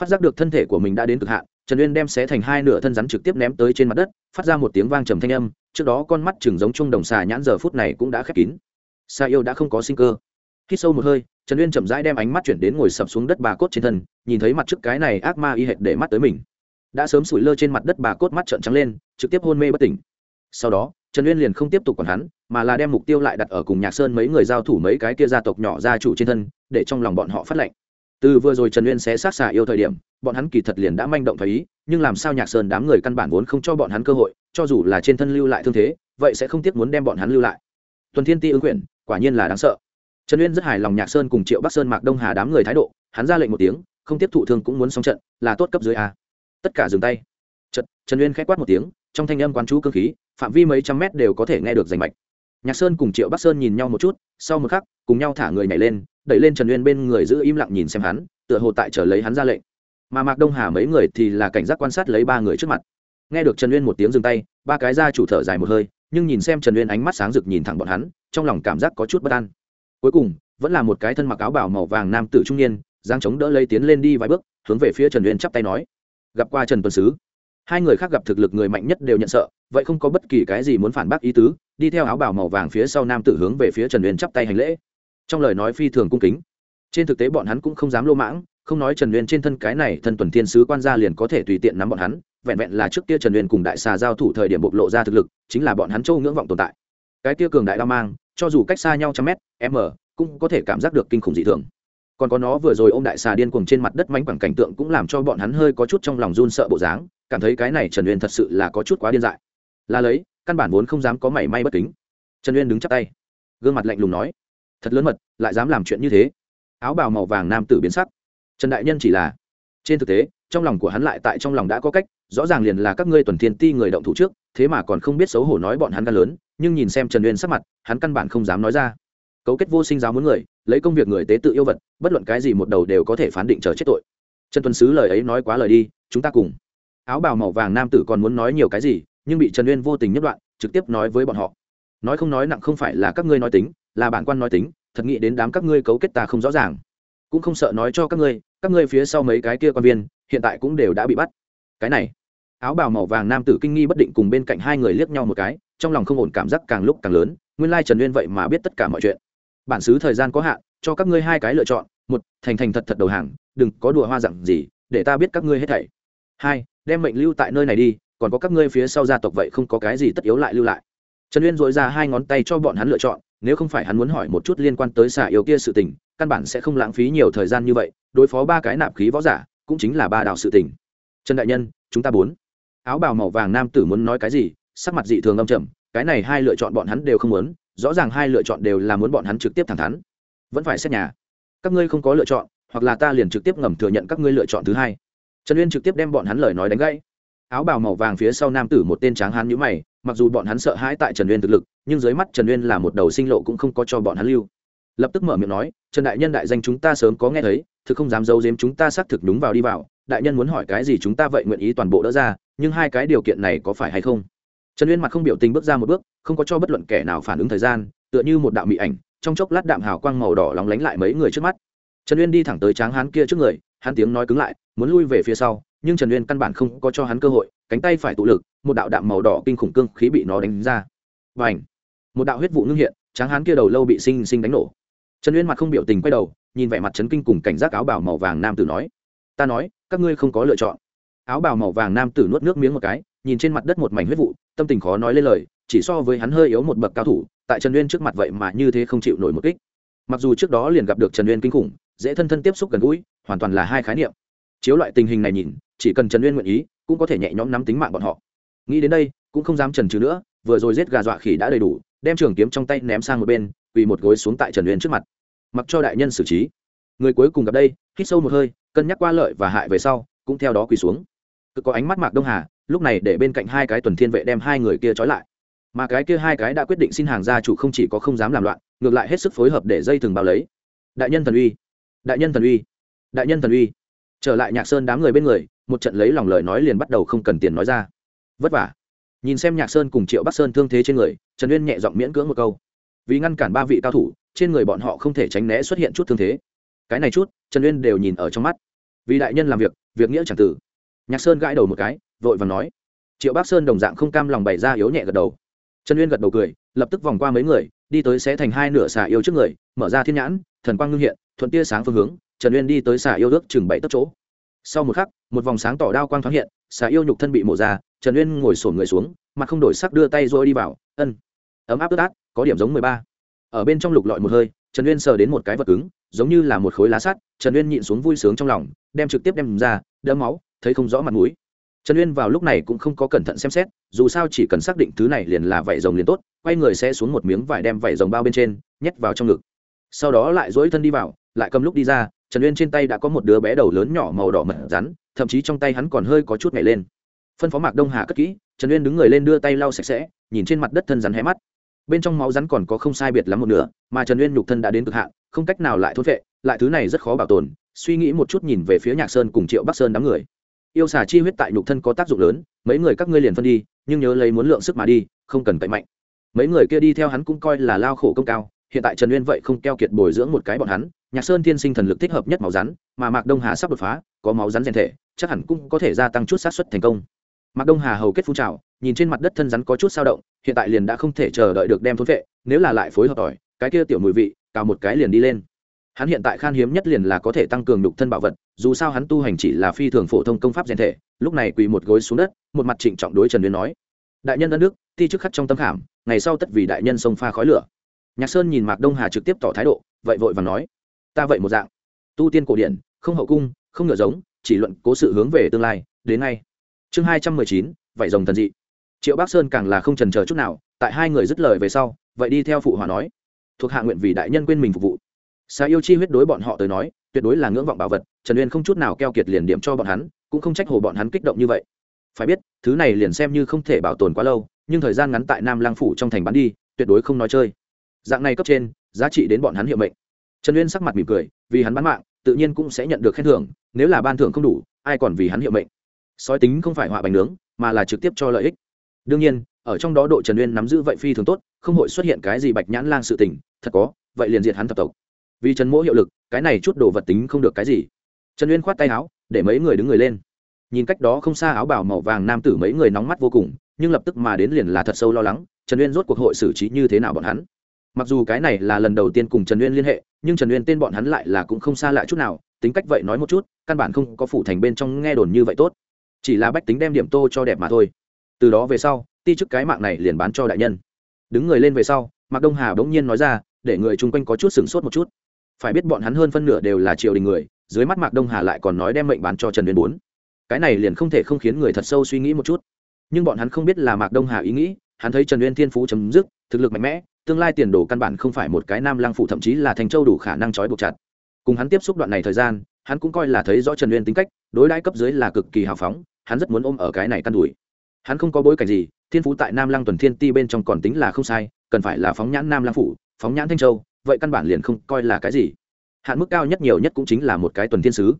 Speaker 1: Phát giác được thân thể của mình đã đến cực hạn, trần uyên đem xé thành hai nửa thân rắn trực tiếp ném tới trên mặt đất, phát ra một tiếng vang trầm thanh âm, trước đó con mắt chừng giống chung đồng xà nhãn giờ phút này cũng đã khép kín. Xa yêu đã không có sinh cơ. Hít sâu một hơi trần uyên chậm rãi đem ánh mắt chuyển đến ngồi sập xuống đất bà cốt trên thân, nhìn thấy mặt trước cái này ác ma y hệt để mắt tới mình. Đã sớm sủi lơ trên mặt đất bà cốt mắt trợn trắng lên, trực tiếp hôn mê bất tỉnh. Sau đó, trần uyên liền không tiếp tục còn hắn, mà là đem mục tiêu lại đặt ở cùng nhạc sơn mấy người giao thủ mấy cái kia gia tộc nhỏ gia chủ trên thân, để trong lòng bọn họ phát lệnh. Từ vừa rồi trần uyên sẽ sát xả yêu thời điểm, bọn hắn kỳ thật liền đã manh động thấy ý, nhưng làm sao nhạc sơn đám người căn bản vốn không cho bọn hắn cơ hội, cho dù là trên thân lưu lại thương thế, vậy sẽ không tiếc muốn đem bọn hắn lưu lại. Tuần thiên ti ứng quyển quả nhiên là đáng sợ trần uyên rất hài lòng nhạc sơn cùng triệu bắc sơn mạc đông hà đám người thái độ hắn ra lệnh một tiếng không tiếp thụ thương cũng muốn xong trận là tốt cấp dưới a. Tất cả dừng tay. Trật, trần uyên k h á quát một tiếng trong thanh âm quán chú cơ khí phạm vi mấy trăm mét đều có thể nghe được rành mạch. Nhạc sơn cùng triệu bắc sơn nhìn nhau một chút sau một khắc cùng nhau thả người nhảy lên đẩy lên trần uyên bên người giữ im lặng nhìn xem hắn tựa hồ tại chờ lấy hắn ra lệnh. Mà mạc đông hà mấy người thì là cảnh giác quan sát lấy ba người trước mặt. Nghe được trần uyên một tiếng dừng tay ba cái ra chủ thở dài một hơi nhưng nhìn xem trần uyên ánh mắt sáng rực nhìn thẳng bọn hắn trong lòng cảm giác có chút bất an cuối cùng, vẫn là một cái thân mặc áo bảo màu vàng nam tử trung niên giang chống đỡ lấy tiến lên đi vài bước, hướng về phía trần uyên chắp tay nói, gặp qua trần tuần sứ. Hai người khác gặp thực lực người mạnh nhất đều nhận sợ, vậy không có bất kỳ cái gì muốn phản bác ý tứ, đi theo áo bảo màu vàng phía sau nam tử hướng về phía trần uyên chắp tay hành lễ. Trong lời nói phi thường cung kính. Trên thực tế bọn hắn cũng không dám lô mãng, không nói trần uyên trên thân cái này thân tuần thiên sứ quan gia liền có thể tùy tiện nắm bọn hắn, vẹn vẹn là trước kia trần uyên cùng đại xà giao thủ thời điểm bộc lộ ra thực lực, chính là bọn hắn châu ngưỡng vọng tồn tại. Cái kia cường đại đao mang cho dù cách xa nhau trăm mét m cũng có thể cảm giác được kinh khủng dị thường. Còn có nó vừa rồi ô m đại xà điên cuồng trên mặt đất mánh bằng cảnh tượng cũng làm cho bọn hắn hơi có chút trong lòng run sợ bộ dáng, cảm thấy cái này trần uyên thật sự là có chút quá điên dại. Là lấy, căn bản vốn không dám có mảy may bất kính. Trần uyên đứng chắp tay, gương mặt lạnh lùng nói, thật lớn mật, lại dám làm chuyện như thế. Áo bào màu vàng nam tử biến sắc. Trần đại nhân chỉ là trên thực tế, trong lòng của hắn lại tại trong lòng đã có cách, rõ ràng liền là các ngươi tuần thiên ti người động thủ trước, thế mà còn không biết xấu hổ nói bọn hắn gan lớn, nhưng nhìn xem trần uyên sắc mặt, hắn căn bản không dám nói ra. Cấu kết vô sinh giáo muốn người, lấy công việc người tế tự yêu vật, bất luận cái gì một đầu đều có thể phán định chờ chết tội. Trần tuần sứ lời ấy nói quá lời đi, chúng ta cùng. Áo bào màu vàng nam tử còn muốn nói nhiều cái gì, nhưng bị trần uyên vô tình nhất đoạn, trực tiếp nói với bọn họ. Nói không nói nặng không phải là các ngươi nói tính, là bản quan nói tính, thật nghĩ đến đám các ngươi cấu kết ta không rõ ràng. Cũng không sợ nói cho các ngươi các ngươi phía sau mấy cái kia quan viên, hiện tại cũng đều đã bị bắt. Cái này, áo bào màu vàng nam tử kinh nghi bất định cùng bên cạnh hai người liếc nhau một cái, trong lòng không ổn cảm giác càng lúc càng lớn, nguyên lai trần uyên vậy mà biết tất cả mọi chuyện. Bản xứ thời gian có hạn, cho các ngươi hai cái lựa chọn, một, thành thành thật thật đầu hàng, đừng có đùa hoa dặn gì, để ta biết các ngươi hết thảy. Hai, đem mệnh lưu tại nơi này đi, còn có các ngươi phía sau gia tộc vậy không có cái gì tất yếu lại lưu lại. Trần uyên dội ra hai ngón tay cho bọn hắn lựa chọn nếu không phải hắn muốn hỏi một chút liên quan tới xả yêu kia sự tình, căn bản sẽ không lãng phí nhiều thời gian như vậy, đối phó ba cái nạp khí võ giả, cũng chính là ba đạo sự tình. Trần đại nhân, chúng ta bốn. Áo bào màu vàng nam tử muốn nói cái gì, sắc mặt dị thường âm trầm, cái này hai lựa chọn bọn hắn đều không muốn, rõ ràng hai lựa chọn đều là muốn bọn hắn trực tiếp thẳng thắn. Vẫn phải xét nhà. Các ngươi không có lựa chọn, hoặc là ta liền trực tiếp ngầm thừa nhận các ngươi lựa chọn thứ hai. Trần uyên trực tiếp đem bọn hắn lời nói đánh gãy. Áo bào màu vàng phía sau nam tử một tên tráng hán nhũ mày mặc dù bọn hắn sợ hãi tại trần uyên thực lực, nhưng dưới mắt trần uyên là một đầu sinh lộ cũng không có cho bọn hắn lưu. Lập tức mở miệng nói, trần đại nhân đại danh chúng ta sớm có nghe thấy, thực không dám giấu giếm chúng ta xác thực đúng vào đi vào, đại nhân muốn hỏi cái gì chúng ta vậy nguyện ý toàn bộ đỡ ra, nhưng hai cái điều kiện này có phải hay không? Trần uyên mặt không biểu tình bước ra một bước, không có cho bất luận kẻ nào phản ứng thời gian, tựa như một đạo mỹ ảnh, trong chốc lát đạm hào quang màu đỏ lóng lánh lại mấy người trước mắt. Trần uyên đi thẳng tới tráng hán kia trước người, hắn tiếng nói cứng lại, muốn lui về phía sau, nhưng trần uyên căn bản không có cho hắn cơ hội cánh tay phải tụ lực, một đạo đạm màu đỏ kinh khủng cương khí bị nó đánh ra. Và ảnh một đạo huyết vụ ngưng hiện, tráng hán kia đầu lâu bị sinh sinh đánh nổ. Trần uyên mặt không biểu tình quay đầu, nhìn vẻ mặt chấn kinh cùng cảnh giác áo bào màu vàng nam tử nói, ta nói, các ngươi không có lựa chọn. Áo bào màu vàng nam tử nuốt nước miếng một cái, nhìn trên mặt đất một mảnh huyết vụ, tâm tình khó nói lên lời, chỉ so với hắn hơi yếu một bậc cao thủ, tại trần uyên trước mặt vậy mà như thế không chịu nổi một kích. Mặc dù trước đó liền gặp được trần uyên kinh khủng, dễ thân thân tiếp xúc gần gũi, hoàn toàn là hai khái niệm. Chiếu loại tình hình này nhìn, chỉ cần trần uyên nguyện ý cũng có thể nhẹ nhõm nắm tính mạng bọn họ. Nghĩ đến đây, cũng không dám trần trừ nữa, vừa rồi giết gà dọa khỉ đã đầy đủ, đem trường kiếm trong tay ném sang một bên, quỳ một gối xuống tại trần uyên trước mặt. Mặc cho đại nhân xử trí. Người cuối cùng gặp đây, hít sâu một hơi, cân nhắc qua lợi và hại về sau, cũng theo đó quỳ xuống. Cứ có ánh mắt mạc đông hà, lúc này để bên cạnh hai cái tuần thiên vệ đem hai người kia trói lại. Mà cái kia hai cái đã quyết định xin hàng gia chủ không chỉ có không dám làm loạn, ngược lại hết sức phối hợp để dây thừng bao lấy. Đại nhân thần uy, đại nhân thần uy, đại nhân thần uy. Trở lại nhạc sơn đám người bên người một trận lấy lòng lời nói liền bắt đầu không cần tiền nói ra. Vất vả. Nhìn xem nhạc sơn cùng triệu bắc sơn thương thế trên người, trần uyên nhẹ giọng miễn cưỡng một câu. Vì ngăn cản ba vị cao thủ, trên người bọn họ không thể tránh né xuất hiện chút thương thế. Cái này chút, trần uyên đều nhìn ở trong mắt. Vì đại nhân làm việc việc nghĩa chẳng tử. Nhạc sơn gãi đầu một cái, vội và nói. Triệu bắc sơn đồng dạng không cam lòng bày ra yếu nhẹ gật đầu. Trần uyên gật đầu cười, lập tức vòng qua mấy người, đi tới sẽ thành hai nửa xà yêu trước người, mở ra thiên nhãn, thần quang ngưng hiện, thuận tia sáng phương hướng, trần uyên đi tới xà yêu ước chừng bảy tấc chỗ sau một khắc, một vòng sáng tỏ đao quang thoáng hiện, xà yêu nhục thân bị mổ ra, trần uyên ngồi sổn người xuống, mặt không đổi sắc đưa tay rồi đi vào, ân. Ấm áp ướt át, có điểm giống mười ba. Ở bên trong lục lọi một hơi, trần uyên sờ đến một cái vật cứng, giống như là một khối lá sắt, trần uyên nhịn xuống vui sướng trong lòng, đem trực tiếp đem ra đỡ máu, thấy không rõ mặt mũi. Trần uyên vào lúc này cũng không có cẩn thận xem xét, dù sao chỉ cần xác định thứ này liền là vải rồng liền tốt, quay người sẽ xuống một miếng vải đem vải rồng bao bên trên, nhét vào trong ngực. Sau đó lại dỗi thân đi vào, lại cầm lúc đi ra trần uyên trên tay đã có một đứa bé đầu lớn nhỏ màu đỏ mật rắn, thậm chí trong tay hắn còn hơi có chút nhảy lên. Phân phó mạc đông hà cất kỹ, trần uyên đứng người lên đưa tay lau sạch sẽ, nhìn trên mặt đất thân rắn hé mắt. Bên trong máu rắn còn có không sai biệt lắm một nửa, mà trần uyên nhục thân đã đến cực hạn, không cách nào lại thốt vệ lại thứ này rất khó bảo tồn, suy nghĩ một chút nhìn về phía nhạc sơn cùng triệu bắc sơn đám người. Yêu xà chi huyết tại nhục thân có tác dụng lớn, mấy người các ngươi liền phân đi, nhưng nhớ lấy muốn lượng sức mà đi, không cần cậy mạnh. Mấy người kia đi theo hắn cũng coi là lao khổ công cao, hiện tại trần uyên vậy không keo kiệt bồi dưỡng một cái bọn hắn nhạc sơn thiên sinh thần lực thích hợp nhất máu rắn, mà mạc đông hà sắp đột phá, có máu rắn rèn thể, chắc hẳn cũng có thể gia tăng chút sát xuất thành công. Mạc đông hà hầu kết phun trào, nhìn trên mặt đất thân rắn có chút sao động, hiện tại liền đã không thể chờ đợi được đem thốn vệ, nếu là lại phối hợp tỏi, cái kia tiểu mùi vị cào một cái liền đi lên. Hắn hiện tại khan hiếm nhất liền là có thể tăng cường nhục thân bảo vật, dù sao hắn tu hành chỉ là phi thường phổ thông công pháp rèn thể, lúc này quỳ một gối xuống đất, một mặt trịnh trọng đối trần uyên nói, đại nhân đất nước thi chức khắc trong tâm khảm, ngày sau tất vì đại nhân sông pha khói lửa. Nhạc sơn nhìn mạc đông hà trực tiếp tỏ thái độ, vậy vội và nói ta vậy một dạng. Tu tiên cổ điển, không hậu cung, không ngựa giống, chỉ luận cố sự hướng về tương lai, đến ngay. Chương hai trăm mười chín vải rồng thần dị. Triệu bắc sơn càng là không trần chờ chút nào, tại hai người dứt lời về sau, vậy đi theo phụ hòa nói. Thuộc hạ nguyện vì đại nhân quên mình phục vụ. Xà yêu chi huyết đối bọn họ tới nói, tuyệt đối là ngưỡng vọng bảo vật, trần uyên không chút nào keo kiệt liền điểm cho bọn hắn, cũng không trách hồ bọn hắn kích động như vậy. Phải biết, thứ này liền xem như không thể bảo tồn quá lâu, nhưng thời gian ngắn tại nam lang phủ trong thành bán đi, tuyệt đối không nói chơi. Dạng này cấp trên, giá trị đến bọn hắn hiệu mệnh trần uyên sắc mặt mỉm cười, vì hắn bán mạng, tự nhiên cũng sẽ nhận được khen thưởng, nếu là ban thưởng không đủ, ai còn vì hắn hiệu mệnh. Sói tính không phải họa bánh nướng, mà là trực tiếp cho lợi ích. Đương nhiên, ở trong đó độ trần uyên nắm giữ vậy phi thường tốt, không hội xuất hiện cái gì bạch nhãn lang sự tình, thật có, vậy liền diệt hắn thập tộc. Vì trần mỗ hiệu lực, cái này chút đồ vật tính không được cái gì. Trần uyên khoát tay áo, để mấy người đứng người lên. Nhìn cách đó không xa áo bảo màu vàng nam tử mấy người nóng mắt vô cùng, nhưng lập tức mà đến liền là thật sâu lo lắng, trần uyên rốt cuộc hội xử trí như thế nào bọn hắn mặc dù cái này là lần đầu tiên cùng trần uyên liên hệ, nhưng trần uyên tên bọn hắn lại là cũng không xa lạ chút nào, tính cách vậy nói một chút, căn bản không có phủ thành bên trong nghe đồn như vậy tốt. Chỉ là bách tính đem điểm tô cho đẹp mà thôi. Từ đó về sau, ti chức cái mạng này liền bán cho đại nhân. Đứng người lên về sau, mạc đông hà bỗng nhiên nói ra, để người chung quanh có chút sửng sốt một chút. Phải biết bọn hắn hơn phân nửa đều là triều đình người, dưới mắt mạc đông hà lại còn nói đem mệnh bán cho trần uyên bốn. Cái này liền không thể không khiến người thật sâu suy nghĩ một chút. Nhưng bọn hắn không biết là mạc đông hà ý nghĩ, hắn thấy trần uyên thiên phú chấm dứt, thực lực mạnh mẽ tương lai tiền đồ căn bản không phải một cái nam lang phủ, thậm chí là thành châu đủ khả năng trói buộc chặt. Cùng hắn tiếp xúc đoạn này thời gian, hắn cũng coi là thấy rõ trần uyên tính cách, đối đãi cấp dưới là cực kỳ hào phóng, hắn rất muốn ôm ở cái này căn đùi. Hắn không có bối cảnh gì, thiên phú tại nam lang tuần thiên ti bên trong còn tính là không sai, cần phải là phóng nhãn nam lang phủ, phóng nhãn thanh châu, vậy căn bản liền không coi là cái gì. Hạn mức cao nhất nhiều nhất cũng chính là một cái tuần thiên sứ.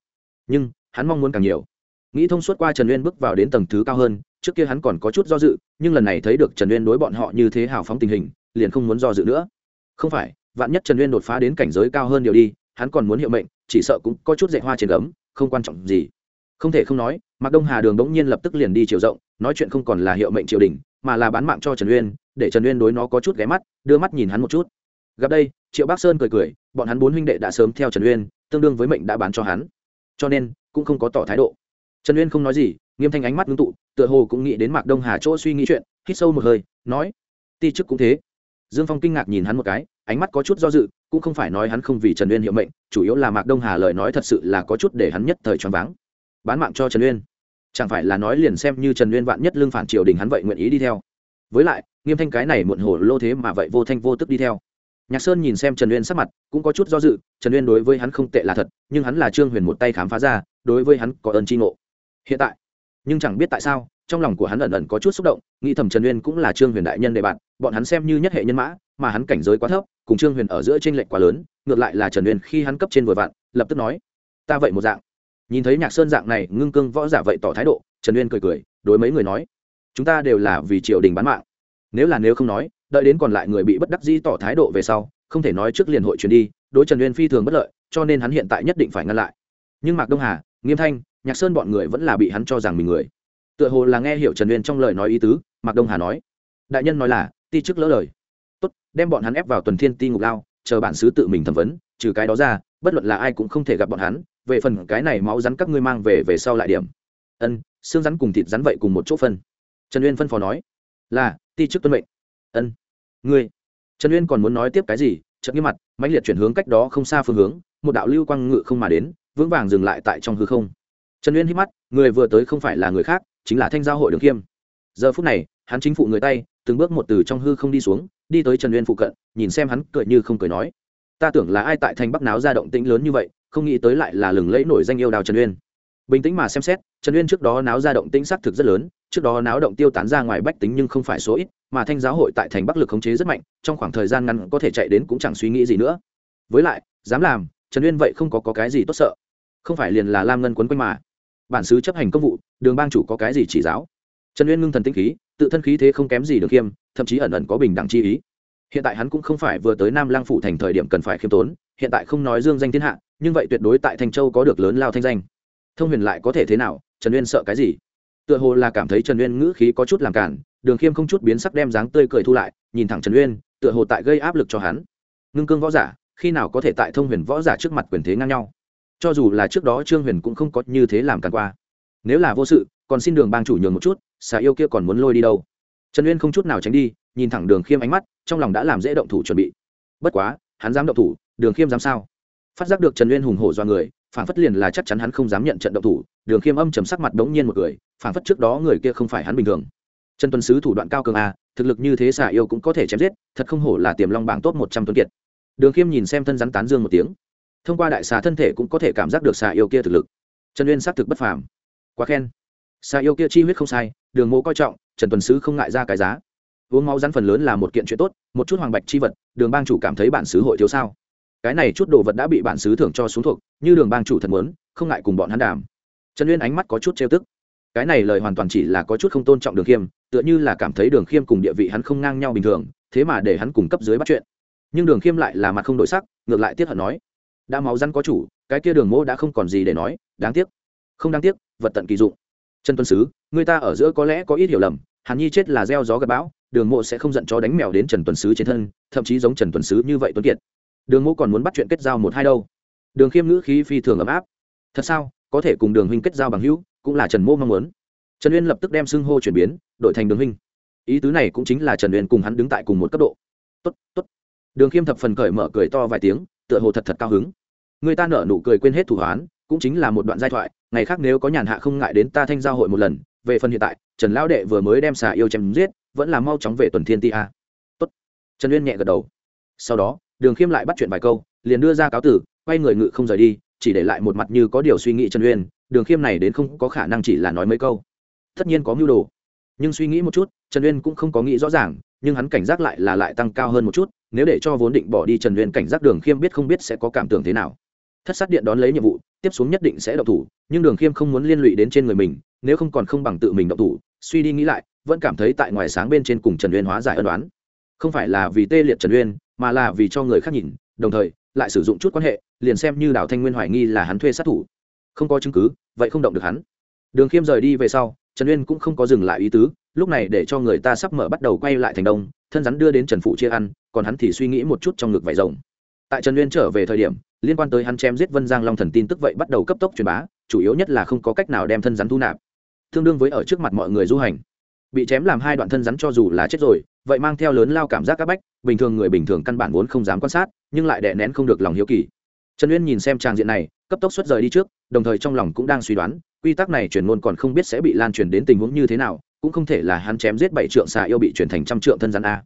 Speaker 1: Nhưng, hắn mong muốn càng nhiều. Nghĩ thông suốt qua trần uyên bước vào đến tầng thứ cao hơn, trước kia hắn còn có chút do dự, nhưng lần này thấy được trần uyên đối bọn họ như thế hào phóng tình hình liền không muốn do dự nữa. Không phải, vạn nhất trần uyên đột phá đến cảnh giới cao hơn điều đi, hắn còn muốn hiệu mệnh, chỉ sợ cũng có chút dạy hoa trên gấm, không quan trọng gì. Không thể không nói, mạc đông hà đường đống nhiên lập tức liền đi chiều rộng, nói chuyện không còn là hiệu mệnh triều đình, mà là bán mạng cho trần uyên, để trần uyên đối nó có chút ghé mắt, đưa mắt nhìn hắn một chút. Gặp đây, triệu bắc sơn cười cười, bọn hắn bốn huynh đệ đã sớm theo trần uyên, tương đương với mệnh đã bán cho hắn. Cho nên, cũng không có tỏ thái độ. Trần uyên không nói gì, nghiêm thanh ánh mắt ngưng tụ, tựa hồ cũng nghĩ đến mạc đông hà chỗ suy nghĩ chuyện, hít sâu một hơi, nói, ti chức cũng thế dương phong kinh ngạc nhìn hắn một cái, ánh mắt có chút do dự, cũng không phải nói hắn không vì trần uyên hiệu mệnh, chủ yếu là mạc đông hà lời nói thật sự là có chút để hắn nhất thời choáng váng. Bán mạng cho trần uyên. Chẳng phải là nói liền xem như trần uyên vạn nhất lương phản triều đình hắn vậy nguyện ý đi theo. Với lại, nghiêm thanh cái này muộn hồ lô thế mà vậy vô thanh vô tức đi theo. Nhạc sơn nhìn xem trần uyên sắc mặt, cũng có chút do dự, trần uyên đối với hắn không tệ là thật, nhưng hắn là trương huyền một tay khám phá ra, đối với hắn có ơn tri ngộ. Hiện tại, nhưng chẳng biết tại sao trong lòng của hắn ẩn ẩn có chút xúc động, nghĩ thầm trần uyên cũng là trương huyền đại nhân đệ bạn, bọn hắn xem như nhất hệ nhân mã, mà hắn cảnh giới quá thấp, cùng trương huyền ở giữa t r ê n lệch quá lớn, ngược lại là trần uyên khi hắn cấp trên vừa vặn, lập tức nói, ta vậy một dạng. Nhìn thấy nhạc sơn dạng này ngưng cương võ giả vậy tỏ thái độ, trần uyên cười cười, đối mấy người nói, chúng ta đều là vì triều đình bán mạng. Nếu là nếu không nói, đợi đến còn lại người bị bất đắc dĩ tỏ thái độ về sau, không thể nói trước liền hội truyền đi, đối trần uyên phi thường bất lợi, cho nên hắn hiện tại nhất định phải ngăn lại. Nhưng mạc đông hà, nghiêm thanh, nhạc sơn bọn người vẫn là bị hắn cho rằng mình người tựa hồ là nghe hiểu trần uyên trong lời nói ý tứ, mạc đông hà nói. Đại nhân nói là, ti chức lỡ lời. Tốt, đem bọn hắn ép vào tuần thiên ti ngục lao, chờ bản xứ tự mình thẩm vấn, trừ cái đó ra, bất luận là ai cũng không thể gặp bọn hắn, về phần cái này máu rắn các ngươi mang về về sau lại điểm. Ân, xương rắn cùng thịt rắn vậy cùng một chỗ phân. Trần uyên phân phó nói. Là, ti chức tuân mệnh. Ân, ngươi. Trần uyên còn muốn nói tiếp cái gì, chợt nghiêm mặt, mãnh liệt chuyển hướng cách đó không xa phương hướng, một đạo lưu quang ngự không mà đến, vững vàng dừng lại tại trong hư không. Trần uyên hít mắt, người vừa tới không phải là người khác chính là thanh giao hội đường khiêm. Giờ phút này hắn chính phụ người tay từng bước một từ trong hư không đi xuống đi tới trần uyên phụ cận nhìn xem hắn cười như không cười nói. Ta tưởng là ai tại thanh bắc náo ra động tĩnh lớn như vậy không nghĩ tới lại là lừng lẫy nổi danh yêu đào trần uyên. Bình tĩnh mà xem xét trần uyên trước đó náo ra động tĩnh xác thực rất lớn trước đó náo động tiêu tán ra ngoài bách tính nhưng không phải số ít mà thanh giáo hội tại thành bắc lực khống chế rất mạnh trong khoảng thời gian ngắn có thể chạy đến cũng chẳng suy nghĩ gì nữa. Với lại dám làm trần uyên vậy không có, có cái gì tốt sợ. Không phải liền là lam ngân quấn quanh mà bản xứ chấp hành công vụ, đường bang chủ có cái gì chỉ giáo? Trần uyên ngưng thần tinh khí, tự thân khí thế không kém gì được khiêm, thậm chí ẩn ẩn có bình đẳng chi ý. Hiện tại hắn cũng không phải vừa tới nam lang phủ thành thời điểm cần phải khiêm tốn, hiện tại không nói dương danh thiên hạ, nhưng vậy tuyệt đối tại thành châu có được lớn lao thanh danh. Thông huyền lại có thể thế nào? Trần uyên sợ cái gì? Tựa hồ là cảm thấy trần uyên ngữ khí có chút làm cản, đường khiêm không chút biến sắc đem dáng tươi cười thu lại, nhìn thẳng trần uyên, tựa hồ tại gây áp lực cho hắn. Ngưng cương võ giả, khi nào có thể tại thông huyền võ giả trước mặt quyền thế ngang nhau? Cho dù là trước đó trương huyền cũng không có như thế làm càn qua. Nếu là vô sự, còn xin đường bang chủ nhường một chút, xà yêu kia còn muốn lôi đi đâu? Trần uyên không chút nào tránh đi, nhìn thẳng đường khiêm ánh mắt, trong lòng đã làm dễ động thủ chuẩn bị. Bất quá, hắn dám động thủ, đường khiêm dám sao? Phát giác được trần uyên hùng hổ do người phản phất liền là chắc chắn hắn không dám nhận trận động thủ, đường khiêm âm chầm sắc mặt đống nhiên một người phản phất trước đó người kia không phải hắn bình thường. Trần Tuân sứ thủ đoạn cao cường a, thực lực như thế xà yêu cũng có thể chém giết, thật không hổ là tiềm long bảng tốt một trăm tuấn kiệt. Đường khiêm nhìn xem thân rắn tán dương một tiếng thông qua đại xà thân thể cũng có thể cảm giác được xà yêu kia thực lực. Trần uyên xác thực bất phàm. Quá khen. Xà yêu kia chi huyết không sai, đường mộ coi trọng, trần tuần sứ không ngại ra cái giá. Uống máu rắn phần lớn là một kiện chuyện tốt, một chút hoàng bạch chi vật, đường bang chủ cảm thấy bản xứ hội thiếu sao. Cái này chút đồ vật đã bị bản xứ thưởng cho xuống thuộc, như đường bang chủ thật muốn, không ngại cùng bọn hắn đàm. Trần uyên ánh mắt có chút trêu tức. Cái này lời hoàn toàn chỉ là có chút không tôn trọng đường khiêm, tựa như là cảm thấy đường khiêm cùng địa vị hắn không ngang nhau bình thường, thế mà để hắn cùng cấp dưới bắt chuyện. Nhưng đường khiêm lại là mặt không đổi sắc, ngược lại tiết hận nói đã máu rắn có chủ, cái kia đường mô đã không còn gì để nói, đáng tiếc. Không đáng tiếc, vật tận kỳ dụng. Trần tuân sứ, người ta ở giữa có lẽ có ít hiểu lầm, hàn nhi chết là gieo gió gặp bão, đường mộ sẽ không giận cho đánh mèo đến trần tuần sứ trên thân, thậm chí giống trần tuần sứ như vậy tuấn kiệt. Đường mộ còn muốn bắt chuyện kết giao một hai đâu. Đường khiêm ngữ khí phi thường ấm áp. Thật sao, có thể cùng đường huynh kết giao bằng hữu, cũng là trần mô mong muốn. Trần uyên lập tức đem xưng hô chuyển biến, đổi thành đường huynh. Ý tứ này cũng chính là trần uyên cùng hắn đứng tại cùng một cấp độ. Tốt tốt. Đường khiêm thập phần cởi mở, cười to vài tiếng tựa hồ thật thật cao hứng. Người ta nở nụ cười quên hết thủ hoán, cũng chính là một đoạn giai thoại, ngày khác nếu có nhàn hạ không ngại đến ta thanh giao hội một lần, về phần hiện tại, trần lão đệ vừa mới đem xà yêu chém giết, vẫn là mau chóng về tuần thiên ti a. Tốt. Trần uyên nhẹ gật đầu. Sau đó, đường khiêm lại bắt chuyện vài câu, liền đưa ra cáo tử, quay người ngự không rời đi, chỉ để lại một mặt như có điều suy nghĩ trần uyên, đường khiêm này đến không có khả năng chỉ là nói mấy câu. Tất nhiên có mưu đồ. Nhưng suy nghĩ một chút, trần uyên cũng không có nghĩ rõ ràng, nhưng hắn cảnh giác lại là lại tăng cao hơn một chút nếu để cho vốn định bỏ đi trần uyên cảnh giác đường khiêm biết không biết sẽ có cảm tưởng thế nào. Thất sát điện đón lấy nhiệm vụ, tiếp xuống nhất định sẽ độc thủ, nhưng đường khiêm không muốn liên lụy đến trên người mình, nếu không còn không bằng tự mình độc thủ, suy đi nghĩ lại, vẫn cảm thấy tại ngoài sáng bên trên cùng trần uyên hóa giải ân đoán không phải là vì tê liệt trần uyên, mà là vì cho người khác nhìn, đồng thời, lại sử dụng chút quan hệ, liền xem như đào thanh nguyên hoài nghi là hắn thuê sát thủ. Không có chứng cứ, vậy không động được hắn. Đường khiêm rời đi về sau, trần uyên cũng không có dừng lại ý tứ, lúc này để cho người ta sắp mở bắt đầu quay lại thành đông, thân rắn đưa đến trần phụ chia ăn còn hắn thì suy nghĩ một chút trong ngực vải rồng. Tại trần uyên trở về thời điểm, liên quan tới hắn chém giết vân giang long thần tin tức vậy bắt đầu cấp tốc truyền bá, chủ yếu nhất là không có cách nào đem thân rắn thu nạp. Tương đương với ở trước mặt mọi người du hành. Bị chém làm hai đoạn thân rắn cho dù là chết rồi, vậy mang theo lớn lao cảm giác các bách, bình thường người bình thường căn bản vốn không dám quan sát, nhưng lại đè nén không được lòng hiếu kỳ. Trần uyên nhìn xem tràng diện này, cấp tốc xuất rời đi trước, đồng thời trong lòng cũng đang suy đoán, quy tắc này truyền ngôn còn không biết sẽ bị lan truyền đến tình huống như thế nào, cũng không thể là hắn chém giết bảy trượng xà yêu bị chuyển thành trăm trượng thân rắn a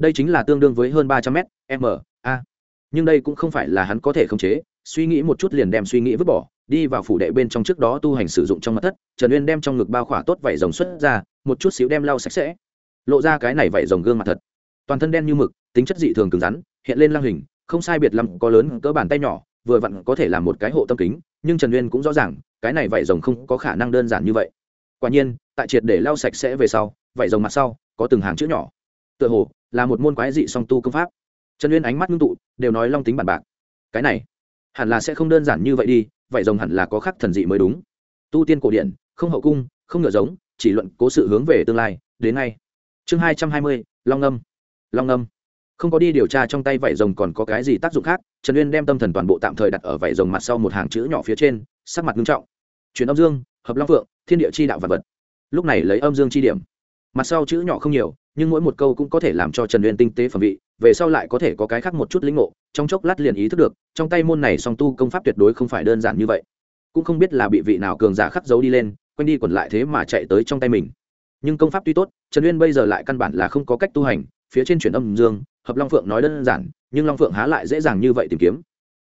Speaker 1: đây chính là tương đương với hơn ba trăm m m, a. Nhưng đây cũng không phải là hắn có thể khống chế, suy nghĩ một chút liền đem suy nghĩ vứt bỏ, đi vào phủ đệ bên trong trước đó tu hành sử dụng trong mặt thất, trần uyên đem trong ngực bao khỏa tốt vảy rồng xuất ra, một chút xíu đem lau sạch sẽ. Lộ ra cái này vảy rồng gương mặt thật. Toàn thân đen như mực, tính chất dị thường cứng rắn, hiện lên lang hình, không sai biệt lắm, có lớn, cỡ bàn tay nhỏ, vừa vặn có thể làm một cái hộ tâm kính, nhưng trần uyên cũng rõ ràng, cái này vảy rồng không có khả năng đơn giản như vậy. Quả nhiên, tại triệt để lau sạch sẽ về sau, vảy rồng mặt sau, có từng hàng chữ nhỏ. Tựa hồ là một môn quái dị song tu công pháp. Trần uyên ánh mắt ngưng tụ, đều nói long tính bản bạc. Cái này, hẳn là sẽ không đơn giản như vậy đi, vậy rồng hẳn là có khắc thần dị mới đúng. Tu tiên cổ điển, không hậu cung, không ngựa giống, chỉ luận cố sự hướng về tương lai, đến ngay. Chương hai trăm hai mươi, long âm. Long âm. Không có đi điều tra trong tay vảy rồng còn có cái gì tác dụng khác, trần uyên đem tâm thần toàn bộ tạm thời đặt ở vảy rồng mặt sau một hàng chữ nhỏ phía trên, sắc mặt nghiêm trọng. Chuyển âm dương, hợp long phượng, thiên địa chi đạo vật vật. Lúc này lấy âm dương chi điểm mặt sau chữ nhỏ không nhiều, nhưng mỗi một câu cũng có thể làm cho trần uyên tinh tế phẩm vị, về sau lại có thể có cái khác một chút lĩnh ngộ, trong chốc lát liền ý thức được, trong tay môn này song tu công pháp tuyệt đối không phải đơn giản như vậy. Cũng không biết là bị vị nào cường giả khắc dấu đi lên, quanh đi quẩn lại thế mà chạy tới trong tay mình. Nhưng công pháp tuy tốt, trần uyên bây giờ lại căn bản là không có cách tu hành, phía trên chuyển âm dương, hợp long phượng nói đơn giản, nhưng long phượng há lại dễ dàng như vậy tìm kiếm.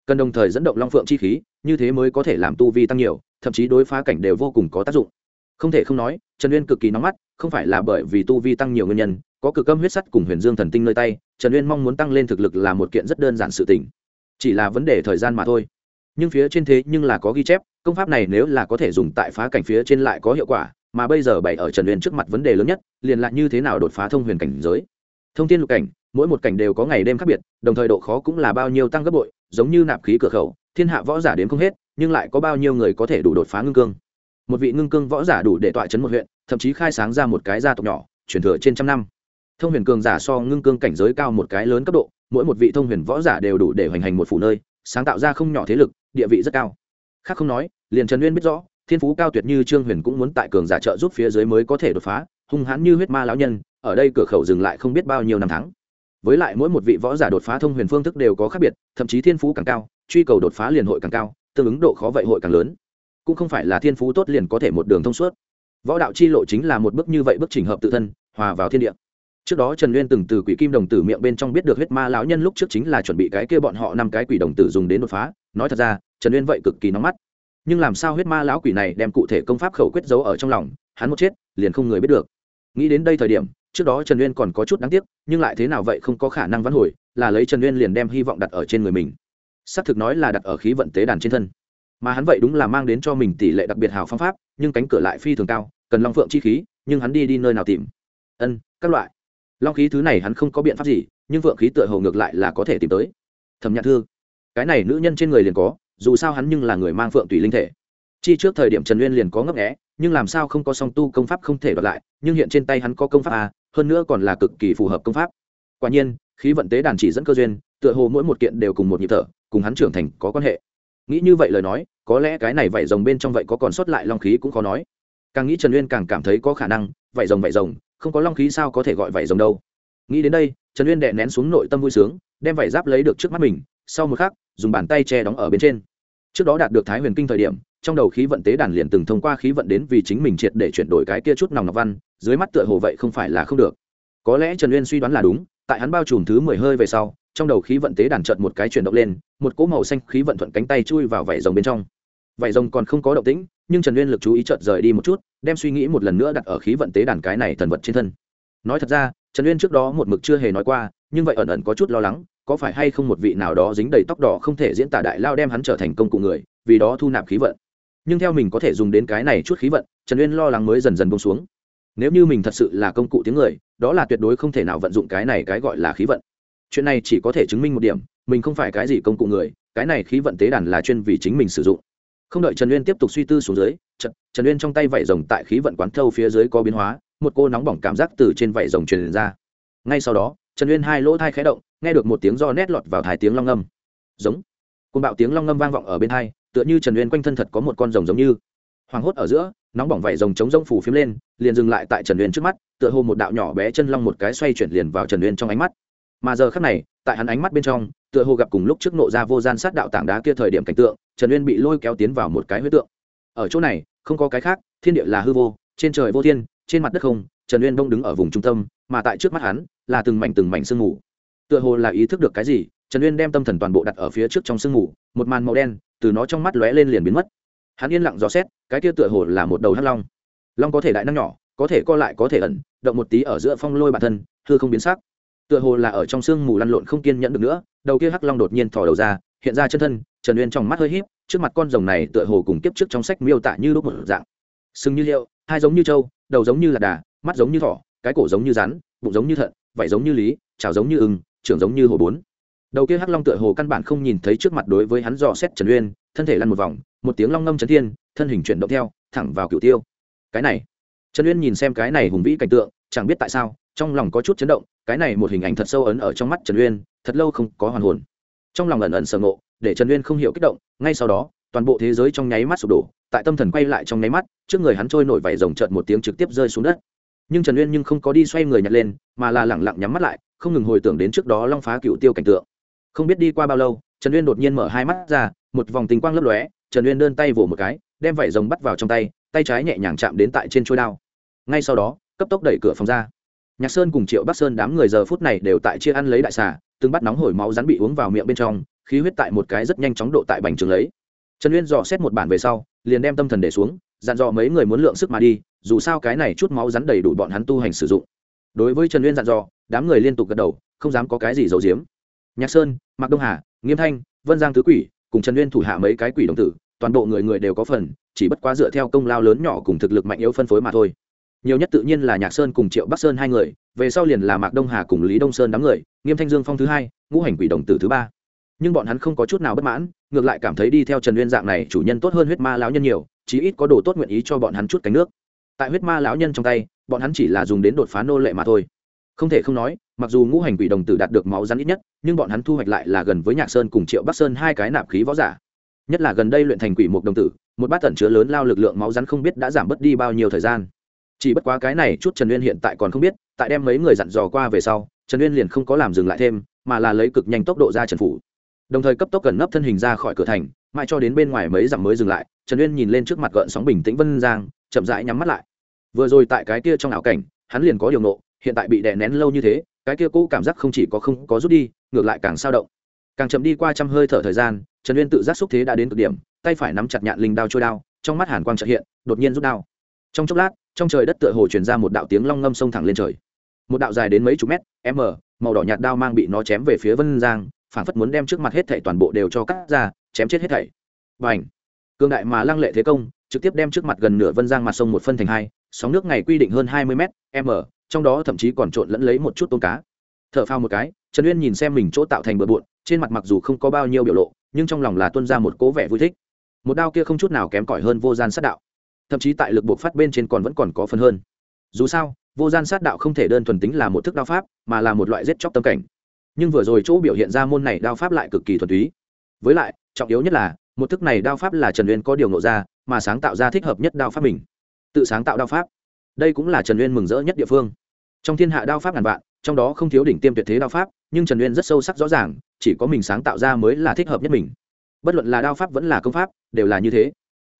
Speaker 1: Cần đồng thời dẫn động long phượng chi khí, như thế mới có thể làm tu vi tăng nhiều, thậm chí đối phá cảnh đều vô cùng có tác dụng không thể không nói, trần uyên cực kỳ nóng mắt, không phải là bởi vì tu vi tăng nhiều nguyên nhân, có cực âm huyết sắt cùng huyền dương thần tinh nơi tay, trần uyên mong muốn tăng lên thực lực là một kiện rất đơn giản sự tình. Chỉ là vấn đề thời gian mà thôi. Nhưng phía trên thế nhưng là có ghi chép, công pháp này nếu là có thể dùng tại phá cảnh phía trên lại có hiệu quả, mà bây giờ bày ở trần uyên trước mặt vấn đề lớn nhất, liền lại như thế nào đột phá thông huyền cảnh giới. Thông tin lục cảnh, mỗi một cảnh đều có ngày đêm khác biệt, đồng thời độ khó cũng là bao nhiêu tăng gấp bội, giống như nạp khí cửa khẩu, thiên hạ võ giả đến không hết, nhưng lại có bao nhiêu người có thể đủ đột phá ngưng cương một vị ngưng cương võ giả đủ để tọa chấn một huyện, thậm chí khai sáng ra một cái gia tộc nhỏ, truyền thừa trên trăm năm. Thông huyền cường giả so ngưng cương cảnh giới cao một cái lớn cấp độ, mỗi một vị thông huyền võ giả đều đủ để hoành hành một phủ nơi, sáng tạo ra không nhỏ thế lực, địa vị rất cao. Khác không nói, liền trần Uyên biết rõ, thiên phú cao tuyệt như trương huyền cũng muốn tại cường giả trợ giúp phía dưới mới có thể đột phá, hung hãn như huyết ma lão nhân, ở đây cửa khẩu dừng lại không biết bao nhiêu năm tháng. Với lại mỗi một vị võ giả đột phá thông huyền phương thức đều có khác biệt, thậm chí thiên phú càng cao, truy cầu đột phá liền hội càng cao, tương ứng độ khó vậy hội càng lớn cũng không phải là thiên phú tốt liền có thể một đường thông suốt. Võ đạo chi lộ chính là một bước như vậy bước trình hợp tự thân, hòa vào thiên địa. Trước đó trần nguyên từng từ quỷ kim đồng tử miệng bên trong biết được huyết ma lão nhân lúc trước chính là chuẩn bị cái kia bọn họ năm cái quỷ đồng tử dùng đến đột phá. Nói thật ra, trần nguyên vậy cực kỳ nóng mắt. Nhưng làm sao huyết ma lão quỷ này đem cụ thể công pháp khẩu quyết giấu ở trong lòng, hắn một chết, liền không người biết được. Nghĩ đến đây thời điểm, trước đó trần nguyên còn có chút đáng tiếc, nhưng lại thế nào vậy không có khả năng vãn hồi, là lấy trần nguyên liền đem hy vọng đặt ở trên người mình. Xác thực nói là đặt ở khí vận tế đàn trên thân mà hắn vậy đúng là mang đến cho mình tỷ lệ đặc biệt hào phong pháp, nhưng cánh cửa lại phi thường cao, cần long phượng chi khí, nhưng hắn đi đi nơi nào tìm? Ân, các loại. Long khí thứ này hắn không có biện pháp gì, nhưng phượng khí tựa hồ ngược lại là có thể tìm tới. Thẩm nhạc thư, cái này nữ nhân trên người liền có, dù sao hắn nhưng là người mang phượng tùy linh thể. Chi trước thời điểm trần uyên liền có ngấp nghẽ nhưng làm sao không có song tu công pháp không thể đoạt lại, nhưng hiện trên tay hắn có công pháp à? hơn nữa còn là cực kỳ phù hợp công pháp. Quả nhiên, khí vận tế đàn chỉ dẫn cơ duyên, tựa hồ mỗi một kiện đều cùng một nhịp thở, cùng hắn trưởng thành có quan hệ. Nghĩ như vậy lời nói có lẽ cái này vảy rồng bên trong vậy có còn sót lại long khí cũng khó nói. Càng nghĩ trần uyên càng cảm thấy có khả năng, vảy rồng vảy rồng, không có long khí sao có thể gọi vảy rồng đâu. Nghĩ đến đây, trần uyên đệ nén xuống nội tâm vui sướng, đem vảy giáp lấy được trước mắt mình, sau một khắc, dùng bàn tay che đóng ở bên trên. Trước đó đạt được thái huyền kinh thời điểm, trong đầu khí vận tế đàn liền từng thông qua khí vận đến vì chính mình triệt để chuyển đổi cái kia chút nòng nọc văn, dưới mắt tựa hồ vậy không phải là không được. Có lẽ trần uyên suy đoán là đúng, tại hắn bao trùm thứ mười hơi về sau trong đầu khí vận tế đàn chợt một cái chuyển động lên, một cỗ màu xanh khí vận thuận cánh tay chui vào vảy rồng bên trong. Vảy rồng còn không có động tĩnh, nhưng trần uyên lực chú ý chợt rời đi một chút, đem suy nghĩ một lần nữa đặt ở khí vận tế đàn cái này thần vật trên thân. Nói thật ra, trần uyên trước đó một mực chưa hề nói qua, nhưng vậy ẩn ẩn có chút lo lắng, có phải hay không một vị nào đó dính đầy tóc đỏ không thể diễn tả đại lao đem hắn trở thành công cụ người, vì đó thu nạp khí vận. Nhưng theo mình có thể dùng đến cái này chút khí vận, trần uyên lo lắng mới dần dần bông xuống. Nếu như mình thật sự là công cụ tiếng người, đó là tuyệt đối không thể nào vận dụng cái này cái gọi là khí vận chuyện này chỉ có thể chứng minh một điểm mình không phải cái gì công cụ người cái này khí vận tế đàn là chuyên vì chính mình sử dụng. Không đợi trần uyên tiếp tục suy tư xuống dưới trần, trần uyên trong tay vẩy rồng tại khí vận quán thâu phía dưới có biến hóa một cô nóng bỏng cảm giác từ trên vẩy rồng truyền ra. Ngay sau đó trần uyên hai lỗ thai khé động nghe được một tiếng do nét lọt vào thái tiếng long ngâm giống. Côn bạo tiếng long ngâm vang vọng ở bên hai tựa như trần uyên quanh thân thật có một con rồng giống như. Hoàng hốt ở giữa nóng bỏng vẩy rồng chống rông phủ phím lên liền dừng lại tại trần uyên trước mắt tựa hồ một đạo nhỏ bé chân long một cái xoay chuyển liền vào trần uyên trong ánh mắt mà giờ khắc này, tại hắn ánh mắt bên trong, tựa hồ gặp cùng lúc trước nộ ra vô gian sát đạo tảng đá kia thời điểm cảnh tượng, trần uyên bị lôi kéo tiến vào một cái huyết tượng. Ở chỗ này, không có cái khác, thiên địa là hư vô, trên trời vô thiên, trên mặt đất không, trần uyên đông đứng ở vùng trung tâm, mà tại trước mắt hắn, là từng mảnh từng mảnh sương mù. Tựa hồ là ý thức được cái gì, trần uyên đem tâm thần toàn bộ đặt ở phía trước trong sương mù, một màn màu đen, từ nó trong mắt lóe lên liền biến mất. Hắn yên lặng dò xét, cái kia tựa hồ là một đầu hắc long. Long có thể đại năng nhỏ, có thể co lại, có thể ẩn, động một tí ở giữa phong lôi bản thân, hư không biến sắc tựa hồ là ở trong sương mù lăn lộn không kiên nhẫn được nữa, đầu kia hắc long đột nhiên thò đầu ra, hiện ra chân thân, trần uyên trong mắt hơi híp, trước mặt con rồng này tựa hồ cùng kiếp trước trong sách miêu tả như lúc một dạng. Sừng như liệu, hai giống như trâu, đầu giống như lạc đà, mắt giống như thỏ, cái cổ giống như rắn, bụng giống như thận, vảy giống như lý, chảo giống như ưng, trưởng giống như hồ bốn. Đầu kia hắc long tựa hồ căn bản không nhìn thấy trước mặt đối với hắn dò xét trần uyên, thân thể lăn một vòng, một tiếng long ngâm trấn thiên, thân hình chuyển động theo, thẳng vào cửu tiêu. Cái này, trần uyên nhìn xem cái này hùng vĩ cảnh tượng, chẳng biết tại sao trong lòng có chút chấn động, cái này một hình ảnh thật sâu ấn ở trong mắt trần uyên, thật lâu không có hoàn hồn. Trong lòng ẩn ẩn sờ ngộ, để trần uyên không hiểu kích động, ngay sau đó, toàn bộ thế giới trong nháy mắt sụp đổ, tại tâm thần quay lại trong nháy mắt, trước người hắn trôi nổi vảy rồng trợn một tiếng trực tiếp rơi xuống đất. Nhưng trần uyên nhưng không có đi xoay người nhặt lên, mà là lẳng lặng nhắm mắt lại, không ngừng hồi tưởng đến trước đó long phá cựu tiêu cảnh tượng. Không biết đi qua bao lâu, trần uyên đột nhiên mở hai mắt ra, một vòng tình quang lấp lóe, trần uyên đơn tay vỗ một cái, đem vảy rồng bắt vào trong tay tay trái nhẹ nhàng chạm đến tại trên trôi đao. Ngay sau đó, cấp tốc đẩy cửa phòng ra nhạc sơn cùng triệu bắc sơn đám người giờ phút này đều tại chia ăn lấy đại xà, từng bắt nóng hổi máu rắn bị uống vào miệng bên trong, khí huyết tại một cái rất nhanh chóng độ tại bành trường lấy. Trần uyên dò xét một bản về sau, liền đem tâm thần để xuống, dặn dò mấy người muốn lượng sức mà đi, dù sao cái này chút máu rắn đầy đủ bọn hắn tu hành sử dụng. Đối với trần uyên dặn dò, đám người liên tục gật đầu, không dám có cái gì giấu giếm. Nhạc sơn, mạc đông hà, nghiêm thanh, vân giang tứ quỷ, cùng trần uyên thủ hạ mấy cái quỷ đồng tử, toàn bộ người người đều có phần, chỉ bất quá dựa theo công lao lớn nhỏ cùng thực lực mạnh yếu phân phối mà thôi nhiều nhất tự nhiên là nhạc sơn cùng triệu bắc sơn hai người về sau liền là mạc đông hà cùng lý đông sơn đám người nghiêm thanh dương phong thứ hai ngũ hành quỷ đồng tử thứ ba nhưng bọn hắn không có chút nào bất mãn ngược lại cảm thấy đi theo trần uyên dạng này chủ nhân tốt hơn huyết ma lão nhân nhiều chí ít có đồ tốt nguyện ý cho bọn hắn chút cánh nước tại huyết ma lão nhân trong tay bọn hắn chỉ là dùng đến đột phá nô lệ mà thôi không thể không nói mặc dù ngũ hành quỷ đồng tử đạt được máu rắn ít nhất nhưng bọn hắn thu hoạch lại là gần với nhạc sơn cùng triệu bắc sơn hai cái nạp khí võ giả nhất là gần đây luyện thành quỷ một đồng tử một bát tẩn chứa lớn lao lực lượng máu rắn không biết đã giảm bớt đi bao nhiêu thời gian chỉ bất quá cái này chút trần uyên hiện tại còn không biết, tại đem mấy người dặn dò qua về sau, trần uyên liền không có làm dừng lại thêm, mà là lấy cực nhanh tốc độ ra trần phủ. Đồng thời cấp tốc gần nấp thân hình ra khỏi cửa thành, mãi cho đến bên ngoài mấy dặm mới dừng lại, trần uyên nhìn lên trước mặt gợn sóng bình tĩnh vân giang, chậm rãi nhắm mắt lại. Vừa rồi tại cái kia trong ảo cảnh, hắn liền có điều nộ, hiện tại bị đè nén lâu như thế, cái kia cũ cảm giác không chỉ có không có rút đi, ngược lại càng sao động. Càng chậm đi qua trăm hơi thở thời gian, trần uyên tự giác xúc thế đã đến cực điểm, tay phải nắm chặt nhạn linh đao trôi đao, trong mắt hàn quang trợ hiện, đột nhiên rút đao. Trong chốc lát trong trời đất tựa hồ truyền ra một đạo tiếng long ngâm sông thẳng lên trời. Một đạo dài đến mấy chục mét, m, màu đỏ nhạt đao mang bị nó chém về phía vân giang phản phất muốn đem trước mặt hết thảy toàn bộ đều cho cắt ra, chém chết hết thảy. Và ảnh cương đại mà lăng lệ thế công, trực tiếp đem trước mặt gần nửa vân giang mặt sông một phân thành hai, sóng nước ngày quy định hơn hai mươi m m, trong đó thậm chí còn trộn lẫn lấy một chút tôm cá. T h ở phao một cái, trần uyên nhìn xem mình chỗ tạo thành bờ bộn, trên mặt mặc dù không có bao nhiêu biểu lộ, nhưng trong lòng là tuân ra một cố vẻ vui thích. Một đao kia không chút nào kém cỏi hơn vô gian sát đạo thậm chí tại lực buộc phát bên trên còn vẫn còn có phần hơn. Dù sao, vô gian sát đạo không thể đơn thuần tính là một thức đao pháp, mà là một loại giết chóc tâm cảnh. Nhưng vừa rồi chỗ biểu hiện ra môn này đao pháp lại cực kỳ thuần túy. Với lại, trọng yếu nhất là, một thức này đao pháp là trần uyên có điều nộ ra, mà sáng tạo ra thích hợp nhất đao pháp mình. Tự sáng tạo đao pháp. Đây cũng là trần uyên mừng rỡ nhất địa phương. Trong thiên hạ đao pháp ngàn vạn, trong đó không thiếu đỉnh tiêm tuyệt thế đao pháp, nhưng trần uyên rất sâu sắc rõ ràng, chỉ có mình sáng tạo ra mới là thích hợp nhất mình. Bất luận là đao pháp vẫn là công pháp, đều là như thế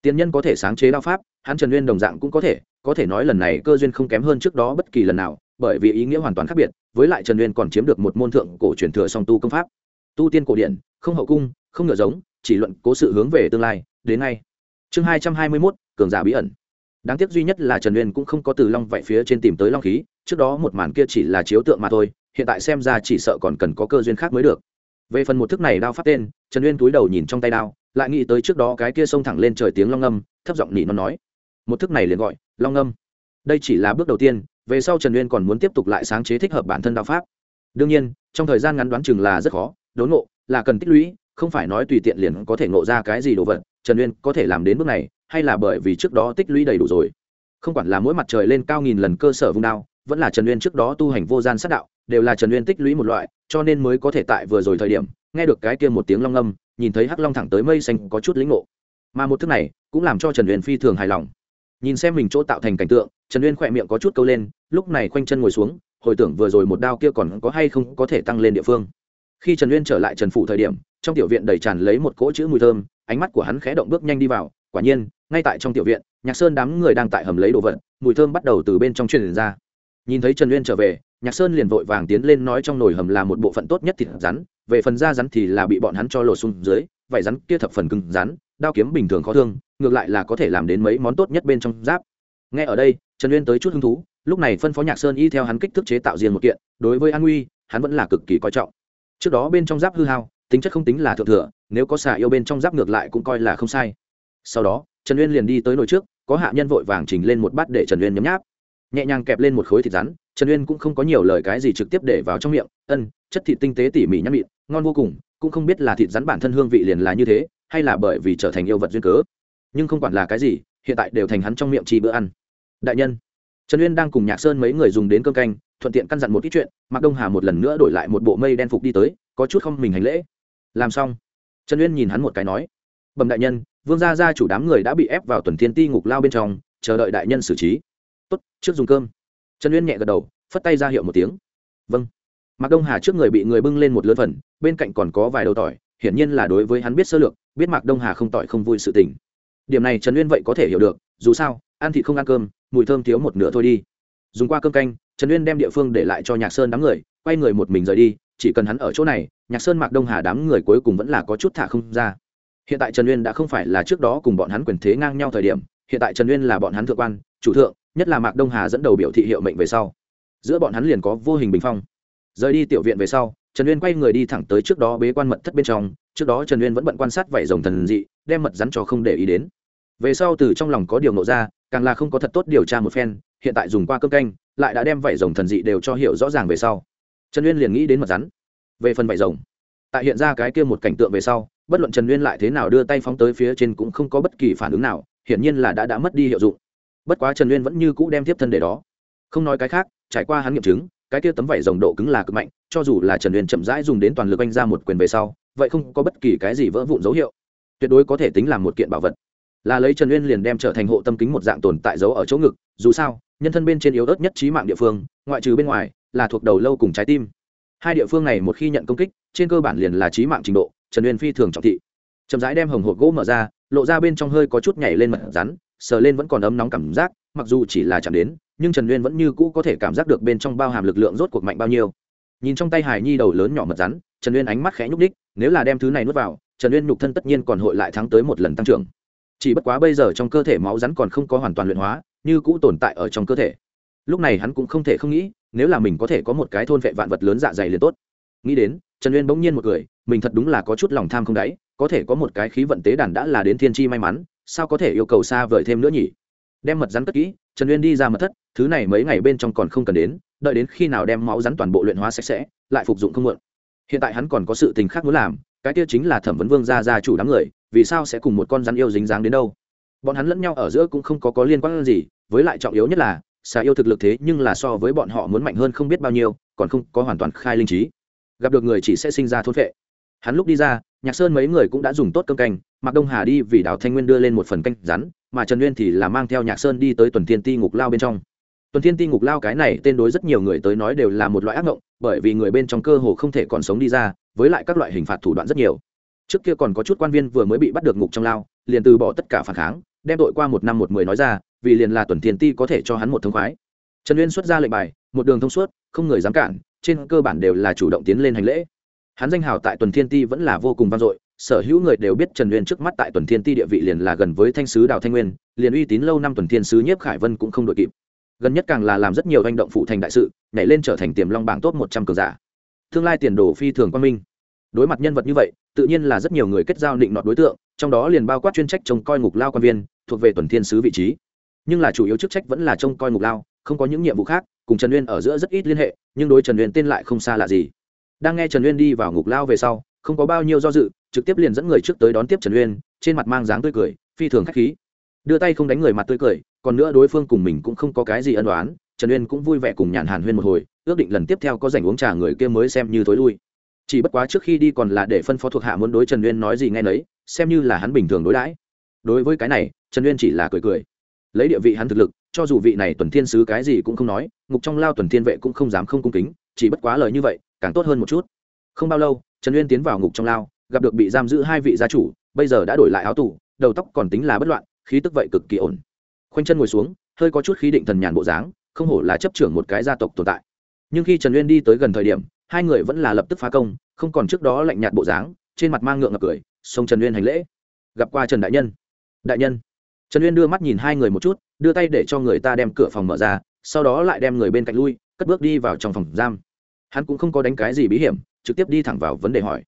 Speaker 1: tiền nhân có thể sáng chế đao pháp hắn trần Nguyên đồng dạng cũng có thể có thể nói lần này cơ duyên không kém hơn trước đó bất kỳ lần nào bởi vì ý nghĩa hoàn toàn khác biệt với lại trần Nguyên còn chiếm được một môn thượng cổ truyền thừa song tu công pháp. Tu tiên cổ điển không hậu cung không ngựa giống chỉ luận cố sự hướng về tương lai đến nay, chương hai trăm hai mươi mốt cường giả bí ẩn. Đáng tiếc duy nhất là trần Nguyên cũng không có từ long vạy phía trên tìm tới long khí trước đó một màn kia chỉ là chiếu tượng mà thôi hiện tại xem ra chỉ sợ còn cần có cơ duyên khác mới được về phần một thức này đao phát tên, trần uyên túi đầu nhìn trong tay đao, lại nghĩ tới trước đó cái kia xông thẳng lên trời tiếng long ngâm thấp giọng nỉ nó nói. Một thức này liền gọi, long ngâm đây chỉ là bước đầu tiên, về sau trần uyên còn muốn tiếp tục lại sáng chế thích hợp bản thân đạo pháp. Đương nhiên, trong thời gian ngắn đoán chừng là rất khó, đốn ngộ, là cần tích lũy, không phải nói tùy tiện liền có thể ngộ ra cái gì đồ vật, trần uyên có thể làm đến bước này, hay là bởi vì trước đó tích lũy đầy đủ rồi. Không quản là mỗi mặt trời lên cao nghìn lần cơ sở vùng đao vẫn là trần uyên trước đó tu hành vô gian sát đạo, đều là trần uyên tích lũy một loại, cho nên mới có thể tại vừa rồi thời điểm, nghe được cái kia một tiếng long âm, nhìn thấy hắc long thẳng tới mây xanh có chút lĩnh ngộ. Mà một thức này, cũng làm cho trần uyên phi thường hài lòng. Nhìn xem mình chỗ tạo thành cảnh tượng, trần uyên khỏe miệng có chút câu lên, lúc này khoanh chân ngồi xuống, hồi tưởng vừa rồi một đao kia còn có hay không có thể tăng lên địa phương. Khi trần uyên trở lại trần phủ thời điểm, trong tiểu viện đầy tràn lấy một cỗ chữ mùi thơm, ánh mắt của hắn khẽ động bước nhanh đi vào, quả nhiên, ngay tại trong tiểu viện, nhạc sơn đám người đang tại hầm lấy đồ vật, mùi thơm bắt đầu từ bên trong truyền ra nhìn thấy trần uyên trở về, nhạc sơn liền vội vàng tiến lên nói trong nồi hầm là một bộ phận tốt nhất thịt rắn, về phần da rắn thì là bị bọn hắn cho lột xuống dưới, vải rắn kia thập phần cứng rắn, đao kiếm bình thường khó thương, ngược lại là có thể làm đến mấy món tốt nhất bên trong giáp. Nghe ở đây, trần uyên tới chút hứng thú, lúc này phân phó nhạc sơn y theo hắn kích thước chế tạo riêng một kiện, đối với an nguy hắn vẫn là cực kỳ coi trọng. Trước đó bên trong giáp hư hao, tính chất không tính là thượng thừa, nếu có xà yêu bên trong giáp ngược lại cũng coi là không sai. Sau đó, trần uyên liền đi tới nồi trước, có hạ nhân vội vàng chỉnh lên một bát để trần uyên nhấm nháp nhẹ nhàng kẹp lên một khối thịt rắn, trần uyên cũng không có nhiều lời cái gì trực tiếp để vào trong miệng. Ân, chất thịt tinh tế tỉ mỉ nhắm mịn, ngon vô cùng, cũng không biết là thịt rắn bản thân hương vị liền là như thế, hay là bởi vì trở thành yêu vật duyên cớ. Nhưng không quản là cái gì, hiện tại đều thành hắn trong miệng chi bữa ăn. Đại nhân, trần uyên đang cùng nhạc sơn mấy người dùng đến cơm canh, thuận tiện căn dặn một ít chuyện, mạc đông hà một lần nữa đổi lại một bộ mây đen phục đi tới, có chút không mình hành lễ. Làm xong, trần uyên nhìn hắn một cái nói, bẩm đại nhân, vương gia gia chủ đám người đã bị ép vào tuần thiên ti ngục lao bên trong, chờ đợi đại nhân xử trí tốt, trước dùng cơm. Trần uyên nhẹ gật đầu, phất tay ra hiệu một tiếng. Vâng. Mạc đông hà trước người bị người bưng lên một lớn phần, bên cạnh còn có vài đầu tỏi, hiển nhiên là đối với hắn biết sơ lược, biết mạc đông hà không tỏi không vui sự tình. Điểm này trần uyên vậy có thể hiểu được, dù sao, ăn thịt không ăn cơm, mùi thơm thiếu một nửa thôi đi. Dùng qua cơm canh, trần uyên đem địa phương để lại cho nhạc sơn đám người, quay người một mình rời đi, chỉ cần hắn ở chỗ này, nhạc sơn mạc đông hà đám người cuối cùng vẫn là có chút thả không ra. Hiện tại trần uyên đã không phải là trước đó cùng bọn hắn quyền thế ngang nhau thời điểm, hiện tại trần uyên là bọn hắn thượng quan, chủ thượng nhất là mạc đông hà dẫn đầu biểu thị hiệu mệnh về sau giữa bọn hắn liền có vô hình bình phong rời đi tiểu viện về sau trần uyên quay người đi thẳng tới trước đó bế quan mật thất bên trong trước đó trần uyên vẫn bận quan sát vảy rồng thần dị đem mật rắn cho không để ý đến về sau từ trong lòng có điều nộ ra càng là không có thật tốt điều tra một phen hiện tại dùng qua cơm canh lại đã đem vảy rồng thần dị đều cho hiểu rõ ràng về sau trần uyên liền nghĩ đến mật rắn về phần vảy rồng tại hiện ra cái kia một cảnh tượng về sau bất luận trần uyên lại thế nào đưa tay phóng tới phía trên cũng không có bất kỳ phản ứng nào hiển nhiên là đã đã mất đi hiệu dụng bất quá trần uyên vẫn như cũ đem tiếp thân để đó. Không nói cái khác, trải qua hắn nghiệm chứng, cái kia tấm vảy rồng độ cứng là cực mạnh, cho dù là trần uyên chậm rãi dùng đến toàn lực anh ra một quyền về sau, vậy không có bất kỳ cái gì vỡ vụn dấu hiệu. Tuyệt đối có thể tính là một kiện bảo vật. Là lấy trần uyên liền đem trở thành hộ tâm kính một dạng tồn tại dấu ở chỗ ngực, dù sao, nhân thân bên trên yếu ớt nhất trí mạng địa phương, ngoại trừ bên ngoài, là thuộc đầu lâu cùng trái tim. Hai địa phương này một khi nhận công kích, trên cơ bản liền là trí mạng trình độ, trần uyên phi thường trọng thị. Chậm rãi đem hồng hộp gỗ mở ra, lộ ra bên trong hơi có chút nhảy lên mật rắn sờ lên vẫn còn ấm nóng cảm giác, mặc dù chỉ là chạm đến, nhưng trần uyên vẫn như cũ có thể cảm giác được bên trong bao hàm lực lượng rốt cuộc mạnh bao nhiêu. Nhìn trong tay hải nhi đầu lớn nhỏ mật rắn, trần uyên ánh mắt khẽ nhúc ních nếu là đem thứ này nuốt vào, trần uyên nhục thân tất nhiên còn hội lại thắng tới một lần tăng trưởng. Chỉ bất quá bây giờ trong cơ thể máu rắn còn không có hoàn toàn luyện hóa, như cũ tồn tại ở trong cơ thể. Lúc này hắn cũng không thể không nghĩ, nếu là mình có thể có một cái thôn vệ vạn vật lớn dạ dày liền tốt. Nghĩ đến, trần uyên bỗng nhiên một cười, mình thật đúng là có chút lòng tham không đáy, có thể có một cái khí vận tế đàn đã là đến thiên chi may mắn sao có thể yêu cầu xa vời thêm nữa nhỉ? Đem mật rắn cất kỹ, trần uyên đi ra mật thất, thứ này mấy ngày bên trong còn không cần đến, đợi đến khi nào đem máu rắn toàn bộ luyện hóa sạch sẽ, lại phục dụng không mượn hiện tại hắn còn có sự tình khác muốn làm, cái kia chính là thẩm vấn vương gia gia chủ đám người, vì sao sẽ cùng một con rắn yêu dính dáng đến đâu? Bọn hắn lẫn nhau ở giữa cũng không có có liên quan gì, với lại trọng yếu nhất là, xà yêu thực lực thế nhưng là so với bọn họ muốn mạnh hơn không biết bao nhiêu, còn không có hoàn toàn khai linh trí. Gặp được người chỉ sẽ sinh ra thôn vệ hắn lúc đi ra nhạc sơn mấy người cũng đã dùng tốt cơm canh, mạc đông hà đi vì đào thanh nguyên đưa lên một phần canh rắn, mà trần nguyên thì là mang theo nhạc sơn đi tới tuần thiên ti ngục lao bên trong. Tuần thiên ti ngục lao cái này tên đối rất nhiều người tới nói đều là một loại ác mộng bởi vì người bên trong cơ hồ không thể còn sống đi ra, với lại các loại hình phạt thủ đoạn rất nhiều. Trước kia còn có chút quan viên vừa mới bị bắt được ngục trong lao, liền từ bỏ tất cả phản kháng, đem tội qua một năm một mười nói ra, vì liền là tuần thiên ti có thể cho hắn một thông khoái. Trần uyên xuất ra lệnh bài, một đường thông suốt, không người dám cản, trên cơ bản đều là chủ động tiến lên hành lễ hắn danh hào tại tuần thiên ti vẫn là vô cùng vang dội, sở hữu người đều biết trần uyên trước mắt tại tuần thiên ti địa vị liền là gần với thanh sứ đào thanh nguyên, liền uy tín lâu năm tuần thiên sứ nhiếp khải vân cũng không đội kịp. Gần nhất càng là làm rất nhiều hành động phụ thành đại sự, nhảy lên trở thành tiềm long bảng top một trăm cường giả. Tương lai tiền đồ phi thường quan minh. Đối mặt nhân vật như vậy, tự nhiên là rất nhiều người kết giao định nọt đối tượng, trong đó liền bao quát chuyên trách trông coi ngục lao quan viên, thuộc về tuần thiên sứ vị trí. Nhưng là chủ yếu chức trách vẫn là trông coi ngục lao, không có những nhiệm vụ khác, cùng trần uyên ở giữa rất ít liên hệ, nhưng đối trần uyên tên lại không xa lạ gì đang nghe trần uyên đi vào ngục lao về sau, không có bao nhiêu do dự, trực tiếp liền dẫn người trước tới đón tiếp trần uyên, trên mặt mang dáng tươi cười, phi thường k h á c h khí. đưa tay không đánh người mặt tươi cười, còn nữa đối phương cùng mình cũng không có cái gì ân đoán trần uyên cũng vui vẻ cùng nhàn hàn huyên một hồi, ước định lần tiếp theo có dành uống trà người kia mới xem như thối lui. chỉ bất quá trước khi đi còn là để phân phó thuộc hạ muốn đối trần uyên nói gì ngay nấy, xem như là hắn bình thường đối đãi. đối với cái này, trần uyên chỉ là cười cười. lấy địa vị hắn thực lực, cho dù vị này tuần thiên sứ cái gì cũng không nói, ngục trong lao tuần thiên vệ cũng không dám không cung kính, chỉ bất quá lời như vậy càng tốt hơn một chút. Không bao lâu, trần uyên tiến vào ngục trong lao, gặp được bị giam giữ hai vị gia chủ, bây giờ đã đổi lại áo tủ đầu tóc còn tính là bất loạn, khí tức vậy cực kỳ ổn. Khoanh chân ngồi xuống, hơi có chút khí định thần nhàn bộ dáng, không hổ là chấp trưởng một cái gia tộc tồn tại. Nhưng khi trần uyên đi tới gần thời điểm, hai người vẫn là lập tức phá công, không còn trước đó lạnh nhạt bộ dáng, trên mặt mang ngượng ngập cười xông trần uyên hành lễ. Gặp qua trần đại nhân. Đại nhân. Trần uyên đưa mắt nhìn hai người một chút, đưa tay để cho người ta đem cửa phòng mở ra, sau đó lại đem người bên cạnh lui, cất bước đi vào trong phòng giam hắn cũng không có đánh cái gì bí hiểm, trực tiếp đi thẳng vào vấn đề hỏi.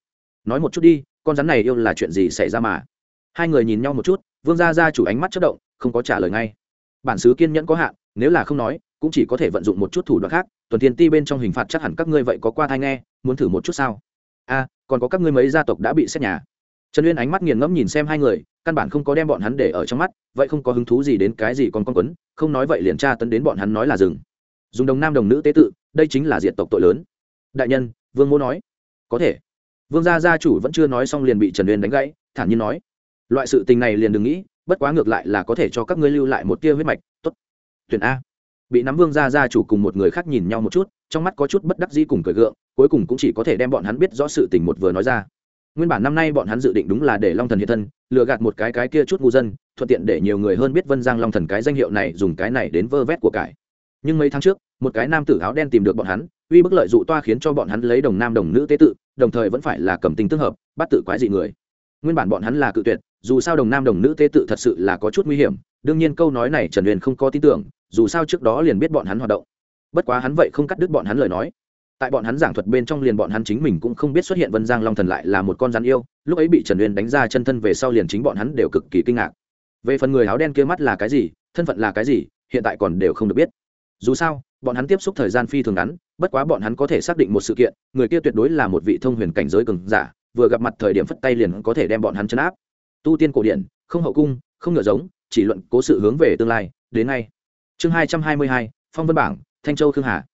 Speaker 1: Nói một chút đi, con rắn này yêu là chuyện gì xảy ra mà? Hai người nhìn nhau một chút, vương gia gia chủ ánh mắt chất động, không có trả lời ngay. Bản xứ kiên nhẫn có hạn, nếu là không nói, cũng chỉ có thể vận dụng một chút thủ đoạn khác. Tuần thiên ti bên trong hình phạt chắc hẳn các ngươi vậy có qua thai nghe, muốn thử một chút sao? A, còn có các ngươi mấy gia tộc đã bị xét nhà. Trần uyên ánh mắt nghiền ngẫm nhìn xem hai người, căn bản không có đem bọn hắn để ở trong mắt, vậy không có hứng thú gì đến cái gì còn con quấn, không nói vậy liền tra tấn đến bọn hắn nói là dừng. Dùng đồng nam đồng nữ tế tự, đây chính là diện tộc tội lớn đại nhân, vương mô nói. Có thể. Vương gia gia chủ vẫn chưa nói xong liền bị trần uyên đánh gãy, thản nhiên nói. Loại sự tình này liền đừng nghĩ, bất quá ngược lại là có thể cho các ngươi lưu lại một tia huyết mạch, tốt. Tuyển a. Bị nắm vương gia gia chủ cùng một người khác nhìn nhau một chút, trong mắt có chút bất đắc dĩ cùng cười gượng, cuối cùng cũng chỉ có thể đem bọn hắn biết rõ sự tình một vừa nói ra. Nguyên bản năm nay bọn hắn dự định đúng là để long thần hiện thân, lừa gạt một cái cái kia chút ngu dân, thuận tiện để nhiều người hơn biết vân giang long thần cái danh hiệu này dùng cái này đến vơ vét của cải. Nhưng mấy tháng trước, một cái nam tử áo đen tìm được bọn hắn uy bức lợi dụ toa khiến cho bọn hắn lấy đồng nam đồng nữ tế tự, đồng thời vẫn phải là cầm tình tương hợp, bắt tự quái dị người. Nguyên bản bọn hắn là cự tuyệt, dù sao đồng nam đồng nữ tế tự thật sự là có chút nguy hiểm, đương nhiên câu nói này trần huyền không có tin tưởng, dù sao trước đó liền biết bọn hắn hoạt động. Bất quá hắn vậy không cắt đứt bọn hắn lời nói. Tại bọn hắn giảng thuật bên trong liền bọn hắn chính mình cũng không biết xuất hiện vân giang long thần lại là một con rắn yêu, lúc ấy bị trần uyên đánh ra chân thân về sau liền chính bọn hắn đều cực kỳ kinh ngạc. Về phần người áo đen kia mắt là cái gì, thân phận là cái gì, hiện tại còn đều không được biết. Dù sao bọn hắn tiếp xúc thời gian phi thường ngắn, bất quá bọn hắn có thể xác định một sự kiện, người kia tuyệt đối là một vị thông huyền cảnh giới cường giả, vừa gặp mặt thời điểm phất tay liền có thể đem bọn hắn chấn áp. Tu tiên cổ điển, không hậu cung, không ngựa giống, chỉ luận cố sự hướng về tương lai, đến ngay. Chương hai trăm hai mươi hai, phong vân bảng, thanh châu khương hà.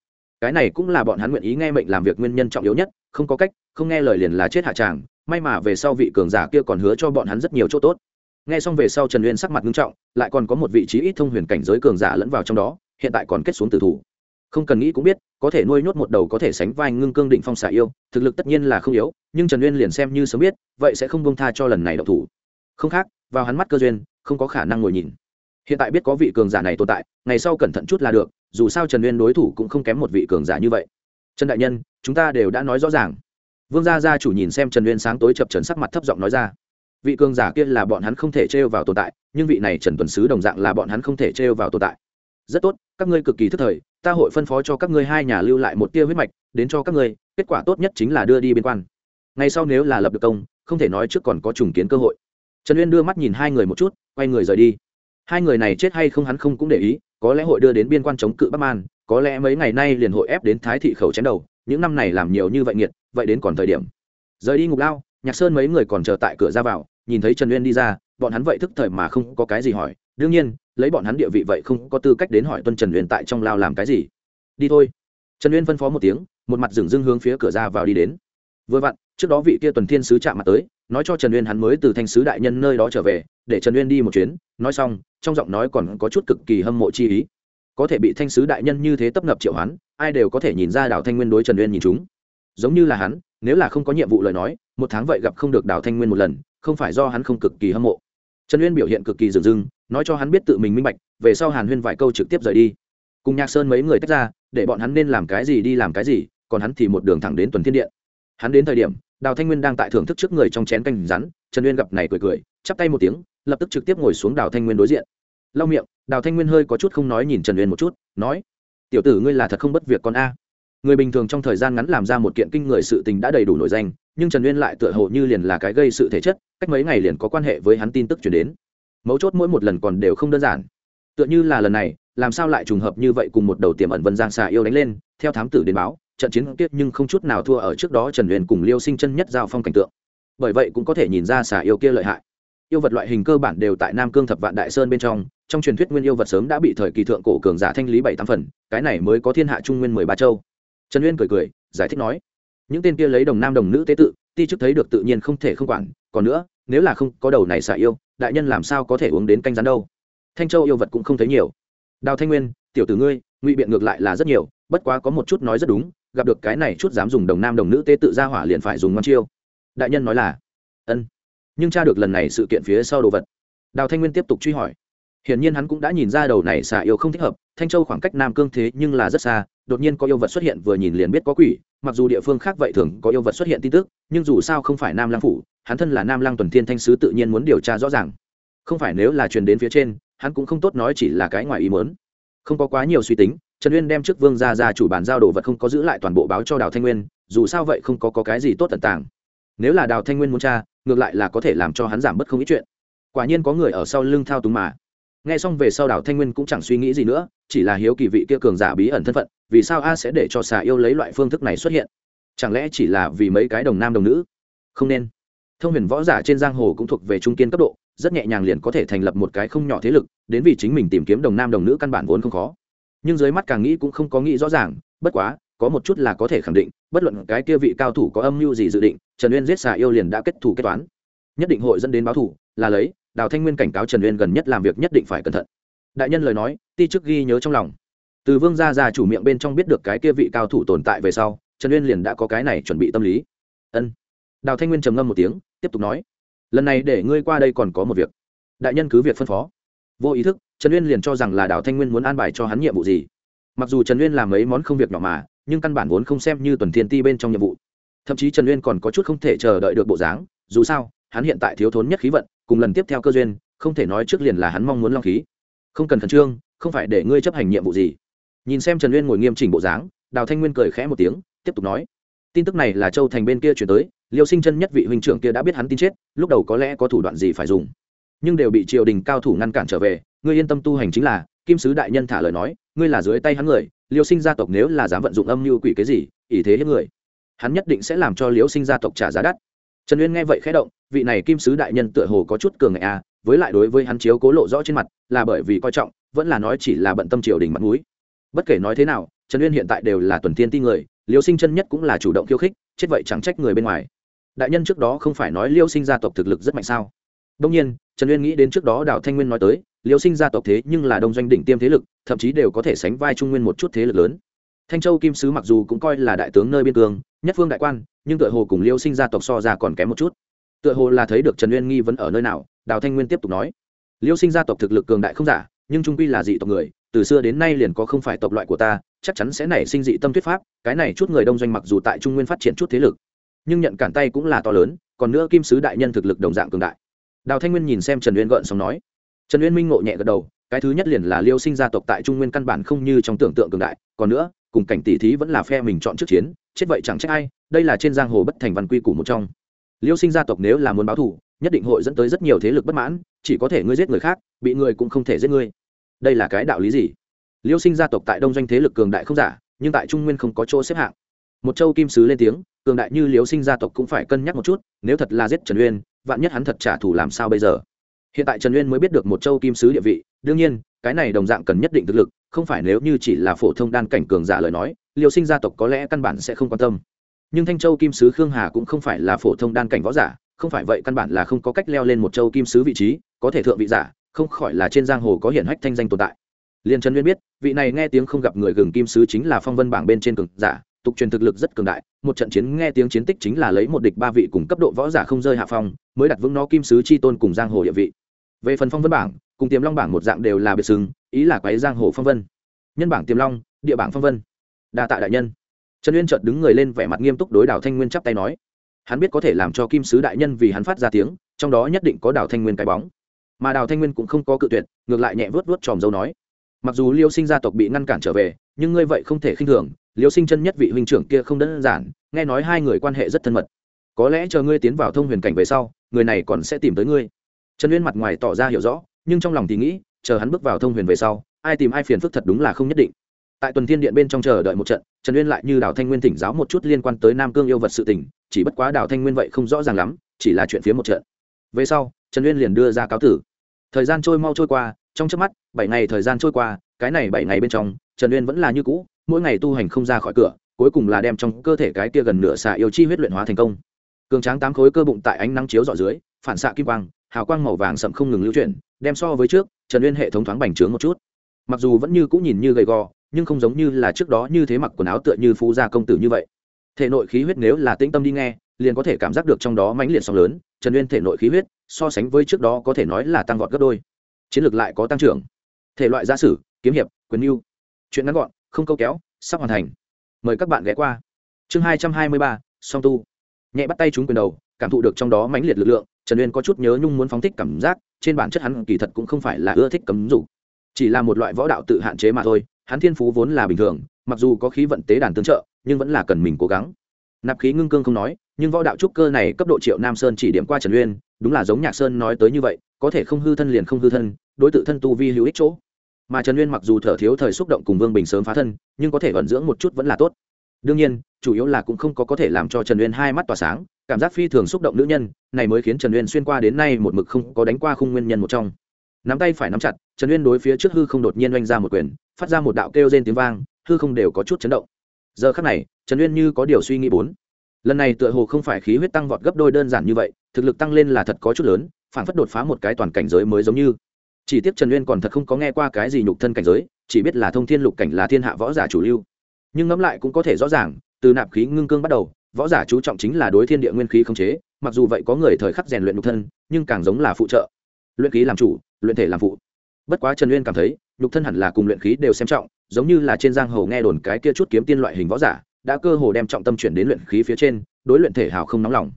Speaker 1: Cái này cũng là bọn hắn nguyện ý nghe mệnh làm việc nguyên nhân trọng yếu nhất, không có cách, không nghe lời liền là chết hạ tràng, may mà về sau vị cường giả kia còn hứa cho bọn hắn rất nhiều chỗ tốt. Nghe xong về sau trần uyên sắc mặt nghiêm trọng, lại còn có một vị trí ít thông huyền cảnh giới cường giả lẫn vào trong đó, hiện tại còn kết xuống tử thủ không cần nghĩ cũng biết, có thể nuôi nhốt một đầu có thể sánh vai ngưng cương định phong xả yêu, thực lực tất nhiên là không yếu, nhưng trần uyên liền xem như sớm biết, vậy sẽ không bông tha cho lần này độc thủ. Không khác, vào hắn mắt cơ duyên, không có khả năng ngồi nhìn. Hiện tại biết có vị cường giả này tồn tại, ngày sau cẩn thận chút là được, dù sao trần uyên đối thủ cũng không kém một vị cường giả như vậy. Trần đại nhân, chúng ta đều đã nói rõ ràng. Vương gia gia chủ nhìn xem trần uyên sáng tối chập trần sắc mặt thấp giọng nói ra. Vị cường giả kia là bọn hắn không thể trêu vào tồn tại, nhưng vị này trần tuần sứ đồng dạng là bọn hắn không thể trêu vào tồn tại. Rất tốt, các ngươi cực kỳ thức thời ta hội phân phó cho các ngươi hai nhà lưu lại một tia huyết mạch, đến cho các ngươi, kết quả tốt nhất chính là đưa đi biên quan. Ngay sau nếu là lập được công, không thể nói trước còn có trùng kiến cơ hội. Trần uyên đưa mắt nhìn hai người một chút, quay người rời đi. Hai người này chết hay không hắn không cũng để ý, có lẽ hội đưa đến biên quan chống cự bắc man, có lẽ mấy ngày nay liền hội ép đến thái thị khẩu chém đầu, những năm này làm nhiều như vậy nghiệt, vậy đến còn thời điểm. Rời đi ngục lao, nhạc sơn mấy người còn chờ tại cửa ra vào, nhìn thấy trần uyên đi ra, bọn hắn vậy thức thời mà không có cái gì hỏi đương nhiên, lấy bọn hắn địa vị vậy không có tư cách đến hỏi tuân trần uyên tại trong lao làm cái gì. Đi thôi. Trần uyên phân phó một tiếng, một mặt dừng dưng hướng phía cửa ra vào đi đến. Vừa vặn, trước đó vị kia tuần thiên sứ chạm mặt tới, nói cho trần uyên hắn mới từ thanh sứ đại nhân nơi đó trở về, để trần uyên đi một chuyến, nói xong, trong giọng nói còn có chút cực kỳ hâm mộ chi ý. Có thể bị thanh sứ đại nhân như thế tấp nập triệu hắn ai đều có thể nhìn ra đào thanh nguyên đối trần uyên nhìn chúng. Giống như là hắn, nếu là không có nhiệm vụ lời nói, một tháng vậy gặp không được đào thanh nguyên một lần, không phải do hắn không cực kỳ hâm mộ trần uyên biểu hiện cực kỳ dừng dưng nói cho hắn biết tự mình minh bạch, về sau hàn huyên vài câu trực tiếp rời đi. Cùng nhạc sơn mấy người tách ra, để bọn hắn nên làm cái gì đi làm cái gì, còn hắn thì một đường thẳng đến tuần thiên điện. Hắn đến thời điểm, đào thanh nguyên đang tại thưởng thức trước người trong chén canh rắn, trần uyên gặp này cười cười, chắp tay một tiếng, lập tức trực tiếp ngồi xuống đào thanh nguyên đối diện. Lau miệng, đào thanh nguyên hơi có chút không nói nhìn trần uyên một chút, nói, tiểu tử ngươi là thật không bất việc con a. Người bình thường trong thời gian ngắn làm ra một kiện kinh người sự tình đã đầy đủ nổi danh nhưng trần uyên lại tựa hồ như liền là cái gây sự thể chất cách mấy ngày liền có quan hệ với hắn tin tức chuyển đến mấu chốt mỗi một lần còn đều không đơn giản tựa như là lần này làm sao lại trùng hợp như vậy cùng một đầu tiềm ẩn vân giang xà yêu đánh lên theo thám tử đến báo trận chiến tiếp nhưng không chút nào thua ở trước đó trần uyên cùng liêu sinh chân nhất giao phong cảnh tượng bởi vậy cũng có thể nhìn ra xà yêu kia lợi hại yêu vật loại hình cơ bản đều tại nam cương thập vạn đại sơn bên trong trong truyền thuyết nguyên yêu vật sớm đã bị thời kỳ thượng cổ cường giả thanh lý bảy tám phần cái này mới có thiên hạ trung nguyên mười ba châu trần uyên cười cười giải thích nói những tên kia lấy đồng nam đồng nữ tế tự, ti chức thấy được tự nhiên không thể không quản. Còn nữa, nếu là không có đầu này xả yêu, đại nhân làm sao có thể uống đến canh rắn đâu? Thanh châu yêu vật cũng không thấy nhiều. Đào thanh nguyên, tiểu tử ngươi, ngụy biện ngược lại là rất nhiều, bất quá có một chút nói rất đúng, gặp được cái này chút dám dùng đồng nam đồng nữ tế tự ra hỏa liền phải dùng ngon chiêu. Đại nhân nói là, ân. Nhưng tra được lần này sự kiện phía sau đồ vật, đào thanh nguyên tiếp tục truy hỏi. Hiển nhiên hắn cũng đã nhìn ra đầu này xà yêu không thích hợp, thanh châu khoảng cách nam cương thế nhưng là rất xa, đột nhiên có yêu vật xuất hiện vừa nhìn liền biết có quỷ mặc dù địa phương khác vậy thường có yêu vật xuất hiện tin tức nhưng dù sao không phải nam lang phủ hắn thân là nam lang tuần thiên thanh sứ tự nhiên muốn điều tra rõ ràng. Không phải nếu là truyền đến phía trên hắn cũng không tốt nói chỉ là cái ngoài ý mớn không có quá nhiều suy tính trần uyên đem trước vương ra ra chủ bàn giao đồ vật không có giữ lại toàn bộ báo cho đào thanh nguyên dù sao vậy không có, có cái gì tốt tận tàng. Nếu là đào thanh nguyên muốn tra ngược lại là có thể làm cho hắn giảm bớt không ít chuyện. Quả nhiên có người ở sau lưng thao túng mà. Nghe xong về sau đào thanh nguyên cũng chẳng suy nghĩ gì nữa chỉ là hiếu kỳ vị kia cường giả bí ẩn thân phận vì sao a sẽ để cho xà yêu lấy loại phương thức này xuất hiện? Chẳng lẽ chỉ là vì mấy cái đồng nam đồng nữ? Không nên. Thông huyền võ giả trên giang hồ cũng thuộc về trung kiên cấp độ, rất nhẹ nhàng liền có thể thành lập một cái không nhỏ thế lực, đến vì chính mình tìm kiếm đồng nam đồng nữ căn bản vốn không khó. Nhưng dưới mắt càng nghĩ cũng không có nghĩ rõ ràng, bất quá, có một chút là có thể khẳng định, bất luận cái kia vị cao thủ có âm mưu gì dự định, trần uyên giết xà yêu liền đã kết thủ kết toán. Nhất định hội dẫn đến báo thủ là lấy, đào thanh nguyên cảnh cáo trần uyên gần nhất làm việc nhất định phải cẩn thận. Đại nhân lời nói, ti chức ghi nhớ trong lòng từ vương gia già chủ miệng bên trong biết được cái kia vị cao thủ tồn tại về sau, trần uyên liền đã có cái này chuẩn bị tâm lý. Ân. Đào thanh nguyên trầm ngâm một tiếng, tiếp tục nói, lần này để ngươi qua đây còn có một việc. Đại nhân cứ việc phân phó. Vô ý thức, trần uyên liền cho rằng là đào thanh nguyên muốn an bài cho hắn nhiệm vụ gì. Mặc dù trần uyên làm mấy món không việc nhỏ mà, nhưng căn bản vốn không xem như tuần thiên ti bên trong nhiệm vụ. Thậm chí trần uyên còn có chút không thể chờ đợi được bộ dáng, dù sao, hắn hiện tại thiếu thốn nhất khí vận, cùng lần tiếp theo cơ duyên, không thể nói trước liền là hắn mong muốn long khí. Không cần khẩn trương, không phải để ngươi chấp hành nhiệm vụ gì nhìn xem trần uyên ngồi nghiêm chỉnh bộ dáng đào thanh nguyên cười khẽ một tiếng tiếp tục nói. Tin tức này là châu thành bên kia chuyển tới liêu sinh chân nhất vị huynh trưởng kia đã biết hắn tin chết lúc đầu có lẽ có thủ đoạn gì phải dùng. Nhưng đều bị triều đình cao thủ ngăn cản trở về ngươi yên tâm tu hành chính là kim sứ đại nhân thả lời nói ngươi là dưới tay hắn người liêu sinh gia tộc nếu là dám vận dụng âm mưu quỷ cái gì ý thế hết người. Hắn nhất định sẽ làm cho liêu sinh gia tộc trả giá đắt. Trần uyên nghe vậy khẽ động vị này kim sứ đại nhân tựa hồ có chút cường ngại à, với lại đối với hắn chiếu cố lộ rõ trên mặt là bởi vì coi trọng vẫn là nói chỉ là bận tâm triều đình mặt mũi bất kể nói thế nào, trần uyên hiện tại đều là tuần tiên ti người, liêu sinh chân nhất cũng là chủ động khiêu khích, chết vậy chẳng trách người bên ngoài. Đại nhân trước đó không phải nói liêu sinh gia tộc thực lực rất mạnh sao? Đông nhiên, trần uyên nghĩ đến trước đó đào thanh nguyên nói tới, liêu sinh gia tộc thế nhưng là đông doanh đỉnh tiêm thế lực, thậm chí đều có thể sánh vai trung nguyên một chút thế lực lớn. Thanh châu kim sứ mặc dù cũng coi là đại tướng nơi biên cương, nhất phương đại quan, nhưng tựa hồ cùng liêu sinh gia tộc so ra còn kém một chút. Tựa hồ là thấy được trần uyên nghi vấn ở nơi nào, đào thanh nguyên tiếp tục nói. Liêu sinh gia tộc thực lực cường đại không giả, nhưng trung quy là dị tộc người từ xưa đến nay liền có không phải tộc loại của ta, chắc chắn sẽ nảy sinh dị tâm thuyết pháp, cái này chút người đông doanh mặc dù tại trung nguyên phát triển chút thế lực, nhưng nhận cản tay cũng là to lớn, còn nữa kim sứ đại nhân thực lực đồng dạng cường đại. Đào thanh nguyên nhìn xem trần uyên gợn xong nói. Trần uyên minh ngộ nhẹ gật đầu, cái thứ nhất liền là liêu sinh gia tộc tại trung nguyên căn bản không như trong tưởng tượng cường đại, còn nữa, cùng cảnh tỷ thí vẫn là phe mình chọn trước chiến, chết vậy chẳng trách ai, đây là trên giang hồ bất thành văn quy củ một trong. Liêu sinh gia tộc nếu là muốn báo thù, nhất định hội dẫn tới rất nhiều thế lực bất mãn, chỉ có thể ngươi giết người khác, bị người cũng không thể giết ngươi đây là cái đạo lý gì? Liêu sinh gia tộc tại đông doanh thế lực cường đại không giả, nhưng tại trung nguyên không có chỗ xếp hạng. Một châu kim sứ lên tiếng, cường đại như liêu sinh gia tộc cũng phải cân nhắc một chút, nếu thật là giết trần uyên, vạn nhất hắn thật trả thù làm sao bây giờ? Hiện tại trần uyên mới biết được một châu kim sứ địa vị, đương nhiên, cái này đồng dạng cần nhất định thực lực, không phải nếu như chỉ là phổ thông đan cảnh cường giả lời nói, liêu sinh gia tộc có lẽ căn bản sẽ không quan tâm. Nhưng thanh châu kim sứ khương hà cũng không phải là phổ thông đan cảnh võ giả, không phải vậy căn bản là không có cách leo lên một châu kim sứ vị trí, có thể thượng vị giả không khỏi là trên giang hồ có hiển hách thanh danh tồn tại. Liên trần nguyên biết, vị này nghe tiếng không gặp người gừng kim sứ chính là phong vân bảng bên trên cường giả, tục truyền thực lực rất cường đại, một trận chiến nghe tiếng chiến tích chính là lấy một địch ba vị cùng cấp độ võ giả không rơi hạ phong, mới đặt vững nó kim sứ chi tôn cùng giang hồ địa vị. Về phần phong vân bảng, cùng tiềm long bảng một dạng đều là biệt xứng ý là quái giang hồ phong vân. Nhân bảng tiềm long, địa bảng phong vân. Đa tạ đại nhân. Trần uyên chợt đứng người lên vẻ mặt nghiêm túc đối đảo thanh nguyên chắp tay nói. Hắn biết có thể làm cho kim sứ đại nhân vì hắn phát ra tiếng, trong đó nhất định có đào thanh nguyên cái bóng mà đào thanh nguyên cũng không có cự tuyệt, ngược lại nhẹ vớt vớt tròm dâu nói, mặc dù liêu sinh gia tộc bị ngăn cản trở về, nhưng ngươi vậy không thể khinh thường, liêu sinh chân nhất vị huynh trưởng kia không đơn giản, nghe nói hai người quan hệ rất thân mật. Có lẽ chờ ngươi tiến vào thông huyền cảnh về sau, người này còn sẽ tìm tới ngươi. Trần uyên mặt ngoài tỏ ra hiểu rõ, nhưng trong lòng thì nghĩ, chờ hắn bước vào thông huyền về sau, ai tìm ai phiền phức thật đúng là không nhất định. Tại tuần thiên điện bên trong chờ đợi một trận, trần uyên lại như đào thanh nguyên thỉnh giáo một chút liên quan tới nam cương yêu vật sự tình, chỉ bất quá đào thanh nguyên vậy không rõ ràng lắm, chỉ là chuyện phía một trận. Về sau, trần uyên liền đưa ra cáo tử thời gian trôi mau trôi qua, trong trước mắt, bảy ngày thời gian trôi qua, cái này bảy ngày bên trong, trần uyên vẫn là như cũ, mỗi ngày tu hành không ra khỏi cửa, cuối cùng là đem trong cơ thể cái kia gần nửa xạ yêu chi huyết luyện hóa thành công. Cường tráng tám khối cơ bụng tại ánh nắng chiếu dọ dưới, phản xạ kim quang, hào quang màu vàng sậm không ngừng lưu chuyển, đem so với trước, trần uyên hệ thống thoáng bành trướng một chút. Mặc dù vẫn như cũng nhìn như gầy gò, nhưng không giống như là trước đó như thế mặc quần áo tựa như phú gia công tử như vậy. Thể nội khí huyết nếu là tĩnh tâm đi nghe, liền có thể cảm giác được trong đó mãnh liệt sóng lớn, trần uyên thể nội khí huyết so sánh với trước đó có thể nói là tăng vọt gấp đôi. Chiến lược lại có tăng trưởng. Thể loại gia sử, kiếm hiệp, quyền mưu chuyện ngắn gọn, không câu kéo, sắp hoàn thành. Mời các bạn ghé qua. Chương hai trăm hai mươi ba, song tu. Nhẹ bắt tay chúng quyền đầu, cảm thụ được trong đó mãnh liệt lực lượng, trần uyên có chút nhớ nhung muốn phóng thích cảm giác, trên bản chất hắn kỳ thật cũng không phải là ưa thích cấm dục chỉ là một loại võ đạo tự hạn chế mà thôi, hắn thiên phú vốn là bình thường, mặc dù có khí vận tế đàn tương trợ, nhưng vẫn là cần mình cố gắng. Nạp khí ngưng cương không nói nhưng võ đạo trúc cơ này cấp độ triệu nam sơn chỉ điểm qua trần uyên, đúng là giống nhạc sơn nói tới như vậy, có thể không hư thân liền không hư thân, đối t thân tu vi hữu ích chỗ. mà trần uyên mặc dù thở thiếu thời xúc động cùng vương bình sớm phá thân, nhưng có thể vận dưỡng một chút vẫn là tốt. đương nhiên, chủ yếu là cũng không có có thể làm cho trần uyên hai mắt tỏa sáng, cảm giác phi thường xúc động nữ nhân, này mới khiến trần uyên xuyên qua đến nay một mực không có đánh qua khung nguyên nhân một trong. nắm tay phải nắm chặt, trần uyên đối phía trước hư không đột nhiên oanh ra một quyền, phát ra một đạo kêu trên tiếng vang, hư không đều có chút chấn động. giờ khắc này, trần uyên như có điều suy nghĩ bốn lần này tựa hồ không phải khí huyết tăng vọt gấp đôi đơn giản như vậy, thực lực tăng lên là thật có chút lớn, phản phất đột phá một cái toàn cảnh giới mới giống như. Chỉ tiếc trần uyên còn thật không có nghe qua cái gì nhục thân cảnh giới, chỉ biết là thông thiên lục cảnh là thiên hạ võ giả chủ lưu. Nhưng ngẫm lại cũng có thể rõ ràng, từ nạp khí ngưng cương bắt đầu, võ giả chú trọng chính là đối thiên địa nguyên khí không chế, mặc dù vậy có người thời khắc rèn luyện nhục thân, nhưng càng giống là phụ trợ. Luyện khí làm chủ, luyện thể làm phụ. Bất quá trần uyên cảm thấy, nhục thân hẳn là cùng luyện khí đều xem trọng, giống như là trên giang hồ nghe đồn cái kia chút kiếm tiên loại hình võ giả đã cơ hồ đem trọng tâm chuyển đến luyện khí phía trên, đối luyện thể hào không nóng lòng.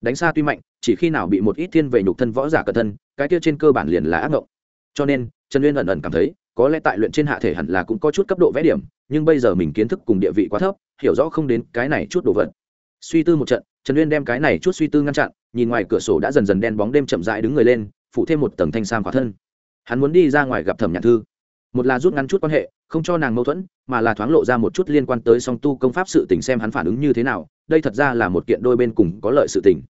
Speaker 1: Đánh xa tuy mạnh, chỉ khi nào bị một ít thiên về nhục thân võ giả cẩn thân, cái kia trên cơ bản liền là ác mộng cho nên, trần uyên ẩn ẩn cảm thấy, có lẽ tại luyện trên hạ thể hẳn là cũng có chút cấp độ vẽ điểm, nhưng bây giờ mình kiến thức cùng địa vị quá thấp, hiểu rõ không đến cái này chút đồ vật. Suy tư một trận, trần uyên đem cái này chút suy tư ngăn chặn, nhìn ngoài cửa sổ đã dần dần đen bóng đêm chậm rãi đứng người lên phủ thêm một tầng thanh sam khỏa thân. Hắn muốn đi ra ngoài gặp thẩm nhạn thư. Một là rút ngắn chút quan hệ không cho nàng mâu thuẫn, mà là thoáng lộ ra một chút liên quan tới song tu công pháp sự tình xem hắn phản ứng như thế nào, đây thật ra là một kiện đôi bên cùng có lợi sự tình.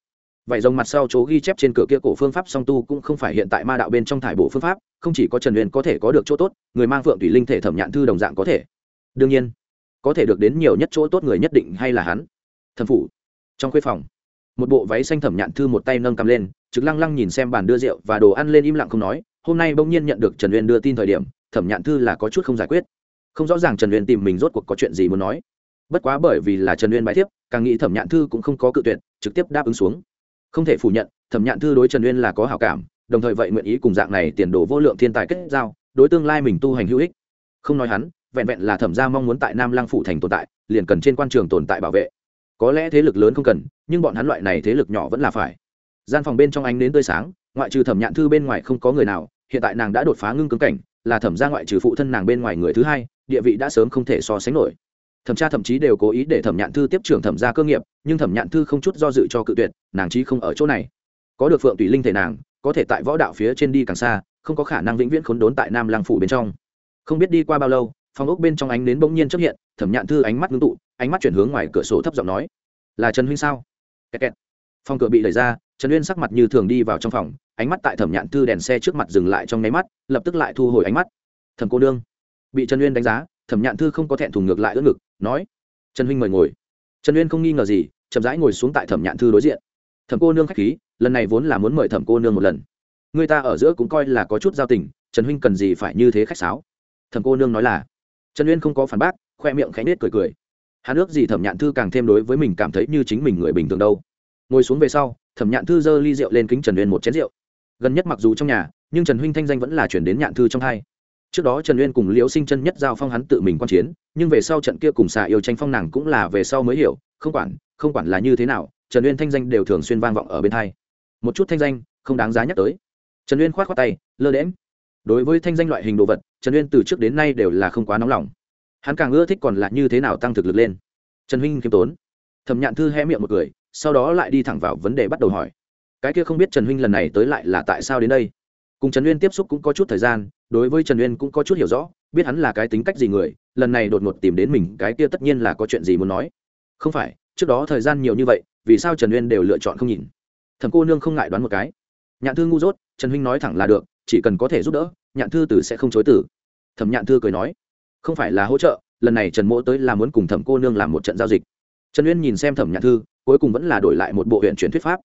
Speaker 1: Vậy dòng mặt sau chỗ ghi chép trên cửa kia cổ phương pháp song tu cũng không phải hiện tại ma đạo bên trong thải bộ phương pháp, không chỉ có trần huyền có thể có được chỗ tốt, người mang phượng thủy linh thể thẩm nhạn thư đồng dạng có thể. Đương nhiên, có thể được đến nhiều nhất chỗ tốt người nhất định hay là hắn. Thần phủ, trong khuê phòng, một bộ váy xanh thẩm nhạn thư một tay nâng cầm lên, trực lăng lăng nhìn xem bàn đưa rượu và đồ ăn lên im lặng không nói, hôm nay bỗng nhiên nhận được trần uyên đưa tin thời điểm thẩm nhạn thư là có chút không giải quyết. Không rõ ràng trần uyên tìm mình rốt cuộc có chuyện gì muốn nói. Bất quá bởi vì là trần uyên bài thiếp, càng nghĩ thẩm nhạn thư cũng không có cự tuyệt, trực tiếp đáp ứng xuống. Không thể phủ nhận, thẩm nhạn thư đối trần uyên là có hảo cảm, đồng thời vậy nguyện ý cùng dạng này tiền đồ vô lượng thiên tài kết giao, đối tương lai mình tu hành hữu ích. Không nói hắn, vẹn vẹn là thẩm gia mong muốn tại nam lăng phủ thành tồn tại, liền cần trên quan trường tồn tại bảo vệ. Có lẽ thế lực lớn không cần, nhưng bọn hắn loại này thế lực nhỏ vẫn là phải. Gian phòng bên trong ánh đến tươi sáng, ngoại trừ thẩm nhạn thư bên ngoài không có người nào, hiện tại nàng đã đột phá ngưng cứng cảnh là thẩm gia ngoại trừ phụ thân nàng bên ngoài người thứ hai, địa vị đã sớm không thể so sánh nổi. Thẩm tra thậm chí đều cố ý để thẩm nhạn thư tiếp trưởng thẩm gia cơ nghiệp, nhưng thẩm nhạn thư không chút do dự cho cự tuyệt, nàng chí không ở chỗ này. Có được phượng tùy linh thể nàng, có thể tại võ đạo phía trên đi càng xa, không có khả năng vĩnh viễn khốn đốn tại nam lăng phủ bên trong. Không biết đi qua bao lâu, phòng ốc bên trong ánh đến bỗng nhiên chấp hiện, thẩm nhạn thư ánh mắt ngưng tụ, ánh mắt chuyển hướng ngoài cửa sổ thấp giọng nói, là trần huynh sao? Kẹt kẹt. phòng cửa bị đẩy ra, trần uyên sắc mặt như thường đi vào trong phòng ánh mắt tại thẩm nhạn thư đèn xe trước mặt dừng lại trong nháy mắt, lập tức lại thu hồi ánh mắt. Thẩm cô nương, bị trần uyên đánh giá, thẩm nhạn thư không có thẹn thùng ngược lại ưỡn ngực, nói, trần huynh mời ngồi. Trần uyên không nghi ngờ gì, chậm rãi ngồi xuống tại thẩm nhạn thư đối diện. Thẩm cô nương k h á c h khí, lần này vốn là muốn mời thẩm cô nương một lần. Người ta ở giữa cũng coi là có chút giao tình, trần huynh cần gì phải như thế khách sáo? Thẩm cô nương nói là, trần uyên không có phản bác, khoe miệng khẽ nết cười cười. Hắn ước gì thẩm nhạn thư càng thêm đối với mình cảm thấy như chính mình người bình thường đâu. Ngồi xuống về sau, thẩm nhạn thư giơ ly rượu lên kính trần uyên một chén rượu gần nhất mặc dù trong nhà, nhưng trần huynh thanh danh vẫn là chuyển đến nhạn thư trong hai. Trước đó trần uyên cùng liễu sinh chân nhất giao phong hắn tự mình quan chiến, nhưng về sau trận kia cùng xà yêu tranh phong nàng cũng là về sau mới hiểu, không quản không quản là như thế nào, trần uyên thanh danh đều thường xuyên vang vọng ở bên hai. Một chút thanh danh, không đáng giá nhắc tới. Trần uyên k h o á t khoác tay, lơ đễm đối với thanh danh loại hình đồ vật, trần uyên từ trước đến nay đều là không quá nóng lòng. Hắn càng ưa thích còn là như thế nào tăng thực lực lên. Trần huynh khiêm tốn. Thẩm nhạn thư hé miệng một cười, sau đó lại đi thẳng vào vấn đề bắt đầu hỏi cái kia không biết trần huynh lần này tới lại là tại sao đến đây? Cùng trần uyên tiếp xúc cũng có chút thời gian, đối với trần uyên cũng có chút hiểu rõ, biết hắn là cái tính cách gì người, lần này đột ngột tìm đến mình, cái kia tất nhiên là có chuyện gì muốn nói. Không phải, trước đó thời gian nhiều như vậy, vì sao trần uyên đều lựa chọn không nhìn? Thầm cô nương không ngại đoán một cái. Nhạn thư ngu dốt, trần huynh nói thẳng là được, chỉ cần có thể giúp đỡ, nhạn thư tử sẽ không chối tử thẩm nhạn thư cười nói, không phải là hỗ trợ, lần này trần mỗ tới là muốn cùng thẩm cô nương làm một trận giao dịch. Trần uyên nhìn xem thẩm nhạn thư, cuối cùng vẫn là đổi lại một bộ huyện chuyển thuyết pháp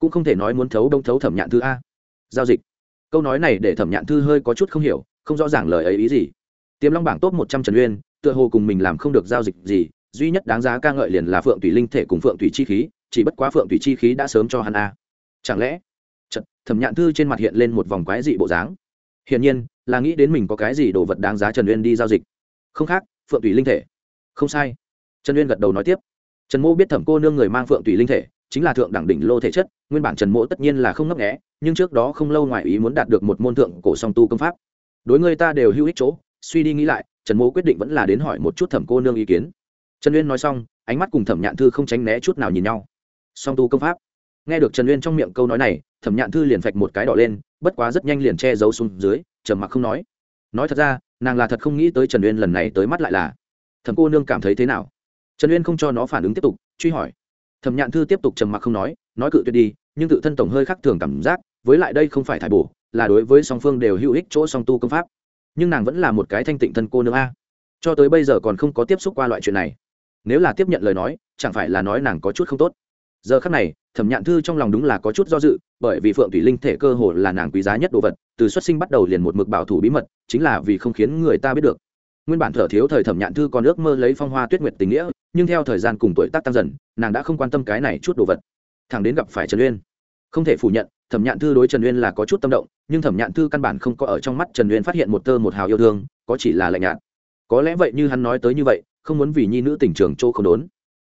Speaker 1: cũng không thể nói muốn thấu đông thấu thẩm nhạn thư a. Giao dịch. Câu nói này để thẩm nhạn thư hơi có chút không hiểu không rõ ràng lời ấy ý gì. Tiềm long bảng top một trăm trần uyên tựa hồ cùng mình làm không được giao dịch gì duy nhất đáng giá ca ngợi liền là phượng thủy linh thể cùng phượng thủy chi khí chỉ bất quá phượng thủy chi khí đã sớm cho hắn a. Chẳng lẽ? Chật, thẩm nhạn thư trên mặt hiện lên một vòng quái dị bộ dáng. Hiển nhiên là nghĩ đến mình có cái gì đồ vật đáng giá trần uyên đi giao dịch. Không khác phượng thủy linh thể. Không sai. Trần uyên gật đầu nói tiếp. Trần mô biết thẩm cô nương người mang phượng thủy linh thể chính là thượng đẳng đỉnh lô thể chất, nguyên bản trần mỗ tất nhiên là không ngấp nghẽ nhưng trước đó không lâu ngoài ý muốn đạt được một môn thượng cổ song tu công pháp. Đối người ta đều hữu ích chỗ, suy đi nghĩ lại, trần mỗ quyết định vẫn là đến hỏi một chút thẩm cô nương ý kiến. Trần uyên nói xong, ánh mắt cùng thẩm nhạn thư không tránh né chút nào nhìn nhau. Song tu công pháp. Nghe được trần uyên trong miệng câu nói này, thẩm nhạn thư liền phạch một cái đỏ lên, bất quá rất nhanh liền che giấu xuống dưới, trầm mặc không nói. Nói thật ra, nàng là thật không nghĩ tới trần uyên lần này tới mắt lại là. Thẩm cô nương cảm thấy thế nào? Trần uyên không cho nó phản ứng tiếp tục, truy hỏi thẩm nhạn thư tiếp tục trầm mặc không nói nói cự tuyệt đi, nhưng tự thân tổng hơi khác thường cảm giác, với lại đây không phải thải bổ, là đối với song phương đều hữu ích chỗ song tu công pháp. Nhưng nàng vẫn là một cái thanh tịnh thân cô nương a. Cho tới bây giờ còn không có tiếp xúc qua loại chuyện này. Nếu là tiếp nhận lời nói, chẳng phải là nói nàng có chút không tốt. Giờ khắc này, thẩm nhạn thư trong lòng đúng là có chút do dự, bởi vì phượng thủy linh thể cơ hồ là nàng quý giá nhất đồ vật, từ xuất sinh bắt đầu liền một mực bảo thủ bí mật, chính là vì không khiến người ta biết được. Nguyên bản thở thiếu thời thẩm nhạn thư còn ước mơ lấy phong hoa tuyết nguyệt tình nghĩa nhưng theo thời gian cùng tuổi tác tăng dần, nàng đã không quan tâm cái này chút đồ vật. Thằng đến gặp phải trần uyên. Không thể phủ nhận, thẩm nhạn thư đối trần uyên là có chút tâm động, nhưng thẩm nhạn thư căn bản không có ở trong mắt trần uyên phát hiện một tơ một hào yêu thương, có chỉ là lạnh nhạt. Có lẽ vậy như hắn nói tới như vậy, không muốn vì nhi nữ tình trường chỗ không đốn.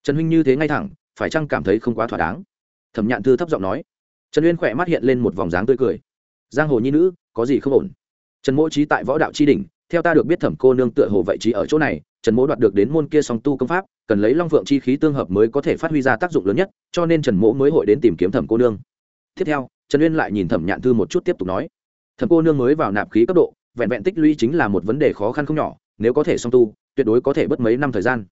Speaker 1: Trần huynh như thế ngay thẳng, phải chăng cảm thấy không quá thỏa đáng? Thẩm nhạn thư thấp giọng nói. Trần uyên khỏe mắt hiện lên một vòng dáng tươi cười. Giang hồ nhi nữ, có gì không ổn? Trần mỗ trí tại võ đạo tri đình theo ta được biết thẩm cô nương tựa hồ vậy trí ở chỗ này trần mỗ đoạt được đến môn kia song tu công pháp cần lấy long phượng chi khí tương hợp mới có thể phát huy ra tác dụng lớn nhất cho nên trần mỗ mới hội đến tìm kiếm thẩm cô nương. Tiếp theo trần uyên lại nhìn thẩm nhạn thư một chút tiếp tục nói thẩm cô nương mới vào nạp khí cấp độ vẹn vẹn tích lũy chính là một vấn đề khó khăn không nhỏ nếu có thể song tu tuyệt đối có thể bất mấy năm thời gian.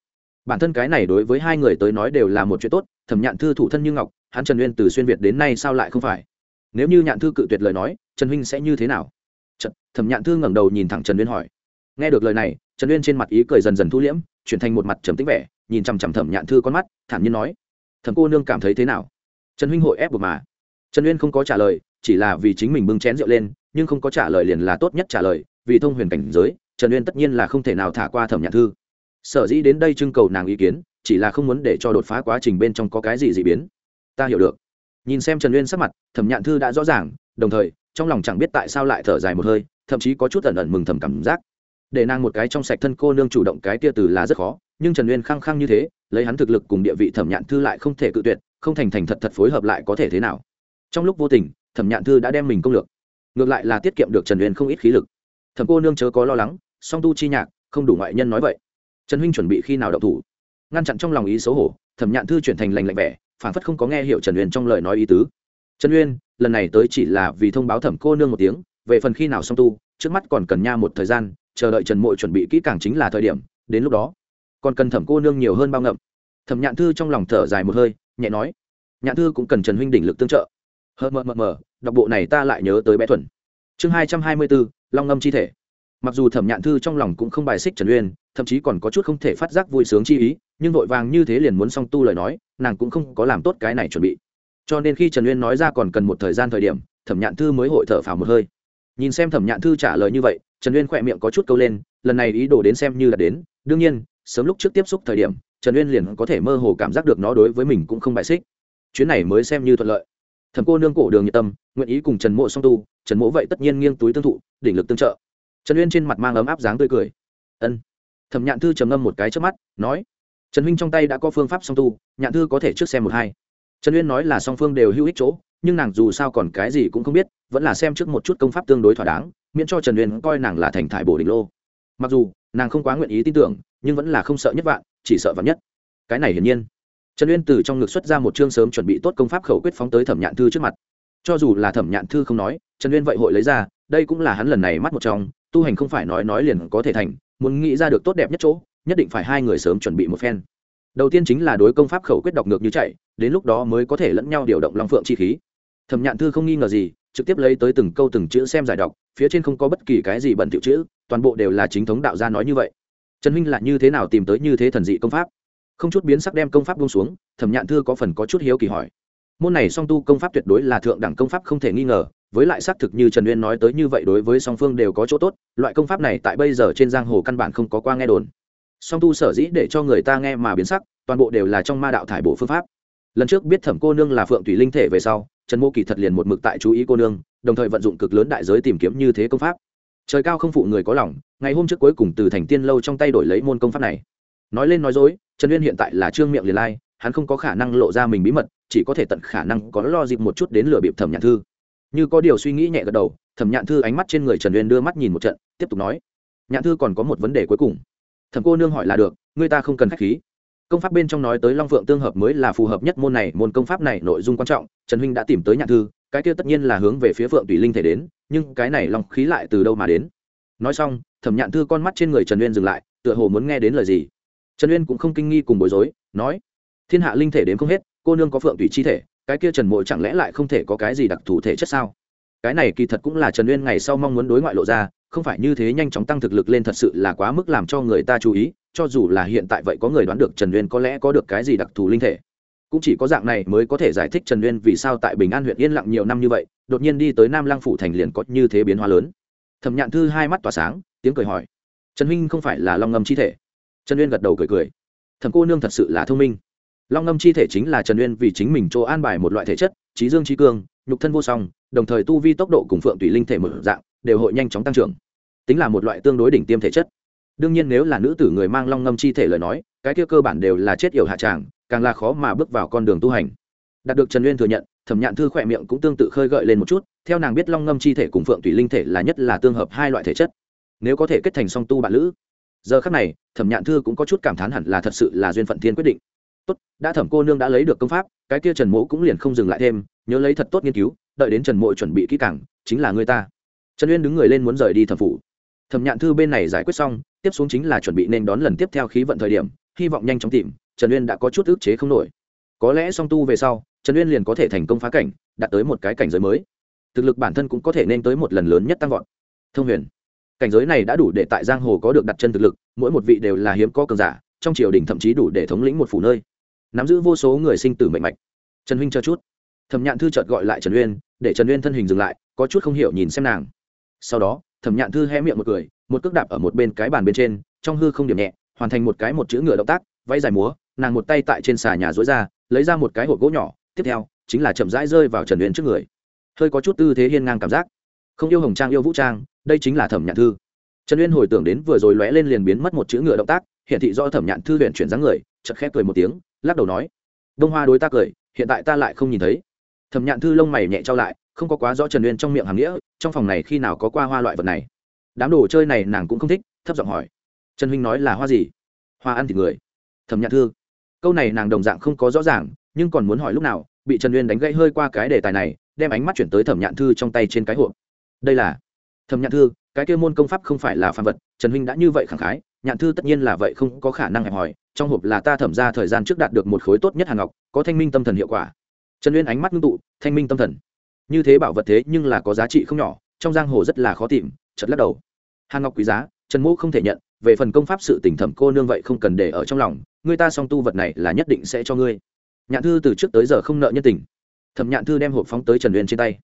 Speaker 1: Bản thân cái này đối với hai người tới nói đều là một chuyện tốt thẩm nhạn thư thủ thân như ngọc hắn trần uyên từ xuyên việt đến nay sao lại không phải? Nếu như nhạn thư cự tuyệt lời nói trần huynh sẽ như thế nào? Trật, thẩm nhạn thư ngẩng đầu nhìn thẳng trần uyên hỏi nghe được lời này, trần uyên trên mặt ý cười dần dần thu liễm, chuyển thành một mặt trầm tính vẻ, nhìn chằm chằm thẩm nhạn thư con mắt, thản nhiên nói, thẩm cô nương cảm thấy thế nào? Trần huynh hội ép buộc mà. Trần uyên không có trả lời, chỉ là vì chính mình bưng chén rượu lên, nhưng không có trả lời liền là tốt nhất trả lời, vì thông huyền cảnh giới, trần uyên tất nhiên là không thể nào thả qua thẩm nhạn thư. Sở dĩ đến đây trưng cầu nàng ý kiến, chỉ là không muốn để cho đột phá quá trình bên trong có cái gì d ị biến. Ta hiểu được. Nhìn xem trần uyên sắc mặt, thẩm nhạn thư đã rõ ràng, đồng thời, trong lòng chẳng biết tại sao lại thở dài một hơi, thậm chí có chút ẩn ẩn mừng thầm cảm giác để nàng một cái trong sạch thân cô nương chủ động cái tia từ là rất khó, nhưng trần uyên khăng khăng như thế, lấy hắn thực lực cùng địa vị thẩm nhạn thư lại không thể cự tuyệt, không thành thành thật thật phối hợp lại có thể thế nào. Trong lúc vô tình, thẩm nhạn thư đã đem mình công lược. Ngược lại là tiết kiệm được trần uyên không ít khí lực. Thẩm cô nương chớ có lo lắng, song tu chi nhạc, không đủ ngoại nhân nói vậy. Trần huynh chuẩn bị khi nào đậu thủ? Ngăn chặn trong lòng ý xấu hổ, thẩm nhạn thư chuyển thành lành lạnh vẻ phản phất không có nghe hiểu trần uyên trong lời nói ý tứ. Trần uyên, lần này tới chỉ là vì thông báo thẩm cô nương một tiếng, về phần khi nào song tu, trước mắt còn cần nha một thời gian chờ đợi trần mộ chuẩn bị kỹ càng chính là thời điểm, đến lúc đó, còn cần thẩm cô nương nhiều hơn bao ngậm. Thẩm nhạn thư trong lòng thở dài một hơi, nhẹ nói, nhạn thư cũng cần trần huynh đỉnh lực tương trợ. Hờ mờ mờ mờ, đọc bộ này ta lại nhớ tới bé thuần. Chương hai trăm hai mươi bốn, long ngâm chi thể. Mặc dù thẩm nhạn thư trong lòng cũng không bài xích trần uyên, thậm chí còn có chút không thể phát giác vui sướng chi ý, nhưng vội vàng như thế liền muốn song tu lời nói, nàng cũng không có làm tốt cái này chuẩn bị. Cho nên khi trần uyên nói ra còn cần một thời gian thời điểm, thẩm nhạn thư mới hội thở phào một hơi nhìn xem thẩm nhạn thư trả lời như vậy, trần uyên khỏe miệng có chút câu lên, lần này ý đồ đến xem như là đến. Đương nhiên, sớm lúc trước tiếp xúc thời điểm, trần uyên liền có thể mơ hồ cảm giác được nó đối với mình cũng không bại xích. Chuyến này mới xem như thuận lợi. Thẩm cô nương cổ đường nhiệt tâm, nguyện ý cùng trần mộ song tu, trần mộ vậy tất nhiên nghiêng túi tương thụ, đỉnh lực tương trợ. Trần uyên trên mặt mang ấm áp dáng tươi cười. Ân. Thẩm nhạn thư trầm ngâm một cái trước mắt, nói, trần huynh trong tay đã có phương pháp song tu, nhạn thư có thể trước xem một hai. Trần uyên nói là song phương đều hữu ích chỗ nhưng nàng dù sao còn cái gì cũng không biết, vẫn là xem trước một chút công pháp tương đối thỏa đáng, miễn cho trần uyên coi nàng là thành thải bổ đỉnh lô. Mặc dù, nàng không quá nguyện ý tin tưởng, nhưng vẫn là không sợ nhất vạn, chỉ sợ vạn nhất. Cái này hiển nhiên. Trần uyên từ trong ngực xuất ra một chương sớm chuẩn bị tốt công pháp khẩu quyết phóng tới thẩm nhạn thư trước mặt. Cho dù là thẩm nhạn thư không nói, trần uyên vậy hội lấy ra, đây cũng là hắn lần này mắt một trong, tu hành không phải nói nói liền có thể thành, muốn nghĩ ra được tốt đẹp nhất chỗ, nhất định phải hai người sớm chuẩn bị một phen. Đầu tiên chính là đối công pháp khẩu quyết đọc ngược như chạy, đến lúc đó mới có thể lẫn nhau điều động long phượng chi khí thẩm nhạn thư không nghi ngờ gì, trực tiếp lấy tới từng câu từng chữ xem giải đọc, phía trên không có bất kỳ cái gì bẩn thiệu chữ, toàn bộ đều là chính thống đạo gia nói như vậy. Trần huynh là như thế nào tìm tới như thế thần dị công pháp? Không chút biến sắc đem công pháp buông xuống, thẩm nhạn thư có phần có chút hiếu kỳ hỏi. Môn này song tu công pháp tuyệt đối là thượng đẳng công pháp không thể nghi ngờ, với lại xác thực như trần uyên nói tới như vậy đối với song phương đều có chỗ tốt, loại công pháp này tại bây giờ trên giang hồ căn bản không có qua nghe đồn. Song tu sở dĩ để cho người ta nghe mà biến sắc, toàn bộ đều là trong ma đạo thải bộ phương pháp. Lần trước biết thẩm cô nương là phượng tùy linh thể về sau trần mô kỳ thật liền một mực tại chú ý cô nương, đồng thời vận dụng cực lớn đại giới tìm kiếm như thế công pháp. Trời cao không phụ người có lòng, ngày hôm trước cuối cùng từ thành tiên lâu trong tay đổi lấy môn công pháp này. Nói lên nói dối, trần uyên hiện tại là trương miệng liền lai, hắn không có khả năng lộ ra mình bí mật, chỉ có thể tận khả năng có lo dịp một chút đến lừa bịp thẩm nhạn thư. Như có điều suy nghĩ nhẹ gật đầu, thẩm nhạn thư ánh mắt trên người trần uyên đưa mắt nhìn một trận, tiếp tục nói, nhạn thư còn có một vấn đề cuối cùng. Thẩm cô nương hỏi là được người ta không cần khách khí công pháp bên trong nói tới long phượng tương hợp mới là phù hợp nhất môn này, môn công pháp này nội dung quan trọng, trần huynh đã tìm tới nhạn thư, cái kia tất nhiên là hướng về phía phượng tùy linh thể đến, nhưng cái này long khí lại từ đâu mà đến? Nói xong, thẩm nhạn thư con mắt trên người trần uyên dừng lại, tựa hồ muốn nghe đến lời gì. Trần uyên cũng không kinh nghi cùng bối rối, nói, thiên hạ linh thể đến không hết, cô nương có phượng tùy chi thể, cái kia trần mộ chẳng lẽ lại không thể có cái gì đặc thù thể chất sao? Cái này kỳ thật cũng là trần uyên ngày sau mong muốn đối ngoại lộ ra, không phải như thế nhanh chóng tăng thực lực lên thật sự là quá mức làm cho người ta chú ý, cho dù là hiện tại vậy có người đoán được trần uyên có lẽ có được cái gì đặc thù linh thể. Cũng chỉ có dạng này mới có thể giải thích trần uyên vì sao tại bình an huyện yên lặng nhiều năm như vậy, đột nhiên đi tới nam lăng phủ thành liền có như thế biến hóa lớn. Thẩm nhạn thư hai mắt tỏa sáng, tiếng cười hỏi, trần huynh không phải là long ngâm chi thể? Trần uyên gật đầu cười cười, thẩm cô nương thật sự là thông minh. Long ngâm chi thể chính là trần uyên vì chính mình chỗ an bài một loại thể chất, trí dương trí cương, nhục thân vô song đồng thời tu vi tốc độ cùng phượng tùy linh thể mở dạng, đều hội nhanh chóng tăng trưởng. Tính là một loại tương đối đỉnh tiêm thể chất. Đương nhiên nếu là nữ tử người mang long ngâm chi thể lời nói, cái kia cơ bản đều là chết yểu hạ tràng, càng là khó mà bước vào con đường tu hành. Đạt được trần uyên thừa nhận, thẩm nhạn thư khỏe miệng cũng tương tự khơi gợi lên một chút, theo nàng biết long ngâm chi thể cùng phượng tùy linh thể là nhất là tương hợp hai loại thể chất. Nếu có thể kết thành song tu bạn lữ. Giờ khắc này, thẩm nhạn thư cũng có chút cảm thán hẳn là thật sự là duyên phận thiên quyết định. Tốt, đã thẩm cô nương đã lấy được công pháp, cái kia trần mỗ cũng liền không dừng lại thêm, nhớ lấy thật tốt nghiên cứu đợi đến trần mộ chuẩn bị kỹ càng, chính là người ta. Trần uyên đứng người lên muốn rời đi thẩm phủ. Thẩm nhạn thư bên này giải quyết xong, tiếp xuống chính là chuẩn bị nên đón lần tiếp theo khí vận thời điểm, hy vọng nhanh chóng tìm, trần uyên đã có chút ức chế không nổi. Có lẽ song tu về sau, trần uyên liền có thể thành công phá cảnh, đạt tới một cái cảnh giới mới. Thực lực bản thân cũng có thể nên tới một lần lớn nhất tăng vọt. Thông huyền. Cảnh giới này đã đủ để tại giang hồ có được đặt chân thực lực, mỗi một vị đều là hiếm có cường giả, trong triều đình thậm chí đủ để thống lĩnh một phủ nơi. Nắm giữ vô số người sinh tử mệnh mạch. Trần huynh cho chút thẩm nhạn thư chợt gọi lại trần uyên để trần uyên thân hình dừng lại có chút không hiểu nhìn xem nàng sau đó thẩm nhạn thư hé miệng một cười một cước đạp ở một bên cái bàn bên trên trong hư không điểm nhẹ hoàn thành một cái một chữ ngựa động tác vay dài múa nàng một tay tại trên xà nhà dối ra lấy ra một cái hộp gỗ nhỏ tiếp theo chính là chậm rãi rơi vào trần uyên trước người hơi có chút tư thế hiên ngang cảm giác không yêu hồng trang yêu vũ trang đây chính là thẩm nhạn thư trần uyên hồi tưởng đến vừa rồi lóe lên liền biến mất một chữ ngựa động tác hiện thị do thẩm nhạn thư huyện chuyển dáng người chật khép cười một tiếng lắc đầu nói đông hoa đối ta cười hiện tại ta lại không nhìn thấy thẩm nhạn thư lông mày nhẹ trao lại, không có quá rõ trần uyên trong miệng hàm nghĩa, trong phòng này khi nào có qua hoa loại vật này. Đám đồ chơi này nàng cũng không thích, thấp giọng hỏi. Trần huynh nói là hoa gì? Hoa ăn thịt người. Thẩm nhạn thư, câu này nàng đồng dạng không có rõ ràng, nhưng còn muốn hỏi lúc nào, bị trần uyên đánh gãy hơi qua cái đề tài này, đem ánh mắt chuyển tới thẩm nhạn thư trong tay trên cái hộp. Đây là, thẩm nhạn thư, cái kia môn công pháp không phải là phàm vật, trần huynh đã như vậy khẳng khái, nhạn thư tất nhiên là vậy, không có khả năng hẹp hòi, trong hộp là ta thẩm ra thời gian trước đạt được một khối tốt nhất hàng ngọc, có thanh minh tâm thần hiệu quả trần uyên ánh mắt ngưng tụ, thanh minh tâm thần. Như thế bảo vật thế nhưng là có giá trị không nhỏ, trong giang hồ rất là khó tìm chật lắc đầu. Hàng ngọc quý giá, trần mỗ không thể nhận, về phần công pháp sự tỉnh thẩm cô nương vậy không cần để ở trong lòng, người ta song tu vật này là nhất định sẽ cho ngươi. Nhạn thư từ trước tới giờ không nợ nhân tình. Thẩm nhạn thư đem hộp phóng tới trần uyên trên tay.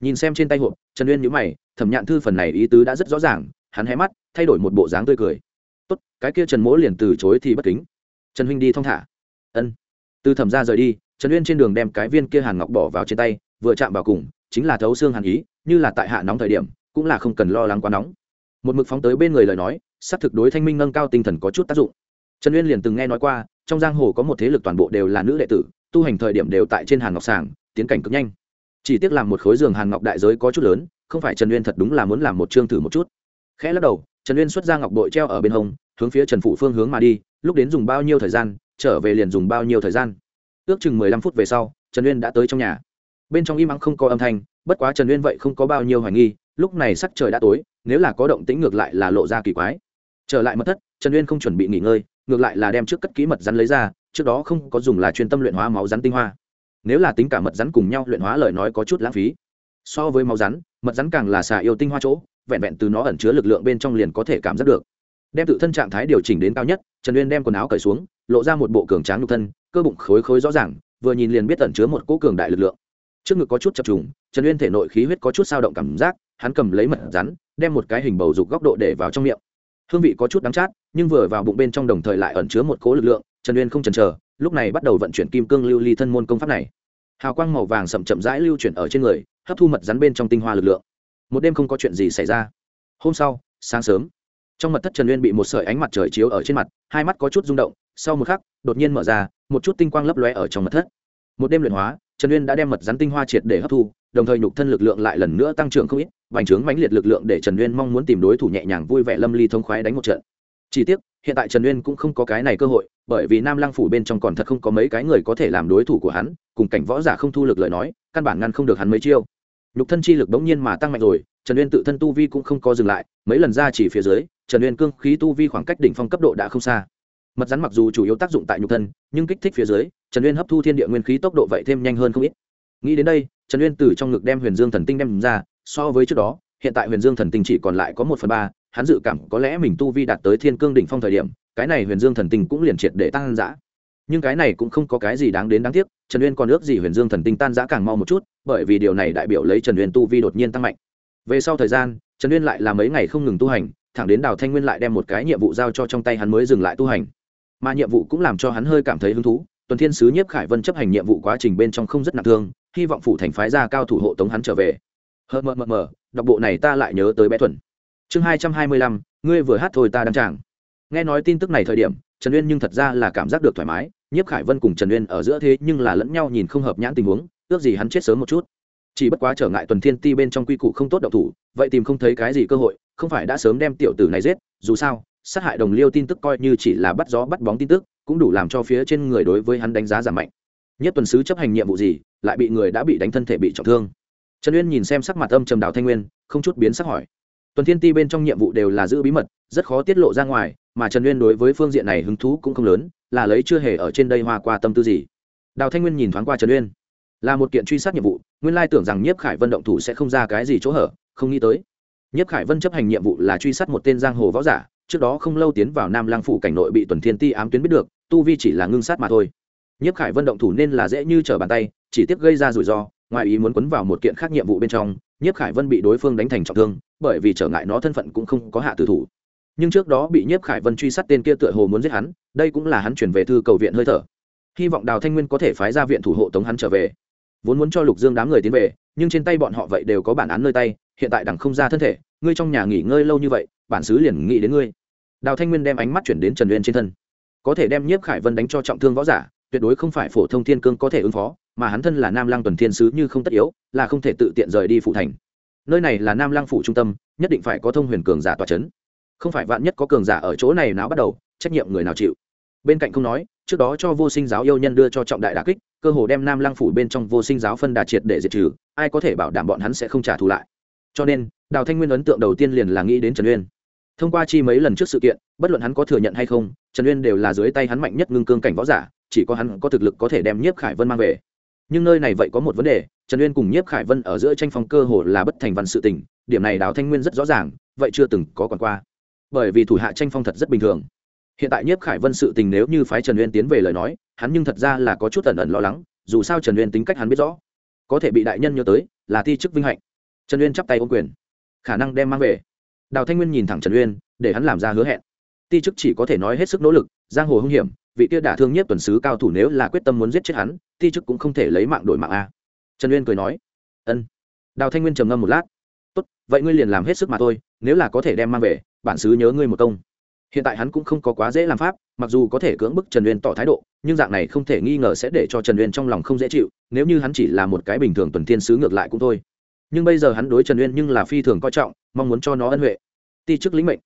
Speaker 1: Nhìn xem trên tay hộp, trần uyên nhữ mày, thẩm nhạn thư phần này ý tứ đã rất rõ ràng, hắn hé mắt, thay đổi một bộ dáng tươi cười. Tốt, cái kia trần mỗ liền từ chối thì bất kính. Trần huynh đi thong thả. Ân. Từ thẩm ra rời đi trần uyên trên đường đem cái viên kia hàn ngọc bỏ vào trên tay, vừa chạm vào cùng, chính là thấu xương hàn ý, như là tại hạ nóng thời điểm, cũng là không cần lo lắng quá nóng. Một mực phóng tới bên người lời nói, xác thực đối thanh minh nâng cao tinh thần có chút tác dụng. Trần uyên liền từng nghe nói qua, trong giang hồ có một thế lực toàn bộ đều là nữ đệ tử, tu hành thời điểm đều tại trên hàn ngọc sàng, tiến cảnh cực nhanh. Chỉ tiếc làm một khối giường hàn ngọc đại giới có chút lớn, không phải trần uyên thật đúng là muốn làm một chương thử một chút. Khẽ lắc đầu, trần uyên xuất ra ngọc bội treo ở bên hông, hướng phía trần phụ phương hướng mà đi, lúc đến dùng bao nhiêu thời gian, trở về liền dùng bao nhiêu thời gian ước chừng mười lăm phút về sau, trần uyên đã tới trong nhà. Bên trong im ắng không có âm thanh, bất quá trần uyên vậy không có bao nhiêu hoài nghi, lúc này sắc trời đã tối, nếu là có động tĩnh ngược lại là lộ ra kỳ quái. Trở lại mật thất, trần uyên không chuẩn bị nghỉ ngơi, ngược lại là đem trước cất kỹ mật rắn lấy ra, trước đó không có dùng là chuyên tâm luyện hóa máu rắn tinh hoa. Nếu là tính cả mật rắn cùng nhau luyện hóa lời nói có chút lãng phí. So với máu rắn, mật rắn càng là xà yêu tinh hoa chỗ, vẹn vẹn từ nó ẩn chứa lực lượng bên trong liền có thể cảm giác được. Đem tự thân trạng thái điều chỉnh đến cao nhất, trần uyên đem quần áo cởi xuống, lộ ra một bộ cường tráng nhục thân cơ bụng khối khối rõ ràng, vừa nhìn liền biết ẩn chứa một cỗ cường đại lực lượng. Trước ngực có chút chập trùng, trần uyên thể nội khí huyết có chút sao động cảm giác, hắn cầm lấy mật rắn, đem một cái hình bầu dục góc độ để vào trong miệng. Hương vị có chút đắng chát, nhưng vừa vào bụng bên trong đồng thời lại ẩn chứa một cỗ lực lượng, trần uyên không chần chờ, lúc này bắt đầu vận chuyển kim cương lưu ly thân môn công pháp này. Hào quang màu vàng sậm chậm rãi lưu chuyển ở trên người, hấp thu mật rắn bên trong tinh hoa lực lượng. Một đêm không có chuyện gì xảy ra. Hôm sau, sáng sớm, trong mật thất trần uyên bị một sợi ánh mặt trời chiếu ở trên mặt, hai mắt có chút rung động sau một khắc, đột nhiên mở ra, một chút tinh quang lấp lóe ở trong mật thất. Một đêm luyện hóa, trần uyên đã đem mật rắn tinh hoa triệt để hấp thu, đồng thời nhục thân lực lượng lại lần nữa tăng trưởng không ít, vành trướng mãnh liệt lực lượng để trần uyên mong muốn tìm đối thủ nhẹ nhàng vui vẻ lâm ly thông khoái đánh một trận. Chỉ tiếc, hiện tại trần uyên cũng không có cái này cơ hội, bởi vì nam lăng phủ bên trong còn thật không có mấy cái người có thể làm đối thủ của hắn, cùng cảnh võ giả không thu lực lời nói, căn bản ngăn không được hắn mấy chiêu. Nhục thân chi lực bỗng nhiên mà tăng mạnh rồi, trần uyên tự thân tu vi cũng không có dừng lại, mấy lần ra chỉ phía dưới, trần uyên cương khí tu vi khoảng cách đỉnh phong cấp độ đã không xa mật rắn mặc dù chủ yếu tác dụng tại nhục thân, nhưng kích thích phía dưới, trần uyên hấp thu thiên địa nguyên khí tốc độ vậy thêm nhanh hơn không ít. Nghĩ đến đây, trần uyên từ trong ngực đem huyền dương thần tinh đem ra, so với trước đó, hiện tại huyền dương thần tinh chỉ còn lại có một phần ba, hắn dự cảm có lẽ mình tu vi đạt tới thiên cương đỉnh phong thời điểm, cái này huyền dương thần tinh cũng liền triệt để tăng giã nhưng cái này cũng không có cái gì đáng đến đáng tiếc, trần uyên còn ước gì huyền dương thần tinh tan giã càng mau một chút, bởi vì điều này đại biểu lấy trần uyên tu vi đột nhiên tăng mạnh. Về sau thời gian, trần uyên lại là mấy ngày không ngừng tu hành, thẳng đến đào thanh nguyên lại đem một cái nhiệm vụ giao cho trong tay hắn mới dừng lại tu hành mà nhiệm vụ cũng làm cho hắn hơi cảm thấy hứng thú. Tuần thiên sứ nhiếp khải vân chấp hành nhiệm vụ quá trình bên trong không rất nặng thương, hy vọng phủ thành phái ra cao thủ hộ tống hắn trở về. Hờ, mờ mờ mờ, đọc bộ này ta lại nhớ tới bé thuần. Chương hai trăm hai mươi lăm, ngươi vừa hát thôi ta đăng tràng nghe nói tin tức này thời điểm, trần uyên nhưng thật ra là cảm giác được thoải mái. Nhiếp khải vân cùng trần uyên ở giữa thế nhưng là lẫn nhau nhìn không hợp nhãn tình huống, ước gì hắn chết sớm một chút. Chỉ bất quá trở ngại tuần thiên ti bên trong quy củ không tốt độc thủ, vậy tìm không thấy cái gì cơ hội, không phải đã sớm đem tiểu tử này giết, dù sao sát hại đồng liêu tin tức coi như chỉ là bắt gió bắt bóng tin tức, cũng đủ làm cho phía trên người đối với hắn đánh giá giảm mạnh. Nhất tuần sứ chấp hành nhiệm vụ gì, lại bị người đã bị đánh thân thể bị trọng thương. Trần uyên nhìn xem sắc mặt âm trầm đào thanh nguyên, không chút biến sắc hỏi. Tuần thiên ti bên trong nhiệm vụ đều là giữ bí mật, rất khó tiết lộ ra ngoài, mà trần uyên đối với phương diện này hứng thú cũng không lớn, là lấy chưa hề ở trên đây hoa qua tâm tư gì. Đào thanh nguyên nhìn thoáng qua trần uyên. Là một kiện truy sát nhiệm vụ, nguyên lai tưởng rằng nhiếp khải vân động thủ sẽ không ra cái gì chỗ hở, không nghĩ tới. Nhiếp khải vân chấp hành nhiệm vụ là truy sát một tên giang hồ võ giả trước đó không lâu tiến vào nam lang phủ cảnh nội bị tuần thiên ti ám tuyến biết được, tu vi chỉ là ngưng sát mà thôi. Nhiếp khải vân động thủ nên là dễ như trở bàn tay, chỉ tiếp gây ra rủi ro, ngoài ý muốn quấn vào một kiện khác nhiệm vụ bên trong, nhiếp khải vân bị đối phương đánh thành trọng thương, bởi vì trở ngại nó thân phận cũng không có hạ tử thủ. Nhưng trước đó bị nhiếp khải vân truy sát tên kia tựa hồ muốn giết hắn, đây cũng là hắn chuyển về thư cầu viện hơi thở. Hy vọng đào thanh nguyên có thể phái ra viện thủ hộ tống hắn trở về. Vốn muốn cho lục dương đám người tiến về, nhưng trên tay bọn họ vậy đều có bản án nơi tay hiện tại đằng không ra thân thể, ngươi trong nhà nghỉ ngơi lâu như vậy, bản xứ liền nghĩ đến ngươi. Đào thanh nguyên đem ánh mắt chuyển đến trần uyên trên thân. Có thể đem nhiếp khải vân đánh cho trọng thương võ giả, tuyệt đối không phải phổ thông thiên cương có thể ứng phó, mà hắn thân là nam lang tuần thiên sứ như không tất yếu, là không thể tự tiện rời đi phụ thành. Nơi này là nam lang phủ trung tâm, nhất định phải có thông huyền cường giả tòa c h ấ n không phải vạn nhất có cường giả ở chỗ này nào bắt đầu, trách nhiệm người nào chịu. Bên cạnh không nói, trước đó cho vô sinh giáo yêu nhân đưa cho trọng đại đà kích, cơ hồ đem nam lang phủ bên trong vô sinh giáo phân đà triệt để diệt trừ, ai có thể bảo đảm bọn hắn sẽ không trả thù lại cho nên, đào thanh nguyên ấn tượng đầu tiên liền là nghĩ đến trần uyên. Thông qua chi mấy lần trước sự kiện, bất luận hắn có thừa nhận hay không, trần uyên đều là dưới tay hắn mạnh nhất ngưng cương cảnh võ giả, chỉ có hắn có thực lực có thể đem nhiếp khải vân mang về. Nhưng nơi này vậy có một vấn đề, trần uyên cùng nhiếp khải vân ở giữa tranh phong cơ hồ là bất thành văn sự tình, điểm này đào thanh nguyên rất rõ ràng, vậy chưa từng có còn qua. Bởi vì thủ hạ tranh phong thật rất bình thường. Hiện tại nhiếp khải vân sự tình nếu như phái trần uyên tiến về lời nói, hắn nhưng thật ra là có chút ẩn ẩn lo lắng, dù sao trần uyên tính cách hắn biết rõ, có thể bị đại nhân nhớ tới, là thi chức vinh hạnh trần uyên chắp tay ôm quyền. Khả năng đem mang về. Đào thanh nguyên nhìn thẳng trần uyên, để hắn làm ra hứa hẹn. Ti chức chỉ có thể nói hết sức nỗ lực, giang hồ hung hiểm, vị kia đả thương nhất tuần sứ cao thủ nếu là quyết tâm muốn giết chết hắn, ti chức cũng không thể lấy mạng đổi mạng a. Trần uyên cười nói. Ân. Đào thanh nguyên trầm ngâm một lát. Tốt, vậy ngươi liền làm hết sức mà thôi, nếu là có thể đem mang về, bản sứ nhớ ngươi một công. Hiện tại hắn cũng không có quá dễ làm pháp, mặc dù có thể cưỡng bức trần uyên tỏ thái độ, nhưng dạng này không thể nghi ngờ sẽ để cho trần uyên trong lòng không dễ chịu, nếu như hắn chỉ là một cái bình thường tuần thiên sứ ngược lại cũng thôi nhưng bây giờ hắn đối trần uyên nhưng là phi thường coi trọng, mong muốn cho nó ân huệ. Ti chức lĩnh mệnh.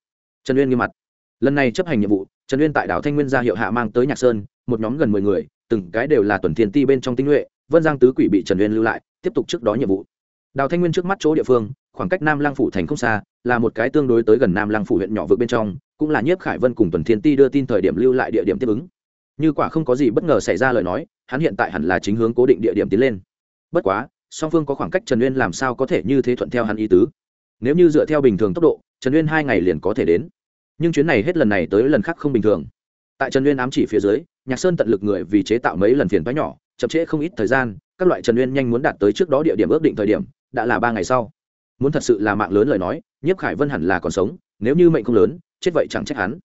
Speaker 1: Trần uyên nghiêm mặt. Lần này chấp hành nhiệm vụ, trần uyên tại đảo thanh nguyên gia hiệu hạ mang tới nhạc sơn, một nhóm gần mười người, từng cái đều là tuần thiên ti bên trong tinh nhuệ, vân giang tứ quỷ bị trần uyên lưu lại, tiếp tục trước đó nhiệm vụ. Đào thanh nguyên trước mắt chỗ địa phương, khoảng cách nam lang phủ thành không xa, là một cái tương đối tới gần nam lang phủ huyện nhỏ vượt bên trong, cũng là nhiếp khải vân cùng tuần thiên ti đưa tin thời điểm lưu lại địa điểm tiếp ứng. Như quả không có gì bất ngờ xảy ra lời nói, hắn hiện tại hẳn là chính hướng cố định địa điểm tiến lên. Bất quá song phương có khoảng cách trần uyên làm sao có thể như thế thuận theo hắn ý tứ. Nếu như dựa theo bình thường tốc độ, trần uyên hai ngày liền có thể đến. Nhưng chuyến này hết lần này tới lần khác không bình thường. Tại trần uyên ám chỉ phía dưới, nhạc sơn tận lực người vì chế tạo mấy lần phiền toái nhỏ, chậm trễ không ít thời gian, các loại trần uyên nhanh muốn đạt tới trước đó địa điểm ước định thời điểm, đã là ba ngày sau. Muốn thật sự là mạng lớn lời nói, nhiếp khải vân hẳn là còn sống, nếu như mệnh không lớn, chết vậy chẳng trách hắn.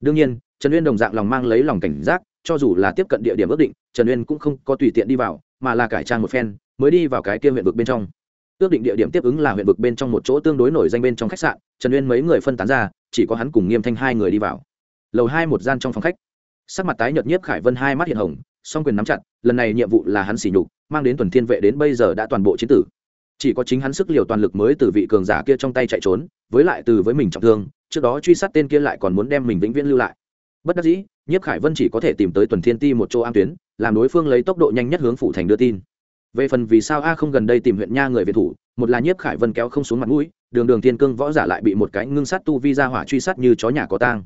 Speaker 1: Đương nhiên, trần uyên đồng dạng lòng mang lấy lòng cảnh giác, cho dù là tiếp cận địa điểm ước định, trần uyên cũng không có tùy tiện đi vào, mà là cải trang một phen mới đi vào cái kia huyện vực bên trong. Ước định địa điểm tiếp ứng là huyện vực bên trong một chỗ tương đối nổi danh bên trong khách sạn, trần uyên mấy người phân tán ra, chỉ có hắn cùng nghiêm thanh hai người đi vào. Lầu hai một gian trong phòng khách. Sắc mặt tái nhợt nhiếp khải vân hai mắt hiện hồng, song quyền nắm chặt, lần này nhiệm vụ là hắn sỉ nhục, mang đến tuần thiên vệ đến bây giờ đã toàn bộ chiến tử. Chỉ có chính hắn sức liều toàn lực mới từ vị cường giả kia trong tay chạy trốn, với lại từ với mình trọng thương, trước đó truy sát tên kia lại còn muốn đem mình vĩnh viễn lưu lại. Bất đắc dĩ, nhiếp khải vân chỉ có thể tìm tới tuần thiên ti một chỗ an tuyến, làm đối phương lấy tốc độ nhanh nhất hướng phủ thành đưa tin về phần vì sao a không gần đây tìm huyện nha người việt thủ, một là nhiếp khải vân kéo không xuống mặt mũi, đường đường thiên cương võ giả lại bị một cái ngưng sát tu vi ra hỏa truy sát như chó nhà có tang.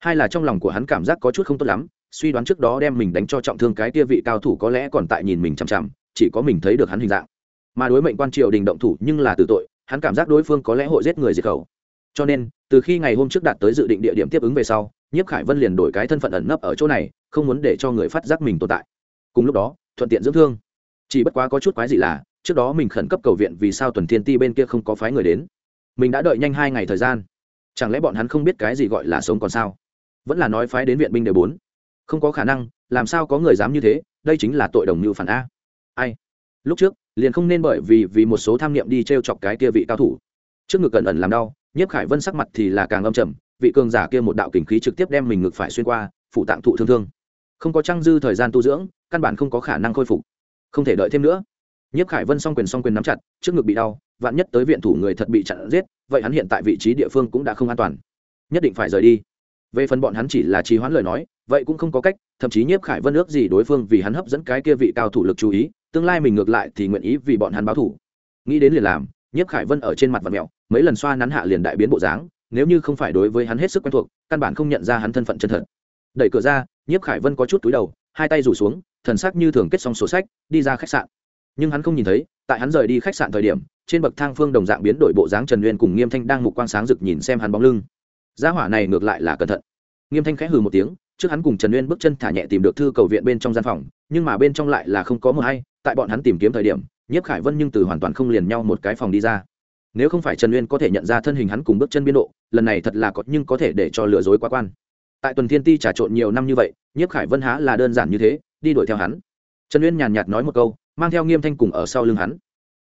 Speaker 1: Hai là trong lòng của hắn cảm giác có chút không tốt lắm, suy đoán trước đó đem mình đánh cho trọng thương cái tia vị cao thủ có lẽ còn tại nhìn mình chằm chằm, chỉ có mình thấy được hắn hình dạng. Mà đối mệnh quan triều đình động thủ nhưng là từ tội, hắn cảm giác đối phương có lẽ hội giết người diệt khẩu. Cho nên, từ khi ngày hôm trước đạt tới dự định địa điểm tiếp ứng về sau, nhiếp khải vân liền đổi cái thân phận ẩn nấp ở chỗ này, không muốn để cho người phát giác mình tồn tại. Cùng lúc đó, thuận tiện dưỡng thương chỉ bất quá có chút quái gì là, trước đó mình khẩn cấp cầu viện vì sao tuần thiên ti bên kia không có phái người đến. Mình đã đợi nhanh hai ngày thời gian. Chẳng lẽ bọn hắn không biết cái gì gọi là sống còn sao? Vẫn là nói phái đến viện binh đều bốn. Không có khả năng, làm sao có người dám như thế, đây chính là tội đồng mưu phản a. Ai? Lúc trước, liền không nên bởi vì vì một số tham niệm đi t r e o chọc cái kia vị cao thủ. Trước ngực cẩn ẩn làm đau, nhiếp khải vân sắc mặt thì là càng âm trầm, vị cường giả kia một đạo kình khí trực tiếp đem mình ngực phải xuyên qua, phụ tạng thụ thương thương. Không có trăng dư thời gian tu dưỡng, căn bản không có khả năng khôi phục không thể đợi thêm nữa. Nhiếp khải vân s o n g quyền s o n g quyền nắm chặt, trước ngực bị đau, vạn nhất tới viện thủ người thật bị chặn giết, vậy hắn hiện tại vị trí địa phương cũng đã không an toàn. Nhất định phải rời đi. Về phần bọn hắn chỉ là trì hoãn lời nói, vậy cũng không có cách, thậm chí nhiếp khải vân ước gì đối phương vì hắn hấp dẫn cái kia vị cao thủ lực chú ý, tương lai mình ngược lại thì nguyện ý vì bọn hắn báo thủ. Nghĩ đến liền làm, nhiếp khải vân ở trên mặt vật mẹo, mấy lần xoa nắn hạ liền đại biến bộ dáng, nếu như không phải đối với hắn hết sức quen thuộc, căn bản không nhận ra hắn thân phận chân thật. Đẩy cửa ra, nhiếp khải vân có chút túi đầu, hai tay rủ xuống thần sắc như thường kết xong sổ sách, đi ra khách sạn. Nhưng hắn không nhìn thấy, tại hắn rời đi khách sạn thời điểm, trên bậc thang phương đồng dạng biến đổi bộ dáng trần uyên cùng nghiêm thanh đang mục quang sáng rực nhìn xem hắn bóng lưng. Gia hỏa này ngược lại là cẩn thận. Nghiêm thanh khẽ hừ một tiếng, trước hắn cùng trần uyên bước chân thả nhẹ tìm được thư cầu viện bên trong gian phòng, nhưng mà bên trong lại là không có một hay, tại bọn hắn tìm kiếm thời điểm, nhiếp khải vân nhưng từ hoàn toàn không liền nhau một cái phòng đi ra. Nếu không phải trần uyên có thể nhận ra thân hình hắn cùng bước chân biên độ, lần này thật là có, nhưng có thể để cho lừa dối quá quan. Tại tuần thiên ti trà trộn nhiều năm như vậy, nhiếp khải vân há là đơn giản như thế đi đuổi theo hắn. Trần uyên nhàn nhạt nói một câu, mang theo nghiêm thanh cùng ở sau lưng hắn.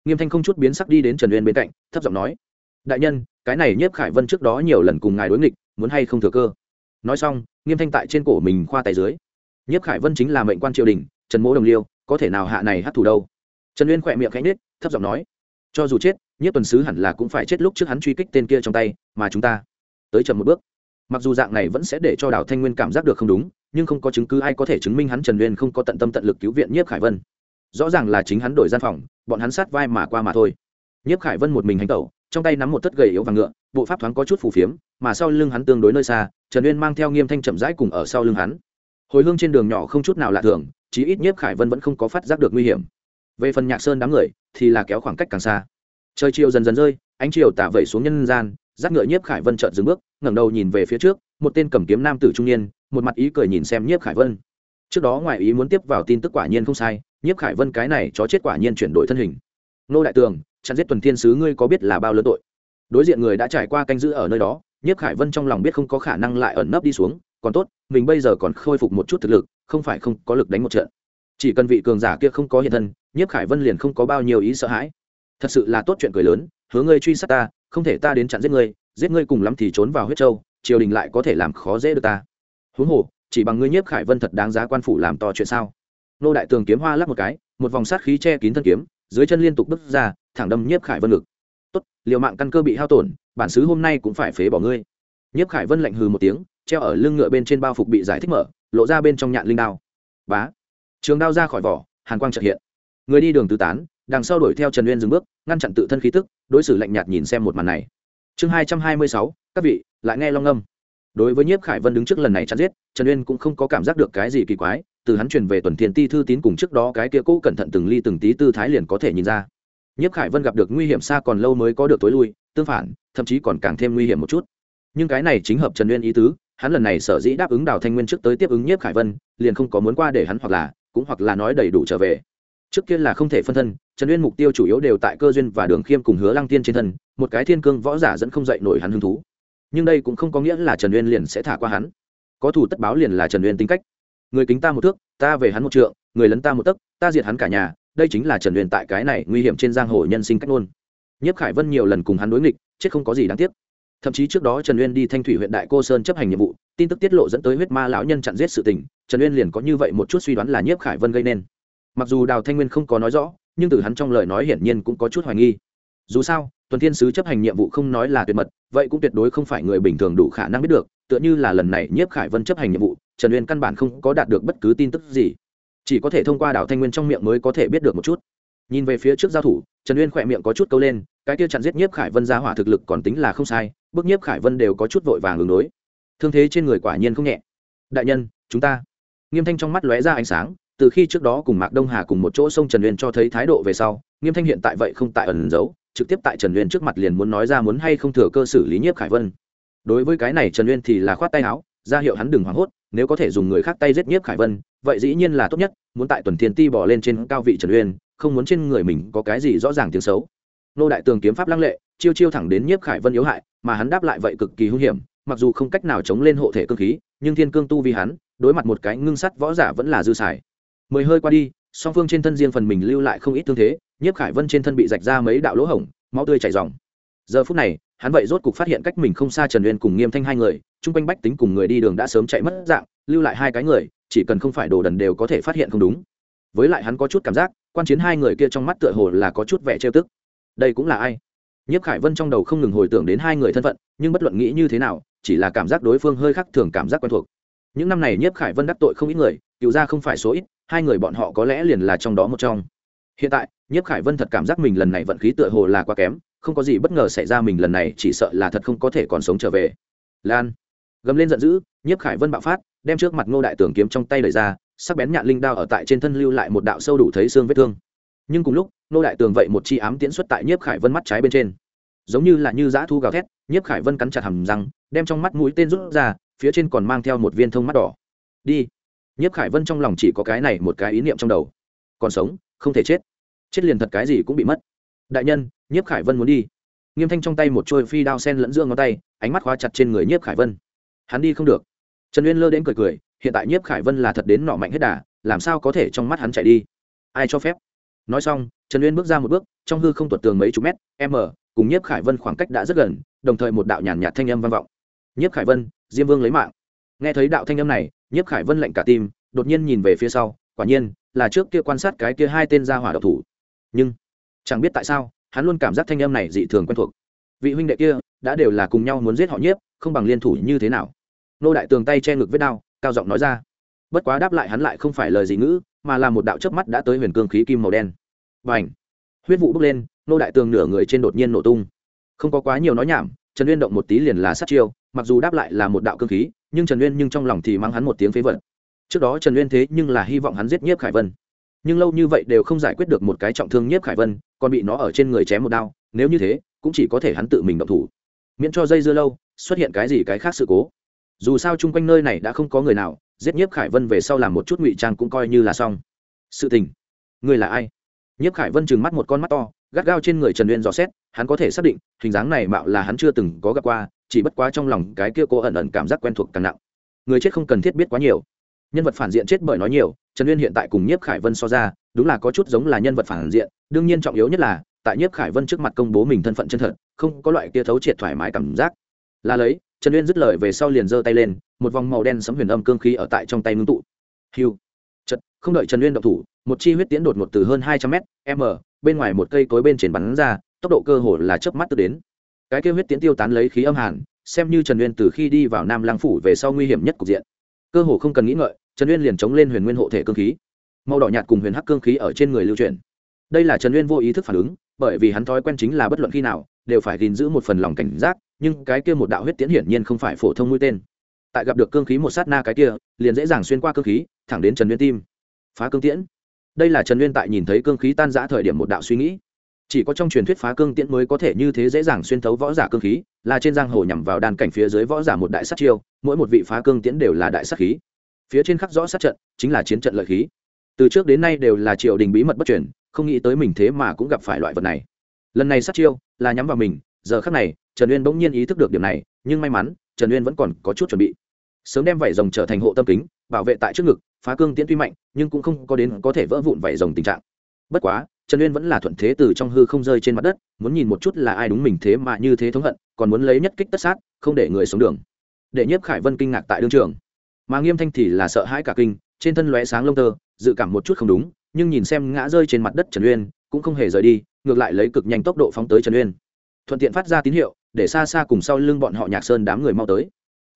Speaker 1: Nghiêm thanh không chút biến sắc đi đến trần uyên bên cạnh, thấp giọng nói, đại nhân, cái này nhiếp khải vân trước đó nhiều lần cùng ngài đối nghịch, muốn hay không thừa cơ? Nói xong, nghiêm thanh tại trên cổ mình khoa tay dưới. Nhiếp khải vân chính là mệnh quan triều đình, trần mỗ đồng liêu, có thể nào hạ này hát thủ đâu? Trần uyên khỏe miệng khẽ nết thấp giọng nói, cho dù chết, nhiếp tuần sứ hẳn là cũng phải chết lúc trước hắn truy kích tên kia trong tay, mà chúng ta tới chậm một bước mặc dù dạng này vẫn sẽ để cho đào thanh nguyên cảm giác được không đúng, nhưng không có chứng cứ ai có thể chứng minh hắn trần uyên không có tận tâm tận lực cứu viện nhiếp khải vân. Rõ ràng là chính hắn đổi gian phòng, bọn hắn sát vai mà qua mà thôi. Nhiếp khải vân một mình hành tẩu, trong tay nắm một tất gầy yếu vàng ngựa, bộ pháp thoáng có chút phù phiếm, mà sau lưng hắn tương đối nơi xa, trần uyên mang theo nghiêm thanh chậm rãi cùng ở sau lưng hắn. Hồi hương trên đường nhỏ không chút nào lạ thường, chí ít nhiếp khải vân vẫn không có phát giác được nguy hiểm. Về phần nhạc sơn đám người, thì là kéo khoảng cách càng xa. Trời chiều dần dần rơi, ánh chiều tả vẩy xuống nhân gian rác ngựa nhiếp khải vân trợn dừng bước ngẩng đầu nhìn về phía trước, một tên cầm kiếm nam tử trung niên, một mặt ý cười nhìn xem nhiếp khải vân. Trước đó ngoài ý muốn tiếp vào tin tức quả nhiên không sai, nhiếp khải vân cái này chó chết quả nhiên chuyển đổi thân hình. Nô đại tường, chặn giết tuần thiên sứ ngươi có biết là bao lớn tội? Đối diện người đã trải qua canh giữ ở nơi đó, nhiếp khải vân trong lòng biết không có khả năng lại ẩn nấp đi xuống, còn tốt, mình bây giờ còn khôi phục một chút thực lực, không phải không có lực đánh một trận. Chỉ cần vị cường giả kia không có hiện thân, nhiếp khải vân liền không có bao nhiêu ý sợ hãi. Thật sự là tốt chuyện cười lớn, hứa ngươi truy sát ta, không thể ta đến chặn giết ngươi giết ngươi cùng lắm thì trốn vào huyết châu, triều đình lại có thể làm khó dễ được ta. Huống hồ, chỉ bằng ngươi nhiếp khải vân thật đáng giá quan phủ làm to chuyện sao? Nô đại tường kiếm hoa lắc một cái, một vòng sát khí che kín thân kiếm, dưới chân liên tục bước ra, thẳng đâm nhiếp khải vân ngực. Tốt, liều mạng căn cơ bị hao tổn, bản xứ hôm nay cũng phải phế bỏ ngươi. Nhiếp khải vân lạnh hừ một tiếng, treo ở lưng ngựa bên trên bao phục bị giải thích mở, lộ ra bên trong nhạn linh đao. Bá! Trường đao ra khỏi vỏ, hàn quang trợ hiện. Người đi đường tứ tán, đằng sau đuổi theo trần uyên dừng bước, ngăn chặn tự thân khí tức, đối xử lạnh nhạt nhìn xem một màn này chương hai trăm hai mươi sáu, các vị, lại nghe long âm. Đối với nhiếp khải vân đứng trước lần này chắn giết, trần uyên cũng không có cảm giác được cái gì kỳ quái, từ hắn truyền về tuần thiền ti thư tín cùng trước đó cái kia cũ cẩn thận từng ly từng tí tư thái liền có thể nhìn ra. Nhiếp khải vân gặp được nguy hiểm xa còn lâu mới có được tối lui, tương phản, thậm chí còn càng thêm nguy hiểm một chút. Nhưng cái này chính hợp trần uyên ý tứ, hắn lần này sở dĩ đáp ứng đào thanh nguyên trước tới tiếp ứng nhiếp khải vân, liền không có muốn qua để hắn hoặc là, cũng hoặc là nói đầy đủ trở về trước kia là không thể phân thân, trần uyên mục tiêu chủ yếu đều tại cơ duyên và đường khiêm cùng hứa lăng tiên trên thân, một cái thiên cương võ giả dẫn không dậy nổi hắn hứng thú. Nhưng đây cũng không có nghĩa là trần uyên liền sẽ thả qua hắn. Có thủ tất báo liền là trần uyên tính cách. Người kính ta một thước, ta về hắn một trượng, người lấn ta một tấc, ta diệt hắn cả nhà, đây chính là trần uyên tại cái này nguy hiểm trên giang hồ nhân sinh cách ngôn. Nhất khải vân nhiều lần cùng hắn đối nghịch, chết không có gì đáng tiếc. Thậm chí trước đó trần uyên đi thanh thủy huyện đại cô sơn chấp hành nhiệm vụ, tin tức tiết lộ dẫn tới huyết ma lão nhân chặn giết sự tình, trần uyên liền có như vậy một chút suy đoán là nhiếp khải vân gây nên mặc dù đào thanh nguyên không có nói rõ, nhưng từ hắn trong lời nói hiển nhiên cũng có chút hoài nghi. Dù sao, tuần thiên sứ chấp hành nhiệm vụ không nói là tuyệt mật, vậy cũng tuyệt đối không phải người bình thường đủ khả năng biết được, tựa như là lần này nhiếp khải vân chấp hành nhiệm vụ, trần uyên căn bản không có đạt được bất cứ tin tức gì. Chỉ có thể thông qua đào thanh nguyên trong miệng mới có thể biết được một chút. Nhìn về phía trước giao thủ, trần uyên khỏe miệng có chút câu lên, cái kia chặn giết nhiếp khải vân ra hỏa thực lực còn tính là không sai, bước nhiếp khải vân đều có chút vội vàng ứng đối. Thương thế trên người quả nhiên không nhẹ. Đại nhân, chúng ta. Nghiêm thanh trong mắt lóe ra ánh sáng từ khi trước đó cùng mạc đông hà cùng một chỗ sông trần uyên cho thấy thái độ về sau, nghiêm thanh hiện tại vậy không tại ẩn giấu, trực tiếp tại trần uyên trước mặt liền muốn nói ra muốn hay không thừa cơ xử lý nhiếp khải vân. Đối với cái này trần uyên thì là khoát tay áo, ra hiệu hắn đừng hoảng hốt, nếu có thể dùng người khác tay giết nhiếp khải vân, vậy dĩ nhiên là tốt nhất, muốn tại tuần thiên ti bỏ lên trên cao vị trần uyên, không muốn trên người mình có cái gì rõ ràng tiếng xấu. Nô đại tường kiếm pháp lăng lệ, chiêu chiêu thẳng đến nhiếp khải vân yếu hại, mà hắn đáp lại vậy cực kỳ hung hiểm, mặc dù không cách nào chống lên hộ thể cơ khí, nhưng thiên cương tu vì hắn, đối mặt một cái ngưng sắt võ giả vẫn là dư xài mười hơi qua đi, song phương trên thân riêng phần mình lưu lại không ít thương thế, nhiếp khải vân trên thân bị rạch ra mấy đạo lỗ hổng, máu tươi chảy dòng giờ phút này, hắn vậy rốt cục phát hiện cách mình không xa trần uyên cùng nghiêm thanh hai người, chung quanh bách tính cùng người đi đường đã sớm chạy mất dạng, lưu lại hai cái người, chỉ cần không phải đồ đần đều có thể phát hiện không đúng. Với lại hắn có chút cảm giác, quan chiến hai người kia trong mắt tựa hồ là có chút vẻ trêu tức. Đây cũng là ai? Nhiếp khải vân trong đầu không ngừng hồi tưởng đến hai người thân phận, nhưng bất luận nghĩ như thế nào, chỉ là cảm giác đối phương hơi khác thường cảm giác quen thuộc. Những năm này nhiếp khải vân đắc tội không ít người, cựu ra không phải số ít hai người bọn họ có lẽ liền là trong đó một trong. Hiện tại, nhiếp khải vân thật cảm giác mình lần này vận khí tựa hồ là quá kém, không có gì bất ngờ xảy ra mình lần này chỉ sợ là thật không có thể còn sống trở về. Lan, gầm lên giận dữ, nhiếp khải vân bạo phát, đem trước mặt ngô đại tưởng kiếm trong tay đẩy ra, sắc bén nhạn linh đao ở tại trên thân lưu lại một đạo sâu đủ thấy xương vết thương. Nhưng cùng lúc, ngô đại tường vậy một chi ám tiễn xuất tại nhiếp khải vân mắt trái bên trên. Giống như là như dã thu gào thét, nhiếp khải vân cắn chặt hầm răng, đem trong mắt mũi tên rút ra, phía trên còn mang theo một viên thông mắt đỏ. Đi nhiếp khải vân trong lòng chỉ có cái này một cái ý niệm trong đầu. Còn sống, không thể chết. Chết liền thật cái gì cũng bị mất. Đại nhân, nhiếp khải vân muốn đi. Nghiêm thanh trong tay một trôi phi đao sen lẫn giữa ngón tay, ánh mắt khóa chặt trên người nhiếp khải vân. Hắn đi không được. Trần uyên lơ đến cười cười, hiện tại nhiếp khải vân là thật đến nọ mạnh hết đà, làm sao có thể trong mắt hắn chạy đi? Ai cho phép? Nói xong, trần uyên bước ra một bước, trong hư không tuột tường mấy chục mét, m, cùng nhiếp khải vân khoảng cách đã rất gần, đồng thời một đạo nhàn nhạt thanh âm vang vọng. Nhiếp khải vân, diêm vương lấy mạng. Nghe thấy đạo thanh âm này nhiếp khải vân lạnh cả tim, đột nhiên nhìn về phía sau, quả nhiên, là trước kia quan sát cái kia hai tên gia hỏa độc thủ. Nhưng, chẳng biết tại sao, hắn luôn cảm giác thanh âm này dị thường quen thuộc. Vị huynh đệ kia, đã đều là cùng nhau muốn giết họ nhiếp, không bằng liên thủ như thế nào? Nô đại tường tay che ngực vết đao cao giọng nói ra. Bất quá đáp lại hắn lại không phải lời gì ngữ, mà là một đạo chớp mắt đã tới huyền cương khí kim màu đen. Và ảnh huyết vụ bốc lên, nô đại tường nửa người trên đột nhiên nổ tung. Không có quá nhiều nói nhảm, trần uyên động một tí liền là sát chiêu, mặc dù đáp lại là một đạo cơ khí nhưng trần uyên nhưng trong lòng thì mang hắn một tiếng phế vật. trước đó trần uyên thế nhưng là hy vọng hắn giết nhiếp khải vân. nhưng lâu như vậy đều không giải quyết được một cái trọng thương nhiếp khải vân, còn bị nó ở trên người chém một đao, nếu như thế, cũng chỉ có thể hắn tự mình động thủ. miễn cho dây dưa lâu, xuất hiện cái gì cái khác sự cố. dù sao chung quanh nơi này đã không có người nào, giết nhiếp khải vân về sau làm một chút ngụy trang cũng coi như là xong. sự tình. người là ai? nhiếp khải vân trừng mắt một con mắt to, gắt gao trên người trần uyên dò xét, hắn có thể xác định, hình dáng này mạo là hắn chưa từng có gặp qua chỉ bất quá trong lòng cái kia cô ẩn ẩn cảm giác quen thuộc càng nặng. Người chết không cần thiết biết quá nhiều. Nhân vật phản diện chết bởi nói nhiều, trần uyên hiện tại cùng nhiếp khải vân so ra, đúng là có chút giống là nhân vật phản diện, đương nhiên trọng yếu nhất là, tại nhiếp khải vân trước mặt công bố mình thân phận chân thật, không có loại kia thấu triệt thoải mái cảm giác. Là lấy, trần uyên dứt lời về sau liền giơ tay lên, một vòng màu đen sấm huyền âm cương khí ở tại trong tay ngưng tụ. Hiu. Chật, không đợi trần uyên động thủ, một chi huyết tiến đột ngột từ hơn hai trăm m m, bên ngoài một cây cối bên trên bắn ra, tốc độ cơ hồ là chớp mắt tự đến cái kêu huyết tiễn tiêu tán lấy khí âm hàn, xem như trần uyên từ khi đi vào nam lang phủ về sau nguy hiểm nhất cục diện. Cơ hồ không cần nghĩ ngợi, trần uyên liền chống lên huyền nguyên hộ thể cương khí. Màu đỏ nhạt cùng huyền hắc cương khí ở trên người lưu truyền đây là trần uyên vô ý thức phản ứng, bởi vì hắn thói quen chính là bất luận khi nào, đều phải gìn giữ một phần lòng cảnh giác, nhưng cái kia một đạo huyết tiễn hiển nhiên không phải phổ thông mũi tên. Tại gặp được cương khí một sát na cái kia, liền dễ dàng xuyên qua cương khí, thẳng đến trần uyên tim. Phá cương tiễn. Đây là trần uyên tại nhìn thấy cương khí tan giã thời điểm một đạo suy nghĩ chỉ có trong truyền thuyết phá cương tiễn mới có thể như thế dễ dàng xuyên thấu võ giả cương khí, là trên giang hồ nhằm vào đàn cảnh phía dưới võ giả một đại sát chiêu, mỗi một vị phá cương tiễn đều là đại sát khí. Phía trên khắc rõ sát trận, chính là chiến trận lợi khí. Từ trước đến nay đều là triều đình bí mật bất chuyển không nghĩ tới mình thế mà cũng gặp phải loại vật này. Lần này sát chiêu, là nhắm vào mình, giờ khắc này, trần uyên bỗng nhiên ý thức được điểm này, nhưng may mắn, trần uyên vẫn còn có chút chuẩn bị. Sớm đem vảy rồng trở thành hộ tâm kính, bảo vệ tại trước ngực, phá cương tiễn tuy mạnh, nhưng cũng không có đến có thể vỡ vụn vảy rồng tình trạng. Bất quá trần uyên vẫn là thuận thế từ trong hư không rơi trên mặt đất, muốn nhìn một chút là ai đúng mình thế mà như thế thống hận, còn muốn lấy nhất kích tất sát, không để người sống đường. Để nhiếp khải vân kinh ngạc tại đương trường. Mà nghiêm thanh thì là sợ hãi cả kinh, trên thân lóe sáng lông tơ, dự cảm một chút không đúng, nhưng nhìn xem ngã rơi trên mặt đất trần uyên, cũng không hề rời đi, ngược lại lấy cực nhanh tốc độ phóng tới trần uyên. Thuận tiện phát ra tín hiệu, để xa xa cùng sau lưng bọn họ nhạc sơn đám người mau tới.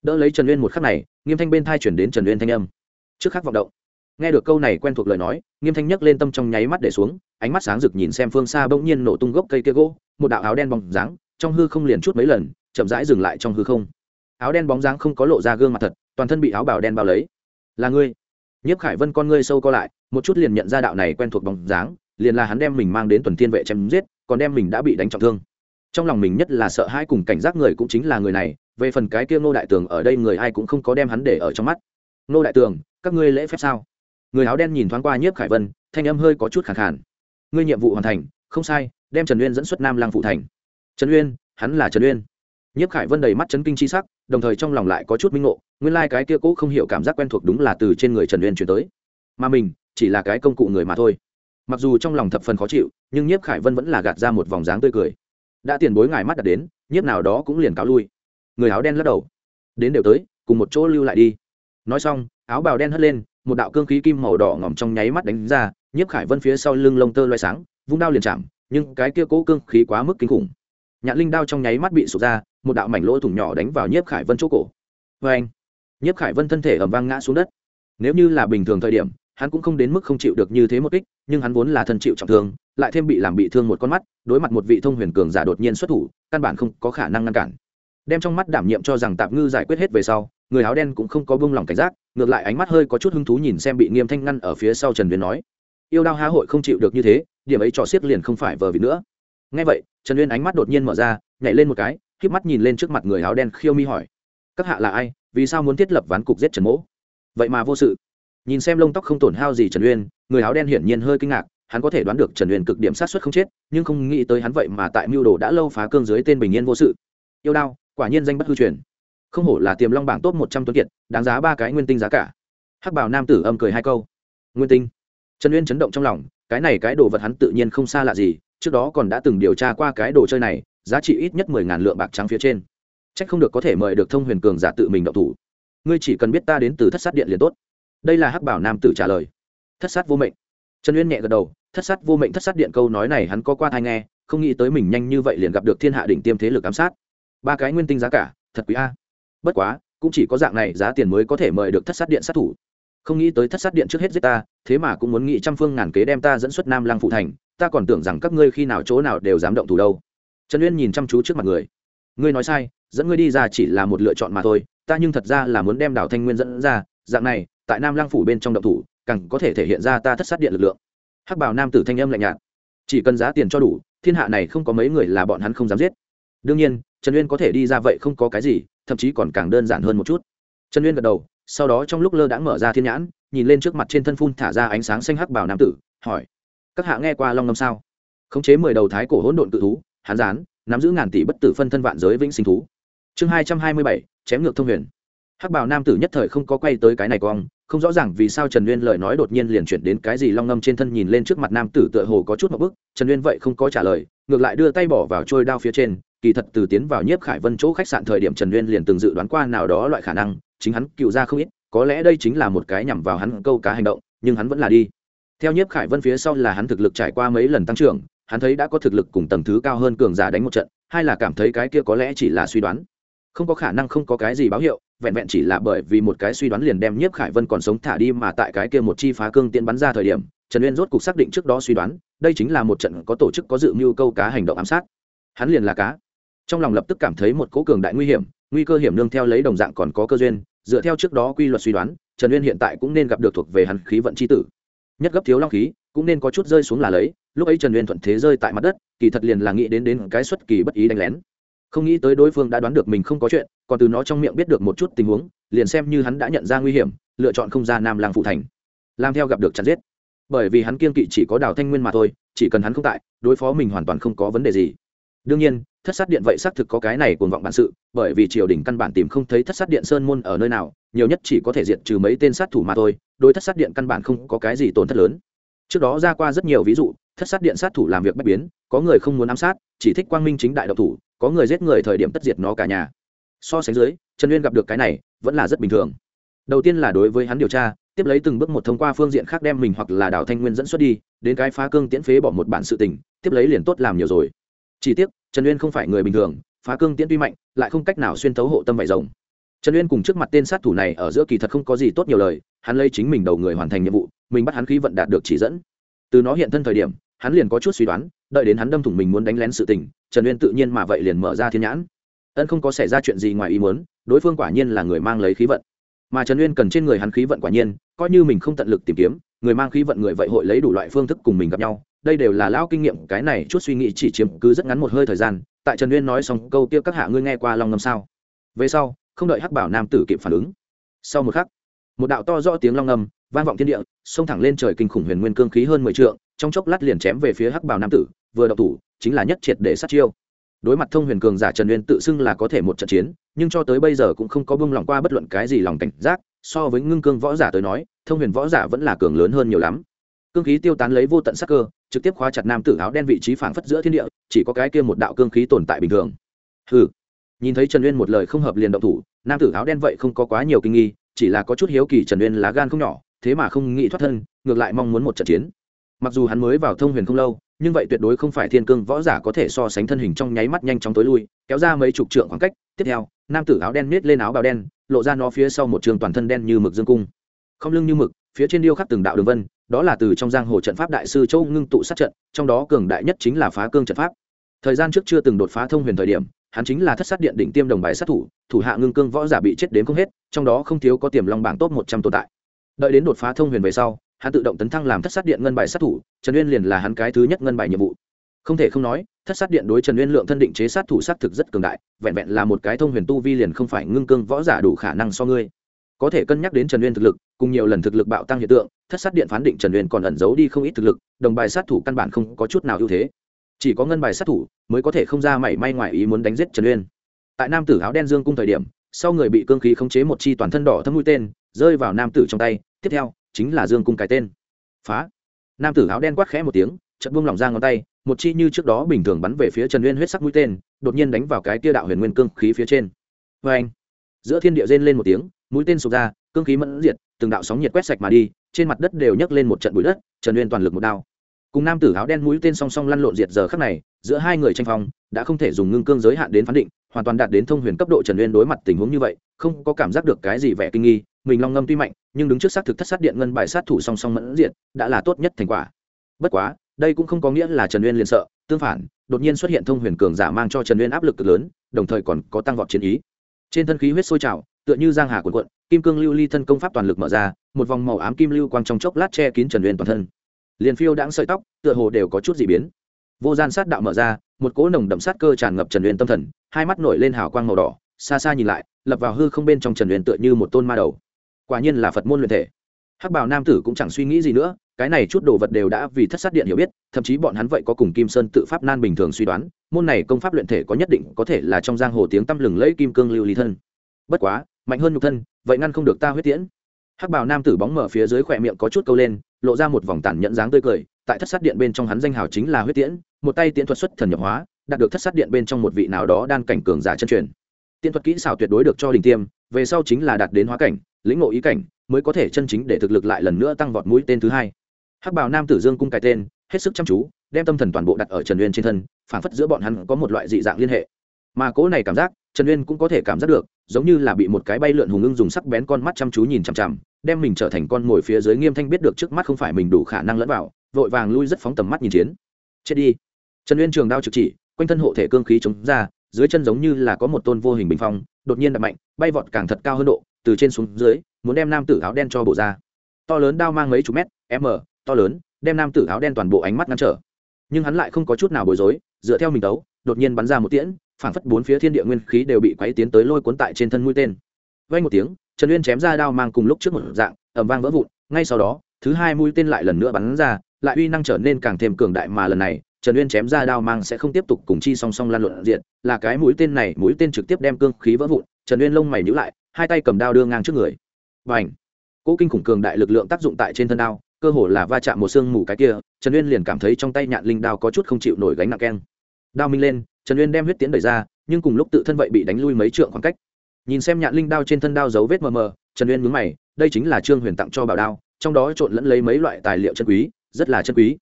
Speaker 1: Đỡ lấy trần uyên một khắc này, nghiêm thanh bên thai chuyển đến trần uyên thanh âm. Trước khắc vọng động. Nghe được câu này quen thuộc lời nói, nghiêm thanh nhấc lên tâm trong nháy mắt để xuống ánh mắt sáng rực nhìn xem phương xa bỗng nhiên nổ tung gốc cây kia gỗ, một đạo áo đen bóng dáng, trong hư không liền chút mấy lần, chậm rãi dừng lại trong hư không. Áo đen bóng dáng không có lộ ra gương mặt thật, toàn thân bị áo bảo đen bao lấy. Là ngươi. Nhiếp khải vân con ngươi sâu co lại, một chút liền nhận ra đạo này quen thuộc bóng dáng, liền là hắn đem mình mang đến tuần thiên vệ chém giết, còn đem mình đã bị đánh trọng thương. Trong lòng mình nhất là sợ hai cùng cảnh giác người cũng chính là người này, về phần cái kia ngô đại tường ở đây người ai cũng không có đem hắn để ở trong mắt. Ngô đại tường, các ngươi lễ phép sao? Người áo đen nhìn thoáng qua nhiếp khải vân, thanh âm hơi có chút khẳng khản ngươi nhiệm vụ hoàn thành, không sai, đem trần uyên dẫn xuất nam lang phụ thành. Trần uyên, hắn là trần uyên. Nhiếp khải vân đầy mắt chấn kinh c h i sắc, đồng thời trong lòng lại có chút minh ngộ, nguyên lai、like、cái kia cũ không hiểu cảm giác quen thuộc đúng là từ trên người trần uyên chuyển tới. Mà mình, chỉ là cái công cụ người mà thôi. Mặc dù trong lòng thập phần khó chịu, nhưng nhiếp khải vân vẫn là gạt ra một vòng dáng tươi cười. Đã tiền bối ngài mắt đặt đến, nhiếp nào đó cũng liền cáo lui. Người áo đen lắc đầu. Đến đều tới, cùng một chỗ lưu lại đi. Nói xong, áo bào đen hất lên, một đạo cương khí kim màu đỏ ngỏm trong nháy mắt đánh ra nhiếp khải vân phía sau lưng lông tơ loay sáng, vung đao liền chạm, nhưng cái kia cố cương khí quá mức kinh khủng. Nhạn linh đao trong nháy mắt bị sụt ra, một đạo mảnh lỗ thủng nhỏ đánh vào nhiếp khải vân chỗ cổ. Vê anh nhiếp khải vân thân thể ẩm vang ngã xuống đất. Nếu như là bình thường thời điểm, hắn cũng không đến mức không chịu được như thế một kích, nhưng hắn vốn là thân chịu trọng thương, lại thêm bị làm bị thương một con mắt, đối mặt một vị thông huyền cường giả đột nhiên xuất thủ, căn bản không có khả năng ngăn cản. Đem trong mắt đảm nhiệm cho rằng tạp ngư giải quyết hết về sau, người áo đen cũng không có bông lòng cảnh giác, ngược lại ánh mắt hơi có chút hứng thú nhìn xem bị nghiêm thanh ngăn ở phía sau trần Viên nói yêu đao há hội không chịu được như thế, điểm ấy trò xiết liền không phải vờ vịt nữa. Ngay vậy, trần uyên ánh mắt đột nhiên mở ra, nhảy lên một cái k mắt nhìn lên trước mặt người áo đen khiêu mi hỏi, các hạ là ai? Vì sao muốn thiết lập ván cục giết trần mỗ? Vậy mà vô sự. Nhìn xem lông tóc không tổn hao gì trần uyên, người áo đen hiển nhiên hơi kinh ngạc, hắn có thể đoán được trần uyên cực điểm sát xuất không chết, nhưng không nghĩ tới hắn vậy mà tại mưu đồ đã lâu phá cương dưới tên bình yên vô sự. Yêu đao, quả nhiên danh bất hư truyền. Không hổ là tiềm long bảng top một trăm tuấn kiệt, đáng giá ba cái nguyên tinh giá cả. Hắc bảo nam tử âm cười hai câu. Nguyên tinh? Trần uyên chấn động trong lòng, cái này cái đồ vật hắn tự nhiên không xa lạ gì, trước đó còn đã từng điều tra qua cái đồ chơi này, giá trị ít nhất mười ngàn lượng bạc trắng phía trên. C h ắ c không được có thể mời được thông huyền cường giả tự mình động thủ. Ngươi chỉ cần biết ta đến từ thất sát điện liền tốt. Đây là hắc bảo nam tử trả lời. Thất sát vô mệnh. Trần uyên nhẹ gật đầu, thất sát vô mệnh thất sát điện câu nói này hắn có qua thai nghe, không nghĩ tới mình nhanh như vậy liền gặp được thiên hạ đỉnh tiêm thế lực ám sát. Ba cái nguyên tinh giá cả, thật quý a. Bất quá, cũng chỉ có dạng này giá tiền mới có thể mời được thất sát điện sát thủ không nghĩ tới thất sát điện trước hết giết ta, thế mà cũng muốn nghĩ trăm phương ngàn kế đem ta dẫn xuất nam lang phụ thành, ta còn tưởng rằng các ngươi khi nào chỗ nào đều dám động thủ đâu. Trần uyên nhìn chăm chú trước mặt người. Ngươi nói sai, dẫn ngươi đi ra chỉ là một lựa chọn mà thôi, ta nhưng thật ra là muốn đem đào thanh nguyên dẫn ra, dạng này, tại nam lang phủ bên trong động thủ, càng có thể thể hiện ra ta thất sát điện lực lượng. Hắc bảo nam tử thanh âm lạnh nhạt. Chỉ cần giá tiền cho đủ, thiên hạ này không có mấy người là bọn hắn không dám giết. Đương nhiên, trần uyên có thể đi ra vậy không có cái gì, thậm chí còn càng đơn giản hơn một chút. Trần uyên gật đầu sau đó trong lúc lơ đãng mở ra thiên nhãn, nhìn lên trước mặt trên thân phun thả ra ánh sáng xanh hắc bảo nam tử, hỏi, các hạ nghe qua long ngâm sao? Khống chế mười đầu thái cổ hỗn độn tự thú hán gián, nắm giữ ngàn tỷ bất tử phân thân vạn giới vĩnh sinh thú. Chương hai trăm hai mươi bảy, chém ngược thông huyền. Hắc bảo nam tử nhất thời không có quay tới cái này cong, không rõ ràng vì sao trần uyên lời nói đột nhiên liền chuyển đến cái gì long ngâm trên thân nhìn lên trước mặt nam tử tựa hồ có chút một bức, trần uyên vậy không có trả lời, ngược lại đưa tay bỏ vào trôi đao phía trên, kỳ thật từ tiến vào nhiếp khải vân chỗ khách sạn thời điểm trần uyên liền từng dự đoán qua nào đó loại khả năng chính hắn cựu ra không ít, có lẽ đây chính là một cái nhằm vào hắn câu cá hành động, nhưng hắn vẫn là đi. Theo nhiếp khải vân phía sau là hắn thực lực trải qua mấy lần tăng trưởng, hắn thấy đã có thực lực cùng tầng thứ cao hơn cường giả đánh một trận hay là cảm thấy cái kia có lẽ chỉ là suy đoán. Không có khả năng không có cái gì báo hiệu, vẹn vẹn chỉ là bởi vì một cái suy đoán liền đem nhiếp khải vân còn sống thả đi mà tại cái kia một chi phá cương tiện bắn ra thời điểm, trần uyên rốt cục xác định trước đó suy đoán, đây chính là một trận có tổ chức có dự mưu câu cá hành động ám sát. Hắn liền là cá. Trong lòng lập tức cảm thấy một cố cường đại nguy hiểm nguy cơ hiểm nương theo lấy đồng dạng còn có cơ duyên, dựa theo trước đó quy luật suy đoán, trần uyên hiện tại cũng nên gặp được thuộc về hắn khí vận c h i tử. Nhất gấp thiếu long khí, cũng nên có chút rơi xuống là lấy, lúc ấy trần uyên thuận thế rơi tại mặt đất, kỳ thật liền là nghĩ đến đến cái xuất kỳ bất ý đánh lén. Không nghĩ tới đối phương đã đoán được mình không có chuyện, còn từ nó trong miệng biết được một chút tình huống, liền xem như hắn đã nhận ra nguy hiểm, lựa chọn không ra nam lang phụ thành. Làm theo gặp được chặt giết. Bởi vì hắn kiên kỵ chỉ có đào thanh nguyên mà thôi, chỉ cần hắn không tại, đối phó mình hoàn toàn không có vấn đề gì đương nhiên, thất sát điện vậy xác thực có cái này cuồng vọng bản sự, bởi vì triều đình căn bản tìm không thấy thất sát điện sơn môn ở nơi nào, nhiều nhất chỉ có thể diệt trừ mấy tên sát thủ mà thôi, đối thất sát điện căn bản không có cái gì tổn thất lớn. Trước đó ra qua rất nhiều ví dụ, thất sát điện sát thủ làm việc bất biến, có người không muốn ám sát, chỉ thích quang minh chính đại độc thủ, có người giết người thời điểm tất diệt nó cả nhà. So sánh dưới, trần uyên gặp được cái này, vẫn là rất bình thường. Đầu tiên là đối với hắn điều tra, tiếp lấy từng bước một thông qua phương diện khác đem mình hoặc là đào thanh nguyên dẫn xuất đi, đến cái phá cương tiễn phế bỏ một bản sự tình, tiếp lấy liền tốt làm nhiều rồi. Chỉ tiếc trần uyên không phải người bình thường, phá cương tiễn tuy mạnh, lại không cách nào xuyên thấu hộ tâm vải rồng. Trần uyên cùng trước mặt tên sát thủ này ở giữa kỳ thật không có gì tốt nhiều lời, hắn lấy chính mình đầu người hoàn thành nhiệm vụ, mình bắt hắn khí vận đạt được chỉ dẫn. Từ nó hiện thân thời điểm, hắn liền có chút suy đoán, đợi đến hắn đâm thủng mình muốn đánh lén sự tình, trần uyên tự nhiên mà vậy liền mở ra thiên nhãn. Ân không có xảy ra chuyện gì ngoài ý muốn, đối phương quả nhiên là người mang lấy khí vận. Mà trần uyên cần trên người hắn khí vận quả nhiên, coi như mình không tận lực tìm kiếm, người mang khí vận người vậy hội lấy đủ loại phương thức cùng mình gặp nhau đây đều là lão kinh nghiệm, cái này chút suy nghĩ chỉ chiếm cứ rất ngắn một hơi thời gian. Tại trần uyên nói xong câu tiêu các hạ ngươi nghe qua lòng ngâm sao? Về sau, không đợi hắc bảo nam tử kịp phản ứng, sau một khắc, một đạo to rõ tiếng long ngâm vang vọng thiên địa, xông thẳng lên trời kinh khủng huyền nguyên cương khí hơn mười trượng, trong chốc lát liền chém về phía hắc bảo nam tử, vừa đậu thủ, chính là nhất triệt để sát chiêu. Đối mặt thông huyền cường giả trần uyên tự xưng là có thể một trận chiến, nhưng cho tới bây giờ cũng không có bông lòng qua bất luận cái gì lòng cảnh giác, so với ngưng cương võ giả tới nói, thông huyền võ giả vẫn là cường lớn hơn nhiều lắm. Cương khí tiêu tán lấy vô tận sắc cơ trực tiếp khóa chặt nam tử áo đen vị trí phảng phất giữa thiên địa, chỉ có cái kia một đạo cương khí tồn tại bình thường. Hừ. Nhìn thấy trần uyên một lời không hợp liền động thủ, nam tử áo đen vậy không có quá nhiều kinh nghi, chỉ là có chút hiếu kỳ trần uyên lá gan không nhỏ, thế mà không nghĩ thoát thân, ngược lại mong muốn một trận chiến. Mặc dù hắn mới vào thông huyền không lâu, nhưng vậy tuyệt đối không phải thiên cương võ giả có thể so sánh thân hình trong nháy mắt nhanh chóng tối lui, kéo ra mấy chục trượng khoảng cách. Tiếp theo, nam tử áo đen nết lên áo bào đen, lộ ra nó phía sau một trường toàn thân đen như mực dương cung. Không lưng như mực, phía trên điêu khắc từng đạo đường vân đó là từ trong giang hồ trận pháp đại sư châu ngưng tụ sát trận, trong đó cường đại nhất chính là phá cương trận pháp. Thời gian trước chưa từng đột phá thông huyền thời điểm, hắn chính là thất sát điện định tiêm đồng bài sát thủ thủ hạ ngưng cương võ giả bị chết đến không hết, trong đó không thiếu có tiềm long bảng top một trăm tồn tại. Đợi đến đột phá thông huyền về sau, hắn tự động tấn thăng làm thất sát điện ngân bài sát thủ, trần uyên liền là hắn cái thứ nhất ngân bài nhiệm vụ. Không thể không nói, thất sát điện đối trần uyên lượng thân định chế sát thủ sát thực rất cường đại, vẹn vẹn là một cái thông huyền tu vi liền không phải ngưng cương võ giả đủ khả năng so ngươi có thể cân nhắc đến trần uyên thực lực, cùng nhiều lần thực lực bạo tăng hiện tượng, thất sát điện phán định trần uyên còn ẩn giấu đi không ít thực lực, đồng bài sát thủ căn bản không có chút nào ưu thế. Chỉ có ngân bài sát thủ mới có thể không ra mảy may ngoài ý muốn đánh giết trần uyên. Tại nam tử áo đen dương cung thời điểm, sau người bị cương khí khống chế một chi toàn thân đỏ thâm mũi tên, rơi vào nam tử trong tay, tiếp theo chính là dương cung cái tên. Phá! Nam tử áo đen quát khẽ một tiếng, chợt buông lỏng ra ngón tay, một chi như trước đó bình thường bắn về phía trần uyên huyết sắc mũi tên, đột nhiên đánh vào cái tia đạo huyền nguyên cương khí phía trên. Vê anh giữa thiên địa rên lên một tiếng mũi tên sụp ra, cương khí mẫn diệt, từng đạo sóng nhiệt quét sạch mà đi, trên mặt đất đều nhấc lên một trận bụi đất, trần uyên toàn lực một đao. Cùng nam tử áo đen mũi tên song song lăn lộn diệt giờ khắc này, giữa hai người tranh phong, đã không thể dùng ngưng cương giới hạn đến phán định, hoàn toàn đạt đến thông huyền cấp độ trần uyên đối mặt tình huống như vậy, không có cảm giác được cái gì vẻ kinh nghi, mình long ngâm tuy mạnh, nhưng đứng trước xác thực thất sát điện ngân bài sát thủ song song mẫn diệt, đã là tốt nhất thành quả. Bất quá, đây cũng không có nghĩa là trần uyên liền sợ, tương phản, đột nhiên xuất hiện thông huyền cường giả mang cho trần uyên áp lực cực lớn, đồng thời còn có tăng vọt chiến ý. Trên thân khí huyết sôi trào tựa như giang hà cuộn cuộn kim cương lưu ly thân công pháp toàn lực mở ra, một vòng màu ám kim lưu quang trong chốc lát che kín trần uyên toàn thân. Liền phiêu đãng sợi tóc, tựa hồ đều có chút dị biến. Vô gian sát đạo mở ra, một cỗ nồng đậm sát cơ tràn ngập trần uyên tâm thần, hai mắt nổi lên hào quang màu đỏ, xa xa nhìn lại, lập vào hư không bên trong trần uyên tựa như một tôn ma đầu. Quả nhiên là phật môn luyện thể. Hắc bảo nam tử cũng chẳng suy nghĩ gì nữa, cái này chút đồ vật đều đã vì thất sát điện hiểu biết, thậm chí bọn hắn vậy có cùng kim sơn tự pháp nan bình thường suy đoán, môn này công pháp luyện thể có nhất định có thể là trong giang hồ tiếng tăm lừng lẫy kim cương lưu lý thân. Bất quá mạnh hơn nhục thân, vậy ngăn không được ta huyết tiễn. Hắc bảo nam tử bóng mở phía dưới khỏe miệng có chút câu lên, lộ ra một vòng tản nhẫn dáng tươi cười, tại thất sát điện bên trong hắn danh hào chính là huyết tiễn, một tay tiễn thuật xuất thần nhập hóa, đạt được thất sát điện bên trong một vị nào đó đan cảnh cường giả chân truyền. Tiễn thuật kỹ xảo tuyệt đối được cho đình tiêm, về sau chính là đạt đến hóa cảnh, lĩnh ngộ ý cảnh, mới có thể chân chính để thực lực lại lần nữa tăng vọt mũi tên thứ hai. Hắc bào nam tử dương cung cái tên, hết sức chăm chú, đem tâm thần toàn bộ đặt ở trần uyên trên thân, phảng phất giữa bọn hắn có một loại dị dạng liên hệ. Mà cố này cảm giác trần uyên cũng có thể cảm giác được, giống như là bị một cái bay lượn hùng ưng dùng sắc bén con mắt chăm chú nhìn chằm chằm, đem mình trở thành con mồi phía dưới nghiêm thanh biết được trước mắt không phải mình đủ khả năng lẫn vào, vội vàng lui rất phóng tầm mắt nhìn chiến. Chết đi. Trần uyên trường đao trực chỉ, quanh thân hộ thể cương khí chống ra, dưới chân giống như là có một tôn vô hình bình phong, đột nhiên đập mạnh, bay vọt càng thật cao hơn độ, từ trên xuống dưới, muốn đem nam tử áo đen cho bộ ra. To lớn đao mang mấy chục mét, m, to lớn, đem nam tử áo đen toàn bộ ánh mắt ngăn trở. Nhưng hắn lại không có chút nào bối rối, dựa theo mình tấu, đột nhiên bắn ra một tiễn phảng phất bốn phía thiên địa nguyên khí đều bị quấy tiến tới lôi cuốn tại trên thân mũi tên. Vay một tiếng, trần uyên chém ra đao mang cùng lúc trước một dạng ẩm vang vỡ vụn, ngay sau đó, thứ hai mũi tên lại lần nữa bắn ra, lại uy năng trở nên càng thêm cường đại mà lần này, trần uyên chém ra đao mang sẽ không tiếp tục cùng chi song song lan luận diện, là cái mũi tên này, mũi tên trực tiếp đem cương khí vỡ vụn, trần uyên lông mày nhữ lại, hai tay cầm đao đưa ngang trước người. Và ảnh cỗ kinh khủng cường đại lực lượng tác dụng tại trên thân đao, cơ hồ là va chạm một xương mù cái kia, trần uyên liền cảm thấy trong tay nhạn linh đao có chút không chịu nổi gánh nặng keng đao minh lên, trần uyên đem huyết tiến đẩy ra, nhưng cùng lúc tự thân vậy bị đánh lui mấy trượng khoảng cách. Nhìn xem nhạn linh đao trên thân đao dấu vết mờ mờ, trần uyên mướn mày, đây chính là trương huyền tặng cho bảo đao, trong đó trộn lẫn lấy mấy loại tài liệu chân quý, rất là chân quý.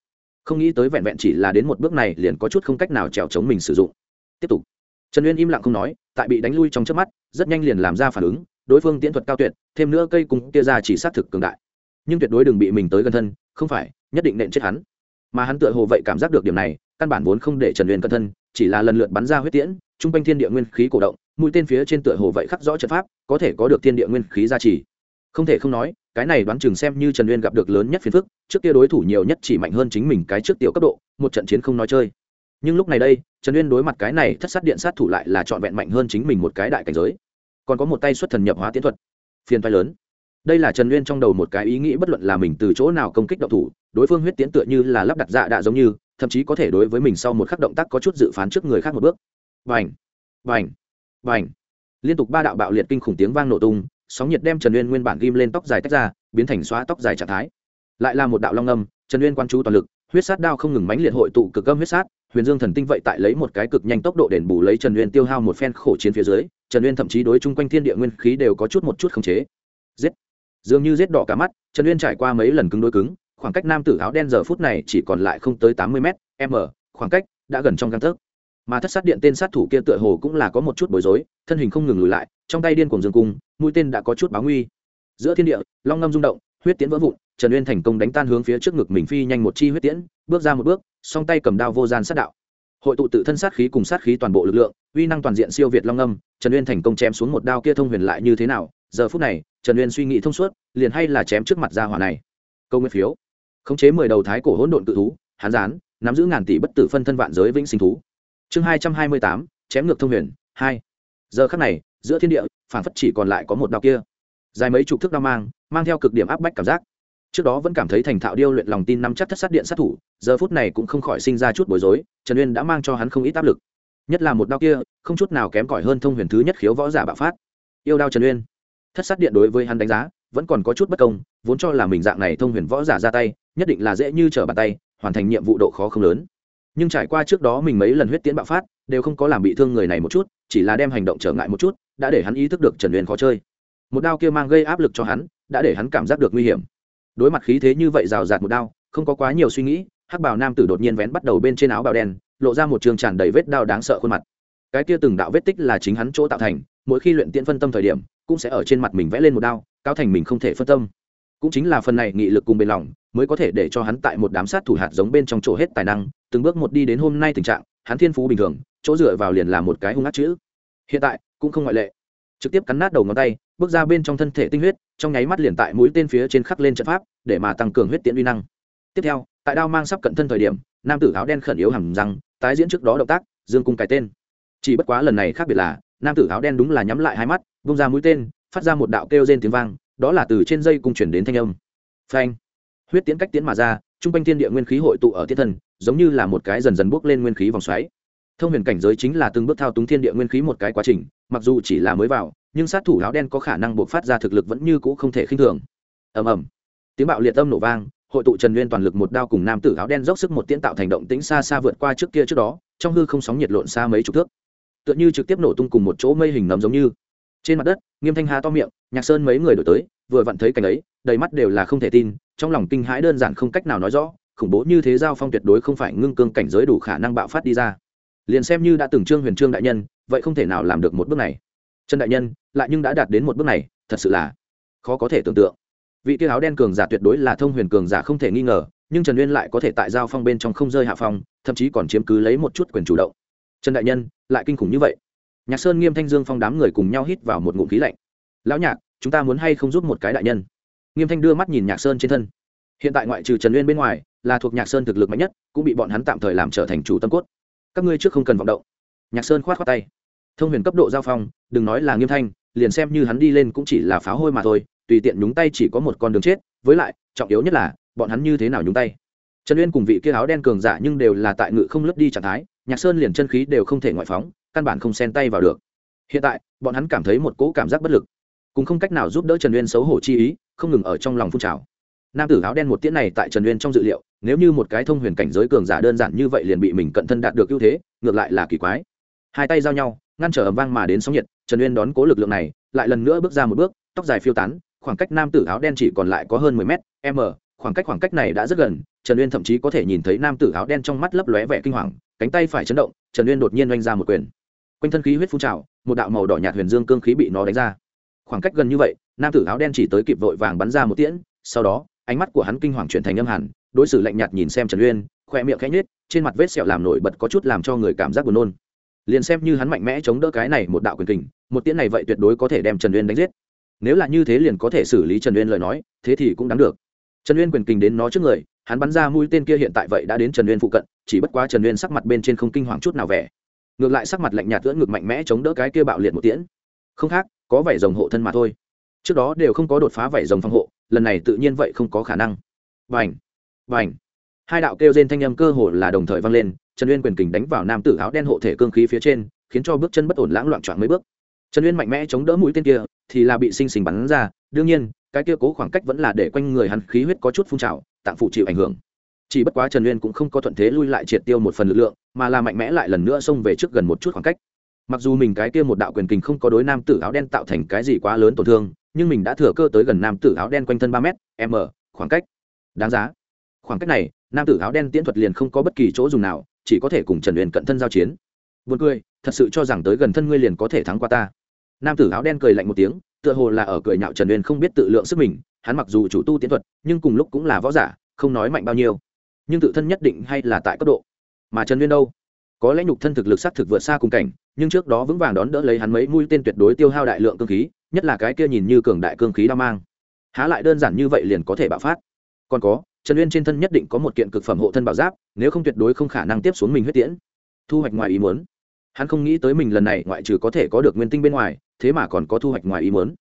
Speaker 1: Không nghĩ tới vẹn vẹn chỉ là đến một bước này liền có chút không cách nào trèo chống mình sử dụng. Tiếp tục. Trần uyên im lặng không nói, tại bị đánh lui trong trước mắt, rất nhanh liền làm ra phản ứng, đối phương tiễn thuật cao tuyệt, thêm nữa cây cung kia ra chỉ xác thực cường đại. Nhưng tuyệt đối đừng bị mình tới gần thân, không phải, nhất định nện chết hắn. Mà hắn tựa hồ vậy cảm giác được điểm này căn bản vốn không để trần uyên cẩn thân, chỉ là lần lượt bắn ra huyết tiễn, trung quanh thiên địa nguyên khí cổ động, mũi tên phía trên tựa hồ vậy khắc rõ trận pháp, có thể có được thiên địa nguyên khí gia trì. Không thể không nói, cái này đoán chừng xem như trần uyên gặp được lớn nhất phiền phức, trước kia đối thủ nhiều nhất chỉ mạnh hơn chính mình cái trước tiểu cấp độ, một trận chiến không nói chơi. Nhưng lúc này đây, trần uyên đối mặt cái này thất sát điện sát thủ lại là trọn vẹn mạnh hơn chính mình một cái đại cảnh giới. Còn có một tay xuất thần nhập hóa tiến thuật. Phiền toái lớn. Đây là trần uyên trong đầu một cái ý nghĩ bất luận là mình từ chỗ nào công kích động thủ, đối phương huyết tiến tựa như là lắp đặt dạ đạ giống như thậm chí có thể đối với mình sau một khắc động tác có chút dự phán trước người khác một bước. Vành vành vành liên tục ba đạo bạo liệt kinh khủng tiếng vang nổ tung, sóng nhiệt đem trần uyên nguyên bản ghim lên tóc dài tách ra, biến thành xóa tóc dài trạng thái. Lại là một đạo long âm, trần uyên quan chú toàn lực, huyết sát đao không ngừng mãnh liệt hội tụ cực âm huyết sát, huyền dương thần tinh vậy tại lấy một cái cực nhanh tốc độ đền bù lấy trần uyên tiêu hao một phen khổ chiến phía dưới, trần uyên thậm chí đối chung quanh thiên địa nguyên khí đều có chút một chút khống chế. Giết! Dường như giết đỏ cả mắt, trần uyên trải qua mấy lần cứng đối cứng khoảng cách nam tử áo đen giờ phút này chỉ còn lại không tới tám mươi m m, khoảng cách đã gần trong găng tấc. Mà thất sát điện tên sát thủ kia tựa hồ cũng là có một chút bối rối, thân hình không ngừng lùi lại, trong tay điên cuồng dương cung, mũi tên đã có chút báo nguy. Giữa thiên địa, long ngâm rung động, huyết tiễn vỡ vụn, trần uyên thành công đánh tan hướng phía trước ngực mình phi nhanh một chi huyết tiễn, bước ra một bước, song tay cầm đao vô gian sát đạo. Hội tụ tự thân sát khí cùng sát khí toàn bộ lực lượng, uy năng toàn diện siêu việt long âm trần uyên thành công chém xuống một đao kia thông huyền lại như thế nào, giờ phút này, trần uyên suy nghĩ thông suốt, liền hay là chém trước mặt ra hỏa này. Câu nguyên phiếu khống chế mười đầu thái cổ hỗn độn tự thú, hán gián, nắm giữ ngàn tỷ bất tử phân thân vạn giới vĩnh sinh thú. Chương hai trăm hai mươi tám, chém ngược thông huyền, hai. Giờ khắc này, giữa thiên địa phản phất chỉ còn lại có một đao kia. Dài mấy chục thước đao mang mang theo cực điểm áp bách cảm giác. Trước đó vẫn cảm thấy thành thạo điêu luyện lòng tin nắm chắc thất sát điện sát thủ, giờ phút này cũng không khỏi sinh ra chút bối rối, trần uyên đã mang cho hắn không ít áp lực. Nhất là một đao kia, không chút nào kém cỏi hơn thông huyền thứ nhất khiếu võ giả bạo phát. Yêu đao trần uyên. Thất sát điện đối với hắn đánh giá, vẫn còn có chút bất công, vốn cho là mình dạng này thông huyền võ giả ra tay nhất định là dễ như trở bàn tay, hoàn thành nhiệm vụ độ khó không lớn. Nhưng trải qua trước đó mình mấy lần huyết tiến bạo phát, đều không có làm bị thương người này một chút, chỉ là đem hành động trở ngại một chút, đã để hắn ý thức được trần uyên khó chơi. Một đao kia mang gây áp lực cho hắn, đã để hắn cảm giác được nguy hiểm. Đối mặt khí thế như vậy rào rạt một đao, không có quá nhiều suy nghĩ, hắc bào nam tử đột nhiên vén bắt đầu bên trên áo bào đen, lộ ra một trường tràn đầy vết đao đáng sợ khuôn mặt. Cái kia từng đạo vết tích là chính hắn chỗ tạo thành, mỗi khi luyện tiễn phân tâm thời điểm, cũng sẽ ở trên mặt mình vẽ lên một đao cao thành mình không thể phân tâm cũng chính là phần này nghị lực cùng bền lòng, mới có thể để cho hắn tại một đám sát thủ hạt giống bên trong chỗ hết tài năng, từng bước một đi đến hôm nay tình trạng, hắn thiên phú bình thường, chỗ dựa vào liền là một cái hung ác chữ. Hiện tại, cũng không ngoại lệ. Trực tiếp cắn nát đầu ngón tay, bước ra bên trong thân thể tinh huyết, trong nháy mắt liền tại mũi tên phía trên khắc lên trận pháp, để mà tăng cường huyết tiễn uy năng. Tiếp theo, tại đao mang sắp cận thân thời điểm, nam tử áo đen khẩn yếu hầm răng, tái diễn trước đó động tác, dương cung cái tên. Chỉ bất quá lần này khác biệt là, nam tử áo đen đúng là nhắm lại hai mắt, vung ra mũi tên, phát ra một đạo kêu rên tiếng vang đó là từ trên dây cung chuyển đến thanh âm. Phanh. Huyết tiễn cách tiễn mà ra, trung quanh thiên địa nguyên khí hội tụ ở tiết thân, giống như là một cái dần dần bước lên nguyên khí vòng xoáy. Thông huyền cảnh giới chính là từng bước thao túng thiên địa nguyên khí một cái quá trình, mặc dù chỉ là mới vào, nhưng sát thủ áo đen có khả năng buộc phát ra thực lực vẫn như cũ không thể khinh thường. Ầm ầm. Tiếng bạo liệt âm nổ vang, hội tụ trần nguyên toàn lực một đao cùng nam tử áo đen dốc sức một tiễn tạo thành động tĩnh xa xa vượt qua trước kia trước đó, trong hư không sóng nhiệt lộn xa mấy chục thước. Tựa như trực tiếp nổ tung cùng một chỗ mây hình nấm giống như trên mặt đất, nghiêm thanh hà to miệng, nhạc sơn mấy người đổi tới, vừa vặn thấy cảnh ấy, đầy mắt đều là không thể tin, trong lòng kinh hãi đơn giản không cách nào nói rõ, khủng bố như thế giao phong tuyệt đối không phải ngưng cương cảnh giới đủ khả năng bạo phát đi ra. Liền xem như đã từng trương huyền trương đại nhân, vậy không thể nào làm được một bước này. Trần đại nhân, lại nhưng đã đạt đến một bước này, thật sự là khó có thể tưởng tượng. Vị tiêu áo đen cường giả tuyệt đối là thông huyền cường giả không thể nghi ngờ, nhưng trần uyên lại có thể tại giao phong bên trong không rơi hạ phong, thậm chí còn chiếm cứ lấy một chút quyền chủ động. Trần đại nhân, lại kinh khủng như vậy nhạc sơn nghiêm thanh dương phong đám người cùng nhau hít vào một ngụm khí lạnh. Lão nhạc, chúng ta muốn hay không giúp một cái đại nhân? Nghiêm thanh đưa mắt nhìn nhạc sơn trên thân. Hiện tại ngoại trừ trần uyên bên ngoài, là thuộc nhạc sơn thực lực mạnh nhất, cũng bị bọn hắn tạm thời làm trở thành chủ tâm cốt. Các ngươi trước không cần vọng động. Nhạc sơn khoát khoát tay. Thông huyền cấp độ giao phong, đừng nói là nghiêm thanh, liền xem như hắn đi lên cũng chỉ là pháo hôi mà thôi, tùy tiện nhúng tay chỉ có một con đường chết, với lại, trọng yếu nhất là, bọn hắn như thế nào nhúng tay? Trần uyên cùng vị kia áo đen cường giả nhưng đều là tại ngự không lướt đi trạng thái, nhạc sơn liền chân khí đều không thể ngoại phóng căn bản không xen tay vào được. Hiện tại, bọn hắn cảm thấy một cỗ cảm giác bất lực cũng không cách nào giúp đỡ trần uyên xấu hổ chi ý, không ngừng ở trong lòng phun trào. Nam tử áo đen một tiễn này tại trần uyên trong dự liệu, nếu như một cái thông huyền cảnh giới cường giả đơn giản như vậy liền bị mình cận thân đạt được ưu thế, ngược lại là kỳ quái. Hai tay giao nhau, ngăn trở ầm vang mà đến sóng nhiệt, trần uyên đón cố lực lượng này, lại lần nữa bước ra một bước, tóc dài phiêu tán, khoảng cách nam tử áo đen chỉ còn lại có hơn mười mét, m, khoảng cách khoảng cách này đã rất gần, trần uyên thậm chí có thể nhìn thấy nam tử áo đen trong mắt lấp lóe vẻ kinh hoàng, cánh tay phải chấn động, trần uyên đột nhiên oanh ra một quyền quanh thân khí huyết phun trào, một đạo màu đỏ nhạt huyền dương cương khí bị nó đánh ra. Khoảng cách gần như vậy, nam tử áo đen chỉ tới kịp vội vàng bắn ra một tiễn, sau đó, ánh mắt của hắn kinh hoàng chuyển thành âm hẳn, đối xử lạnh nhạt nhìn xem trần uyên khoe miệng khẽ nhếch, trên mặt vết sẹo làm nổi bật có chút làm cho người cảm giác buồn nôn. Liền xem như hắn mạnh mẽ chống đỡ cái này một đạo quyền kình, một tiễn này vậy tuyệt đối có thể đem trần uyên đánh giết. Nếu là như thế liền có thể xử lý trần uyên lời nói, thế thì cũng đáng được. Trần uyên quyền kình đến nó trước người, hắn bắn ra mũi tên kia hiện tại vậy đã đến trần uyên phụ cận, chỉ bất quá trần uyên sắc mặt bên trên không kinh hoàng chút nào vẻ ngược lại sắc mặt lạnh nhạt tưỡng ngực mạnh mẽ chống đỡ cái kia bạo liệt một tiễn. Không khác, có vảy rồng hộ thân mà thôi. Trước đó đều không có đột phá vảy rồng phòng hộ, lần này tự nhiên vậy không có khả năng. Vành vành hai đạo kêu trên thanh âm cơ hồ là đồng thời vang lên, trần uyên quyền kình đánh vào nam tử áo đen hộ thể cương khí phía trên, khiến cho bước chân bất ổn lãng loạn trọn mấy bước. Trần uyên mạnh mẽ chống đỡ mũi tên kia, thì là bị sinh sình bắn ra. Đương nhiên, cái kia cố khoảng cách vẫn là để quanh người hắn khí huyết có chút phun trào, tạng phụ chịu ảnh hưởng chỉ bất quá trần uyên cũng không có thuận thế lui lại triệt tiêu một phần lực lượng mà là mạnh mẽ lại lần nữa xông về trước gần một chút khoảng cách. Mặc dù mình cái kia một đạo quyền kình không có đối nam tử áo đen tạo thành cái gì quá lớn tổn thương nhưng mình đã thừa cơ tới gần nam tử áo đen quanh thân ba m m khoảng cách. Đáng giá. Khoảng cách này nam tử áo đen tiễn thuật liền không có bất kỳ chỗ dùng nào chỉ có thể cùng trần uyên cận thân giao chiến. Buồn cười, thật sự cho rằng tới gần thân ngươi liền có thể thắng qua ta. Nam tử áo đen cười lạnh một tiếng, tựa hồ là ở cười nhạo Trần Uyên không biết tự lượng sức mình, hắn mặc dù chủ tu tiễn thuật, nhưng cùng lúc cũng là võ giả, không nói mạnh bao nhiêu, nhưng tự thân nhất định hay là tại cấp độ. Mà Trần Uyên đâu? Có lẽ nhục thân thực lực sắc thực vượt xa cùng cảnh, nhưng trước đó vững vàng đón đỡ lấy hắn mấy mũi tên tuyệt đối tiêu hao đại lượng cương khí, nhất là cái kia nhìn như cường đại cương khí đao mang. Há lại đơn giản như vậy liền có thể bạo phát. Còn có, Trần Uyên trên thân nhất định có một kiện cực phẩm hộ thân bảo giáp, nếu không tuyệt đối không khả năng tiếp xuống mình huyết tiễn. Thu hoạch ngoài ý muốn hắn không nghĩ tới mình lần này ngoại trừ có thể có được nguyên tinh bên ngoài thế mà còn có thu hoạch ngoài ý muốn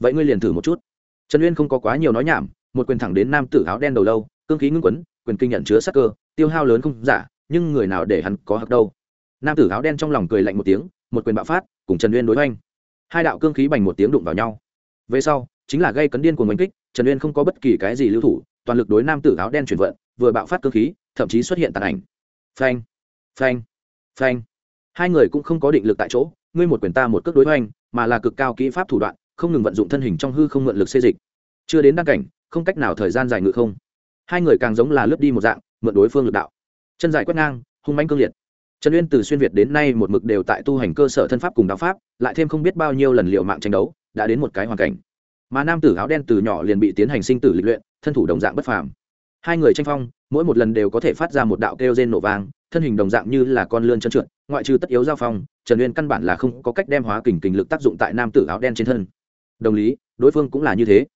Speaker 1: vậy ngươi liền thử một chút trần uyên không có quá nhiều nói nhảm một quyền thẳng đến nam tử áo đen đầu lâu cương khí ngưng quấn quyền kinh nhận chứa sắc cơ, tiêu hao lớn không giả, nhưng người nào để hắn có hặc đâu. Nam tử áo đen trong lòng cười lạnh một tiếng, một quyền bạo phát, cùng trần uyên đối oanh hai đạo cương khí bành một tiếng đụng vào nhau. Về sau, chính là gây cấn điên của mình kích, trần uyên không có bất kỳ cái gì lưu thủ, toàn lực đối nam tử áo đen chuyển vận, vừa bạo phát cương khí, thậm chí xuất hiện tàn ảnh. Phanh phanh phanh. Hai người cũng không có định lực tại chỗ, ngươi một quyền ta một cước đối hoành, mà là cực cao kỹ pháp thủ đoạn, không ngừng vận dụng thân hình trong hư không mượn lực xê dịch. Chưa đến đăng cảnh, không cách nào thời gian dài ngự không hai người càng giống là lướt đi một dạng, mượn đối phương lực đạo. Chân dài quét ngang, hung manh cương liệt. Trần uyên từ xuyên việt đến nay một mực đều tại tu hành cơ sở thân pháp cùng đạo pháp, lại thêm không biết bao nhiêu lần liệu mạng tranh đấu, đã đến một cái hoàn cảnh. Mà nam tử áo đen từ nhỏ liền bị tiến hành sinh tử lịch luyện, thân thủ đồng dạng bất phàm. Hai người tranh phong, mỗi một lần đều có thể phát ra một đạo kêu rên nổ vang, thân hình đồng dạng như là con lươn chân trượt, ngoại trừ tất yếu giao phong, trần uyên căn bản là không có cách đem hóa kình kình lực tác dụng tại nam tử áo đen trên thân. Đồng lý, đối phương cũng là như thế.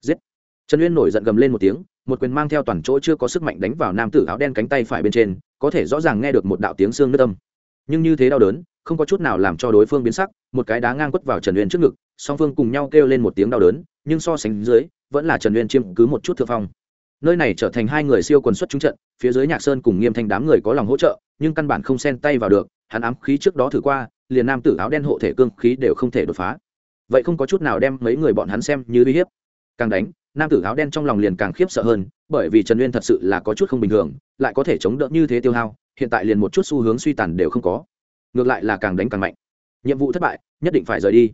Speaker 1: Giết! Trần uyên nổi giận gầm lên một tiếng một quyền mang theo toàn chỗ chưa có sức mạnh đánh vào nam tử áo đen cánh tay phải bên trên, có thể rõ ràng nghe được một đạo tiếng xương nước âm. Nhưng như thế đau đớn, không có chút nào làm cho đối phương biến sắc, một cái đá ngang quất vào trần uyên trước ngực, song phương cùng nhau kêu lên một tiếng đau đớn, nhưng so sánh dưới, vẫn là trần uyên chiếm cứ một chút thượng phong. Nơi này trở thành hai người siêu quần xuất trúng trận, phía dưới nhạc sơn cùng nghiêm thanh đám người có lòng hỗ trợ, nhưng căn bản không xen tay vào được, hắn ám khí trước đó thử qua, liền nam tử áo đen hộ thể cương khí đều không thể đột phá. Vậy không có chút nào đem mấy người bọn hắn xem như uy hiếp. Càng đánh nam tử áo đen trong lòng liền càng khiếp sợ hơn, bởi vì trần uyên thật sự là có chút không bình thường, lại có thể chống đỡ như thế tiêu hao, hiện tại liền một chút xu hướng suy tàn đều không có. Ngược lại là càng đánh càng mạnh. Nhiệm vụ thất bại, nhất định phải rời đi.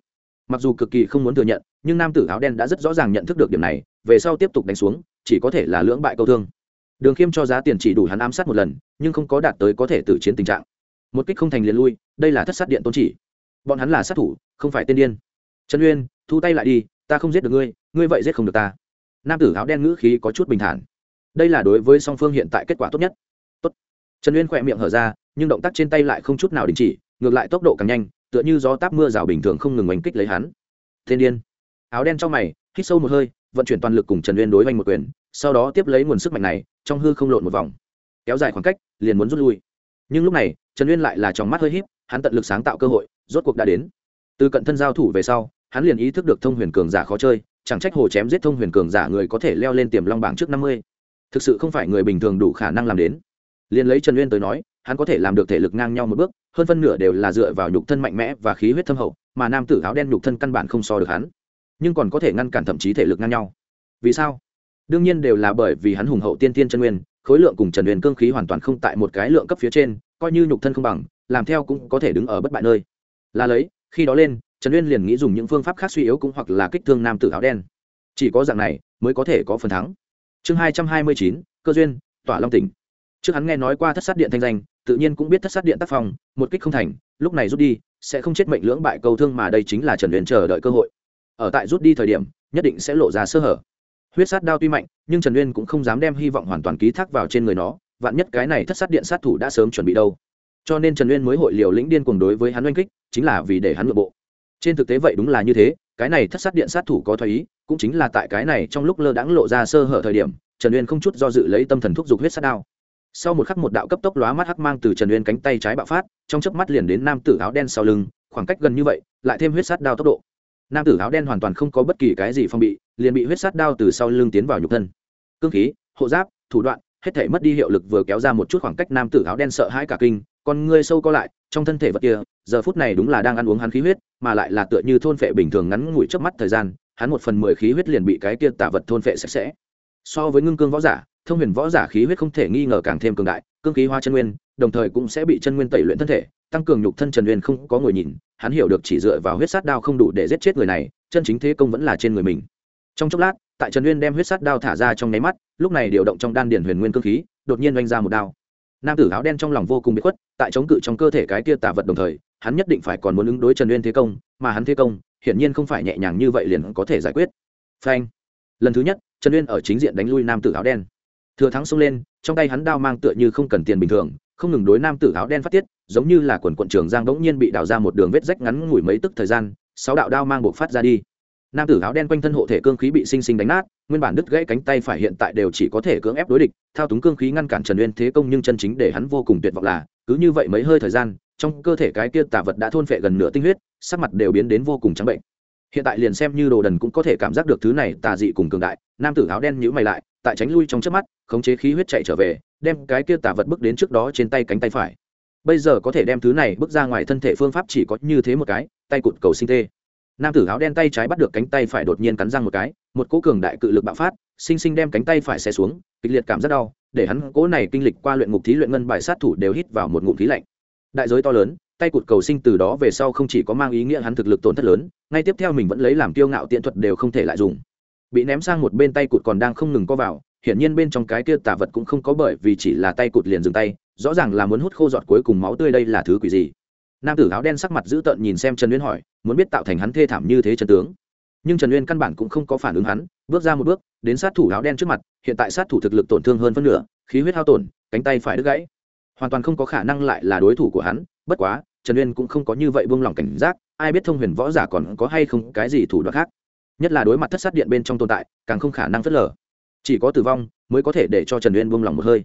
Speaker 1: Mặc dù cực kỳ không muốn thừa nhận, nhưng nam tử áo đen đã rất rõ ràng nhận thức được điểm này, về sau tiếp tục đánh xuống, chỉ có thể là lưỡng bại câu thương. Đường khiêm cho giá tiền chỉ đủ hắn ám sát một lần, nhưng không có đạt tới có thể tử chiến tình trạng. Một kích không thành liền lui, đây là thất sát điện tôn chỉ. Bọn hắn là sát thủ, không phải tên điên. Trần uyên, thu tay lại đi, ta không giết được ngươi ngươi vậy giết không được ta nam tử áo đen ngữ khí có chút bình thản. Đây là đối với song phương hiện tại kết quả tốt nhất. Tốt. Trần uyên khỏe miệng hở ra, nhưng động tác trên tay lại không chút nào đình chỉ, ngược lại tốc độ càng nhanh, tựa như gió táp mưa rào bình thường không ngừng oanh kích lấy hắn. Thiên điên. Áo đen trong mày, hít sâu một hơi, vận chuyển toàn lực cùng trần uyên đối oanh một quyền, sau đó tiếp lấy nguồn sức mạnh này, trong hư không lộn một vòng. Kéo dài khoảng cách, liền muốn rút lui. Nhưng lúc này, trần uyên lại là trong mắt hơi híp, hắn tận lực sáng tạo cơ hội, rốt cuộc đã đến. Từ cận thân giao thủ về sau, hắn liền ý thức được thông huyền cường giả khó chơi chẳng trách hồ chém giết thông huyền cường giả người có thể leo lên tiềm long bảng trước năm mươi. Thực sự không phải người bình thường đủ khả năng làm đến. Liền lấy trần uyên tới nói, hắn có thể làm được thể lực ngang nhau một bước, hơn phân nửa đều là dựa vào nhục thân mạnh mẽ và khí huyết thâm hậu, mà nam tử áo đen nhục thân căn bản không so được hắn. Nhưng còn có thể ngăn cản thậm chí thể lực ngang nhau. Vì sao? Đương nhiên đều là bởi vì hắn hùng hậu tiên tiên chân nguyên khối lượng cùng trần uyên cương khí hoàn toàn không tại một cái lượng cấp phía trên, coi như nhục thân không bằng, làm theo cũng có thể đứng ở bất bại nơi. Là lấy, khi đó lên trần uyên liền nghĩ dùng những phương pháp khác suy yếu cũng hoặc là kích thương nam tử áo đen. Chỉ có dạng này mới có thể có phần thắng. Chương hai trăm hai mươi chín, cơ duyên, tỏa long tỉnh. Trước hắn nghe nói qua thất sát điện thanh danh, tự nhiên cũng biết thất sát điện tác phong, một kích không thành, lúc này rút đi, sẽ không chết mệnh lưỡng bại cầu thương mà đây chính là trần uyên chờ đợi cơ hội. Ở tại rút đi thời điểm, nhất định sẽ lộ ra sơ hở. Huyết sát đao tuy mạnh, nhưng trần uyên cũng không dám đem hy vọng hoàn toàn ký thác vào trên người nó, vạn nhất cái này thất sát điện sát thủ đã sớm chuẩn bị đâu. Cho nên trần uyên mới hội liều lĩnh điên cuồng đối với hắn oanh kích, chính là vì để hắn nội bộ trên thực tế vậy đúng là như thế, cái này thất sát điện sát thủ có thoái ý, cũng chính là tại cái này trong lúc lơ đãng lộ ra sơ hở thời điểm, trần uyên không chút do dự lấy tâm thần thúc giục huyết sát đao. Sau một khắc một đạo cấp tốc lóa mắt hắc mang từ trần uyên cánh tay trái bạo phát, trong chớp mắt liền đến nam tử áo đen sau lưng, khoảng cách gần như vậy, lại thêm huyết sát đao tốc độ. Nam tử áo đen hoàn toàn không có bất kỳ cái gì phong bị, liền bị huyết sát đao từ sau lưng tiến vào nhục thân. Cương khí, hộ giáp, thủ đoạn, hết thể mất đi hiệu lực vừa kéo ra một chút khoảng cách nam tử áo đen sợ hãi cả kinh con ngươi sâu co lại, trong thân thể vật kia, giờ phút này đúng là đang ăn uống hắn khí huyết, mà lại là tựa như thôn phệ bình thường ngắn ngủi trước mắt thời gian, hắn một phần mười khí huyết liền bị cái kia tả vật thôn phệ sạch sẽ. So với ngưng cương võ giả, thông huyền võ giả khí huyết không thể nghi ngờ càng thêm cường đại, cương khí hoa chân nguyên, đồng thời cũng sẽ bị chân nguyên tẩy luyện thân thể, tăng cường nhục thân trần nguyên không có ngồi nhìn, hắn hiểu được chỉ dựa vào huyết sát đao không đủ để giết chết người này, chân chính thế công vẫn là trên người mình. Trong chốc lát, tại trần nguyên đem huyết sát đao thả ra trong nháy mắt, lúc này điều động trong đan điển huyền nguyên cương khí, đột nhiên oanh ra một đao nam tử áo đen trong lòng vô cùng bị khuất, tại chống cự trong cơ thể cái kia tà vật đồng thời, hắn nhất định phải còn muốn ứng đối trần uyên thế công, mà hắn thế công, hiển nhiên không phải nhẹ nhàng như vậy liền có thể giải quyết. Phanh. Lần thứ nhất, trần uyên ở chính diện đánh lui nam tử áo đen. Thừa thắng xông lên, trong tay hắn đao mang tựa như không cần tiền bình thường, không ngừng đối nam tử áo đen phát tiết, giống như là quần quận trường giang bỗng nhiên bị đào ra một đường vết rách ngắn ngủi mấy tức thời gian, sáu đạo đao mang buộc phát ra đi. Nam tử áo đen quanh thân hộ thể cương khí bị sinh sinh đánh nát nguyên bản đứt gãy cánh tay phải hiện tại đều chỉ có thể cưỡng ép đối địch, thao túng cương khí ngăn cản trần uyên thế công nhưng chân chính để hắn vô cùng tuyệt vọng là, cứ như vậy mấy hơi thời gian, trong cơ thể cái kia tà vật đã thôn phệ gần nửa tinh huyết, sắc mặt đều biến đến vô cùng trắng bệnh. Hiện tại liền xem như đồ đần cũng có thể cảm giác được thứ này tà dị cùng cường đại, nam tử áo đen nhữ mày lại, tại tránh lui trong trước mắt, khống chế khí huyết chạy trở về, đem cái kia tà vật bước đến trước đó trên tay cánh tay phải. Bây giờ có thể đem thứ này bước ra ngoài thân thể phương pháp chỉ có như thế một cái, tay cụt cầu sinh tê nam tử áo đen tay trái bắt được cánh tay phải đột nhiên cắn răng một cái, một cỗ cường đại cự lực bạo phát sinh sinh đem cánh tay phải xe xuống, kịch liệt cảm rất đau, để hắn cỗ này kinh lịch qua luyện ngục thí luyện ngân bài sát thủ đều hít vào một ngụm khí lạnh. Đại giới to lớn, tay cụt cầu sinh từ đó về sau không chỉ có mang ý nghĩa hắn thực lực tổn thất lớn, ngay tiếp theo mình vẫn lấy làm kiêu ngạo tiện thuật đều không thể lại dùng. Bị ném sang một bên tay cụt còn đang không ngừng co vào, hiển nhiên bên trong cái kia tả vật cũng không có bởi vì chỉ là tay cụt liền dừng tay, rõ ràng là muốn hút khô giọt cuối cùng máu tươi đây là thứ quỷ gì nam tử áo đen sắc mặt dữ tợn nhìn xem trần uyên hỏi, muốn biết tạo thành hắn thê thảm như thế trần tướng. Nhưng trần uyên căn bản cũng không có phản ứng hắn, bước ra một bước, đến sát thủ áo đen trước mặt, hiện tại sát thủ thực lực tổn thương hơn phân nửa, khí huyết hao tổn, cánh tay phải đứt gãy. Hoàn toàn không có khả năng lại là đối thủ của hắn, bất quá, trần uyên cũng không có như vậy buông lỏng cảnh giác, ai biết thông huyền võ giả còn có hay không cái gì thủ đoạn khác. Nhất là đối mặt thất sát điện bên trong tồn tại, càng không khả năng phớt lờ. Chỉ có tử vong mới có thể để cho trần uyên buông lỏng một hơi.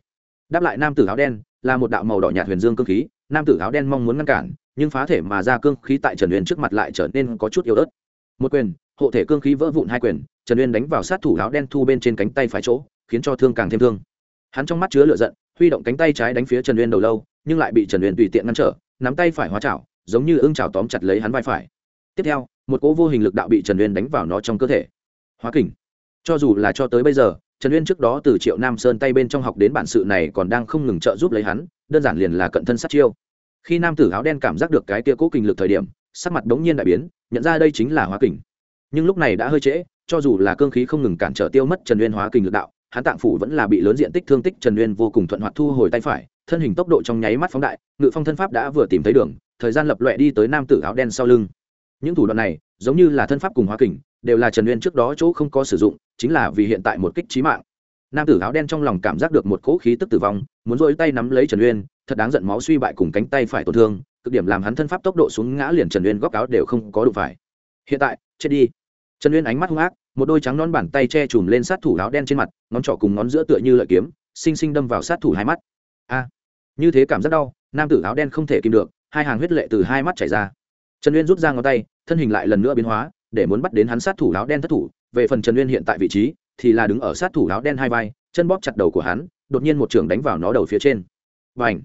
Speaker 1: Đáp lại nam tử áo đen, là một đạo màu đỏ nhạt huyền dương cơ khí, nam tử áo đen mong muốn ngăn cản nhưng phá thể mà ra cương khí tại trần uyên trước mặt lại trở nên có chút yếu ớt. Một quyền, hộ thể cương khí vỡ vụn hai quyền, trần uyên đánh vào sát thủ áo đen thu bên trên cánh tay phải chỗ, khiến cho thương càng thêm thương. Hắn trong mắt chứa lửa giận, huy động cánh tay trái đánh phía trần uyên đầu lâu, nhưng lại bị trần uyên tùy tiện ngăn trở, nắm tay phải hóa chảo, giống như ưng chảo tóm chặt lấy hắn vai phải. Tiếp theo, một cỗ vô hình lực đạo bị trần uyên đánh vào nó trong cơ thể. Hóa kình. Cho dù là cho tới bây giờ, trần uyên trước đó từ triệu nam sơn tay bên trong học đến bản sự này còn đang không ngừng trợ giúp lấy hắn, đơn giản liền là cận thân sát chiêu khi nam tử áo đen cảm giác được cái tia cố kình lực thời điểm, sắc mặt bỗng nhiên đại biến, nhận ra đây chính là hóa kình. Nhưng lúc này đã hơi trễ, cho dù là cương khí không ngừng cản trở tiêu mất trần uyên hóa kình lực đạo, hắn tạng phủ vẫn là bị lớn diện tích thương tích trần uyên vô cùng thuận hoạt thu hồi tay phải, thân hình tốc độ trong nháy mắt phóng đại, ngự phong thân pháp đã vừa tìm thấy đường, thời gian lập lọe đi tới nam tử áo đen sau lưng. Những thủ đoạn này, giống như là thân pháp cùng hóa kình, đều là trần uyên trước đó chỗ không có sử dụng, chính là vì hiện tại một kích trí mạng. Nam tử áo đen trong lòng cảm giác được một cỗ khí tức tử vong, muốn dỗi tay nắm lấy trần uyên thật đáng giận máu suy bại cùng cánh tay phải tổn thương, cực điểm làm hắn thân pháp tốc độ xuống ngã liền trần uyên góc áo đều không có đủ phải. Hiện tại, chết đi. Trần uyên ánh mắt hung ác, một đôi trắng non bàn tay che chùm lên sát thủ áo đen trên mặt, ngón trỏ cùng ngón giữa tựa như lợi kiếm, xinh xinh đâm vào sát thủ hai mắt. A, như thế cảm giác đau, nam tử áo đen không thể kìm được, hai hàng huyết lệ từ hai mắt chảy ra. Trần uyên rút ra ngón tay, thân hình lại lần nữa biến hóa, để muốn bắt đến hắn sát thủ áo đen thất thủ, về phần trần uyên hiện tại vị trí, thì là đứng ở sát thủ áo đen hai vai, chân bóp chặt đầu của hắn, đột nhiên một trường đánh vào nó đầu phía trên. Và ảnh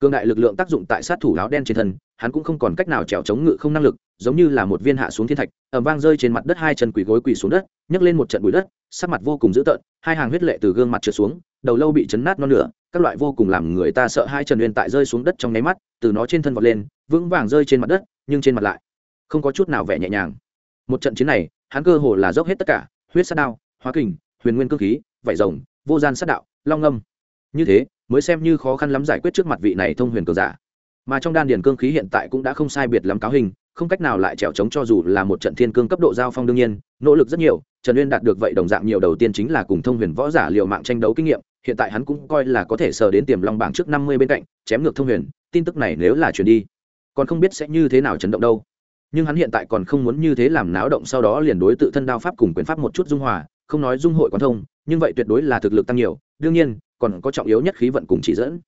Speaker 1: cương đại lực lượng tác dụng tại sát thủ áo đen trên thân, hắn cũng không còn cách nào trèo chống ngự không năng lực, giống như là một viên hạ xuống thiên thạch ẩm vang rơi trên mặt đất hai chân quỳ gối quỳ xuống đất, nhấc lên một trận bụi đất, sắc mặt vô cùng dữ tợn, hai hàng huyết lệ từ gương mặt trượt xuống, đầu lâu bị chấn nát non nửa, các loại vô cùng làm người ta sợ hai trần uyên tại rơi xuống đất trong nháy mắt, từ nó trên thân vọt lên, vững vàng rơi trên mặt đất, nhưng trên mặt lại không có chút nào vẻ nhẹ nhàng. Một trận chiến này, hắn cơ hồ là dốc hết tất cả, huyết sát đao, hóa kình, huyền nguyên cơ khí vải rồng, vô gian sát đạo, long ngâm. Như thế mới xem như khó khăn lắm giải quyết trước mặt vị này thông huyền cường giả. Mà trong đan điền cương khí hiện tại cũng đã không sai biệt lắm cáo hình, không cách nào lại trèo trống cho dù là một trận thiên cương cấp độ giao phong đương nhiên, nỗ lực rất nhiều, trần uyên đạt được vậy đồng dạng nhiều đầu tiên chính là cùng thông huyền võ giả liệu mạng tranh đấu kinh nghiệm, hiện tại hắn cũng coi là có thể sờ đến tiềm long bảng trước năm mươi bên cạnh, chém ngược thông huyền, tin tức này nếu là chuyển đi, còn không biết sẽ như thế nào chấn động đâu. Nhưng hắn hiện tại còn không muốn như thế làm náo động sau đó liền đối tự thân đao pháp cùng quyền pháp một chút dung hòa, không nói dung hội quan thông, nhưng vậy tuyệt đối là thực lực tăng nhiều, đương nhiên còn có trọng yếu nhất khí vận cùng chỉ dẫn.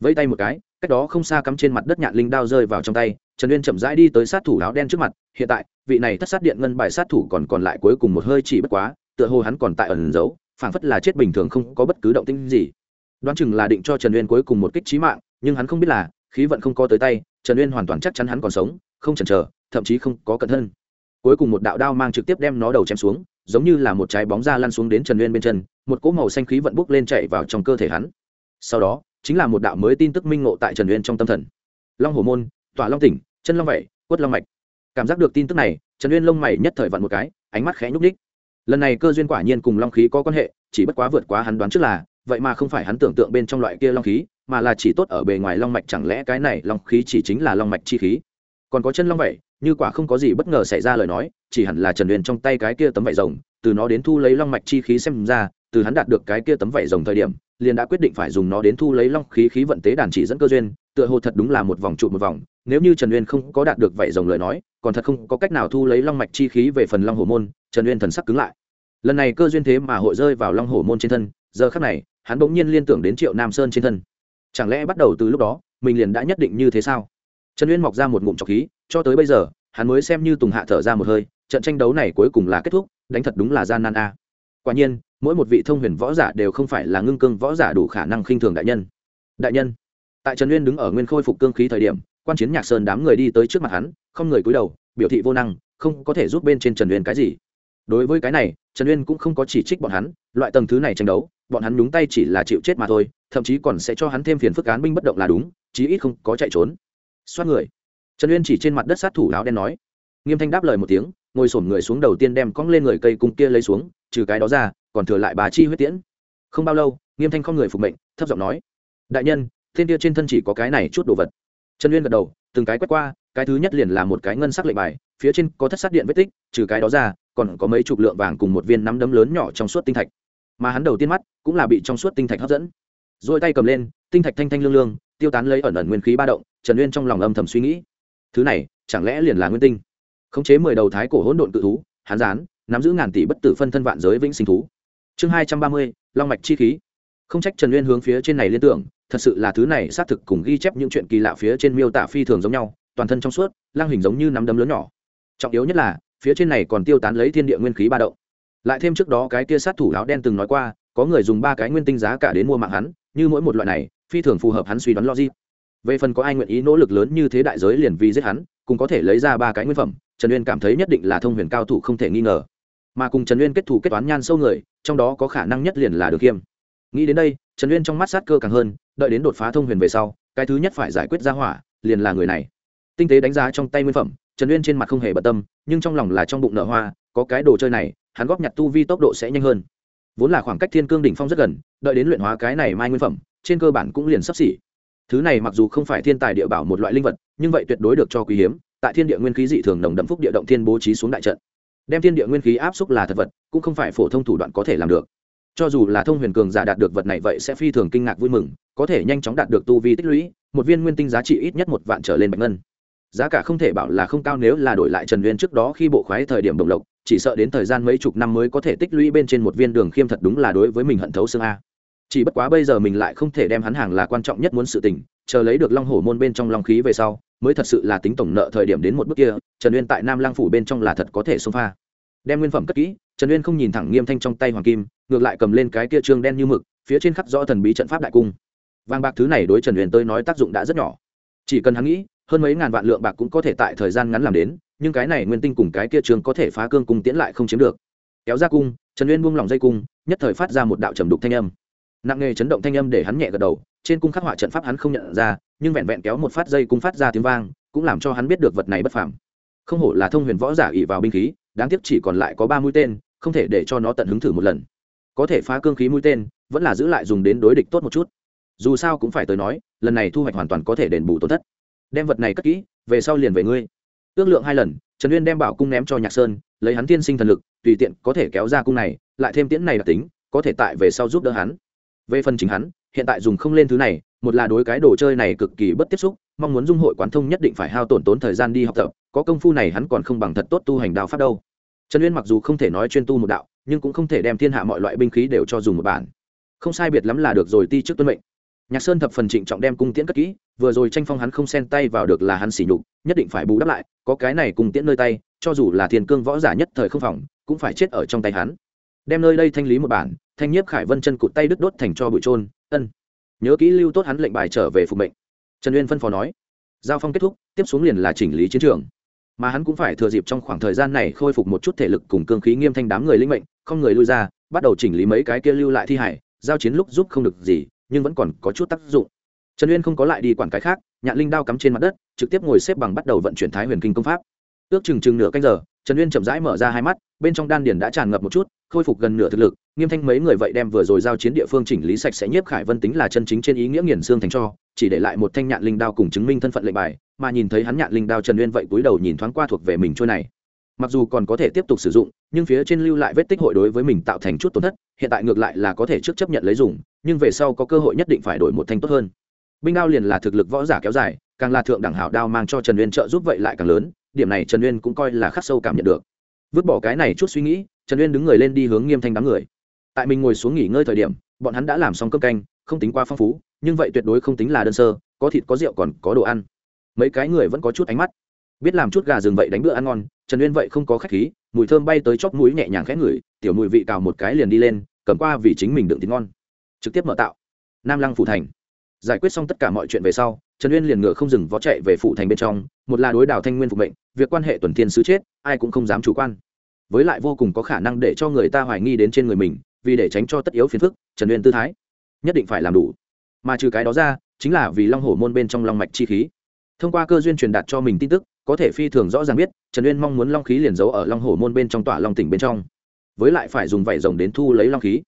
Speaker 1: Vẫy tay một cái, cách đó không xa cắm trên mặt đất nhạn linh đao rơi vào trong tay, trần uyên chậm rãi đi tới sát thủ áo đen trước mặt, hiện tại, vị này thất sát điện ngân bài sát thủ còn còn lại cuối cùng một hơi chỉ bất quá, tựa hồ hắn còn tại ẩn giấu, phảng phất là chết bình thường không có bất cứ động tĩnh gì. Đoán chừng là định cho trần uyên cuối cùng một kích trí mạng, nhưng hắn không biết là, khí vận không có tới tay, trần uyên hoàn toàn chắc chắn hắn còn sống, không chần chờ, thậm chí không có cẩn thân cuối cùng một đạo đao mang trực tiếp đem nó đầu chém xuống giống như là một trái bóng da lăn xuống đến trần uyên bên chân, một cỗ màu xanh khí vận bốc lên chạy vào trong cơ thể hắn. Sau đó, chính là một đạo mới tin tức minh ngộ tại trần uyên trong tâm thần. Long hồ môn, tỏa long tỉnh, chân long vẩy, quất long mạch. Cảm giác được tin tức này, trần uyên lông mày nhất thời vặn một cái, ánh mắt khẽ nhúc ních lần này cơ duyên quả nhiên cùng long khí có quan hệ, chỉ bất quá vượt quá hắn đoán trước là, vậy mà không phải hắn tưởng tượng bên trong loại kia long khí, mà là chỉ tốt ở bề ngoài long mạch chẳng lẽ cái này long khí chỉ chính là long mạch chi khí? Còn có chân long vậy, như quả không có gì bất ngờ xảy ra lời nói chỉ hẳn là trần uyên trong tay cái kia tấm vải rồng từ nó đến thu lấy long mạch chi khí xem ra từ hắn đạt được cái kia tấm vải rồng thời điểm liền đã quyết định phải dùng nó đến thu lấy long khí khí vận tế đàn chỉ dẫn cơ duyên tựa hồ thật đúng là một vòng trụ một vòng nếu như trần uyên không có đạt được vảy rồng lời nói còn thật không có cách nào thu lấy long mạch chi khí về phần long Hổ môn trần uyên thần sắc cứng lại. Lần này cơ duyên thế mà hội rơi vào long Hổ môn trên thân giờ khắc này hắn bỗng nhiên liên tưởng đến triệu nam sơn trên thân. Chẳng lẽ bắt đầu từ lúc đó mình liền đã nhất định như thế sao? Trần uyên mọc ra một ngụm trọc khí, cho tới bây giờ, hắn mới xem như tùng hạ thở ra một hơi, trận tranh đấu này cuối cùng là kết thúc, đánh thật đúng là gian nan a. Quả nhiên, mỗi một vị thông huyền võ giả đều không phải là ngưng cương võ giả đủ khả năng khinh thường đại nhân. Đại nhân, tại trần uyên đứng ở nguyên khôi phục cương khí thời điểm, quan chiến nhạc sơn đám người đi tới trước mặt hắn, không người cúi đầu, biểu thị vô năng, không có thể giúp bên trên trần uyên cái gì. Đối với cái này, trần uyên cũng không có chỉ trích bọn hắn, loại tầng thứ này tranh đấu, bọn hắn nhúng tay chỉ là chịu chết mà thôi, thậm chí còn sẽ cho hắn thêm phiền phức án binh bất động là đúng, chí ít không có chạy trốn xoát người. Trần uyên chỉ trên mặt đất sát thủ áo đen nói. Nghiêm thanh đáp lời một tiếng, ngồi sổm người xuống đầu tiên đem cong lên người cây cung kia lấy xuống, trừ cái đó ra, còn thừa lại bà chi huyết tiễn. Không bao lâu, nghiêm thanh không người phục mệnh, thấp giọng nói. Đại nhân tên kia trên thân chỉ có cái này chút đồ vật. Trần uyên gật đầu, từng cái quét qua, cái thứ nhất liền là một cái ngân sắc lệnh bài, phía trên có thất sát điện vết tích, trừ cái đó ra, còn có mấy chục lượng vàng cùng một viên nắm đấm lớn nhỏ trong suốt tinh thạch. Mà hắn đầu tiên mắt, cũng là bị trong suốt tinh thạch hấp dẫn. Rồi tay cầm lên, tinh thạch thanh thanh lương lương, tiêu tán lấy ẩn ẩn nguyên khí ba động trần uyên trong lòng âm thầm suy nghĩ. Thứ này, chẳng lẽ liền là nguyên tinh? Khống chế mười đầu thái cổ hỗn độn cự thú hán gián nắm giữ ngàn tỷ bất tử phân thân vạn giới vĩnh sinh thú. Chương hai trăm ba mươi, long mạch chi khí. Không trách trần uyên hướng phía trên này liên tưởng, thật sự là thứ này xác thực cùng ghi chép những chuyện kỳ lạ phía trên miêu tả phi thường giống nhau, toàn thân trong suốt lang hình giống như nắm đấm lớn nhỏ. Trọng yếu nhất là, phía trên này còn tiêu tán lấy thiên địa nguyên khí ba động. Lại thêm trước đó cái kia sát thủ áo đen từng nói qua, có người dùng ba cái nguyên tinh giá cả đến mua mạng hắn, như mỗi một loại này, phi thường phù hợp hắn suy đoán logic về phần có ai nguyện ý nỗ lực lớn như thế đại giới liền vì giết hắn cũng có thể lấy ra ba cái nguyên phẩm, trần uyên cảm thấy nhất định là thông huyền cao thủ không thể nghi ngờ. Mà cùng trần uyên kết thủ kết toán nhan sâu người, trong đó có khả năng nhất liền là được kiêm. Nghĩ đến đây, trần uyên trong mắt sát cơ càng hơn, đợi đến đột phá thông huyền về sau, cái thứ nhất phải giải quyết ra hỏa, liền là người này. Tinh tế đánh giá trong tay nguyên phẩm, trần uyên trên mặt không hề bận tâm, nhưng trong lòng là trong bụng nợ hoa, có cái đồ chơi này, hắn góp nhặt tu vi tốc độ sẽ nhanh hơn. Vốn là khoảng cách thiên cương đỉnh phong rất gần, đợi đến luyện hóa cái này mai nguyên phẩm, trên cơ bản cũng liền sắp xỉ thứ này mặc dù không phải thiên tài địa bảo một loại linh vật, nhưng vậy tuyệt đối được cho quý hiếm. Tại thiên địa nguyên khí dị thường nồng đậm phúc địa động thiên bố trí xuống đại trận, đem thiên địa nguyên khí áp xúc là thật vật, cũng không phải phổ thông thủ đoạn có thể làm được. Cho dù là thông huyền cường giả đạt được vật này vậy sẽ phi thường kinh ngạc vui mừng, có thể nhanh chóng đạt được tu vi tích lũy, một viên nguyên tinh giá trị ít nhất một vạn trở lên bạch ngân. Giá cả không thể bảo là không cao nếu là đổi lại trần uyên trước đó khi bộ khoái thời điểm đồng lộc, chỉ sợ đến thời gian mấy chục năm mới có thể tích lũy bên trên một viên đường khiêm thật đúng là đối với mình hận thấu xương a chỉ bất quá bây giờ mình lại không thể đem hắn hàng là quan trọng nhất muốn sự tình, chờ lấy được long hổ môn bên trong long khí về sau, mới thật sự là tính tổng nợ thời điểm đến một bước kia, trần uyên tại nam lang phủ bên trong là thật có thể xông pha. Đem nguyên phẩm cất kỹ, trần uyên không nhìn thẳng nghiêm thanh trong tay hoàng kim, ngược lại cầm lên cái kia trương đen như mực, phía trên khắc rõ thần bí trận pháp đại cung. Vàng bạc thứ này đối trần uyên tới nói tác dụng đã rất nhỏ. Chỉ cần hắn nghĩ, hơn mấy ngàn vạn lượng bạc cũng có thể tại thời gian ngắn làm đến, nhưng cái này nguyên tinh cùng cái kia trường có thể phá cương cung tiễn lại không chiếm được. Kéo ra cung, trần uyên buông lỏng dây cung, nhất thời phát ra một đạo trầm đục thanh âm nặng nghề chấn động thanh âm để hắn nhẹ gật đầu, trên cung khắc họa trận pháp hắn không nhận ra, nhưng vẹn vẹn kéo một phát dây cung phát ra tiếng vang, cũng làm cho hắn biết được vật này bất phàm. Không hổ là thông huyền võ giả ỉ vào binh khí, đáng tiếc chỉ còn lại có ba mũi tên, không thể để cho nó tận hứng thử một lần. Có thể phá cương khí mũi tên, vẫn là giữ lại dùng đến đối địch tốt một chút. Dù sao cũng phải tới nói, lần này thu hoạch hoàn toàn có thể đền bù tổn thất. Đem vật này cất kỹ, về sau liền về ngươi. Ước lượng hai lần, trần uyên đem bảo cung ném cho nhạc sơn, lấy hắn tiên sinh thần lực, tùy tiện có thể kéo ra cung này, lại thêm tiễn này đặc tính, có thể tại về sau giúp đỡ hắn về phần chính hắn, hiện tại dùng không lên thứ này, một là đối cái đồ chơi này cực kỳ bất tiếp xúc, mong muốn dung hội quán thông nhất định phải hao tổn tốn thời gian đi học tập, có công phu này hắn còn không bằng thật tốt tu hành đạo pháp đâu. Trần uyên mặc dù không thể nói chuyên tu một đạo, nhưng cũng không thể đem thiên hạ mọi loại binh khí đều cho dùng một bản. Không sai biệt lắm là được rồi ti trước tuân mệnh. Nhạc sơn thập phần trịnh trọng đem cung tiễn cất kỹ, vừa rồi tranh phong hắn không xen tay vào được là hắn xỉ nhục, nhất định phải bù đắp lại, có cái này cung tiễn nơi tay, cho dù là thiên cương võ giả nhất thời không phòng, cũng phải chết ở trong tay hắn. Đem nơi đây thanh lý một bản thanh nhiếp khải vân chân cụt tay đứt đốt thành cho bụi trôn, ân, nhớ kỹ lưu tốt hắn lệnh bài trở về phục mệnh. Trần uyên phân phó nói. Giao phong kết thúc, tiếp xuống liền là chỉnh lý chiến trường. Mà hắn cũng phải thừa dịp trong khoảng thời gian này khôi phục một chút thể lực cùng cương khí nghiêm thanh đám người linh mệnh, không người lui ra, bắt đầu chỉnh lý mấy cái kia lưu lại thi hải, giao chiến lúc giúp không được gì, nhưng vẫn còn có chút tác dụng. Trần uyên không có lại đi quản cái khác, nhạn linh đao cắm trên mặt đất, trực tiếp ngồi xếp bằng bắt đầu vận chuyển thái huyền kinh công pháp. Ước chừng chừng nửa canh giờ, trần uyên chậm rãi mở ra hai mắt, bên trong đan điền đã tràn ngập một chút, khôi phục gần nửa thực lực nghiêm thanh mấy người vậy đem vừa rồi giao chiến địa phương chỉnh lý sạch sẽ nhiếp khải vân tính là chân chính trên ý nghĩa nghiền xương thành cho, chỉ để lại một thanh nhạn linh đao cùng chứng minh thân phận lệnh bài, mà nhìn thấy hắn nhạn linh đao trần uyên vậy cúi đầu nhìn thoáng qua thuộc về mình trôi này. Mặc dù còn có thể tiếp tục sử dụng, nhưng phía trên lưu lại vết tích hội đối với mình tạo thành chút tổn thất, hiện tại ngược lại là có thể trước chấp nhận lấy dùng, nhưng về sau có cơ hội nhất định phải đổi một thanh tốt hơn. Binh đao liền là thực lực võ giả kéo dài, càng là thượng đẳng hảo đao mang cho trần uyên trợ giúp vậy lại càng lớn, điểm này trần uyên cũng coi là khắc sâu cảm nhận được. Vứt bỏ cái này chút suy nghĩ, trần uyên đứng người lên đi hướng nghiêm thanh đám người tại mình ngồi xuống nghỉ ngơi thời điểm, bọn hắn đã làm xong cơm canh, không tính quá phong phú, nhưng vậy tuyệt đối không tính là đơn sơ, có thịt, có rượu còn có đồ ăn. Mấy cái người vẫn có chút ánh mắt. Biết làm chút gà rừng vậy đánh bữa ăn ngon, trần uyên vậy không có khách khí, mùi thơm bay tới chóp mũi nhẹ nhàng khẽ ngửi, tiểu mùi vị cào một cái liền đi lên, cầm qua vì chính mình đựng thịt ngon. Trực tiếp mở tạo. Nam lăng phủ thành. Giải quyết xong tất cả mọi chuyện về sau, trần uyên liền ngựa không dừng vó chạy về phủ thành bên trong, một là đối đảo thanh nguyên phục mệnh, việc quan hệ tuần thiên sứ chết, ai cũng không dám chủ quan. Với lại vô cùng có khả năng để cho người ta hoài nghi đến trên người mình vì để tránh cho tất yếu phiền phức, trần uyên tư thái nhất định phải làm đủ. Mà trừ cái đó ra, chính là vì long hổ môn bên trong long mạch chi khí. Thông qua cơ duyên truyền đạt cho mình tin tức, có thể phi thường rõ ràng biết, trần uyên mong muốn long khí liền giấu ở long hổ môn bên trong tỏa long tỉnh bên trong. Với lại phải dùng vảy rồng đến thu lấy long khí.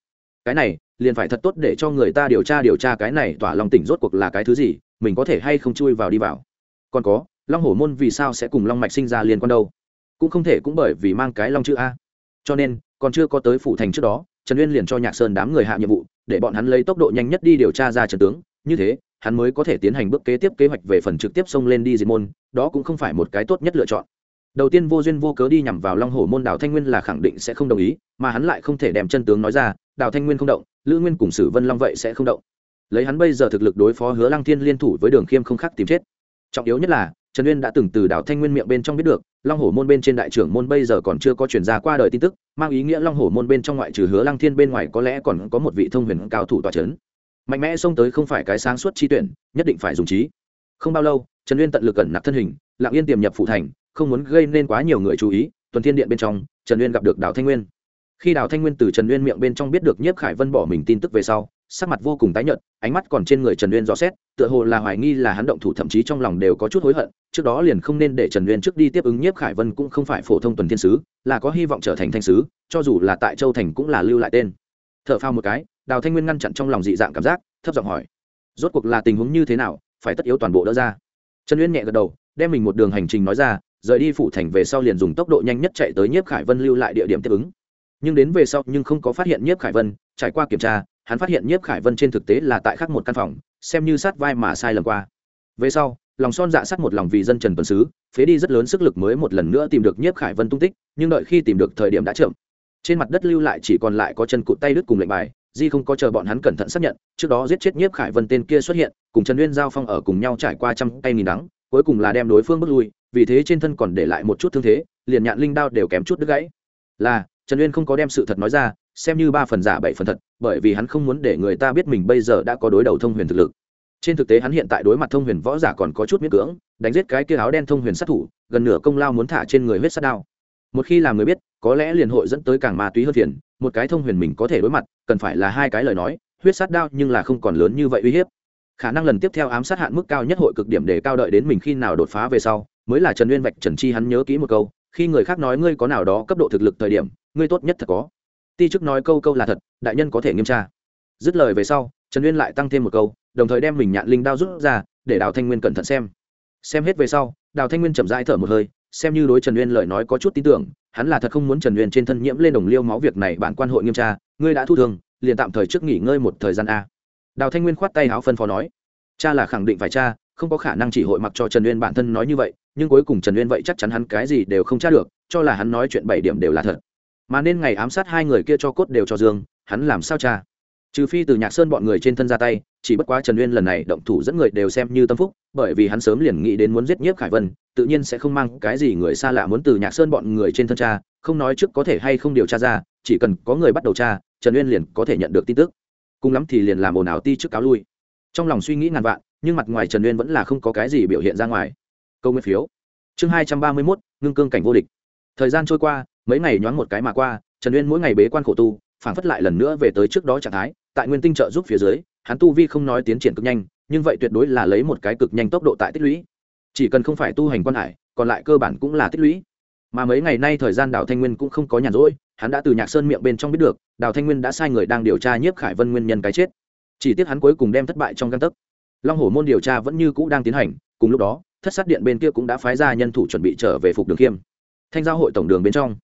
Speaker 1: Cái này, liền phải thật tốt để cho người ta điều tra điều tra cái này tỏa long tỉnh rốt cuộc là cái thứ gì, mình có thể hay không chui vào đi vào. Còn có, long hổ môn vì sao sẽ cùng long mạch sinh ra liên quan đâu? Cũng không thể cũng bởi vì mang cái long chữ a. Cho nên, còn chưa có tới phủ thành trước đó trần uyên liền cho nhạc sơn đám người hạ nhiệm vụ, để bọn hắn lấy tốc độ nhanh nhất đi điều tra ra trần tướng. Như thế, hắn mới có thể tiến hành bước kế tiếp kế hoạch về phần trực tiếp xông lên đi diệt môn, đó cũng không phải một cái tốt nhất lựa chọn. Đầu tiên vô duyên vô cớ đi nhằm vào long hổ môn đào thanh nguyên là khẳng định sẽ không đồng ý, mà hắn lại không thể đem chân tướng nói ra, đào thanh nguyên không động, lữ nguyên cùng sử vân long vậy sẽ không động. Lấy hắn bây giờ thực lực đối phó hứa lăng thiên liên thủ với đường khiêm không khác tìm chết trọng yếu nhất là, trần uyên đã từng từ đào thanh nguyên miệng bên trong biết được, long hổ môn bên trên đại trưởng môn bây giờ còn chưa có chuyển ra qua đời tin tức, mang ý nghĩa long hổ môn bên trong ngoại trừ hứa lăng thiên bên ngoài có lẽ còn có một vị thông huyền cao thủ tòa c h ấ n mạnh mẽ xông tới không phải cái sáng suốt chi tuyển, nhất định phải dùng trí. Không bao lâu, trần uyên tận lực cẩn nạp thân hình lạng yên tiềm nhập phụ thành, không muốn gây nên quá nhiều người chú ý, tuần thiên điện bên trong, trần uyên gặp được đào thanh nguyên. Khi đào thanh nguyên từ trần uyên miệng bên trong biết được nhiếp khải vân bỏ mình tin tức về sau sắc mặt vô cùng tái nhợt, ánh mắt còn trên người trần uyên rõ xét, tựa hồ là hoài nghi là hắn động thủ thậm chí trong lòng đều có chút hối hận, trước đó liền không nên để trần uyên trước đi tiếp ứng nhiếp khải vân cũng không phải phổ thông tuần thiên sứ, là có hy vọng trở thành thanh sứ, cho dù là tại châu thành cũng là lưu lại tên. T h ở phao một cái, đào thanh nguyên ngăn chặn trong lòng dị dạng cảm giác, thấp giọng hỏi, rốt cuộc là tình huống như thế nào, phải tất yếu toàn bộ đỡ ra? Trần uyên nhẹ gật đầu, đem mình một đường hành trình nói ra, rời đi phủ thành về sau liền dùng tốc độ nhanh nhất chạy tới nhiếp khải vân lưu lại địa điểm tiếp ứng. Nhưng đến về sau nhưng không có phát hiện nhiếp khải vân, trải qua kiểm tra hắn phát hiện nhiếp khải vân trên thực tế là tại khác một căn phòng, xem như sát vai mà sai lầm qua. Về sau, lòng son dạ sát một lòng vì dân trần tuần sứ, phế đi rất lớn sức lực mới một lần nữa tìm được nhiếp khải vân tung tích, nhưng đợi khi tìm được thời điểm đã chậm. Trên mặt đất lưu lại chỉ còn lại có chân cụt tay đứt cùng lệnh bài, di không có chờ bọn hắn cẩn thận xác nhận, trước đó giết chết nhiếp khải vân tên kia xuất hiện, cùng trần Uyên giao phong ở cùng nhau trải qua trăm tay nghìn đắng, cuối cùng là đem đối phương bước lui, vì thế trên thân còn để lại một chút thương thế, liền nhạn linh đao đều kém chút đứt gãy. Là, trần uyên không có đem sự thật nói ra xem như ba phần giả bảy phần thật, bởi vì hắn không muốn để người ta biết mình bây giờ đã có đối đầu thông huyền thực lực. Trên thực tế hắn hiện tại đối mặt thông huyền võ giả còn có chút miễn cưỡng, đánh giết cái kia áo đen thông huyền sát thủ, gần nửa công lao muốn thả trên người huyết sát đao. Một khi làm người biết, có lẽ liền hội dẫn tới càng ma túy hơn thiền một cái thông huyền mình có thể đối mặt, cần phải là hai cái lời nói, huyết sát đao nhưng là không còn lớn như vậy uy hiếp. Khả năng lần tiếp theo ám sát hạn mức cao nhất hội cực điểm để cao đợi đến mình khi nào đột phá về sau, mới là trần nguyên vạch trần chi hắn nhớ kỹ một câu, khi người khác nói ngươi có nào đó cấp độ thực lực thời điểm, ngươi tốt nhất thật có ti chức nói câu câu là thật, đại nhân có thể nghiêm tra. Dứt lời về sau, trần Uyên lại tăng thêm một câu, đồng thời đem mình nhạn linh đao rút ra, để đào thanh nguyên cẩn thận xem. Xem hết về sau, đào thanh nguyên chậm rãi thở một hơi, xem như đối trần uyên lời nói có chút tin tưởng, hắn là thật không muốn trần uyên trên thân nhiễm lên đồng liêu máu việc này bản quan hội nghiêm tra, ngươi đã thu thường, liền tạm thời trước nghỉ ngơi một thời gian a. Đào thanh nguyên khoát tay áo phân phó nói, cha là khẳng định phải cha không có khả năng chỉ hội mặc cho trần uyên bản thân nói như vậy, nhưng cuối cùng trần uyên vậy chắc chắn hắn cái gì đều không tra được, cho là hắn nói chuyện bảy điểm đều là thật mà nên ngày ám sát hai người kia cho cốt đều cho dương, hắn làm sao cha? Trừ phi từ nhạc sơn bọn người trên thân ra tay, chỉ bất quá trần uyên lần này động thủ dẫn người đều xem như tâm phúc, bởi vì hắn sớm liền nghĩ đến muốn giết nhiếp khải vân, tự nhiên sẽ không mang cái gì người xa lạ muốn từ nhạc sơn bọn người trên thân cha, không nói trước có thể hay không điều tra ra, chỉ cần có người bắt đầu tra trần uyên liền có thể nhận được tin tức. Cùng lắm thì liền làm ồn ào ti trước cáo lui. Trong lòng suy nghĩ ngàn vạn, nhưng mặt ngoài trần uyên vẫn là không có cái gì biểu hiện ra ngoài. Câu nguyên phiếu. Chương hai trăm ba mươi mốt, ngưng cương cảnh vô địch. Thời gian trôi qua mấy ngày nhoáng một cái mà qua, trần uyên mỗi ngày bế quan khổ tu, phảng phất lại lần nữa về tới trước đó trạng thái, tại nguyên tinh trợ giúp phía dưới, hắn tu vi không nói tiến triển cực nhanh, nhưng vậy tuyệt đối là lấy một cái cực nhanh tốc độ tại tích lũy. Chỉ cần không phải tu hành quan hải, còn lại cơ bản cũng là tích lũy. Mà mấy ngày nay thời gian đào thanh nguyên cũng không có nhàn rỗi, hắn đã từ nhạc sơn miệng bên trong biết được, đào thanh nguyên đã sai người đang điều tra nhiếp khải vân nguyên nhân cái chết. Chỉ tiếc hắn cuối cùng đem thất bại trong găng tấc. Long hổ môn điều tra vẫn như cũ đang tiến hành, cùng lúc đó, thất sát điện bên kia cũng đã phái ra nhân thủ chuẩn bị trở về phục đường khiêm. Thanh giao hội tổng đường bên trong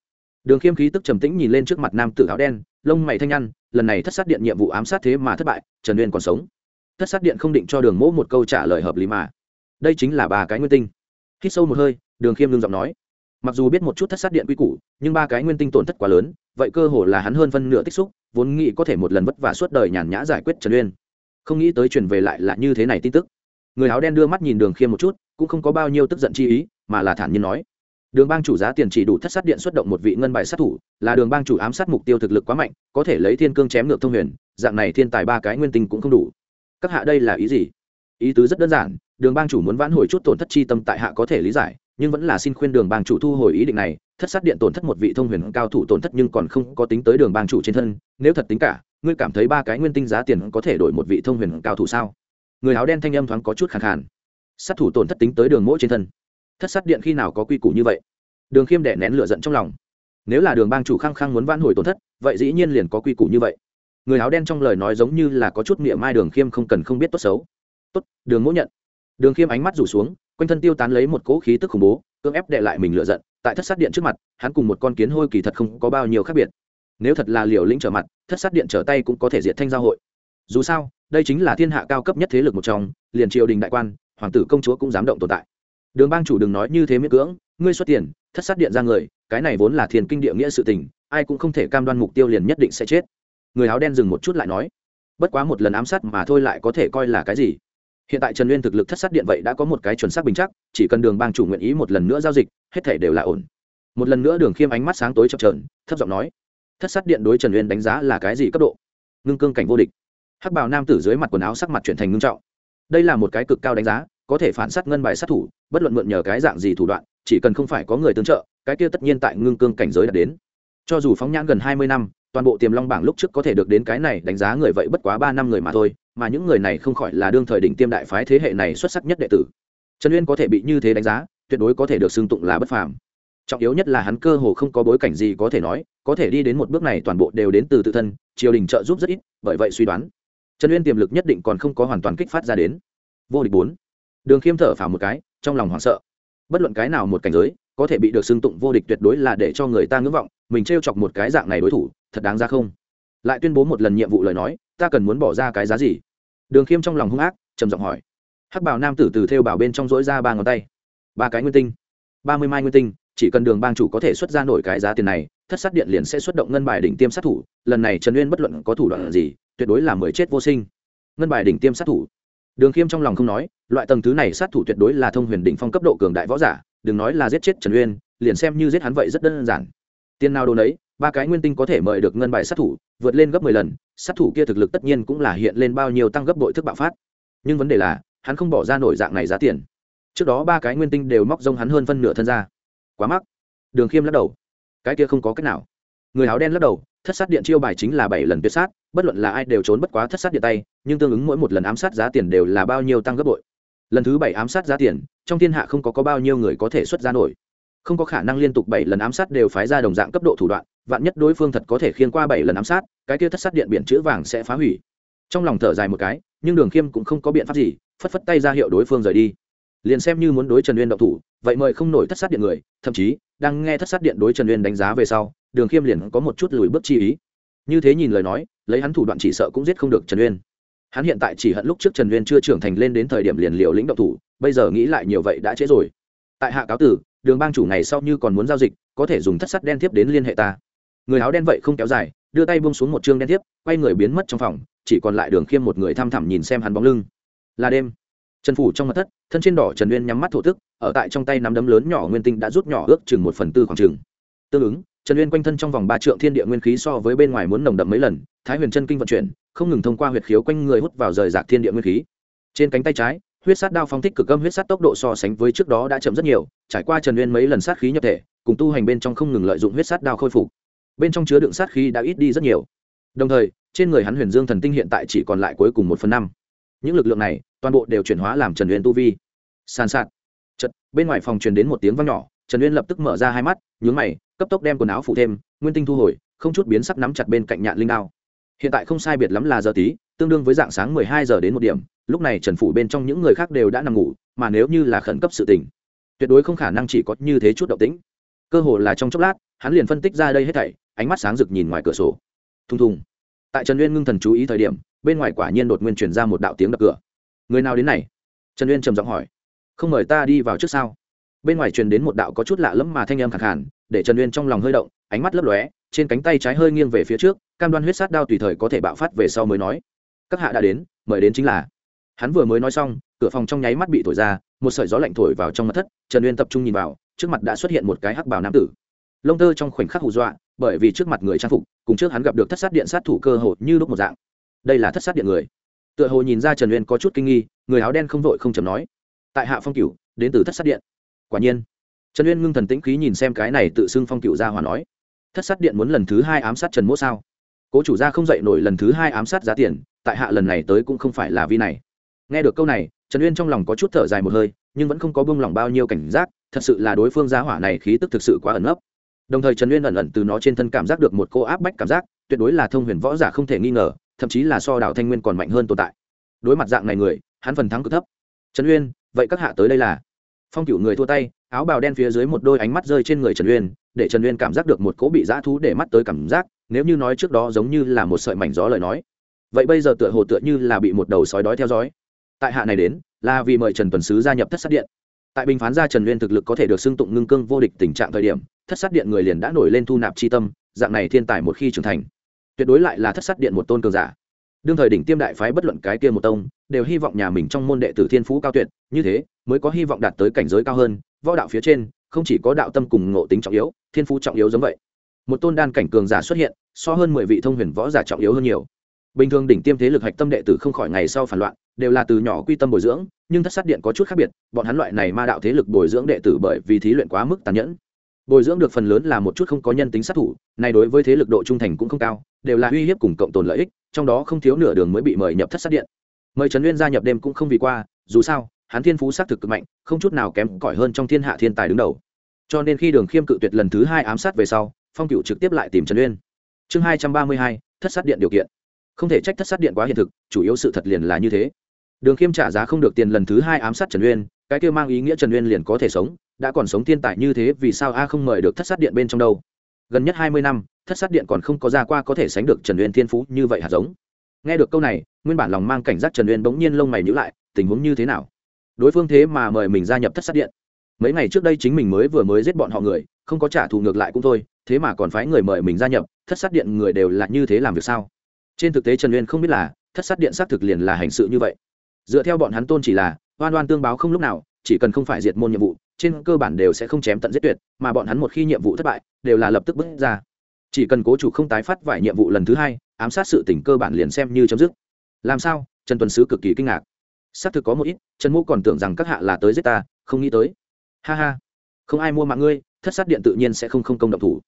Speaker 1: đường khiêm khí tức trầm tĩnh nhìn lên trước mặt nam tử áo đen, lông mày thanh nhăn, lần này thất sát điện nhiệm vụ ám sát thế mà thất bại, trần uyên còn sống. Thất sát điện không định cho đường mỗ một câu trả lời hợp lý mà. Đây chính là ba cái nguyên tinh. Hít sâu một hơi, đường khiêm lưng giọng nói. Mặc dù biết một chút thất sát điện quy củ, nhưng ba cái nguyên tinh tổn thất quá lớn, vậy cơ hồ là hắn hơn phân nửa tích xúc, vốn nghĩ có thể một lần vất vả suốt đời nhàn nhã giải quyết trần uyên. Không nghĩ tới truyền về lại là như thế này tin tức. Người áo đen đưa mắt nhìn đường khiêm một chút, cũng không có bao nhiêu tức giận chi ý, mà là thản nhiên nói đường bang chủ giá tiền chỉ đủ thất sát điện xuất động một vị ngân bài sát thủ, là đường bang chủ ám sát mục tiêu thực lực quá mạnh, có thể lấy thiên cương chém ngược thông huyền, dạng này thiên tài ba cái nguyên tinh cũng không đủ. Các hạ đây là ý gì? Ý tứ rất đơn giản, đường bang chủ muốn vãn hồi chút tổn thất chi tâm tại hạ có thể lý giải, nhưng vẫn là xin khuyên đường bang chủ thu hồi ý định này, thất sát điện tổn thất một vị thông huyền cao thủ tổn thất nhưng còn không có tính tới đường bang chủ trên thân, nếu thật tính cả, ngươi cảm thấy ba cái nguyên tinh giá tiền có thể đổi một vị thông huyền cao thủ sao? Người áo đen thanh âm thoáng có chút khẳng khàn. Sát thủ tổn thất tính tới đường mỗi trên thân thất sát điện khi nào có quy củ như vậy? Đường khiêm đẻ nén lửa giận trong lòng. Nếu là đường bang chủ khăng khăng muốn vãn hồi tổn thất, vậy dĩ nhiên liền có quy củ như vậy. Người áo đen trong lời nói giống như là có chút miệng mai đường khiêm không cần không biết tốt xấu. Tốt, đường mỗ nhận. Đường khiêm ánh mắt rủ xuống, quanh thân tiêu tán lấy một cỗ khí tức khủng bố, cưỡng ép đệ lại mình lựa giận. Tại thất sát điện trước mặt, hắn cùng một con kiến hôi kỳ thật không có bao nhiêu khác biệt. Nếu thật là liều lĩnh trở mặt, thất sát điện trở tay cũng có thể diệt thanh giao hội. Dù sao, đây chính là thiên hạ cao cấp nhất thế lực một trong, liền triều đình đại quan, hoàng tử công chúa cũng dám động tồn tại đường bang chủ đừng nói như thế miễn cưỡng, ngươi xuất tiền, thất sát điện ra người, cái này vốn là thiền kinh địa nghĩa sự tình, ai cũng không thể cam đoan mục tiêu liền nhất định sẽ chết. Người áo đen dừng một chút lại nói, bất quá một lần ám sát mà thôi lại có thể coi là cái gì? Hiện tại trần uyên thực lực thất sát điện vậy đã có một cái chuẩn xác bình chắc, chỉ cần đường bang chủ nguyện ý một lần nữa giao dịch, hết thể đều là ổn. Một lần nữa đường khiêm ánh mắt sáng tối chập trờn thấp giọng nói, thất sát điện đối trần uyên đánh giá là cái gì cấp độ? Ngưng cương cảnh vô địch. Hắc bào nam tử dưới mặt quần áo sắc mặt chuyển thành ngưng trọng. Đây là một cái cực cao đánh giá có thể phản sát ngân bài sát thủ, bất luận mượn nhờ cái dạng gì thủ đoạn, chỉ cần không phải có người tương trợ, cái kia tất nhiên tại ngưng cương cảnh giới đã đến. Cho dù phóng nhãn gần hai mươi năm, toàn bộ tiềm long bảng lúc trước có thể được đến cái này đánh giá người vậy bất quá ba năm người mà thôi, mà những người này không khỏi là đương thời đỉnh tiêm đại phái thế hệ này xuất sắc nhất đệ tử. Trần uyên có thể bị như thế đánh giá, tuyệt đối có thể được xưng tụng là bất phàm. Trọng yếu nhất là hắn cơ hồ không có bối cảnh gì có thể nói, có thể đi đến một bước này toàn bộ đều đến từ tự thân, triều đình trợ giúp rất ít, bởi vậy suy đoán, trần uyên tiềm lực nhất định còn không có hoàn toàn kích phát ra đến. Vô địch bốn đường khiêm thở phào một cái, trong lòng hoảng sợ. Bất luận cái nào một cảnh giới, có thể bị được xưng tụng vô địch tuyệt đối là để cho người ta ngưỡng vọng, mình t chọc một cái dạng này đối thủ, thật đáng ra không? Lại tuyên bố một lần nhiệm vụ lời nói, ta cần muốn bỏ ra cái giá gì? Đường khiêm trong lòng hung ác, trầm giọng hỏi. Hắc bảo nam tử từ theo bảo bên trong dỗi ra ba ngón tay. Ba cái nguyên tinh. Ba mươi mai nguyên tinh, chỉ cần đường bang chủ có thể xuất ra nổi cái giá tiền này, thất sát điện liền sẽ xuất động ngân bài đỉnh tiêm sát thủ, lần này trần uyên bất luận có thủ đoạn gì, tuyệt đối là mười chết vô sinh. Ngân bài đỉnh tiêm sát thủ đường khiêm trong lòng không nói, loại tầng thứ này sát thủ tuyệt đối là thông huyền đỉnh phong cấp độ cường đại võ giả, đừng nói là giết chết trần uyên, liền xem như giết hắn vậy rất đơn giản. Tiền nào đồ nấy, ba cái nguyên tinh có thể mời được ngân bài sát thủ, vượt lên gấp mười lần, sát thủ kia thực lực tất nhiên cũng là hiện lên bao nhiêu tăng gấp đội thức bạo phát. Nhưng vấn đề là, hắn không bỏ ra nổi dạng này giá tiền. Trước đó ba cái nguyên tinh đều móc rông hắn hơn phân nửa thân ra. Quá mắc. Đường khiêm lắc đầu. Cái kia không có cách nào. Người áo đen lắc đầu thất sát điện chiêu bài chính là bảy lần tuyệt sát bất luận là ai đều trốn bất quá thất sát điện tay nhưng tương ứng mỗi một lần ám sát giá tiền đều là bao nhiêu tăng gấp bội. Lần thứ bảy ám sát giá tiền trong thiên hạ không có, có bao nhiêu người có thể xuất ra nổi. Không có khả năng liên tục bảy lần ám sát đều phái ra đồng dạng cấp độ thủ đoạn vạn nhất đối phương thật có thể khiên qua bảy lần ám sát cái kia thất sát điện biển chữ vàng sẽ phá hủy. Trong lòng thở dài một cái nhưng đường khiêm cũng không có biện pháp gì phất phất tay ra hiệu đối phương rời đi. Liền xem như muốn đối trần uyên động thủ vậy mời không nổi thất sát điện người thậm chí đang nghe thất sát điện đối trần uyên đánh giá về sau đường khiêm liền có một chút lùi bước chi ý. Như thế nhìn lời nói, lấy hắn thủ đoạn chỉ sợ cũng giết không được trần uyên. Hắn hiện tại chỉ hận lúc trước trần uyên chưa trưởng thành lên đến thời điểm liền liều lĩnh động thủ, bây giờ nghĩ lại nhiều vậy đã trễ rồi. Tại hạ cáo tử, đường bang chủ ngày sau như còn muốn giao dịch, có thể dùng thất sắt đen thiếp đến liên hệ ta. Người áo đen vậy không kéo dài, đưa tay buông xuống một chương đen thiếp, quay người biến mất trong phòng, chỉ còn lại đường khiêm một người thăm thẳm nhìn xem hắn bóng lưng. Là đêm. Trần phủ trong mặt thất, thân trên đỏ trần uyên nhắm mắt thổ tức, ở tại trong tay nắm đấm lớn nhỏ nguyên tinh đã rút nhỏ ước chừng một phần tư khoảng chừng. Tương ứng trần uyên quanh thân trong vòng ba trượng thiên địa nguyên khí so với bên ngoài muốn nồng đậm mấy lần, thái huyền chân kinh vận chuyển, không ngừng thông qua huyệt khiếu quanh người hút vào rời rạc thiên địa nguyên khí. Trên cánh tay trái, huyết sát đao phong thích cực âm huyết sát tốc độ so sánh với trước đó đã chậm rất nhiều, trải qua trần uyên mấy lần sát khí nhập thể, cùng tu hành bên trong không ngừng lợi dụng huyết sát đao khôi phục. Bên trong chứa đựng sát khí đã ít đi rất nhiều. Đồng thời, trên người hắn huyền dương thần tinh hiện tại chỉ còn lại cuối cùng một phần năm. Những lực lượng này, toàn bộ đều chuyển hóa làm trần uyên tu vi. Sàn sạt. Chật bên ngoài phòng truyền đến một tiếng vang nhỏ, trần uyên lập tức mở ra hai mắt, nhướng mày cấp tốc đem quần áo phủ thêm, nguyên tinh thu hồi, không chút biến sắc nắm chặt bên cạnh nhạn linh đao. Hiện tại không sai biệt lắm là giờ tí, tương đương với dạng sáng mười hai giờ đến một điểm, lúc này trần phủ bên trong những người khác đều đã nằm ngủ, mà nếu như là khẩn cấp sự tình, tuyệt đối không khả năng chỉ có như thế chút động tĩnh. Cơ hồ là trong chốc lát, hắn liền phân tích ra đây hết thảy, ánh mắt sáng rực nhìn ngoài cửa sổ. Thùng thùng. Tại trần uyên ngưng thần chú ý thời điểm, bên ngoài quả nhiên đột nguyên truyền ra một đạo tiếng đập cửa. Người nào đến này? Trần uyên trầm giọng hỏi. Không mời ta đi vào trước sao? Bên ngoài truyền đến một đạo có chút lạ lẫm mà thanh âm khẳng hẳn để trần uyên trong lòng hơi động, ánh mắt lấp lóe, trên cánh tay trái hơi nghiêng về phía trước, cam đoan huyết sát đao tùy thời có thể bạo phát về sau mới nói. Các hạ đã đến, mời đến chính là. Hắn vừa mới nói xong, cửa phòng trong nháy mắt bị thổi ra, một sợi gió lạnh thổi vào trong mặt thất, trần uyên tập trung nhìn vào, trước mặt đã xuất hiện một cái hắc bào nam tử. Lông tơ trong khoảnh khắc hù dọa, bởi vì trước mặt người trang phục, cùng trước hắn gặp được thất sát điện sát thủ cơ hồ như lúc một dạng. Đây là thất sát điện người. Tựa hồ nhìn ra trần uyên có chút kinh nghi, người áo đen không vội không chầm nói. Tại hạ phong cửu, đến từ thất sát điện. Quả nhiên trần uyên ngưng thần tĩnh khí nhìn xem cái này tự xưng phong cựu gia hòa nói, thất sát điện muốn lần thứ hai ám sát trần mỗ sao? Cố chủ gia không dậy nổi lần thứ hai ám sát giá tiền, tại hạ lần này tới cũng không phải là vi này. Nghe được câu này, trần uyên trong lòng có chút thở dài một hơi, nhưng vẫn không có buông lòng bao nhiêu cảnh giác, thật sự là đối phương giá hỏa này khí tức thực sự quá ẩn ấp đồng thời trần uyên ẩn ẩn từ nó trên thân cảm giác được một cô áp bách cảm giác, tuyệt đối là thông huyền võ giả không thể nghi ngờ, thậm chí là so đảo thanh nguyên còn mạnh hơn tồn tại. Đối mặt dạng này người, hắn phần thắng cực thấp. Trần uyên, vậy các hạ tới đây là? Phong cửu người thua tay áo bào đen phía dưới một đôi ánh mắt rơi trên người trần uyên, để trần uyên cảm giác được một cỗ bị dã thú để mắt tới cảm giác, nếu như nói trước đó giống như là một sợi mảnh gió lời nói. Vậy bây giờ tựa hồ tựa như là bị một đầu sói đói theo dõi. Tại hạ này đến, là vì mời trần tuần sứ gia nhập thất sát điện. Tại bình phán gia trần uyên thực lực có thể được xưng tụng ngưng cương vô địch tình trạng thời điểm, thất sát điện người liền đã nổi lên thu nạp c tâm, dạng này thiên tài một khi trưởng thành, tuyệt đối lại là thất sát điện một tôn cường giả. Đương thời đỉnh tiêm đại phái bất luận cái kia một tông, đều hy vọng nhà mình trong môn đệ tử thiên phú cao tuyệt, như thế, mới có hy vọng đạt tới cảnh giới cao hơn võ đạo phía trên, không chỉ có đạo tâm cùng ngộ tính trọng yếu, thiên phú trọng yếu giống vậy. Một tôn đan cảnh cường giả xuất hiện, so hơn mười vị thông huyền võ giả trọng yếu hơn nhiều. Bình thường đỉnh tiêm thế lực hạch tâm đệ tử không khỏi ngày sau phản loạn, đều là từ nhỏ quy tâm bồi dưỡng, nhưng thất sát điện có chút khác biệt, bọn hắn loại này ma đạo thế lực bồi dưỡng đệ tử bởi vì thí luyện quá mức tàn nhẫn. Bồi dưỡng được phần lớn là một chút không có nhân tính sát thủ, này đối với thế lực độ trung thành cũng không cao, đều là uy hiếp cùng cộng tồn lợi ích, trong đó không thiếu nửa đường mới bị mời nhập thất sát điện. Mời trần uyên gia nhập đêm cũng không vì qua, dù sao hắn thiên phú xác thực cực mạnh, không chút nào kém cỏi hơn trong thiên hạ thiên tài đứng đầu. Cho nên khi đường khiêm cự tuyệt lần thứ hai ám sát về sau, phong cựu trực tiếp lại tìm trần uyên. Chương hai trăm ba mươi hai, thất sát điện điều kiện. Không thể trách thất sát điện quá hiện thực, chủ yếu sự thật liền là như thế. Đường khiêm trả giá không được tiền lần thứ hai ám sát trần uyên, cái kêu mang ý nghĩa trần uyên liền có thể sống, đã còn sống thiên tài như thế, vì sao a không mời được thất sát điện bên trong đâu? Gần nhất hai mươi năm, thất sát điện còn không có ra qua có thể sánh được trần uyên thiên phú như vậy hạt giống. Nghe được câu này, nguyên bản lòng mang cảnh giác trần uyên bỗng nhiên lông mày nhữ lại, tình huống như thế nào? Đối phương thế mà mời mình gia nhập thất sát điện. Mấy ngày trước đây chính mình mới vừa mới giết bọn họ người, không có trả thù ngược lại cũng thôi, thế mà còn phái người mời mình gia nhập, thất sát điện người đều là như thế làm việc sao? Trên thực tế trần uyên không biết là, thất sát điện xác thực liền là hành sự như vậy. Dựa theo bọn hắn tôn chỉ là, oan oan tương báo không lúc nào, chỉ cần không phải diệt môn nhiệm vụ, trên cơ bản đều sẽ không chém tận giết tuyệt, mà bọn hắn một khi nhiệm vụ thất bại, đều là lập tức bước ra. Chỉ cần cố chủ không tái phát vài nhiệm vụ lần thứ hai, ám sát sự tỉnh cơ bản liền xem như chấm dứt. Làm sao? Trần tuần sứ cực kỳ kinh ngạc xác thực có một ít, trần mô còn tưởng rằng các hạ là tới giết ta, không nghĩ tới. Ha ha, không ai mua mạng ngươi, thất sát điện tự nhiên sẽ không không công động thủ.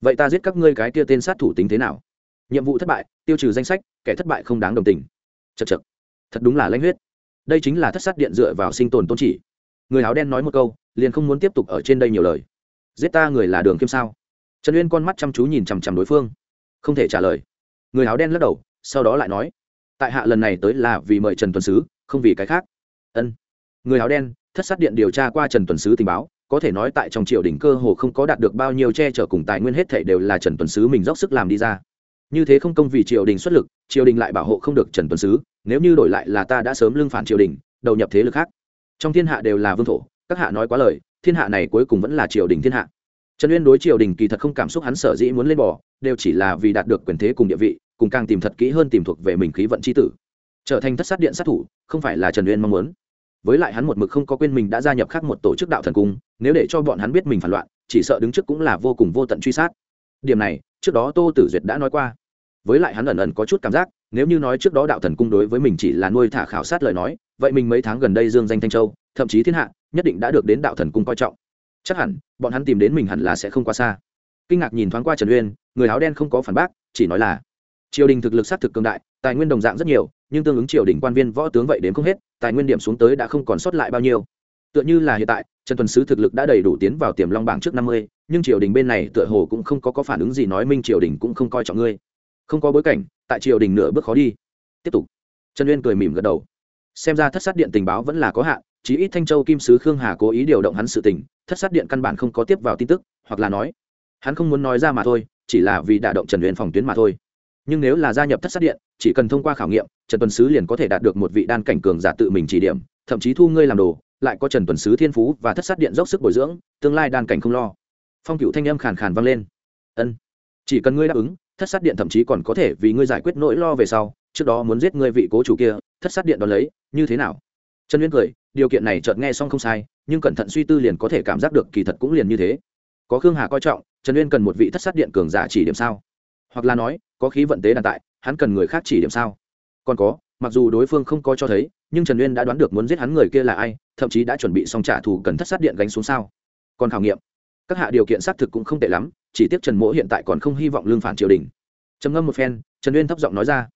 Speaker 1: Vậy ta giết các ngươi cái kia tên sát thủ tính thế nào? Nhiệm vụ thất bại, tiêu trừ danh sách, kẻ thất bại không đáng đồng tình. Chật chật thật đúng là lãnh huyết. Đây chính là thất sát điện dựa vào sinh tồn tôn chỉ. Người áo đen nói một câu, liền không muốn tiếp tục ở trên đây nhiều lời. Giết ta người là đường kim sao? Trần uyên con mắt chăm chú nhìn chằm chằm đối phương. Không thể trả lời. Người áo đen lắc đầu, sau đó lại nói, tại hạ lần này tới là vì mời trần tuần sứ không vì cái khác. Ân. Người áo đen, thất sát điện điều tra qua trần tuần sứ tình báo, có thể nói tại trong triều đình cơ hồ không có đạt được bao nhiêu che chở cùng tài nguyên hết thảy đều là trần tuần sứ mình dốc sức làm đi ra. Như thế không công vì triều đình xuất lực, triều đình lại bảo hộ không được trần tuần sứ, nếu như đổi lại là ta đã sớm lưng phản triều đình, đầu nhập thế lực khác. Trong thiên hạ đều là vương thổ, các hạ nói quá lời, thiên hạ này cuối cùng vẫn là triều đình thiên hạ. Trần uyên đối triều đình kỳ thật không cảm xúc hắn sở dĩ muốn lên bò, đều chỉ là vì đạt được quyền thế cùng địa vị, cùng càng tìm thật kỹ hơn tìm thuộc về mình khí vận c h i tử trở thành thất sát điện sát thủ, không phải là trần uyên mong muốn. Với lại hắn một mực không có quên mình đã gia nhập khác một tổ chức đạo thần cung, nếu để cho bọn hắn biết mình phản loạn, chỉ sợ đứng trước cũng là vô cùng vô tận truy sát. Điểm này, trước đó tô tử duyệt đã nói qua. Với lại hắn ẩn ẩn có chút cảm giác, nếu như nói trước đó đạo thần cung đối với mình chỉ là nuôi thả khảo sát lời nói, vậy mình mấy tháng gần đây dương danh thanh châu, thậm chí thiên hạ, nhất định đã được đến đạo thần cung coi trọng. Chắc hẳn, bọn hắn tìm đến mình hẳn là sẽ không quá xa. Kinh ngạc nhìn thoáng qua trần uyên, người áo đen không có phản bác, chỉ nói là, triều đình thực lực xác thực cường đại, tài nguyên đồng dạng rất nhiều nhưng tương ứng triều đình quan viên võ tướng vậy đến không hết tài nguyên điểm xuống tới đã không còn sót lại bao nhiêu. Tựa như là hiện tại trần tuần sứ thực lực đã đầy đủ tiến vào tiềm long bảng trước năm mươi nhưng triều đình bên này tựa hồ cũng không có, có phản ứng gì nói minh triều đình cũng không coi trọng ngươi. Không có bối cảnh tại triều đình nửa bước khó đi. Tiếp tục. Trần uyên cười mỉm gật đầu. Xem ra thất sát điện tình báo vẫn là có hạn chí ít thanh châu kim sứ khương hà cố ý điều động hắn sự tình thất sát điện căn bản không có tiếp vào tin tức hoặc là nói hắn không muốn nói ra mà thôi chỉ là vì đả động trần uyên phòng tuyến mà thôi nhưng nếu là gia nhập thất sát điện, chỉ cần thông qua khảo nghiệm, trần tuần sứ liền có thể đạt được một vị đan cảnh cường giả tự mình chỉ điểm, thậm chí thu ngươi làm đồ, lại có trần tuần sứ thiên phú và thất sát điện dốc sức bồi dưỡng, tương lai đan cảnh không lo. Phong cựu thanh âm khàn khàn vang lên. Ân, chỉ cần ngươi đáp ứng, thất sát điện thậm chí còn có thể vì ngươi giải quyết nỗi lo về sau, trước đó muốn giết ngươi vị cố chủ kia, thất sát điện đón lấy, như thế nào? Trần liên cười, điều kiện này chợt nghe xong không sai, nhưng cẩn thận suy tư liền có thể cảm giác được kỳ thật cũng liền như thế. Có khương hà coi trọng, trần uyên cần một vị thất sát điện cường giả chỉ điểm sao? Hoặc là nói, có khí vận tế đàn tại, hắn cần người khác chỉ điểm sao? Còn có, mặc dù đối phương không có cho thấy, nhưng trần uyên đã đoán được muốn giết hắn người kia là ai, thậm chí đã chuẩn bị xong trả thù cần thất sát điện gánh xuống sao? Còn khảo nghiệm. Các hạ điều kiện xác thực cũng không tệ lắm, chỉ tiếc trần mỗ hiện tại còn không hy vọng lương phản triều đình. Trầm ngâm một phen, trần uyên thấp giọng nói ra.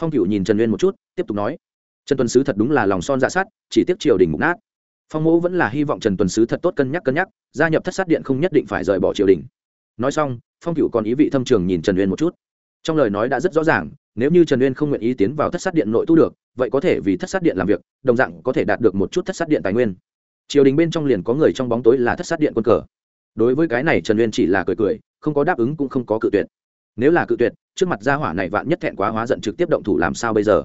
Speaker 1: Phong cựu nhìn trần uyên một chút, tiếp tục nói. Trần tuần sứ thật đúng là lòng son dạ sát chỉ tiếc triều đình mục nát. Phong mỗ vẫn là hy vọng trần tuần sứ thật tốt cân nhắc cân nhắc, gia nhập thất sát điện không nhất định phải rời bỏ triều đình nói xong, phong cựu còn ý vị thâm trường nhìn trần uyên một chút. Trong lời nói đã rất rõ ràng, nếu như trần uyên không nguyện ý tiến vào thất sát điện nội tu được, vậy có thể vì thất sát điện làm việc, đồng dạng có thể đạt được một chút thất sát điện tài nguyên. Triều đình bên trong liền có người trong bóng tối là thất sát điện quân cờ. Đối với cái này trần uyên chỉ là cười cười, không có đáp ứng cũng không có cự tuyệt. Nếu là cự tuyệt, trước mặt gia hỏa này vạn nhất thẹn quá hóa giận trực tiếp động thủ làm sao bây giờ?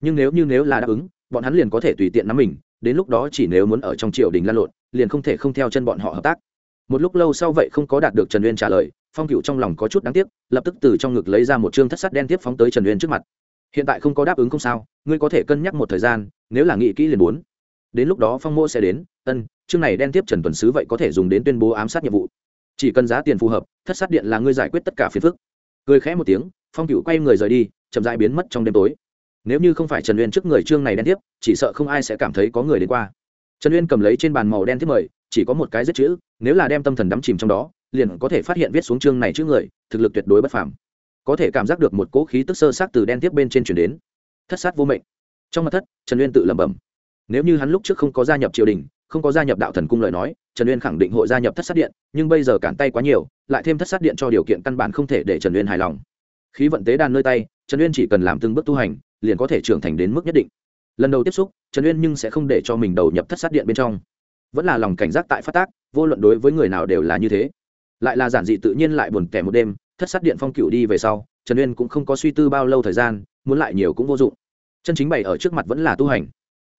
Speaker 1: Nhưng nếu như nếu là đáp ứng, bọn hắn liền có thể tùy tiện nắm mình, đến lúc đó chỉ nếu muốn ở trong triều đình lan lộn, liền không thể không theo chân bọn họ hợp tác một lúc lâu sau vậy không có đạt được trần uyên trả lời, phong cựu trong lòng có chút đáng tiếc, lập tức từ trong ngực lấy ra một chương thất sắt đen tiếp phóng tới trần uyên trước mặt. Hiện tại không có đáp ứng không sao, ngươi có thể cân nhắc một thời gian, nếu là nghị kỹ liền muốn. Đến lúc đó phong mô sẽ đến, ân, chương này đen tiếp trần tuần sứ vậy có thể dùng đến tuyên bố ám sát nhiệm vụ. Chỉ cần giá tiền phù hợp, thất sát điện là ngươi giải quyết tất cả phiền phức. Cười khẽ một tiếng, phong cựu quay người rời đi, chậm dãi biến mất trong đêm tối. Nếu như không phải trần uyên trước người chương này đen tiếp, chỉ sợ không ai sẽ cảm thấy có người đến qua. Trần uyên cầm lấy trên bàn màu đen tiếp mời chỉ có một cái rất chữ, nếu là đem tâm thần đắm chìm trong đó, liền có thể phát hiện viết xuống chương này chữ người, thực lực tuyệt đối bất phàm. Có thể cảm giác được một cỗ khí tức sơ sát từ đen tiếp bên trên chuyển đến. Thất sát vô mệnh. Trong mặt thất, trần uyên tự lẩm bẩm. Nếu như hắn lúc trước không có gia nhập triều đình, không có gia nhập đạo thần cung lời nói, trần uyên khẳng định hội gia nhập thất sát điện, nhưng bây giờ cản tay quá nhiều, lại thêm thất sát điện cho điều kiện căn bản không thể để trần uyên hài lòng. Khí vận tế đàn nơi tay, trần uyên chỉ cần làm từng bước tu hành, liền có thể trưởng thành đến mức nhất định. Lần đầu tiếp xúc, trần uyên nhưng sẽ không để cho mình đầu nhập thất sát điện bên trong vẫn là lòng cảnh giác tại phát tác, vô luận đối với người nào đều là như thế. Lại là giản dị tự nhiên lại buồn kẻ một đêm, thất sát điện phong cựu đi về sau, trần uyên cũng không có suy tư bao lâu thời gian, muốn lại nhiều cũng vô dụng. Chân chính bày ở trước mặt vẫn là tu hành.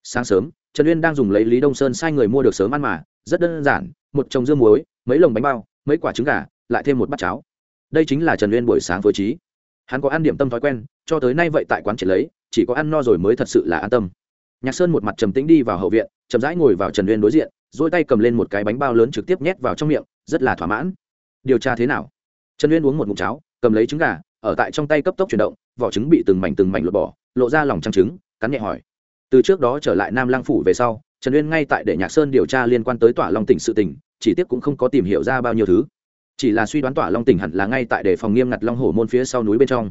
Speaker 1: Sáng sớm, trần uyên đang dùng lấy lý đông sơn sai người mua được sớm ăn mà, rất đơn giản, một chồng dưa muối, mấy lồng bánh bao, mấy quả trứng gà, lại thêm một bát cháo. Đây chính là trần uyên buổi sáng phối trí. Hắn có ăn điểm tâm thói quen, cho tới nay vậy tại quán chỉ lấy, chỉ có ăn no rồi mới thật sự là an tâm. Nhạc sơn một mặt trầm tĩnh đi vào hậu viện, chậm rãi ngồi vào trần uyên đối diện dỗi tay cầm lên một cái bánh bao lớn trực tiếp nhét vào trong miệng, rất là thỏa mãn. Điều tra thế nào? Trần uyên uống một mụn cháo, cầm lấy trứng gà, ở tại trong tay cấp tốc chuyển động, vỏ trứng bị từng mảnh từng mảnh lột bỏ, lộ ra lòng trăng trứng, cắn nhẹ hỏi. Từ trước đó trở lại nam lang phủ về sau, trần uyên ngay tại để nhạc sơn điều tra liên quan tới tỏa long tỉnh sự tỉnh chỉ tiếc cũng không có tìm hiểu ra bao nhiêu thứ. Chỉ là suy đoán tỏa long tỉnh hẳn là ngay tại đề phòng nghiêm ngặt long hổ môn phía sau núi bên trong.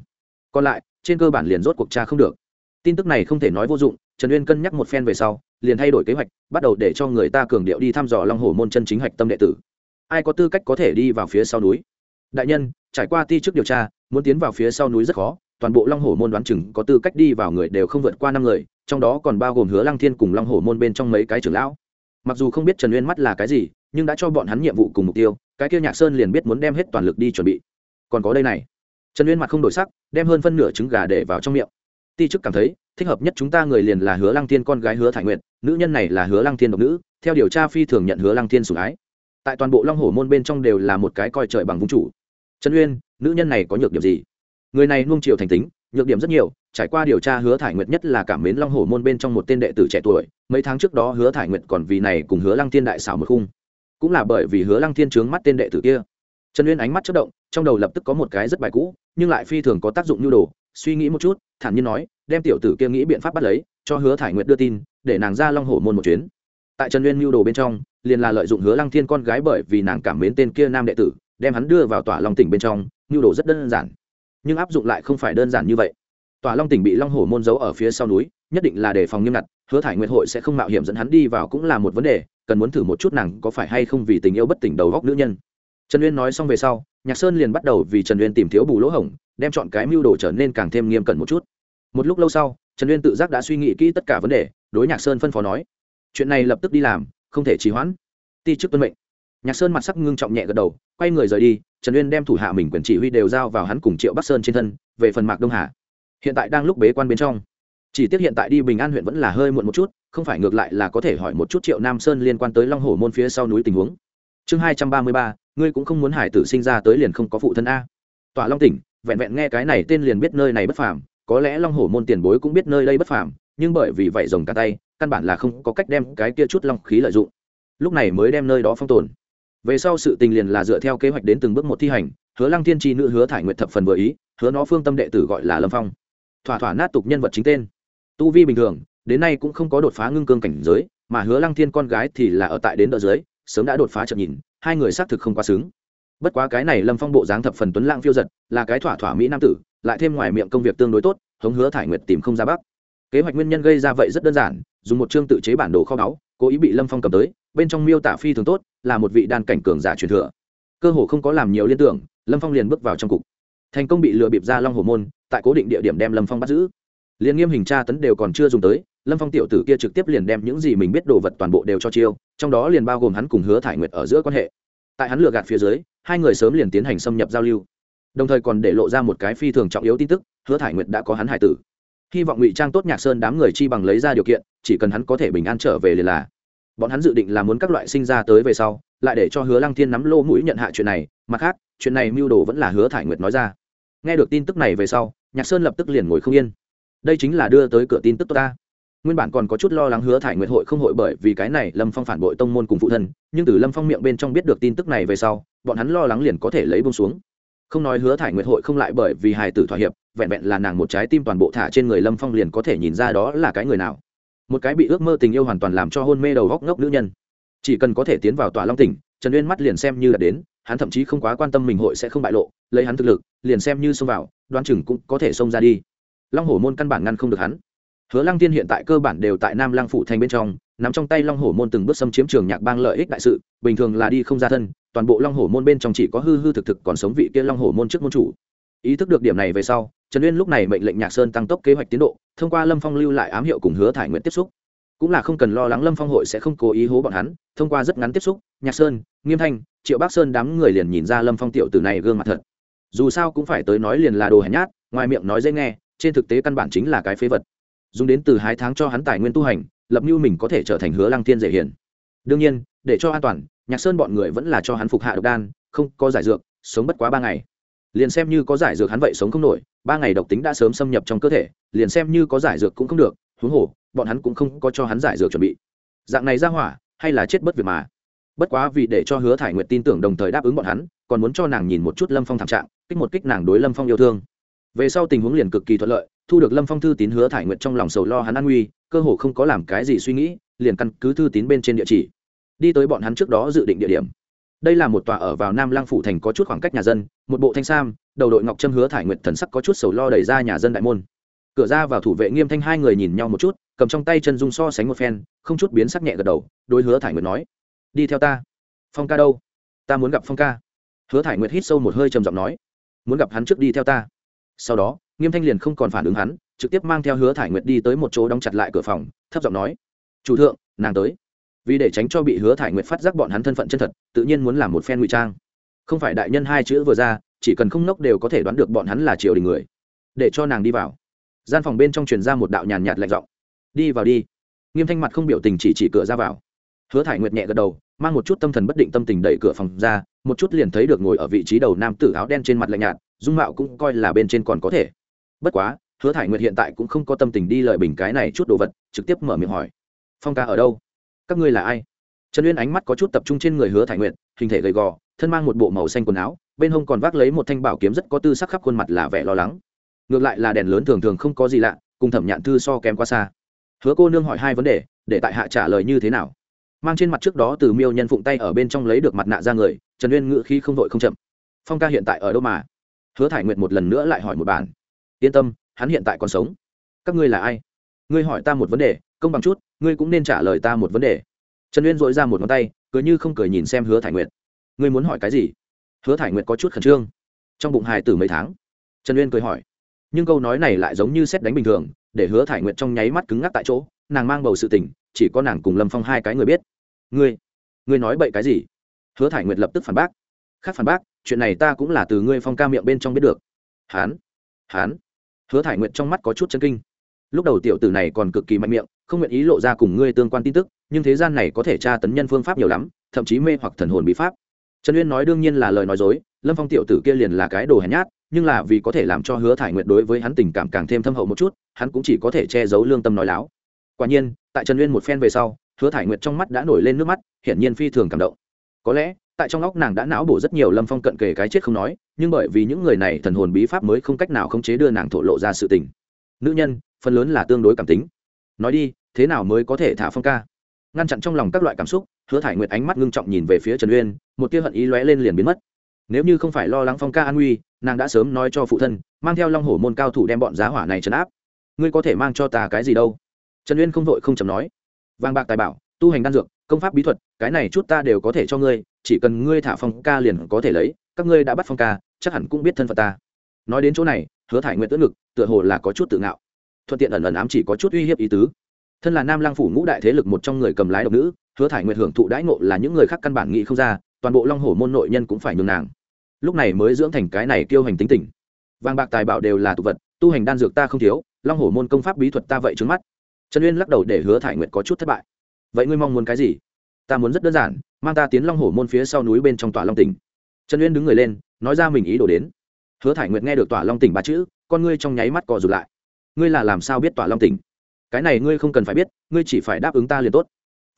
Speaker 1: Còn lại, trên cơ bản liền rốt cuộc tra không được. Tin tức này không thể nói vô dụng trần uyên cân nhắc một phen về sau, liền thay đổi kế hoạch, bắt đầu để cho người ta cường điệu đi thăm dò long hổ môn chân chính hạch tâm đệ tử. Ai có tư cách có thể đi vào phía sau núi? Đại nhân, trải qua ti trước điều tra, muốn tiến vào phía sau núi rất khó, toàn bộ long hổ môn đoán chừng có tư cách đi vào người đều không vượt qua năm người, trong đó còn bao gồm hứa lăng thiên cùng long hổ môn bên trong mấy cái trưởng lão. Mặc dù không biết trần uyên mắt là cái gì, nhưng đã cho bọn hắn nhiệm vụ cùng mục tiêu, cái kia nhạc sơn liền biết muốn đem hết toàn lực đi chuẩn bị. Còn có đây này. Trần uyên mặt không đổi sắc, đem hơn phân nửa trứng gà để vào trong miệng. Ti chức cảm thấy thích hợp nhất chúng ta người liền là hứa lăng thiên con gái hứa thải nguyện nữ nhân này là hứa lăng thiên độc nữ, theo điều tra phi thường nhận hứa lăng thiên sủng ái. Tại toàn bộ long hổ môn bên trong đều là một cái coi trời bằng vung chủ. Trần uyên, nữ nhân này có nhược điểm gì? Người này nuông chiều thành tính, nhược điểm rất nhiều, trải qua điều tra hứa thải nguyệt nhất là cảm mến long hổ môn bên trong một tên đệ tử trẻ tuổi, mấy tháng trước đó hứa thải nguyệt còn vì này cùng hứa lăng thiên đại xảo một khung. Cũng là bởi vì hứa lăng thiên trướng mắt tên đệ tử kia. Trần uyên ánh mắt chất động, trong đầu lập tức có một cái rất bài cũ, nhưng lại phi thường có tác dụng nhu đồ suy nghĩ một chút, thản nhiên nói, đem tiểu tử kia nghĩ biện pháp bắt lấy, cho hứa thải nguyệt đưa tin, để nàng ra long hổ môn một chuyến. Tại trần uyên mưu đồ bên trong, liền là lợi dụng hứa lăng thiên con gái bởi vì nàng cảm mến tên kia nam đệ tử, đem hắn đưa vào tòa long tỉnh bên trong, mưu đồ rất đơn giản, nhưng áp dụng lại không phải đơn giản như vậy. Tòa long tỉnh bị long hổ môn giấu ở phía sau núi, nhất định là đề phòng nghiêm ngặt, hứa thải nguyệt hội sẽ không mạo hiểm dẫn hắn đi vào cũng là một vấn đề, cần muốn thử một chút nàng có phải hay không vì tình yêu bất tỉnh đầu góc nữ nhân trần uyên nói xong về sau, nhạc sơn liền bắt đầu vì trần uyên tìm thiếu bù lỗ hổng, đem chọn cái mưu đồ trở nên càng thêm nghiêm cẩn một chút. Một lúc lâu sau, trần uyên tự giác đã suy nghĩ kỹ tất cả vấn đề, đối nhạc sơn phân phó nói, chuyện này lập tức đi làm, không thể trì hoãn. Ti chức tuân mệnh. Nhạc sơn mặt sắc ngưng trọng nhẹ gật đầu, quay người rời đi, trần uyên đem thủ hạ mình quyền chỉ huy đều giao vào hắn cùng triệu bắc sơn trên thân, về phần mạc đông hà. Hiện tại đang lúc bế quan bên trong. Chỉ tiếc hiện tại đi bình an huyện vẫn là hơi muộn một chút, không phải ngược lại là có thể hỏi một chút triệu nam sơn liên quan tới long hồ môn phía sau núi tình huống chương hai trăm ba mươi ba, ngươi cũng không muốn hải tử sinh ra tới liền không có phụ thân a. Tòa long tỉnh, vẹn vẹn nghe cái này tên liền biết nơi này bất phàm, có lẽ long hổ môn tiền bối cũng biết nơi đây bất phàm, nhưng bởi vì vậy rồng cả tay, căn bản là không có cách đem cái kia chút long khí lợi dụng. Lúc này mới đem nơi đó phong tồn. Về sau sự tình liền là dựa theo kế hoạch đến từng bước một thi hành, hứa lăng thiên tri nữ hứa thải nguyện thập phần vừa ý, hứa nó phương tâm đệ tử gọi là lâm phong. Thỏa thỏa nát tục nhân vật chính tên. Tu vi bình thường, đến nay cũng không có đột phá ngưng cương cảnh giới, mà hứa lăng thiên con gái thì là ở tại đến đỡ dưới sớm đã đột phá chậm nhìn, hai người xác thực không quá xứng. Bất quá cái này lâm phong bộ dáng thập phần tuấn lãng phiêu giật, là cái thỏa thỏa mỹ nam tử, lại thêm ngoài miệng công việc tương đối tốt, hống hứa thải nguyệt tìm không ra bắc kế hoạch nguyên nhân gây ra vậy rất đơn giản, dùng một chương tự chế bản đồ kho báu, cố ý bị lâm phong cầm tới, bên trong miêu tả phi thường tốt, là một vị đan cảnh cường giả truyền thừa. Cơ hồ không có làm nhiều liên tưởng, lâm phong liền bước vào trong cục. Thành công bị lừa bịp ra long hồ môn, tại cố định địa điểm đem lâm phong bắt giữ. Liên nghiêm hình tra tấn đều còn chưa dùng tới lâm phong tiểu tử kia trực tiếp liền đem những gì mình biết đồ vật toàn bộ đều cho chiêu, trong đó liền bao gồm hắn cùng hứa thải nguyệt ở giữa quan hệ. Tại hắn lừa gạt phía dưới, hai người sớm liền tiến hành xâm nhập giao lưu. Đồng thời còn để lộ ra một cái phi thường trọng yếu tin tức, hứa thải nguyệt đã có hắn hải tử. Hy vọng ngụy trang tốt nhạc sơn đám người chi bằng lấy ra điều kiện, chỉ cần hắn có thể bình an trở về liền là. Bọn hắn dự định là muốn các loại sinh ra tới về sau, lại để cho hứa lăng thiên nắm lô mũi nhận hạ chuyện này, mặt khác, chuyện này mưu đồ vẫn là hứa thải nguyệt nói ra. Nghe được tin tức này về sau, nhạc sơn lập tức liền ngồi không yên. Đây chính là đưa tới cửa tin tức tốt ta nguyên bản còn có chút lo lắng hứa thải nguyệt hội không hội bởi vì cái này lâm phong phản bội tông môn cùng phụ thân nhưng từ lâm phong miệng bên trong biết được tin tức này về sau bọn hắn lo lắng liền có thể lấy bông xuống không nói hứa thải nguyệt hội không lại bởi vì hài tử thỏa hiệp vẹn vẹn là nàng một trái tim toàn bộ thả trên người lâm phong liền có thể nhìn ra đó là cái người nào một cái bị ước mơ tình yêu hoàn toàn làm cho hôn mê đầu góc ngốc nữ nhân chỉ cần có thể tiến vào tòa long tỉnh trần uyên mắt liền xem như là đến hắn thậm chí không quá quan tâm mình hội sẽ không bại lộ lấy hắn thực lực liền xem như xông vào đoan chừng cũng có thể xông ra đi long hổ môn căn bản ngăn không được hắn hứa lăng tiên hiện tại cơ bản đều tại nam lăng phủ thành bên trong nằm trong tay long hổ môn từng bước xâm chiếm trường nhạc bang lợi ích đại sự, bình thường là đi không ra thân, toàn bộ long hổ môn bên trong chỉ có hư hư thực thực còn sống vị kia long hổ môn trước môn chủ. Ý thức được điểm này về sau, trần uyên lúc này mệnh lệnh nhạc sơn tăng tốc kế hoạch tiến độ, thông qua lâm phong lưu lại ám hiệu cùng hứa thải nguyện tiếp xúc. Cũng là không cần lo lắng lâm phong hội sẽ không cố ý hố bọn hắn, thông qua rất ngắn tiếp xúc, nhạc sơn, nghiêm thanh, triệu bắc sơn đám người liền nhìn ra lâm phong tiểu từ này gương mặt thật. Dù sao cũng phải tới nói liền là đồ hèn nhát, ngoài miệng nói dễ nghe, trên thực tế căn bản chính là cái phế vật dùng đến từ hai tháng cho hắn tài nguyên tu hành, lập mưu mình có thể trở thành hứa lăng thiên dễ hiển đương nhiên, để cho an toàn, nhạc sơn bọn người vẫn là cho hắn phục hạ độc đan, không có giải dược, sống bất quá ba ngày. Liền xem như có giải dược hắn vậy sống không nổi, ba ngày độc tính đã sớm xâm nhập trong cơ thể, liền xem như có giải dược cũng không được, huống hồ, bọn hắn cũng không có cho hắn giải dược chuẩn bị. Dạng này ra hỏa, hay là chết bất việc mà. Bất quá vì để cho hứa thải nguyệt tin tưởng đồng thời đáp ứng bọn hắn, còn muốn cho nàng nhìn một chút lâm phong thảm trạng, kích một kích nàng đối lâm phong yêu thương. Về sau tình huống liền cực kỳ thuận lợi thu được lâm phong thư tín hứa thải nguyệt trong lòng sầu lo hắn an nguy, cơ hồ không có làm cái gì suy nghĩ, liền căn cứ thư tín bên trên địa chỉ. Đi tới bọn hắn trước đó dự định địa điểm. Đây là một tòa ở vào nam lang phủ thành có chút khoảng cách nhà dân, một bộ thanh sam, đầu đội ngọc trâm hứa thải nguyệt thần sắc có chút sầu lo đẩy ra nhà dân đại môn. Cửa ra vào thủ vệ nghiêm thanh hai người nhìn nhau một chút, cầm trong tay chân dung so sánh một phen, không chút biến sắc nhẹ gật đầu, đối hứa thải nguyệt nói, đi theo ta. Phong ca đâu? Ta muốn gặp phong ca. Hứa thải nguyệt hít sâu một hơi trầm giọng nói, muốn gặp hắn trước đi theo ta. Sau đó nghiêm thanh liền không còn phản ứng hắn, trực tiếp mang theo hứa thải nguyệt đi tới một chỗ đóng chặt lại cửa phòng, thấp giọng nói, chủ thượng, nàng tới. Vì để tránh cho bị hứa thải nguyệt phát giác bọn hắn thân phận chân thật, tự nhiên muốn làm một phen ngụy trang. Không phải đại nhân hai chữ vừa ra, chỉ cần không nốc đều có thể đoán được bọn hắn là triều đình người. Để cho nàng đi vào. Gian phòng bên trong truyền ra một đạo nhàn nhạt lạnh giọng. Đi vào đi. Nghiêm thanh mặt không biểu tình chỉ chỉ cửa ra vào. Hứa thải nguyệt nhẹ gật đầu, mang một chút tâm thần bất định tâm tình đẩy cửa phòng ra, một chút liền thấy được ngồi ở vị trí đầu nam tử áo đen trên mặt lạnh nhạt, dung mạo cũng coi là bên trên còn có thể bất quá, hứa thải nguyệt hiện tại cũng không có tâm tình đi lợi bình cái này chút đồ vật, trực tiếp mở miệng hỏi. Phong ca ở đâu? Các ngươi là ai? Trần uyên ánh mắt có chút tập trung trên người hứa thải nguyệt, hình thể gầy gò, thân mang một bộ màu xanh quần áo, bên hông còn vác lấy một thanh bảo kiếm rất có tư sắc khắp khuôn mặt là vẻ lo lắng. Ngược lại là đèn lớn thường thường không có gì lạ, cùng thẩm nhạn thư so kém quá xa. Hứa cô nương hỏi hai vấn đề, để tại hạ trả lời như thế nào? Mang trên mặt trước đó từ miêu nhân phụng tay ở bên trong lấy được mặt nạ ra người, trần uyên ngự khi không vội không chậm. Phong ca hiện tại ở đâu mà? Hứa thải nguyệt một lần nữa lại hỏi một bản yên tâm, hắn hiện tại còn sống. Các ngươi là ai? Ngươi hỏi ta một vấn đề, công bằng chút, ngươi cũng nên trả lời ta một vấn đề. Trần uyên dội ra một ngón tay cứ như không cười nhìn xem hứa thải nguyệt. Ngươi muốn hỏi cái gì? Hứa thải nguyệt có chút khẩn trương. Trong bụng hài tử mấy tháng. Trần uyên cười hỏi. Nhưng câu nói này lại giống như xét đánh bình thường, để hứa thải nguyệt trong nháy mắt cứng ngắc tại chỗ, nàng mang bầu sự tình, chỉ có nàng cùng lâm phong hai cái người biết. Ngươi ngươi nói bậy cái gì? Hứa thải nguyệt lập tức phản bác. Khác phản bác, chuyện này ta cũng là từ ngươi phong ca miệng bên trong biết được. Hán hán hứa thải nguyệt trong mắt có chút chân kinh. Lúc đầu tiểu tử này còn cực kỳ mạnh miệng, không nguyện ý lộ ra cùng ngươi tương quan tin tức, nhưng thế gian này có thể tra tấn nhân phương pháp nhiều lắm, thậm chí mê hoặc thần hồn bí pháp. Trần uyên nói đương nhiên là lời nói dối, lâm phong tiểu tử kia liền là cái đồ hèn nhát, nhưng là vì có thể làm cho hứa thải nguyệt đối với hắn tình cảm càng thêm thâm hậu một chút, hắn cũng chỉ có thể che giấu lương tâm nói láo. Quả nhiên, tại trần uyên một phen về sau, hứa thải nguyệt trong mắt đã nổi lên nước mắt, hiển nhiên phi thường cảm động. Có lẽ tại trong óc nàng đã não bổ rất nhiều lâm phong cận kề cái chết không nói, nhưng bởi vì những người này thần hồn bí pháp mới không cách nào khống chế đưa nàng thổ lộ ra sự tình. Nữ nhân, phần lớn là tương đối cảm tính. Nói đi, thế nào mới có thể thả phong ca? Ngăn chặn trong lòng các loại cảm xúc, hứa thải nguyệt ánh mắt ngưng trọng nhìn về phía trần uyên, một tia hận ý lóe lên liền biến mất. Nếu như không phải lo lắng phong ca an nguy nàng đã sớm nói cho phụ thân, mang theo long hổ môn cao thủ đem bọn giá hỏa này trấn áp. Ngươi có thể mang cho ta cái gì đâu? Trần uyên không vội không chầm nói. Vàng bạc tài bảo, tu hành đan dược công pháp bí thuật, cái này chút ta đều có thể cho ngươi, chỉ cần ngươi thả phong ca liền có thể lấy, các ngươi đã bắt phong ca, chắc hẳn cũng biết thân phận ta. Nói đến chỗ này, hứa thải nguyện tưỡng ngực, tựa hồ là có chút tự ngạo. Thuận tiện ẩn ẩn ám chỉ có chút uy hiếp ý tứ. Thân là nam lang phủ ngũ đại thế lực một trong người cầm lái độc nữ, hứa thải nguyện hưởng thụ đãi ngộ là những người khác căn bản nghĩ không ra, toàn bộ long hồ môn nội nhân cũng phải nhường nàng. Lúc này mới dưỡng thành cái này kiêu hành tính tình. Vàng bạc tài bảo đều là tục vật, tu hành đan dược ta không thiếu, long hồ môn công pháp bí thuật ta vậy trứng mắt. Trần uyên lắc đầu để hứa thải nguyện có chút thất bại vậy ngươi mong muốn cái gì? Ta muốn rất đơn giản, mang ta tiến long hổ môn phía sau núi bên trong tòa long tỉnh. Trần uyên đứng người lên, nói ra mình ý đồ đến. Hứa thải nguyệt nghe được tòa long tỉnh ba chữ, con ngươi trong nháy mắt cò rụt lại. Ngươi là làm sao biết tòa long tỉnh? Cái này ngươi không cần phải biết, ngươi chỉ phải đáp ứng ta liền tốt.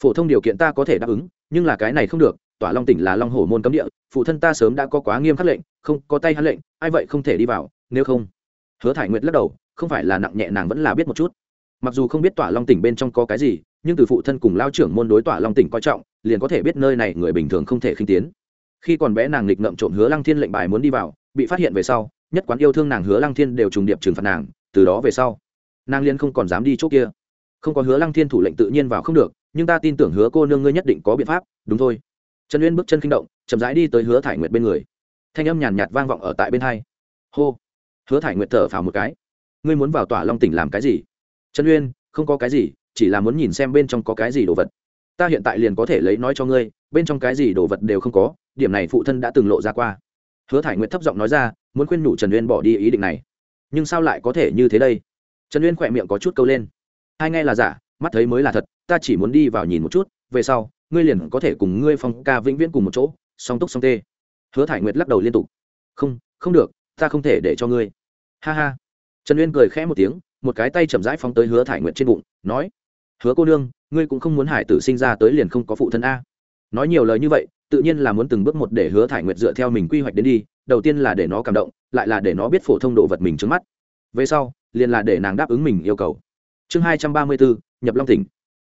Speaker 1: Phổ thông điều kiện ta có thể đáp ứng, nhưng là cái này không được tòa long tỉnh là long hổ môn cấm địa, phụ thân ta sớm đã có quá nghiêm khắc lệnh, không, có tay hắn lệnh, ai vậy không thể đi vào, nếu không. Hứa thải nguyệt lắc đầu, không phải là nặng nhẹ nàng vẫn là biết một chút. Mặc dù không biết tỏa long tỉnh bên trong có cái gì nhưng từ phụ thân cùng lao trưởng môn đối tỏa long tỉnh coi trọng, liền có thể biết nơi này người bình thường không thể khinh tiến. Khi còn bé nàng nghịch ngậm trộm hứa lăng thiên lệnh bài muốn đi vào, bị phát hiện về sau, nhất quán yêu thương nàng hứa lăng thiên đều trùng điệp trừng phạt nàng, từ đó về sau, nàng liên không còn dám đi chỗ kia. Không có hứa lăng thiên thủ lệnh tự nhiên vào không được, nhưng ta tin tưởng hứa cô nương ngươi nhất định có biện pháp, đúng thôi. Trần uyên bước chân kinh động, chậm rãi đi tới hứa thải nguyệt bên người. Thanh âm nhàn nhạt vang vọng ở tại bên hai. Hô. Hứa thải nguyệt thở phào một cái. Ngươi muốn vào tỏa long tỉnh làm cái gì? Trần uyên, không có cái gì chỉ là muốn nhìn xem bên trong có cái gì đồ vật. Ta hiện tại liền có thể lấy nói cho ngươi, bên trong cái gì đồ vật đều không có, điểm này phụ thân đã từng lộ ra qua. Hứa thải nguyệt thấp giọng nói ra, muốn khuyên nhủ trần uyên bỏ đi ý định này. Nhưng sao lại có thể như thế đây? Trần uyên khỏe miệng có chút câu lên. Hai nghe là giả, mắt thấy mới là thật, ta chỉ muốn đi vào nhìn một chút, về sau, ngươi liền có thể cùng ngươi phong ca vĩnh viễn cùng một chỗ, song túc song tê. Hứa thải nguyệt lắc đầu liên tục. Không không được, ta không thể để cho ngươi. Ha ha. Trần uyên cười khẽ một tiếng, một cái tay chậm rãi phóng tới hứa thải nguyệt trên bụng, nói hứa cô nương, ngươi cũng không muốn hải tử sinh ra tới liền không có phụ thân a. Nói nhiều lời như vậy, tự nhiên là muốn từng bước một để hứa thải nguyệt dựa theo mình quy hoạch đến đi, đầu tiên là để nó cảm động, lại là để nó biết phổ thông độ vật mình trước mắt. Về sau, liền là để nàng đáp ứng mình yêu cầu. Chương hai trăm ba mươi bốn, nhập long tỉnh.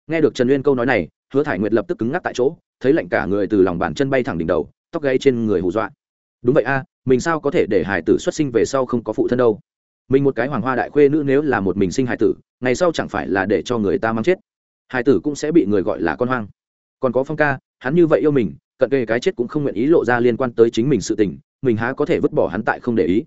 Speaker 1: Nghe được trần uyên câu nói này, hứa thải nguyệt lập tức cứng ngắc tại chỗ, thấy lạnh cả người từ lòng bàn chân bay thẳng đỉnh đầu, tóc gáy trên người hù dọa. Đúng vậy a, mình sao có thể để hải tử xuất sinh về sau không có phụ thân đâu? Mình một cái hoàng hoa đại khuê nữ nếu là một mình sinh hải tử, ngày sau chẳng phải là để cho người ta mang chết. Hải tử cũng sẽ bị người gọi là con hoang. Còn có phong ca, hắn như vậy yêu mình, cận kề cái chết cũng không nguyện ý lộ ra liên quan tới chính mình sự tình, mình há có thể vứt bỏ hắn tại không để ý.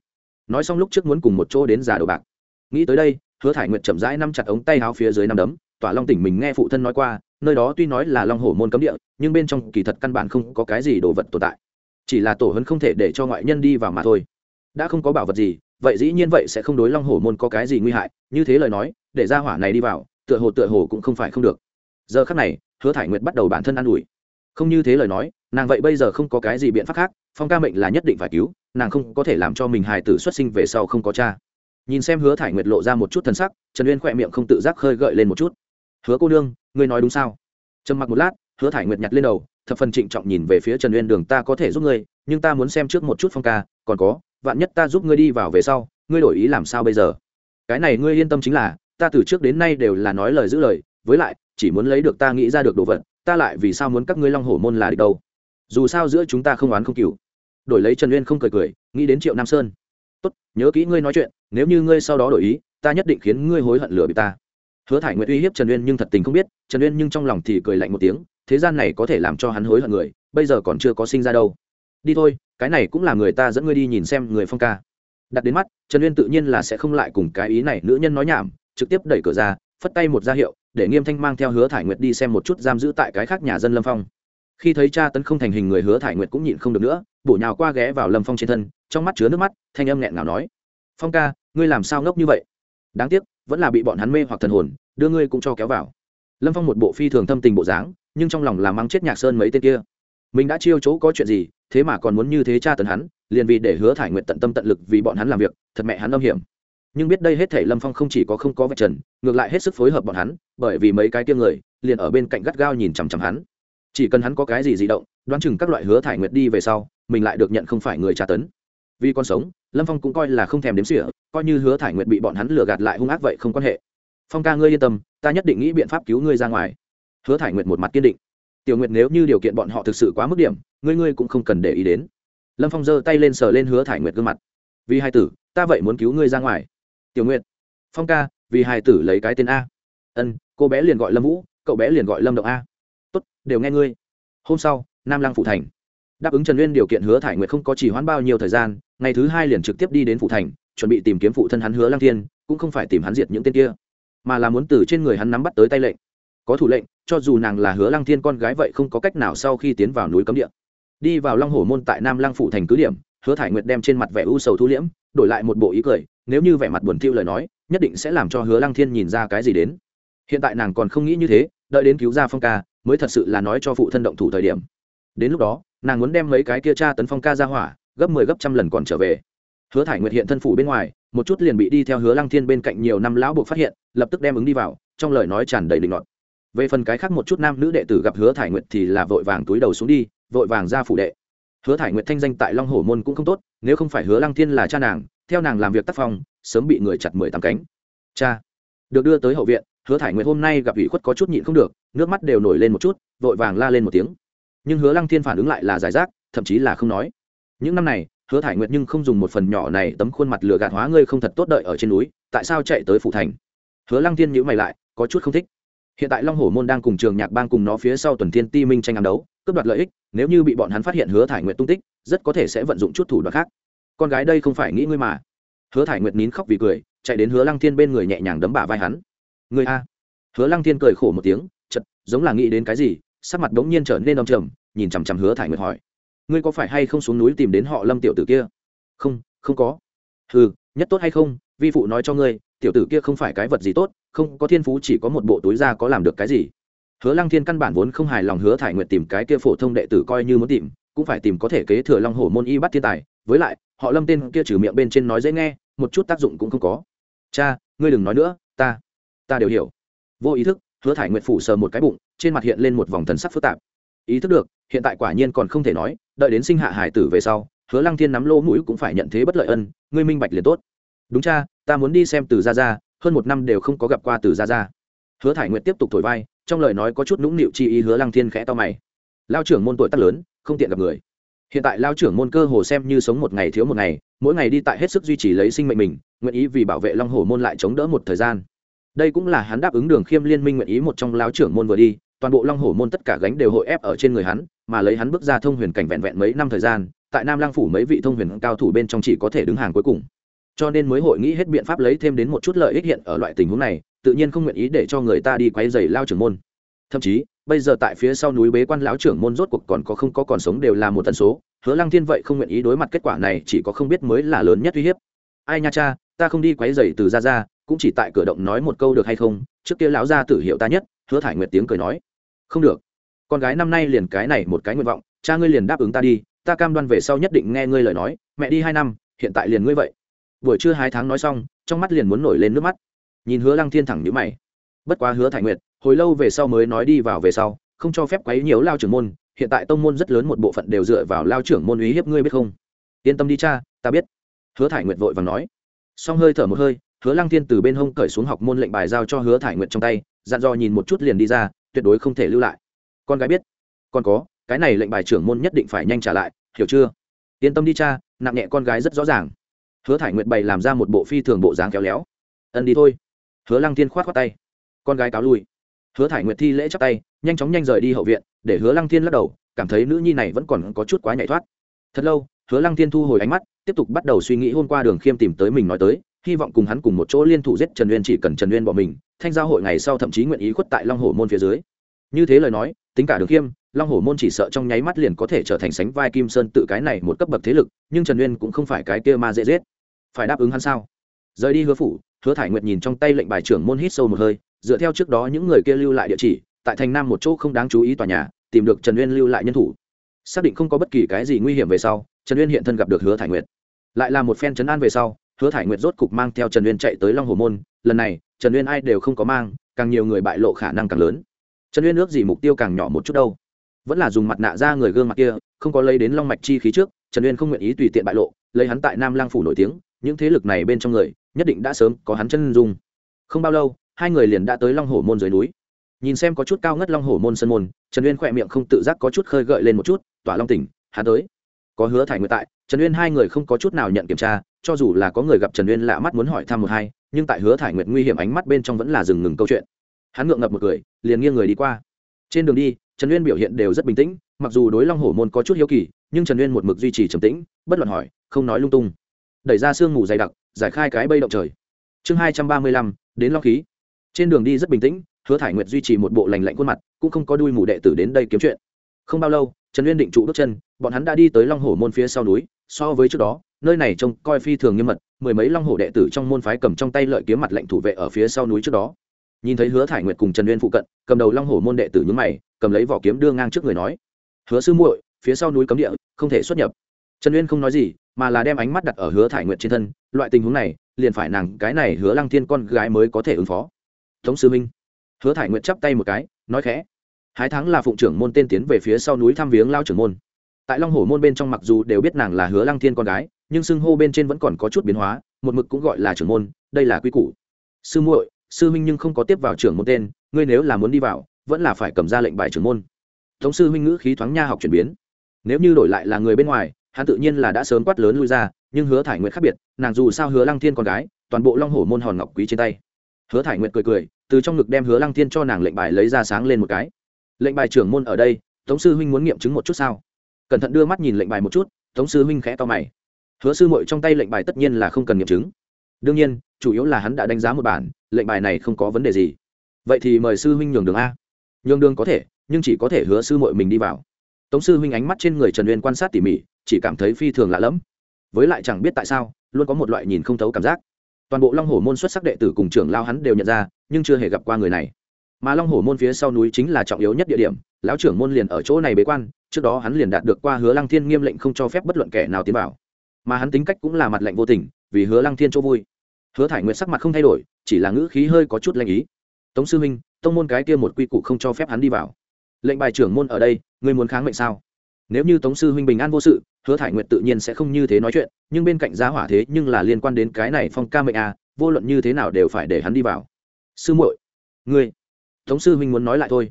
Speaker 1: Nói xong lúc trước muốn cùng một chỗ đến già đồ bạc. Nghĩ tới đây, hứa thải nguyệt chậm rãi nắm chặt ống tay áo phía dưới nắm đấm, tỏa long tỉnh mình nghe phụ thân nói qua, nơi đó tuy nói là long hổ môn cấm địa, nhưng bên trong kỳ thật căn bản không có cái gì đồ vật tồn tại. Chỉ là tổ hấn không thể để cho ngoại nhân đi vào mà thôi. Đã không có bảo vật gì vậy dĩ nhiên vậy sẽ không đối long hổ môn có cái gì nguy hại, như thế lời nói, để ra hỏa này đi vào, tựa hồ tựa hồ cũng không phải không được. Giờ khắc này, hứa thải nguyệt bắt đầu bản thân ă n ủi. Không như thế lời nói, nàng vậy bây giờ không có cái gì biện pháp khác, phong ca mệnh là nhất định phải cứu, nàng không có thể làm cho mình hài tử xuất sinh về sau không có cha. Nhìn xem hứa thải nguyệt lộ ra một chút thân sắc, trần uyên khỏe miệng không tự giác khơi gợi lên một chút. Hứa cô nương, ngươi nói đúng sao? Trầm mặc một lát, hứa thải nguyệt nhặt lên đầu, thập phần trịnh trọng nhìn về phía trần uyên, đường ta có thể giúp ngươi, nhưng ta muốn xem trước một chút phong ca, còn có vạn nhất ta giúp ngươi đi vào về sau, ngươi đổi ý làm sao bây giờ? Cái này ngươi yên tâm chính là, ta từ trước đến nay đều là nói lời giữ lời, với lại, chỉ muốn lấy được ta nghĩ ra được đồ vật, ta lại vì sao muốn các ngươi long hổ môn là đi đâu? Dù sao giữa chúng ta không oán không cừu. Đổi lấy trần uyên không cười cười, nghĩ đến triệu nam sơn. Tốt, nhớ kỹ ngươi nói chuyện, nếu như ngươi sau đó đổi ý, ta nhất định khiến ngươi hối hận lừa bị ta. Hứa thải nguyệt uy hiếp trần uyên nhưng thật tình không biết, trần uyên nhưng trong lòng thì cười lạnh một tiếng, thế gian này có thể làm cho hắn hối hận người, bây giờ còn chưa có sinh ra đâu. Đi thôi cái này cũng là người ta dẫn ngươi đi nhìn xem người phong ca. Đặt đến mắt, trần uyên tự nhiên là sẽ không lại cùng cái ý này nữ nhân nói nhảm, trực tiếp đẩy cửa ra, phất tay một ra hiệu, để nghiêm thanh mang theo hứa thải nguyệt đi xem một chút giam giữ tại cái khác nhà dân lâm phong. Khi thấy cha tấn không thành hình người hứa thải nguyệt cũng nhịn không được nữa, bổ nhào qua ghé vào lâm phong trên thân, trong mắt chứa nước mắt, thanh âm nghẹn ngào nói, phong ca, ngươi làm sao ngốc như vậy? Đáng tiếc, vẫn là bị bọn hắn mê hoặc thần hồn, đưa ngươi cũng cho kéo vào. Lâm phong một bộ phi thường thâm tình bộ dáng, nhưng trong lòng là mang chết nhạc sơn mấy tên kia. Mình đã chiêu chỗ có chuyện gì thế mà còn muốn như thế tra tấn hắn, liền vì để hứa thải nguyện tận tâm tận lực vì bọn hắn làm việc, thật mẹ hắn âm hiểm. Nhưng biết đây hết thể lâm phong không chỉ có không có vạch trần, ngược lại hết sức phối hợp bọn hắn, bởi vì mấy cái kia người, liền ở bên cạnh gắt gao nhìn chằm chằm hắn. Chỉ cần hắn có cái gì di động, đoán chừng các loại hứa thải nguyệt đi về sau, mình lại được nhận không phải người tra tấn. Vì con sống, lâm phong cũng coi là không thèm đếm sỉa coi như hứa thải nguyệt bị bọn hắn lừa gạt lại hung ác vậy không quan hệ. Phong ca ngươi yên tâm, ta nhất định nghĩ biện pháp cứu ngươi ra ngoài. Hứa thải nguyệt một mặt kiên định tiểu nguyệt nếu như điều kiện bọn họ thực sự quá mức điểm, ngươi ngươi cũng không cần để ý đến. Lâm phong giơ tay lên sờ lên hứa thải nguyệt gương mặt. Vì hai tử, ta vậy muốn cứu ngươi ra ngoài. Tiểu nguyệt. Phong ca, vì hai tử lấy cái tên a. Ân, cô bé liền gọi lâm vũ, cậu bé liền gọi lâm động a. Tốt, đều nghe ngươi. Hôm sau, nam lăng phụ thành. Đáp ứng trần uyên điều kiện hứa thải nguyệt không có chỉ hoãn bao nhiêu thời gian, ngày thứ hai liền trực tiếp đi đến phụ thành, chuẩn bị tìm kiếm phụ thân hắn hứa lăng thiên, cũng không phải tìm hắn diệt những tên kia, mà là muốn từ trên người hắn nắm bắt tới tay lệnh có thủ lệnh, cho dù nàng là hứa lăng thiên con gái vậy không có cách nào sau khi tiến vào núi cấm địa. Đi vào long hồ môn tại nam lăng phủ thành cứ điểm, hứa thải nguyệt đem trên mặt vẻ u sầu thu liễm, đổi lại một bộ ý cười, nếu như vẻ mặt buồn thiu lời nói, nhất định sẽ làm cho hứa lăng thiên nhìn ra cái gì đến. Hiện tại nàng còn không nghĩ như thế, đợi đến cứu ra phong ca, mới thật sự là nói cho phụ thân động thủ thời điểm. Đến lúc đó, nàng muốn đem mấy cái kia tra tấn phong ca ra hỏa, gấp mười 10 gấp trăm lần còn trở về. Hứa thải nguyệt hiện thân phủ bên ngoài, một chút liền bị đi theo hứa lăng thiên bên cạnh nhiều năm lão buộc phát hiện, lập tức đem ứng đi vào, trong lời nói tràn đầy định luận về phần cái khác một chút nam nữ đệ tử gặp hứa thải nguyệt thì là vội vàng túi đầu xuống đi, vội vàng ra phủ đệ. Hứa thải nguyệt thanh danh tại long hồ môn cũng không tốt, nếu không phải hứa lăng thiên là cha nàng, theo nàng làm việc tác phong, sớm bị người chặt mười tám cánh. Cha, được đưa tới hậu viện, hứa thải nguyệt hôm nay gặp ủy khuất có chút nhịn không được, nước mắt đều nổi lên một chút, vội vàng la lên một tiếng. Nhưng hứa lăng thiên phản ứng lại là giải rác, thậm chí là không nói. Những năm này, hứa thải nguyệt nhưng không dùng một phần nhỏ này tấm khuôn mặt lừa gạt hóa ngươi không thật tốt đợi ở trên núi, tại sao chạy tới phủ thành? Hứa lăng thiên nhữ mày lại, có chút không thích hiện tại long hổ môn đang cùng trường nhạc bang cùng nó phía sau tuần thiên ti minh tranh ám đấu, cướp đoạt lợi ích, nếu như bị bọn hắn phát hiện hứa thải nguyệt tung tích, rất có thể sẽ vận dụng chút thủ đoạn khác. Con gái đây không phải nghĩ ngươi mà. Hứa thải nguyệt nín khóc vì cười, chạy đến hứa lăng thiên bên người nhẹ nhàng đấm bả vai hắn. Ngươi a. Hứa lăng thiên cười khổ một tiếng chật giống là nghĩ đến cái gì, sắc mặt đống nhiên trở nên đông trầm, nhìn chằm chằm hứa thải nguyệt hỏi. Ngươi có phải hay không xuống núi tìm đến họ lâm tiểu tử kia? Không không có ừ nhất tốt hay không, vi phụ nói cho ngươi, tiểu tử kia không phải cái vật gì tốt, không có thiên phú chỉ có một bộ túi da có làm được cái gì. Hứa lăng thiên căn bản vốn không hài lòng hứa thải nguyệt tìm cái kia phổ thông đệ tử coi như muốn tìm, cũng phải tìm có thể kế thừa long hổ môn y bắt thiên tài. Với lại, họ lâm tên kia trừ miệng bên trên nói dễ nghe, một chút tác dụng cũng không có. Cha, ngươi đừng nói nữa, ta ta đều hiểu. Vô ý thức, hứa thải nguyệt phủ sờ một cái bụng, trên mặt hiện lên một vòng thần sắc phức tạp. Ý thức được, hiện tại quả nhiên còn không thể nói, đợi đến sinh hạ hải tử về sau, hứa lăng thiên nắm lô mũi cũng phải nhận thế bất lợi ân ngươi minh bạch liền tốt. Đúng cha, ta muốn đi xem từ gia gia, hơn một năm đều không có gặp qua từ gia gia. Hứa thải nguyệt tiếp tục thổi vai, trong lời nói có chút nũng nịu chi ý hứa lăng thiên khẽ to mày. Lao trưởng môn tuổi tác lớn, không tiện gặp người. Hiện tại lao trưởng môn cơ hồ xem như sống một ngày thiếu một ngày, mỗi ngày đi tại hết sức duy trì lấy sinh mệnh mình, nguyện ý vì bảo vệ long hồ môn lại chống đỡ một thời gian. Đây cũng là hắn đáp ứng đường khiêm liên minh nguyện ý một trong lao trưởng môn vừa đi, toàn bộ long hồ môn tất cả gánh đều hội ép ở trên người hắn, mà lấy hắn bước ra thông huyền cảnh vẹn vẹn mấy năm thời gian tại nam lang phủ mấy vị thông huyền cao thủ bên trong chỉ có thể đứng hàng cuối cùng. Cho nên mới hội nghĩ hết biện pháp lấy thêm đến một chút lợi ích hiện ở loại tình huống này, tự nhiên không nguyện ý để cho người ta đi quay dày lao trưởng môn. Thậm chí, bây giờ tại phía sau núi bế quan lão trưởng môn rốt cuộc còn có không có còn sống đều là một tần số, hứa lăng thiên vậy không nguyện ý đối mặt kết quả này, chỉ có không biết mới là lớn nhất uy hiếp. Ai nha cha, ta không đi quấy dày từ ra ra cũng chỉ tại cửa động nói một câu được hay không? Trước kia lão gia tử hiệu ta nhất, hứa thải nguyệt tiếng cười nói. Không được. Con gái năm nay liền cái này một cái nguyện vọng, cha ngươi liền đáp ứng ta đi ta cam đoan về sau nhất định nghe ngươi lời nói, mẹ đi hai năm, hiện tại liền ngươi vậy. Buổi trưa hai tháng nói xong, trong mắt liền muốn nổi lên nước mắt. Nhìn hứa lăng thiên thẳng nhữ mày. Bất quá hứa thải nguyệt, hồi lâu về sau mới nói đi vào về sau, không cho phép quấy nhiều lao trưởng môn, hiện tại tông môn rất lớn một bộ phận đều dựa vào lao trưởng môn uy hiếp ngươi biết không? Yên tâm đi cha, ta biết. Hứa thải nguyệt vội và nói. Xong hơi thở một hơi, hứa lăng thiên từ bên hông cởi xuống học môn lệnh bài giao cho hứa thải nguyệt trong tay, dặn dò nhìn một chút liền đi ra, tuyệt đối không thể lưu lại. Con gái biết. Con có cái này lệnh bài trưởng môn nhất định phải nhanh trả lại, hiểu chưa? Yên tâm đi cha, nặng nhẹ con gái rất rõ ràng. Hứa thải nguyệt bày làm ra một bộ phi thường bộ dáng kéo léo. Ân đi thôi. Hứa lăng thiên khoát khoát tay. Con gái cáo lui. Hứa thải nguyệt thi lễ chắp tay, nhanh chóng nhanh rời đi hậu viện, để hứa lăng thiên lắc đầu, cảm thấy nữ nhi này vẫn còn có chút quá nhảy thoát. Thật lâu, hứa lăng thiên thu hồi ánh mắt, tiếp tục bắt đầu suy nghĩ hôm qua đường khiêm tìm tới mình nói tới, hy vọng cùng hắn cùng một chỗ liên thủ giết trần uyên chỉ cần trần uyên bỏ mình, thanh giao hội ngày sau thậm chí nguyện ý khuất tại long hồ môn phía dưới. Như thế lời nói, tính cả đường khiêm long Hổ môn chỉ sợ trong nháy mắt liền có thể trở thành sánh vai kim sơn tự cái này một cấp bậc thế lực, nhưng trần uyên cũng không phải cái kia ma dễ giết. Phải đáp ứng hắn sao? Rời đi hứa phủ, hứa thải nguyệt nhìn trong tay lệnh bài trưởng môn hít sâu một hơi, dựa theo trước đó những người kia lưu lại địa chỉ, tại thành nam một chỗ không đáng chú ý tòa nhà, tìm được trần uyên lưu lại nhân thủ. Xác định không có bất kỳ cái gì nguy hiểm về sau, trần uyên hiện thân gặp được hứa thải nguyệt. Lại là một phen chấn an về sau, hứa thải nguyệt rốt cục mang theo trần uyên chạy tới long hồ môn. Lần này, trần uyên ai đều không có mang, càng nhiều người bại lộ khả năng càng lớn. Trần uyên ước gì mục tiêu càng nhỏ một chút đâu vẫn là dùng mặt nạ ra người gương mặt kia, không có lấy đến long mạch chi khí trước, trần uyên không nguyện ý tùy tiện bại lộ, lấy hắn tại nam lang phủ nổi tiếng, những thế lực này bên trong người, nhất định đã sớm có hắn chân dung. Không bao lâu, hai người liền đã tới long hồ môn dưới núi. Nhìn xem có chút cao ngất long hồ môn sân môn, trần uyên khỏe miệng không tự giác có chút khơi gợi lên một chút, tỏa long tỉnh, hắn tới. Có hứa thải nguyệt tại, trần uyên hai người không có chút nào nhận kiểm tra, cho dù là có người gặp trần uyên lạ mắt muốn hỏi thăm một hai, nhưng tại hứa thải nguyệt nguy hiểm ánh mắt bên trong vẫn là dừng ngừng câu chuyện. Hắn ngượng ngập một cười liền nghiêng người đi qua. Trên đường đi trần uyên biểu hiện đều rất bình tĩnh, mặc dù đối long hổ môn có chút hiếu kỳ, nhưng trần uyên một mực duy trì trầm tĩnh, bất luận hỏi, không nói lung tung. Đẩy ra sương ngủ dày đặc, giải khai cái bây động trời. Chương hai trăm ba mươi lăm, đến long khí. Trên đường đi rất bình tĩnh, hứa thải nguyệt duy trì một bộ lành lạnh khuôn mặt, cũng không có đuôi mù đệ tử đến đây kiếm chuyện. Không bao lâu, trần uyên định trụ bước chân, bọn hắn đã đi tới long Hổ môn phía sau núi, so với trước đó, nơi này trông coi phi thường nghiêm mật, mười mấy long Hổ đệ tử trong môn phái cầm trong tay lợi kiếm mặt lệnh thủ vệ ở phía sau núi trước đó. Nhìn thấy hứa thải nguyệt cùng trần uyên phụ cận, cầm đầu long Hổ môn đệ tử nhúng mày cầm lấy vỏ kiếm đưa ngang trước người nói, hứa sư muội, phía sau núi cấm địa, không thể xuất nhập. Trần uyên không nói gì, mà là đem ánh mắt đặt ở hứa thải nguyệt trên thân, loại tình huống này, liền phải nàng, cái này hứa lăng thiên con gái mới có thể ứng phó. Tống sư minh. Hứa thải nguyệt chắp tay một cái, nói khẽ, hái thắng là phụng trưởng môn tên tiến về phía sau núi thăm viếng lao trưởng môn. Tại long hồ môn bên trong mặc dù đều biết nàng là hứa lăng thiên con gái, nhưng xưng hô bên trên vẫn còn có chút biến hóa, một mực cũng gọi là trưởng môn, đây là quy củ. Sư muội, sư minh nhưng không có tiếp vào trưởng môn tên, ngươi nếu là muốn đi vào vẫn là phải cầm ra lệnh bài trưởng môn. Tống sư huynh ngữ khí thoáng nha học chuyển biến. Nếu như đổi lại là người bên ngoài, hắn tự nhiên là đã sớm quát lớn lui ra, nhưng hứa thải nguyệt khác biệt, nàng dù sao hứa lăng thiên con gái, toàn bộ long hổ môn hòn ngọc quý trên tay. Hứa thải nguyệt cười cười, từ trong ngực đem hứa lăng thiên cho nàng lệnh bài lấy ra sáng lên một cái. Lệnh bài trưởng môn ở đây, tống sư huynh muốn nghiệm chứng một chút sao? Cẩn thận đưa mắt nhìn lệnh bài một chút, tống sư huynh khẽ to mày. Hứa sư mội trong tay lệnh bài tất nhiên là không cần nghiệm chứng. Đương nhiên, chủ yếu là hắn đã đánh giá một bản, lệnh bài này không có vấn đề gì. Vậy thì mời sư huynh nhường đường a nhường đường có thể, nhưng chỉ có thể hứa sư mội mình đi vào. Tống sư huynh ánh mắt trên người trần uyên quan sát tỉ mỉ, chỉ cảm thấy phi thường lạ lẫm. Với lại chẳng biết tại sao, luôn có một loại nhìn không thấu cảm giác. Toàn bộ long hồ môn xuất sắc đệ tử cùng trưởng lao hắn đều nhận ra, nhưng chưa hề gặp qua người này. Mà long hồ môn phía sau núi chính là trọng yếu nhất địa điểm, lão trưởng môn liền ở chỗ này bế quan, trước đó hắn liền đạt được qua hứa lăng thiên nghiêm lệnh không cho phép bất luận kẻ nào tiến vào. Mà hắn tính cách cũng là mặt lệnh vô tình, vì hứa lăng thiên chỗ vui. Hứa thải nguyệt sắc mặt không thay đổi, chỉ là ngữ khí hơi có chút lanh ý. Tống sư minh tông môn cái kia một quy củ không cho phép hắn đi vào. Lệnh bài trưởng môn ở đây, ngươi muốn kháng mệnh sao? Nếu như tống sư huynh bình an vô sự, hứa thải nguyệt tự nhiên sẽ không như thế nói chuyện, nhưng bên cạnh giá hỏa thế nhưng là liên quan đến cái này phong ca mệnh à vô luận như thế nào đều phải để hắn đi vào. Sư muội, ngươi, tống sư huynh muốn nói lại thôi.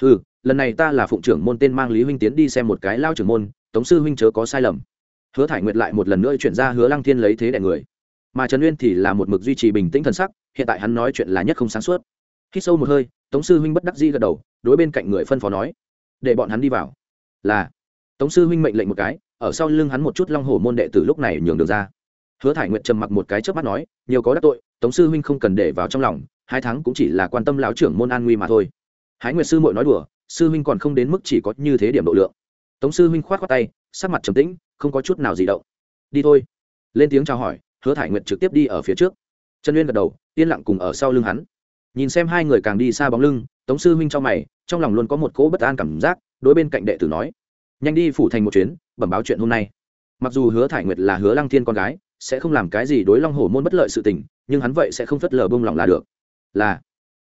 Speaker 1: Ừ lần này ta là phụng trưởng môn tên mang lý huynh tiến đi xem một cái lao trưởng môn, tống sư huynh chớ có sai lầm. Hứa thải nguyệt lại một lần nữa chuyển ra hứa lăng thiên lấy thế đẻ người. Mà trần uyên thì là một mực duy trì bình tĩnh thần sắc, hiện tại hắn nói chuyện là nhất không sáng suốt khi sâu một hơi, tống sư huynh bất đắc dĩ gật đầu, đối bên cạnh người phân phó nói, để bọn hắn đi vào. Là, tống sư huynh mệnh lệnh một cái, ở sau lưng hắn một chút long hổ môn đệ tử lúc này nhường được ra. Hứa thải nguyện trầm mặc một cái trước mắt nói, nhiều có đắc tội, tống sư huynh không cần để vào trong lòng, hai tháng cũng chỉ là quan tâm lão trưởng môn an nguy mà thôi. Hái nguyệt sư mội nói đùa, sư huynh còn không đến mức chỉ có như thế điểm độ lượng. Tống sư huynh khoát khoát tay, sắc mặt trầm tĩnh, không có chút nào gì động. Đi thôi. Lên tiếng chào hỏi, hứa thải nguyệt trực tiếp đi ở phía trước. Trần uyên gật đầu, yên lặng cùng ở sau lưng hắn nhìn xem hai người càng đi xa bóng lưng, tống sư huynh cho mày, trong lòng luôn có một cỗ bất an cảm giác, đối bên cạnh đệ tử nói, nhanh đi phủ thành một chuyến, bẩm báo chuyện hôm nay. Mặc dù hứa thải nguyệt là hứa lăng thiên con gái, sẽ không làm cái gì đối long hổ môn bất lợi sự tình, nhưng hắn vậy sẽ không phất lờ bông lòng là được. Là,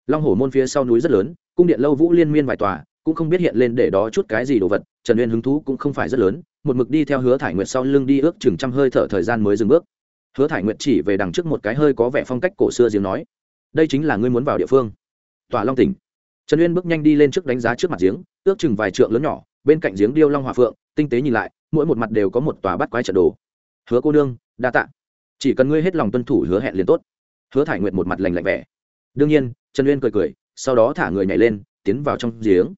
Speaker 1: long hổ môn phía sau núi rất lớn, cung điện lâu vũ liên miên vài tòa, cũng không biết hiện lên để đó chút cái gì đồ vật, trần uyên hứng thú cũng không phải rất lớn, một mực đi theo hứa thải nguyệt sau lưng đi ước chừng trăm hơi thở thời gian mới dừng bước. Hứa thải nguyệt chỉ về đằng trước một cái hơi có vẻ phong cách cổ xưa riêng nói đây chính là ngươi muốn vào địa phương. Tòa long tỉnh. Trần uyên bước nhanh đi lên trước đánh giá trước mặt giếng, ước chừng vài trượng lớn nhỏ, bên cạnh giếng điêu long hòa phượng, tinh tế nhìn lại, mỗi một mặt đều có một tòa bắt quái trận đồ. Hứa cô nương, đa tạ. Chỉ cần ngươi hết lòng tuân thủ hứa hẹn liền tốt. Hứa thải nguyệt một mặt lành lạnh vẻ. Đương nhiên, trần uyên cười cười, sau đó thả người nhảy lên, tiến vào trong giếng.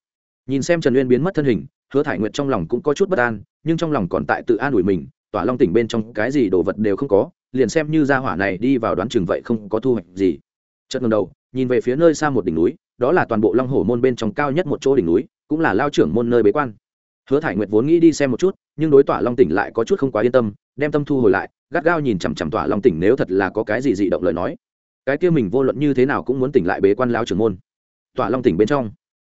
Speaker 1: Nhìn xem trần uyên biến mất thân hình, hứa thải nguyệt trong lòng cũng có chút bất an, nhưng trong lòng còn tại tự an ủi mình tỏa long tỉnh bên trong cái gì đồ vật đều không có, liền xem như gia hỏa này đi vào đoán chừng vậy không có thu hoạch gì chợt ngầm đầu, nhìn về phía nơi xa một đỉnh núi, đó là toàn bộ long hổ môn bên trong cao nhất một chỗ đỉnh núi, cũng là lao trưởng môn nơi bế quan. Hứa thải nguyệt vốn nghĩ đi xem một chút, nhưng đối tỏa long tỉnh lại có chút không quá yên tâm, đem tâm thu hồi lại, gắt gao nhìn chằm chằm tỏa long tỉnh nếu thật là có cái gì dị động lời nói. Cái kia mình vô luận như thế nào cũng muốn tỉnh lại bế quan lao trưởng môn. Tỏa long tỉnh bên trong,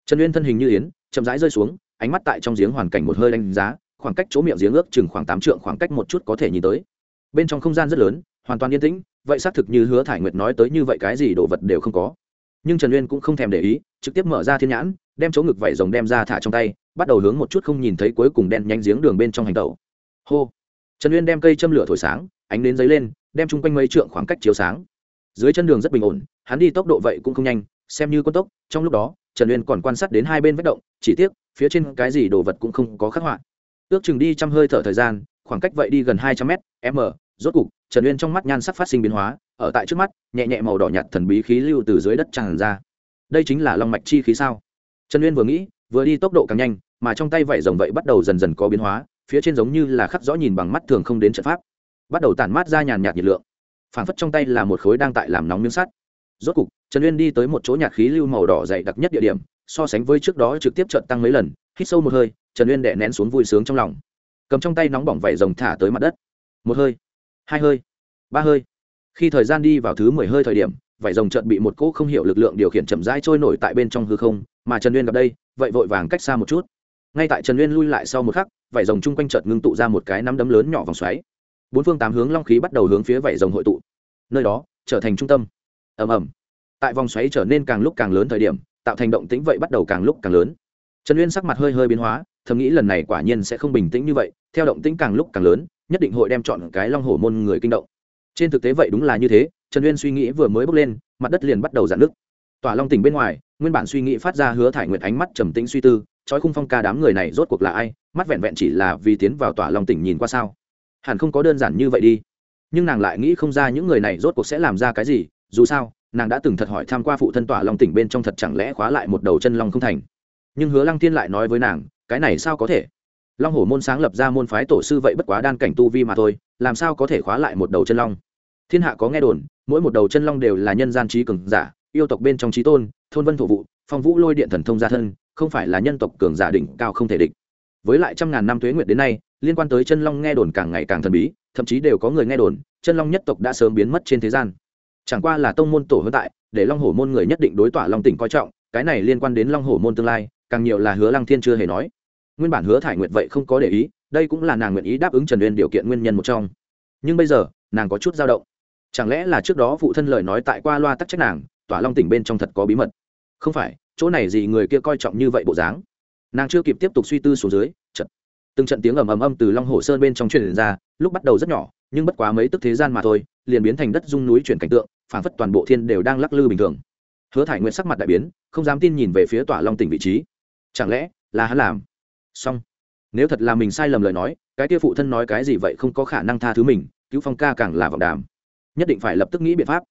Speaker 1: trần uyên thân hình như yến, chậm rãi rơi xuống, ánh mắt tại trong giếng hoàn cảnh một hơi đánh giá, khoảng cách chỗ miệng giếng ước chừng khoảng tám trượng khoảng cách một chút có thể nhìn tới. Bên trong không gian rất lớn, hoàn toàn yên tĩnh vậy xác thực như hứa thải nguyệt nói tới như vậy cái gì đồ vật đều không có. Nhưng trần uyên cũng không thèm để ý, trực tiếp mở ra thiên nhãn, đem chỗ ngực vẩy rồng đem ra thả trong tay, bắt đầu hướng một chút không nhìn thấy cuối cùng đen nhanh giếng đường bên trong hành tẩu. Hô! Trần uyên đem cây châm lửa thổi sáng, ánh đến giấy lên, đem chung quanh mấy trượng khoảng cách chiếu sáng. Dưới chân đường rất bình ổn, hắn đi tốc độ vậy cũng không nhanh, xem như con tốc, trong lúc đó, trần uyên còn quan sát đến hai bên vách động, chỉ tiếc, phía trên cái gì đồ vật cũng không có khắc họa. Ước chừng đi trăm hơi thở thời gian, khoảng cách vậy đi gần hai trăm m m rốt cục, trần uyên trong mắt nhan sắc phát sinh biến hóa, ở tại trước mắt, nhẹ nhẹ màu đỏ nhạt thần bí khí lưu từ dưới đất tràn ra. Đây chính là long mạch chi khí sao? Trần uyên vừa nghĩ, vừa đi tốc độ càng nhanh, mà trong tay vảy rồng vậy bắt đầu dần dần có biến hóa, phía trên giống như là khắc rõ nhìn bằng mắt thường không đến trận pháp. Bắt đầu tản mát ra nhàn nhạt nhiệt lượng. Phản phất trong tay là một khối đang tại làm nóng miếng sắt. Rốt cục, trần uyên đi tới một chỗ nhạt khí lưu màu đỏ dày đặc nhất địa điểm, so sánh với trước đó trực tiếp trận tăng mấy lần, hít sâu một hơi, trần uyên đệ nén xuống vui sướng trong lòng. Cầm trong tay nóng bỏng vẩy rồng thả tới mặt đất. Một hơi hai hơi. Ba hơi. Khi thời gian đi vào thứ mười hơi thời điểm, vải rồng chợt bị một cỗ không hiểu lực lượng điều khiển chậm rãi trôi nổi tại bên trong hư không, mà trần uyên gặp đây, vậy vội vàng cách xa một chút. Ngay tại trần uyên lui lại sau một khắc, vải rồng chung quanh chợt ngưng tụ ra một cái nắm đấm lớn nhỏ vòng xoáy. Bốn phương tám hướng long khí bắt đầu hướng phía vảy rồng hội tụ. Nơi đó, trở thành trung tâm. Ầm ầm. Tại vòng xoáy trở nên càng lúc càng lớn thời điểm, tạo thành động tĩnh vậy bắt đầu càng lúc càng lớn. Trần uyên sắc mặt hơi hơi biến hóa, thầm nghĩ lần này quả nhiên sẽ không bình tĩnh như vậy, theo động tĩnh càng lúc càng lớn nhất định hội đem chọn cái long hổ môn người kinh động. Trên thực tế vậy đúng là như thế, trần uyên suy nghĩ vừa mới bốc lên, mặt đất liền bắt đầu giãn nước tỏa long tỉnh bên ngoài, nguyên bản suy nghĩ phát ra hứa thải nguyệt ánh mắt trầm tĩnh suy tư, trói khung phong ca đám người này rốt cuộc là ai, mắt vẹn vẹn chỉ là vì tiến vào tỏa long tỉnh nhìn qua sao. Hẳn không có đơn giản như vậy đi. Nhưng nàng lại nghĩ không ra những người này rốt cuộc sẽ làm ra cái gì, dù sao, nàng đã từng thật hỏi tham q u a phụ thân tỏa long tỉnh bên trong thật chẳng lẽ khóa lại một đầu chân long không thành. Nhưng hứa lăng tiên lại nói với nàng, cái này sao có thể? Long hổ môn sáng lập ra môn phái tổ sư vậy bất quá đan cảnh tu vi mà thôi, làm sao có thể khóa lại một đầu chân long? Thiên hạ có nghe đồn, mỗi một đầu chân long đều là nhân gian trí cường giả, yêu tộc bên trong trí tôn, thôn vân thổ vụ, phong vũ lôi điện thần thông gia thân, không phải là nhân tộc cường giả đỉnh cao không thể địch. Với lại trăm ngàn năm tuế nguyệt đến nay, liên quan tới chân long nghe đồn càng ngày càng thần bí, thậm chí đều có người nghe đồn, chân long nhất tộc đã sớm biến mất trên thế gian. Chẳng qua là tông môn tổ hơn tại, để long hổ môn người nhất định đối tỏa long tỉnh coi trọng, cái này liên quan đến long hổ môn tương lai, càng nhiều là hứa lăng thiên chưa hề nói nguyên bản hứa thải nguyệt vậy không có để ý, đây cũng là nàng nguyện ý đáp ứng trần uyên điều kiện nguyên nhân một trong. Nhưng bây giờ, nàng có chút dao động. Chẳng lẽ là trước đó phụ thân lời nói tại qua loa tắc trách nàng, tỏa long tỉnh bên trong thật có bí mật? Không phải, chỗ này gì người kia coi trọng như vậy bộ dáng? Nàng chưa kịp tiếp tục suy tư xuống dưới trận từng trận tiếng ầm ầm âm từ long hồ sơn bên trong truyền ra, lúc bắt đầu rất nhỏ, nhưng bất quá mấy tức thế gian mà thôi, liền biến thành đất dung núi chuyển cảnh tượng phản phất toàn bộ thiên đều đang lắc lư bình thường. Hứa thải nguyện sắc mặt đại biến, không dám tin nhìn về phía tỏa long tỉnh vị trí. Chẳng lẽ là hắn làm? Xong. Nếu thật là mình sai lầm lời nói, cái kia phụ thân nói cái gì vậy không có khả năng tha thứ mình, cứu phong ca càng là vọng đàm. Nhất định phải lập tức nghĩ biện pháp.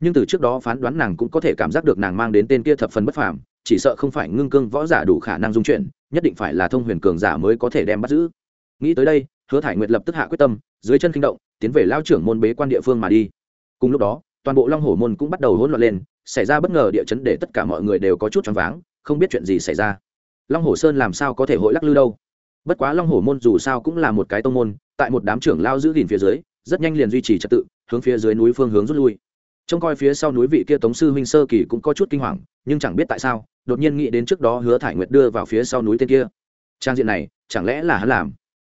Speaker 1: Nhưng từ trước đó phán đoán nàng cũng có thể cảm giác được nàng mang đến tên kia thập phần bất phàm, chỉ sợ không phải ngưng cương võ giả đủ khả năng dung chuyển nhất định phải là thông huyền cường giả mới có thể đem bắt giữ. Nghĩ tới đây, hứa thải nguyệt lập tức hạ quyết tâm, dưới chân kinh động, tiến về lao trưởng môn bế quan địa phương mà đi. Cùng lúc đó, toàn bộ long hổ môn cũng bắt đầu hỗn loạn lên, xảy ra bất ngờ địa chấn để tất cả mọi người đều có chút choáng váng, không biết chuyện gì xảy ra long hổ sơn làm sao có thể hội lắc lư đâu? Bất quá long hổ môn dù sao cũng là một cái tông môn, tại một đám trưởng lao giữ gìn phía dưới, rất nhanh liền duy trì trật tự, hướng phía dưới núi phương hướng rút lui. Trông coi phía sau núi vị kia tống sư huynh sơ kỳ cũng có chút kinh hoàng, nhưng chẳng biết tại sao, đột nhiên nghĩ đến trước đó hứa thải nguyệt đưa vào phía sau núi tên kia. Trang diện này, chẳng lẽ là hắn làm?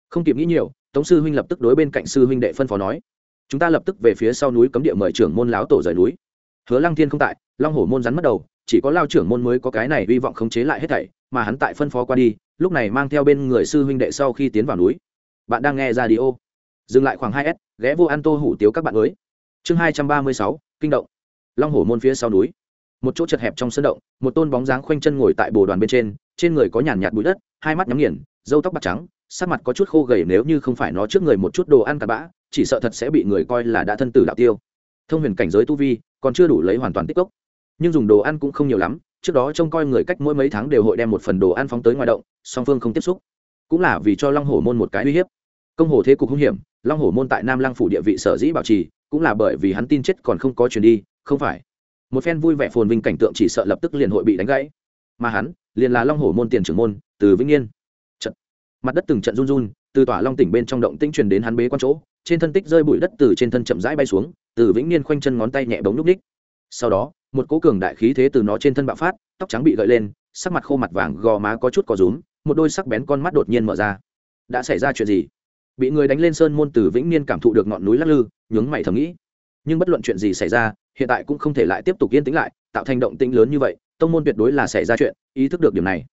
Speaker 1: Không kịp nghĩ nhiều, tống sư huynh lập tức đối bên cạnh sư huynh đệ phân phó nói, chúng ta lập tức về phía sau núi cấm địa mời trưởng môn láo tổ rời núi. Hứa lăng thiên không tại, long hổ môn rắn mất đầu, chỉ có lao trưởng môn mới có cái này hy vọng khống chế lại hết thảy mà hắn tại phân phó qua đi, lúc này mang theo bên người sư huynh đệ sau khi tiến vào núi. Bạn đang nghe ra đi ô dừng lại khoảng hai s, ghé vô ăn tô hủ tiếu các bạn mới. Chương hai trăm ba mươi sáu, kinh động. Long hổ môn phía sau núi. Một chỗ chật hẹp trong sân động, một tôn bóng dáng khoanh chân ngồi tại bồ đoàn bên trên trên người có nhàn nhạt bụi đất, hai mắt nhắm nghiền, râu tóc bạc trắng, sắc mặt có chút khô gầy nếu như không phải nó trước người một chút đồ ăn cặp bã, chỉ sợ thật sẽ bị người coi là đã thân tử đạo tiêu. Thông huyền cảnh giới tu vi còn chưa đủ lấy hoàn toàn tích cốc, nhưng dùng đồ ăn cũng không nhiều lắm trước đó trông coi người cách mỗi mấy tháng đều hội đem một phần đồ ăn phóng tới ngoài động, song phương không tiếp xúc. Cũng là vì cho long hổ môn một cái uy hiếp. Công hồ thế cục hung hiểm, long hổ môn tại nam lăng phủ địa vị sở dĩ bảo trì, cũng là bởi vì hắn tin chết còn không có chuyển đi, không phải. Một phen vui vẻ phồn vinh cảnh tượng chỉ sợ lập tức liền hội bị đánh gãy. Mà hắn, liền là long hổ môn tiền trưởng môn, từ vĩnh yên. Trận. Mặt đất từng trận run run, từ tỏa long tỉnh bên trong động tinh truyền đến hắn bế quan chỗ, trên thân tích rơi bụi đất từ trên thân chậm rãi bay xuống, từ vĩnh niên khoanh chân ngón tay nhẹ bóng núp ních sau đó, một cố cường đại khí thế từ nó trên thân bạo phát, tóc trắng bị gợi lên, sắc mặt khô mặt vàng gò má có chút có rúm, một đôi sắc bén con mắt đột nhiên mở ra. Đã xảy ra chuyện gì? Bị người đánh lên sơn môn từ vĩnh niên cảm thụ được ngọn núi lắc lư, nhướng mày thầm nghĩ. Nhưng bất luận chuyện gì xảy ra, hiện tại cũng không thể lại tiếp tục yên tĩnh lại, tạo thành động tĩnh lớn như vậy, tông môn tuyệt đối là xảy ra chuyện, ý thức được điểm này.